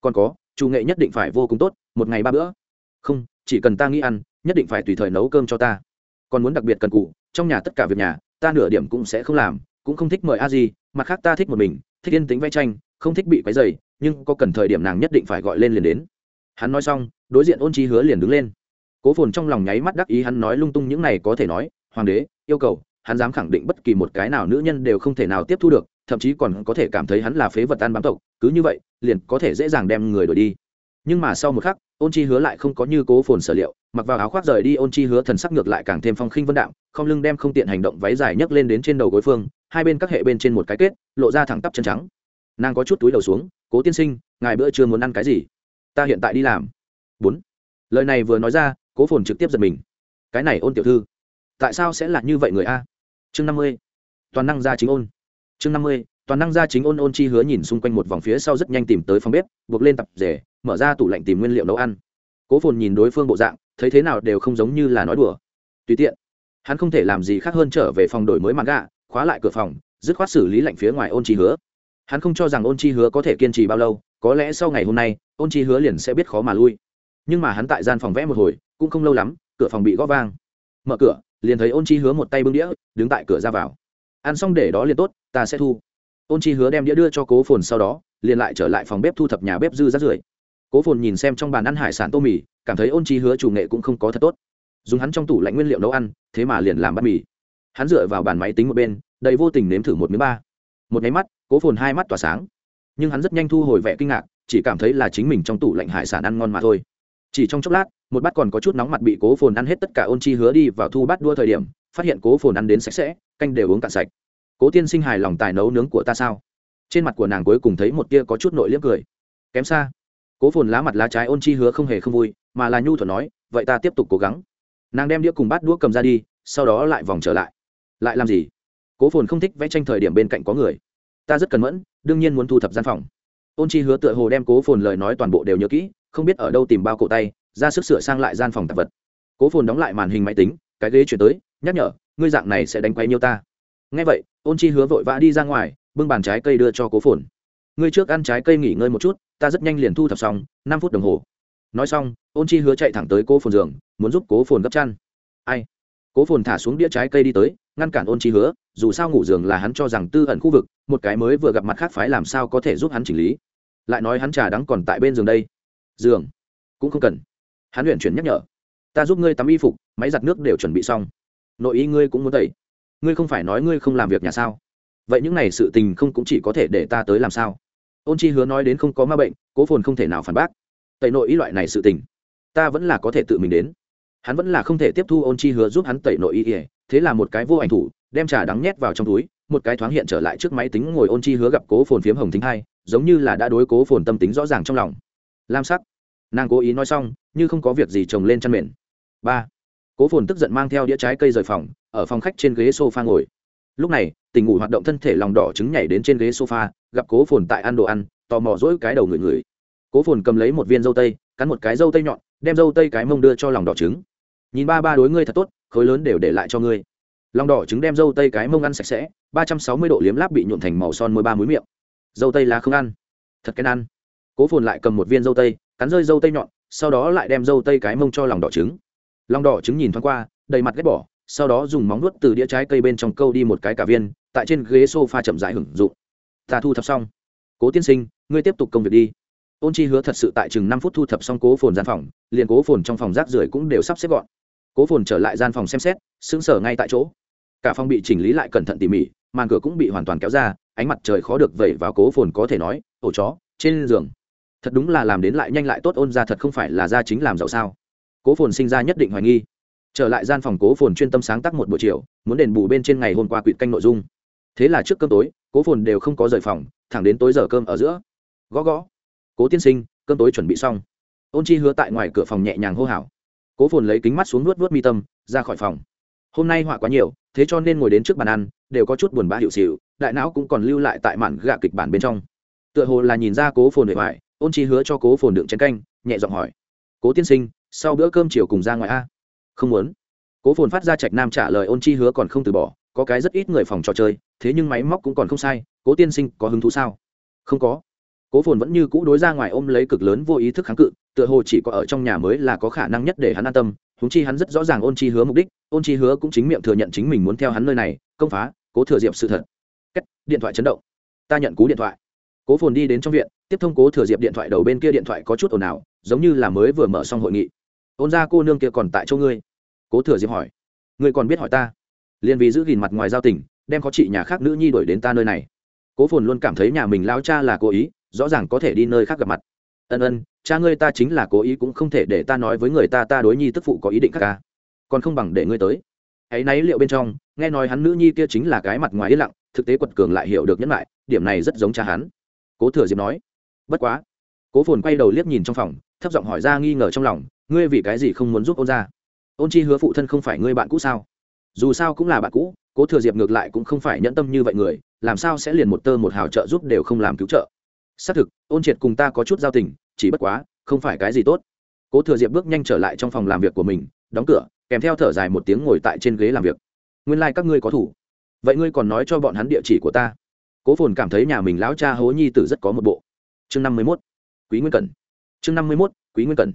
Còn có chủ nghệ nhất định phải vô cùng tốt một ngày ba bữa. Không chỉ cần ta nghĩ ăn nhất định phải tùy thời nấu cơm cho ta. Còn muốn đặc biệt cần cụ trong nhà tất cả việc nhà ta nửa điểm cũng sẽ không làm cũng không thích mời a di, mặt khác ta thích một mình thích yên tính vẽ tranh không thích bị quấy dày nhưng có cần thời điểm nàng nhất định phải gọi lên liền đến. Hắn nói xong đối diện ôn chi hứa liền đứng lên. Cố phồn trong lòng nháy mắt đắc ý hắn nói lung tung những này có thể nói hoàng đế yêu cầu hắn dám khẳng định bất kỳ một cái nào nữ nhân đều không thể nào tiếp thu được, thậm chí còn có thể cảm thấy hắn là phế vật tan bám tộc, cứ như vậy, liền có thể dễ dàng đem người đổi đi. Nhưng mà sau một khắc, ôn chi hứa lại không có như cố phồn sở liệu, mặc vào áo khoác rời đi, ôn chi hứa thần sắc ngược lại càng thêm phong khinh vân đạo không lưng đem không tiện hành động váy dài nhấc lên đến trên đầu gối phương, hai bên các hệ bên trên một cái kết, lộ ra thẳng tắp chân trắng. Nàng có chút túi đầu xuống, cố tiên sinh, ngài bữa chưa muốn ăn cái gì? Ta hiện tại đi làm. Bốn. Lời này vừa nói ra, cố phồn trực tiếp giật mình. Cái này ôn tiểu thư, tại sao sẽ là như vậy người a? Chương năm mươi. Toàn năng gia chính ôn. Chương năm mươi, toàn năng gia chính ôn ôn chi hứa nhìn xung quanh một vòng phía sau rất nhanh tìm tới phòng bếp, buộc lên tập rể, mở ra tủ lạnh tìm nguyên liệu nấu ăn. Cố phồn nhìn đối phương bộ dạng, thấy thế nào đều không giống như là nói đùa. Tùy tiện, hắn không thể làm gì khác hơn trở về phòng đổi mới mặt gạ, khóa lại cửa phòng, dứt khoát xử lý lạnh phía ngoài ôn chi hứa. Hắn không cho rằng ôn chi hứa có thể kiên trì bao lâu, có lẽ sau ngày hôm nay, ôn chi hứa liền sẽ biết khó mà lui. Nhưng mà hắn tại gian phòng vẽ một hồi, cũng không lâu lắm, cửa phòng bị gõ vang. Mở cửa liền thấy ôn chi hứa một tay bưng đĩa, đứng tại cửa ra vào. Ăn xong để đó liền tốt, ta sẽ thu. Ôn chi hứa đem đĩa đưa cho cố phồn sau đó, liền lại trở lại phòng bếp thu thập nhà bếp dư rát rưởi. Cố phồn nhìn xem trong bàn ăn hải sản tô mì, cảm thấy ôn chi hứa chủ nghệ cũng không có thật tốt. Dùng hắn trong tủ lạnh nguyên liệu nấu ăn, thế mà liền làm bát mì. Hắn dựa vào bàn máy tính một bên, đầy vô tình nếm thử một miếng ba. Một nháy mắt, cố phồn hai mắt tỏa sáng. Nhưng hắn rất nhanh thu hồi vẻ kinh ngạc, chỉ cảm thấy là chính mình trong tủ lạnh hải sản ăn ngon mà thôi. Chỉ trong chốc lát một bát còn có chút nóng mặt bị cố phồn ăn hết tất cả ôn chi hứa đi vào thu bát đua thời điểm, phát hiện cố phồn ăn đến sạch sẽ, canh đều uống cạn sạch. Cố tiên sinh hài lòng tài nấu nướng của ta sao? Trên mặt của nàng cuối cùng thấy một tia có chút nội liếc cười. Kém xa, cố phồn lá mặt lá trái ôn chi hứa không hề không vui, mà là nhu thuận nói, vậy ta tiếp tục cố gắng. Nàng đem đĩa cùng bát đũa cầm ra đi, sau đó lại vòng trở lại. Lại làm gì? Cố phồn không thích vẽ tranh thời điểm bên cạnh có người. Ta rất cần mẫn, đương nhiên muốn thu thập gian phòng. Ôn chi hứa tựa hồ đem cố phồn lời nói toàn bộ đều nhớ kỹ, không biết ở đâu tìm bao cổ tay ra sức sửa sang lại gian phòng tạp vật. Cố phồn đóng lại màn hình máy tính, cái ghế chuyển tới, nhắc nhở, ngươi dạng này sẽ đánh quay nhiêu ta. Ngay vậy, ôn chi hứa vội vã đi ra ngoài, bưng bàn trái cây đưa cho cố phồn. Ngươi trước ăn trái cây nghỉ ngơi một chút, ta rất nhanh liền thu thập xong, năm phút đồng hồ. Nói xong, ôn chi hứa chạy thẳng tới cố phồn giường, muốn giúp cố phồn gấp chăn. Ai? Cố phồn thả xuống đĩa trái cây đi tới, ngăn cản ôn chi hứa, dù sao ngủ giường là hắn cho rằng tư ẩn khu vực, một cái mới vừa gặp mặt khác phái làm sao có thể giúp hắn chỉnh lý. Lại nói hắn trà đắng còn tại bên giường đây. Giường? Cũng không cần hắn luyện chuyển nhắc nhở. Ta giúp ngươi tắm y phục, máy giặt nước đều chuẩn bị xong. Nội y ngươi cũng muốn tẩy. Ngươi không phải nói ngươi không làm việc nhà sao? Vậy những n à y sự tình không cũng chỉ có thể để ta tới làm sao? Ôn chi hứa nói đến không có ma bệnh, cố phồn không thể nào phản bác. Tẩy nội y loại này sự tình, ta vẫn là có thể tự mình đến. Hắn vẫn là không thể tiếp thu ôn chi hứa giúp hắn tẩy nội y ỉa thế là một cái vô ảnh thủ, đem trà đắng nhét vào trong túi, một cái thoáng hiện trở lại trước máy tính ngồi ôn chi hứa gặp cố phồn phiếm hồng thính hai, giống như là đã đối cố phồn tâm tính rõ ràng trong lòng. Lam sắc. Nàng cố ý nói xong như không có việc gì trồng lên chăn mền. Ba, cố phồn tức giận mang theo đĩa trái cây rời phòng, ở phòng khách trên ghế s o f a ngồi. Lúc này, tình ngủ hoạt động thân thể lòng đỏ trứng nhảy đến trên ghế s o f a gặp cố phồn tại ăn đồ ăn, tò mò dỗi cái đầu người người. Cố phồn cầm lấy một viên dâu tây, cắn một cái dâu tây nhọn, đem dâu tây cái mông đưa cho lòng đỏ trứng. Nhìn ba ba đối ngươi thật tốt, khối lớn đều để lại cho ngươi. Lòng đỏ trứng đem dâu tây cái mông ăn sạch sẽ, ba trăm sáu mươi độ liếm láp bị nhuộn thành màu son môi ba múi miệng. Dâu tây là không ăn. Thật cái ăn. Cố phồn lại cầm một viên dâu tây, cắn rơi dâu tây nhọn sau đó lại đem dâu tây cái mông cho lòng đỏ trứng. Lòng đỏ trứng nhìn thoáng qua, đầy mặt ghét bỏ, sau đó dùng móng nuốt từ đĩa trái cây bên trong câu đi một cái cả viên, tại trên ghế s o f a chậm dại hưởng dụng. Ta thu thập xong. Cố tiên sinh, ngươi tiếp tục công việc đi. Ôn chi hứa thật sự tại chừng năm phút thu thập xong cố phồn gian phòng, liền cố phồn trong phòng rác rưởi cũng đều sắp xếp gọn. Cố phồn trở lại gian phòng xem xét xứng sở ngay tại chỗ. Cả phòng bị chỉnh lý lại cẩn thận tỉ mỉ, màn cửa cũng bị hoàn toàn kéo ra, ánh mặt trời khó được vẩy vào cố phồn có thể nói, ổ chó, trên giường thật đúng là làm đến lại nhanh lại tốt ôn ra thật không phải là ra chính làm giàu sao. Cố phồn sinh ra nhất định hoài nghi. Trở lại gian phòng cố phồn chuyên tâm sáng tác một buổi chiều, muốn đền bù bên trên ngày hôm qua quỵt canh nội dung. Thế là trước cơm tối, cố phồn đều không có rời phòng, thẳng đến tối giờ cơm ở giữa. Gõ gõ. Cố tiên sinh, cơm tối chuẩn bị xong. Ôn chi hứa tại ngoài cửa phòng nhẹ nhàng hô hào. Cố phồn lấy kính mắt xuống nuốt nuốt mi tâm, ra khỏi phòng. Hôm nay họa quá nhiều, thế cho nên ngồi đến trước bàn ăn, đều có chút buồn bã hiệu xịu đại não cũng còn lưu lại tại mạn gạ kịch bản bên trong. Tựa hồ là nhìn ra cố phồn bề ngoài ôn chi hứa cho cố phồn đựng chén canh nhẹ giọng hỏi cố tiên sinh sau bữa cơm chiều cùng ra ngoài a? Không muốn. Cố phồn phát ra trạch nam trả lời ôn chi hứa còn không từ bỏ có cái rất ít người phòng trò chơi thế nhưng máy móc cũng còn không sai cố tiên sinh có hứng thú sao? Không có. Cố phồn vẫn như cũ đối ra ngoài ôm lấy cực lớn vô ý thức kháng cự tựa hồ chỉ có ở trong nhà mới là có khả năng nhất để hắn an tâm húng chi hắn rất rõ ràng ôn chi hứa mục đích ôn chi hứa cũng chính miệng thừa nhận chính mình muốn theo hắn nơi này công phá cố thừa diệp sự thật. Kết, điện thoại chấn động. Ta nhận cú điện thoại cố phồn đi đến trong viện, tiếp thông cố thừa diệp điện thoại đầu bên kia điện thoại có chút ồn ào, giống như là mới vừa mở xong hội nghị. Ôn ra cô nương kia còn tại chỗ ngươi? Cố thừa diệp hỏi. Ngươi còn biết hỏi ta? Liền vì giữ gìn mặt ngoài giao tình, đem có chị nhà khác nữ nhi đuổi đến ta nơi này. Cố phồn luôn cảm thấy nhà mình lao cha là cố ý, rõ ràng có thể đi nơi khác gặp mặt. Ân ân, cha ngươi ta chính là cố ý cũng không thể để ta nói với người ta ta đối nhi tức phụ có ý định khác ca còn không bằng để ngươi tới. Hãy náy liệu bên trong, nghe nói hắn nữ nhi kia chính là cái mặt ngoài yên lặng, thực tế quật cường lại hiểu được nhẫn lại, điểm này rất giống cha hắn cố thừa diệp nói. Bất quá. Cố phồn quay đầu liếc nhìn trong phòng, thấp giọng hỏi ra nghi ngờ trong lòng, ngươi vì cái gì không muốn giúp ôn ra ôn chi hứa phụ thân không phải ngươi bạn cũ sao? Dù sao cũng là bạn cũ, cố thừa diệp ngược lại cũng không phải nhẫn tâm như vậy người, làm sao sẽ liền một tơ một hào trợ giúp đều không làm cứu trợ? Xác thực, ôn triệt cùng ta có chút giao tình, chỉ bất quá, không phải cái gì tốt. Cố thừa diệp bước nhanh trở lại trong phòng làm việc của mình, đóng cửa, kèm theo thở dài một tiếng ngồi tại trên ghế làm việc. Nguyên lai、like、các ngươi có thủ. Vậy ngươi còn nói cho bọn hắn địa chỉ của ta cố phồn cảm thấy nhà mình lão cha hố nhi tử rất có một bộ. Chương năm mươi mốt, quý nguyên cẩn. Chương năm mươi mốt, quý nguyên cẩn.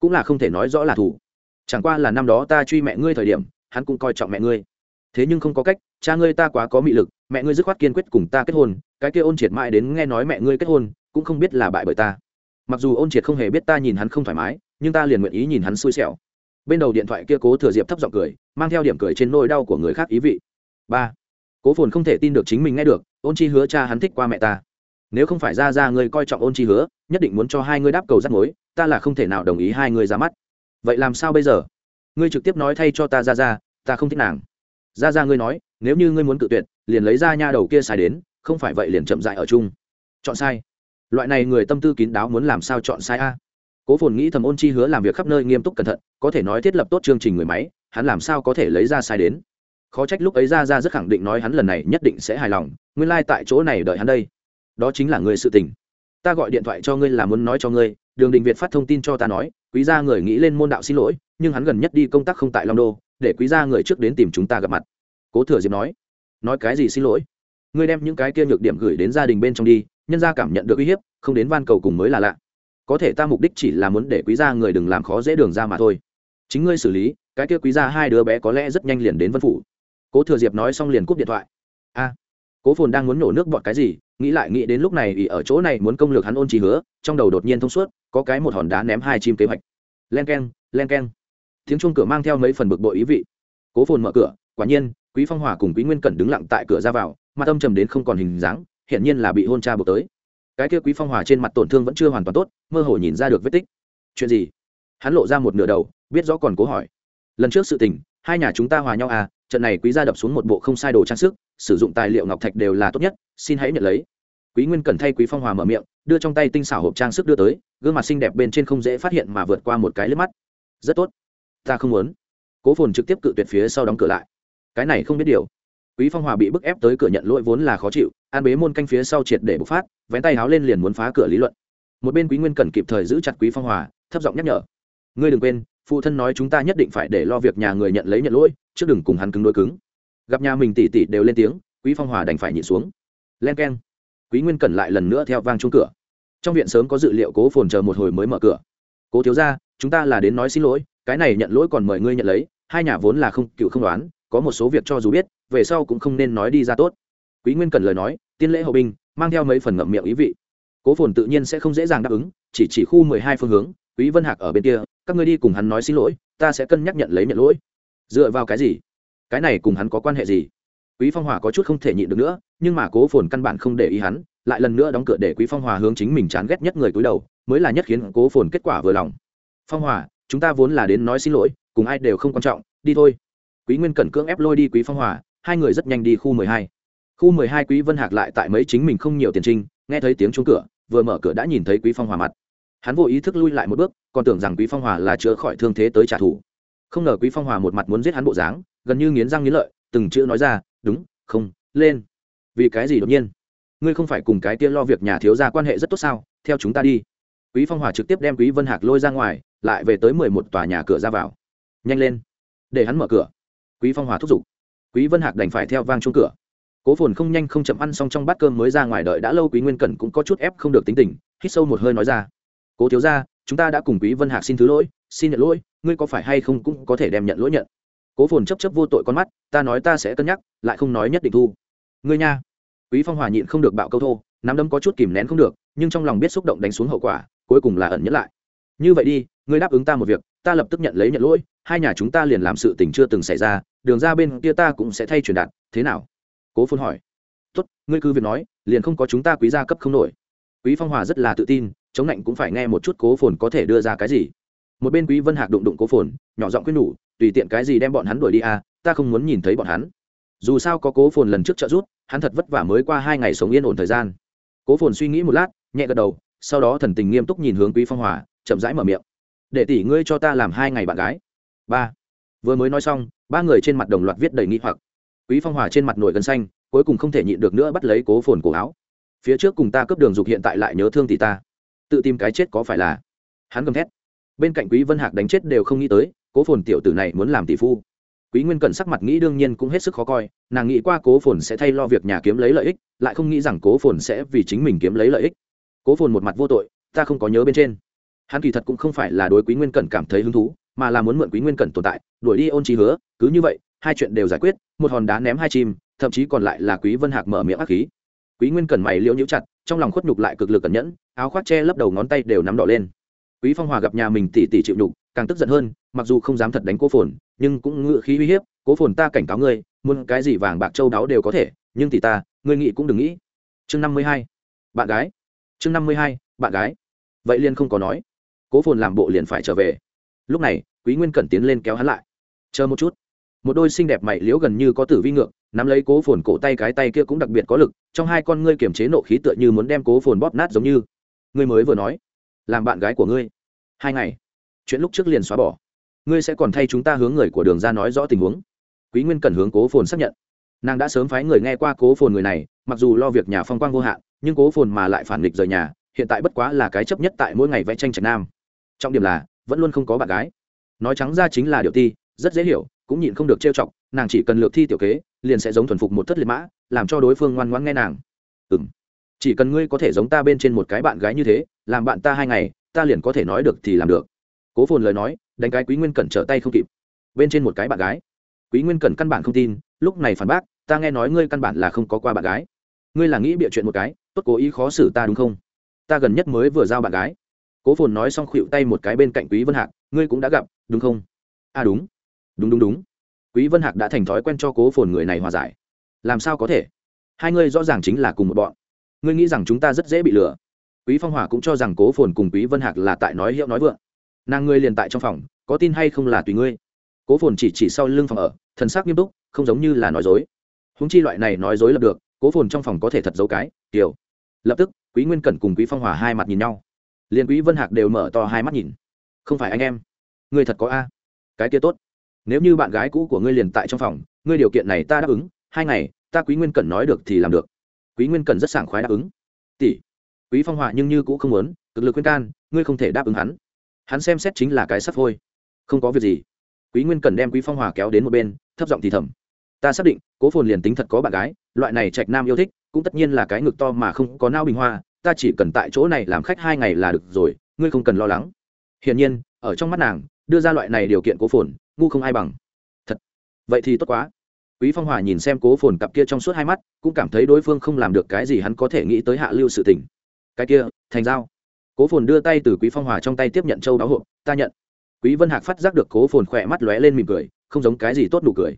Cũng là không thể nói rõ là thủ chẳng qua là năm đó ta truy mẹ ngươi thời điểm, hắn cũng coi trọng mẹ ngươi. Thế nhưng không có cách, cha ngươi ta quá có mị lực, mẹ ngươi dứt khoát kiên quyết cùng ta kết hôn, cái kia ôn triệt mãi đến nghe nói mẹ ngươi kết hôn, cũng không biết là bại bởi ta. Mặc dù ôn triệt không hề biết ta nhìn hắn không thoải mái, nhưng ta liền nguyện ý nhìn hắn xui xẻo. Bên đầu điện thoại kia cố thừa diệp thấp giọng cười, mang theo điểm cười trên nỗi đau của người khác ý vị. Ba. Cố phồn không thể tin được chính mình nghe được ôn chi hứa cha hắn thích qua mẹ ta. Nếu không phải ra ra ngươi coi trọng ôn chi hứa, nhất định muốn cho hai ngươi đáp cầu rắt mối, ta là không thể nào đồng ý hai ngươi ra mắt. Vậy làm sao bây giờ? Ngươi trực tiếp nói thay cho ta ra ra, ta không thích nàng. Ra ra ngươi nói, nếu như ngươi muốn cự tuyệt, liền lấy ra nha đầu kia xài đến, không phải vậy liền chậm dại ở chung. Chọn sai. Loại này người tâm tư kín đáo muốn làm sao chọn sai a? Cố phồn nghĩ thầm ôn chi hứa làm việc khắp nơi nghiêm túc cẩn thận, có thể nói thiết lập tốt chương trình người máy, hắn làm sao có thể lấy ra sai đến? Khó trách lúc ấy ra ra rất khẳng định nói hắn lần này nhất định sẽ hài lòng, nguyên lai、like、tại chỗ này đợi hắn đây. Đó chính là người sự tình. Ta gọi điện thoại cho ngươi là muốn nói cho ngươi, đường đình việt phát thông tin cho ta nói, quý gia người nghĩ lên môn đạo xin lỗi, nhưng hắn gần nhất đi công tác không tại long đô, để quý gia người trước đến tìm chúng ta gặp mặt. Cố thừa diệp nói nói cái gì xin lỗi? Ngươi đem những cái kia nhược điểm gửi đến gia đình bên trong đi, nhân gia cảm nhận được uy hiếp, không đến van cầu cùng mới là lạ. Có thể ta mục đích chỉ là muốn để quý gia người đừng làm khó dễ đường ra mà thôi. Chính ngươi xử lý, cái kia quý gia hai đứa bé có lẽ rất nhanh liền đến vân phủ cố thừa diệp nói xong liền cúp điện thoại. A, cố phồn đang muốn nổ nước bọt cái gì, nghĩ lại nghĩ đến lúc này ỉ ở chỗ này muốn công lược hắn ôn trí hứa, trong đầu đột nhiên thông suốt, có cái một hòn đá ném hai chim kế hoạch. Len k e n len k e n tiếng chuông cửa mang theo mấy phần bực bội ý vị. Cố phồn mở cửa, quả nhiên, quý phong hòa cùng quý nguyên cẩn đứng lặng tại cửa ra vào, mặt âm trầm đến không còn hình dáng hiện nhiên là bị hôn cha buộc tới. Cái kia quý phong hòa trên mặt tổn thương vẫn chưa hoàn toàn tốt, mơ hồ nhìn ra được vết tích. Chuyện gì? Hắn lộ ra một nửa đầu, biết rõ còn cố hỏi. Lần trước sự tình, hai nhà chúng ta hòa nhau à trận này quý gia đập xuống một bộ không sai đồ trang sức, sử dụng tài liệu ngọc thạch đều là tốt nhất, xin hãy nhận lấy. Quý nguyên cần thay quý phong hòa mở miệng, đưa trong tay tinh xảo hộp trang sức đưa tới, gương mặt xinh đẹp bên trên không dễ phát hiện mà vượt qua một cái lướt mắt. Rất tốt. Ta không muốn. Cố phồn trực tiếp cự tuyệt phía sau đóng cửa lại. Cái này không biết điều. Quý phong hòa bị bức ép tới cửa nhận lỗi vốn là khó chịu, an bế môn canh phía sau triệt để bộc phát, vén tay háo lên liền muốn phá cửa lý luận. Một bên quý nguyên cần kịp thời giữ chặt quý phong hòa, thấp giọng nhắc nhở. Ngươi đừng quên phụ thân nói chúng ta nhất định phải để lo việc nhà người nhận lấy nhận lỗi chứ đừng cùng hắn cứng đôi cứng. Gặp nhà mình tỉ tỉ đều lên tiếng, quý phong hòa đành phải nhịn xuống. Len keng. Quý nguyên cẩn lại lần nữa theo vang chung cửa. Trong viện sớm có dự liệu cố phồn chờ một hồi mới mở cửa. Cố thiếu ra chúng ta là đến nói xin lỗi, cái này nhận lỗi còn mời ngươi nhận lấy, hai nhà vốn là không, cựu không đoán, có một số việc cho dù biết, về sau cũng không nên nói đi ra tốt. Quý nguyên cần lời nói, tiên lễ hậu binh, mang theo mấy phần ngậm miệng ý vị. Cố phồn tự nhiên sẽ không dễ dàng đáp ứng, chỉ chỉ khu mười hai phương hướng quý vân hạc ở bên kia, các ngươi đi cùng hắn nói xin lỗi, ta sẽ cân nhắc nhận lấy nhận lỗi. Dựa vào cái gì? Cái này cùng hắn có quan hệ gì? Quý phong hòa có chút không thể nhịn được nữa, nhưng mà cố phồn căn bản không để ý hắn, lại lần nữa đóng cửa để quý phong hòa hướng chính mình chán ghét nhất người cúi đầu, mới là nhất khiến cố phồn kết quả vừa lòng. Phong hòa, chúng ta vốn là đến nói xin lỗi, cùng ai đều không quan trọng, đi thôi. Quý nguyên cẩn cưỡng ép lôi đi quý phong hòa, hai người rất nhanh đi khu mười hai. Khu mười hai quý vân hạc lại tại mấy chính mình không nhiều tiền trinh, nghe thấy tiếng chuông cửa, vừa mở cửa đã nhìn thấy quý phong hòa mặt hắn vô ý thức lui lại một bước, còn tưởng rằng quý phong hòa là chữa khỏi thương thế tới trả thù. Không ngờ quý phong hòa một mặt muốn giết hắn bộ dáng, gần như nghiến răng nghiến lợi, từng chữ nói ra, đúng, không, lên. Vì cái gì đột nhiên? Ngươi không phải cùng cái kia lo việc nhà thiếu gia quan hệ rất tốt sao? Theo chúng ta đi. Quý phong hòa trực tiếp đem quý vân hạc lôi ra ngoài, lại về tới mười một tòa nhà cửa ra vào. Nhanh lên, để hắn mở cửa. Quý phong hòa thúc giục. Quý vân hạc đành phải theo vang chung cửa. Cố phồn không nhanh không chậm ăn xong trong bát cơm mới ra ngoài đợi đã lâu, quý nguyên cẩn cũng có chút ép không được tính tình, hít sâu một hơi nói ra cố thiếu gia, chúng ta đã cùng quý vân hạc xin thứ lỗi, xin nhận lỗi, ngươi có phải hay không cũng có thể đem nhận lỗi nhận. Cố phồn chấp chấp vô tội con mắt, ta nói ta sẽ cân nhắc, lại không nói nhất định thu. Ngươi nha. Quý phong hòa nhịn không được bạo câu thô, nắm đấm có chút kìm nén không được, nhưng trong lòng biết xúc động đánh xuống hậu quả, cuối cùng là ẩn nhẫn lại. Như vậy đi, ngươi đáp ứng ta một việc, ta lập tức nhận lấy nhận lỗi, hai nhà chúng ta liền làm sự tình chưa từng xảy ra, đường ra bên kia ta cũng sẽ thay truyền đạt, thế nào? Cố phồn hỏi. Tốt, ngươi cứ việc nói, liền không có chúng ta quý gia cấp không nổi. Quý phong hòa rất là tự tin chống lạnh cũng phải nghe một chút cố phồn có thể đưa ra cái gì. Một bên quý vân hạc đụng đụng cố phồn, nhỏ giọng quyết nhủ, tùy tiện cái gì đem bọn hắn đuổi đi à ta không muốn nhìn thấy bọn hắn. Dù sao có cố phồn lần trước trợ rút hắn thật vất vả mới qua hai ngày sống yên ổn thời gian. Cố phồn suy nghĩ một lát, nhẹ gật đầu, sau đó thần tình nghiêm túc nhìn hướng quý phong hòa, chậm rãi mở miệng. Để tỷ ngươi cho ta làm hai ngày bạn gái. Ba. Vừa mới nói xong, ba người trên mặt đồng loạt viết đầy nghi hoặc. Quý phong hòa trên mặt nổi gân xanh, cuối cùng không thể nhịn được nữa bắt lấy cố phồn cổ áo. Phía trước cùng ta cướp đường dục hiện tại lại nhớ thương tỷ ta tự tìm cái chết có phải là? Hắn gầm thét. Bên cạnh quý vân hạc đánh chết đều không nghĩ tới, cố phồn tiểu tử này muốn làm tỷ phu. Quý nguyên cẩn sắc mặt nghĩ đương nhiên cũng hết sức khó coi, nàng nghĩ qua cố phồn sẽ thay lo việc nhà kiếm lấy lợi ích, lại không nghĩ rằng cố phồn sẽ vì chính mình kiếm lấy lợi ích. Cố phồn một mặt vô tội, ta không có nhớ bên trên. Hắn kỳ thật cũng không phải là đối quý nguyên cẩn cảm thấy hứng thú, mà là muốn mượn quý nguyên cẩn tồn tại, đuổi đi ôn trí hứa, cứ như vậy, hai chuyện đều giải quyết, một hòn đá ném hai chim, thậm chí còn lại là quý vân hạc mở miệng ác khí. Quý nguyên cẩn mày liễu nhiễu chặt, trong lòng khuất nhục lại cực lực cẩn nhẫn áo khoác che lấp đầu ngón tay đều nắm đỏ lên. Quý phong hòa gặp nhà mình tỉ tỉ chịu nhục, càng tức giận hơn, mặc dù không dám thật đánh cố phồn, nhưng cũng ngựa khí uy hiếp, cố phồn ta cảnh cáo ngươi, muốn cái gì vàng bạc châu đáo đều có thể, nhưng tỷ ta, ngươi nghĩ cũng đừng nghĩ. Chương năm mươi hai, bạn gái. Chương năm mươi hai, bạn gái. Vậy liên không có nói. Cố phồn làm bộ liền phải trở về. Lúc này, quý nguyên cẩn tiến lên kéo hắn lại. Chờ một chút. Một đôi xinh đẹp mày liễu gần như có tử vi ngược, nắm lấy cố phồn cổ tay cái tay kia cũng đặc biệt có lực, trong hai con ngươi kiềm chế nộ khí tựa như muốn đem cố phồn bóp nát giống như ngươi mới vừa nói, làm bạn gái của ngươi. Hai ngày, chuyện lúc trước liền xóa bỏ. Ngươi sẽ còn thay chúng ta hướng người của đường ra nói rõ tình huống. Quý nguyên cần hướng cố phồn xác nhận. Nàng đã sớm phái người nghe qua cố phồn người này, mặc dù lo việc nhà phong quang vô hạn, nhưng cố phồn mà lại phản nghịch rời nhà, hiện tại bất quá là cái chấp nhất tại mỗi ngày vẽ tranh trạch nam. Trọng điểm là, vẫn luôn không có bạn gái. Nói trắng ra chính là điều ti rất dễ hiểu, cũng nhịn không được trêu chọc, nàng chỉ cần lược thi tiểu kế, liền sẽ giống thuần phục một thất liệt mã, làm cho đối phương ngoan ngoãn nghe nàng chỉ cần ngươi có thể giống ta bên trên một cái bạn gái như thế, làm bạn ta hai ngày, ta liền có thể nói được thì làm được. Cố phồn lời nói, đánh cái quý nguyên cẩn trở tay không kịp. Bên trên một cái bạn gái. Quý nguyên cẩn căn bản không tin, lúc này phản bác, ta nghe nói ngươi căn bản là không có qua bạn gái. Ngươi là nghĩ bịa chuyện một cái, tốt cố ý khó xử ta đúng không? Ta gần nhất mới vừa giao bạn gái. Cố phồn nói xong khuỵu tay một cái bên cạnh quý vân hạc, ngươi cũng đã gặp, đúng không? À đúng. Đúng đúng đúng. Quý vân hạc đã thành thói quen cho cố phồn người này hòa giải. Làm sao có thể? Hai ngươi rõ ràng chính là cùng một bọn ngươi nghĩ rằng chúng ta rất dễ bị lừa. Quý phong hòa cũng cho rằng cố phồn cùng quý vân hạc là tại nói hiệu nói vượng. Nàng ngươi liền tại trong phòng, có tin hay không là tùy ngươi. Cố phồn chỉ chỉ sau lưng phòng ở, thần sắc nghiêm túc, không giống như là nói dối. Húng chi loại này nói dối lập được, cố phồn trong phòng có thể thật dấu cái kiểu lập tức, quý nguyên cẩn cùng quý phong hòa hai mặt nhìn nhau. Liền quý vân hạc đều mở to hai mắt nhìn. Không phải anh em. Ngươi thật có a. Cái kia tốt. Nếu như bạn gái cũ của ngươi liền tại trong phòng, ngươi điều kiện này ta đáp ứng, hai ngày, ta quý nguyên cẩn nói được thì làm được quý nguyên cẩn rất sảng khoái đáp ứng. Tỷ, quý phong hòa nhưng như cũng không muốn, cực lực khuyên can, ngươi không thể đáp ứng hắn. Hắn xem xét chính là cái sắp thôi không có việc gì. Quý nguyên cần đem quý phong hòa kéo đến một bên, thấp giọng thì thầm. Ta xác định, cố phồn liền tính thật có bạn gái, loại này trạch nam yêu thích, cũng tất nhiên là cái ngực to mà không có nao bình hoa, ta chỉ cần tại chỗ này làm khách hai ngày là được rồi, ngươi không cần lo lắng. Hiển nhiên, ở trong mắt nàng, đưa ra loại này điều kiện cố phồn, ngu không ai bằng. Thật, vậy thì tốt quá quý phong hòa nhìn xem cố phồn cặp kia trong suốt hai mắt, cũng cảm thấy đối phương không làm được cái gì hắn có thể nghĩ tới hạ lưu sự tình. Cái kia, thành giao. Cố phồn đưa tay từ quý phong hòa trong tay tiếp nhận châu đáo hộp, ta nhận. Quý vân hạc phát giác được cố phồn khỏe mắt lóe lên mỉm cười, không giống cái gì tốt nụ cười.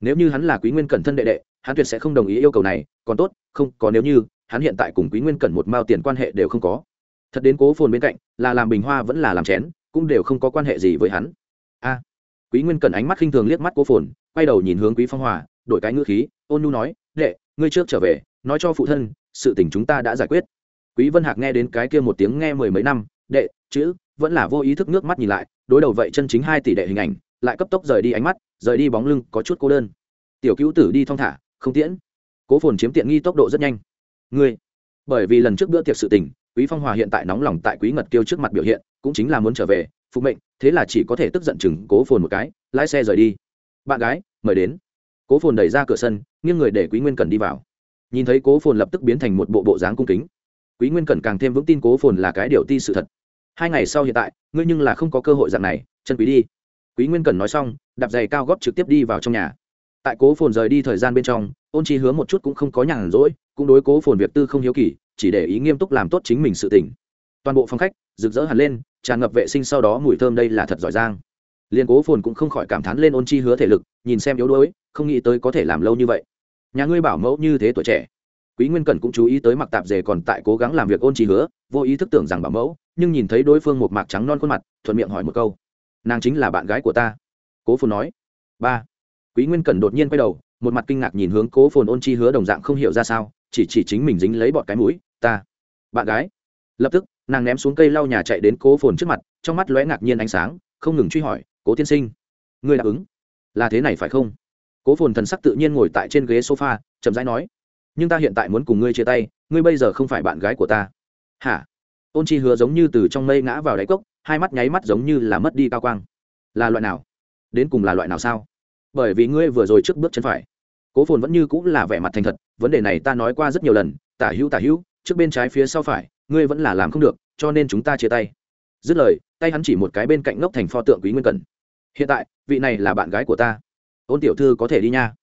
Nếu như hắn là quý nguyên cẩn thân đệ đệ, hắn tuyệt sẽ không đồng ý yêu cầu này, còn tốt, không có nếu như, hắn hiện tại cùng quý nguyên cẩn một mao tiền quan hệ đều không có. Thật đến cố phồn bên cạnh, là làm bình hoa vẫn là làm chén, cũng đều không có quan hệ gì với hắn. A quý nguyên cẩn ánh mắt khinh thường liếc mắt cố phồn, quay đầu nhìn hướng quý phong hòa, đổi cái ngữ khí, ôn nhu nói, đệ, ngươi trước trở về, nói cho phụ thân, sự tình chúng ta đã giải quyết. Quý vân hạc nghe đến cái kia một tiếng nghe mười mấy năm, đệ, chữ, vẫn là vô ý thức nước mắt nhìn lại, đối đầu vậy chân chính hai tỷ đệ hình ảnh, lại cấp tốc rời đi ánh mắt, rời đi bóng lưng, có chút cô đơn. Tiểu cứu tử đi thong thả, không tiễn. Cố phồn chiếm tiện nghi tốc độ rất nhanh. Ngươi, bởi vì lần trước bữa tiệc sự tình, quý phong hòa hiện tại nóng lòng tại quý ngật kiêu trước mặt biểu hiện, cũng chính là muốn trở về phụ mệnh, thế là chỉ có thể tức giận chừng cố phồn một cái, lái xe rời đi. Bạn gái, mời đến. Cố phồn đẩy ra cửa sân, nghiêng người để quý nguyên cần đi vào. Nhìn thấy cố phồn lập tức biến thành một bộ bộ dáng cung kính. Quý nguyên cần càng thêm vững tin cố phồn là cái điều ti sự thật. Hai ngày sau hiện tại, ngươi nhưng là không có cơ hội dạng này, chân quý đi. Quý nguyên cần nói xong, đạp giày cao góp trực tiếp đi vào trong nhà. Tại cố phồn rời đi thời gian bên trong, ôn chi hứa một chút cũng không có nhàn rỗi, cũng đối cố phồn việc tư không hiếu kỳ, chỉ để ý nghiêm túc làm tốt chính mình sự tỉnh toàn bộ phòng khách, rực rỡ hẳn lên tràn ngập vệ sinh sau đó mùi thơm đây là thật giỏi giang. Liền cố phồn cũng không khỏi cảm thán lên ôn chi hứa thể lực, nhìn xem yếu đuối, không nghĩ tới có thể làm lâu như vậy. Nhà ngươi bảo mẫu như thế tuổi trẻ. Quý nguyên cẩn cũng chú ý tới mặc tạp dề còn tại cố gắng làm việc ôn chi hứa, vô ý thức tưởng rằng bảo mẫu, nhưng nhìn thấy đối phương một mạc trắng non khuôn mặt, thuận miệng hỏi một câu. Nàng chính là bạn gái của ta. Cố phồn nói. Ba. Quý nguyên cẩn đột nhiên quay đầu, một mặt kinh ngạc nhìn hướng cố phồn ôn chi hứa đồng dạng không hiểu ra sao, chỉ chỉ chính mình dính lấy bọt cái mũi, ta, bạn gái. Lập tức nàng ném xuống cây lau nhà chạy đến cố phồn trước mặt, trong mắt lóe ngạc nhiên ánh sáng, không ngừng truy hỏi, cố tiên sinh, ngươi đáp ứng là thế này phải không? Cố phồn thần sắc tự nhiên ngồi tại trên ghế sofa, chậm rãi nói, nhưng ta hiện tại muốn cùng ngươi chia tay, ngươi bây giờ không phải bạn gái của ta. Hả? Ôn chi hứa giống như từ trong mây ngã vào đáy cốc, hai mắt nháy mắt giống như là mất đi cao quang. Là loại nào? Đến cùng là loại nào sao? Bởi vì ngươi vừa rồi trước bước chân phải. Cố phồn vẫn như cũng là vẻ mặt thành thật, vấn đề này ta nói qua rất nhiều lần, tả hữu tả hữu, trước bên trái phía sau phải ngươi vẫn là làm không được, cho nên chúng ta chia tay. Dứt lời, tay hắn chỉ một cái bên cạnh ngốc thành pho tượng quý nguyên cần. Hiện tại, vị này là bạn gái của ta. Ôn tiểu thư có thể đi nha.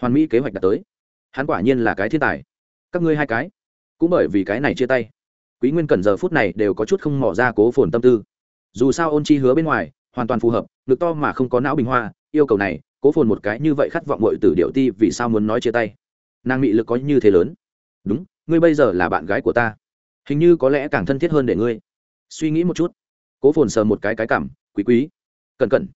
Hoàn mỹ kế hoạch đã tới. Hắn quả nhiên là cái thiên tài. Các ngươi hai cái, cũng bởi vì cái này chia tay, quý nguyên cần giờ phút này đều có chút không mỏ ra cố phồn tâm tư. Dù sao ôn chi hứa bên ngoài, hoàn toàn phù hợp, ngực to mà không có não bình hoa, yêu cầu này, cố phồn một cái như vậy khát vọng mọi từ điệu ti vì sao muốn nói chia tay? Nàng bị lực có như thế lớn. Đúng, ngươi bây giờ là bạn gái của ta hình như có lẽ càng thân thiết hơn để ngươi. Suy nghĩ một chút. Cố phồn sờ một cái cái cảm, quý quý. Cẩn cẩn.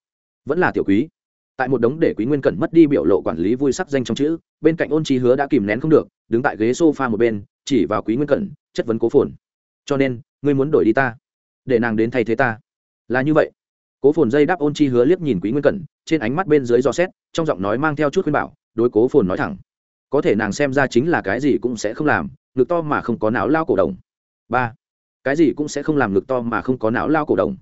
Vẫn là tiểu quý. Tại một đống để quý nguyên cẩn mất đi biểu lộ quản lý vui sắc danh trong chữ, bên cạnh ôn trí hứa đã kìm nén không được, đứng tại ghế s o f a một bên, chỉ vào quý nguyên cẩn, chất vấn cố phồn. Cho nên, ngươi muốn đổi đi ta? Để nàng đến thay thế ta? Là như vậy. Cố phồn dây đáp ôn chi hứa liếc nhìn quý nguyên cẩn, trên ánh mắt bên dưới do xét, trong giọng nói mang theo chút khuyên bảo, đối cố phồn nói thẳng. Có thể nàng xem ra chính là cái gì cũng sẽ không làm, ngực to mà không có não lao cổ đồng ba cái gì cũng sẽ không làm ngực to mà không có não lao cổ đồng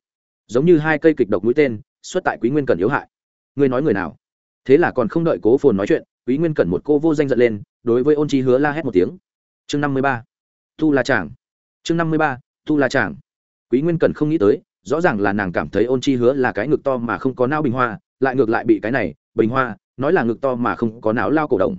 giống như hai cây kịch độc mũi tên, xuất tại quý nguyên cần yếu hại. Ngươi nói người nào? Thế là còn không đợi cố phồn nói chuyện, quý nguyên cần một cô vô danh giận lên, đối với ôn chi hứa la hét một tiếng. Chương năm mươi ba tu la chàng. Chương năm mươi ba tu la chàng. Quý nguyên cần không nghĩ tới, rõ ràng là nàng cảm thấy ôn chi hứa là cái ngực to mà không có não bình hoa, lại ngược lại bị cái này, bình hoa, nói là ngực to mà không có não lao cổ đồng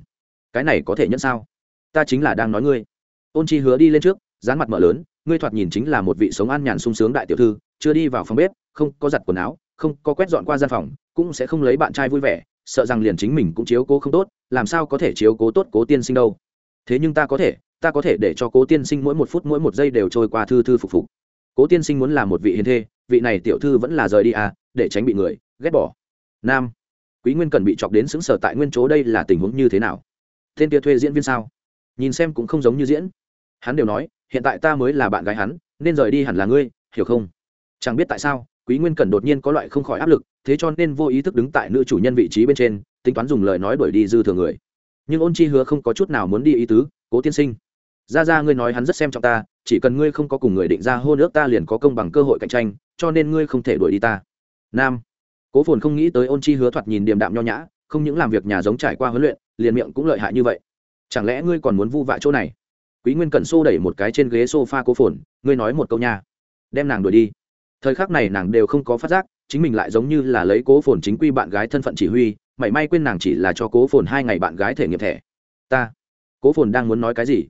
cái này có thể nhận sao? Ta chính là đang nói ngươi. Ôn chi hứa đi lên trước dán mặt mở lớn, ngươi thoạt nhìn chính là một vị sống an nhàn sung sướng đại tiểu thư, chưa đi vào phòng bếp, không có giặt quần áo, không có quét dọn qua gian phòng, cũng sẽ không lấy bạn trai vui vẻ, sợ rằng liền chính mình cũng chiếu cố không tốt, làm sao có thể chiếu cố tốt cố tiên sinh đâu. Thế nhưng ta có thể, ta có thể để cho cố tiên sinh mỗi một phút mỗi một giây đều trôi qua thư thư phục phục. Cố tiên sinh muốn là một vị hiền thê, vị này tiểu thư vẫn là rời đi à để tránh bị người, ghét bỏ. Nam, quý nguyên cần bị chọc đến xứng sở tại nguyên chỗ đây là tình huống như thế nào? Tên kia thuê diễn viên sao? Nhìn xem cũng không giống như diễn. Hắn đều nói hiện tại ta mới là bạn gái hắn, nên rời đi hẳn là ngươi, hiểu không? Chẳng biết tại sao, quý nguyên cẩn đột nhiên có loại không khỏi áp lực, thế cho nên vô ý thức đứng tại nữ chủ nhân vị trí bên trên, tính toán dùng lời nói đuổi đi dư thừa người. Nhưng ôn chi hứa không có chút nào muốn đi ý tứ, cố tiên sinh, ra ra ngươi nói hắn rất xem trọng ta, chỉ cần ngươi không có cùng người định ra hôn ước ta liền có công bằng cơ hội cạnh tranh, cho nên ngươi không thể đuổi đi ta. Nam. Cố phồn không nghĩ tới ôn chi hứa thoạt nhìn điềm đạm nho nhã, không những làm việc nhà giống trải qua huấn luyện, liền miệng cũng lợi hại như vậy. Chẳng lẽ ngươi còn muốn vu vạ chỗ này? Quý nguyên cẩn xô đẩy một cái trên ghế sofa cố phồn, ngươi nói một câu nha. Đem nàng đuổi đi. Thời khắc này nàng đều không có phát giác, chính mình lại giống như là lấy cố phồn chính quy bạn gái thân phận chỉ huy, mảy may quên nàng chỉ là cho cố phồn hai ngày bạn gái thể nghiệm thẻ. Ta. Cố phồn đang muốn nói cái gì?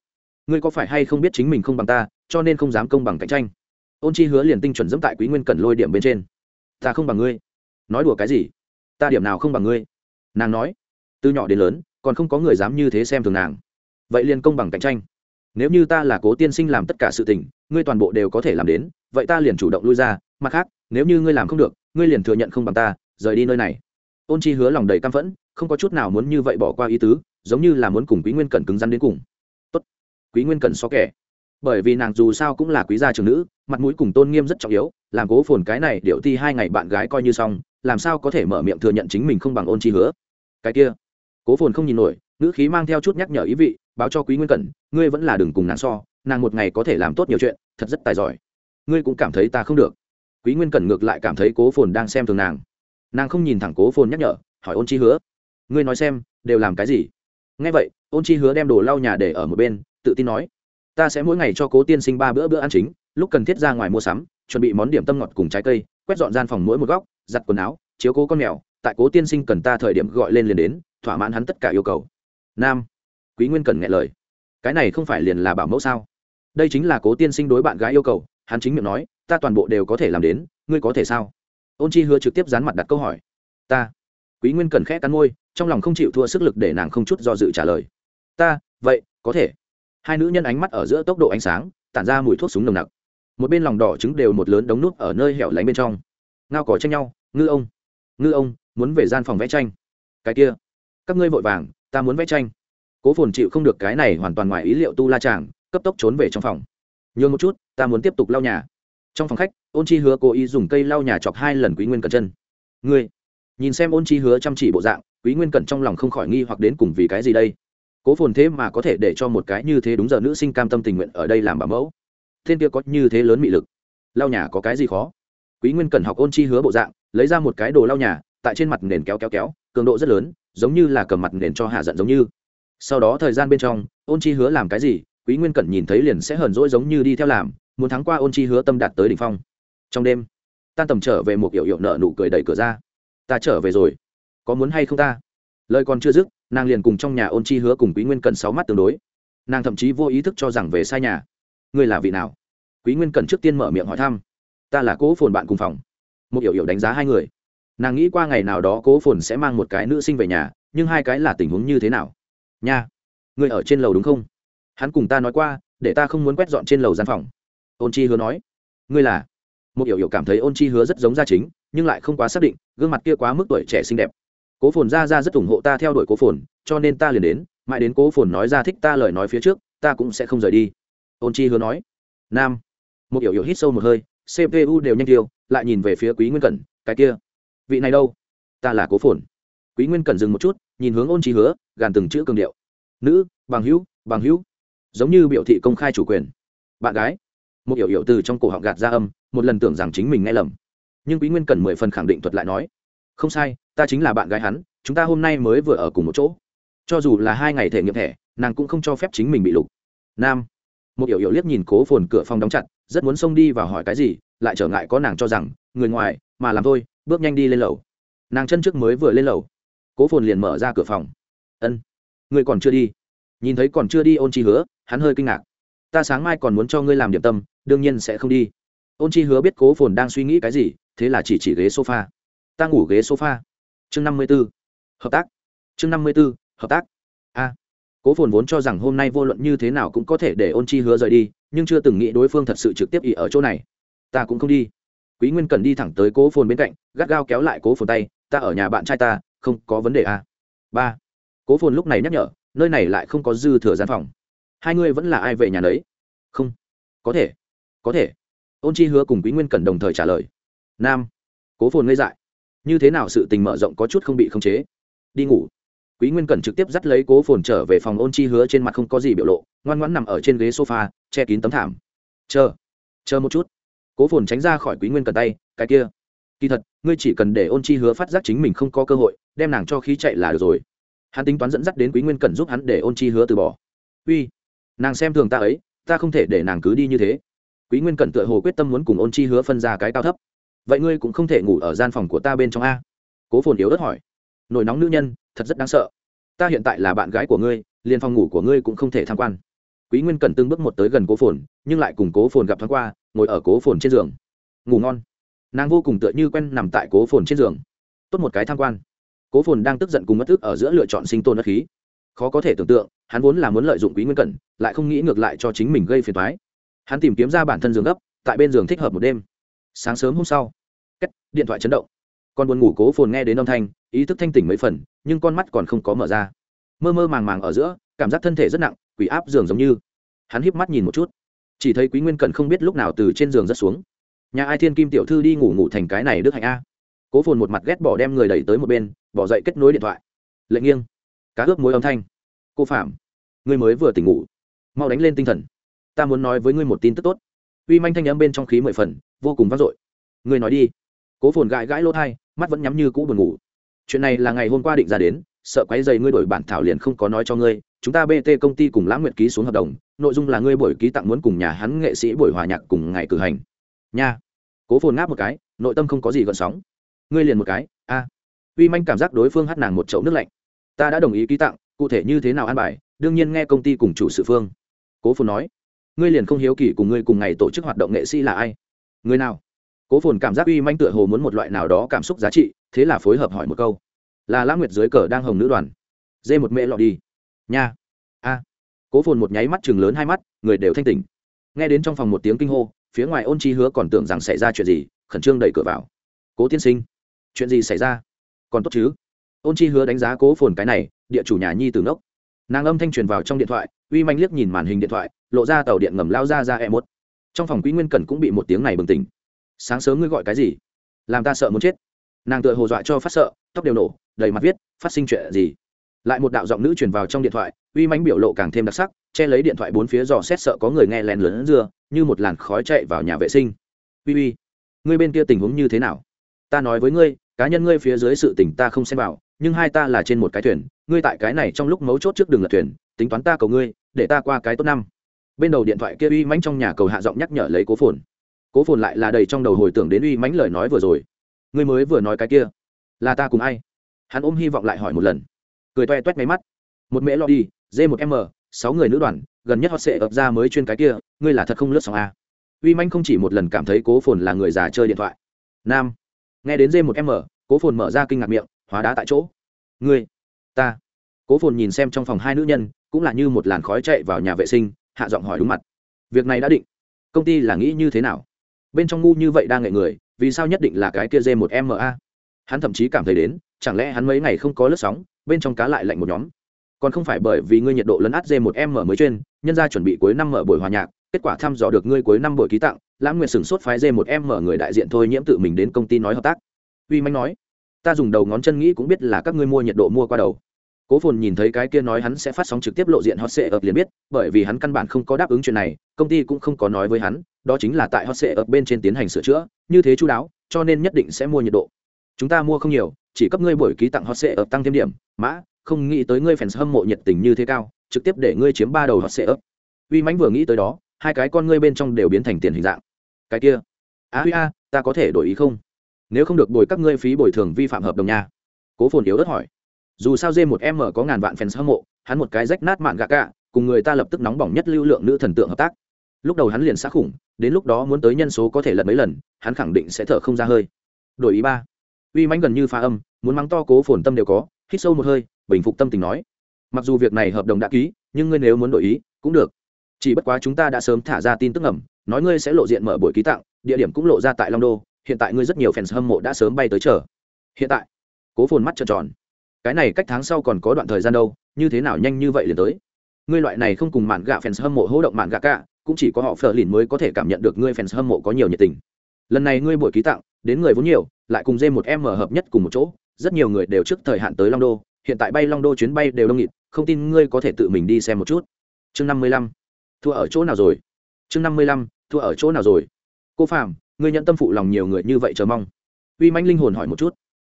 Ngươi có phải hay không biết chính mình không bằng ta, cho nên không dám công bằng cạnh tranh? Ôn chi hứa liền tinh chuẩn dẫm tại quý nguyên cần lôi điểm bên trên. Ta không bằng ngươi. Nói đùa cái gì? Ta điểm nào không bằng ngươi? Nàng nói. Từ nhỏ đến lớn, còn không có người dám như thế xem thường nàng. Vậy liền công bằng cạnh tranh nếu như ta là cố tiên sinh làm tất cả sự tình, ngươi toàn bộ đều có thể làm đến, vậy ta liền chủ động lui ra, mặt khác, nếu như ngươi làm không được, ngươi liền thừa nhận không bằng ta, rời đi nơi này. Ôn chi hứa lòng đầy căm phẫn, không có chút nào muốn như vậy bỏ qua ý tứ, giống như là muốn cùng quý nguyên cẩn cứng rắn đến cùng. Tốt, quý nguyên cẩn so kẻ. Bởi vì nàng dù sao cũng là quý gia trưởng nữ, mặt mũi cùng tôn nghiêm rất trọng yếu, làm cố phồn cái này điệu ti hai ngày bạn gái coi như xong, làm sao có thể mở miệng thừa nhận chính mình không bằng ôn chi hứa? Cái kia, cố phồn không nhìn nổi ngữ khí mang theo chút nhắc nhở ý vị, báo cho quý nguyên cẩn, ngươi vẫn là đừng cùng nàng so, nàng một ngày có thể làm tốt nhiều chuyện, thật rất tài giỏi. Ngươi cũng cảm thấy ta không được. Quý nguyên cẩn ngược lại cảm thấy cố phồn đang xem thường nàng. Nàng không nhìn thẳng cố phồn nhắc nhở, hỏi ôn chi hứa. Ngươi nói xem, đều làm cái gì? Nghe vậy, ôn chi hứa đem đồ lau nhà để ở một bên, tự tin nói. Ta sẽ mỗi ngày cho cố tiên sinh ba bữa bữa ăn chính, lúc cần thiết ra ngoài mua sắm, chuẩn bị món điểm tâm ngọt cùng trái cây, quét dọn gian phòng mỗi một góc, giặt quần áo, chiếu cố con mèo, tại cố tiên sinh cần ta thời điểm gọi lên liền đến, thỏa mãn hắn tất cả yêu cầu nam, quý nguyên cần nghe lời. Cái này không phải liền là bảo mẫu sao? Đây chính là cố tiên sinh đối bạn gái yêu cầu, hắn chính miệng nói, ta toàn bộ đều có thể làm đến, ngươi có thể sao? Ôn chi hứa trực tiếp dán mặt đặt câu hỏi. Ta. Quý nguyên cần khẽ cắn môi, trong lòng không chịu thua sức lực để nàng không chút do dự trả lời. Ta, vậy, có thể. Hai nữ nhân ánh mắt ở giữa tốc độ ánh sáng, tản ra mùi thuốc súng nồng nặc. Một bên lòng đỏ trứng đều một lớn đống nút ở nơi hẻo lánh bên trong. Ngao cỏ tranh nhau, ngư ông ngư ông, muốn về gian phòng vẽ tranh. Cái kia, các ngươi vội vàng ta muốn vẽ tranh. Cố phồn chịu không được cái này hoàn toàn ngoài ý liệu tu la chàng, cấp tốc trốn về trong phòng. Nhường một chút, ta muốn tiếp tục lau nhà. Trong phòng khách, ôn chi hứa cố ý dùng cây lau nhà chọc hai lần quý nguyên cẩn chân. Ngươi, nhìn xem ôn chi hứa chăm chỉ bộ dạng, quý nguyên cẩn trong lòng không khỏi nghi hoặc đến cùng vì cái gì đây? Cố phồn thế mà có thể để cho một cái như thế đúng giờ nữ sinh cam tâm tình nguyện ở đây làm bảo mẫu. Thiên kia có như thế lớn mị lực. Lau nhà có cái gì khó? Quý nguyên cẩn học ôn chi hứa bộ dạng, lấy ra một cái đồ lau nhà, tại trên mặt nền kéo kéo kéo, cường độ rất lớn giống như là cầm mặt nền cho hạ giận giống như. Sau đó thời gian bên trong, ôn chi hứa làm cái gì, quý nguyên cẩn nhìn thấy liền sẽ hờn dỗi giống như đi theo làm, muốn thắng qua ôn chi hứa tâm đạt tới đỉnh phong. Trong đêm, tan tầm trở về một hiệu hiệu nợ nụ cười đẩy cửa ra. Ta trở về rồi. Có muốn hay không ta? Lời còn chưa dứt, nàng liền cùng trong nhà ôn chi hứa cùng quý nguyên cẩn sáu mắt tương đối. Nàng thậm chí vô ý thức cho rằng về sai nhà. Ngươi là vị nào? Quý nguyên cẩn trước tiên mở miệng hỏi thăm. Ta là cố phồn bạn cùng phòng. Một hiểu hiểu đánh giá hai người nàng nghĩ qua ngày nào đó cố phồn sẽ mang một cái nữ sinh về nhà, nhưng hai cái là tình huống như thế nào? Nha, người ở trên lầu đúng không? Hắn cùng ta nói qua, để ta không muốn quét dọn trên lầu gian phòng. Ôn chi hứa nói. Ngươi là? Một hiểu hiểu cảm thấy ôn chi hứa rất giống gia chính, nhưng lại không quá xác định, gương mặt kia quá mức tuổi trẻ xinh đẹp. Cố phồn ra ra rất ủng hộ ta theo đuổi cố phồn, cho nên ta liền đến, mãi đến cố phồn nói ra thích ta lời nói phía trước, ta cũng sẽ không rời đi. Ôn chi hứa nói. Nam. Một hiểu hiểu hít sâu một hơi cpu đều nhanh tiêu, lại nhìn về phía quý nguyên cẩn, cái kia vị này đâu? Ta là cố phồn. Quý nguyên cần dừng một chút, nhìn hướng ôn trí hứa, gàn từng chữ cường điệu. Nữ, bằng hữu bằng hữu. Giống như biểu thị công khai chủ quyền. Bạn gái. Một hiểu hiểu từ trong cổ họng gạt ra âm, một lần tưởng rằng chính mình nghe lầm. Nhưng quý nguyên cần mười phần khẳng định thuật lại nói, không sai, ta chính là bạn gái hắn, chúng ta hôm nay mới vừa ở cùng một chỗ. Cho dù là hai ngày thể nghiệm thẻ, nàng cũng không cho phép chính mình bị lục. Nam. Một hiểu hiểu liếc nhìn cố phồn cửa phòng đóng chặt, rất muốn xông đi và hỏi cái gì, lại trở ngại có nàng cho rằng, người ngoài, mà làm thôi bước nhanh đi lên lầu. Nàng chân trước mới vừa lên lầu. Cố phồn liền mở ra cửa phòng. Ân, người còn chưa đi. Nhìn thấy còn chưa đi ôn chi hứa, hắn hơi kinh ngạc. Ta sáng mai còn muốn cho ngươi làm điểm tâm, đương nhiên sẽ không đi. Ôn chi hứa biết cố phồn đang suy nghĩ cái gì, thế là chỉ chỉ ghế sofa. Ta ngủ ghế sofa. Chương năm mươi b ố hợp tác. Chương năm mươi b ố hợp tác. A. Cố phồn vốn cho rằng hôm nay vô luận như thế nào cũng có thể để ôn chi hứa rời đi, nhưng chưa từng nghĩ đối phương thật sự trực tiếp ỉ ở chỗ này. Ta cũng không đi quý nguyên cần đi thẳng tới cố phồn bên cạnh, gắt gao kéo lại cố phồn tay, ta ở nhà bạn trai ta, không có vấn đề à? ba. Cố phồn lúc này nhắc nhở, nơi này lại không có dư thừa gian phòng. Hai ngươi vẫn là ai về nhà đấy không. Có thể có thể. Ôn chi hứa cùng quý nguyên cần đồng thời trả lời. Nam. Cố phồn ngây dại. Như thế nào sự tình mở rộng có chút không bị khống chế? Đi ngủ. Quý nguyên cần trực tiếp dắt lấy cố phồn trở về phòng ôn chi hứa trên mặt không có gì biểu lộ, ngoan ngoãn nằm ở trên ghế sofa, che kín tấm thảm. Chờ chờ một chút cố phồn tránh ra khỏi quý nguyên cần tay, cái kia, kỳ thật, ngươi chỉ cần để ôn chi hứa phát giác chính mình không có cơ hội, đem nàng cho khí chạy là được rồi. Hắn tính toán dẫn dắt đến quý nguyên cần giúp hắn để ôn chi hứa từ bỏ. Uy, nàng xem thường ta ấy, ta không thể để nàng cứ đi như thế. Quý nguyên cẩn tựa hồ quyết tâm muốn cùng ôn chi hứa phân ra cái cao thấp. Vậy ngươi cũng không thể ngủ ở gian phòng của ta bên trong a? Cố phồn yếu đất hỏi. Nổi nóng nữ nhân, thật rất đáng sợ. Ta hiện tại là bạn gái của ngươi, liền phòng ngủ của ngươi cũng không thể tham quan. Quý nguyên cẩn từng bước một tới gần cố phồn, nhưng lại cùng cố phồn gặp thoáng qua ngồi ở cố phồn trên giường. Ngủ ngon. Nàng vô cùng tựa như quen nằm tại cố phồn trên giường. Tốt một cái tham quan. Cố phồn đang tức giận cùng mất thức ở giữa lựa chọn sinh tồn đất khí. Khó có thể tưởng tượng, hắn vốn là muốn lợi dụng quý nguyên cẩn, lại không nghĩ ngược lại cho chính mình gây phiền thoái hắn tìm kiếm ra bản thân giường gấp, tại bên giường thích hợp một đêm. Sáng sớm hôm sau cách điện thoại chấn động. Con buồn ngủ cố phồn nghe đến âm thanh, ý thức thanh tỉnh mấy phần, nhưng con mắt còn không có mở ra. Mơ mơ màng màng ở giữa, cảm giác thân thể rất nặng, quỷ áp giường giống như. Hắn híp mắt nhìn một chút chỉ thấy quý nguyên cẩn không biết lúc nào từ trên giường rất xuống. Nhà ai thiên kim tiểu thư đi ngủ ngủ thành cái này đức hạnh a. Cố phồn một mặt ghét bỏ đem người đẩy tới một bên, bỏ dậy kết nối điện thoại. Lệnh nghiêng, cá ướp mối âm thanh. Cô phạm, ngươi mới vừa tỉnh ngủ, mau đánh lên tinh thần. Ta muốn nói với ngươi một tin tức tốt. Uy manh thanh n m bên trong khí mười phần, vô cùng vang dội. Ngươi nói đi. Cố phồn gãi gãi lỗ thai mắt vẫn nhắm như cũ buồn ngủ. Chuyện này là ngày hôm qua định ra đến sợ quấy dày ngươi đổi bản thảo liền không có nói cho ngươi, chúng ta bt công ty cùng lãng nguyện ký xuống hợp đồng, nội dung là ngươi buổi ký tặng muốn cùng nhà hắn nghệ sĩ buổi hòa nhạc cùng ngày cử hành. Nha. Cố phồn ngáp một cái, nội tâm không có gì gợn sóng. Ngươi liền một cái, a. Uy manh cảm giác đối phương hắt nàng một chậu nước lạnh. Ta đã đồng ý ký tặng, cụ thể như thế nào an bài, đương nhiên nghe công ty cùng chủ sự phương. Cố phồn nói. Ngươi liền không hiếu kỳ cùng ngươi cùng ngày tổ chức hoạt động nghệ sĩ là ai? Người nào? Cố phồn cảm giác uy manh tựa hồ muốn một loại nào đó cảm xúc giá trị, thế là phối hợp hỏi một câu là lãng nguyệt dưới cờ đang hồng nữ đoàn. Dê một mẹ lọ đi. Nha. A. Cố phồn một nháy mắt chừng lớn hai mắt, người đều thanh tỉnh. Nghe đến trong phòng một tiếng kinh hô, phía ngoài ôn chi hứa còn tưởng rằng xảy ra chuyện gì, khẩn trương đẩy cửa vào. Cố tiên sinh, chuyện gì xảy ra? Còn tốt chứ? Ôn chi hứa đánh giá cố phồn cái này, địa chủ nhà nhi từ ngốc. Nàng âm thanh truyền vào trong điện thoại, uy manh liếc nhìn màn hình điện thoại, lộ ra tàu điện ngầm lao ra ra e một. Trong phòng quý nguyên cẩn cũng bị một tiếng này bừng tỉnh. Sáng sớm ngươi gọi cái gì? Làm ta sợ muốn chết nàng tựa hồ dọa cho phát sợ, tóc đều nổ, đầy mặt viết, phát sinh chuyện gì? Lại một đạo giọng nữ truyền vào trong điện thoại, uy mánh biểu lộ càng thêm đặc sắc, che lấy điện thoại bốn phía dò xét sợ có người nghe lén lớn dưa, như một làn khói chạy vào nhà vệ sinh. Uy uy, ngươi bên kia tình huống như thế nào? Ta nói với ngươi, cá nhân ngươi phía dưới sự tình ta không xem vào, nhưng hai ta là trên một cái thuyền, ngươi tại cái này trong lúc mấu chốt trước đường lật thuyền, tính toán ta cầu ngươi, để ta qua cái tốt năm. Bên đầu điện thoại kia uy mánh trong nhà cầu hạ giọng nhắc nhở lấy cố phồn. Cố phồn lại là đầy trong đầu hồi tưởng đến uy mánh lời nói vừa rồi ngươi mới vừa nói cái kia, là ta cùng ai? Hắn ôm hy vọng lại hỏi một lần. Cười toe toét máy mắt. Một mễ lo đi d một m, sáu người nữ đoàn, gần nhất họ sẽ ập ra mới chuyên cái kia, ngươi là thật không lướt sóng a uy manh không chỉ một lần cảm thấy cố phồn là người già chơi điện thoại. Nam, nghe đến d một m, cố phồn mở ra kinh ngạc miệng, hóa đá tại chỗ. Ngươi, ta. Cố phồn nhìn xem trong phòng hai nữ nhân, cũng là như một làn khói chạy vào nhà vệ sinh, hạ giọng hỏi đúng mặt. Việc này đã định. Công ty là nghĩ như thế nào? Bên trong ngu như vậy đang nghệ người vì sao nhất định là cái kia dê một ma hắn thậm chí cảm thấy đến, chẳng lẽ hắn mấy ngày không có lướt sóng, bên trong cá lại lạnh một nhóm? Còn không phải bởi vì ngươi nhiệt độ lấn át dê một m mới trên nhân ra chuẩn bị cuối năm mở buổi hòa nhạc, kết quả thăm dò được ngươi cuối năm buổi ký tặng lãng nguyện sửng sốt phái dê một m người đại diện thôi nhiễm tự mình đến công ty nói hợp tác. Uy manh nói, ta dùng đầu ngón chân nghĩ cũng biết là các ngươi mua nhiệt độ mua qua đầu cố phồn nhìn thấy cái kia nói hắn sẽ phát sóng trực tiếp lộ diện hot sệ ập liền biết, bởi vì hắn căn bản không có đáp ứng chuyện này, công ty cũng không có nói với hắn, đó chính là tại hot sệ ập bên trên tiến hành sửa chữa, như thế chú đáo, cho nên nhất định sẽ mua nhiệt độ. Chúng ta mua không nhiều, chỉ cấp ngươi buổi ký tặng hot sệ ập tăng thêm điểm, mã, không nghĩ tới ngươi fans hâm mộ nhiệt tình như thế cao, trực tiếp để ngươi chiếm ba đầu hot sệ ấp uy mãnh vừa nghĩ tới đó, hai cái con ngươi bên trong đều biến thành tiền hình dạng. Cái kia á huy a, ta có thể đổi ý không? Nếu không được bồi các ngươi phí bồi thường vi phạm hợp đồng nha. Cố phồn yếu đất hỏi dù sao dê một m có ngàn vạn fans hâm mộ hắn một cái rách nát mạn gạ cả cùng người ta lập tức nóng bỏng nhất lưu lượng nữ thần tượng hợp tác. Lúc đầu hắn liền xác khủng đến lúc đó muốn tới nhân số có thể lật mấy lần hắn khẳng định sẽ thở không ra hơi. Đổi ý ba. Uy mãnh gần như pha âm muốn mắng to cố phồn tâm đều có hít sâu một hơi bình phục tâm tình nói. Mặc dù việc này hợp đồng đã ký nhưng ngươi nếu muốn đổi ý cũng được. Chỉ bất quá chúng ta đã sớm thả ra tin tức ẩm, nói ngươi sẽ lộ diện mở buổi ký tặng địa điểm cũng lộ ra tại long đô hiện tại ngươi rất nhiều fans hâm mộ đã sớm bay tới chờ. Hiện tại cố phồn mắt trợn tròn cái này cách tháng sau còn có đoạn thời gian đâu, như thế nào nhanh như vậy liền tới. Ngươi loại này không cùng mạn gạ fans hâm mộ hỗ động mạn gạ cả, cũng chỉ có họ phờ lìn mới có thể cảm nhận được ngươi fans hâm mộ có nhiều nhiệt tình. Lần này ngươi buổi ký tặng, đến người vốn nhiều, lại cùng dê một em mở hợp nhất cùng một chỗ, rất nhiều người đều trước thời hạn tới long đô, hiện tại bay long đô chuyến bay đều đông nghịt, không tin ngươi có thể tự mình đi xem một chút. Chương năm mươi lăm, thua ở chỗ nào rồi? Chương năm mươi lăm, thua ở chỗ nào rồi? Cô phạm ngươi nhận tâm phụ lòng nhiều người như vậy chờ mong. Uy manh linh hồn hỏi một chút.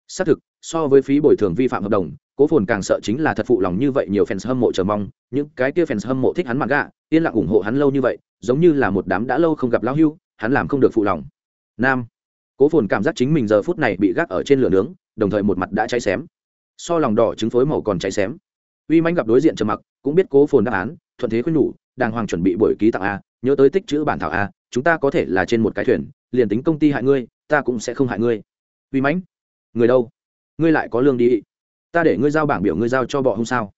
Xác thực so với phí bồi thường vi phạm hợp đồng, cố phồn càng sợ chính là thật phụ lòng như vậy nhiều fans hâm mộ chờ mong, những cái kia fans hâm mộ thích hắn mặc gạ, yên lặng ủng hộ hắn lâu như vậy, giống như là một đám đã lâu không gặp lão hưu, hắn làm không được phụ lòng. Nam, cố phồn cảm giác chính mình giờ phút này bị gác ở trên lửa nướng, đồng thời một mặt đã cháy xém. So lòng đỏ trứng phối màu còn cháy xém. Uy manh gặp đối diện trầm mặc, cũng biết cố phồn đáp án, thuận thế khuyên nhủ, đàng hoàng chuẩn bị buổi ký tặng a, nhớ tới tích chữ bản thảo a, chúng ta có thể là trên một cái thuyền, liền tính công ty hại ngươi, ta cũng sẽ không hại ngươi. Uy mãnh, người đâu? Ngươi lại có lương đi. Ta để ngươi giao bảng biểu ngươi giao cho bọ không sao.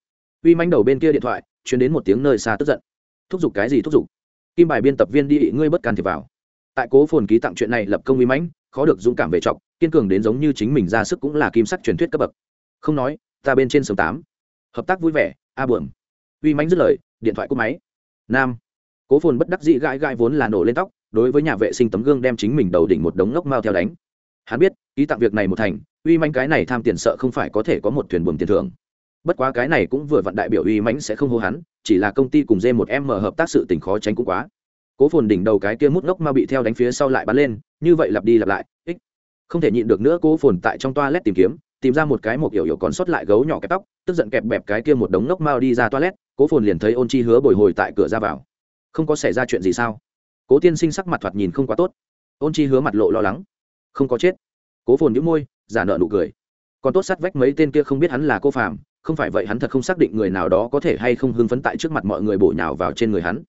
Uy manh đầu bên kia điện thoại chuyển đến một tiếng nơi xa tức giận. Thúc giục cái gì thúc giục? Kim bài biên tập viên đi, ngươi bất can thiệp vào. Tại cố phồn ký tặng chuyện này lập công uy mãnh, khó được dũng cảm về trọng kiên cường đến giống như chính mình ra sức cũng là kim sắc truyền thuyết cấp bậc. Không nói, ta bên trên sớm tám. Hợp tác vui vẻ, a bượm uy mãnh dứt lời, điện thoại cúp máy. Nam. Cố phồn bất đắc dĩ gãi gãi vốn là nổ lên tóc, đối với nhà vệ sinh tấm gương đem chính mình đầu đỉnh một đống ngốc mao theo đánh. Hắn biết, ký tặng việc này một thành uy mãnh cái này tham tiền sợ không phải có thể có một thuyền buồm tiền thưởng. Bất quá cái này cũng vừa vặn đại biểu uy mãnh sẽ không hô hắn, chỉ là công ty cùng dê một em mở hợp tác sự tình khó tránh cũng quá. Cố phồn đỉnh đầu cái kia mút ngốc mà bị theo đánh phía sau lại bắn lên, như vậy lặp đi lặp lại, ích. Không thể nhịn được nữa, cố phồn tại trong toilet tìm kiếm, tìm ra một cái một kiểu hiểu còn sót lại gấu nhỏ kẹp tóc, tức giận kẹp bẹp cái kia một đống ngốc mao đi ra toilet, cố phồn liền thấy ôn chi hứa bồi hồi tại cửa ra vào. Không có xảy ra chuyện gì sao? Cố tiên sinh sắc mặt thoạt nhìn không quá tốt. Ôn chi hứa mặt lộ lo lắng. Không có chết. Cố phồn nhíu môi giả nợ nụ cười. Còn tốt sát vách mấy tên kia không biết hắn là cô phàm, không phải vậy hắn thật không xác định người nào đó có thể hay không hưng phấn tại trước mặt mọi người bổ nhào vào trên người hắn.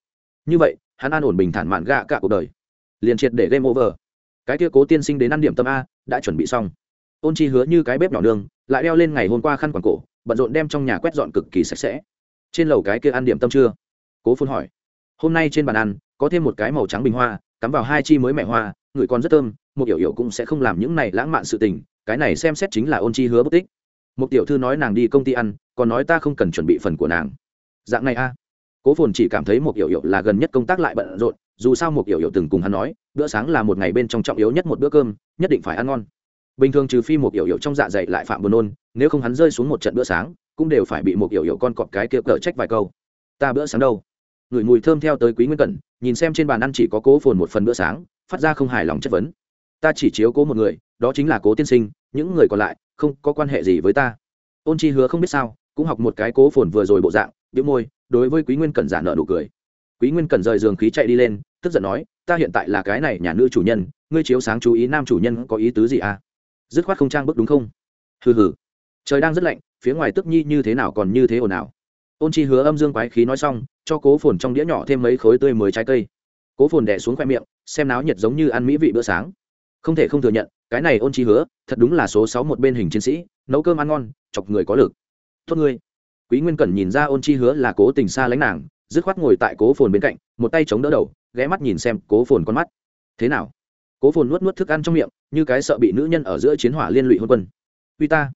Như vậy, hắn an ổn bình thản mạn gạ cả cuộc đời. Liền triệt để game over. Cái kia cố tiên sinh đến ăn điểm tâm a, đã chuẩn bị xong. Ôn chi hứa như cái bếp nhỏ nương, lại đeo lên ngày hôm qua khăn quàng cổ, bận rộn đem trong nhà quét dọn cực kỳ sạch sẽ. Trên lầu cái kia ăn điểm tâm chưa? Cố phun hỏi. Hôm nay trên bàn ăn, có thêm một cái màu trắng bình hoa, cắm vào hai chi mới mẹ hoa, người còn rất thơm, một hiểu hiểu cũng sẽ không làm những này lãng mạn sự tình cái này xem xét chính là ôn chi hứa bất tích. Một tiểu thư nói nàng đi công ty ăn, còn nói ta không cần chuẩn bị phần của nàng. Dạng này a. Cố phồn chỉ cảm thấy một hiểu hiểu là gần nhất công tác lại bận rộn, dù sao một hiểu hiểu từng cùng hắn nói, bữa sáng là một ngày bên trong trọng yếu nhất một bữa cơm, nhất định phải ăn ngon. Bình thường trừ phi một hiểu hiểu trong dạ dày lại phạm buồn nôn, nếu không hắn rơi xuống một trận bữa sáng, cũng đều phải bị một hiểu hiểu con cọp cái kia cờ trách vài câu. Ta bữa sáng đâu? Ngửi mùi thơm theo tới quý nguyên cẩn, nhìn xem trên bàn ăn chỉ có cố phồn một phần bữa sáng, phát ra không hài lòng chất vấn ta chỉ chiếu cố một người, đó chính là cố tiên sinh, những người còn lại, không có quan hệ gì với ta. Ôn chi hứa không biết sao, cũng học một cái cố phồn vừa rồi bộ dạng biếu môi, đối với quý nguyên cần giả nợ nụ cười. Quý nguyên cần rời giường khí chạy đi lên, tức giận nói, ta hiện tại là cái này nhà nữ chủ nhân, ngươi chiếu sáng chú ý nam chủ nhân có ý tứ gì à? Dứt khoát không trang bức đúng không? Hừ hừ. Trời đang rất lạnh, phía ngoài tức nhi như thế nào còn như thế ồn ào. Ôn chi hứa âm dương quái khí nói xong, cho cố phồn trong đĩa nhỏ thêm mấy khối tươi mới trái cây. Cố phồn đẻ xuống khoe miệng, xem náo nhiệt giống như ăn mỹ vị bữa sáng không thể không thừa nhận, cái này ôn chi hứa, thật đúng là số sáu một bên hình chiến sĩ, nấu cơm ăn ngon, chọc người có lực. Tốt ngươi. Quý nguyên cẩn nhìn ra ôn chi hứa là cố tình xa lánh nàng, dứt khoát ngồi tại cố phồn bên cạnh, một tay chống đỡ đầu, ghé mắt nhìn xem cố phồn con mắt. Thế nào? Cố phồn nuốt nuốt thức ăn trong miệng, như cái sợ bị nữ nhân ở giữa chiến hỏa liên lụy hôn quân. Huy ta.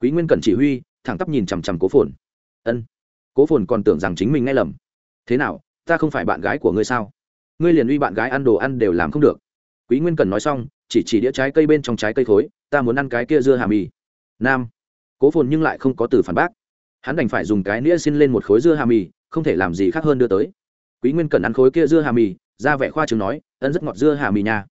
Quý nguyên cẩn chỉ huy, thẳng tắp nhìn chằm chằm cố phồn. Ân. Cố phồn còn tưởng rằng chính mình nghe lầm. Thế nào, ta không phải bạn gái của ngươi sao? Ngươi liền uy bạn gái ăn đồ ăn đều làm không được. Quý nguyên cẩn nói xong chỉ chỉ đĩa trái cây bên trong trái cây khối, ta muốn ăn cái kia dưa hà mì. Nam. Cố phồn nhưng lại không có từ phản bác. Hắn đành phải dùng cái nĩa xin lên một khối dưa hà mì, không thể làm gì khác hơn đưa tới. Quý nguyên cần ăn khối kia dưa hà mì, ra vẻ khoa chứng nói, ân rất ngọt dưa hà mì nha.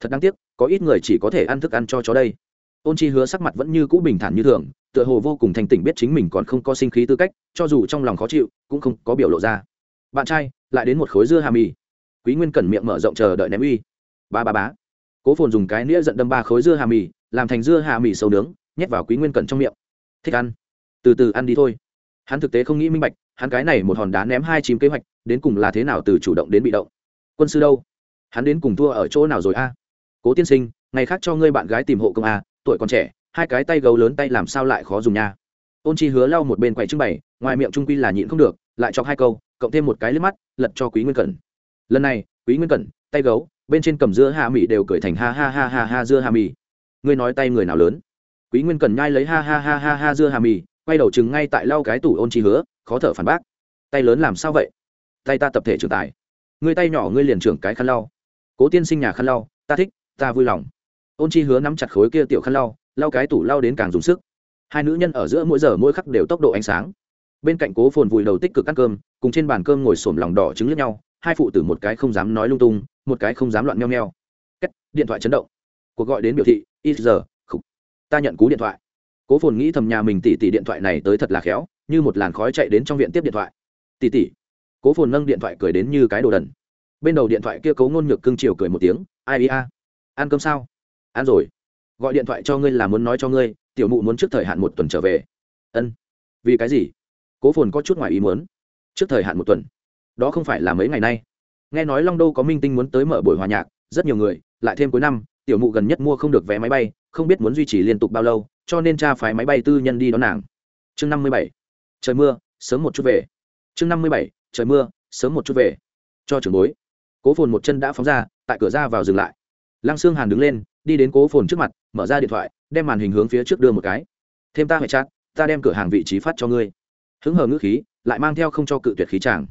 Thật đáng tiếc, có ít người chỉ có thể ăn thức ăn cho chó đây. Ôn chi hứa sắc mặt vẫn như cũ bình thản như thường, tựa hồ vô cùng thành tỉnh biết chính mình còn không có sinh khí tư cách, cho dù trong lòng khó chịu, cũng không có biểu lộ ra. Bạn trai, lại đến một khối dưa hà mì. Quý nguyên cẩn miệng mở rộng chờ đợi ném uy. Ba ba bá cố phồn dùng cái nĩa giận đâm ba khối dưa hà mì, làm thành dưa hà mì sâu nướng, nhét vào quý nguyên cẩn trong miệng. Thích ăn. Từ từ ăn đi thôi. Hắn thực tế không nghĩ minh bạch, hắn cái này một hòn đá ném hai chim kế hoạch, đến cùng là thế nào từ chủ động đến bị động. Quân sư đâu? Hắn đến cùng thua ở chỗ nào rồi a? Cố tiên sinh, ngày khác cho ngươi bạn gái tìm hộ công a, tuổi còn trẻ, hai cái tay gấu lớn tay làm sao lại khó dùng nha? Ôn chi hứa lau một bên quầy trưng bày, ngoài miệng trung quy là nhịn không được, lại cho hai câu, cộng thêm một cái liếc mắt, lật cho quý nguyên cẩn. Lần này, quý nguyên cẩn, tay gấu bên trên cầm dưa hà mì đều cười thành ha ha ha ha ha dưa hà mì. Ngươi nói tay người nào lớn? Quý nguyên cần nhai lấy ha ha ha ha ha dưa hà mì, quay đầu chừng ngay tại lau cái tủ ôn chi hứa, khó thở phản bác. Tay lớn làm sao vậy? Tay ta tập thể trưởng tài. Ngươi tay nhỏ ngươi liền trưởng cái khăn lau. Cố tiên sinh nhà khăn lau, ta thích, ta vui lòng. Ôn chi hứa nắm chặt khối kia tiểu khăn lau lau cái tủ lau đến càng dùng sức. Hai nữ nhân ở giữa mỗi giờ mỗi khắc đều tốc độ ánh sáng. Bên cạnh cố phồn vùi đầu tích cực ăn cơm, cùng trên bàn cơm ngồi xổm lòng đỏ trứng lẫn nhau, hai phụ tử một cái không dám nói lung tung một cái không dám loạn nheo nheo. Cách điện thoại chấn động. Cuộc gọi đến biểu thị, ít giờ, khục. Ta nhận cú điện thoại. Cố phồn nghĩ thầm nhà mình tỉ tỉ điện thoại này tới thật là khéo, như một làn khói chạy đến trong viện tiếp điện thoại. Tỉ tỉ cố phồn nâng điện thoại cười đến như cái đồ đần. Bên đầu điện thoại kia cấu ngôn nhược cưng chiều cười một tiếng, ai ia ăn cơm sao? Ăn rồi. Gọi điện thoại cho ngươi là muốn nói cho ngươi, tiểu mụ muốn trước thời hạn một tuần trở về. Ân. Vì cái gì? Cố phồn có chút ngoài ý muốn. Trước thời hạn một tuần? Đó không phải là mấy ngày nay nghe nói long đô có minh tinh muốn tới mở buổi hòa nhạc, rất nhiều người, lại thêm cuối năm, tiểu mụ gần nhất mua không được vé máy bay, không biết muốn duy trì liên tục bao lâu, cho nên cha phái máy bay tư nhân đi đón nàng. Chương năm mươi bảy, trời mưa, sớm một chút về. Chương năm mươi bảy, trời mưa, sớm một chút về. Cho trưởng bối. Cố phồn một chân đã phóng ra, tại cửa ra vào dừng lại. Lăng xương hàn đứng lên, đi đến cố phồn trước mặt, mở ra điện thoại, đem màn hình hướng phía trước đưa một cái. Thêm ta phải chát ta đem cửa hàng vị trí phát cho ngươi. Hứng hờ ngữ khí, lại mang theo không cho cự tuyệt khí tràng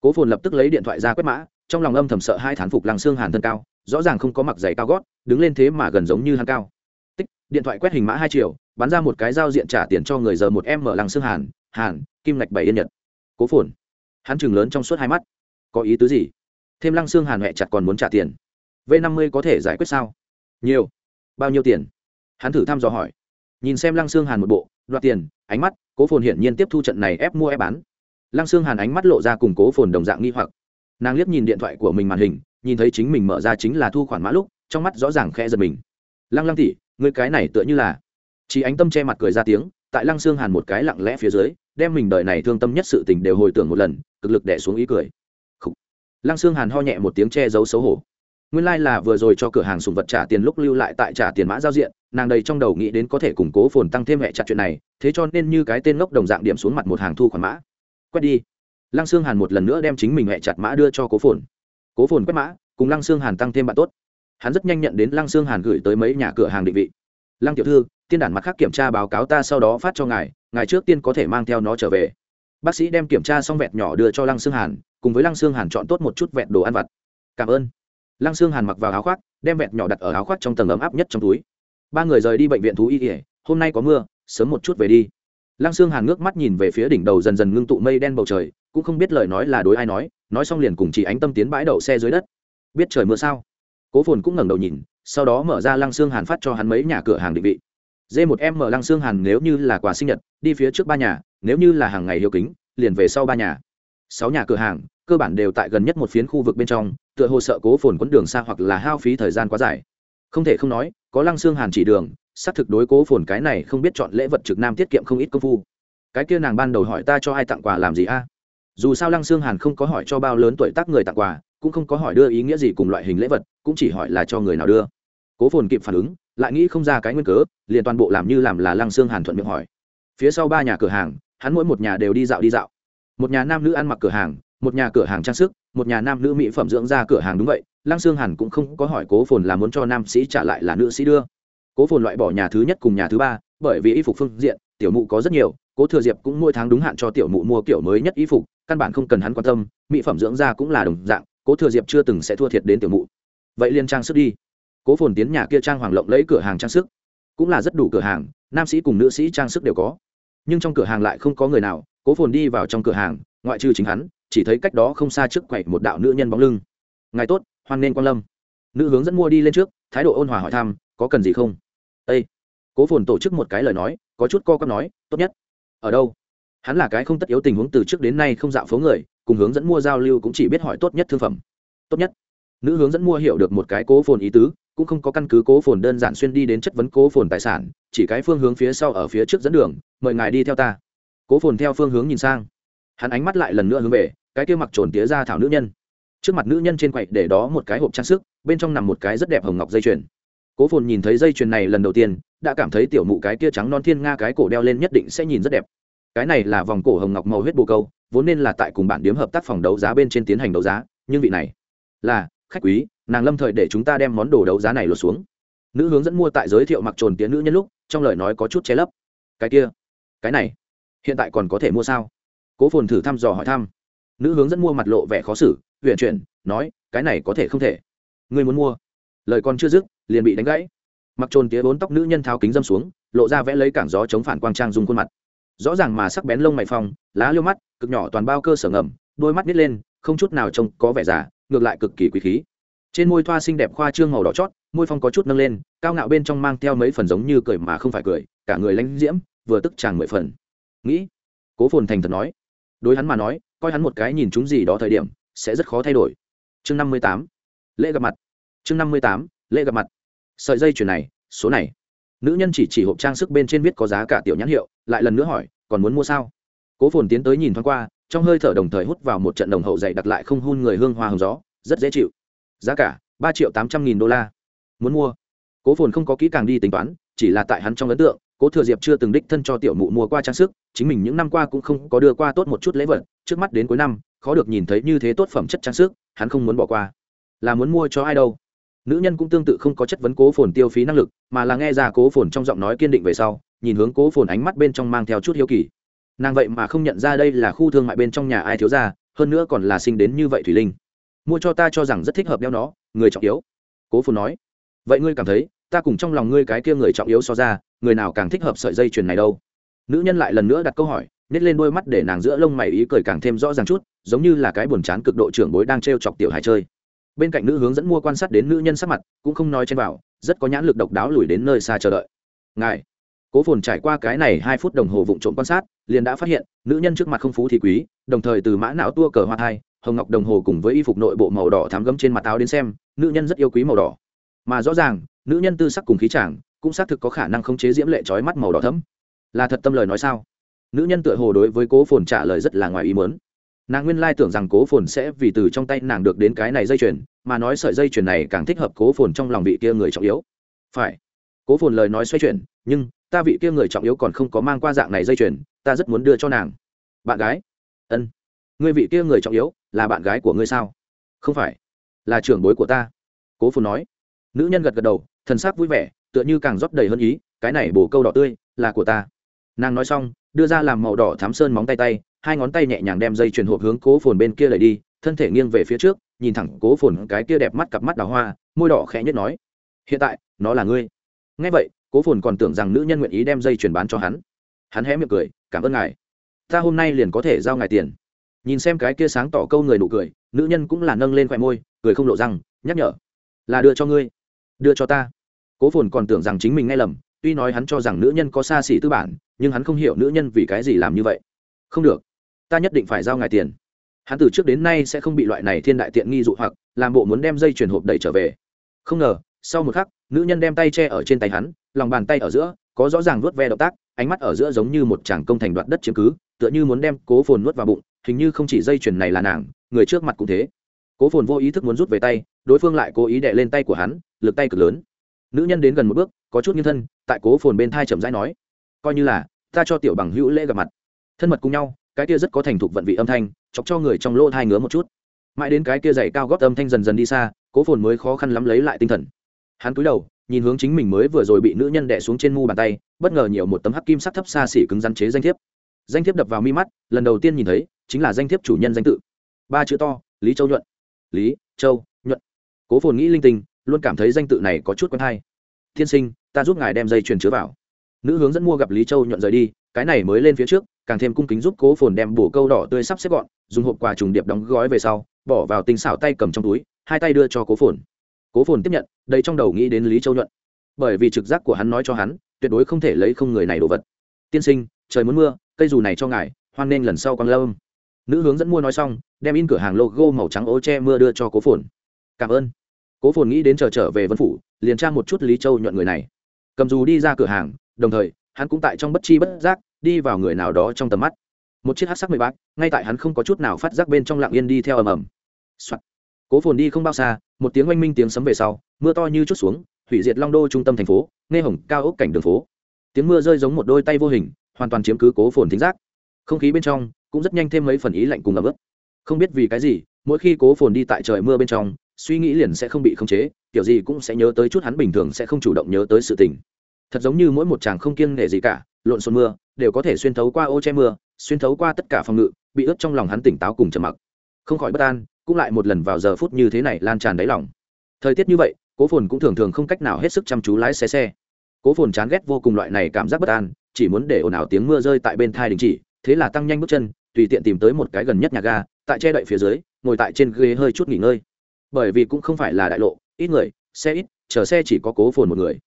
cố phồn lập tức lấy điện thoại ra quét mã, trong lòng âm thầm sợ hai thán phục lăng xương hàn thân cao, rõ ràng không có mặc giày cao gót, đứng lên thế mà gần giống như hắn cao. Tích, điện thoại quét hình mã hai triệu bắn ra một cái giao diện trả tiền cho người giờ một em mở lăng xương hàn hàn, kim ngạch bảy yên nhật. Cố phồn, hắn chừng lớn trong suốt hai mắt. Có ý tứ gì? Thêm lăng xương hàn huệ chặt còn muốn trả tiền. V năm mươi có thể giải quyết sao? Nhiều. Bao nhiêu tiền? Hắn thử thăm dò hỏi. Nhìn xem lăng xương hàn một bộ, đoạt tiền, ánh mắt, cố phồn hiển nhiên tiếp thu trận này ép mua ép bán lăng xương hàn ánh mắt lộ ra cùng cố phồn đồng dạng nghi hoặc. Nàng liếc nhìn điện thoại của mình màn hình, nhìn thấy chính mình mở ra chính là thu khoản mã lúc, trong mắt rõ ràng khẽ giật mình. Lăng lăng tỉ người cái này tựa như là chỉ ánh tâm che mặt cười ra tiếng, tại lăng xương hàn một cái lặng lẽ phía dưới, đem mình đời này thương tâm nhất sự tình đều hồi tưởng một lần, cực lực đẻ xuống ý cười. Khủ. lăng xương hàn ho nhẹ một tiếng che giấu xấu hổ. Nguyên lai、like、là vừa rồi cho cửa hàng sùng vật trả tiền lúc lưu lại tại trả tiền mã giao diện, nàng đầy trong đầu nghĩ đến có thể củng cố phồn tăng thêm hệ chặt chuyện này, thế cho nên như cái tên ngốc đồng dạng điểm xuống mặt một hàng thu khoản mã quét đi. Lăng xương hàn một lần nữa đem chính mình hẹ chặt mã đưa cho cố phồn. Cố phồn quét mã, cùng lăng xương hàn tăng thêm bạn tốt. Hắn rất nhanh nhận đến lăng xương hàn gửi tới mấy nhà cửa hàng định vị. Lăng tiểu thư, tiên đản mặt khác kiểm tra báo cáo ta sau đó phát cho ngài ngài trước tiên có thể mang theo nó trở về. Bác sĩ đem kiểm tra xong vẹt nhỏ đưa cho lăng xương hàn, cùng với lăng xương hàn chọn tốt một chút vẹt đồ ăn vặt. Cảm ơn. Lăng xương hàn mặc vào áo khoác, đem vẹt nhỏ đặt ở áo khoác trong tầng ấm áp nhất trong túi. Ba người rời đi bệnh viện thú y ỉa hôm nay có mưa, sớm một chút về đi lăng xương hàn ngước mắt nhìn về phía đỉnh đầu dần dần ngưng tụ mây đen bầu trời, cũng không biết lời nói là đối ai nói nói xong liền cùng chỉ ánh tâm tiến bãi đậu xe dưới đất. Biết trời mưa sao? Cố phồn cũng ngẩng đầu nhìn, sau đó mở ra lăng xương hàn phát cho hắn mấy nhà cửa hàng định vị. D một em mở lăng xương hàn nếu như là quà sinh nhật, đi phía trước ba nhà, nếu như là hàng ngày hiếu kính, liền về sau ba nhà. Sáu nhà cửa hàng, cơ bản đều tại gần nhất một phiến khu vực bên trong, tựa hồ sợ cố phồn quấn đường xa hoặc là hao phí thời gian quá dài. Không thể không nói, có lăng xương hàn chỉ đường xác thực đối cố phồn cái này không biết chọn lễ vật trực nam tiết kiệm không ít công phu. Cái kia nàng ban đầu hỏi ta cho ai tặng quà làm gì a? Dù sao lăng xương hàn không có hỏi cho bao lớn tuổi tác người tặng quà, cũng không có hỏi đưa ý nghĩa gì cùng loại hình lễ vật, cũng chỉ hỏi là cho người nào đưa. Cố phồn kịp phản ứng, lại nghĩ không ra cái nguyên cớ, liền toàn bộ làm như làm là lăng xương hàn thuận miệng hỏi. Phía sau ba nhà cửa hàng, hắn mỗi một nhà đều đi dạo đi dạo. Một nhà nam nữ ăn mặc cửa hàng, một nhà cửa hàng trang sức, một nhà nam nữ mỹ phẩm dưỡng ra cửa hàng đúng vậy, lăng xương hàn cũng không có hỏi cố phồn là muốn cho nam sĩ trả lại là nữ sĩ đưa cố phồn loại bỏ nhà thứ nhất cùng nhà thứ ba, bởi vì y phục phương diện, tiểu mụ có rất nhiều, cố thừa diệp cũng mỗi tháng đúng hạn cho tiểu mụ mua kiểu mới nhất y phục, căn bản không cần hắn quan tâm, mỹ phẩm dưỡng da cũng là đồng dạng, cố thừa diệp chưa từng sẽ thua thiệt đến tiểu mụ. Vậy liên trang sức đi. Cố phồn tiến nhà kia trang hoàng lộng lấy cửa hàng trang sức. Cũng là rất đủ cửa hàng, nam sĩ cùng nữ sĩ trang sức đều có. Nhưng trong cửa hàng lại không có người nào, cố phồn đi vào trong cửa hàng, ngoại trừ chính hắn, chỉ thấy cách đó không xa trước quậy một đạo nữ nhân bóng lưng. Ngài tốt, hoan nên quan lâm. Nữ hướng dẫn mua đi lên trước, thái độ ôn hòa hỏi thăm, có cần gì không? Cố phồn tổ chức một cái lời nói, có chút co cắp nói, tốt nhất, ở đâu? Hắn là cái không tất yếu tình huống từ trước đến nay không dạo phố người, cùng hướng dẫn mua giao lưu cũng chỉ biết hỏi tốt nhất thương phẩm. Tốt nhất. Nữ hướng dẫn mua hiểu được một cái cố phồn ý tứ, cũng không có căn cứ cố phồn đơn giản xuyên đi đến chất vấn cố phồn tài sản, chỉ cái phương hướng phía sau ở phía trước dẫn đường, mời ngài đi theo ta. Cố phồn theo phương hướng nhìn sang. Hắn ánh mắt lại lần nữa hướng về cái kia mặc trồn tía ra thảo nữ nhân. Trước mặt nữ nhân trên quậy để đó một cái hộp trang sức, bên trong nằm một cái rất đẹp hồng ngọc dây chuyền cố phồn nhìn thấy dây chuyền này lần đầu tiên, đã cảm thấy tiểu mụ cái kia trắng non thiên nga cái cổ đeo lên nhất định sẽ nhìn rất đẹp. Cái này là vòng cổ hồng ngọc màu huyết bồ câu, vốn nên là tại cùng bản điếm hợp tác phòng đấu giá bên trên tiến hành đấu giá, nhưng vị này là khách quý, nàng lâm thời để chúng ta đem món đồ đấu giá này lột xuống. Nữ hướng dẫn mua tại giới thiệu mặc trồn tiếng nữ nhân lúc, trong lời nói có chút che lấp. Cái kia, cái này, hiện tại còn có thể mua sao? Cố phồn thử thăm dò hỏi thăm. Nữ hướng dẫn mua mặt lộ vẻ khó xử huyện chuyển, nói, cái này có thể không thể. Người muốn mua? Lời còn chưa dứt, liền bị đánh gãy. Mặc trồn tía bốn tóc nữ nhân tháo kính dâm xuống, lộ ra vẽ lấy cảng gió chống phản quang trang dùng khuôn mặt. Rõ ràng mà sắc bén lông mày phong, lá liêu mắt, cực nhỏ toàn bao cơ sở ngầm, đôi mắt nít lên, không chút nào trông có vẻ già, ngược lại cực kỳ quý khí. Trên môi thoa xinh đẹp khoa trương màu đỏ chót, môi phong có chút nâng lên, cao ngạo bên trong mang theo mấy phần giống như cười mà không phải cười, cả người lãnh diễm, vừa tức chàng mười phần. Nghĩ, cố phồn thành thật nói. Đối hắn mà nói, coi hắn một cái nhìn chúng gì đó thời điểm, sẽ rất khó thay đổi. Chương năm mươi tám. Lễ gặp mặt chương năm mươi tám, lễ gặp mặt. Sợi dây chuyền này, số này. Nữ nhân chỉ chỉ hộp trang sức bên trên viết có giá cả tiểu nhãn hiệu, lại lần nữa hỏi, còn muốn mua sao? Cố phồn tiến tới nhìn thoáng qua, trong hơi thở đồng thời hút vào một trận đồng hậu dày đặt lại không hôn người hương hoa hồng gió, rất dễ chịu. Giá cả, ba triệu tám trăm nghìn đô la. Muốn mua? Cố phồn không có kỹ càng đi tính toán, chỉ là tại hắn trong ấn tượng, cố thừa diệp chưa từng đích thân cho tiểu mụ mua qua trang sức, chính mình những năm qua cũng không có đưa qua tốt một chút lễ vật, trước mắt đến cuối năm, khó được nhìn thấy như thế tốt phẩm chất trang sức, hắn không muốn bỏ qua. Là muốn mua cho ai đâu? Nữ nhân cũng tương tự không có chất vấn cố phồn tiêu phí năng lực, mà là nghe ra cố phồn trong giọng nói kiên định về sau, nhìn hướng cố phồn ánh mắt bên trong mang theo chút hiếu kỳ. Nàng vậy mà không nhận ra đây là khu thương mại bên trong nhà ai thiếu ra hơn nữa còn là sinh đến như vậy thủy linh. Mua cho ta cho rằng rất thích hợp đeo nó, người trọng yếu. Cố phồn nói. Vậy ngươi cảm thấy, ta cùng trong lòng ngươi cái kia người trọng yếu so ra, người nào càng thích hợp sợi dây chuyền này đâu? Nữ nhân lại lần nữa đặt câu hỏi nhét lên đôi mắt để nàng giữa lông mày ý cười càng thêm rõ ràng chút, giống như là cái buồn chán cực độ trưởng bối đang t r e o chọc tiểu hải chơi bên cạnh nữ hướng dẫn mua quan sát đến nữ nhân sắc mặt, cũng không nói trên vào, rất có nhãn lực độc đáo lùi đến nơi xa chờ đợi. Ngài, cố phồn trải qua cái này hai phút đồng hồ vụng trộm quan sát, liền đã phát hiện, nữ nhân trước mặt không phú thì quý, đồng thời từ mã não tua cờ hoa hai hồng ngọc đồng hồ cùng với y phục nội bộ màu đỏ thám gấm trên mặt áo đến xem, nữ nhân rất yêu quý màu đỏ. Mà rõ ràng, nữ nhân tư sắc cùng khí chàng, cũng xác thực có khả năng khống chế diễm lệ trói mắt màu đỏ thấm là thật tâm lời nói sao? Nữ nhân tựa hồ đối với cố phồn trả lời rất là ngoài ý mớn nàng nguyên lai tưởng rằng cố phồn sẽ vì từ trong tay nàng được đến cái này dây chuyền, mà nói sợi dây chuyền này càng thích hợp cố phồn trong lòng vị kia người trọng yếu. Phải. Cố phồn lời nói xoay chuyển, nhưng, ta vị kia người trọng yếu còn không có mang qua dạng này dây chuyền, ta rất muốn đưa cho nàng. Bạn gái. Ân. Người vị kia người trọng yếu, là bạn gái của ngươi sao? Không phải. Là trưởng bối của ta. Cố phồn nói. Nữ nhân gật gật đầu, thần sắc vui vẻ, tựa như càng rót đầy hơn ý, cái này bổ câu đỏ tươi, là của ta. Nàng nói xong, đưa ra làm màu đỏ thám sơn móng tay tay hai ngón tay nhẹ nhàng đem dây chuyền hộp hướng cố phồn bên kia lấy đi, thân thể nghiêng về phía trước, nhìn thẳng cố phồn cái kia đẹp mắt cặp mắt đào hoa, môi đỏ khẽ nhất nói, hiện tại, nó là ngươi. Ngay vậy, cố phồn còn tưởng rằng nữ nhân nguyện ý đem dây chuyền bán cho hắn. Hắn hé miệng cười, cảm ơn ngài. Ta hôm nay liền có thể giao ngài tiền. Nhìn xem cái kia sáng tỏ câu người nụ cười, nữ nhân cũng là nâng lên khoe môi, cười không lộ răng, nhắc nhở, là đưa cho ngươi, đưa cho ta. Cố phồn còn tưởng rằng chính mình nghe lầm, tuy nói hắn cho rằng nữ nhân có xa xỉ tư bản, nhưng hắn không hiểu nữ nhân vì cái gì làm như vậy. Không được ta nhất định phải giao ngài tiền. Hắn từ trước đến nay sẽ không bị loại này thiên đại tiện nghi dụ hoặc, làm bộ muốn đem dây chuyền hộp đẩy trở về. Không ngờ, sau một khắc, nữ nhân đem tay che ở trên tay hắn, lòng bàn tay ở giữa, có rõ ràng nuốt ve động tác, ánh mắt ở giữa giống như một chàng công thành đoạt đất chiếm cứ, tựa như muốn đem cố phồn nuốt vào bụng, hình như không chỉ dây chuyền này là nàng, người trước mặt cũng thế. Cố phồn vô ý thức muốn rút về tay, đối phương lại cố ý đè lên tay của hắn, lực tay cực lớn. Nữ nhân đến gần một bước, có chút như thân, tại cố phồn bên thai chậm rãi nói, coi như là, ta cho tiểu bằng hữu lễ gặp mặt. Thân mật cùng nhau cái kia rất có thành thục vận vị âm thanh, chọc cho người trong lỗ thai ngứa một chút. Mãi đến cái kia dày cao góp âm thanh dần dần đi xa, cố phồn mới khó khăn lắm lấy lại tinh thần. Hắn cúi đầu, nhìn hướng chính mình mới vừa rồi bị nữ nhân đẻ xuống trên mu bàn tay, bất ngờ nhiều một tấm hắc kim sắc thấp xa xỉ cứng rắn chế danh thiếp. Danh thiếp đập vào mi mắt, lần đầu tiên nhìn thấy, chính là danh thiếp chủ nhân danh tự. Ba chữ to, lý châu nhuận. Lý châu nhuận. Cố phồn nghĩ linh tinh, luôn cảm thấy danh tự này có chút quen hay. Thiên sinh, ta giúp ngài đem dây chuyền chứa vào. Nữ hướng dẫn mua gặp lý châu nhuận rời đi cái này mới lên phía trước, càng thêm cung kính giúp cố phồn đem bổ câu đỏ tươi sắp xếp gọn, dùng hộp quà trùng điệp đóng gói về sau, bỏ vào tinh xảo tay cầm trong túi, hai tay đưa cho cố phồn. Cố phồn tiếp nhận đây trong đầu nghĩ đến lý châu nhuận. Bởi vì trực giác của hắn nói cho hắn, tuyệt đối không thể lấy không người này đồ vật. Tiên sinh, trời muốn mưa, cây dù này cho ngài, hoan nên lần sau còn lâu. nữ hướng dẫn mua nói xong, đem in cửa hàng logo màu trắng ô che mưa đưa cho cố phồn. Cảm ơn. Cố phồn nghĩ đến chờ trở về vân phủ, liền trang một chút lý châu nhuận người này. Cầm dù đi ra cửa hàng, đồng thời, hắn cũng tại trong bất chi bất giác đi vào người nào đó trong tầm mắt. Một chiếc hát sắc mười bát ngay tại hắn không có chút nào phát giác bên trong lặng yên đi theo ầm ầm、Soạn. cố phồn đi không bao xa, một tiếng oanh minh tiếng sấm về sau, mưa to như chút xuống, hủy diệt long đô trung tâm thành phố, nghe hồng cao ốc cảnh đường phố. Tiếng mưa rơi giống một đôi tay vô hình, hoàn toàn chiếm cứ cố phồn thính giác. Không khí bên trong cũng rất nhanh thêm mấy phần ý lạnh cùng ấm ướt. Không biết vì cái gì, mỗi khi cố phồn đi tại trời mưa bên trong, suy nghĩ liền sẽ không bị khống chế, kiểu gì cũng sẽ nhớ tới chút hắn bình thường sẽ không chủ động nhớ tới sự tình. Thật giống như mỗi một chàng không kiêng nể gì cả, lộn xộn mưa đều có thể xuyên thấu qua ô che mưa, xuyên thấu qua tất cả phòng ngự, bị ướt trong lòng hắn tỉnh táo cùng trầm mặc. Không khỏi bất an, cũng lại một lần vào giờ phút như thế này lan tràn đáy lòng. Thời tiết như vậy, cố phồn cũng thường thường không cách nào hết sức chăm chú lái xe xe. Cố phồn chán ghét vô cùng loại này cảm giác bất an, chỉ muốn để ồn ào tiếng mưa rơi tại bên thai đình chỉ, thế là tăng nhanh bước chân, tùy tiện tìm tới một cái gần nhất nhà ga, tại che đậy phía dưới, ngồi tại trên ghế hơi chút nghỉ ngơi. Bởi vì cũng không phải là đại lộ, ít người, xe ít, chờ xe chỉ có cố phồn một người.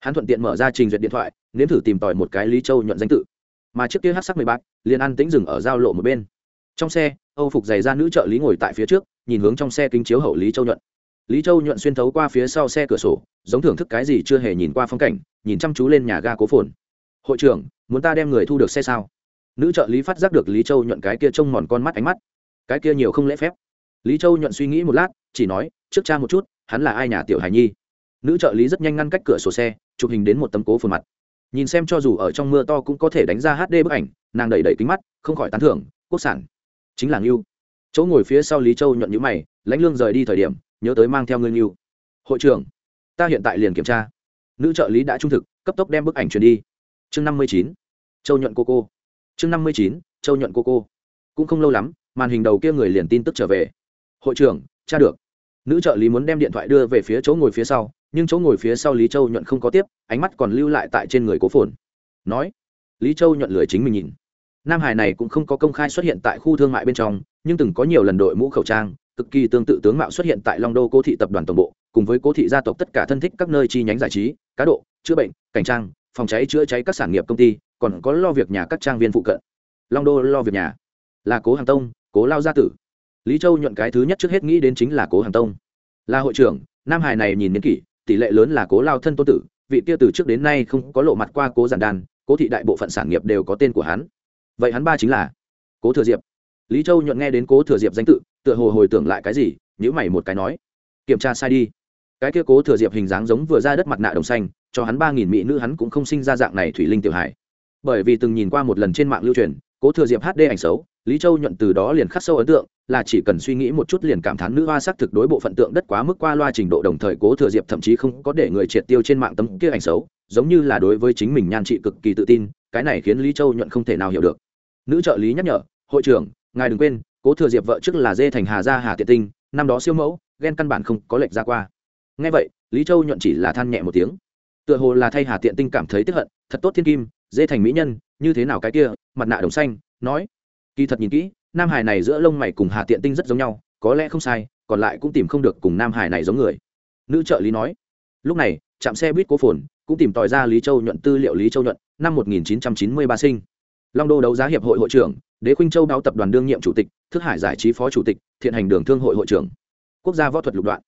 Hắn thuận tiện mở ra trình duyệt điện thoại, nếm thử tìm tòi một cái lý châu nhuận danh tự mà trước kia hát sắc mười bạc liền ăn tĩnh dừng ở giao lộ một bên. Trong xe, âu phục giày ra nữ trợ lý ngồi tại phía trước, nhìn hướng trong xe kính chiếu hậu lý châu nhuận. Lý châu nhuận xuyên thấu qua phía sau xe cửa sổ, giống thưởng thức cái gì chưa hề nhìn qua phong cảnh, nhìn chăm chú lên nhà ga cố phồn. Hội trưởng, muốn ta đem người thu được xe sao? Nữ trợ lý phát giác được lý châu nhuận cái kia trông mòn con mắt ánh mắt. Cái kia nhiều không lễ phép. Lý châu nhuận suy nghĩ một lát, chỉ nói, trước cha một chút, hắn là ai nhà tiểu hài nhi? Nữ trợ lý rất nhanh ngăn cách cửa sổ xe, chụp hình đến một tấm cố phồn mặt nhìn xem cho dù ở trong mưa to cũng có thể đánh ra hd bức ảnh, nàng đẩy đẩy kính mắt, không khỏi tán thưởng, quốc sản, chính là ngưu. Chỗ ngồi phía sau lý châu nhuận nhữ mày, lãnh lương rời đi thời điểm, nhớ tới mang theo ngươi ngưu. Hội trưởng, ta hiện tại liền kiểm tra. Nữ trợ lý đã trung thực, cấp tốc đem bức ảnh truyền đi. Chương năm mươi chín, châu nhuận cô cô. Chương năm mươi chín, châu nhuận cô cô. Cũng không lâu lắm, màn hình đầu kia người liền tin tức trở về. Hội trưởng cha được. Nữ trợ lý muốn đem điện thoại đưa về phía chỗ ngồi phía sau nhưng chỗ ngồi phía sau lý châu nhuận không có tiếp, ánh mắt còn lưu lại tại trên người cố phồn. Nói, lý châu nhuận lười chính mình nhìn. Nam hải này cũng không có công khai xuất hiện tại khu thương mại bên trong, nhưng từng có nhiều lần đội mũ khẩu trang, cực kỳ tương tự tướng mạo xuất hiện tại long đô cố thị tập đoàn tổng bộ, cùng với cố thị gia tộc tất cả thân thích các nơi chi nhánh giải trí, cá độ, chữa bệnh, cảnh trang, phòng cháy chữa cháy các sản nghiệp công ty, còn có lo việc nhà các trang viên phụ cận. Long đô lo việc nhà là cố hàng tông, cố lao gia tử. Lý châu nhuận cái thứ nhất trước hết nghĩ đến chính là cố hàng tông. Là hội trưởng, nam hải này nhìn niên kỷ tỷ lệ lớn là cố lao thân tôn tử, vị kia từ trước đến nay không có lộ mặt qua cố giản đàn cố thị đại bộ phận sản nghiệp đều có tên của hắn. Vậy hắn ba chính là cố thừa diệp. Lý châu nhuận nghe đến cố thừa diệp danh tự, tựa hồ hồi tưởng lại cái gì nhữ mày một cái nói, kiểm tra sai đi. Cái kia cố thừa diệp hình dáng giống vừa ra đất mặt nạ đồng xanh, cho hắn ba nghìn mỹ nữ hắn cũng không sinh ra dạng này thủy linh tiểu hải bởi vì từng nhìn qua một lần trên mạng lưu truyền, cố thừa diệp hd ảnh xấu lý châu nhuận từ đó liền khắc sâu ấn tượng, là chỉ cần suy nghĩ một chút liền cảm thán nữ hoa xác thực đối bộ phận tượng đất quá mức qua loa trình độ đồng thời cố thừa diệp thậm chí không có để người triệt tiêu trên mạng tấm kia ảnh xấu, giống như là đối với chính mình nhan trị cực kỳ tự tin, cái này khiến lý châu nhuận không thể nào hiểu được. Nữ trợ lý nhắc nhở, hội trưởng, ngài đừng quên, cố thừa diệp vợ trước là dê thành hà gia hà tiện tinh, năm đó siêu mẫu ghen căn bản không có lệch ra qua. Ngay vậy, lý châu nhuận chỉ là than nhẹ một tiếng. Tựa hồ là thay hà tiện tinh cảm thấy tức hận, thật tốt thiên kim, dê thành mỹ nhân, như thế nào cái kia, mặt nạ đồng xanh, nói kỳ thật nhìn kỹ, nam hải này giữa lông mày cùng hà tiện tinh rất giống nhau, có lẽ không sai, còn lại cũng tìm không được cùng nam hải này giống người. Nữ trợ lý nói, lúc này, trạm xe buýt cố phồn cũng tìm tòi ra lý châu nhuận tư liệu lý châu nhuận, năm 1993 sinh. Long đô đấu giá hiệp hội hội trưởng, đế khuynh châu đáo tập đoàn đương nhiệm chủ tịch, thức hải giải trí phó chủ tịch, thiện hành đường thương hội hội trưởng. Quốc gia võ thuật lục đoạn.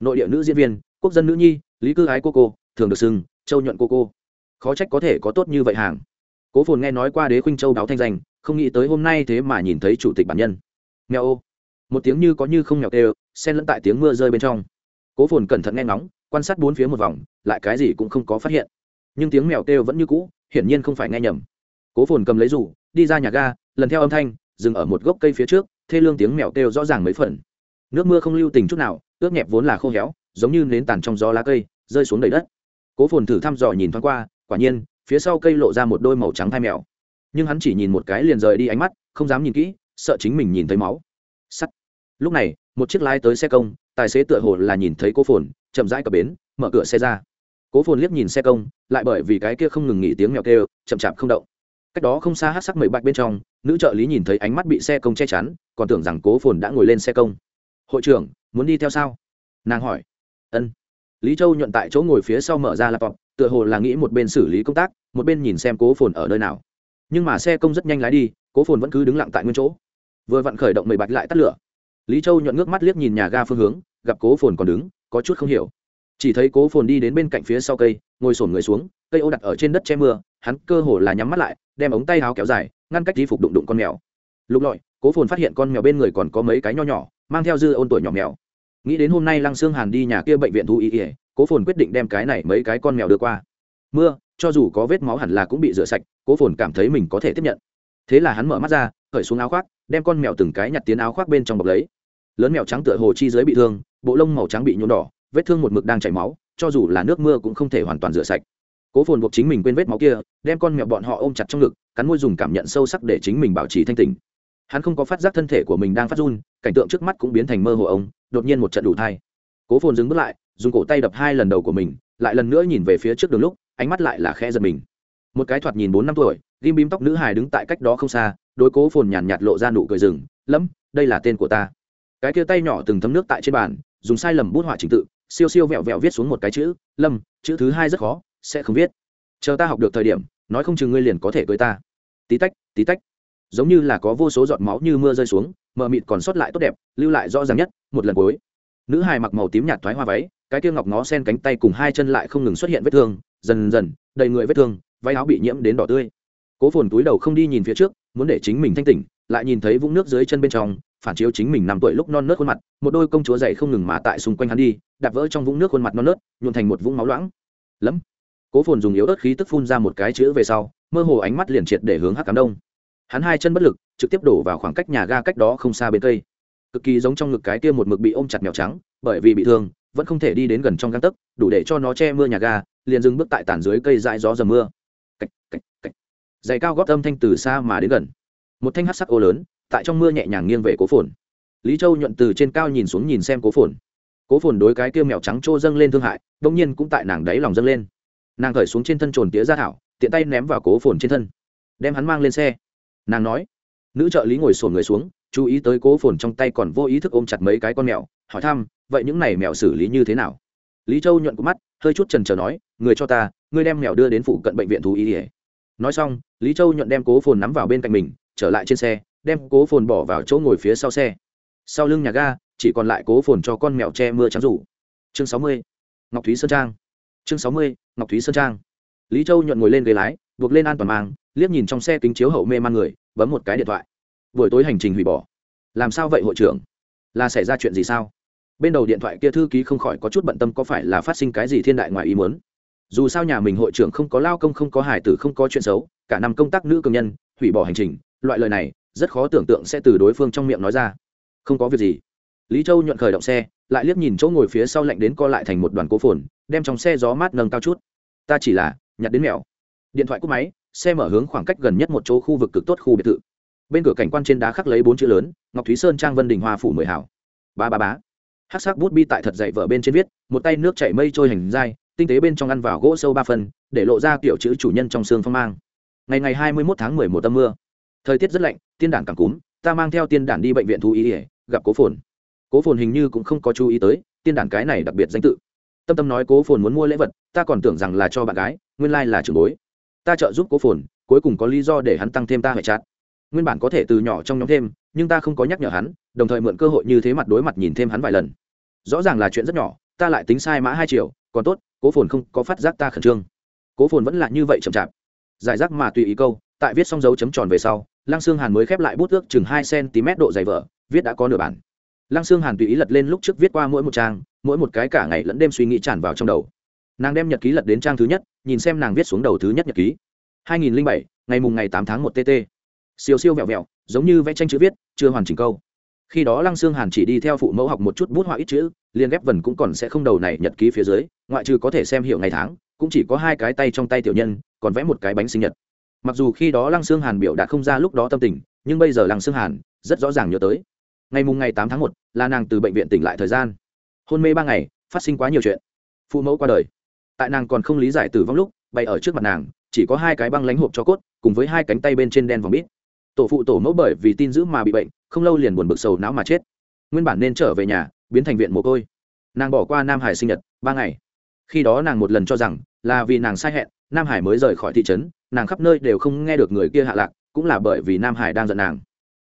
Nội địa nữ diễn viên, quốc dân nữ nhi, lý cư ái cô cô, thường được xưng châu nhuận cô cô. Khó trách có thể có tốt như vậy hàng. Cố phồn nghe nói qua đế khuynh châu đáo thanh danh không nghĩ tới hôm nay thế mà nhìn thấy chủ tịch bản nhân. Nghèo ô. Một tiếng như có như không mèo kêu, xen lẫn tại tiếng mưa rơi bên trong. Cố phồn cẩn thận nghe ngóng, quan sát bốn phía một vòng, lại cái gì cũng không có phát hiện. Nhưng tiếng mèo kêu vẫn như cũ, hiển nhiên không phải nghe nhầm. Cố phồn cầm lấy rủ, đi ra nhà ga, lần theo âm thanh, dừng ở một gốc cây phía trước, thê lương tiếng mèo kêu rõ ràng mấy phần. Nước mưa không lưu tình chút nào, ướt nhẹp vốn là khô héo, giống như nến tàn trong gió lá cây, rơi xuống đầy đất. Cố phồn thử thăm dò nhìn thoáng qua, quả nhiên, phía sau cây lộ ra một đôi màu trắng thai mèo nhưng hắn chỉ nhìn một cái liền rời đi ánh mắt, không dám nhìn kỹ, sợ chính mình nhìn thấy máu. Sắt. Lúc này, một chiếc lái tới xe công, tài xế tựa hồ là nhìn thấy cô phồn, chậm rãi cập bến, mở cửa xe ra. Cố phồn liếc nhìn xe công, lại bởi vì cái kia không ngừng nghỉ tiếng mèo kêu, chậm chạp không động. Cách đó không xa hát sắc mười bạch bên trong, nữ trợ lý nhìn thấy ánh mắt bị xe công che chắn, còn tưởng rằng cố phồn đã ngồi lên xe công. Hội trưởng, muốn đi theo sao? Nàng hỏi. Ân. Lý châu nhuận tại chỗ ngồi phía sau mở ra laptop, tựa hồ là nghĩ một bên xử lý công tác, một bên nhìn xem cố phồn ở nơi nào nhưng mà xe công rất nhanh lái đi, cố phồn vẫn cứ đứng lặng tại nguyên chỗ. Vừa vặn khởi động mười bạch lại tắt lửa. Lý châu nhuận ngước mắt liếc nhìn nhà ga phương hướng, gặp cố phồn còn đứng, có chút không hiểu. Chỉ thấy cố phồn đi đến bên cạnh phía sau cây, ngồi sổn người xuống, cây ô đặt ở trên đất che mưa, hắn cơ hồ là nhắm mắt lại, đem ống tay áo kéo dài, ngăn cách đi phục đụng đụng con mèo. Lục lọi, cố phồn phát hiện con mèo bên người còn có mấy cái nho nhỏ, mang theo dư ôn tuổi nhỏ mèo. Nghĩ đến hôm nay lăng xương hàn đi nhà kia bệnh viện thú y ỉa cố phồn quyết định đem cái này mấy cái con mèo đưa qua mưa, cho dù có vết máu hẳn là cũng bị rửa sạch, cố phồn cảm thấy mình có thể tiếp nhận. Thế là hắn mở mắt ra khởi xuống áo khoác, đem con mèo từng cái nhặt tiến áo khoác bên trong bọc lấy. Lớn mèo trắng tựa hồ chi dưới bị thương, bộ lông màu trắng bị nhuộm đỏ, vết thương một mực đang chảy máu, cho dù là nước mưa cũng không thể hoàn toàn rửa sạch. Cố phồn buộc chính mình quên vết máu kia, đem con mèo bọn họ ôm chặt trong ngực, cắn môi dùng cảm nhận sâu sắc để chính mình bảo trì thanh tình hắn không có phát giác thân thể của mình đang phát run, cảnh tượng trước mắt cũng biến thành mơ hồ ông, đột nhiên một trận đủ thai. Cố phồn dừng bước lại, dùng cổ tay đập hai lần đầu của mình, lại lần nữa nhìn về phía trước đường lúc ánh mắt lại là khẽ giật mình. Một cái thoạt nhìn bốn năm tuổi, ghim bím tóc nữ hài đứng tại cách đó không xa, đối cố phồn nhàn nhạt lộ ra nụ cười rừng lẫm đây là tên của ta. Cái kia tay nhỏ từng thấm nước tại trên bàn, dùng sai lầm bút họa trình tự, siêu siêu vẹo vẹo viết xuống một cái chữ, lâm, chữ thứ hai rất khó, sẽ không viết. Chờ ta học được thời điểm, nói không chừng ngươi liền có thể cưới ta. Tí tách tí tách. Giống như là có vô số giọt máu như mưa rơi xuống, mờ mịt còn sót lại tốt đẹp, lưu lại rõ ràng nhất, một lần cuối. Nữ hài mặc màu tím nhạt thoái hoa váy, cái kia ngọc ngó sen cánh tay cùng hai chân lại không ngừng xuất hiện vết thương dần dần, đầy người vết thương, váy áo bị nhiễm đến đỏ tươi. Cố phồn túi đầu không đi nhìn phía trước, muốn để chính mình thanh tỉnh, lại nhìn thấy vũng nước dưới chân bên trong, phản chiếu chính mình năm tuổi lúc non nớt khuôn mặt, một đôi công chúa dậy không ngừng mà tại xung quanh hắn đi, đạp vỡ trong vũng nước khuôn mặt non nớt nhuộn thành một vũng máu loãng. Lẫm cố phồn dùng yếu ớt khí tức phun ra một cái chữ về sau, mơ hồ ánh mắt liền triệt để hướng hắc cám đông. Hắn hai chân bất lực, trực tiếp đổ vào khoảng cách nhà ga cách đó không xa bên cây. Cực kỳ giống trong ngực cái kia một mực bị ôm chặt mèo trắng, bởi vì bị thương, vẫn không thể đi đến gần trong găng tấc, đủ để cho nó che mưa nhà ga liền dừng bước tại tản dưới cây dãi gió dầm mưa. Cạch, cạch, cạch. giày cao gót âm thanh từ xa mà đến gần. Một thanh hát sắc ô lớn tại trong mưa nhẹ nhàng nghiêng về cố phồn. Lý châu nhuận từ trên cao nhìn xuống nhìn xem cố phồn. Cố phồn đối cái kia mèo trắng trô dâng lên thương hại đông nhiên cũng tại nàng đáy lòng dâng lên. Nàng khởi xuống trên thân trồn tía ra thảo tiện tay ném vào cố phồn trên thân. Đem hắn mang lên xe. Nàng nói nữ trợ lý ngồi sổn người xuống chú ý tới cố phồn trong tay còn vô ý thức ôm chặt mấy cái con mèo hỏi thăm vậy những này mèo xử lý như thế nào? Lý châu nhuận của mắt hơi chút trần trờ nói người cho ta ngươi đem mèo đưa đến phụ cận bệnh viện thú y ỉa nói xong, lý châu nhuận đem cố phồn nắm vào bên cạnh mình, trở lại trên xe, đem cố phồn bỏ vào chỗ ngồi phía sau xe. Sau lưng nhà ga, chỉ còn lại cố phồn cho con mèo che mưa trắng rủ. Chương sáu mươi, ngọc thúy sơn trang. Chương sáu mươi, ngọc thúy sơn trang. Lý châu nhuận ngồi lên ghế lái, buộc lên an toàn mang, liếc nhìn trong xe kính chiếu hậu mê man người, bấm một cái điện thoại. Buổi tối hành trình hủy bỏ. Làm sao vậy hội trưởng? Là xảy ra chuyện gì sao? Bên đầu điện thoại kia thư ký không khỏi có chút bận tâm có phải là phát sinh cái gì thiên đại ngoài ý muốn dù sao nhà mình hội trưởng không có lao công, không có hải tử, không có chuyện xấu, cả năm công tác nữ công nhân, hủy bỏ hành trình, loại lời này rất khó tưởng tượng sẽ từ đối phương trong miệng nói ra. Không có việc gì. Lý châu nhuận khởi động xe, lại liếc nhìn chỗ ngồi phía sau lạnh đến co lại thành một đoàn cố phồn, đem trong xe gió mát nâng cao chút. Ta chỉ là nhặt đến mèo. Điện thoại cúp máy, xe mở hướng khoảng cách gần nhất một chỗ khu vực cực tốt khu biệt thự. Bên cửa cảnh quan trên đá khắc lấy bốn chữ lớn, ngọc thúy sơn trang vân đình hoa phủ mười hảo. Ba ba bá hát sắc bút bi tại thật dậy vở bên trên viết, một tay nước chảy mây trôi hành dai tinh tế bên trong ăn vào gỗ sâu ba phần để lộ ra kiểu chữ chủ nhân trong xương phong mang. Ngày ngày hai mươi một tháng mười một tâm mưa. Thời tiết rất lạnh, tiên đản cảm cúm, ta mang theo tiên đản đi bệnh viện thú y ỉa gặp cố phồn. Cố phồn hình như cũng không có chú ý tới, tiên đản cái này đặc biệt danh tự. Tâm tâm nói cố phồn muốn mua lễ vật, ta còn tưởng rằng là cho bạn gái, nguyên lai là trưởng bối. Ta trợ giúp cố phồn, cuối cùng có lý do để hắn tăng thêm ta hệ chát nguyên bản có thể từ nhỏ trong nhóm thêm, nhưng ta không có nhắc nhở hắn, đồng thời mượn cơ hội như thế mặt đối mặt nhìn thêm hắn vài lần. Rõ ràng là chuyện rất nhỏ, ta lại tính sai mã hai triệu, còn tốt cố phồn không có phát giác ta khẩn trương. Cố phồn vẫn là như vậy chậm chạp. Giải rác mà tùy ý câu tại viết xong dấu chấm tròn về sau lăng xương hàn mới khép lại bút ước chừng hai cm độ dày vở viết đã có nửa bản. Lăng xương hàn tùy ý lật lên lúc trước viết qua mỗi một trang mỗi một cái cả ngày lẫn đêm suy nghĩ tràn vào trong đầu. Nàng đem nhật ký lật đến trang thứ nhất nhìn xem nàng viết xuống đầu thứ nhất nhật ký. 2007, ngày mùng ngày 8 tháng 1 tt siêu siêu vẹo vẹo giống như vẽ tranh chữ viết chưa hoàn chỉnh câu khi đó lăng xương hàn chỉ đi theo phụ mẫu học một chút bút họa ít chữ liên ghép vần cũng còn sẽ không đầu này nhật ký phía dưới, ngoại trừ có thể xem hiệu ngày tháng, cũng chỉ có hai cái tay trong tay tiểu nhân, còn vẽ một cái bánh sinh nhật. Mặc dù khi đó lăng xương hàn biểu đạt không ra lúc đó tâm tình, nhưng bây giờ lăng xương hàn rất rõ ràng nhớ tới. Ngày mùng ngày tám tháng một, là nàng từ bệnh viện tỉnh lại thời gian. Hôn mê ba ngày, phát sinh quá nhiều chuyện. Phụ mẫu qua đời. Tại nàng còn không lý giải tử vong lúc bay ở trước mặt nàng, chỉ có hai cái băng lánh hộp cho cốt, cùng với hai cánh tay bên trên đen vòng bít tổ phụ tổ mẫu bởi vì tin giữ mà bị bệnh, không lâu liền buồn bực sầu não mà chết. Nguyên bản nên trở về nhà, biến thành viện mồ côi. Nàng bỏ qua nam hải sinh nhật, ba ngày. Khi đó nàng một lần cho rằng là vì nàng sai hẹn, nam hải mới rời khỏi thị trấn, nàng khắp nơi đều không nghe được người kia hạ lạc, cũng là bởi vì nam hải đang giận nàng.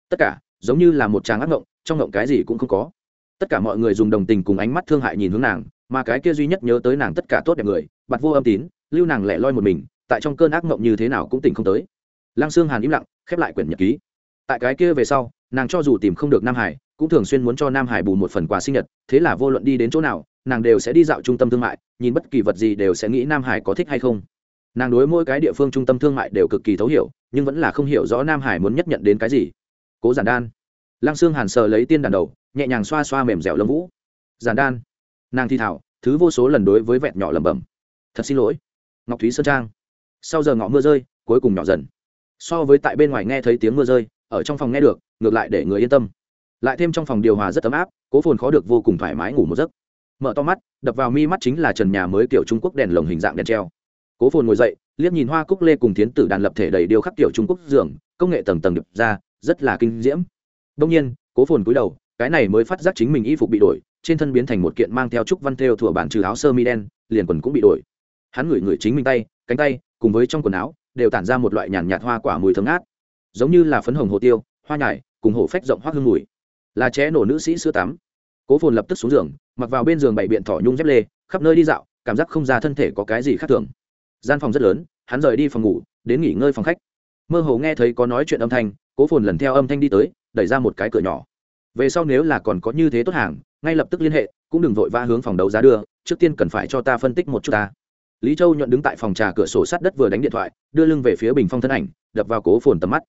Tất cả, giống như là một tràng ác ngộng trong ngộng cái gì cũng không có. Tất cả mọi người dùng đồng tình cùng ánh mắt thương hại nhìn hướng nàng, mà cái kia duy nhất nhớ tới nàng tất cả tốt đẹp người bặt vô âm tín, lưu nàng lẻ loi một mình, tại trong cơn ác ngộng như thế nào cũng tỉnh không tới. Lăng xương hàn im lặng khép lại quyển nhật ký. Tại cái kia về sau, nàng cho dù tìm không được nam hải, cũng thường xuyên muốn cho nam hải bù một phần quà sinh nhật, thế là vô luận đi đến chỗ nào, nàng đều sẽ đi dạo trung tâm thương mại, nhìn bất kỳ vật gì đều sẽ nghĩ nam hải có thích hay không. Nàng đối mỗi cái địa phương trung tâm thương mại đều cực kỳ thấu hiểu, nhưng vẫn là không hiểu rõ nam hải muốn nhất nhận đến cái gì. Cố giản đan. Lăng xương hàn sờ lấy tiên đàn đầu, nhẹ nhàng xoa xoa mềm dẻo lâm vũ. Giản đan. Nàng thi thảo, thứ vô số lần đối với vẹn nhỏ lẩm bẩm. Thật xin lỗi. Ngọc thúy sơn trang. Sau giờ ngọ mưa rơi, cuối cùng nhỏ dần so với tại bên ngoài nghe thấy tiếng mưa rơi, ở trong phòng nghe được, ngược lại để người yên tâm. Lại thêm trong phòng điều hòa rất ấm áp, cố phồn khó được vô cùng thoải mái ngủ một giấc. Mở to mắt, đập vào mi mắt chính là trần nhà mới kiểu trung quốc đèn lồng hình dạng đèn treo. Cố phồn ngồi dậy, liếc nhìn hoa cúc lê cùng tiến tử đàn lập thể đầy điêu khắc kiểu trung quốc giường công nghệ tầng tầng đập ra, rất là kinh diễm. Đông nhiên, cố phồn cúi đầu, cái này mới phát giác chính mình y phục bị đổi, trên thân biến thành một kiện mang theo trúc văn theo thủa bản trừ áo sơ mi đen, liền quần cũng bị đổi. Hắn ngửi ngửi chính mình tay, cánh tay, cùng với trong quần áo đều tản ra một loại nhàn nhạt hoa quả mùi thơm ngát, giống như là phấn hồng hồ tiêu, hoa nhải cùng hổ phách rộng hoác hương mùi. Là ché nổ nữ sĩ sữa tắm. Cố phồn lập tức xuống giường, mặc vào bên giường bảy biện thỏ nhung dép lê, khắp nơi đi dạo, cảm giác không ra thân thể có cái gì khác thường. Gian phòng rất lớn, hắn rời đi phòng ngủ, đến nghỉ ngơi phòng khách. Mơ hồ nghe thấy có nói chuyện âm thanh, cố phồn lần theo âm thanh đi tới, đẩy ra một cái cửa nhỏ. Về sau nếu là còn có như thế tốt hàng, ngay lập tức liên hệ, cũng đừng vội vã hướng phòng đấu giá đưa, trước tiên cần phải cho ta phân tích một chút ta lý châu nhuận đứng tại phòng trà cửa sổ sát đất vừa đánh điện thoại, đưa lưng về phía bình phong thân ảnh, đập vào cố phồn tầm mắt.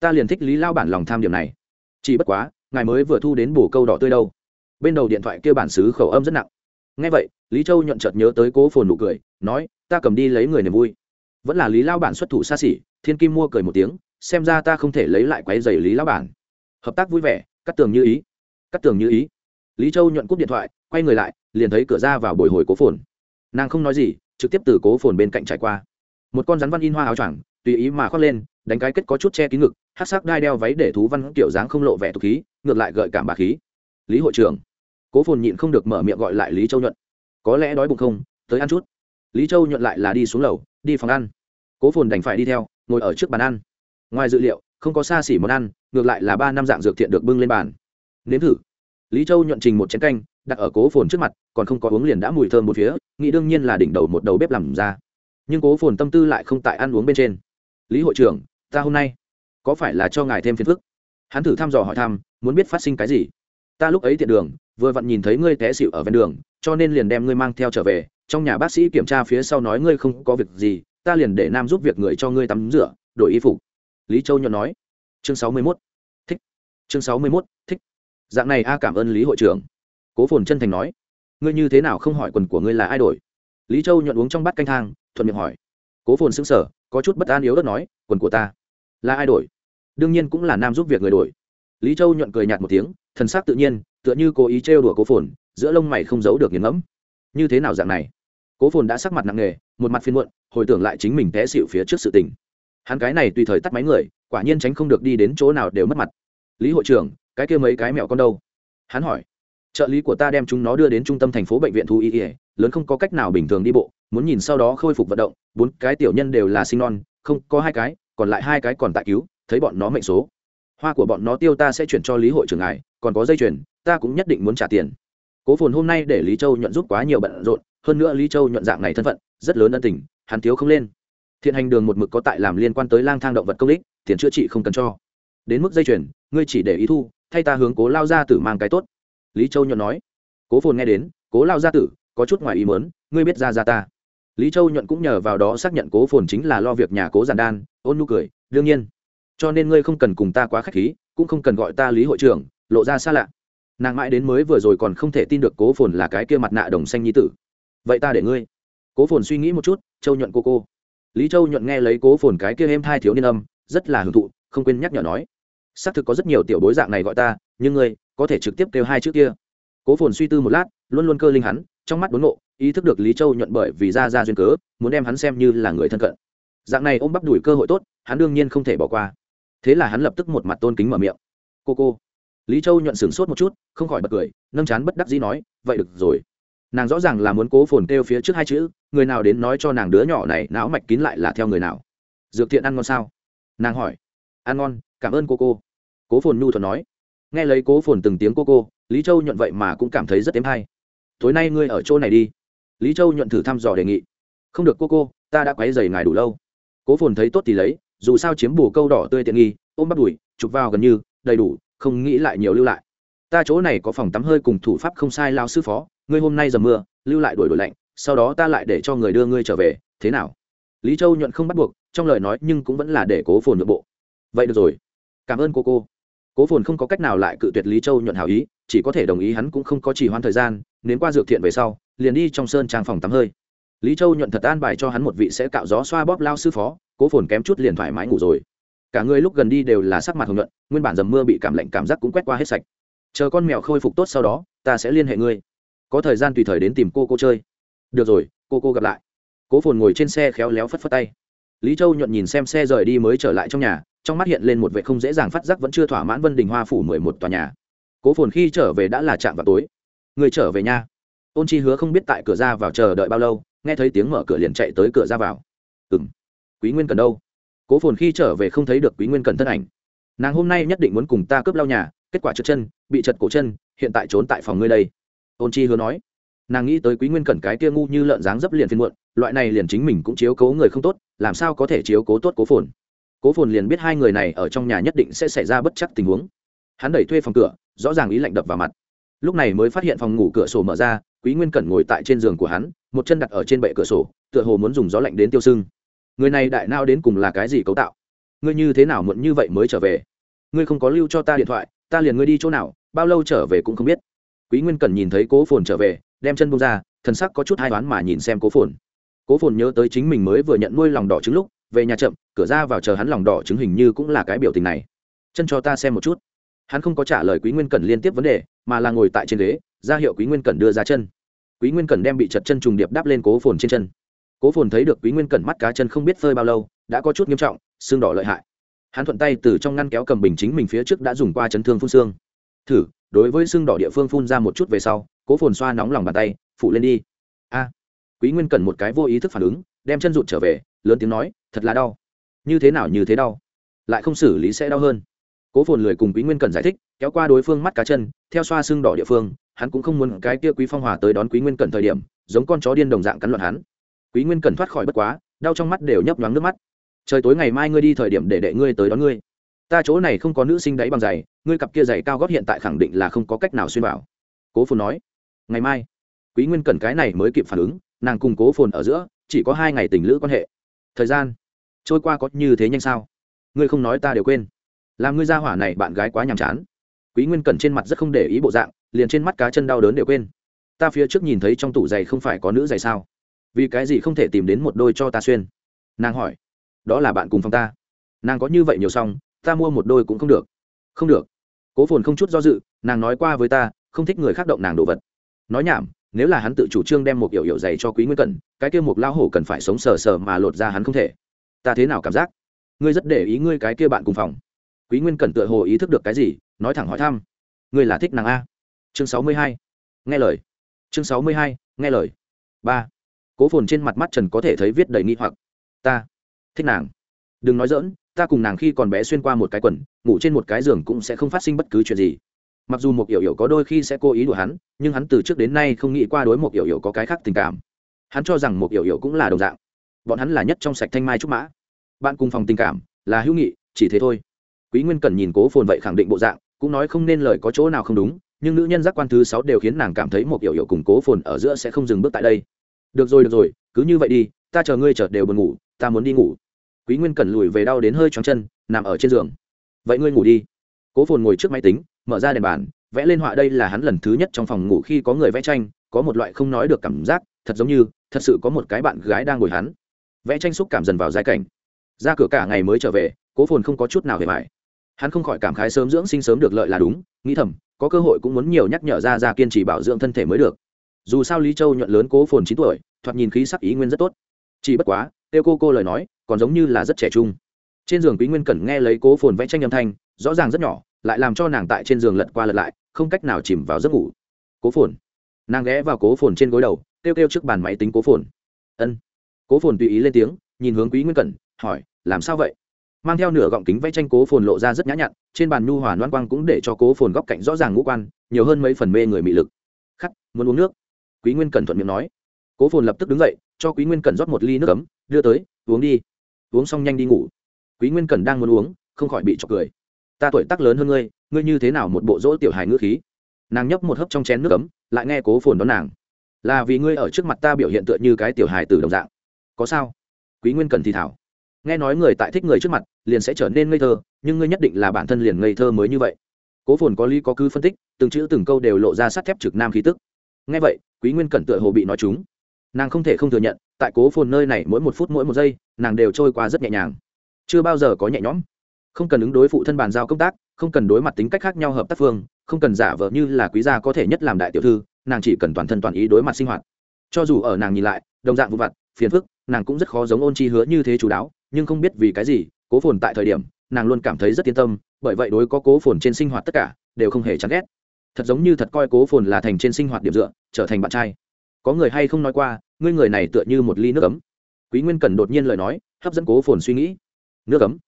Ta liền thích lý lao bản lòng tham điểm này. Chỉ bất quá, ngài mới vừa thu đến bổ câu đỏ tươi đâu. Bên đầu điện thoại kia bản xứ khẩu âm rất nặng. Ngay vậy, lý châu nhuận chợt nhớ tới cố phồn nụ cười, nói, ta cầm đi lấy người niềm vui. Vẫn là lý lao bản xuất thủ xa xỉ, thiên kim mua cười một tiếng, xem ra ta không thể lấy lại quái giày lý lao bản. Hợp tác vui vẻ, cắt tường như ý. Cắt tường như ý. Lý châu nhuận cúp điện thoại, quay người lại, liền thấy cửa ra vào bồi hồi cố phồn. Nàng không nói gì trực tiếp từ cố phồn bên cạnh trải qua. Một con rắn văn in hoa áo choàng, tùy ý mà khoác lên, đánh cái kết có chút che kín ngực, hát sắc đai đeo váy để thú văn kiểu dáng không lộ vẻ tục khí, ngược lại gợi cảm bà khí. Lý hội trưởng. Cố phồn nhịn không được mở miệng gọi lại lý châu nhuận. Có lẽ đói bụng không? Tới ăn chút. Lý châu nhuận lại là đi xuống lầu, đi phòng ăn. Cố phồn đành phải đi theo, ngồi ở trước bàn ăn. Ngoài dự liệu, không có xa xỉ món ăn, ngược lại là ba năm dạng dược thiện được bưng lên bàn. Nếm thử. Lý châu nhuận trình một chén canh đặt ở cố phồn trước mặt, còn không có uống liền đã mùi thơm một phía, nghĩ đương nhiên là đỉnh đầu một đầu bếp làm ra. Nhưng cố phồn tâm tư lại không tại ăn uống bên trên. Lý hội trưởng, ta hôm nay có phải là cho ngài thêm phiền phức? Hắn thử thăm dò hỏi thăm, muốn biết phát sinh cái gì? Ta lúc ấy tiện đường, vừa vặn nhìn thấy ngươi té xịu ở ven đường, cho nên liền đem ngươi mang theo trở về. Trong nhà bác sĩ kiểm tra phía sau nói ngươi không có việc gì, ta liền để nam giúp việc người cho ngươi tắm rửa, đổi y phục. Lý châu nhuận nói. Chương sáu mươi mốt. Thích. Chương sáu mươi mốt. Thích. Dạng này a cảm ơn lý hội trưởng cố phồn chân thành nói, ngươi như thế nào không hỏi quần của ngươi là ai đổi? Lý châu nhuận uống trong bát canh thang, thuận miệng hỏi. Cố phồn xứng sở có chút bất an yếu đất nói, quần của ta là ai đổi? Đương nhiên cũng là nam giúp việc người đổi. Lý châu nhuận cười nhạt một tiếng, thần s ắ c tự nhiên, tựa như cố ý trêu đùa cố phồn, giữa lông mày không giấu được nghiền ngẫm. Như thế nào dạng này? Cố phồn đã sắc mặt nặng nề, một mặt phiên muộn, hồi tưởng lại chính mình té xịu phía trước sự tình. Hắn cái này tùy thời tắt máy người, quả nhiên tránh không được đi đến chỗ nào đều mất mặt. Lý hội trưởng, cái kia mấy cái mẹo con đâu? Hắn hỏi trợ lý của ta đem chúng nó đưa đến trung tâm thành phố bệnh viện thú y ỉa lớn không có cách nào bình thường đi bộ, muốn nhìn sau đó khôi phục vận động, bốn cái tiểu nhân đều là sinh non, không, có hai cái, còn lại hai cái còn tại cứu, thấy bọn nó mệnh số. Hoa của bọn nó tiêu ta sẽ chuyển cho lý hội trưởng ngài, còn có dây chuyền, ta cũng nhất định muốn trả tiền. Cố phồn hôm nay để lý châu nhuận giúp quá nhiều bận rộn, hơn nữa lý châu nhuận dạng này thân phận, rất lớn ân tình, hắn thiếu không lên. Thiện hành đường một mực có tại làm liên quan tới lang thang động vật công ích, tiền chữa trị không cần cho. Đến mức dây chuyền, ngươi chỉ để ý thu, thay ta hướng cố lao ra tử mang cái tốt lý châu nhuận nói. Cố phồn nghe đến, cố lao gia tử, có chút ngoài ý mớn ngươi biết ra ra ta. Lý châu nhuận cũng nhờ vào đó xác nhận cố phồn chính là lo việc nhà cố giản đan, ôn Nhu cười, đương nhiên. Cho nên ngươi không cần cùng ta quá k h á c h khí, cũng không cần gọi ta lý hội trưởng, lộ ra xa lạ. Nàng mãi đến mới vừa rồi còn không thể tin được cố phồn là cái kia mặt nạ đồng xanh nhi tử. Vậy ta để ngươi. Cố phồn suy nghĩ một chút, châu nhuận cô cô. Lý châu nhuận nghe lấy cố phồn cái kia êm hai thiếu niên âm, rất là hưởng thụ, không quên nhắc nhở nói. Xác thực có rất nhiều tiểu bối dạng này gọi ta, nhưng ngươi có thể trực tiếp kêu hai chữ kia. Cố phồn suy tư một lát, luôn luôn cơ linh hắn, trong mắt đốn nộ ý thức được lý châu nhuận bởi vì ra ra duyên cớ, muốn đem hắn xem như là người thân cận. Dạng này ôm bắp đuổi cơ hội tốt, hắn đương nhiên không thể bỏ qua. Thế là hắn lập tức một mặt tôn kính mở miệng. Cô cô. Lý châu nhuận sửng sốt một chút, không khỏi bật cười, nâng chán bất đắc dĩ nói, vậy được rồi. Nàng rõ ràng là muốn cố phồn kêu phía trước hai chữ, người nào đến nói cho nàng đứa nhỏ này não mạch kín lại là theo người nào. Dược thiện ăn ngon sao? Nàng hỏi. Ăn ngon, cảm ơn cô cô. Cố phồn nhu thuận nói nghe lấy cố phồn từng tiếng cô cô, lý châu nhuận vậy mà cũng cảm thấy rất êm hay. Tối nay ngươi ở chỗ này đi. Lý châu nhuận thử thăm dò đề nghị. Không được cô cô, ta đã quấy dày ngài đủ lâu. Cố phồn thấy tốt thì lấy, dù sao chiếm bù câu đỏ tươi tiện nghi, ôm bắt đùi, chụp vào gần như, đầy đủ, không nghĩ lại nhiều lưu lại. Ta chỗ này có phòng tắm hơi cùng thủ pháp không sai lao sư phó, ngươi hôm nay dầm mưa, lưu lại đổi đổi lạnh, sau đó ta lại để cho người đưa ngươi trở về, thế nào? Lý châu nhuận không bắt buộc, trong lời nói nhưng cũng vẫn là để cố phồn nội bộ. Vậy được rồi. Cảm ơn cô cô cố phồn không có cách nào lại cự tuyệt lý châu nhuận hảo ý, chỉ có thể đồng ý hắn cũng không có chỉ hoãn thời gian nếu qua dược thiện về sau, liền đi trong sơn trang phòng tắm hơi. Lý châu nhuận thật an bài cho hắn một vị sẽ cạo gió xoa bóp lao sư phó, cố phồn kém chút liền thoải mái ngủ rồi. Cả người lúc gần đi đều là sắc mặt hồng nhuận, nguyên bản dầm mưa bị cảm lạnh cảm giác cũng quét qua hết sạch. Chờ con mèo khôi phục tốt sau đó, ta sẽ liên hệ ngươi. Có thời gian tùy thời đến tìm cô cô chơi. Được rồi, cô cô gặp lại. Cố phồn ngồi trên xe khéo léo phất phất tay. Lý châu nhuận nhìn xem xe rời đi mới trở lại trong nhà trong mắt hiện lên một vệ không dễ dàng phát giác vẫn chưa thỏa mãn vân đình hoa phủ mười một tòa nhà. Cố phồn khi trở về đã là chạm vào tối. Người trở về nha. Ôn chi hứa không biết tại cửa ra vào chờ đợi bao lâu, nghe thấy tiếng mở cửa liền chạy tới cửa ra vào. Ừ m quý nguyên cần đâu? Cố phồn khi trở về không thấy được quý nguyên cần thân ảnh. Nàng hôm nay nhất định muốn cùng ta cướp lau nhà, kết quả trượt chân, bị chật cổ chân, hiện tại trốn tại phòng ngươi đây. Ôn chi hứa nói. Nàng nghĩ tới quý nguyên cẩn cái kia ngu như lợn dáng dấp liền phiên muộn, loại này liền chính mình cũng chiếu cố người không tốt, làm sao có thể chiếu cố tốt cố phồn? Cố phồn liền biết hai người này ở trong nhà nhất định sẽ xảy ra bất chắc tình huống. Hắn đẩy thuê phòng cửa, rõ ràng ý lạnh đập vào mặt. Lúc này mới phát hiện phòng ngủ cửa sổ mở ra, quý nguyên cẩn ngồi tại trên giường của hắn, một chân đặt ở trên bệ cửa sổ, tựa hồ muốn dùng gió lạnh đến tiêu sưng. Người này đại nao đến cùng là cái gì cấu tạo? Ngươi như thế nào muộn như vậy mới trở về? Ngươi không có lưu cho ta điện thoại, ta liền ngươi đi chỗ nào, bao lâu trở về cũng không biết. Quý nguyên cẩn nhìn thấy cố phồn trở về, đem chân bông ra, thần sắc có chút hai đoán mà nhìn xem cố phồn. Cố phồn nhớ tới chính mình mới vừa nhận nuôi lòng đỏ trứng lúc về nhà chậm, cửa ra vào chờ hắn lòng đỏ chứng hình như cũng là cái biểu tình này. Chân cho ta xem một chút. Hắn không có trả lời quý nguyên cẩn liên tiếp vấn đề, mà là ngồi tại trên ghế, ra hiệu quý nguyên cẩn đưa ra chân. Quý nguyên cẩn đem bị chật chân trùng điệp đáp lên cố phồn trên chân. Cố phồn thấy được quý nguyên cẩn mắt cá chân không biết phơi bao lâu, đã có chút nghiêm trọng, xương đỏ lợi hại. Hắn thuận tay từ trong ngăn kéo cầm bình chính mình phía trước đã dùng qua chấn thương phun xương. Thử, đối với xương đỏ địa phương phun ra một chút về sau, cố phồn xoa nóng lòng bàn tay, phụ lên đi. A. Quý nguyên cẩn một cái vô ý thức phản ứng, đem chân rụt trở về, lớn tiếng nói thật là đau. Như thế nào như thế đau? Lại không xử lý sẽ đau hơn. Cố phồn lười cùng quý nguyên cẩn giải thích, kéo qua đối phương mắt cá chân, theo xoa xương đỏ địa phương, hắn cũng không muốn cái kia quý phong hòa tới đón quý nguyên cẩn thời điểm, giống con chó điên đồng dạng cắn loạn hắn. Quý nguyên cẩn thoát khỏi bất quá, đau trong mắt đều nhấp nhoáng nước mắt. Trời tối ngày mai ngươi đi thời điểm để đệ ngươi tới đón ngươi. Ta chỗ này không có nữ sinh đáy bằng giày, ngươi cặp kia giày cao gót hiện tại khẳng định là không có cách nào xuyên vào. Cố phồn nói. Ngày mai. Quý nguyên cẩn cái này mới kịp phản ứng, nàng cùng cố phồn ở giữa, chỉ có hai ngày tình lữ quan hệ. Thời gian trôi qua có như thế nhanh sao? Ngươi không nói ta đều quên. Làm ngươi ra hỏa này bạn gái quá nhàm chán. Quý nguyên cẩn trên mặt rất không để ý bộ dạng, liền trên mắt cá chân đau đớn đều quên. Ta phía trước nhìn thấy trong tủ giày không phải có nữ giày sao? Vì cái gì không thể tìm đến một đôi cho ta xuyên? Nàng hỏi. Đó là bạn cùng phòng ta. Nàng có như vậy nhiều xong ta mua một đôi cũng không được. Không được. Cố phồn không chút do dự, nàng nói qua với ta, không thích người khác động nàng đồ vật. Nói nhảm, nếu là hắn tự chủ trương đem một yểu yểu giày cho quý nguyên cẩn, cái kia một lao hổ cần phải sống sờ sờ mà lột ra hắn không thể ta thế nào cảm giác? Ngươi rất để ý ngươi cái kia bạn cùng phòng. Quý nguyên cẩn tựa hồ ý thức được cái gì, nói thẳng hỏi thăm. Ngươi là thích nàng a. Chương sáu mươi hai. Nghe lời. Chương sáu mươi hai. Nghe lời. Ba. Cố phồn trên mặt mắt trần có thể thấy viết đầy nghi hoặc. Ta thích nàng. Đừng nói dỡn ta cùng nàng khi còn bé xuyên qua một cái quần, ngủ trên một cái giường cũng sẽ không phát sinh bất cứ chuyện gì. Mặc dù một yểu yểu có đôi khi sẽ cố ý đùa hắn, nhưng hắn từ trước đến nay không nghĩ qua đối một yểu yểu có cái khác tình cảm. Hắn cho rằng một yểu yểu cũng là đồng dạng bọn hắn là nhất trong sạch thanh mai trúc mã. Bạn cùng phòng tình cảm, là hữu nghị, chỉ thế thôi. Quý nguyên cần nhìn cố phồn vậy khẳng định bộ dạng, cũng nói không nên lời có chỗ nào không đúng, nhưng nữ nhân giác quan thứ sáu đều khiến nàng cảm thấy một hiểu hiểu cùng cố phồn ở giữa sẽ không dừng bước tại đây. Được rồi được rồi, cứ như vậy đi, ta chờ ngươi chợt đều buồn ngủ, ta muốn đi ngủ. Quý nguyên cần lùi về đau đến hơi choáng chân, nằm ở trên giường. Vậy ngươi ngủ đi. Cố phồn ngồi trước máy tính, mở ra đèn bàn, vẽ lên họa đây là hắn lần thứ nhất trong phòng ngủ khi có người vẽ tranh, có một loại không nói được cảm giác, thật giống như, thật sự có một cái bạn gái đang ngồi hắn vẽ tranh xúc cảm dần vào giai cảnh. Ra cửa cả ngày mới trở về, cố phồn không có chút nào hề mại hắn không khỏi cảm khái sớm dưỡng sinh sớm được lợi là đúng, nghĩ thầm, có cơ hội cũng muốn nhiều nhắc nhở ra ra kiên trì bảo dưỡng thân thể mới được. Dù sao lý châu nhuận lớn cố phồn chín tuổi, thoạt nhìn khí sắc ý nguyên rất tốt. Chỉ bất quá, tiêu cô cô lời nói, còn giống như là rất trẻ trung. Trên giường quý nguyên cẩn nghe lấy cố phồn vẽ tranh âm thanh, rõ ràng rất nhỏ, lại làm cho nàng tại trên giường lật qua lật lại, không cách nào chìm vào giấc ngủ. Cố phồn. Nàng ghé vào cố phồn trên gối đầu, kêu kêu trước bàn máy tính cố phồn. Ân cố phồn tùy ý lên tiếng, nhìn hướng quý nguyên cẩn, hỏi, làm sao vậy? Mang theo nửa gọng kính vẽ tranh cố phồn lộ ra rất nhã nhặn, trên bàn nhu hòa loan quang cũng để cho cố phồn góc cạnh rõ ràng ngũ quan, nhiều hơn mấy phần mê người mị lực. Khắc, muốn uống nước? Quý nguyên cẩn thuận miệng nói. Cố phồn lập tức đứng dậy, cho quý nguyên cẩn rót một ly nước ấm, đưa tới, uống đi. Uống xong nhanh đi ngủ. Quý nguyên cẩn đang muốn uống, không khỏi bị chọc cười. Ta tuổi tác lớn hơn ngươi ngươi như thế nào một bộ rỗ tiểu hài ngữ khí? Nàng nhấp một hớp trong chén nước ấm, lại nghe cố phồn đón nàng. Là vì ngươi ở trước mặt ta biểu hiện tựa như cái tiểu hài từ đồng dạng có sao? Quý nguyên cần thì thảo. Nghe nói người tại thích người trước mặt, liền sẽ trở nên ngây thơ, nhưng ngươi nhất định là bản thân liền ngây thơ mới như vậy. Cố phồn có lý có cứ phân tích, từng chữ từng câu đều lộ ra sắt thép trực nam khí tức. Nghe vậy, quý nguyên cẩn tựa hồ bị nói chúng nàng không thể không thừa nhận, tại cố phồn nơi này mỗi một phút mỗi một giây, nàng đều trôi qua rất nhẹ nhàng. Chưa bao giờ có nhẹ nhõm. Không cần ứng đối phụ thân bàn giao công tác, không cần đối mặt tính cách khác nhau hợp tác phương, không cần giả vờ như là quý gia có thể nhất làm đại tiểu thư, nàng chỉ cần toàn thân toàn ý đối mặt sinh hoạt. Cho dù ở nàng nhìn lại, đồng dạng vụ vặt, phiền phức nàng cũng rất khó giống ôn chi hứa như thế chú đáo, nhưng không biết vì cái gì, cố phồn tại thời điểm, nàng luôn cảm thấy rất yên tâm, bởi vậy đối có cố phồn trên sinh hoạt tất cả, đều không hề chán ghét. Thật giống như thật coi cố phồn là thành trên sinh hoạt điểm dựa, trở thành bạn trai. Có người hay không nói qua, ngươi người này tựa như một ly nước ấm. Quý nguyên cần đột nhiên lời nói, hấp dẫn cố phồn suy nghĩ. Nước ấm?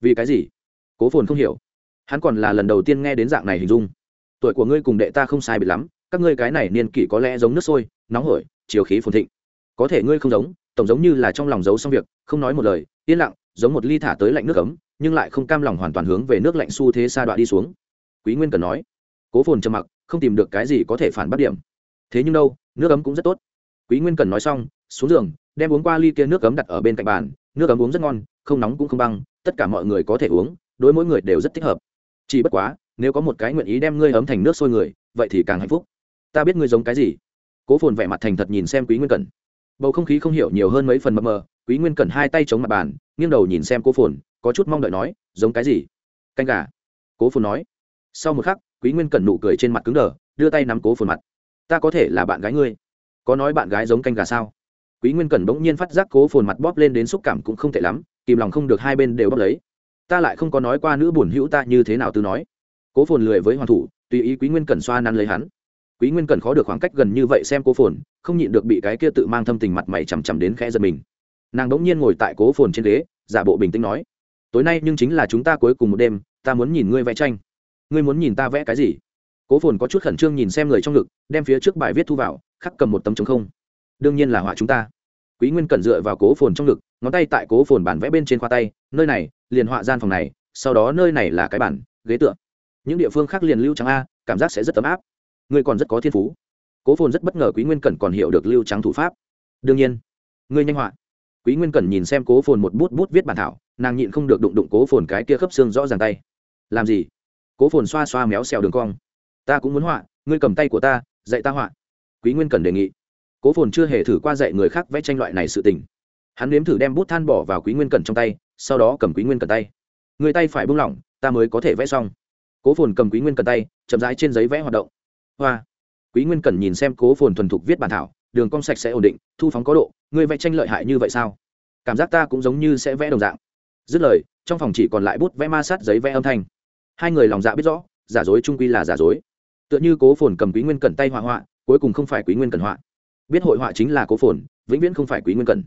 Vì cái gì? Cố phồn không hiểu. Hắn còn là lần đầu tiên nghe đến dạng này hình dung. Tuổi của ngươi cùng đệ ta không sai biệt lắm, các ngươi cái này niên kỷ có lẽ giống nước sôi, nóng hổi, chiều khí phồn thịnh. Có thể ngươi không giống tổng giống như là trong lòng giấu xong việc, không nói một lời, yên lặng, giống một ly thả tới lạnh nước ấm, nhưng lại không cam lòng hoàn toàn hướng về nước lạnh xu thế xa đoạn đi xuống. Quý nguyên cần nói, cố phồn trầm mặc, không tìm được cái gì có thể phản bắt điểm. Thế nhưng đâu, nước ấm cũng rất tốt. Quý nguyên cần nói xong, xuống giường, đem uống qua ly kia nước ấm đặt ở bên cạnh bàn. Nước ấm uống rất ngon, không nóng cũng không băng, tất cả mọi người có thể uống, đối mỗi người đều rất thích hợp. Chỉ bất quá, nếu có một cái nguyện ý đem ngươi ấm thành nước sôi người, vậy thì càng hạnh phúc. Ta biết ngươi giống cái gì. Cố phồn vẻ mặt thành thật nhìn xem quý nguyên cần bầu không khí không hiểu nhiều hơn mấy phần mờ mờ, quý nguyên cẩn hai tay chống mặt bàn, nghiêng đầu nhìn xem cố phồn, có chút mong đợi nói, giống cái gì? Canh gà. Cố phồn nói. Sau một khắc, quý nguyên cẩn nụ cười trên mặt cứng đờ, đưa tay nắm cố phồn mặt. Ta có thể là bạn gái ngươi. Có nói bạn gái giống canh gà sao? Quý nguyên cẩn bỗng nhiên phát giác cố phồn mặt bóp lên đến xúc cảm cũng không tệ lắm, kìm lòng không được hai bên đều bóp lấy. Ta lại không có nói qua nữ buồn hữu ta như thế nào? Tư nói. Cố phồn lười với hoàn thủ, tùy ý quý nguyên cẩn xoa năn lấy hắn quý nguyên cần khó được khoảng cách gần như vậy xem cố phồn, không nhịn được bị cái kia tự mang thâm tình mặt mày chằm chằm đến khẽ giật mình. Nàng đống nhiên ngồi tại cố phồn trên ghế, giả bộ bình tĩnh nói, tối nay nhưng chính là chúng ta cuối cùng một đêm, ta muốn nhìn ngươi vẽ tranh. Ngươi muốn nhìn ta vẽ cái gì? Cố phồn có chút khẩn trương nhìn xem người trong ngực, đem phía trước bài viết thu vào, khắc cầm một tấm chống không. Đương nhiên là họa chúng ta. Quý nguyên cần dựa vào cố phồn trong ngực, ngón tay tại cố phồn bản vẽ bên trên khoa tay, nơi này, liền họa gian phòng này, sau đó nơi này là cái bản, ghế tựa. Những địa phương khác liền lưu trắng a, cảm giác sẽ rất ấm áp ngươi còn rất có thiên phú. Cố phồn rất bất ngờ quý nguyên cẩn còn hiểu được lưu trắng thủ pháp. Đương nhiên, ngươi nhanh họa. Quý nguyên cẩn nhìn xem cố phồn một bút bút viết bản thảo, nàng nhịn không được đụng đụng cố phồn cái kia khớp xương rõ ràng tay. Làm gì? Cố phồn xoa xoa méo xèo đường cong. Ta cũng muốn họa, ngươi cầm tay của ta, dạy ta họa. Quý nguyên cẩn đề nghị. Cố phồn chưa hề thử qua dạy người khác vẽ tranh loại này sự tình. Hắn nếm thử đem bút than bỏ vào quý nguyên cẩn trong tay, sau đó cầm quý nguyên cẩn tay. Người tay phải buông lỏng, ta mới có thể vẽ xong. Cố phồn cầm quý nguyên cẩn tay, chậm rãi trên giấy vẽ hoạt động hoa. Quý nguyên Cần nhìn xem cố phồn thuần thục viết bản thảo, đường cong sạch sẽ ổn định, thu phóng có độ, người vẽ tranh lợi hại như vậy sao? Cảm giác ta cũng giống như sẽ vẽ đồng dạng. Dứt lời, trong phòng chỉ còn lại bút vẽ ma sát giấy vẽ âm thanh. Hai người lòng dạ biết rõ, giả dối trung quy là giả dối. Tựa như cố phồn cầm quý nguyên cẩn tay họa họa, cuối cùng không phải quý nguyên cẩn họa. Biết hội họa chính là cố phồn, vĩnh viễn không phải quý nguyên cẩn.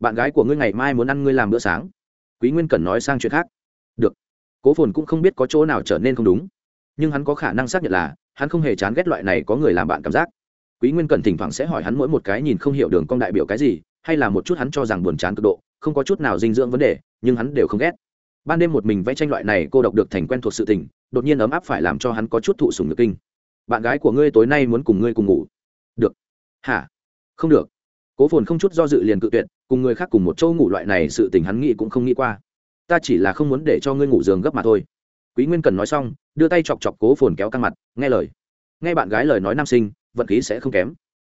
Bạn gái của ngươi ngày mai muốn ăn ngươi làm bữa sáng. Quý nguyên cẩn nói sang chuyện khác. Được. Cố phồn cũng không biết có chỗ nào trở nên không đúng. Nhưng hắn có khả năng xác nhận là hắn không hề chán ghét loại này có người làm bạn cảm giác. Quý nguyên cẩn thỉnh thoảng sẽ hỏi hắn mỗi một cái nhìn không hiểu đường cong đại biểu cái gì, hay là một chút hắn cho rằng buồn chán cực độ, không có chút nào dinh dưỡng vấn đề, nhưng hắn đều không ghét. Ban đêm một mình vẽ tranh loại này, cô độc được thành quen thuộc sự tình, đột nhiên ấm áp phải làm cho hắn có chút thụ sùng nhược kinh. Bạn gái của ngươi tối nay muốn cùng ngươi cùng ngủ. Được. Hả? Không được. Cố phồn không chút do dự liền cự tuyệt, cùng người khác cùng một chỗ ngủ loại này sự tình hắn nghĩ cũng không nghĩ qua. Ta chỉ là không muốn để cho ngươi ngủ giường gấp mà thôi quý nguyên cần nói xong, đưa tay chọc chọc cố phồn kéo căng mặt, nghe lời. Nghe bạn gái lời nói nam sinh, vận khí sẽ không kém.